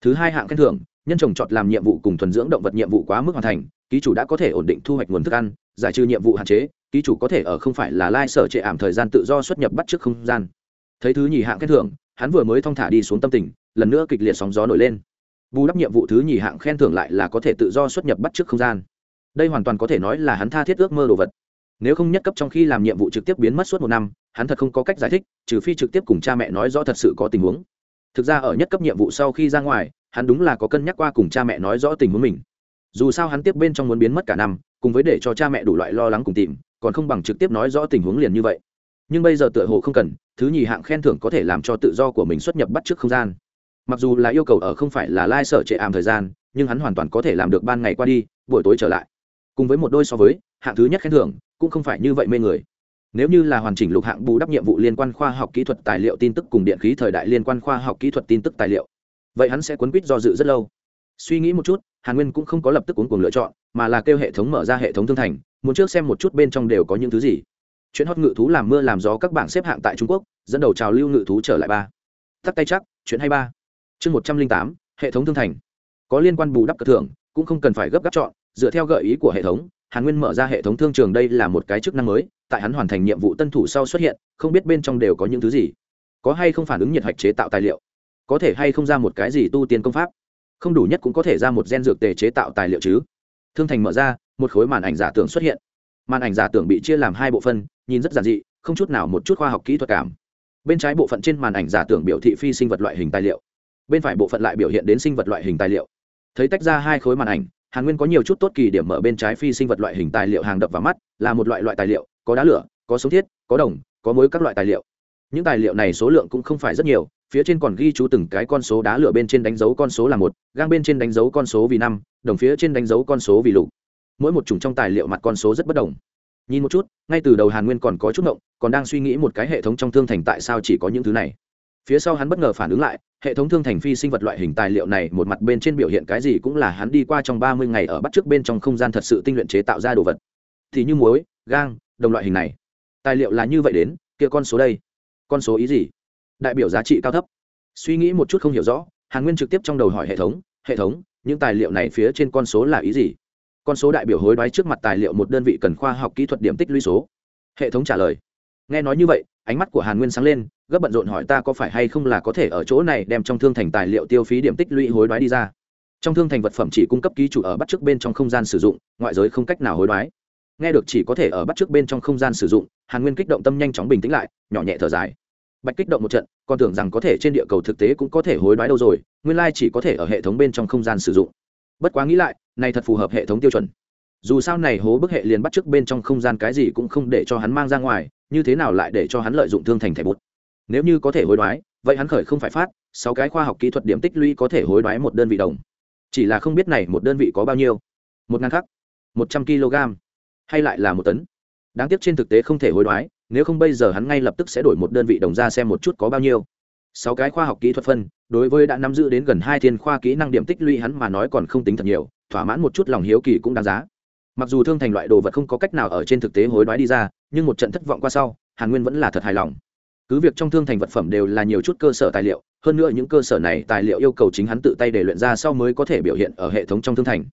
Thứ hai hạng khen thưởng, nhân trồng trọt làm nhiệm vụ cùng thuần dưỡng động vật nhiệm vụ quá mức hoàn thành, ký chủ đã có thể ổn định thu hoạch nguồn thức ăn, giải trừ nhiệm vụ hạn chế ký chủ có thể ở không phải là lai sở trệ ảm thời gian tự do xuất nhập bắt trước không gian. Thấy thứ nhì hạng khen thưởng, hắn vừa mới thong thả đi xuống tâm tình, lần nữa kịch liệt sóng gió nổi lên. Bù đắp nhiệm vụ thứ nhì hạng khen thưởng lại là có thể tự do xuất nhập bắt trước không gian. Đây hoàn toàn có thể nói là hắn tha thiết ước mơ đồ vật. Nếu không nhất cấp trong khi làm nhiệm vụ trực tiếp biến mất suốt một năm, hắn thật không có cách giải thích, trừ phi trực tiếp cùng cha mẹ nói rõ thật sự có tình huống. Thực ra ở nhất cấp nhiệm vụ sau khi ra ngoài, hắn đúng là có cân nhắc qua cùng cha mẹ nói rõ tình huống mình dù sao hắn tiếp bên trong muốn biến mất cả năm, cùng với để cho cha mẹ đủ loại lo lắng cùng tìm, còn không bằng trực tiếp nói rõ tình huống liền như vậy. Nhưng bây giờ tựa hồ không cần, thứ nhì hạng khen thưởng có thể làm cho tự do của mình xuất nhập bắt trước không gian. Mặc dù là yêu cầu ở không phải là lai sở trệ ảm thời gian, nhưng hắn hoàn toàn có thể làm được ban ngày qua đi, buổi tối trở lại. Cùng với một đôi so với, hạng thứ nhất khen thưởng cũng không phải như vậy mê người. Nếu như là hoàn chỉnh lục hạng bù đắp nhiệm vụ liên quan khoa học kỹ thuật tài liệu tin tức cùng điện khí thời đại liên quan khoa học kỹ thuật tin tức tài liệu, vậy hắn sẽ cuốn quýt do dự rất lâu. Suy nghĩ một chút hàn nguyên cũng không có lập tức cuốn cuồng lựa chọn, mà là kêu hệ thống mở ra hệ thống thương thành, muốn trước xem một chút bên trong đều có những thứ gì. Chuyện hót ngự thú làm mưa làm gió các bảng xếp hạng tại trung quốc, dẫn đầu trào lưu ngự thú trở lại ba. Tắt tay chắc, chuyện hay ba. Chương một trăm linh tám, hệ thống thương thành. Có liên quan bù đắp cất thưởng, cũng không cần phải gấp gáp chọn, dựa theo gợi ý của hệ thống, hàn nguyên mở ra hệ thống thương trường đây là một cái chức năng mới, tại hắn hoàn thành nhiệm vụ tân thủ sau xuất hiện, không biết bên trong đều có những thứ gì. Có hay không phản ứng nhiệt hạch chế tạo tài liệu? Có thể hay không ra một cái gì tu tiên công pháp? Không đủ nhất cũng có thể ra một gen dược tề chế tạo tài liệu chứ. Thương thành mở ra, một khối màn ảnh giả tưởng xuất hiện. Màn ảnh giả tưởng bị chia làm hai bộ phân, nhìn rất giản dị, không chút nào một chút khoa học kỹ thuật cảm. Bên trái bộ phận trên màn ảnh giả tưởng biểu thị phi sinh vật loại hình tài liệu, bên phải bộ phận lại biểu hiện đến sinh vật loại hình tài liệu. Thấy tách ra hai khối màn ảnh, hàn nguyên có nhiều chút tốt kỳ điểm mở bên trái phi sinh vật loại hình tài liệu hàng đập vào mắt, là một loại loại tài liệu, có đá lửa, có sống thiết, có đồng, có mối các loại tài liệu. Những tài liệu này số lượng cũng không phải rất nhiều phía trên còn ghi chú từng cái con số đá lửa bên trên đánh dấu con số là một, gang bên trên đánh dấu con số vì năm, đồng phía trên đánh dấu con số vì lục. Mỗi một chủng trong tài liệu mặt con số rất bất đồng. Nhìn một chút, ngay từ đầu hàn nguyên còn có chút ngộng, còn đang suy nghĩ một cái hệ thống trong thương thành tại sao chỉ có những thứ này. Phía sau hắn bất ngờ phản ứng lại, hệ thống thương thành phi sinh vật loại hình tài liệu này một mặt bên trên biểu hiện cái gì cũng là hắn đi qua trong ba mươi ngày ở bắt trước bên trong không gian thật sự tinh luyện chế tạo ra đồ vật. Thì như muối, gang, đồng loại hình này. Tài liệu là như vậy đến, kia con số đây. Con số ý gì? Đại biểu giá trị cao thấp. Suy nghĩ một chút không hiểu rõ, hàn nguyên trực tiếp trong đầu hỏi hệ thống hệ thống, những tài liệu này phía trên con số là ý gì? Con số đại biểu hối đoái trước mặt tài liệu một đơn vị cần khoa học kỹ thuật điểm tích lũy số. Hệ thống trả lời. Nghe nói như vậy, ánh mắt của hàn nguyên sáng lên, gấp bận rộn hỏi ta có phải hay không là có thể ở chỗ này đem trong thương thành tài liệu tiêu phí điểm tích lũy hối đoái đi ra. Trong thương thành vật phẩm chỉ cung cấp ký chủ ở bắt trước bên trong không gian sử dụng, ngoại giới không cách nào hối đoái. Nghe được chỉ có thể ở bắt trước bên trong không gian sử dụng, hàn nguyên kích động tâm nhanh chóng bình tĩnh lại, nhỏ nhẹ thở dài bạch kích động một trận, còn tưởng rằng có thể trên địa cầu thực tế cũng có thể hối đoái đâu rồi, nguyên lai chỉ có thể ở hệ thống bên trong không gian sử dụng. Bất quá nghĩ lại, này thật phù hợp hệ thống tiêu chuẩn. Dù sao này hố bức hệ liền bắt trước bên trong không gian cái gì cũng không để cho hắn mang ra ngoài, như thế nào lại để cho hắn lợi dụng thương thành thẻ bút? Nếu như có thể hối đoái, vậy hắn khởi không phải phát, sáu cái khoa học kỹ thuật điểm tích lũy có thể hối đoái một đơn vị đồng. Chỉ là không biết này một đơn vị có bao nhiêu. Một ngàn khắc, một trăm kg hay lại là một tấn. Đáng tiếc trên thực tế không thể hối đoái nếu không bây giờ hắn ngay lập tức sẽ đổi một đơn vị đồng ra xem một chút có bao nhiêu. Sáu cái khoa học kỹ thuật phân, đối với đã nắm giữ đến gần hai thiên khoa kỹ năng điểm tích lũy hắn mà nói còn không tính thật nhiều, thỏa mãn một chút lòng hiếu kỳ cũng đáng giá. Mặc dù thương thành loại đồ vật không có cách nào ở trên thực tế hối đoái đi ra, nhưng một trận thất vọng qua sau, hàn nguyên vẫn là thật hài lòng. Cứ việc trong thương thành vật phẩm đều là nhiều chút cơ sở tài liệu, hơn nữa những cơ sở này tài liệu yêu cầu chính hắn tự tay để luyện ra sau mới có thể biểu hiện ở hệ thống trong thương thành.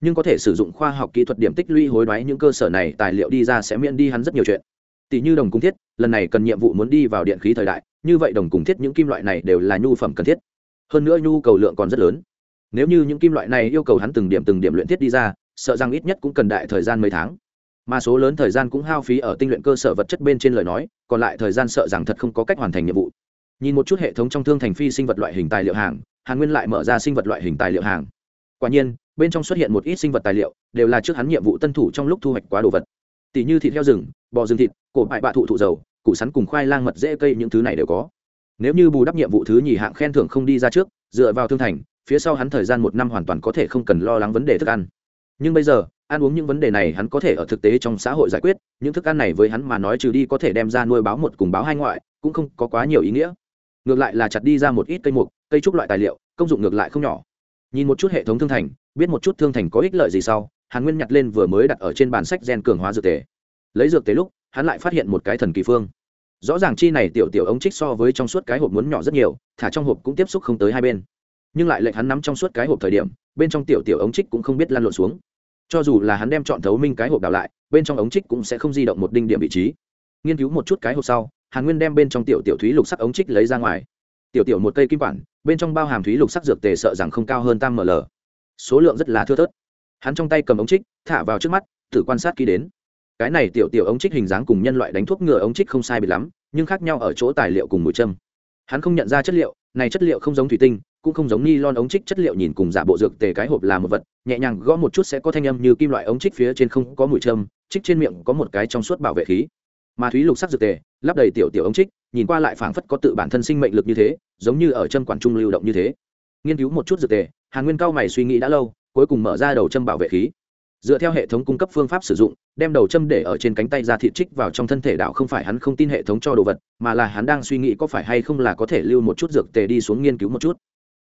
Nhưng có thể sử dụng khoa học kỹ thuật điểm tích lũy hối đoái những cơ sở này tài liệu đi ra sẽ miễn đi hắn rất nhiều chuyện tỷ như đồng cung thiết, lần này cần nhiệm vụ muốn đi vào điện khí thời đại, như vậy đồng cung thiết những kim loại này đều là nhu phẩm cần thiết. Hơn nữa nhu cầu lượng còn rất lớn. Nếu như những kim loại này yêu cầu hắn từng điểm từng điểm luyện thiết đi ra, sợ rằng ít nhất cũng cần đại thời gian mấy tháng. Mà số lớn thời gian cũng hao phí ở tinh luyện cơ sở vật chất bên trên lời nói, còn lại thời gian sợ rằng thật không có cách hoàn thành nhiệm vụ. Nhìn một chút hệ thống trong thương thành phi sinh vật loại hình tài liệu hàng, hàn nguyên lại mở ra sinh vật loại hình tài liệu hàng. Quả nhiên, bên trong xuất hiện một ít sinh vật tài liệu, đều là trước hắn nhiệm vụ tân thủ trong lúc thu hoạch quá đồ vật tỉ như thịt heo rừng, bò rừng thịt, cổ bại bạ thụ thụ dầu, củ sắn cùng khoai lang mật dễ cây những thứ này đều có. Nếu như bù đắp nhiệm vụ thứ nhì hạng khen thưởng không đi ra trước, dựa vào thương thành, phía sau hắn thời gian một năm hoàn toàn có thể không cần lo lắng vấn đề thức ăn. Nhưng bây giờ, ăn uống những vấn đề này hắn có thể ở thực tế trong xã hội giải quyết, những thức ăn này với hắn mà nói trừ đi có thể đem ra nuôi báo một cùng báo hai ngoại, cũng không có quá nhiều ý nghĩa. Ngược lại là chặt đi ra một ít cây mục, cây trúc loại tài liệu, công dụng ngược lại không nhỏ. Nhìn một chút hệ thống thương thành, biết một chút thương thành có ích lợi gì sau hàn nguyên nhặt lên vừa mới đặt ở trên bàn sách gen cường hóa dược tề. Lấy dược tề lúc, hắn lại phát hiện một cái thần kỳ phương. Rõ ràng chi này tiểu tiểu ống trích so với trong suốt cái hộp muốn nhỏ rất nhiều, thả trong hộp cũng tiếp xúc không tới hai bên. Nhưng lại lệnh hắn nắm trong suốt cái hộp thời điểm, bên trong tiểu tiểu ống trích cũng không biết lăn lộn xuống. Cho dù là hắn đem chọn thấu minh cái hộp đào lại, bên trong ống trích cũng sẽ không di động một đinh điểm vị trí. Nghiên cứu một chút cái hộp sau, hàn nguyên đem bên trong tiểu tiểu thúy lục sắc ống trích lấy ra ngoài. Tiểu tiểu một cây kim bản bên trong bao hàm thúy lục sắc dược tề sợ rằng không cao hơn tam ml. Số lượng rất là thưa thớt hắn trong tay cầm ống trích, thả vào trước mắt, thử quan sát kỹ đến. Cái này tiểu tiểu ống trích hình dáng cùng nhân loại đánh thuốc ngừa ống trích không sai biệt lắm, nhưng khác nhau ở chỗ tài liệu cùng mùi châm. Hắn không nhận ra chất liệu, này chất liệu không giống thủy tinh, cũng không giống ni lon ống trích chất liệu nhìn cùng giả bộ dược tề cái hộp là một vật, nhẹ nhàng gõ một chút sẽ có thanh âm như kim loại ống trích phía trên không có mùi châm, trích trên miệng có một cái trong suốt bảo vệ khí. Mà thúy lục sắc dược tề, lắp đầy tiểu tiểu ống trích, nhìn qua lại phảng phất có tự bản thân sinh mệnh lực như thế, giống như ở chân quản trung lưu động như thế. Nghiên cứu một chút dược tề, hàn nguyên cao mày suy nghĩ đã lâu cuối cùng mở ra đầu châm bảo vệ khí. Dựa theo hệ thống cung cấp phương pháp sử dụng, đem đầu châm để ở trên cánh tay ra thị trích vào trong thân thể đạo không phải hắn không tin hệ thống cho đồ vật, mà là hắn đang suy nghĩ có phải hay không là có thể lưu một chút dược tề đi xuống nghiên cứu một chút.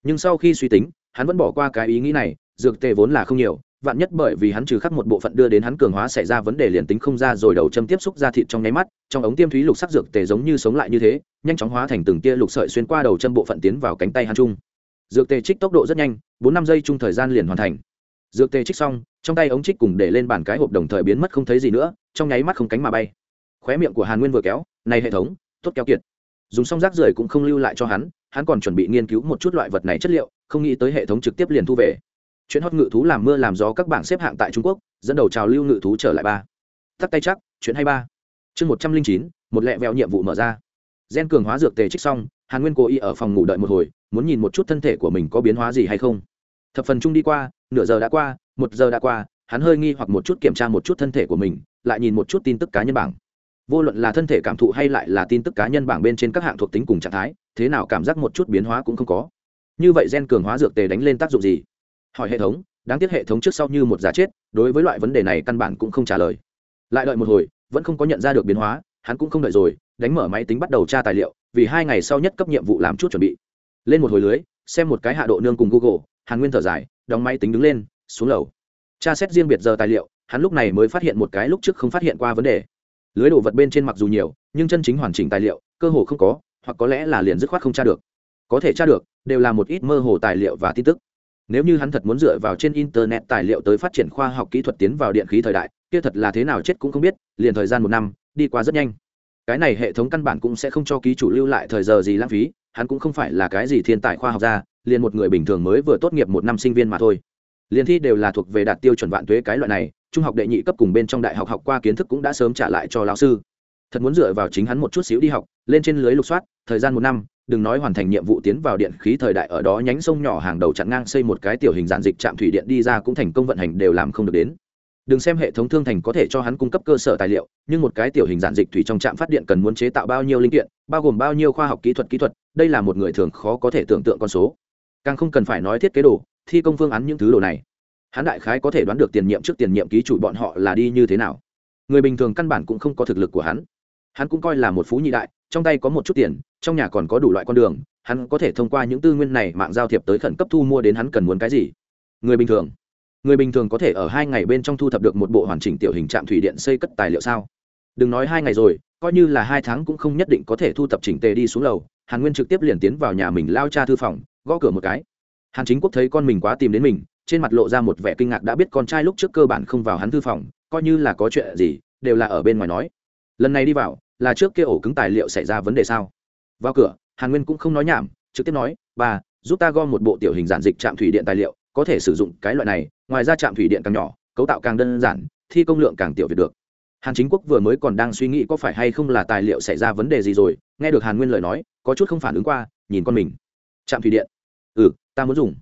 Nhưng sau khi suy tính, hắn vẫn bỏ qua cái ý nghĩ này, dược tề vốn là không nhiều, vạn nhất bởi vì hắn trừ khắc một bộ phận đưa đến hắn cường hóa xảy ra vấn đề liền tính không ra rồi đầu châm tiếp xúc ra thịt trong nháy mắt, trong ống tiêm thúy lục sắc dược tề giống như sống lại như thế, nhanh chóng hóa thành từng tia lục sợi xuyên qua đầu châm bộ phận tiến vào cánh tay hắn chung dược tề trích tốc độ rất nhanh, bốn năm giây chung thời gian liền hoàn thành. Dược tề trích xong, trong tay ống trích cùng để lên bàn cái hộp đồng thời biến mất không thấy gì nữa, trong nháy mắt không cánh mà bay. Khóe miệng của hàn nguyên vừa kéo, này hệ thống, tốt kéo kiệt. Dùng xong rác rưởi cũng không lưu lại cho hắn hắn còn chuẩn bị nghiên cứu một chút loại vật này chất liệu, không nghĩ tới hệ thống trực tiếp liền thu về. Chuyện hót ngự thú làm mưa làm gió các bảng xếp hạng tại trung quốc, dẫn đầu trào lưu ngự thú trở lại ba. Tắt tay chắc, chuyện hay ba. Chương một trăm linh chín, một lẹ vẹo nhiệm vụ mở ra. Gen cường hóa dược tề trích xong hàn nguyên cố ý ở phòng ngủ đợi một hồi, muốn nhìn một chút thân thể của mình có biến hóa gì hay không. Thập phần chung đi qua, nửa giờ đã qua, một giờ đã qua, hắn hơi nghi hoặc một chút kiểm tra một chút thân thể của mình, lại nhìn một chút tin tức cá nhân bảng. Vô luận là thân thể cảm thụ hay lại là tin tức cá nhân bảng bên trên các hạng thuộc tính cùng trạng thái, thế nào cảm giác một chút biến hóa cũng không có. Như vậy gen cường hóa dược tề đánh lên tác dụng gì? Hỏi hệ thống, đáng tiếc hệ thống trước sau như một giả chết, đối với loại vấn đề này căn bản cũng không trả lời. Lại đợi một hồi, vẫn không có nhận ra được biến hóa, hắn cũng không đợi rồi đánh mở máy tính bắt đầu tra tài liệu, vì hai ngày sau nhất cấp nhiệm vụ làm chút chuẩn bị. Lên một hồi lưới, xem một cái hạ độ nương cùng google, hàn nguyên thở dài, đóng máy tính đứng lên, xuống lầu. Tra xét riêng biệt giờ tài liệu, hắn lúc này mới phát hiện một cái lúc trước không phát hiện qua vấn đề. Lưới đồ vật bên trên mặc dù nhiều, nhưng chân chính hoàn chỉnh tài liệu, cơ hồ không có, hoặc có lẽ là liền dứt khoát không tra được. Có thể tra được, đều là một ít mơ hồ tài liệu và tin tức. Nếu như hắn thật muốn dựa vào trên internet tài liệu tới phát triển khoa học kỹ thuật tiến vào điện khí thời đại, kia thật là thế nào chết cũng không biết, liền thời gian một năm, đi qua rất nhanh cái này hệ thống căn bản cũng sẽ không cho ký chủ lưu lại thời giờ gì lãng phí, hắn cũng không phải là cái gì thiên tài khoa học gia, liền một người bình thường mới vừa tốt nghiệp một năm sinh viên mà thôi. Liền thi đều là thuộc về đạt tiêu chuẩn vạn tuế cái loại này, trung học đệ nhị cấp cùng bên trong đại học học qua kiến thức cũng đã sớm trả lại cho lão sư. Thật muốn dựa vào chính hắn một chút xíu đi học, lên trên lưới lục soát, thời gian một năm, đừng nói hoàn thành nhiệm vụ tiến vào điện khí thời đại ở đó nhánh sông nhỏ hàng đầu chặn ngang xây một cái tiểu hình giản dịch trạm thủy điện đi ra cũng thành công vận hành đều làm không được đến đừng xem hệ thống thương thành có thể cho hắn cung cấp cơ sở tài liệu, nhưng một cái tiểu hình giản dịch thủy trong trạm phát điện cần muốn chế tạo bao nhiêu linh kiện, bao gồm bao nhiêu khoa học kỹ thuật kỹ thuật, đây là một người thường khó có thể tưởng tượng con số. Càng không cần phải nói thiết kế đồ, thi công phương án những thứ đồ này. Hắn đại khái có thể đoán được tiền nhiệm trước tiền nhiệm ký chủ bọn họ là đi như thế nào. Người bình thường căn bản cũng không có thực lực của hắn. Hắn cũng coi là một phú nhị đại, trong tay có một chút tiền, trong nhà còn có đủ loại con đường, hắn có thể thông qua những tư nguyên này mạng giao thiệp tới khẩn cấp thu mua đến hắn cần muốn cái gì. Người bình thường người bình thường có thể ở hai ngày bên trong thu thập được một bộ hoàn chỉnh tiểu hình trạm thủy điện xây cất tài liệu sao? Đừng nói hai ngày rồi, coi như là hai tháng cũng không nhất định có thể thu thập chỉnh tề đi xuống lầu. Hàn nguyên trực tiếp liền tiến vào nhà mình lao cha thư phòng, gõ cửa một cái. Hàn chính quốc thấy con mình quá tìm đến mình, trên mặt lộ ra một vẻ kinh ngạc đã biết con trai lúc trước cơ bản không vào hắn thư phòng, coi như là có chuyện gì, đều là ở bên ngoài nói. Lần này đi vào, là trước kia ổ cứng tài liệu xảy ra vấn đề sao? Vào cửa, hàn nguyên cũng không nói nhảm, trực tiếp nói, bà, giúp ta gom một bộ tiểu hình giản dịch trạm thủy điện tài liệu có thể sử dụng cái loại này, ngoài ra trạm thủy điện càng nhỏ, cấu tạo càng đơn giản, thi công lượng càng tiểu việc được. Hàn chính quốc vừa mới còn đang suy nghĩ có phải hay không là tài liệu xảy ra vấn đề gì rồi, nghe được hàn nguyên lời nói, có chút không phản ứng qua, nhìn con mình. Trạm thủy điện. Ừ ta muốn dùng.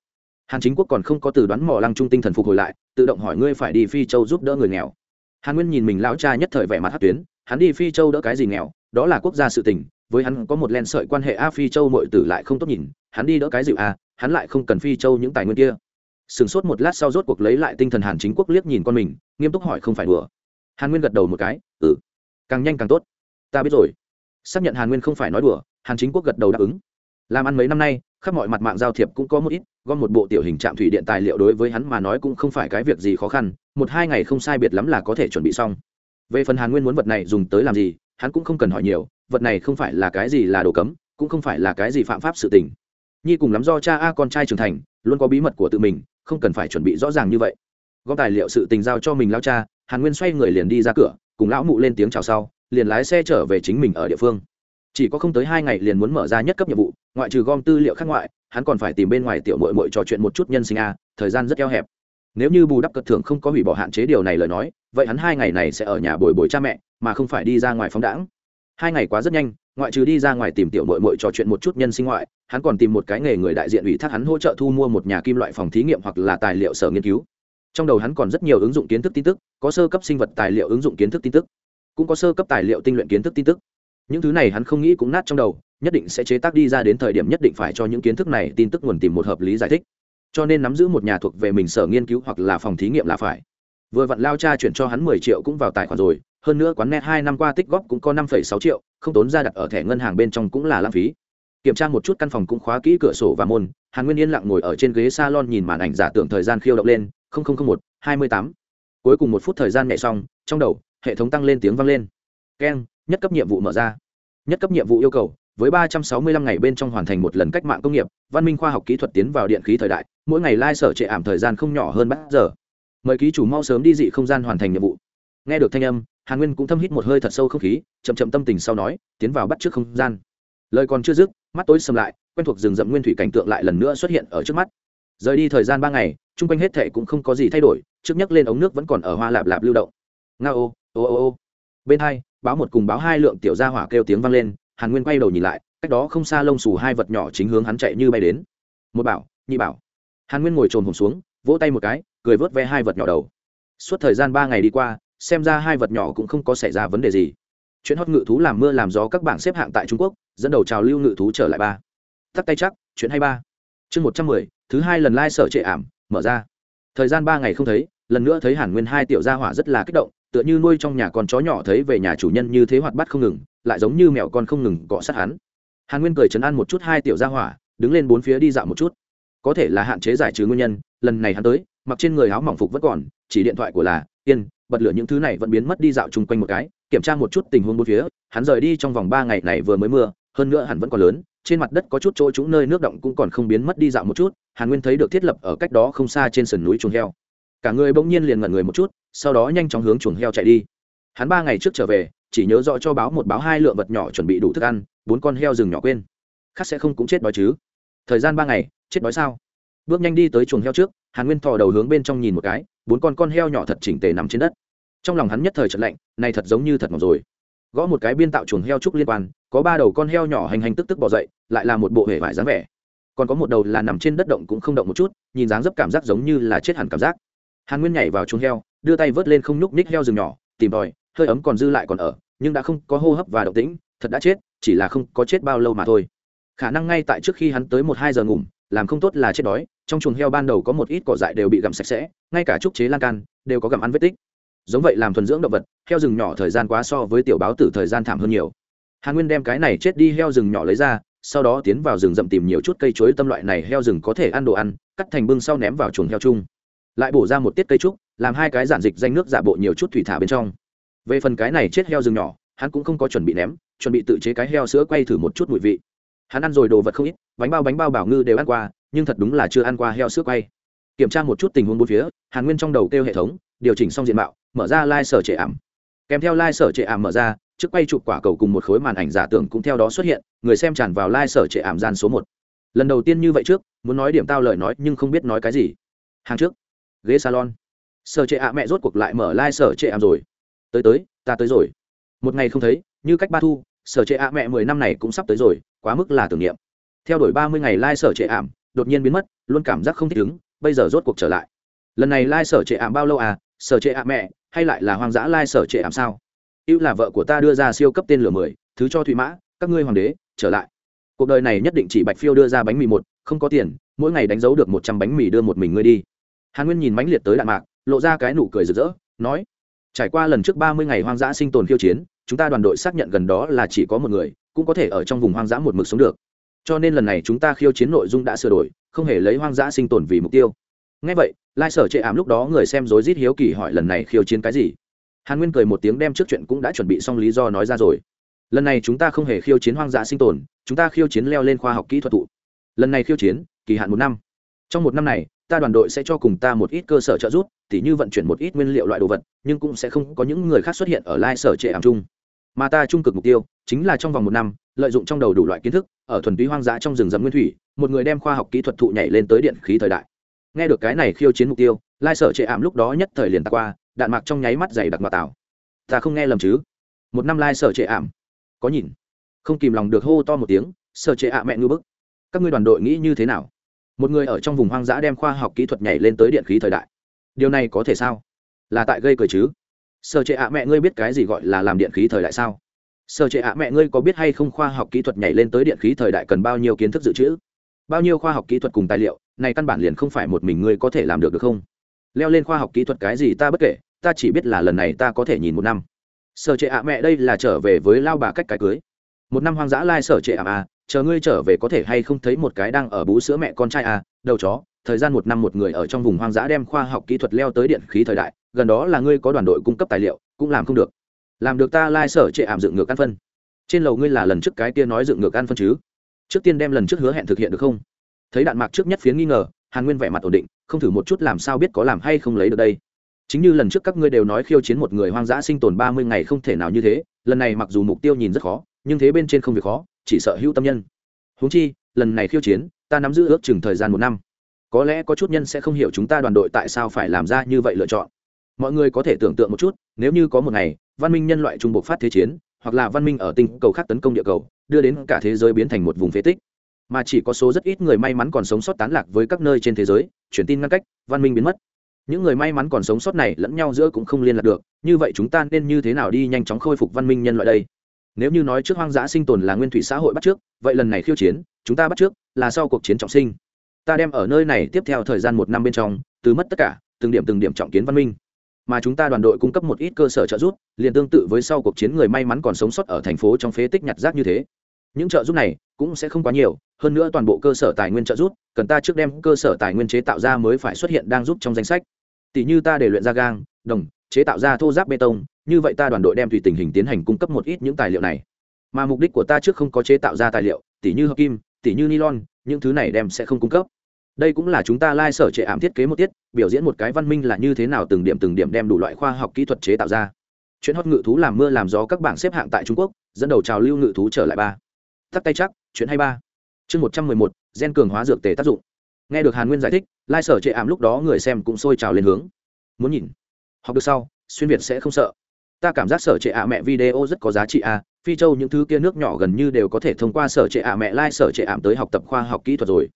Hàn chính quốc còn không có từ đoán mỏ lăng trung tinh thần phục hồi lại, tự động hỏi ngươi phải đi phi châu giúp đỡ người nghèo. Hàn nguyên nhìn mình lão cha nhất thời vẻ mặt hát tuyến, hắn đi phi châu đỡ cái gì nghèo, đó là quốc gia sự tình, với hắn có một len sợi quan hệ, a, phi châu mọi tử lại không tốt nhìn, hắn đi đỡ cái dịu a à, hắn lại không cần phi châu những tài nguyên kia sửng sốt một lát sau rốt cuộc lấy lại tinh thần hàn chính quốc liếc nhìn con mình, nghiêm túc hỏi không phải đùa. Hàn nguyên gật đầu một cái ừ càng nhanh càng tốt. Ta biết rồi. Xác nhận hàn nguyên không phải nói đùa, hàn chính quốc gật đầu đáp ứng. Làm ăn mấy năm nay, khắp mọi mặt mạng giao thiệp cũng có một ít, gom một bộ tiểu hình trạm thủy điện tài liệu đối với hắn mà nói cũng không phải cái việc gì khó khăn, một hai ngày không sai biệt lắm là có thể chuẩn bị xong. Về phần hàn nguyên muốn vật này dùng tới làm gì, hắn cũng không cần hỏi nhiều, vật này không phải là cái gì là đồ cấm, cũng không phải là cái gì phạm pháp sự tình. Nhi cùng lắm do cha a con trai trưởng thành, luôn có bí mật của tự mình không cần phải chuẩn bị rõ ràng như vậy. Gom tài liệu sự tình giao cho mình lao cha, hàn nguyên xoay người liền đi ra cửa, cùng lão mụ lên tiếng chào sau, liền lái xe trở về chính mình ở địa phương. Chỉ có không tới hai ngày liền muốn mở ra nhất cấp nhiệm vụ, ngoại trừ gom tư liệu khác ngoại, hắn còn phải tìm bên ngoài tiểu mội mội trò chuyện một chút nhân sinh a, thời gian rất eo hẹp. Nếu như bù đắp cật thưởng không có hủy bỏ hạn chế điều này lời nói, vậy hắn hai ngày này sẽ ở nhà bồi bồi cha mẹ, mà không phải đi ra ngoài phóng đãng. Hai ngày quá rất nhanh ngoại trừ đi ra ngoài tìm tiểu mội mội trò chuyện một chút nhân sinh ngoại, hắn còn tìm một cái nghề người đại diện ủy thác hắn hỗ trợ thu mua một nhà kim loại phòng thí nghiệm hoặc là tài liệu sở nghiên cứu. Trong đầu hắn còn rất nhiều ứng dụng kiến thức tin tức, có sơ cấp sinh vật tài liệu ứng dụng kiến thức tin tức, cũng có sơ cấp tài liệu tinh luyện kiến thức tin tức. Những thứ này hắn không nghĩ cũng nát trong đầu, nhất định sẽ chế tác đi ra đến thời điểm nhất định phải cho những kiến thức này tin tức nguồn tìm một hợp lý giải thích. Cho nên nắm giữ một nhà thuộc về mình sở nghiên cứu hoặc là phòng thí nghiệm là phải vừa vặn lao cha chuyển cho hắn mười triệu cũng vào tài khoản rồi, hơn nữa quán net hai năm qua tích góp cũng có năm phẩy sáu triệu, không tốn ra đặt ở thẻ ngân hàng bên trong cũng là lãng phí. Kiểm tra một chút căn phòng cũng khóa kỹ cửa sổ và môn, hàn nguyên yên lặng ngồi ở trên ghế salon nhìn màn ảnh giả tưởng thời gian khiêu động lên một, hai mươi tám. Cuối cùng một phút thời gian nhẹ xong, trong đầu, hệ thống tăng lên tiếng vang lên. Keng, nhất cấp nhiệm vụ mở ra. Nhất cấp nhiệm vụ yêu cầu, với ba trăm sáu mươi lăm ngày bên trong hoàn thành một lần cách mạng công nghiệp, văn minh khoa học kỹ thuật tiến vào điện khí thời đại, mỗi ngày lai sở trệ ảm thời gian không nhỏ hơn bát giờ mời ký chủ mau sớm đi dị không gian hoàn thành nhiệm vụ. Nghe được thanh âm, hàn nguyên cũng thâm hít một hơi thật sâu không khí, chậm chậm tâm tình sau nói, tiến vào bắt trước không gian. Lời còn chưa dứt, mắt tối sầm lại, quen thuộc rừng rậm nguyên thủy cảnh tượng lại lần nữa xuất hiện ở trước mắt. Rời đi thời gian ba ngày, chung quanh hết thệ cũng không có gì thay đổi, trước nhắc lên ống nước vẫn còn ở hoa lạp lạp lưu động. Nga ô ô ô ô. Bên hai, báo một cùng báo hai lượng tiểu gia hỏa kêu tiếng vang lên, hàn nguyên quay đầu nhìn lại, cách đó không xa lông xù hai vật nhỏ chính hướng hắn chạy như bay đến. Một bảo, nhị bảo. Hàn nguyên ngồi trồn hồn xuống, vỗ tay một cái cười vớt ve hai vật nhỏ đầu. Suốt thời gian ba ngày đi qua, xem ra hai vật nhỏ cũng không có xảy ra vấn đề gì. Chuyện hót ngự thú làm mưa làm gió các bảng xếp hạng tại trung quốc, dẫn đầu trào lưu ngự thú trở lại ba. Tắt tay chắc, chuyện hay ba. Chương một trăm mười, thứ hai lần lai、like、sở trệ ảm, mở ra. Thời gian ba ngày không thấy, lần nữa thấy hàn nguyên hai tiểu gia hỏa rất là kích động, tựa như nuôi trong nhà con chó nhỏ thấy về nhà chủ nhân như thế hoạt bắt không ngừng, lại giống như mẹo con không ngừng cọ sát hắn. Hàn nguyên cười chấn an một chút hai tiểu gia hỏa, đứng lên bốn phía đi dạo một chút. Có thể là hạn chế giải trừ nguyên nhân, lần này hắn tới mặc trên người áo mỏng phục vẫn còn, chỉ điện thoại của là, yên, bật lửa những thứ này vẫn biến mất đi dạo chung quanh một cái, kiểm tra một chút tình huống bốn phía, hắn rời đi trong vòng ba ngày này vừa mới mưa, hơn nữa hẳn vẫn còn lớn, trên mặt đất có chút chỗ trũng nơi nước động cũng còn không biến mất đi dạo một chút, hàn nguyên thấy được thiết lập ở cách đó không xa trên sườn núi chuồng heo. Cả người bỗng nhiên liền ngẩn người một chút, sau đó nhanh chóng hướng chuồng heo chạy đi. Hắn ba ngày trước trở về, chỉ nhớ rõ cho báo một báo hai lượng vật nhỏ chuẩn bị đủ thức ăn, bốn con heo rừng nhỏ quên. Khác sẽ không cũng chết đói chứ. Thời gian ba ngày, chết đói sao? Bước nhanh đi tới chuồng heo trước, hàn nguyên thò đầu hướng bên trong nhìn một cái, bốn con con heo nhỏ thật chỉnh tề nằm trên đất. Trong lòng hắn nhất thời trận lạnh, này thật giống như thật mỏng rồi. Gõ một cái biên tạo chuồng heo trúc liên quan, có ba đầu con heo nhỏ hành hành tức tức bỏ dậy, lại là một bộ hề vải dáng vẻ. Còn có một đầu là nằm trên đất động cũng không động một chút, nhìn dáng dấp cảm giác giống như là chết hẳn cảm giác. Hàn nguyên nhảy vào chuồng heo, đưa tay vớt lên không nhúc ních heo rừng nhỏ, tìm tòi, hơi ấm còn dư lại còn ở, nhưng đã không có hô hấp và động tĩnh, thật đã chết, chỉ là không có chết bao lâu mà thôi. Khả năng ngay tại trước khi hắn tới một hai giờ ngủm làm không tốt là chết đói, trong chuồng heo ban đầu có một ít cỏ dại đều bị gặm sạch sẽ, ngay cả trúc chế lan can đều có gặm ăn vết tích. Giống vậy làm thuần dưỡng động vật, heo rừng nhỏ thời gian quá so với tiểu báo tử thời gian thảm hơn nhiều. Hàn nguyên đem cái này chết đi heo rừng nhỏ lấy ra, sau đó tiến vào rừng rậm tìm nhiều chút cây chuối tâm loại này heo rừng có thể ăn đồ ăn, cắt thành bưng sau ném vào chuồng heo chung. Lại bổ ra một tiết cây trúc, làm hai cái giản dịch danh nước giả bộ nhiều chút thủy thả bên trong. Về phần cái này chết heo rừng nhỏ, hắn cũng không có chuẩn bị ném, chuẩn bị tự chế cái heo sữa quay thử một chút mùi vị hắn ăn rồi đồ vật không ít, bánh bao bánh bao bảo ngư đều ăn qua, nhưng thật đúng là chưa ăn qua heo sữa quay. Kiểm tra một chút tình huống bốn phía, hàn nguyên trong đầu kêu hệ thống, điều chỉnh xong diện mạo, mở ra lai、like、sở trệ ảm. Kèm theo lai、like、sở trệ ảm mở ra, trước quay chụp quả cầu cùng một khối màn ảnh giả tưởng cũng theo đó xuất hiện, người xem tràn vào lai、like、sở trệ ảm gian số một. Lần đầu tiên như vậy trước, muốn nói điểm tao lời nói nhưng không biết nói cái gì. Hàng trước, ghế salon. Sở trệ ạ mẹ rốt cuộc lại mở lai、like、sở trệ ảm rồi. Tới tới, ta tới rồi. Một ngày không thấy, như cách ba thu sở trệ ạ mẹ mười năm này cũng sắp tới rồi, quá mức là tưởng niệm. Theo đuổi ba mươi ngày lai、like、sở trệ ảm, đột nhiên biến mất, luôn cảm giác không thích ứng, bây giờ rốt cuộc trở lại. Lần này lai、like、sở trệ ảm bao lâu à? Sở trệ ạ mẹ, hay lại là hoang dã lai、like、sở trệ ảm sao? Ưu là vợ của ta đưa ra siêu cấp tên lửa mười, thứ cho thụy mã, các ngươi hoàng đế, trở lại. Cuộc đời này nhất định chỉ bạch phiêu đưa ra bánh mì một, không có tiền, mỗi ngày đánh dấu được một trăm bánh mì đưa một mình ngươi đi. Hàn nguyên nhìn mãnh liệt tới đạn mạc, lộ ra cái nụ cười rực rỡ, nói, trải qua lần trước ba mươi ngày hoang dã sinh tồn khiêu chiến chúng ta đoàn đội xác nhận gần đó là chỉ có một người, cũng có thể ở trong vùng hoang dã một mực sống được. Cho nên lần này chúng ta khiêu chiến nội dung đã sửa đổi, không hề lấy hoang dã sinh tồn vì mục tiêu. Ngay vậy, lai sở chệ ảm lúc đó người xem rối rít hiếu kỳ hỏi lần này khiêu chiến cái gì. Hàn nguyên cười một tiếng đem trước chuyện cũng đã chuẩn bị xong lý do nói ra rồi. Lần này chúng ta không hề khiêu chiến hoang dã sinh tồn, chúng ta khiêu chiến leo lên khoa học kỹ thuật tụ. Lần này khiêu chiến, kỳ hạn một năm. Trong một năm này, ta đoàn đội sẽ cho cùng ta một ít cơ sở trợ giúp, tỉ như vận chuyển một ít nguyên liệu loại đồ vật, nhưng cũng sẽ không có những người khác xuất hiện ở lai sở trệ ảm chung mà ta trung cực mục tiêu chính là trong vòng một năm, lợi dụng trong đầu đủ loại kiến thức ở thuần túy hoang dã trong rừng rậm nguyên thủy, một người đem khoa học kỹ thuật thụ nhảy lên tới điện khí thời đại. Nghe được cái này khiêu chiến mục tiêu, lai sở trệ ảm lúc đó nhất thời liền tạc qua, đạn mạc trong nháy mắt dày đặc mặt tảo ta không nghe lầm chứ? Một năm lai sở trệ ảm có nhìn? Không kìm lòng được hô to một tiếng, sở trệ ạ mẹ ngư bức. Các ngươi đoàn đội nghĩ như thế nào? Một người ở trong vùng hoang dã đem khoa học kỹ thuật nhảy lên tới điện khí thời đại. Điều này có thể sao? Là tại gây cười chứ? Sở trệ ạ, mẹ ngươi biết cái gì gọi là làm điện khí thời đại sao? Sở trệ ạ, mẹ ngươi có biết hay không khoa học kỹ thuật nhảy lên tới điện khí thời đại cần bao nhiêu kiến thức dự trữ? Bao nhiêu khoa học kỹ thuật cùng tài liệu, này căn bản liền không phải một mình ngươi có thể làm được được không? Leo lên khoa học kỹ thuật cái gì ta bất kể, ta chỉ biết là lần này ta có thể nhìn một năm. Sở trệ ạ, mẹ đây là trở về với lao bà cách cái cưới. Một năm hoang dã lai sở trệ ạ à chờ ngươi trở về có thể hay không thấy một cái đang ở bú sữa mẹ con trai à đầu chó. Thời gian một năm một người ở trong vùng hoang dã đem khoa học kỹ thuật leo tới điện khí thời đại gần đó là ngươi có đoàn đội cung cấp tài liệu, cũng làm không được. Làm được ta lai sở trệ ảm dựng ngược ăn phân. Trên lầu ngươi là lần trước cái kia nói dựng ngược ăn phân chứ? Trước tiên đem lần trước hứa hẹn thực hiện được không? Thấy đạn mạc trước nhất phiến nghi ngờ, hàn nguyên vẻ mặt ổn định, không thử một chút làm sao biết có làm hay không lấy được đây. Chính như lần trước các ngươi đều nói khiêu chiến một người hoang dã sinh tồn ba mươi ngày không thể nào như thế, lần này mặc dù mục tiêu nhìn rất khó, nhưng thế bên trên không việc khó, chỉ sợ hữu tâm nhân. Huống chi, lần này khiêu chiến, ta nắm giữ ước chừng thời gian một năm. Có lẽ có chút nhân sẽ không hiểu chúng ta đoàn đội tại sao phải làm ra như vậy lựa chọn mọi người có thể tưởng tượng một chút, nếu như có một ngày, văn minh nhân loại trung bộ phát thế chiến, hoặc là văn minh ở tinh cầu khác tấn công địa cầu, đưa đến cả thế giới biến thành một vùng phế tích. Mà chỉ có số rất ít người may mắn còn sống sót tán lạc với các nơi trên thế giới, truyền tin ngăn cách, văn minh biến mất. Những người may mắn còn sống sót này lẫn nhau giữa cũng không liên lạc được, như vậy chúng ta nên như thế nào đi nhanh chóng khôi phục văn minh nhân loại đây? Nếu như nói trước hoang dã sinh tồn là nguyên thủy xã hội bắt trước, vậy lần này khiêu chiến, chúng ta bắt trước là sau cuộc chiến trọng sinh. Ta đem ở nơi này tiếp theo thời gian một năm bên trong, từ mất tất cả, từng điểm từng điểm trọng kiến văn minh mà chúng ta đoàn đội cung cấp một ít cơ sở trợ giúp, liền tương tự với sau cuộc chiến người may mắn còn sống sót ở thành phố trong phế tích nhặt rác như thế. Những trợ giúp này cũng sẽ không quá nhiều, hơn nữa toàn bộ cơ sở tài nguyên trợ giúp, cần ta trước đem cơ sở tài nguyên chế tạo ra mới phải xuất hiện đang giúp trong danh sách. Tỷ như ta để luyện ra gang, đồng, chế tạo ra thô giáp bê tông, như vậy ta đoàn đội đem tùy tình hình tiến hành cung cấp một ít những tài liệu này. Mà mục đích của ta trước không có chế tạo ra tài liệu tỷ như hợp kim tỷ như nylon, những thứ này đem sẽ không cung cấp đây cũng là chúng ta lai sở trệ ảm thiết kế một tiết, biểu diễn một cái văn minh là như thế nào từng điểm từng điểm đem đủ loại khoa học kỹ thuật chế tạo ra. Chuyện hót ngự thú làm mưa làm gió các bảng xếp hạng tại trung quốc, dẫn đầu trào lưu ngự thú trở lại ba. Tắt tay chắc, chuyện hay ba. Chương một trăm mười một, gen cường hóa dược tề tác dụng. Nghe được hàn nguyên giải thích, lai sở trệ ảm lúc đó người xem cũng sôi trào lên hướng. Muốn nhìn, học được sau, xuyên việt sẽ không sợ. Ta cảm giác sở trệ ạ mẹ video rất có giá trị a phi châu những thứ kia nước nhỏ gần như đều có thể thông qua sở trệ ạ mẹ lai、like、sở trệ ảm tới học tập khoa học kỹ thuật rồi.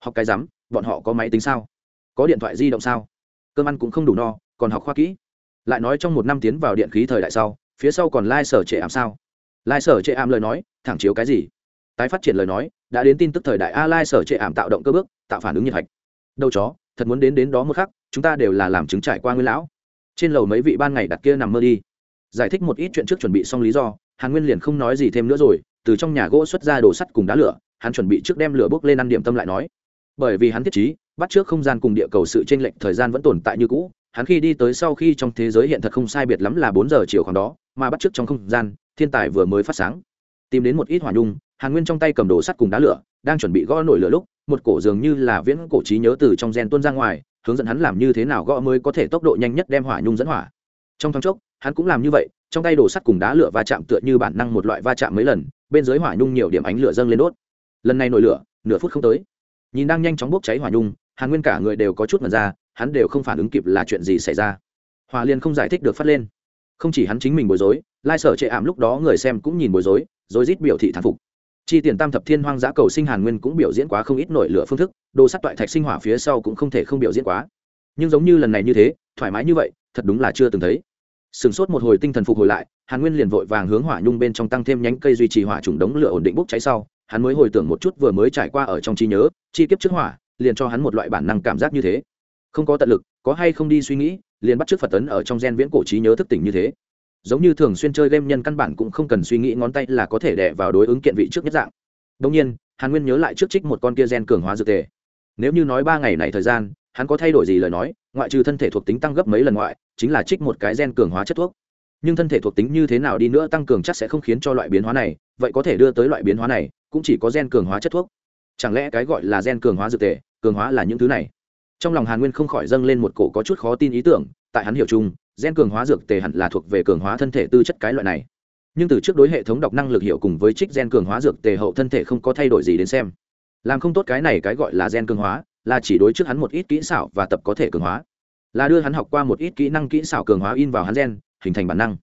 Học cái rắm bọn họ có máy tính sao? Có điện thoại di động sao? Cơm ăn cũng không đủ no, còn học khoa kỹ. Lại nói trong một năm tiến vào điện khí thời đại sau, phía sau còn lai、like、sở trệ ảm sao? Lai、like、sở trệ ảm lời nói, thẳng chiếu cái gì? Tái phát triển lời nói, đã đến tin tức thời đại a lai、like、sở trệ ảm tạo động cơ bước, tạo phản ứng nhiệt hạch. Đâu chó, thật muốn đến đến đó một khắc, chúng ta đều là làm chứng trải qua nguyên lão. Trên lầu mấy vị ban ngày đặt kia nằm mơ đi. Giải thích một ít chuyện trước chuẩn bị xong lý do, hàn nguyên liền không nói gì thêm nữa rồi, từ trong nhà gỗ xuất ra đồ sắt cùng đá lửa, hắn chuẩn bị trước đem lửa bốc lên ăn điểm tâm lại nói bởi vì hắn thiết trí, bắt trước không gian cùng địa cầu sự tranh lệch thời gian vẫn tồn tại như cũ, hắn khi đi tới sau khi trong thế giới hiện thật không sai biệt lắm là bốn giờ chiều khoảng đó, mà bắt trước trong không gian, thiên tài vừa mới phát sáng. Tìm đến một ít hỏa nhung, hàn nguyên trong tay cầm đồ sắt cùng đá lửa, đang chuẩn bị gõ nổi lửa lúc, một cổ dường như là viễn cổ trí nhớ từ trong gen tuôn ra ngoài, hướng dẫn hắn làm như thế nào gõ mới có thể tốc độ nhanh nhất đem hỏa nhung dẫn hỏa. Trong thoáng chốc, hắn cũng làm như vậy, trong tay đồ sắt cùng đá lửa va chạm tựa như bản năng một loại va chạm mấy lần, bên dưới hỏa nhung nhiều điểm ánh lửa dâng lên đốt. Lần này nổi lửa, nửa phút không tới nhìn đang nhanh chóng bốc cháy hỏa nhung, hàn nguyên cả người đều có chút mật ra, hắn đều không phản ứng kịp là chuyện gì xảy ra. Hòa liên không giải thích được phát lên. Không chỉ hắn chính mình bối rối, lai sở chệ ảm lúc đó người xem cũng nhìn bối rối rối rít biểu thị thán phục. Chi tiền tam thập thiên hoang dã cầu sinh hàn nguyên cũng biểu diễn quá không ít nổi lửa phương thức, đồ sắt toại thạch sinh hỏa phía sau cũng không thể không biểu diễn quá. Nhưng giống như lần này như thế, thoải mái như vậy, thật đúng là chưa từng thấy. Sửng sốt một hồi tinh thần phục hồi lại, hàn nguyên liền vội vàng hướng hỏa nhung bên trong tăng thêm nhánh cây duy trì hỏa trùng đống lửa ổn định bốc cháy sau hắn mới hồi tưởng một chút vừa mới trải qua ở trong trí nhớ, chi kiếp trước hỏa, liền cho hắn một loại bản năng cảm giác như thế. Không có tận lực, có hay không đi suy nghĩ, liền bắt t r ư ớ c phật tấn ở trong gen viễn cổ trí nhớ thức tỉnh như thế. Giống như thường xuyên chơi game nhân căn bản cũng không cần suy nghĩ ngón tay là có thể đẻ vào đối ứng kiện vị trước nhất dạng. Đông nhiên hàn nguyên nhớ lại trước trích một con kia gen cường hóa dược tề. Nếu như nói ba ngày này thời gian, hắn có thay đổi gì lời nói, ngoại trừ thân thể thuộc tính tăng gấp mấy lần ngoại, chính là trích một cái gen cường hóa chất thuốc. Nhưng thân thể thuộc tính như thế nào đi nữa tăng cường chắc sẽ không khiến cho loại biến hóa này, vậy có thể đưa tới loại biến hóa này cũng chỉ có gen cường hóa chất thuốc. Chẳng lẽ cái gọi là gen cường hóa dược tề, cường hóa là những thứ này? Trong lòng hàn nguyên không khỏi dâng lên một cổ có chút khó tin ý tưởng, tại hắn hiểu chung, gen cường hóa dược tề hẳn là thuộc về cường hóa thân thể tư chất cái loại này. Nhưng từ trước đối hệ thống đọc năng lực hiệu cùng với trích gen cường hóa dược tề hậu thân thể không có thay đổi gì đến xem. Làm không tốt cái này cái gọi là gen cường hóa, là chỉ đối trước hắn một ít kỹ xảo và tập có thể cường hóa. Là đưa hắn học qua một ít kỹ năng kỹ xảo cường hóa in vào hắn gen, hình thành bản năng.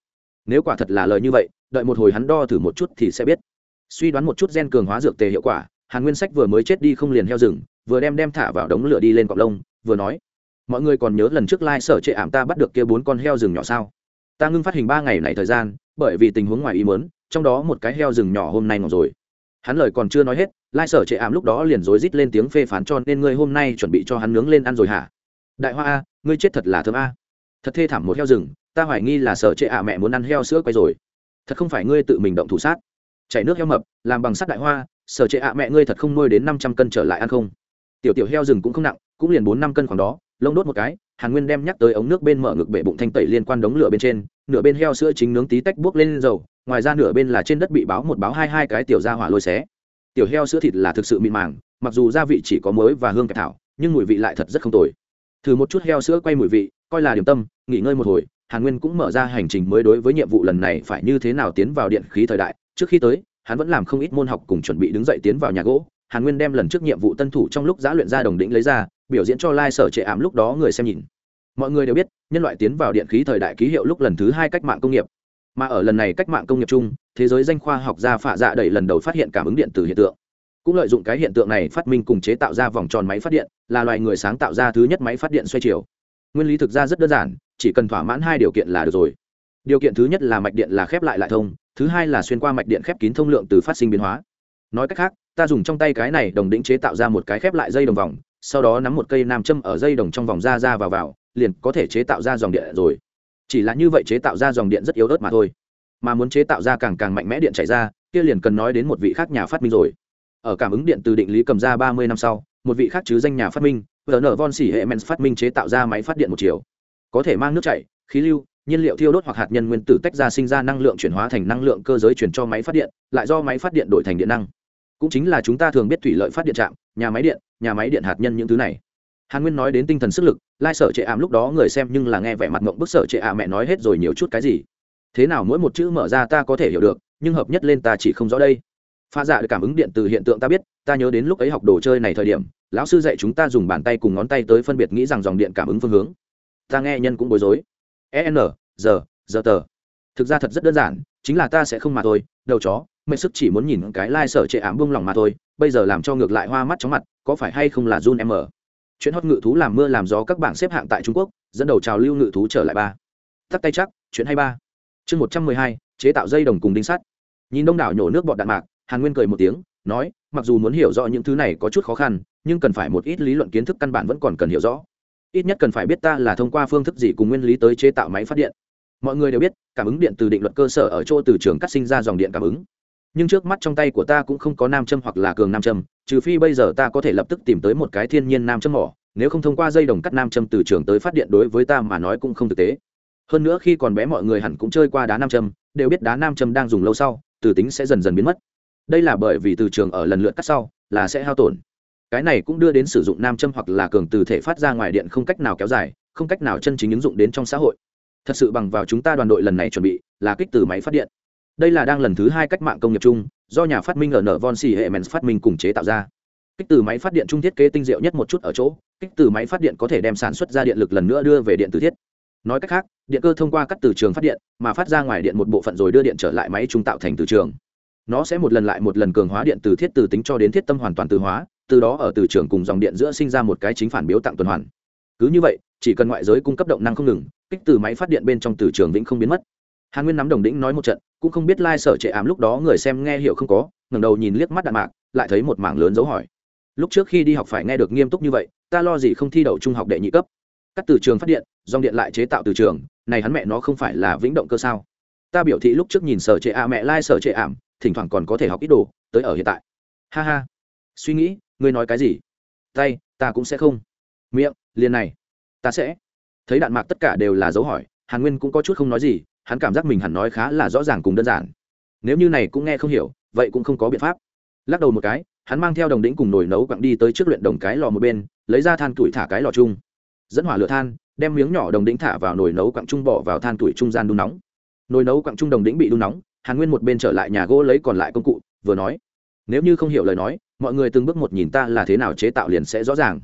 Nếu quả thật là lời như vậy, đợi một hồi hắn đo thử một chút thì sẽ biết suy đoán một chút gen cường hóa dược tề hiệu quả, hàn nguyên sách vừa mới chết đi không liền heo rừng, vừa đem đem thả vào đống lửa đi lên cọc lông, vừa nói, mọi người còn nhớ lần trước lai、like、sở trệ ảm ta bắt được kia bốn con heo rừng nhỏ sao? Ta ngưng phát hình ba ngày này thời gian, bởi vì tình huống ngoài ý mớn trong đó một cái heo rừng nhỏ hôm nay ngọc rồi. Hắn lời còn chưa nói hết, lai、like、sở trệ ảm lúc đó liền rối rít lên tiếng phê phán cho nên ngươi hôm nay chuẩn bị cho hắn nướng lên ăn rồi hả? Đại hoa a, ngươi chết thật là thơm a. Thật thê thảm một heo rừng, ta hoài nghi là sở trệ ả mẹ muốn ăn heo sữa quay rồi. Thật không phải ngươi tự mình động thủ sát chảy nước heo mập, làm bằng sắt đại hoa, sở trệ ạ à mẹ ngươi thật không nuôi đến năm trăm cân trở lại ăn không? Tiểu tiểu heo rừng cũng không nặng, cũng liền bốn năm cân khoảng đó, lông đốt một cái, hàn nguyên đem nhắc tới ống nước bên mở ngực bể bụng thanh tẩy liên quan đống lửa bên trên, nửa bên heo sữa chính nướng tí tách buốc lên dầu, ngoài ra nửa bên là trên đất bị báo một báo hai hai cái tiểu ra hỏa lôi xé. Tiểu heo sữa thịt là thực sự mịn màng, mặc dù gia vị chỉ có muối và hương cải thảo, nhưng mùi vị lại thật rất không tồi. Thử một chút heo sữa quay mùi vị, coi là điểm tâm, nghỉ ngơi một hồi, hàn nguyên cũng mở ra hành trình mới đối với nhiệm vụ lần này phải như thế nào tiến vào điện khí thời đại trước khi tới, hắn vẫn làm không ít môn học cùng chuẩn bị đứng dậy tiến vào nhà gỗ. Hàn nguyên đem lần trước nhiệm vụ tân thủ trong lúc giã luyện ra đồng đĩnh lấy ra, biểu diễn cho lai、like、sở trệ ảm lúc đó người xem nhìn. Mọi người đều biết, nhân loại tiến vào điện khí thời đại ký hiệu lúc lần thứ hai cách mạng công nghiệp. Mà ở lần này cách mạng công nghiệp chung, thế giới danh khoa học gia phạ dạ đẩy lần đầu phát hiện cảm ứng điện tử hiện tượng. Cũng lợi dụng cái hiện tượng này phát minh cùng chế tạo ra vòng tròn máy phát điện, là loài người sáng tạo ra thứ nhất máy phát điện xoay chiều. Nguyên lý thực ra rất đơn giản, chỉ cần thỏa mãn hai điều kiện là được rồi. Điều kiện thứ nhất là mạch điện là khép lại lại thông thứ hai là xuyên qua mạch điện khép kín thông lượng từ phát sinh biến hóa. Nói cách khác, ta dùng trong tay cái này đồng đĩnh chế tạo ra một cái khép lại dây đồng vòng, sau đó nắm một cây nam châm ở dây đồng trong vòng ra ra vào vào, liền có thể chế tạo ra dòng điện rồi. Chỉ là như vậy chế tạo ra dòng điện rất yếu ớt mà thôi. Mà muốn chế tạo ra càng càng mạnh mẽ điện chạy ra, kia liền cần nói đến một vị khác nhà phát minh rồi. Ở cảm ứng điện từ định lý cầm ra ba mươi năm sau, một vị khác chứ danh nhà phát minh vờ nở von xỉ hệ men phát minh chế tạo ra máy phát điện một chiều. Có thể mang nước chảy, khí lưu nhiên liệu thiêu đốt hoặc hạt nhân nguyên tử tách ra sinh ra năng lượng chuyển hóa thành năng lượng cơ giới chuyển cho máy phát điện, lại do máy phát điện đổi thành điện năng. Cũng chính là chúng ta thường biết thủy lợi phát điện trạm, nhà máy điện, nhà máy điện hạt nhân những thứ này. Hàn nguyên nói đến tinh thần sức lực, lai sở trệ ảm lúc đó người xem nhưng là nghe vẻ mặt mộng bức sở trệ ảm mẹ nói hết rồi nhiều chút cái gì. Thế nào mỗi một chữ mở ra ta có thể hiểu được, nhưng hợp nhất lên ta chỉ không rõ đây. Pha dạ được cảm ứng điện từ hiện tượng ta biết, ta nhớ đến lúc ấy học đồ chơi này thời điểm, lão sư dạy chúng ta dùng bàn tay cùng ngón tay tới phân biệt nghĩ rằng dòng điện cảm ứng phương hướng. Ta nghe nhân cũng bối rối en giờ giờ tờ. Thực ra thật rất đơn giản, chính là ta sẽ không mà thôi, đầu chó, mẹ sức chỉ muốn nhìn cái lai、like、sở trệ ảm buông lòng mà thôi, bây giờ làm cho ngược lại hoa mắt chóng mặt, có phải hay không là run em ở? Chuyện hót ngự thú làm mưa làm gió các bảng xếp hạng tại trung quốc, dẫn đầu trào lưu ngự thú trở lại ba. Tắt tay chắc, chuyện hay ba. Chương một trăm mười hai, chế tạo dây đồng cùng đinh sắt. Nhìn đông đảo nhổ nước bọt đạn mạc, hàn nguyên cười một tiếng, nói, mặc dù muốn hiểu rõ những thứ này có chút khó khăn, nhưng cần phải một ít lý luận kiến thức căn bản vẫn còn cần hiểu rõ ít nhất cần phải biết ta là thông qua phương thức gì cùng nguyên lý tới chế tạo máy phát điện. Mọi người đều biết, cảm ứng điện từ định luật cơ sở ở chỗ từ trường cắt sinh ra dòng điện cảm ứng. Nhưng trước mắt trong tay của ta cũng không có nam châm hoặc là cường nam châm, trừ phi bây giờ ta có thể lập tức tìm tới một cái thiên nhiên nam châm mỏ, nếu không thông qua dây đồng cắt nam châm từ trường tới phát điện đối với ta mà nói cũng không thực tế. Hơn nữa khi còn bé mọi người hẳn cũng chơi qua đá nam châm, đều biết đá nam châm đang dùng lâu sau, từ tính sẽ dần dần biến mất. Đây là bởi vì từ trường ở lần lượt cắt sau, là sẽ hao tổn cái này cũng đưa đến sử dụng nam châm hoặc là cường từ thể phát ra ngoài điện không cách nào kéo dài, không cách nào chân chính ứng dụng đến trong xã hội. Thật sự bằng vào chúng ta đoàn đội lần này chuẩn bị, là kích từ máy phát điện. Đây là đang lần thứ hai cách mạng công nghiệp chung, do nhà phát minh ở nở von xì hệ mèn phát minh cùng chế tạo ra. Kích từ máy phát điện chung thiết kế tinh diệu nhất một chút ở chỗ, kích từ máy phát điện có thể đem sản xuất ra điện lực lần nữa đưa về điện từ thiết. Nói cách khác, điện cơ thông qua cắt từ trường phát điện, mà phát ra ngoài điện một bộ phận rồi đưa điện trở lại máy trung tạo thành từ trường. Nó sẽ một lần lại một lần cường hóa điện từ thiết từ tính cho đến thiết tâm hoàn toàn từ hóa từ đó ở từ trường cùng dòng điện giữa sinh ra một cái chính phản biếu tặng tuần hoàn. Cứ như vậy, chỉ cần ngoại giới cung cấp động năng không ngừng, kích từ máy phát điện bên trong từ trường vĩnh không biến mất. Hàn nguyên nắm đồng đĩnh nói một trận, cũng không biết lai、like、sở trệ ám lúc đó người xem nghe hiểu không có, ngẩng đầu nhìn liếc mắt đạn mạc, lại thấy một mảng lớn dấu hỏi. Lúc trước khi đi học phải nghe được nghiêm túc như vậy, ta lo gì không thi đậu trung học đệ nhị cấp? Các từ trường phát điện, dòng điện lại chế tạo từ trường, này hắn mẹ nó không phải là vĩnh động cơ sao? Ta biểu thị lúc trước nhìn sở trệ ạ mẹ lai、like、sở trệ ảm, thỉnh thoảng còn có thể học ít đồ, tới ở hiện tại. Ha ha. Suy nghĩ ngươi nói cái gì? Tay, ta cũng sẽ không. Miệng, liền này. Ta sẽ. Thấy đạn mạc tất cả đều là dấu hỏi, hàn nguyên cũng có chút không nói gì, hắn cảm giác mình hẳn nói khá là rõ ràng cùng đơn giản. Nếu như này cũng nghe không hiểu, vậy cũng không có biện pháp. Lắc đầu một cái, hắn mang theo đồng đĩnh cùng nồi nấu quặng đi tới trước luyện đồng cái lò một bên, lấy ra than tuổi thả cái lò chung. Dẫn hỏa lửa than, đem miếng nhỏ đồng đĩnh thả vào nồi nấu quặng chung bỏ vào than tuổi trung gian đun nóng. Nồi nấu quặng chung đồng đĩnh bị đun nóng, hàn nguyên một bên trở lại nhà gỗ lấy còn lại công cụ, vừa nói nếu như không hiểu lời nói, mọi người từng bước một nhìn ta là thế nào chế tạo liền sẽ rõ ràng.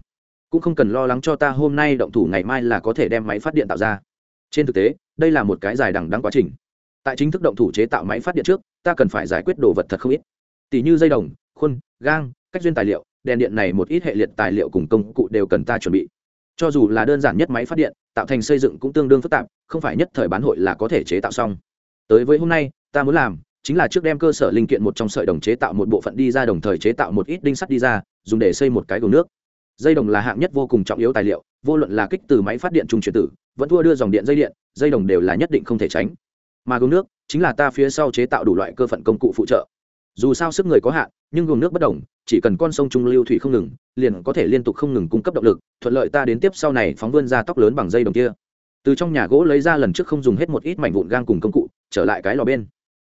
Cũng không cần lo lắng cho ta hôm nay động thủ ngày mai là có thể đem máy phát điện tạo ra. Trên thực tế, đây là một cái dài đằng đắng quá trình. Tại chính thức động thủ chế tạo máy phát điện trước, ta cần phải giải quyết đồ vật thật không ít. Tỷ như dây đồng, khuôn, gang, cách duyên tài liệu, đèn điện này một ít hệ liệt tài liệu cùng công cụ đều cần ta chuẩn bị. Cho dù là đơn giản nhất máy phát điện, tạo thành xây dựng cũng tương đương phức tạp, không phải nhất thời bán hội là có thể chế tạo xong. Tới với hôm nay, ta muốn làm chính là trước đem cơ sở linh kiện một trong sợi đồng chế tạo một bộ phận đi ra đồng thời chế tạo một ít đinh sắt đi ra, dùng để xây một cái gồm nước. Dây đồng là hạng nhất vô cùng trọng yếu tài liệu, vô luận là kích từ máy phát điện trung chuyển tử, vẫn thua đưa dòng điện dây điện, dây đồng đều là nhất định không thể tránh. Mà gồm nước, chính là ta phía sau chế tạo đủ loại cơ phận công cụ phụ trợ. Dù sao sức người có hạn, nhưng gồm nước bất đồng, chỉ cần con sông trung lưu thủy không ngừng, liền có thể liên tục không ngừng cung cấp động lực, thuận lợi ta đến tiếp sau này phóng vươn ra tóc lớn bằng dây đồng kia. Từ trong nhà gỗ lấy ra lần trước không dùng hết một ít mảnh vụn gang cùng công cụ, trở lại cái lò bên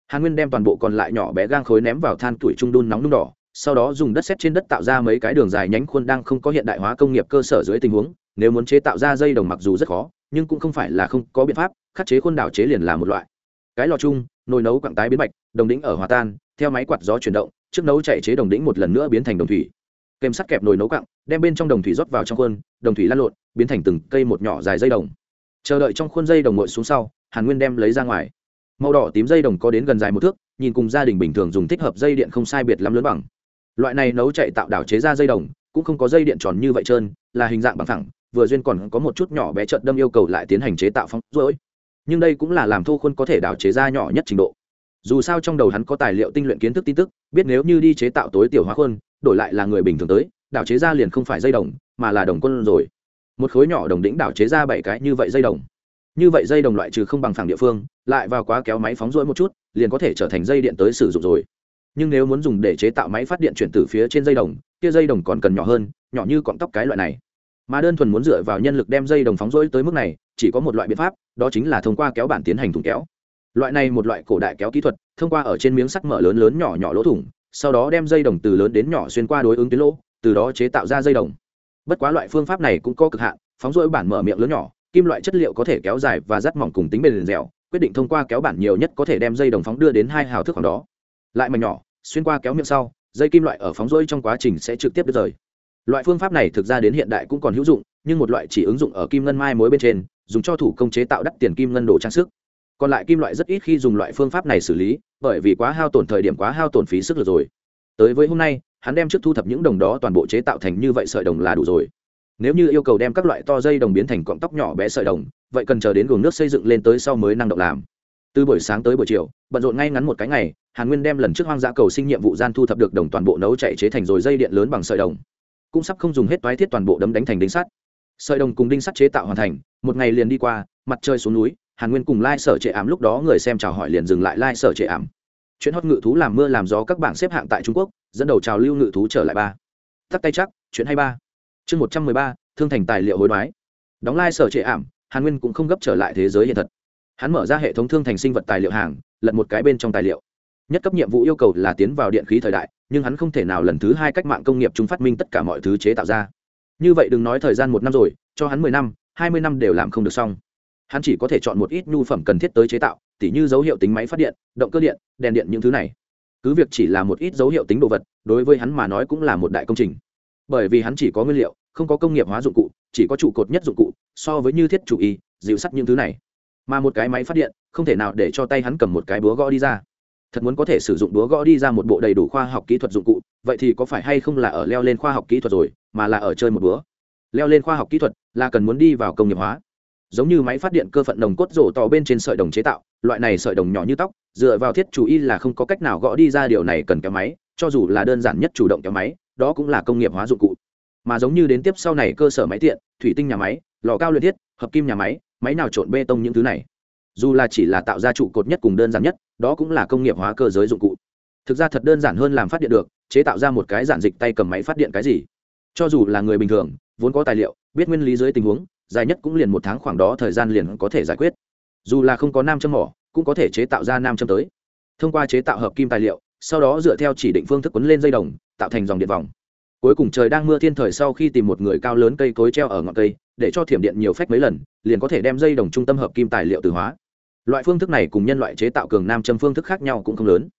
hàn nguyên đem toàn bộ còn lại nhỏ bé gang khối ném vào than tuổi trung đun nóng nung đỏ, sau đó dùng đất xét trên đất tạo ra mấy cái đường dài nhánh khuôn đang không có hiện đại hóa công nghiệp cơ sở dưới tình huống, nếu muốn chế tạo ra dây đồng mặc dù rất khó, nhưng cũng không phải là không có biện pháp, khắc chế khuôn đảo chế liền là một loại. Cái lò chung, nồi nấu quặng tái biến bạch, đồng đĩnh ở hòa tan, theo máy quạt gió chuyển động, trước nấu chạy chế đồng đĩnh một lần nữa biến thành đồng thủy. Kèm sắt kẹp nồi nấu quặng, đem bên trong đồng thủy rót vào trong khuôn, đồng thủy lăn lộn, biến thành từng cây một nhỏ dài dây đồng. Chờ đợi trong khuôn dây đồng ngội xuống sau, hàn nguyên đem lấy ra ngoài màu đỏ tím dây đồng có đến gần dài một thước, nhìn cùng gia đình bình thường dùng thích hợp dây điện không sai biệt lắm lớn bằng. Loại này nấu chạy tạo đảo chế ra dây đồng, cũng không có dây điện tròn như vậy trơn, là hình dạng bằng thẳng, vừa duyên còn có một chút nhỏ bé trợn đâm yêu cầu lại tiến hành chế tạo phong rỗi. Nhưng đây cũng là làm thô khuôn có thể đảo chế ra nhỏ nhất trình độ. Dù sao trong đầu hắn có tài liệu tinh luyện kiến thức tin tức, biết nếu như đi chế tạo tối tiểu hóa khuôn, đổi lại là người bình thường tới, đảo chế ra liền không phải dây đồng, mà là đồng quân rồi. Một khối nhỏ đồng đĩnh đảo chế ra bảy cái như vậy dây đồng như vậy dây đồng loại trừ không bằng phẳng địa phương, lại vào quá kéo máy phóng rỗi một chút, liền có thể trở thành dây điện tới sử dụng rồi. Nhưng nếu muốn dùng để chế tạo máy phát điện chuyển từ phía trên dây đồng, kia dây đồng còn cần nhỏ hơn, nhỏ như cọng tóc cái loại này. Mà đơn thuần muốn dựa vào nhân lực đem dây đồng phóng rỗi tới mức này, chỉ có một loại biện pháp, đó chính là thông qua kéo bản tiến hành thùng kéo. Loại này một loại cổ đại kéo kỹ thuật, thông qua ở trên miếng sắt mở lớn lớn nhỏ nhỏ lỗ thủng, sau đó đem dây đồng từ lớn đến nhỏ xuyên qua đối ứng tuyến lỗ, từ đó chế tạo ra dây đồng. Bất quá loại phương pháp này cũng có cực hạn, phóng rỗi bản mở miệng lớn nhỏ kim loại chất liệu có thể kéo dài và rắt mỏng cùng tính bền dẻo, quyết định thông qua kéo bản nhiều nhất có thể đem dây đồng phóng đưa đến hai hào thước khoảng đó. Lại mà nhỏ, xuyên qua kéo miệng sau, dây kim loại ở phóng rỗi trong quá trình sẽ trực tiếp đứt rời. Loại phương pháp này thực ra đến hiện đại cũng còn hữu dụng, nhưng một loại chỉ ứng dụng ở kim ngân mai mối bên trên, dùng cho thủ công chế tạo đắt tiền kim ngân đồ trang sức. Còn lại kim loại rất ít khi dùng loại phương pháp này xử lý, bởi vì quá hao tổn thời điểm quá hao tổn phí sức lực rồi. Tới với hôm nay, hắn đem trước thu thập những đồng đó toàn bộ chế tạo thành như vậy sợi đồng là đủ rồi nếu như yêu cầu đem các loại to dây đồng biến thành cọng tóc nhỏ bé sợi đồng, vậy cần chờ đến gồm nước xây dựng lên tới sau mới năng động làm. Từ buổi sáng tới buổi chiều, bận rộn ngay ngắn một cái ngày, hàn nguyên đem lần trước hoang dã cầu sinh nhiệm vụ gian thu thập được đồng toàn bộ nấu chạy chế thành rồi dây điện lớn bằng sợi đồng. Cũng sắp không dùng hết toái thiết toàn bộ đấm đánh thành đinh sắt. Sợi đồng cùng đinh sắt chế tạo hoàn thành, một ngày liền đi qua, mặt trời xuống núi, hàn nguyên cùng lai sở trệ ảm lúc đó người xem chào hỏi liền dừng lại lai sở trệ ảm. Chuyện hót ngự thú làm mưa làm gió các bảng xếp hạng tại trung quốc, dẫn đầu trào lưu ngự thú trở lại ba. Tắt tay chắc, chuyện hay ba chương một trăm mười ba, thương thành tài liệu hối đoái. Đóng lai sở trệ ảm, hàn nguyên cũng không gấp trở lại thế giới hiện thật. Hắn mở ra hệ thống thương thành sinh vật tài liệu hàng, lật một cái bên trong tài liệu. Nhất cấp nhiệm vụ yêu cầu là tiến vào điện khí thời đại, nhưng hắn không thể nào lần thứ hai cách mạng công nghiệp chúng phát minh tất cả mọi thứ chế tạo ra. Như vậy đừng nói thời gian một năm rồi, cho hắn mười năm, hai mươi năm đều làm không được xong. Hắn chỉ có thể chọn một ít nhu phẩm cần thiết tới chế tạo, tỉ như dấu hiệu tính máy phát điện, động cơ điện, đèn điện những thứ này. Cứ việc chỉ là một ít dấu hiệu tính đồ vật, đối với hắn mà nói cũng là một đại công trình bởi vì hắn chỉ có nguyên liệu, không có công nghiệp hóa dụng cụ, chỉ có trụ cột nhất dụng cụ, so với như thiết chủ y, dịu sắt những thứ này. Mà một cái máy phát điện, không thể nào để cho tay hắn cầm một cái búa gõ đi ra. Thật muốn có thể sử dụng búa gõ đi ra một bộ đầy đủ khoa học kỹ thuật dụng cụ, vậy thì có phải hay không là ở leo lên khoa học kỹ thuật rồi, mà là ở chơi một búa? Leo lên khoa học kỹ thuật là cần muốn đi vào công nghiệp hóa. Giống như máy phát điện cơ phận đồng cốt rổ to bên trên sợi đồng chế tạo, loại này sợi đồng nhỏ như tóc, dựa vào thiết chủ y là không có cách nào gõ đi ra điều này cần kéo máy, cho dù là đơn giản nhất chủ động kéo máy đó cũng là công nghiệp hóa dụng cụ. Mà giống như đến tiếp sau này cơ sở máy tiện, thủy tinh nhà máy, lò cao luyện thiết, hợp kim nhà máy máy nào trộn bê tông những thứ này. Dù là chỉ là tạo ra trụ cột nhất cùng đơn giản nhất, đó cũng là công nghiệp hóa cơ giới dụng cụ. Thực ra thật đơn giản hơn làm phát điện được, chế tạo ra một cái giản dịch tay cầm máy phát điện cái gì. Cho dù là người bình thường, vốn có tài liệu, biết nguyên lý dưới tình huống, dài nhất cũng liền một tháng khoảng đó thời gian liền có thể giải quyết. Dù là không có nam châm mỏ, cũng có thể chế tạo ra nam châm tới. Thông qua chế tạo hợp kim tài liệu, sau đó dựa theo chỉ định phương thức quấn lên dây đồng tạo thành dòng điện vòng. Cuối cùng trời đang mưa thiên thời sau khi tìm một người cao lớn cây cối treo ở ngọn cây, để cho thiểm điện nhiều phách mấy lần, liền có thể đem dây đồng trung tâm hợp kim tài liệu từ hóa. Loại phương thức này cùng nhân loại chế tạo cường nam châm phương thức khác nhau cũng không lớn.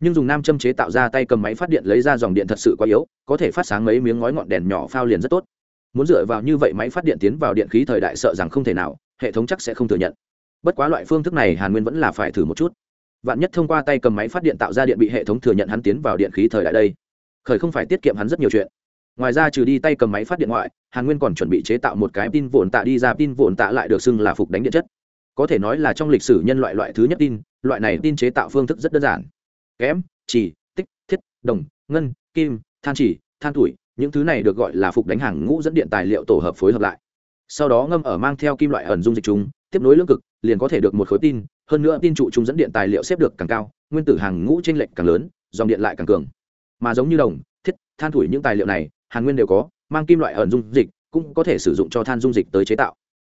Nhưng dùng nam châm chế tạo ra tay cầm máy phát điện lấy ra dòng điện thật sự quá yếu, có thể phát sáng mấy miếng ngói ngọn đèn nhỏ phao liền rất tốt. Muốn dựa vào như vậy máy phát điện tiến vào điện khí thời đại sợ rằng không thể nào, hệ thống chắc sẽ không thừa nhận. Bất quá loại phương thức này hàn nguyên vẫn là phải thử một chút. Vạn nhất thông qua tay cầm máy phát điện tạo ra điện bị hệ thống thừa nhận hắn tiến vào điện khí thời đại đây khởi không phải tiết kiệm hắn rất nhiều chuyện. Ngoài ra trừ đi tay cầm máy phát điện ngoại, hàn nguyên còn chuẩn bị chế tạo một cái tin vồn tạ đi ra, tin vồn tạ lại được xưng là phục đánh điện chất. Có thể nói là trong lịch sử nhân loại loại thứ nhất tin, loại này tin chế tạo phương thức rất đơn giản. Kém, chỉ, tích, thiết, đồng, ngân, kim, than chỉ, than tuổi, những thứ này được gọi là phục đánh hàng ngũ dẫn điện tài liệu tổ hợp phối hợp lại. Sau đó ngâm ở mang theo kim loại ẩn dung dịch chúng, tiếp nối lương cực, liền có thể được một khối tin, hơn nữa tin trụ chúng dẫn điện tài liệu xếp được càng cao, nguyên tử hàng ngũ t r ê n lệch càng lớn, dòng điện lại càng cường mà giống như đồng, thiết, than thủi những tài liệu này, hàn nguyên đều có, mang kim loại ẩn dung dịch, cũng có thể sử dụng cho than dung dịch tới chế tạo.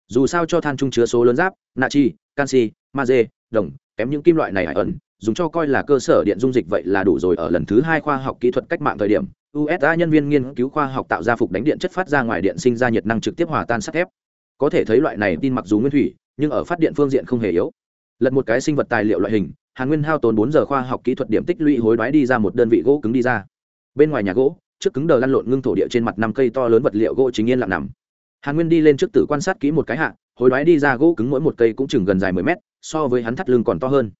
Dù sao cho than trung chứa số lớn giáp natri canxi, magie, đồng, kém những kim loại này hải ẩn, dùng cho coi là cơ sở điện dung dịch vậy là đủ rồi ở lần thứ hai khoa học kỹ thuật cách mạng thời điểm usa nhân viên nghiên cứu khoa học tạo ra phục đánh điện chất phát ra ngoài điện sinh ra nhiệt năng trực tiếp hòa tan sắt thép. Có thể thấy loại này tin mặc dù nguyên thủy, nhưng ở phát điện phương diện không hề yếu. Lật một cái sinh vật tài liệu loại hình hàn nguyên hao tốn bốn giờ khoa học kỹ thuật điểm tích lũy hối đoái đi ra một đơn vị gỗ cứng đi ra. Bên ngoài nhà gỗ, trước cứng đờ lăn lộn ngưng thổ địa trên mặt năm cây to lớn vật liệu gỗ chính yên lặng nằm. Hàn nguyên đi lên trước tử quan sát kỹ một cái hạ, hối đoái đi ra gỗ cứng mỗi một cây cũng chừng gần dài mười mét, so với hắn thắt lưng còn to hơn.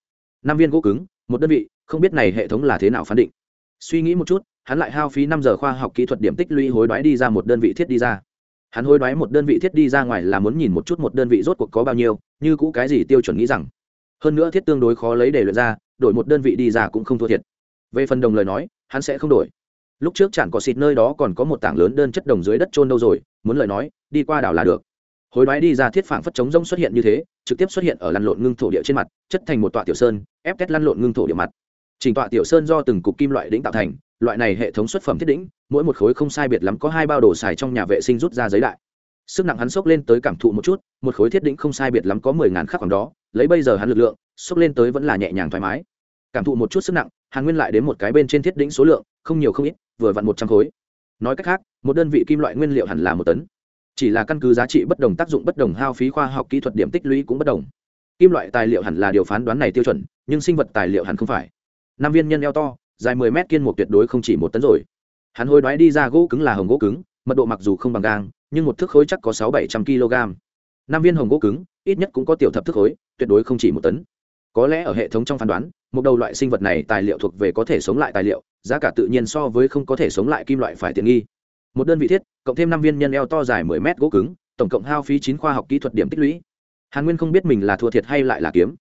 Năm viên gỗ cứng, một đơn vị, không biết này hệ thống là thế nào phán định. Suy nghĩ một chút, hắn lại hao phí năm giờ khoa học kỹ thuật điểm tích lũy hối đoái đi ra một đơn vị thiết đi ra. Hắn hối đoái một đơn vị thiết đi ra ngoài là muốn nhìn một chút một đơn vị rốt cuộc có bao nhiêu, như cũ cái gì tiêu chuẩn nghĩ rằng hơn nữa thiết tương đối khó lấy để luyện ra, đổi một đơn vị đi ra cũng không thua thiệt. Về phần đồng lời nói, hắn sẽ không đổi. Lúc trước chẳng có xịt nơi đó còn có một tảng lớn đơn chất đồng dưới đất trôn đâu rồi, muốn lời nói, đi qua đảo là được. Hối đoái đi ra thiết phản phất chống rông xuất hiện như thế, trực tiếp xuất hiện ở lăn lộn ngưng thổ địa trên mặt, chất thành một tọa tiểu sơn, ép kết lăn lộn ngưng thổ địa mặt. Trình tọa tiểu sơn do từng cục kim loại đĩnh tạo thành, loại này hệ thống xuất phẩm thiết đỉnh mỗi một khối không sai biệt lắm có hai bao đồ xài trong nhà vệ sinh rút ra giấy đại. Sức nặng hắn sốc lên tới cảm thụ một chút, một khối thiết đỉnh không sai biệt lắm có mười ngàn khắc khoảng đó lấy bây giờ hắn lực lượng, xốc lên tới vẫn là nhẹ nhàng thoải mái. Cảm thụ một chút sức nặng, hàn nguyên lại đến một cái bên trên thiết đỉnh số lượng, không nhiều không ít, vừa vặn một trăm khối. Nói cách khác, một đơn vị kim loại nguyên liệu hẳn là một tấn. Chỉ là căn cứ giá trị bất đồng, tác dụng bất đồng, hao phí khoa học kỹ thuật điểm tích lũy cũng bất đồng. Kim loại tài liệu hẳn là điều phán đoán này tiêu chuẩn, nhưng sinh vật tài liệu hẳn không phải. Năm viên nhân eo to, dài mười mét kiên một tuyệt đối không chỉ một tấn rồi. Hắn hối đoái đi ra gỗ cứng là hồng gỗ cứng, mật độ mặc dù không bằng gang, nhưng một thước khối chắc có sáu bảy trăm kg năm viên hồng gỗ cứng ít nhất cũng có tiểu thập thước khối, tuyệt đối không chỉ một tấn. Có lẽ ở hệ thống trong phán đoán, một đầu loại sinh vật này tài liệu thuộc về có thể sống lại tài liệu, giá cả tự nhiên so với không có thể sống lại kim loại phải tiện nghi. Một đơn vị thiết, cộng thêm năm viên nhân eo to dài mười mét gỗ cứng, tổng cộng hao phí chín khoa học kỹ thuật điểm tích lũy. Hàn nguyên không biết mình là thua thiệt hay lại là kiếm.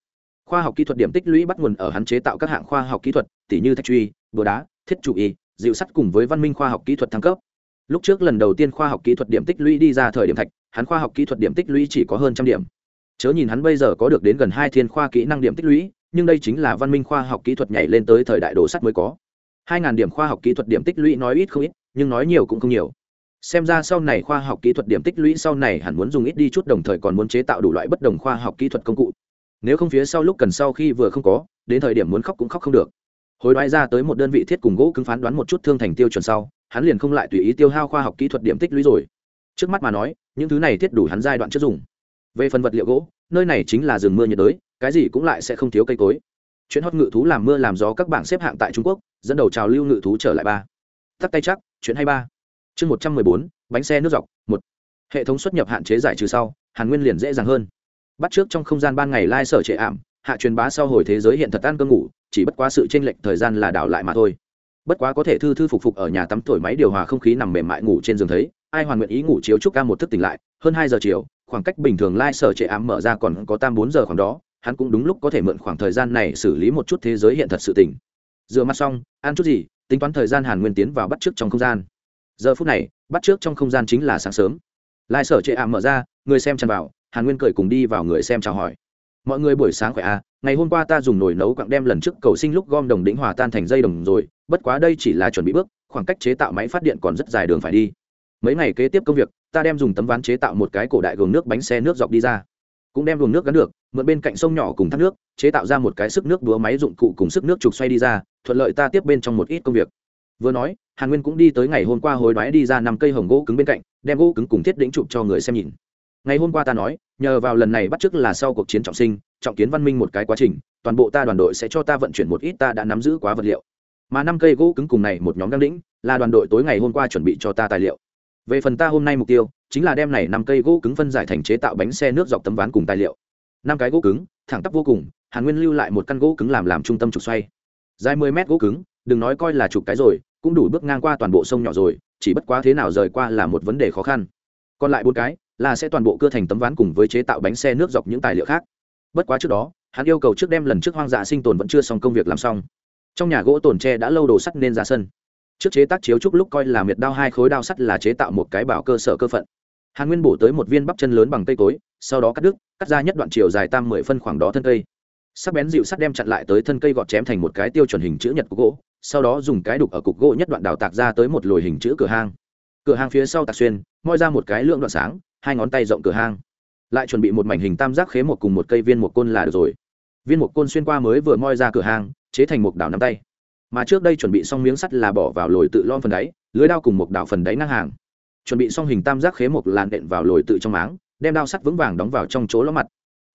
Khoa học kỹ thuật điểm tích lũy bắt nguồn ở hắn chế tạo các hạng khoa học kỹ thuật tỷ như thạch truy đồ đá, thiết trụ y dịu sắt cùng với văn minh khoa học kỹ thuật thăng cấp. Lúc trước lần đầu tiên khoa học kỹ thuật điểm tích lũy đi ra thời điểm thạch, hắn khoa học kỹ thuật điểm tích lũy chỉ có hơn trăm điểm chớ nhìn hắn bây giờ có được đến gần hai thiên khoa kỹ năng điểm tích lũy, nhưng đây chính là văn minh khoa học kỹ thuật nhảy lên tới thời đại đồ sắt mới có. Hai ngàn điểm khoa học kỹ thuật điểm tích lũy nói ít không ít, nhưng nói nhiều cũng không nhiều. Xem ra sau này khoa học kỹ thuật điểm tích lũy sau này hẳn muốn dùng ít đi chút, đồng thời còn muốn chế tạo đủ loại bất đồng khoa học kỹ thuật công cụ. Nếu không phía sau lúc cần sau khi vừa không có, đến thời điểm muốn khóc cũng khóc không được. Hồi đoái ra tới một đơn vị thiết cùng gỗ cứng phán đoán một chút thương thành tiêu chuẩn sau, hắn liền không lại tùy ý tiêu hao khoa học kỹ thuật điểm tích lũy rồi. Trước mắt mà nói, những thứ này thiết đủ hắn giai đoạn trước dùng về phần vật liệu gỗ, nơi này chính là rừng mưa nhiệt đới, cái gì cũng lại sẽ không thiếu cây cối. Chuyện hót ngự thú làm mưa làm gió các bảng xếp hạng tại trung quốc, dẫn đầu trào lưu ngự thú trở lại ba. Tắt tay chắc, chuyện hay ba. Chương một trăm mười bốn, bánh xe nước dọc, một. Hệ thống xuất nhập hạn chế giải trừ sau, hàn nguyên liền dễ dàng hơn. Bắt trước trong không gian ban ngày lai sở trệ ảm, hạ truyền bá sau hồi thế giới hiện thật ăn cơm ngủ, chỉ bất quá sự tranh lệch thời gian là đảo lại mà thôi. Bất quá có thể thư thư phục phục ở nhà tắm thổi máy điều hòa không khí nằm mềm mại ngủ trên giường thấy, ai hoàn nguyện ý ngủ chiếu chúc ca một thức tỉnh lại, hơn hai giờ chiều khoảng cách bình thường lai sở trệ ám mở ra còn có tam bốn giờ khoảng đó, hắn cũng đúng lúc có thể mượn khoảng thời gian này xử lý một chút thế giới hiện thật sự tỉnh rửa mặt xong, ăn chút gì, tính toán thời gian hàn nguyên tiến vào bắt trước trong không gian. Giờ phút này, bắt trước trong không gian chính là sáng sớm. Lai sở trệ ảm mở ra, người xem tràn vào, hàn nguyên cười cùng đi vào người xem chào hỏi. Mọi người buổi sáng khỏe à? Ngày hôm qua ta dùng nồi nấu quặng đem lần trước cầu sinh lúc gom đồng đĩnh hòa tan thành dây đồng rồi, bất quá đây chỉ là chuẩn bị bước, khoảng cách chế tạo máy phát điện còn rất dài đường phải đi mấy ngày kế tiếp công việc, ta đem dùng tấm ván chế tạo một cái cổ đại gồm nước bánh xe nước dọc đi ra. Cũng đem luồng nước gắn được, mượn bên cạnh sông nhỏ cùng thác nước, chế tạo ra một cái sức nước đúa máy dụng cụ cùng sức nước trục xoay đi ra, thuận lợi ta tiếp bên trong một ít công việc. Vừa nói, hàn nguyên cũng đi tới ngày hôm qua hối đoái đi ra năm cây hồng gỗ cứng bên cạnh, đem gỗ cứng cùng thiết đĩnh chụp cho người xem nhìn. Ngày hôm qua ta nói, nhờ vào lần này bắt chước là sau cuộc chiến trọng sinh, trọng kiến văn minh một cái quá trình, toàn bộ ta đoàn đội sẽ cho ta vận chuyển một ít ta đã nắm giữ quá vật liệu. Mà năm cây gỗ cứng cùng này một nhóm găng đĩnh là đoàn đội tối ngày hôm qua chuẩn bị cho ta tài liệu về phần ta hôm nay mục tiêu, chính là đem này năm cây gỗ cứng phân giải thành chế tạo bánh xe nước dọc tấm ván cùng tài liệu. Năm cái gỗ cứng, thẳng tắp vô cùng, hàn nguyên lưu lại một căn gỗ cứng làm làm trung tâm trục xoay. Dài mười mét gỗ cứng, đừng nói coi là chục cái rồi, cũng đủ bước ngang qua toàn bộ sông nhỏ rồi, chỉ bất quá thế nào rời qua là một vấn đề khó khăn. Còn lại bốn cái, là sẽ toàn bộ cưa thành tấm ván cùng với chế tạo bánh xe nước dọc những tài liệu khác. Bất quá trước đó, hắn yêu cầu trước đem lần trước hoang dã sinh tồn vẫn chưa xong công việc làm xong. Trong nhà gỗ tồn tre đã lâu đồ sắt nên ra sân trước chế tác chiếu trúc lúc coi là miệt đao hai khối đao sắt là chế tạo một cái bảo cơ sở cơ phận. Hàn nguyên bổ tới một viên bắp chân lớn bằng cây cối, sau đó cắt đứt, cắt ra nhất đoạn chiều dài tam mười phân khoảng đó thân cây. Sắc bén dịu sắt đem chặn lại tới thân cây gọt chém thành một cái tiêu chuẩn hình chữ nhật của gỗ, sau đó dùng cái đục ở cục gỗ nhất đoạn đào tạc ra tới một lồi hình chữ cửa hang. Cửa hang phía sau tạc xuyên, moi ra một cái lượng đoạn sáng, hai ngón tay rộng cửa hang. Lại chuẩn bị một mảnh hình tam giác khế một cùng một cây viên một côn là được rồi. Viên một côn xuyên qua mới vừa moi ra cửa hang, chế thành một đảo nắm tay mà trước đây chuẩn bị xong miếng sắt là bỏ vào lồi tự lon phần đáy, lưới đao cùng một đảo phần đáy ngang hàng. Chuẩn bị xong hình tam giác khế một làn đện vào lồi tự trong máng, đem đao sắt vững vàng đóng vào trong chỗ ló mặt.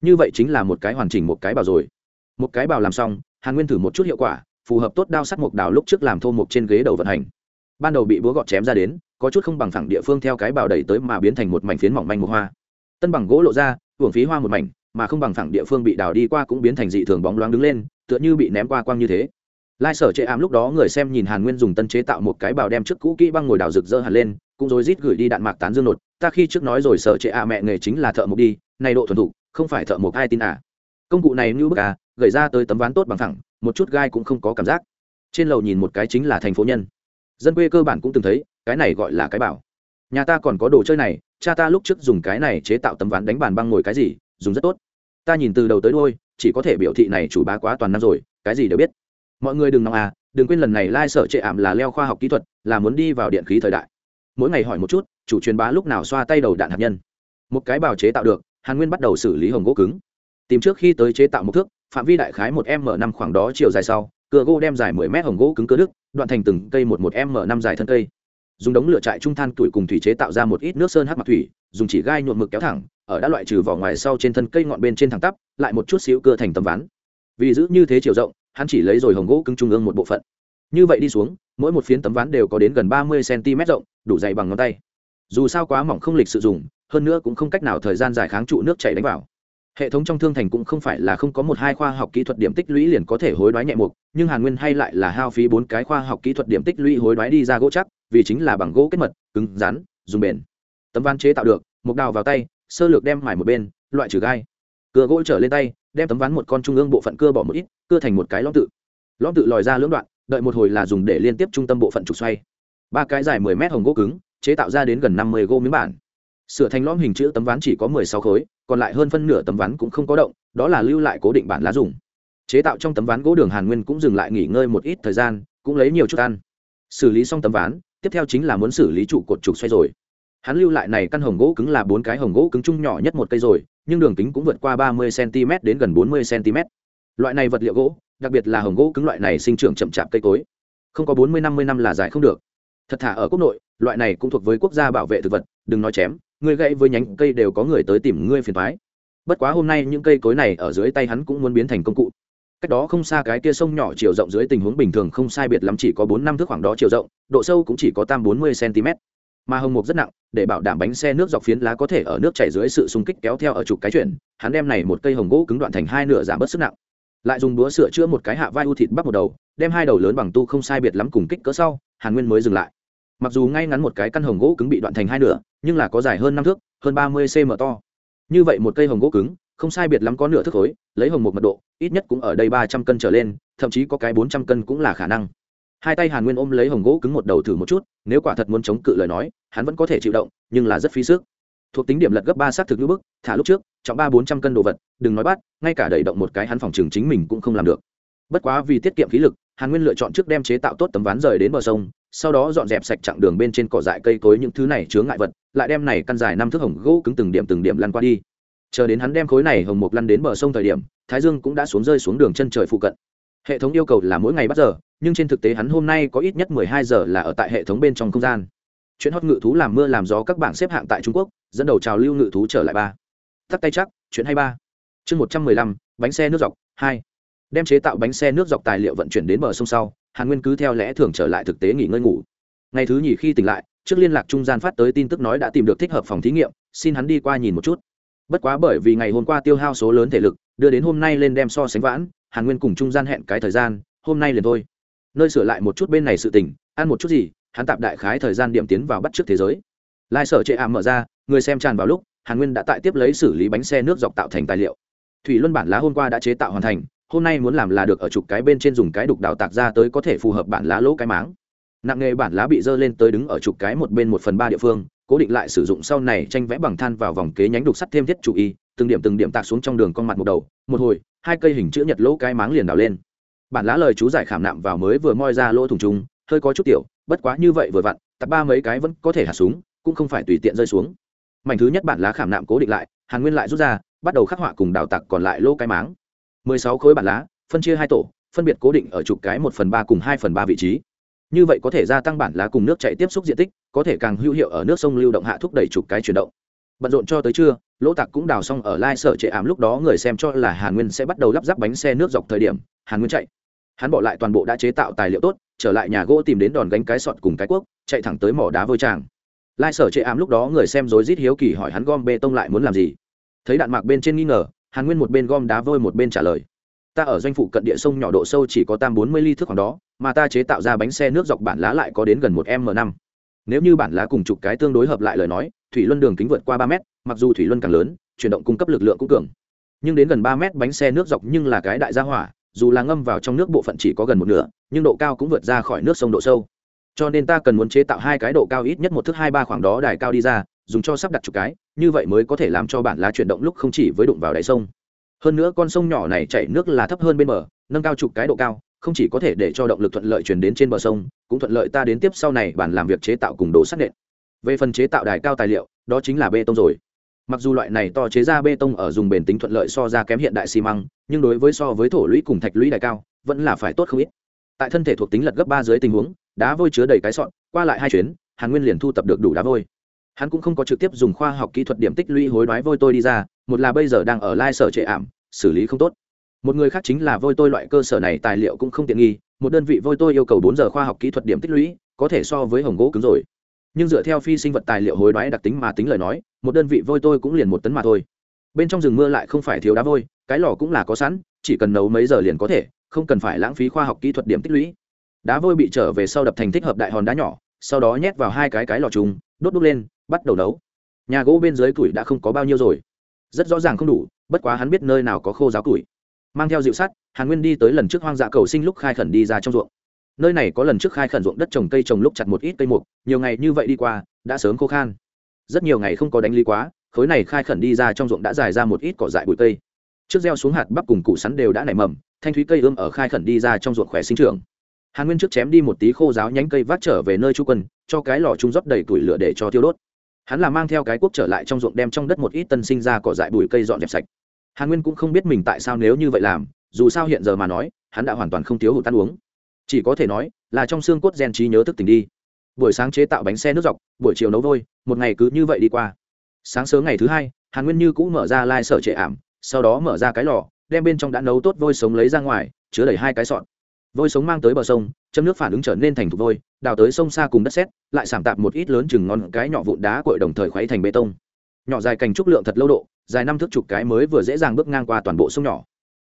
Như vậy chính là một cái hoàn chỉnh một cái bào rồi. Một cái bào làm xong, hàn nguyên thử một chút hiệu quả, phù hợp tốt đao sắt một đào lúc trước làm thô mộc trên ghế đầu vận hành. Ban đầu bị búa gọt chém ra đến, có chút không bằng phẳng địa phương theo cái bào đẩy tới mà biến thành một mảnh phiến mỏng manh một hoa. Tân bằng gỗ lộ ra, hưởng phí hoa một mảnh, mà không bằng phẳng địa phương bị đào đi qua cũng biến thành dị thường bóng loáng đứng lên, tựa như bị ném qua quang như thế lai sở chệ ám lúc đó người xem nhìn hàn nguyên dùng tân chế tạo một cái bào đem trước cũ kỹ băng ngồi đào rực rỡ hẳn lên, cũng rồi rít gửi đi đạn mạc tán dương nột. Ta khi trước nói rồi, sở chệ ạ mẹ nghề chính là thợ mộc đi, này độ thuần thục, không phải thợ mộc ai tin à. Công cụ này như bức à gầy ra tới tấm ván tốt bằng thẳng một chút gai cũng không có cảm giác. Trên lầu nhìn một cái chính là thành phố nhân. Dân quê cơ bản cũng từng thấy, cái này gọi là cái bảo. Nhà ta còn có đồ chơi này, cha ta lúc trước dùng cái này chế tạo tấm ván đánh bàn băng ngồi cái gì, dùng rất tốt. Ta nhìn từ đầu tới đôi chỉ có thể biểu thị này chủ bá quá toàn năm rồi, cái gì đều biết mọi người đừng nóng à đừng quên lần này lai、like、sở trệ ảm là leo khoa học kỹ thuật, là muốn đi vào điện khí thời đại. Mỗi ngày hỏi một chút, chủ truyền bá lúc nào xoa tay đầu đạn hạt nhân. Một cái bào chế tạo được, hàn nguyên bắt đầu xử lý hồng gỗ cứng. Tìm trước khi tới chế tạo một thước, phạm vi đại khái một m năm khoảng đó chiều dài sau cưa gỗ đem dài mười mét hồng gỗ cứng cơ đức đoạn thành từng cây một một m năm dài thân cây. Dùng đống lửa trại trung than tuổi cùng thủy chế tạo ra một ít nước sơn hắc mặc thủy, dùng chỉ gai nhuộm mực kéo thẳng, ở đã loại trừ vỏ ngoài sau trên thân cây ngọn bên trên thẳng tắp, lại một chút xíu cưa thành tấm ván. Vì giữ như thế chiều rộng hắn chỉ lấy rồi hồng gỗ cứng trung ương một bộ phận. Như vậy đi xuống, mỗi một phiến tấm ván đều có đến gần ba mươi cm rộng, đủ dày bằng ngón tay. Dù sao quá mỏng không lịch sử dụng hơn nữa cũng không cách nào thời gian dài kháng trụ nước chảy đánh vào. Hệ thống trong thương thành cũng không phải là không có một hai khoa học kỹ thuật điểm tích lũy liền có thể hối đoái nhẹ mục, nhưng hàn nguyên hay lại là hao phí bốn cái khoa học kỹ thuật điểm tích lũy hối đoái đi ra gỗ chắc, vì chính là bằng gỗ kết mật, cứng rắn, dùng bền. Tấm ván chế tạo được, mục đào vào tay, sơ lược đem mải một bên, loại trừ gai cưa gỗ trở lên tay, đem tấm ván một con trung ương bộ phận cưa bỏ một ít, cưa thành một cái lõm tự. Lõm tự lòi ra lưỡng đoạn, đợi một hồi là dùng để liên tiếp trung tâm bộ phận trục xoay. Ba cái dài mười mét hồng gỗ cứng, chế tạo ra đến gần năm mươi gỗ miếng bản. Sửa thành lõm hình chữ tấm ván chỉ có mười sáu khối, còn lại hơn phân nửa tấm ván cũng không có động, đó là lưu lại cố định bản lá dùng. Chế tạo trong tấm ván gỗ đường hàn nguyên cũng dừng lại nghỉ ngơi một ít thời gian, cũng lấy nhiều chút ăn. Xử lý xong tấm ván, tiếp theo chính là muốn xử lý trụ cột trục xoay rồi. Hắn lưu lại này căn hồng gỗ cứng là bốn cái hồng gỗ cứng chung nhỏ nhất một cây rồi nhưng đường kính cũng vượt qua ba mươi cm đến gần bốn mươi cm. Loại này vật liệu gỗ, đặc biệt là hồng gỗ cứng loại này sinh trưởng chậm chạp cây cối. Không có bốn mươi, năm mươi năm là dài không được. Thật thả ở quốc nội, loại này cũng thuộc với quốc gia bảo vệ thực vật, đừng nói chém, ngươi gãy với nhánh cây đều có người tới tìm ngươi phiền thoái bất quá hôm nay những cây cối này ở dưới tay hắn cũng muốn biến thành công cụ. Cách đó không xa cái kia sông nhỏ chiều rộng dưới tình huống bình thường không sai biệt lắm chỉ có bốn năm thước khoảng đó chiều rộng, độ sâu cũng chỉ có tam bốn mươi cm mà hồng mục rất nặng, để bảo đảm bánh xe nước dọc phiến lá có thể ở nước chảy dưới sự xung kích kéo theo ở trục cái chuyển, hắn đem này một cây hồng gỗ cứng đoạn thành hai nửa giảm bớt sức nặng. Lại dùng búa sửa chữa một cái hạ vai u thịt bắp một đầu, đem hai đầu lớn bằng tu không sai biệt lắm cùng kích cỡ sau, hàn nguyên mới dừng lại. Mặc dù ngay ngắn một cái căn hồng gỗ cứng bị đoạn thành hai nửa, nhưng là có dài hơn năm thước, hơn ba mươi cm to. Như vậy một cây hồng gỗ cứng, không sai biệt lắm có nửa thước khối, lấy hồng một mật độ, ít nhất cũng ở đây ba trăm cân trở lên, thậm chí có cái bốn trăm cân cũng là khả năng hai tay hàn nguyên ôm lấy hồng gỗ cứng một đầu thử một chút, nếu quả thật muốn chống cự lời nói, hắn vẫn có thể chịu động, nhưng là rất phí sức. Thuộc tính điểm lật gấp ba xác thực như bức, thả lúc trước, trọng ba bốn trăm cân đồ vật, đừng nói bắt, ngay cả đẩy động một cái hắn phòng trường chính mình cũng không làm được. Bất quá vì tiết kiệm khí lực, hàn nguyên lựa chọn trước đem chế tạo tốt tấm ván rời đến bờ sông, sau đó dọn dẹp sạch chặng đường bên trên cỏ dại cây cối những thứ này chứa ngại vật, lại đem này căn dài năm thước hồng gỗ cứng từng điểm từng điểm lăn qua đi. Chờ đến hắn đem khối này hồng mục lăn đến bờ sông thời điểm, thái dương cũng đã xuống rơi xuống đường chân trời phụ cận. Hệ thống yêu cầu là mỗi ngày bắt giờ nhưng trên thực tế hắn hôm nay có ít nhất mười hai giờ là ở tại hệ thống bên trong không gian. Chuyện hot ngự thú làm mưa làm gió các bảng xếp hạng tại trung quốc, dẫn đầu trào lưu ngự thú trở lại ba. Tắt tay chắc, chuyện hay ba. Chương một trăm mười lăm, bánh xe nước dọc, hai. Đem chế tạo bánh xe nước dọc tài liệu vận chuyển đến bờ sông sau, hàn nguyên cứ theo lẽ thường trở lại thực tế nghỉ ngơi ngủ. Ngày thứ nhì khi tỉnh lại, trước liên lạc trung gian phát tới tin tức nói đã tìm được thích hợp phòng thí nghiệm, xin hắn đi qua nhìn một chút. Bất quá bởi vì ngày hôm qua tiêu hao số lớn thể lực, đưa đến hôm nay lên đem so sánh vãn, hàn nguyên cùng trung gian hẹn cái thời gian, hôm nay liền thôi nơi sửa lại một chút bên này sự tỉnh ăn một chút gì, hắn tạm đại khái thời gian điểm tiến vào bắt trước thế giới. Lai sở chệ ảm mở ra, người xem tràn vào lúc, hàn nguyên đã tại tiếp lấy xử lý bánh xe nước dọc tạo thành tài liệu. Thủy luân bản lá hôm qua đã chế tạo hoàn thành, hôm nay muốn làm là được ở chục cái bên trên dùng cái đục đào tạc ra tới có thể phù hợp bản lá lỗ cái máng. Nặng nghề bản lá bị dơ lên tới đứng ở chục cái một bên một phần ba địa phương, cố định lại sử dụng sau này tranh vẽ bằng than vào vòng kế nhánh đục sắt thêm thiết chủ y, từng điểm từng điểm tạc xuống trong đường con mặt một đầu, một hồi, hai cây hình chữ nhật lỗ cái máng liền đào lên bản lá lời chú giải khảm nạm vào mới vừa moi ra lỗ thùng trùng hơi có chút tiểu, bất quá như vậy vừa vặn, tập ba mấy cái vẫn có thể hạ xuống cũng không phải tùy tiện rơi xuống. Mảnh thứ nhất bản lá khảm nạm cố định lại, hàn nguyên lại rút ra, bắt đầu khắc họa cùng đào tặc còn lại lô cái máng. Mười sáu khối bản lá, phân chia hai tổ, phân biệt cố định ở chục cái một phần ba cùng hai phần ba vị trí. Như vậy có thể gia tăng bản lá cùng nước chạy tiếp xúc diện tích, có thể càng hữu hiệu ở nước sông lưu động hạ thúc đẩy chục cái chuyển động. Bận rộn cho tới trưa lỗ tặc cũng đào xong ở lai sở trệ ảm lúc đó người xem cho là hàn nguyên sẽ bắt đầu lắp ráp bánh xe nước dọc thời điểm, hàn nguyên chạy. Hắn bỏ lại toàn bộ đã chế tạo tài liệu tốt, trở lại nhà gỗ tìm đến đòn gánh cái sọt cùng cái cuốc, chạy thẳng tới mỏ đá vôi tràng. Lai sở trệ ảm lúc đó người xem rối rít hiếu kỳ hỏi hắn gom bê tông lại muốn làm gì. Thấy đạn mạc bên trên nghi ngờ, hàn nguyên một bên gom đá vôi một bên trả lời. Ta ở doanh phụ cận địa sông nhỏ độ sâu chỉ có tam bốn mươi ly thước khoảng đó, mà ta chế tạo ra bánh xe nước dọc bản lá lại có đến gần một m năm. Nếu như bản lá cùng chục cái tương đối hợp lại lời nói, thủy luân đường kính vượt qua ba mét mặc dù thủy luân càng lớn, chuyển động cung cấp lực lượng cũng cường. Nhưng đến gần ba mét bánh xe nước dọc nhưng là cái đại gia hỏa, dù là ngâm vào trong nước bộ phận chỉ có gần một nửa, nhưng độ cao cũng vượt ra khỏi nước sông độ sâu. Cho nên ta cần muốn chế tạo hai cái độ cao ít nhất một thước hai ba khoảng đó đài cao đi ra, dùng cho sắp đặt chục cái, như vậy mới có thể làm cho bản lá chuyển động lúc không chỉ với đụng vào đáy sông. Hơn nữa con sông nhỏ này chảy nước là thấp hơn bên bờ, nâng cao chục cái độ cao, không chỉ có thể để cho động lực thuận lợi chuyển đến trên bờ sông, cũng thuận lợi ta đến tiếp sau này bản làm việc chế tạo cùng đồ sắt nện. Về phần chế tạo đài cao tài liệu, đó chính là bê tông rồi mặc dù loại này to chế ra bê tông ở dùng bền tính thuận lợi so ra kém hiện đại xi măng, nhưng đối với so với thổ lũy cùng thạch lũy đại cao, vẫn là phải tốt không ít. Tại thân thể thuộc tính lật gấp ba dưới tình huống, đá vôi chứa đầy cái sọn, qua lại hai chuyến, hàn nguyên liền thu tập được đủ đá vôi. Hắn cũng không có trực tiếp dùng khoa học kỹ thuật điểm tích lũy hối đoái vôi tôi đi ra, một là bây giờ đang ở lai sở trệ ảm, xử lý không tốt. Một người khác chính là vôi tôi loại cơ sở này tài liệu cũng không tiện nghi, một đơn vị vôi tôi yêu cầu bốn giờ khoa học kỹ thuật điểm tích lũy, có thể so với hồng gỗ cứng rồi nhưng dựa theo phi sinh vật tài liệu hối đoái đặc tính mà tính lời nói, một đơn vị vôi tôi cũng liền một tấn mà thôi. Bên trong rừng mưa lại không phải thiếu đá vôi, cái lò cũng là có sẵn, chỉ cần nấu mấy giờ liền có thể, không cần phải lãng phí khoa học kỹ thuật điểm tích lũy. Đá vôi bị trở về sau đập thành thích hợp đại hòn đá nhỏ, sau đó nhét vào hai cái cái lò trùng, đốt đúc lên, bắt đầu nấu. Nhà gỗ bên dưới củi đã không có bao nhiêu rồi. Rất rõ ràng không đủ, bất quá hắn biết nơi nào có khô giáo củi. Mang theo dịu sắt, hàn nguyên đi tới lần trước hoang dã cầu sinh lúc khai khẩn đi ra trong ruộng nơi này có lần trước khai khẩn ruộng đất trồng cây trồng lúc chặt một ít cây mục, nhiều ngày như vậy đi qua, đã sớm khô khan. Rất nhiều ngày không có đánh lý quá, khối này khai khẩn đi ra trong ruộng đã dài ra một ít cỏ dại bụi cây. Trước gieo xuống hạt bắp cùng củ sắn đều đã nảy mầm, thanh thúy cây ươm ở khai khẩn đi ra trong ruộng khỏe sinh trưởng. Hàn nguyên trước chém đi một tí khô giáo nhánh cây vác trở về nơi chu quân, cho cái lò trung rót đầy củi lửa để cho tiêu đốt. Hắn là mang theo cái cuốc trở lại trong ruộng đem trong đất một ít tân sinh ra cỏ dại bụi cây dọn dẹp sạch. Hàn nguyên cũng không biết mình tại sao nếu như vậy làm, dù sao hiện giờ mà nói, hắn đã hoàn toàn không thiếu hụt ăn uống chỉ có thể nói, là trong xương cốt gen trí nhớ thức tỉnh đi. Buổi sáng chế tạo bánh xe nước dọc, buổi chiều nấu vôi, một ngày cứ như vậy đi qua. Sáng sớm ngày thứ hai, hàn nguyên như cũng mở ra lai trệ ảm, sau đó mở ra cái lò, đem bên trong đã nấu tốt vôi sống lấy ra ngoài, chứa đầy hai cái sọn vôi sống mang tới bờ sông châm nước phản ứng trở nên thành thục vôi, đào tới sông xa cùng đất xét lại sảm tạp một ít lớn chừng ngon cái nhỏ vụn đá cội đồng thời khuấy thành bê tông. Nhỏ dài cành trúc lượng thật lâu độ, dài năm thước chục cái mới vừa dễ dàng bước ngang qua toàn bộ sông nhỏ.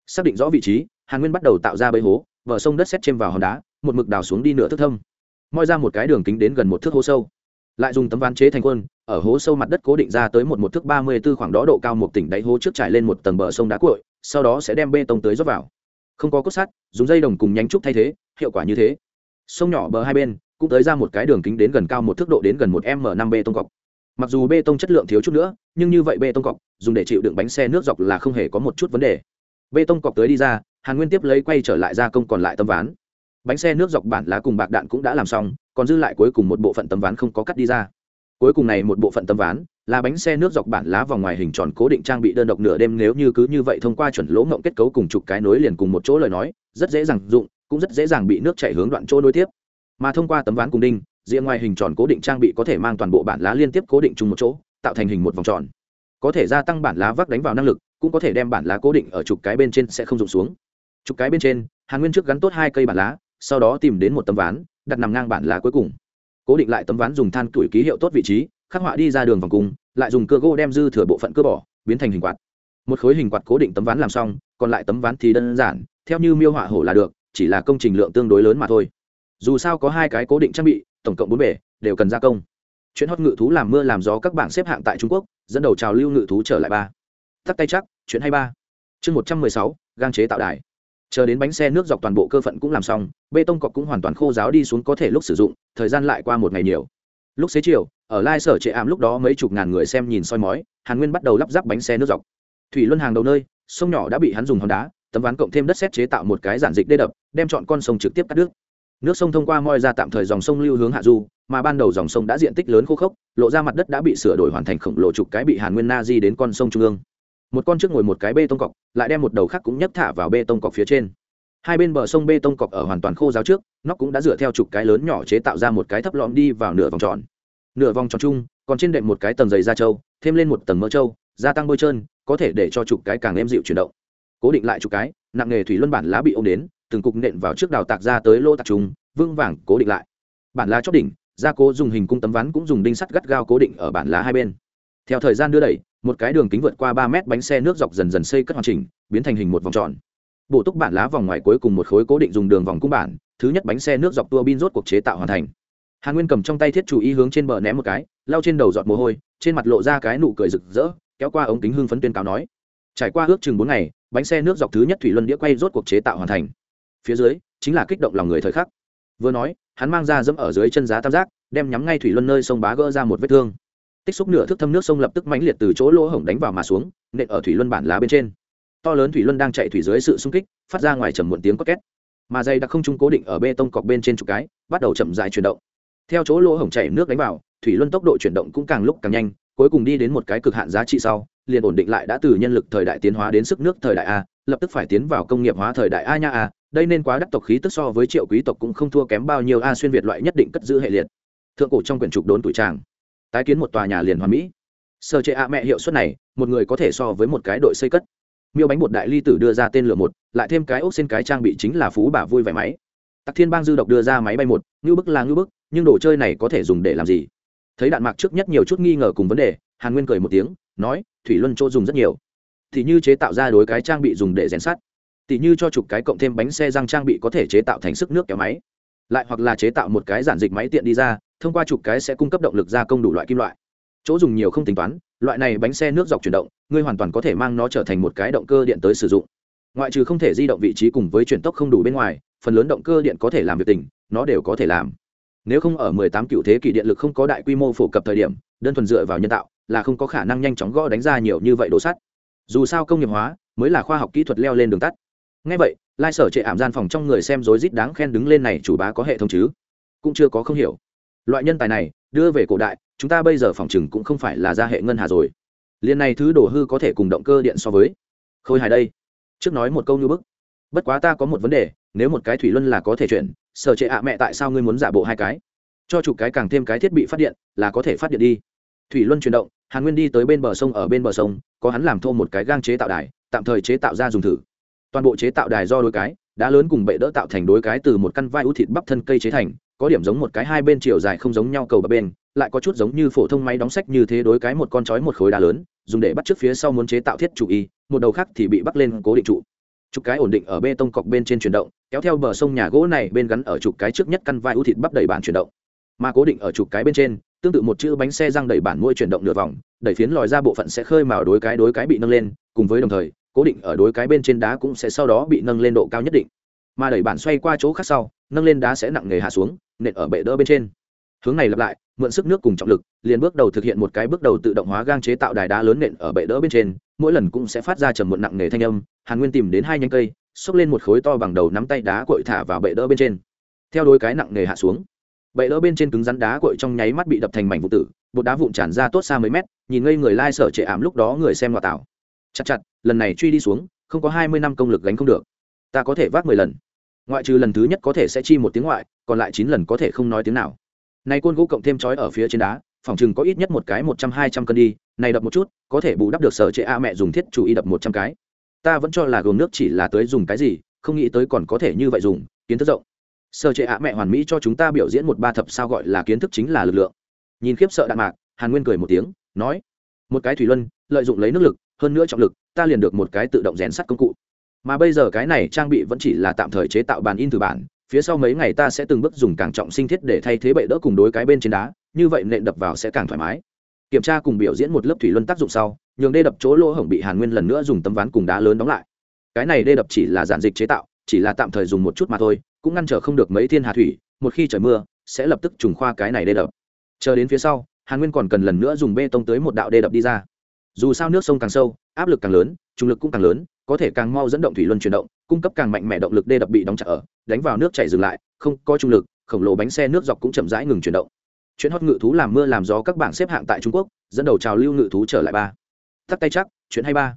Xác định rõ vị trí, hàn nguyên bắt đầu tạo ra bê hố bờ sông đất xét chêm vào hòn đá, một mực đào xuống đi nửa thước thâm. Moi ra một cái đường kính đến gần một thước hố sâu. Lại dùng tấm ván chế thành quân, ở hố sâu mặt đất cố định ra tới một một thước ba mươi b ố khoảng đó độ cao một tỉnh đáy hố trước trải lên một tầng bờ sông đá cội sau đó sẽ đem bê tông tới rót vào. Không có cốt sắt, dùng dây đồng cùng nhánh trúc thay thế, hiệu quả như thế. Sông nhỏ bờ hai bên, cũng tới ra một cái đường kính đến gần cao một thước độ đến gần một m năm bê tông cọc. Mặc dù bê tông chất lượng thiếu chút nữa, nhưng như vậy bê tông cọc, dùng để chịu đựng bánh xe nước dọc là không hề có một chút vấn đề. Bê tông cọc tới đi ra hàn nguyên tiếp lấy quay trở lại gia công còn lại tấm ván. Bánh xe nước dọc bản lá cùng bạc đạn cũng đã làm xong, còn dư lại cuối cùng một bộ phận tấm ván không có cắt đi ra. Cuối cùng này một bộ phận tấm ván là bánh xe nước dọc bản lá vòng ngoài hình tròn cố định trang bị đơn độc nửa đêm nếu như cứ như vậy thông qua chuẩn lỗ ngộng kết cấu cùng chục cái nối liền cùng một chỗ lời nói, rất dễ dàng dụng, cũng rất dễ dàng bị nước chảy hướng đoạn chỗ nối tiếp. Mà thông qua tấm ván cùng đinh diện ngoài hình tròn cố định trang bị có thể mang toàn bộ bản lá liên tiếp cố định chung một chỗ, tạo thành hình một vòng tròn. Có thể gia tăng bản lá vác đánh vào năng lực, cũng có thể đem bản lá cố định ở chục cái bên trên sẽ không rụng xuống chục cái bên trên, hàn nguyên trước gắn tốt hai cây bản lá, sau đó tìm đến một tấm ván, đặt nằm ngang bản lá cuối cùng. Cố định lại tấm ván dùng than tuổi ký hiệu tốt vị trí, khắc họa đi ra đường vòng cung, lại dùng cơ gỗ đem dư thừa bộ phận cơ bỏ, biến thành hình quạt. Một khối hình quạt cố định tấm ván làm xong, còn lại tấm ván thì đơn giản, theo như miêu họa hổ là được, chỉ là công trình lượng tương đối lớn mà thôi. Dù sao có hai cái cố định trang bị, tổng cộng bốn bể đều cần gia công. Chuyện hót ngự thú làm mưa làm gió các bảng xếp hạng tại trung quốc, dẫn đầu trào lưu ngự thú trở lại ba. Tắt tay chắc, chuyện hay ba. Chương một trăm mười sáu, gang chế tạo đài chờ đến bánh xe nước dọc toàn bộ cơ phận cũng làm xong, bê tông cọc cũng hoàn toàn khô giáo đi xuống có thể lúc sử dụng, thời gian lại qua một ngày nhiều. Lúc xế chiều, ở lai sở trệ ảm lúc đó mấy chục ngàn người xem nhìn soi mói, hàn nguyên bắt đầu lắp ráp bánh xe nước dọc. Thủy luân hàng đầu nơi, sông nhỏ đã bị hắn dùng hòn đá tấm ván cộng thêm đất xét chế tạo một cái giản dịch đê đập, đem chọn con sông trực tiếp cắt đứt. Nước sông thông qua moi ra tạm thời dòng sông lưu hướng hạ du, mà ban đầu dòng sông đã diện tích lớn khô khốc, lộ ra mặt đất đã bị sửa đổi hoàn thành khổng lồ chục cái bị hàn nguyên na di đến con sông trung ương một con trước ngồi một cái bê tông cọc, lại đem một đầu khác cũng nhấp thả vào bê tông cọc phía trên. Hai bên bờ sông bê tông cọc ở hoàn toàn khô giáo trước nóc cũng đã dựa theo chục cái lớn nhỏ chế tạo ra một cái thấp lõm đi vào nửa vòng tròn. Nửa vòng tròn chung, còn trên đệm một cái tầng dày da trâu, thêm lên một tầng mỡ trâu, gia tăng bôi trơn, có thể để cho chục cái càng êm dịu chuyển động. Cố định lại chục cái, nặng nghề thủy luân bản lá bị ô đến, từng cục nện vào trước đào tạc ra tới lô tạc trùng, vững vàng cố định lại. Bản lá chót đỉnh, gia cố dùng hình cung tấm ván cũng dùng đinh sắt gắt gao cố định ở bản lá hai bên theo thời gian đưa đẩy, một cái đường kính vượt qua ba mét bánh xe nước dọc dần dần xây cất hoàn chỉnh, biến thành hình một vòng tròn. Bộ túc bản lá vòng ngoài cuối cùng một khối cố định dùng đường vòng cung bản, thứ nhất bánh xe nước dọc tua bin rốt cuộc chế tạo hoàn thành. Hàn nguyên cầm trong tay thiết chủ y hướng trên bờ ném một cái lao trên đầu giọt mồ hôi, trên mặt lộ ra cái nụ cười rực rỡ, kéo qua ống kính hương phấn tuyên cáo nói. Trải qua ước chừng bốn ngày, bánh xe nước dọc thứ nhất thủy luân đĩa quay rốt cuộc chế tạo hoàn thành. Phía dưới, chính là kích động lòng người thời khắc. Vừa nói, hắn mang ra dẫm ở dưới chân giá tam giác, đem nhắm ngay thủy luân nơi sông bá gỡ ra một vết thương tích xúc nửa thước thâm nước sông lập tức mãnh liệt từ chỗ lỗ hổng đánh vào mà xuống, nện ở thủy luân bản lá bên trên. To lớn thủy luân đang chạy thủy dưới sự xung kích, phát ra ngoài trầm muộn tiếng có két. Mà dây đặc không trung cố định ở bê tông cọc bên trên chục cái, bắt đầu chậm dài chuyển động. Theo chỗ lỗ hổng chảy nước đánh vào, thủy luân tốc độ chuyển động cũng càng lúc càng nhanh, cuối cùng đi đến một cái cực hạn giá trị sau, liền ổn định lại đã từ nhân lực thời đại tiến hóa đến sức nước thời đại a, lập tức phải tiến vào công nghiệp hóa thời đại a nha a, đây nên quá đắc tộc khí tức so với triệu quý tộc cũng không thua kém bao nhiêu a xuyên việt loại nhất định cất giữ hệ liệt. Thượng cổ trong quyển trục đốn tuổi tràng tái kiến một tòa nhà liền hoàn mỹ. Sơ chế ạ mẹ hiệu suất này, một người có thể so với một cái đội xây cất. Miêu bánh bột đại ly tử đưa ra tên lửa một, lại thêm cái ốc xin cái trang bị chính là phú bà vui vẻ máy. Tặc thiên bang dư độc đưa ra máy bay một ngư bức là ngư bức, nhưng đồ chơi này có thể dùng để làm gì? Thấy đạn mạc trước nhất nhiều chút nghi ngờ cùng vấn đề, hàn nguyên cười một tiếng, nói, thủy luân chỗ dùng rất nhiều. Thì như chế tạo ra đối cái trang bị dùng để rèn sắt. Thì như cho chục cái cộng thêm bánh xe răng trang bị có thể chế tạo thành sức nước kéo máy. Lại hoặc là chế tạo một cái giản dịch máy tiện đi ra thông qua chục cái sẽ cung cấp động lực gia công đủ loại kim loại. Chỗ dùng nhiều không tính toán, loại này bánh xe nước dọc chuyển động, ngươi hoàn toàn có thể mang nó trở thành một cái động cơ điện tới sử dụng. Ngoại trừ không thể di động vị trí cùng với chuyển tốc không đủ bên ngoài, phần lớn động cơ điện có thể làm việc tỉnh nó đều có thể làm. Nếu không ở 18 cựu thế kỷ điện lực không có đại quy mô phổ cập thời điểm, đơn thuần dựa vào nhân tạo, là không có khả năng nhanh chóng gõ đánh ra nhiều như vậy đồ sắt. Dù sao công nghiệp hóa mới là khoa học kỹ thuật leo lên đường tắt. Ngay vậy, lai sở trệ ảm gian phòng trong người xem rối rít đáng khen đứng lên này chủ bá có hệ thống chứ? Cũng chưa có không hiểu loại nhân tài này, đưa về cổ đại, chúng ta bây giờ phòng chừng cũng không phải là gia hệ ngân hà rồi. Liên này thứ đồ hư có thể cùng động cơ điện so với. Khôi hài đây. Trước nói một câu như bức. Bất quá ta có một vấn đề, nếu một cái thủy luân là có thể chuyển, sở trệ ạ mẹ tại sao ngươi muốn giả bộ hai cái? Cho chụp cái càng thêm cái thiết bị phát điện, là có thể phát điện đi. Thủy luân chuyển động, hàn nguyên đi tới bên bờ sông, ở bên bờ sông, có hắn làm thô một cái gang chế tạo đài, tạm thời chế tạo ra dùng thử. Toàn bộ chế tạo đài do đôi cái, đá lớn cùng bệ đỡ tạo thành đối cái từ một căn vai ưu thịt bắp thân cây chế thành có điểm giống một cái hai bên chiều dài không giống nhau cầu bập bên, lại có chút giống như phổ thông máy đóng sách như thế đối cái một con chói một khối đá lớn, dùng để bắt trước phía sau muốn chế tạo thiết trụ y, một đầu khác thì bị bắt lên cố định trụ. Chục cái ổn định ở bê tông cọc bên trên chuyển động, kéo theo bờ sông nhà gỗ này bên gắn ở chục cái trước nhất căn vai ưu thịt bắp đầy bản chuyển động. Mà cố định ở chục cái bên trên, tương tự một chữ bánh xe răng đẩy bản môi chuyển động nửa vòng, đẩy phiến lòi ra bộ phận sẽ khơi mào đối cái đối cái bị nâng lên, cùng với đồng thời, cố định ở đối cái bên trên đá cũng sẽ sau đó bị nâng lên độ cao nhất định. Mà đẩy bản xoay qua chỗ khác sau nâng lên đá sẽ nặng nề hạ xuống, nện ở bệ đỡ bên trên. Hướng này lặp lại, mượn sức nước cùng trọng lực, liền bước đầu thực hiện một cái bước đầu tự động hóa gang chế tạo đài đá lớn nện ở bệ đỡ bên trên, mỗi lần cũng sẽ phát ra trầm muộn nặng nề thanh âm, hàn nguyên tìm đến hai nhánh cây, xốc lên một khối to bằng đầu nắm tay đá cội thả vào bệ đỡ bên trên. Theo đôi cái nặng nề hạ xuống, bệ đỡ bên trên cứng rắn đá cội trong nháy mắt bị đập thành mảnh vụ tử, bột đá vụn tràn ra tốt xa mấy mét, nhìn ngây người lai sở trệ ảm lúc đó người xem loạt tảo. Chặt chặt, lần này truy đi xuống, không có hai mươi năm công lực gánh không được. Ta có thể vác mười lần ngoại trừ lần thứ nhất có thể sẽ chi một tiếng ngoại, còn lại chín lần có thể không nói tiếng nào. Này côn gỗ cộng thêm chói ở phía trên đá, phòng chừng có ít nhất một cái một trăm hai trăm cân đi, này đập một chút, có thể bù đắp được sở trệ a mẹ dùng thiết chủ y đập một trăm cái. Ta vẫn cho là gồm nước chỉ là tới dùng cái gì, không nghĩ tới còn có thể như vậy dùng, kiến thức rộng. Sở trệ a mẹ hoàn mỹ cho chúng ta biểu diễn một ba thập sao gọi là kiến thức chính là lực lượng. Nhìn khiếp sợ đạn mạc, hàn nguyên cười một tiếng, nói, một cái thủy luân, lợi dụng lấy nước lực, hơn nữa trọng lực, ta liền được một cái tự động rèn sắt công cụ mà bây giờ cái này trang bị vẫn chỉ là tạm thời chế tạo bàn in từ bản, phía sau mấy ngày ta sẽ từng bước dùng càng trọng sinh thiết để thay thế bệ đỡ cùng đối cái bên trên đá, như vậy nện đập vào sẽ càng thoải mái. Kiểm tra cùng biểu diễn một lớp thủy luân tác dụng sau, nhường đê đập chỗ lỗ hổng bị hàn nguyên lần nữa dùng tấm ván cùng đá lớn đóng lại. Cái này đê đập chỉ là giản dịch chế tạo, chỉ là tạm thời dùng một chút mà thôi, cũng ngăn trở không được mấy thiên hà thủy, một khi trời mưa, sẽ lập tức trùng khoa cái này đê đập. Chờ đến phía sau, hàn nguyên còn cần lần nữa dùng bê tông tới một đạo đê đập đi ra. Dù sao nước sông càng sâu áp lực càng lớn, trung lực cũng càng lớn, có thể càng mau dẫn động thủy luân chuyển động, cung cấp càng mạnh mẽ động lực đê đập bị đóng chặt ở, đánh vào nước chảy dừng lại, không có trung lực, khổng lồ bánh xe nước dọc cũng chậm rãi ngừng chuyển động. Chuyện hót ngự thú làm mưa làm gió các bảng xếp hạng tại trung quốc, dẫn đầu trào lưu ngự thú trở lại ba. Tắt tay chắc chuyện hay ba.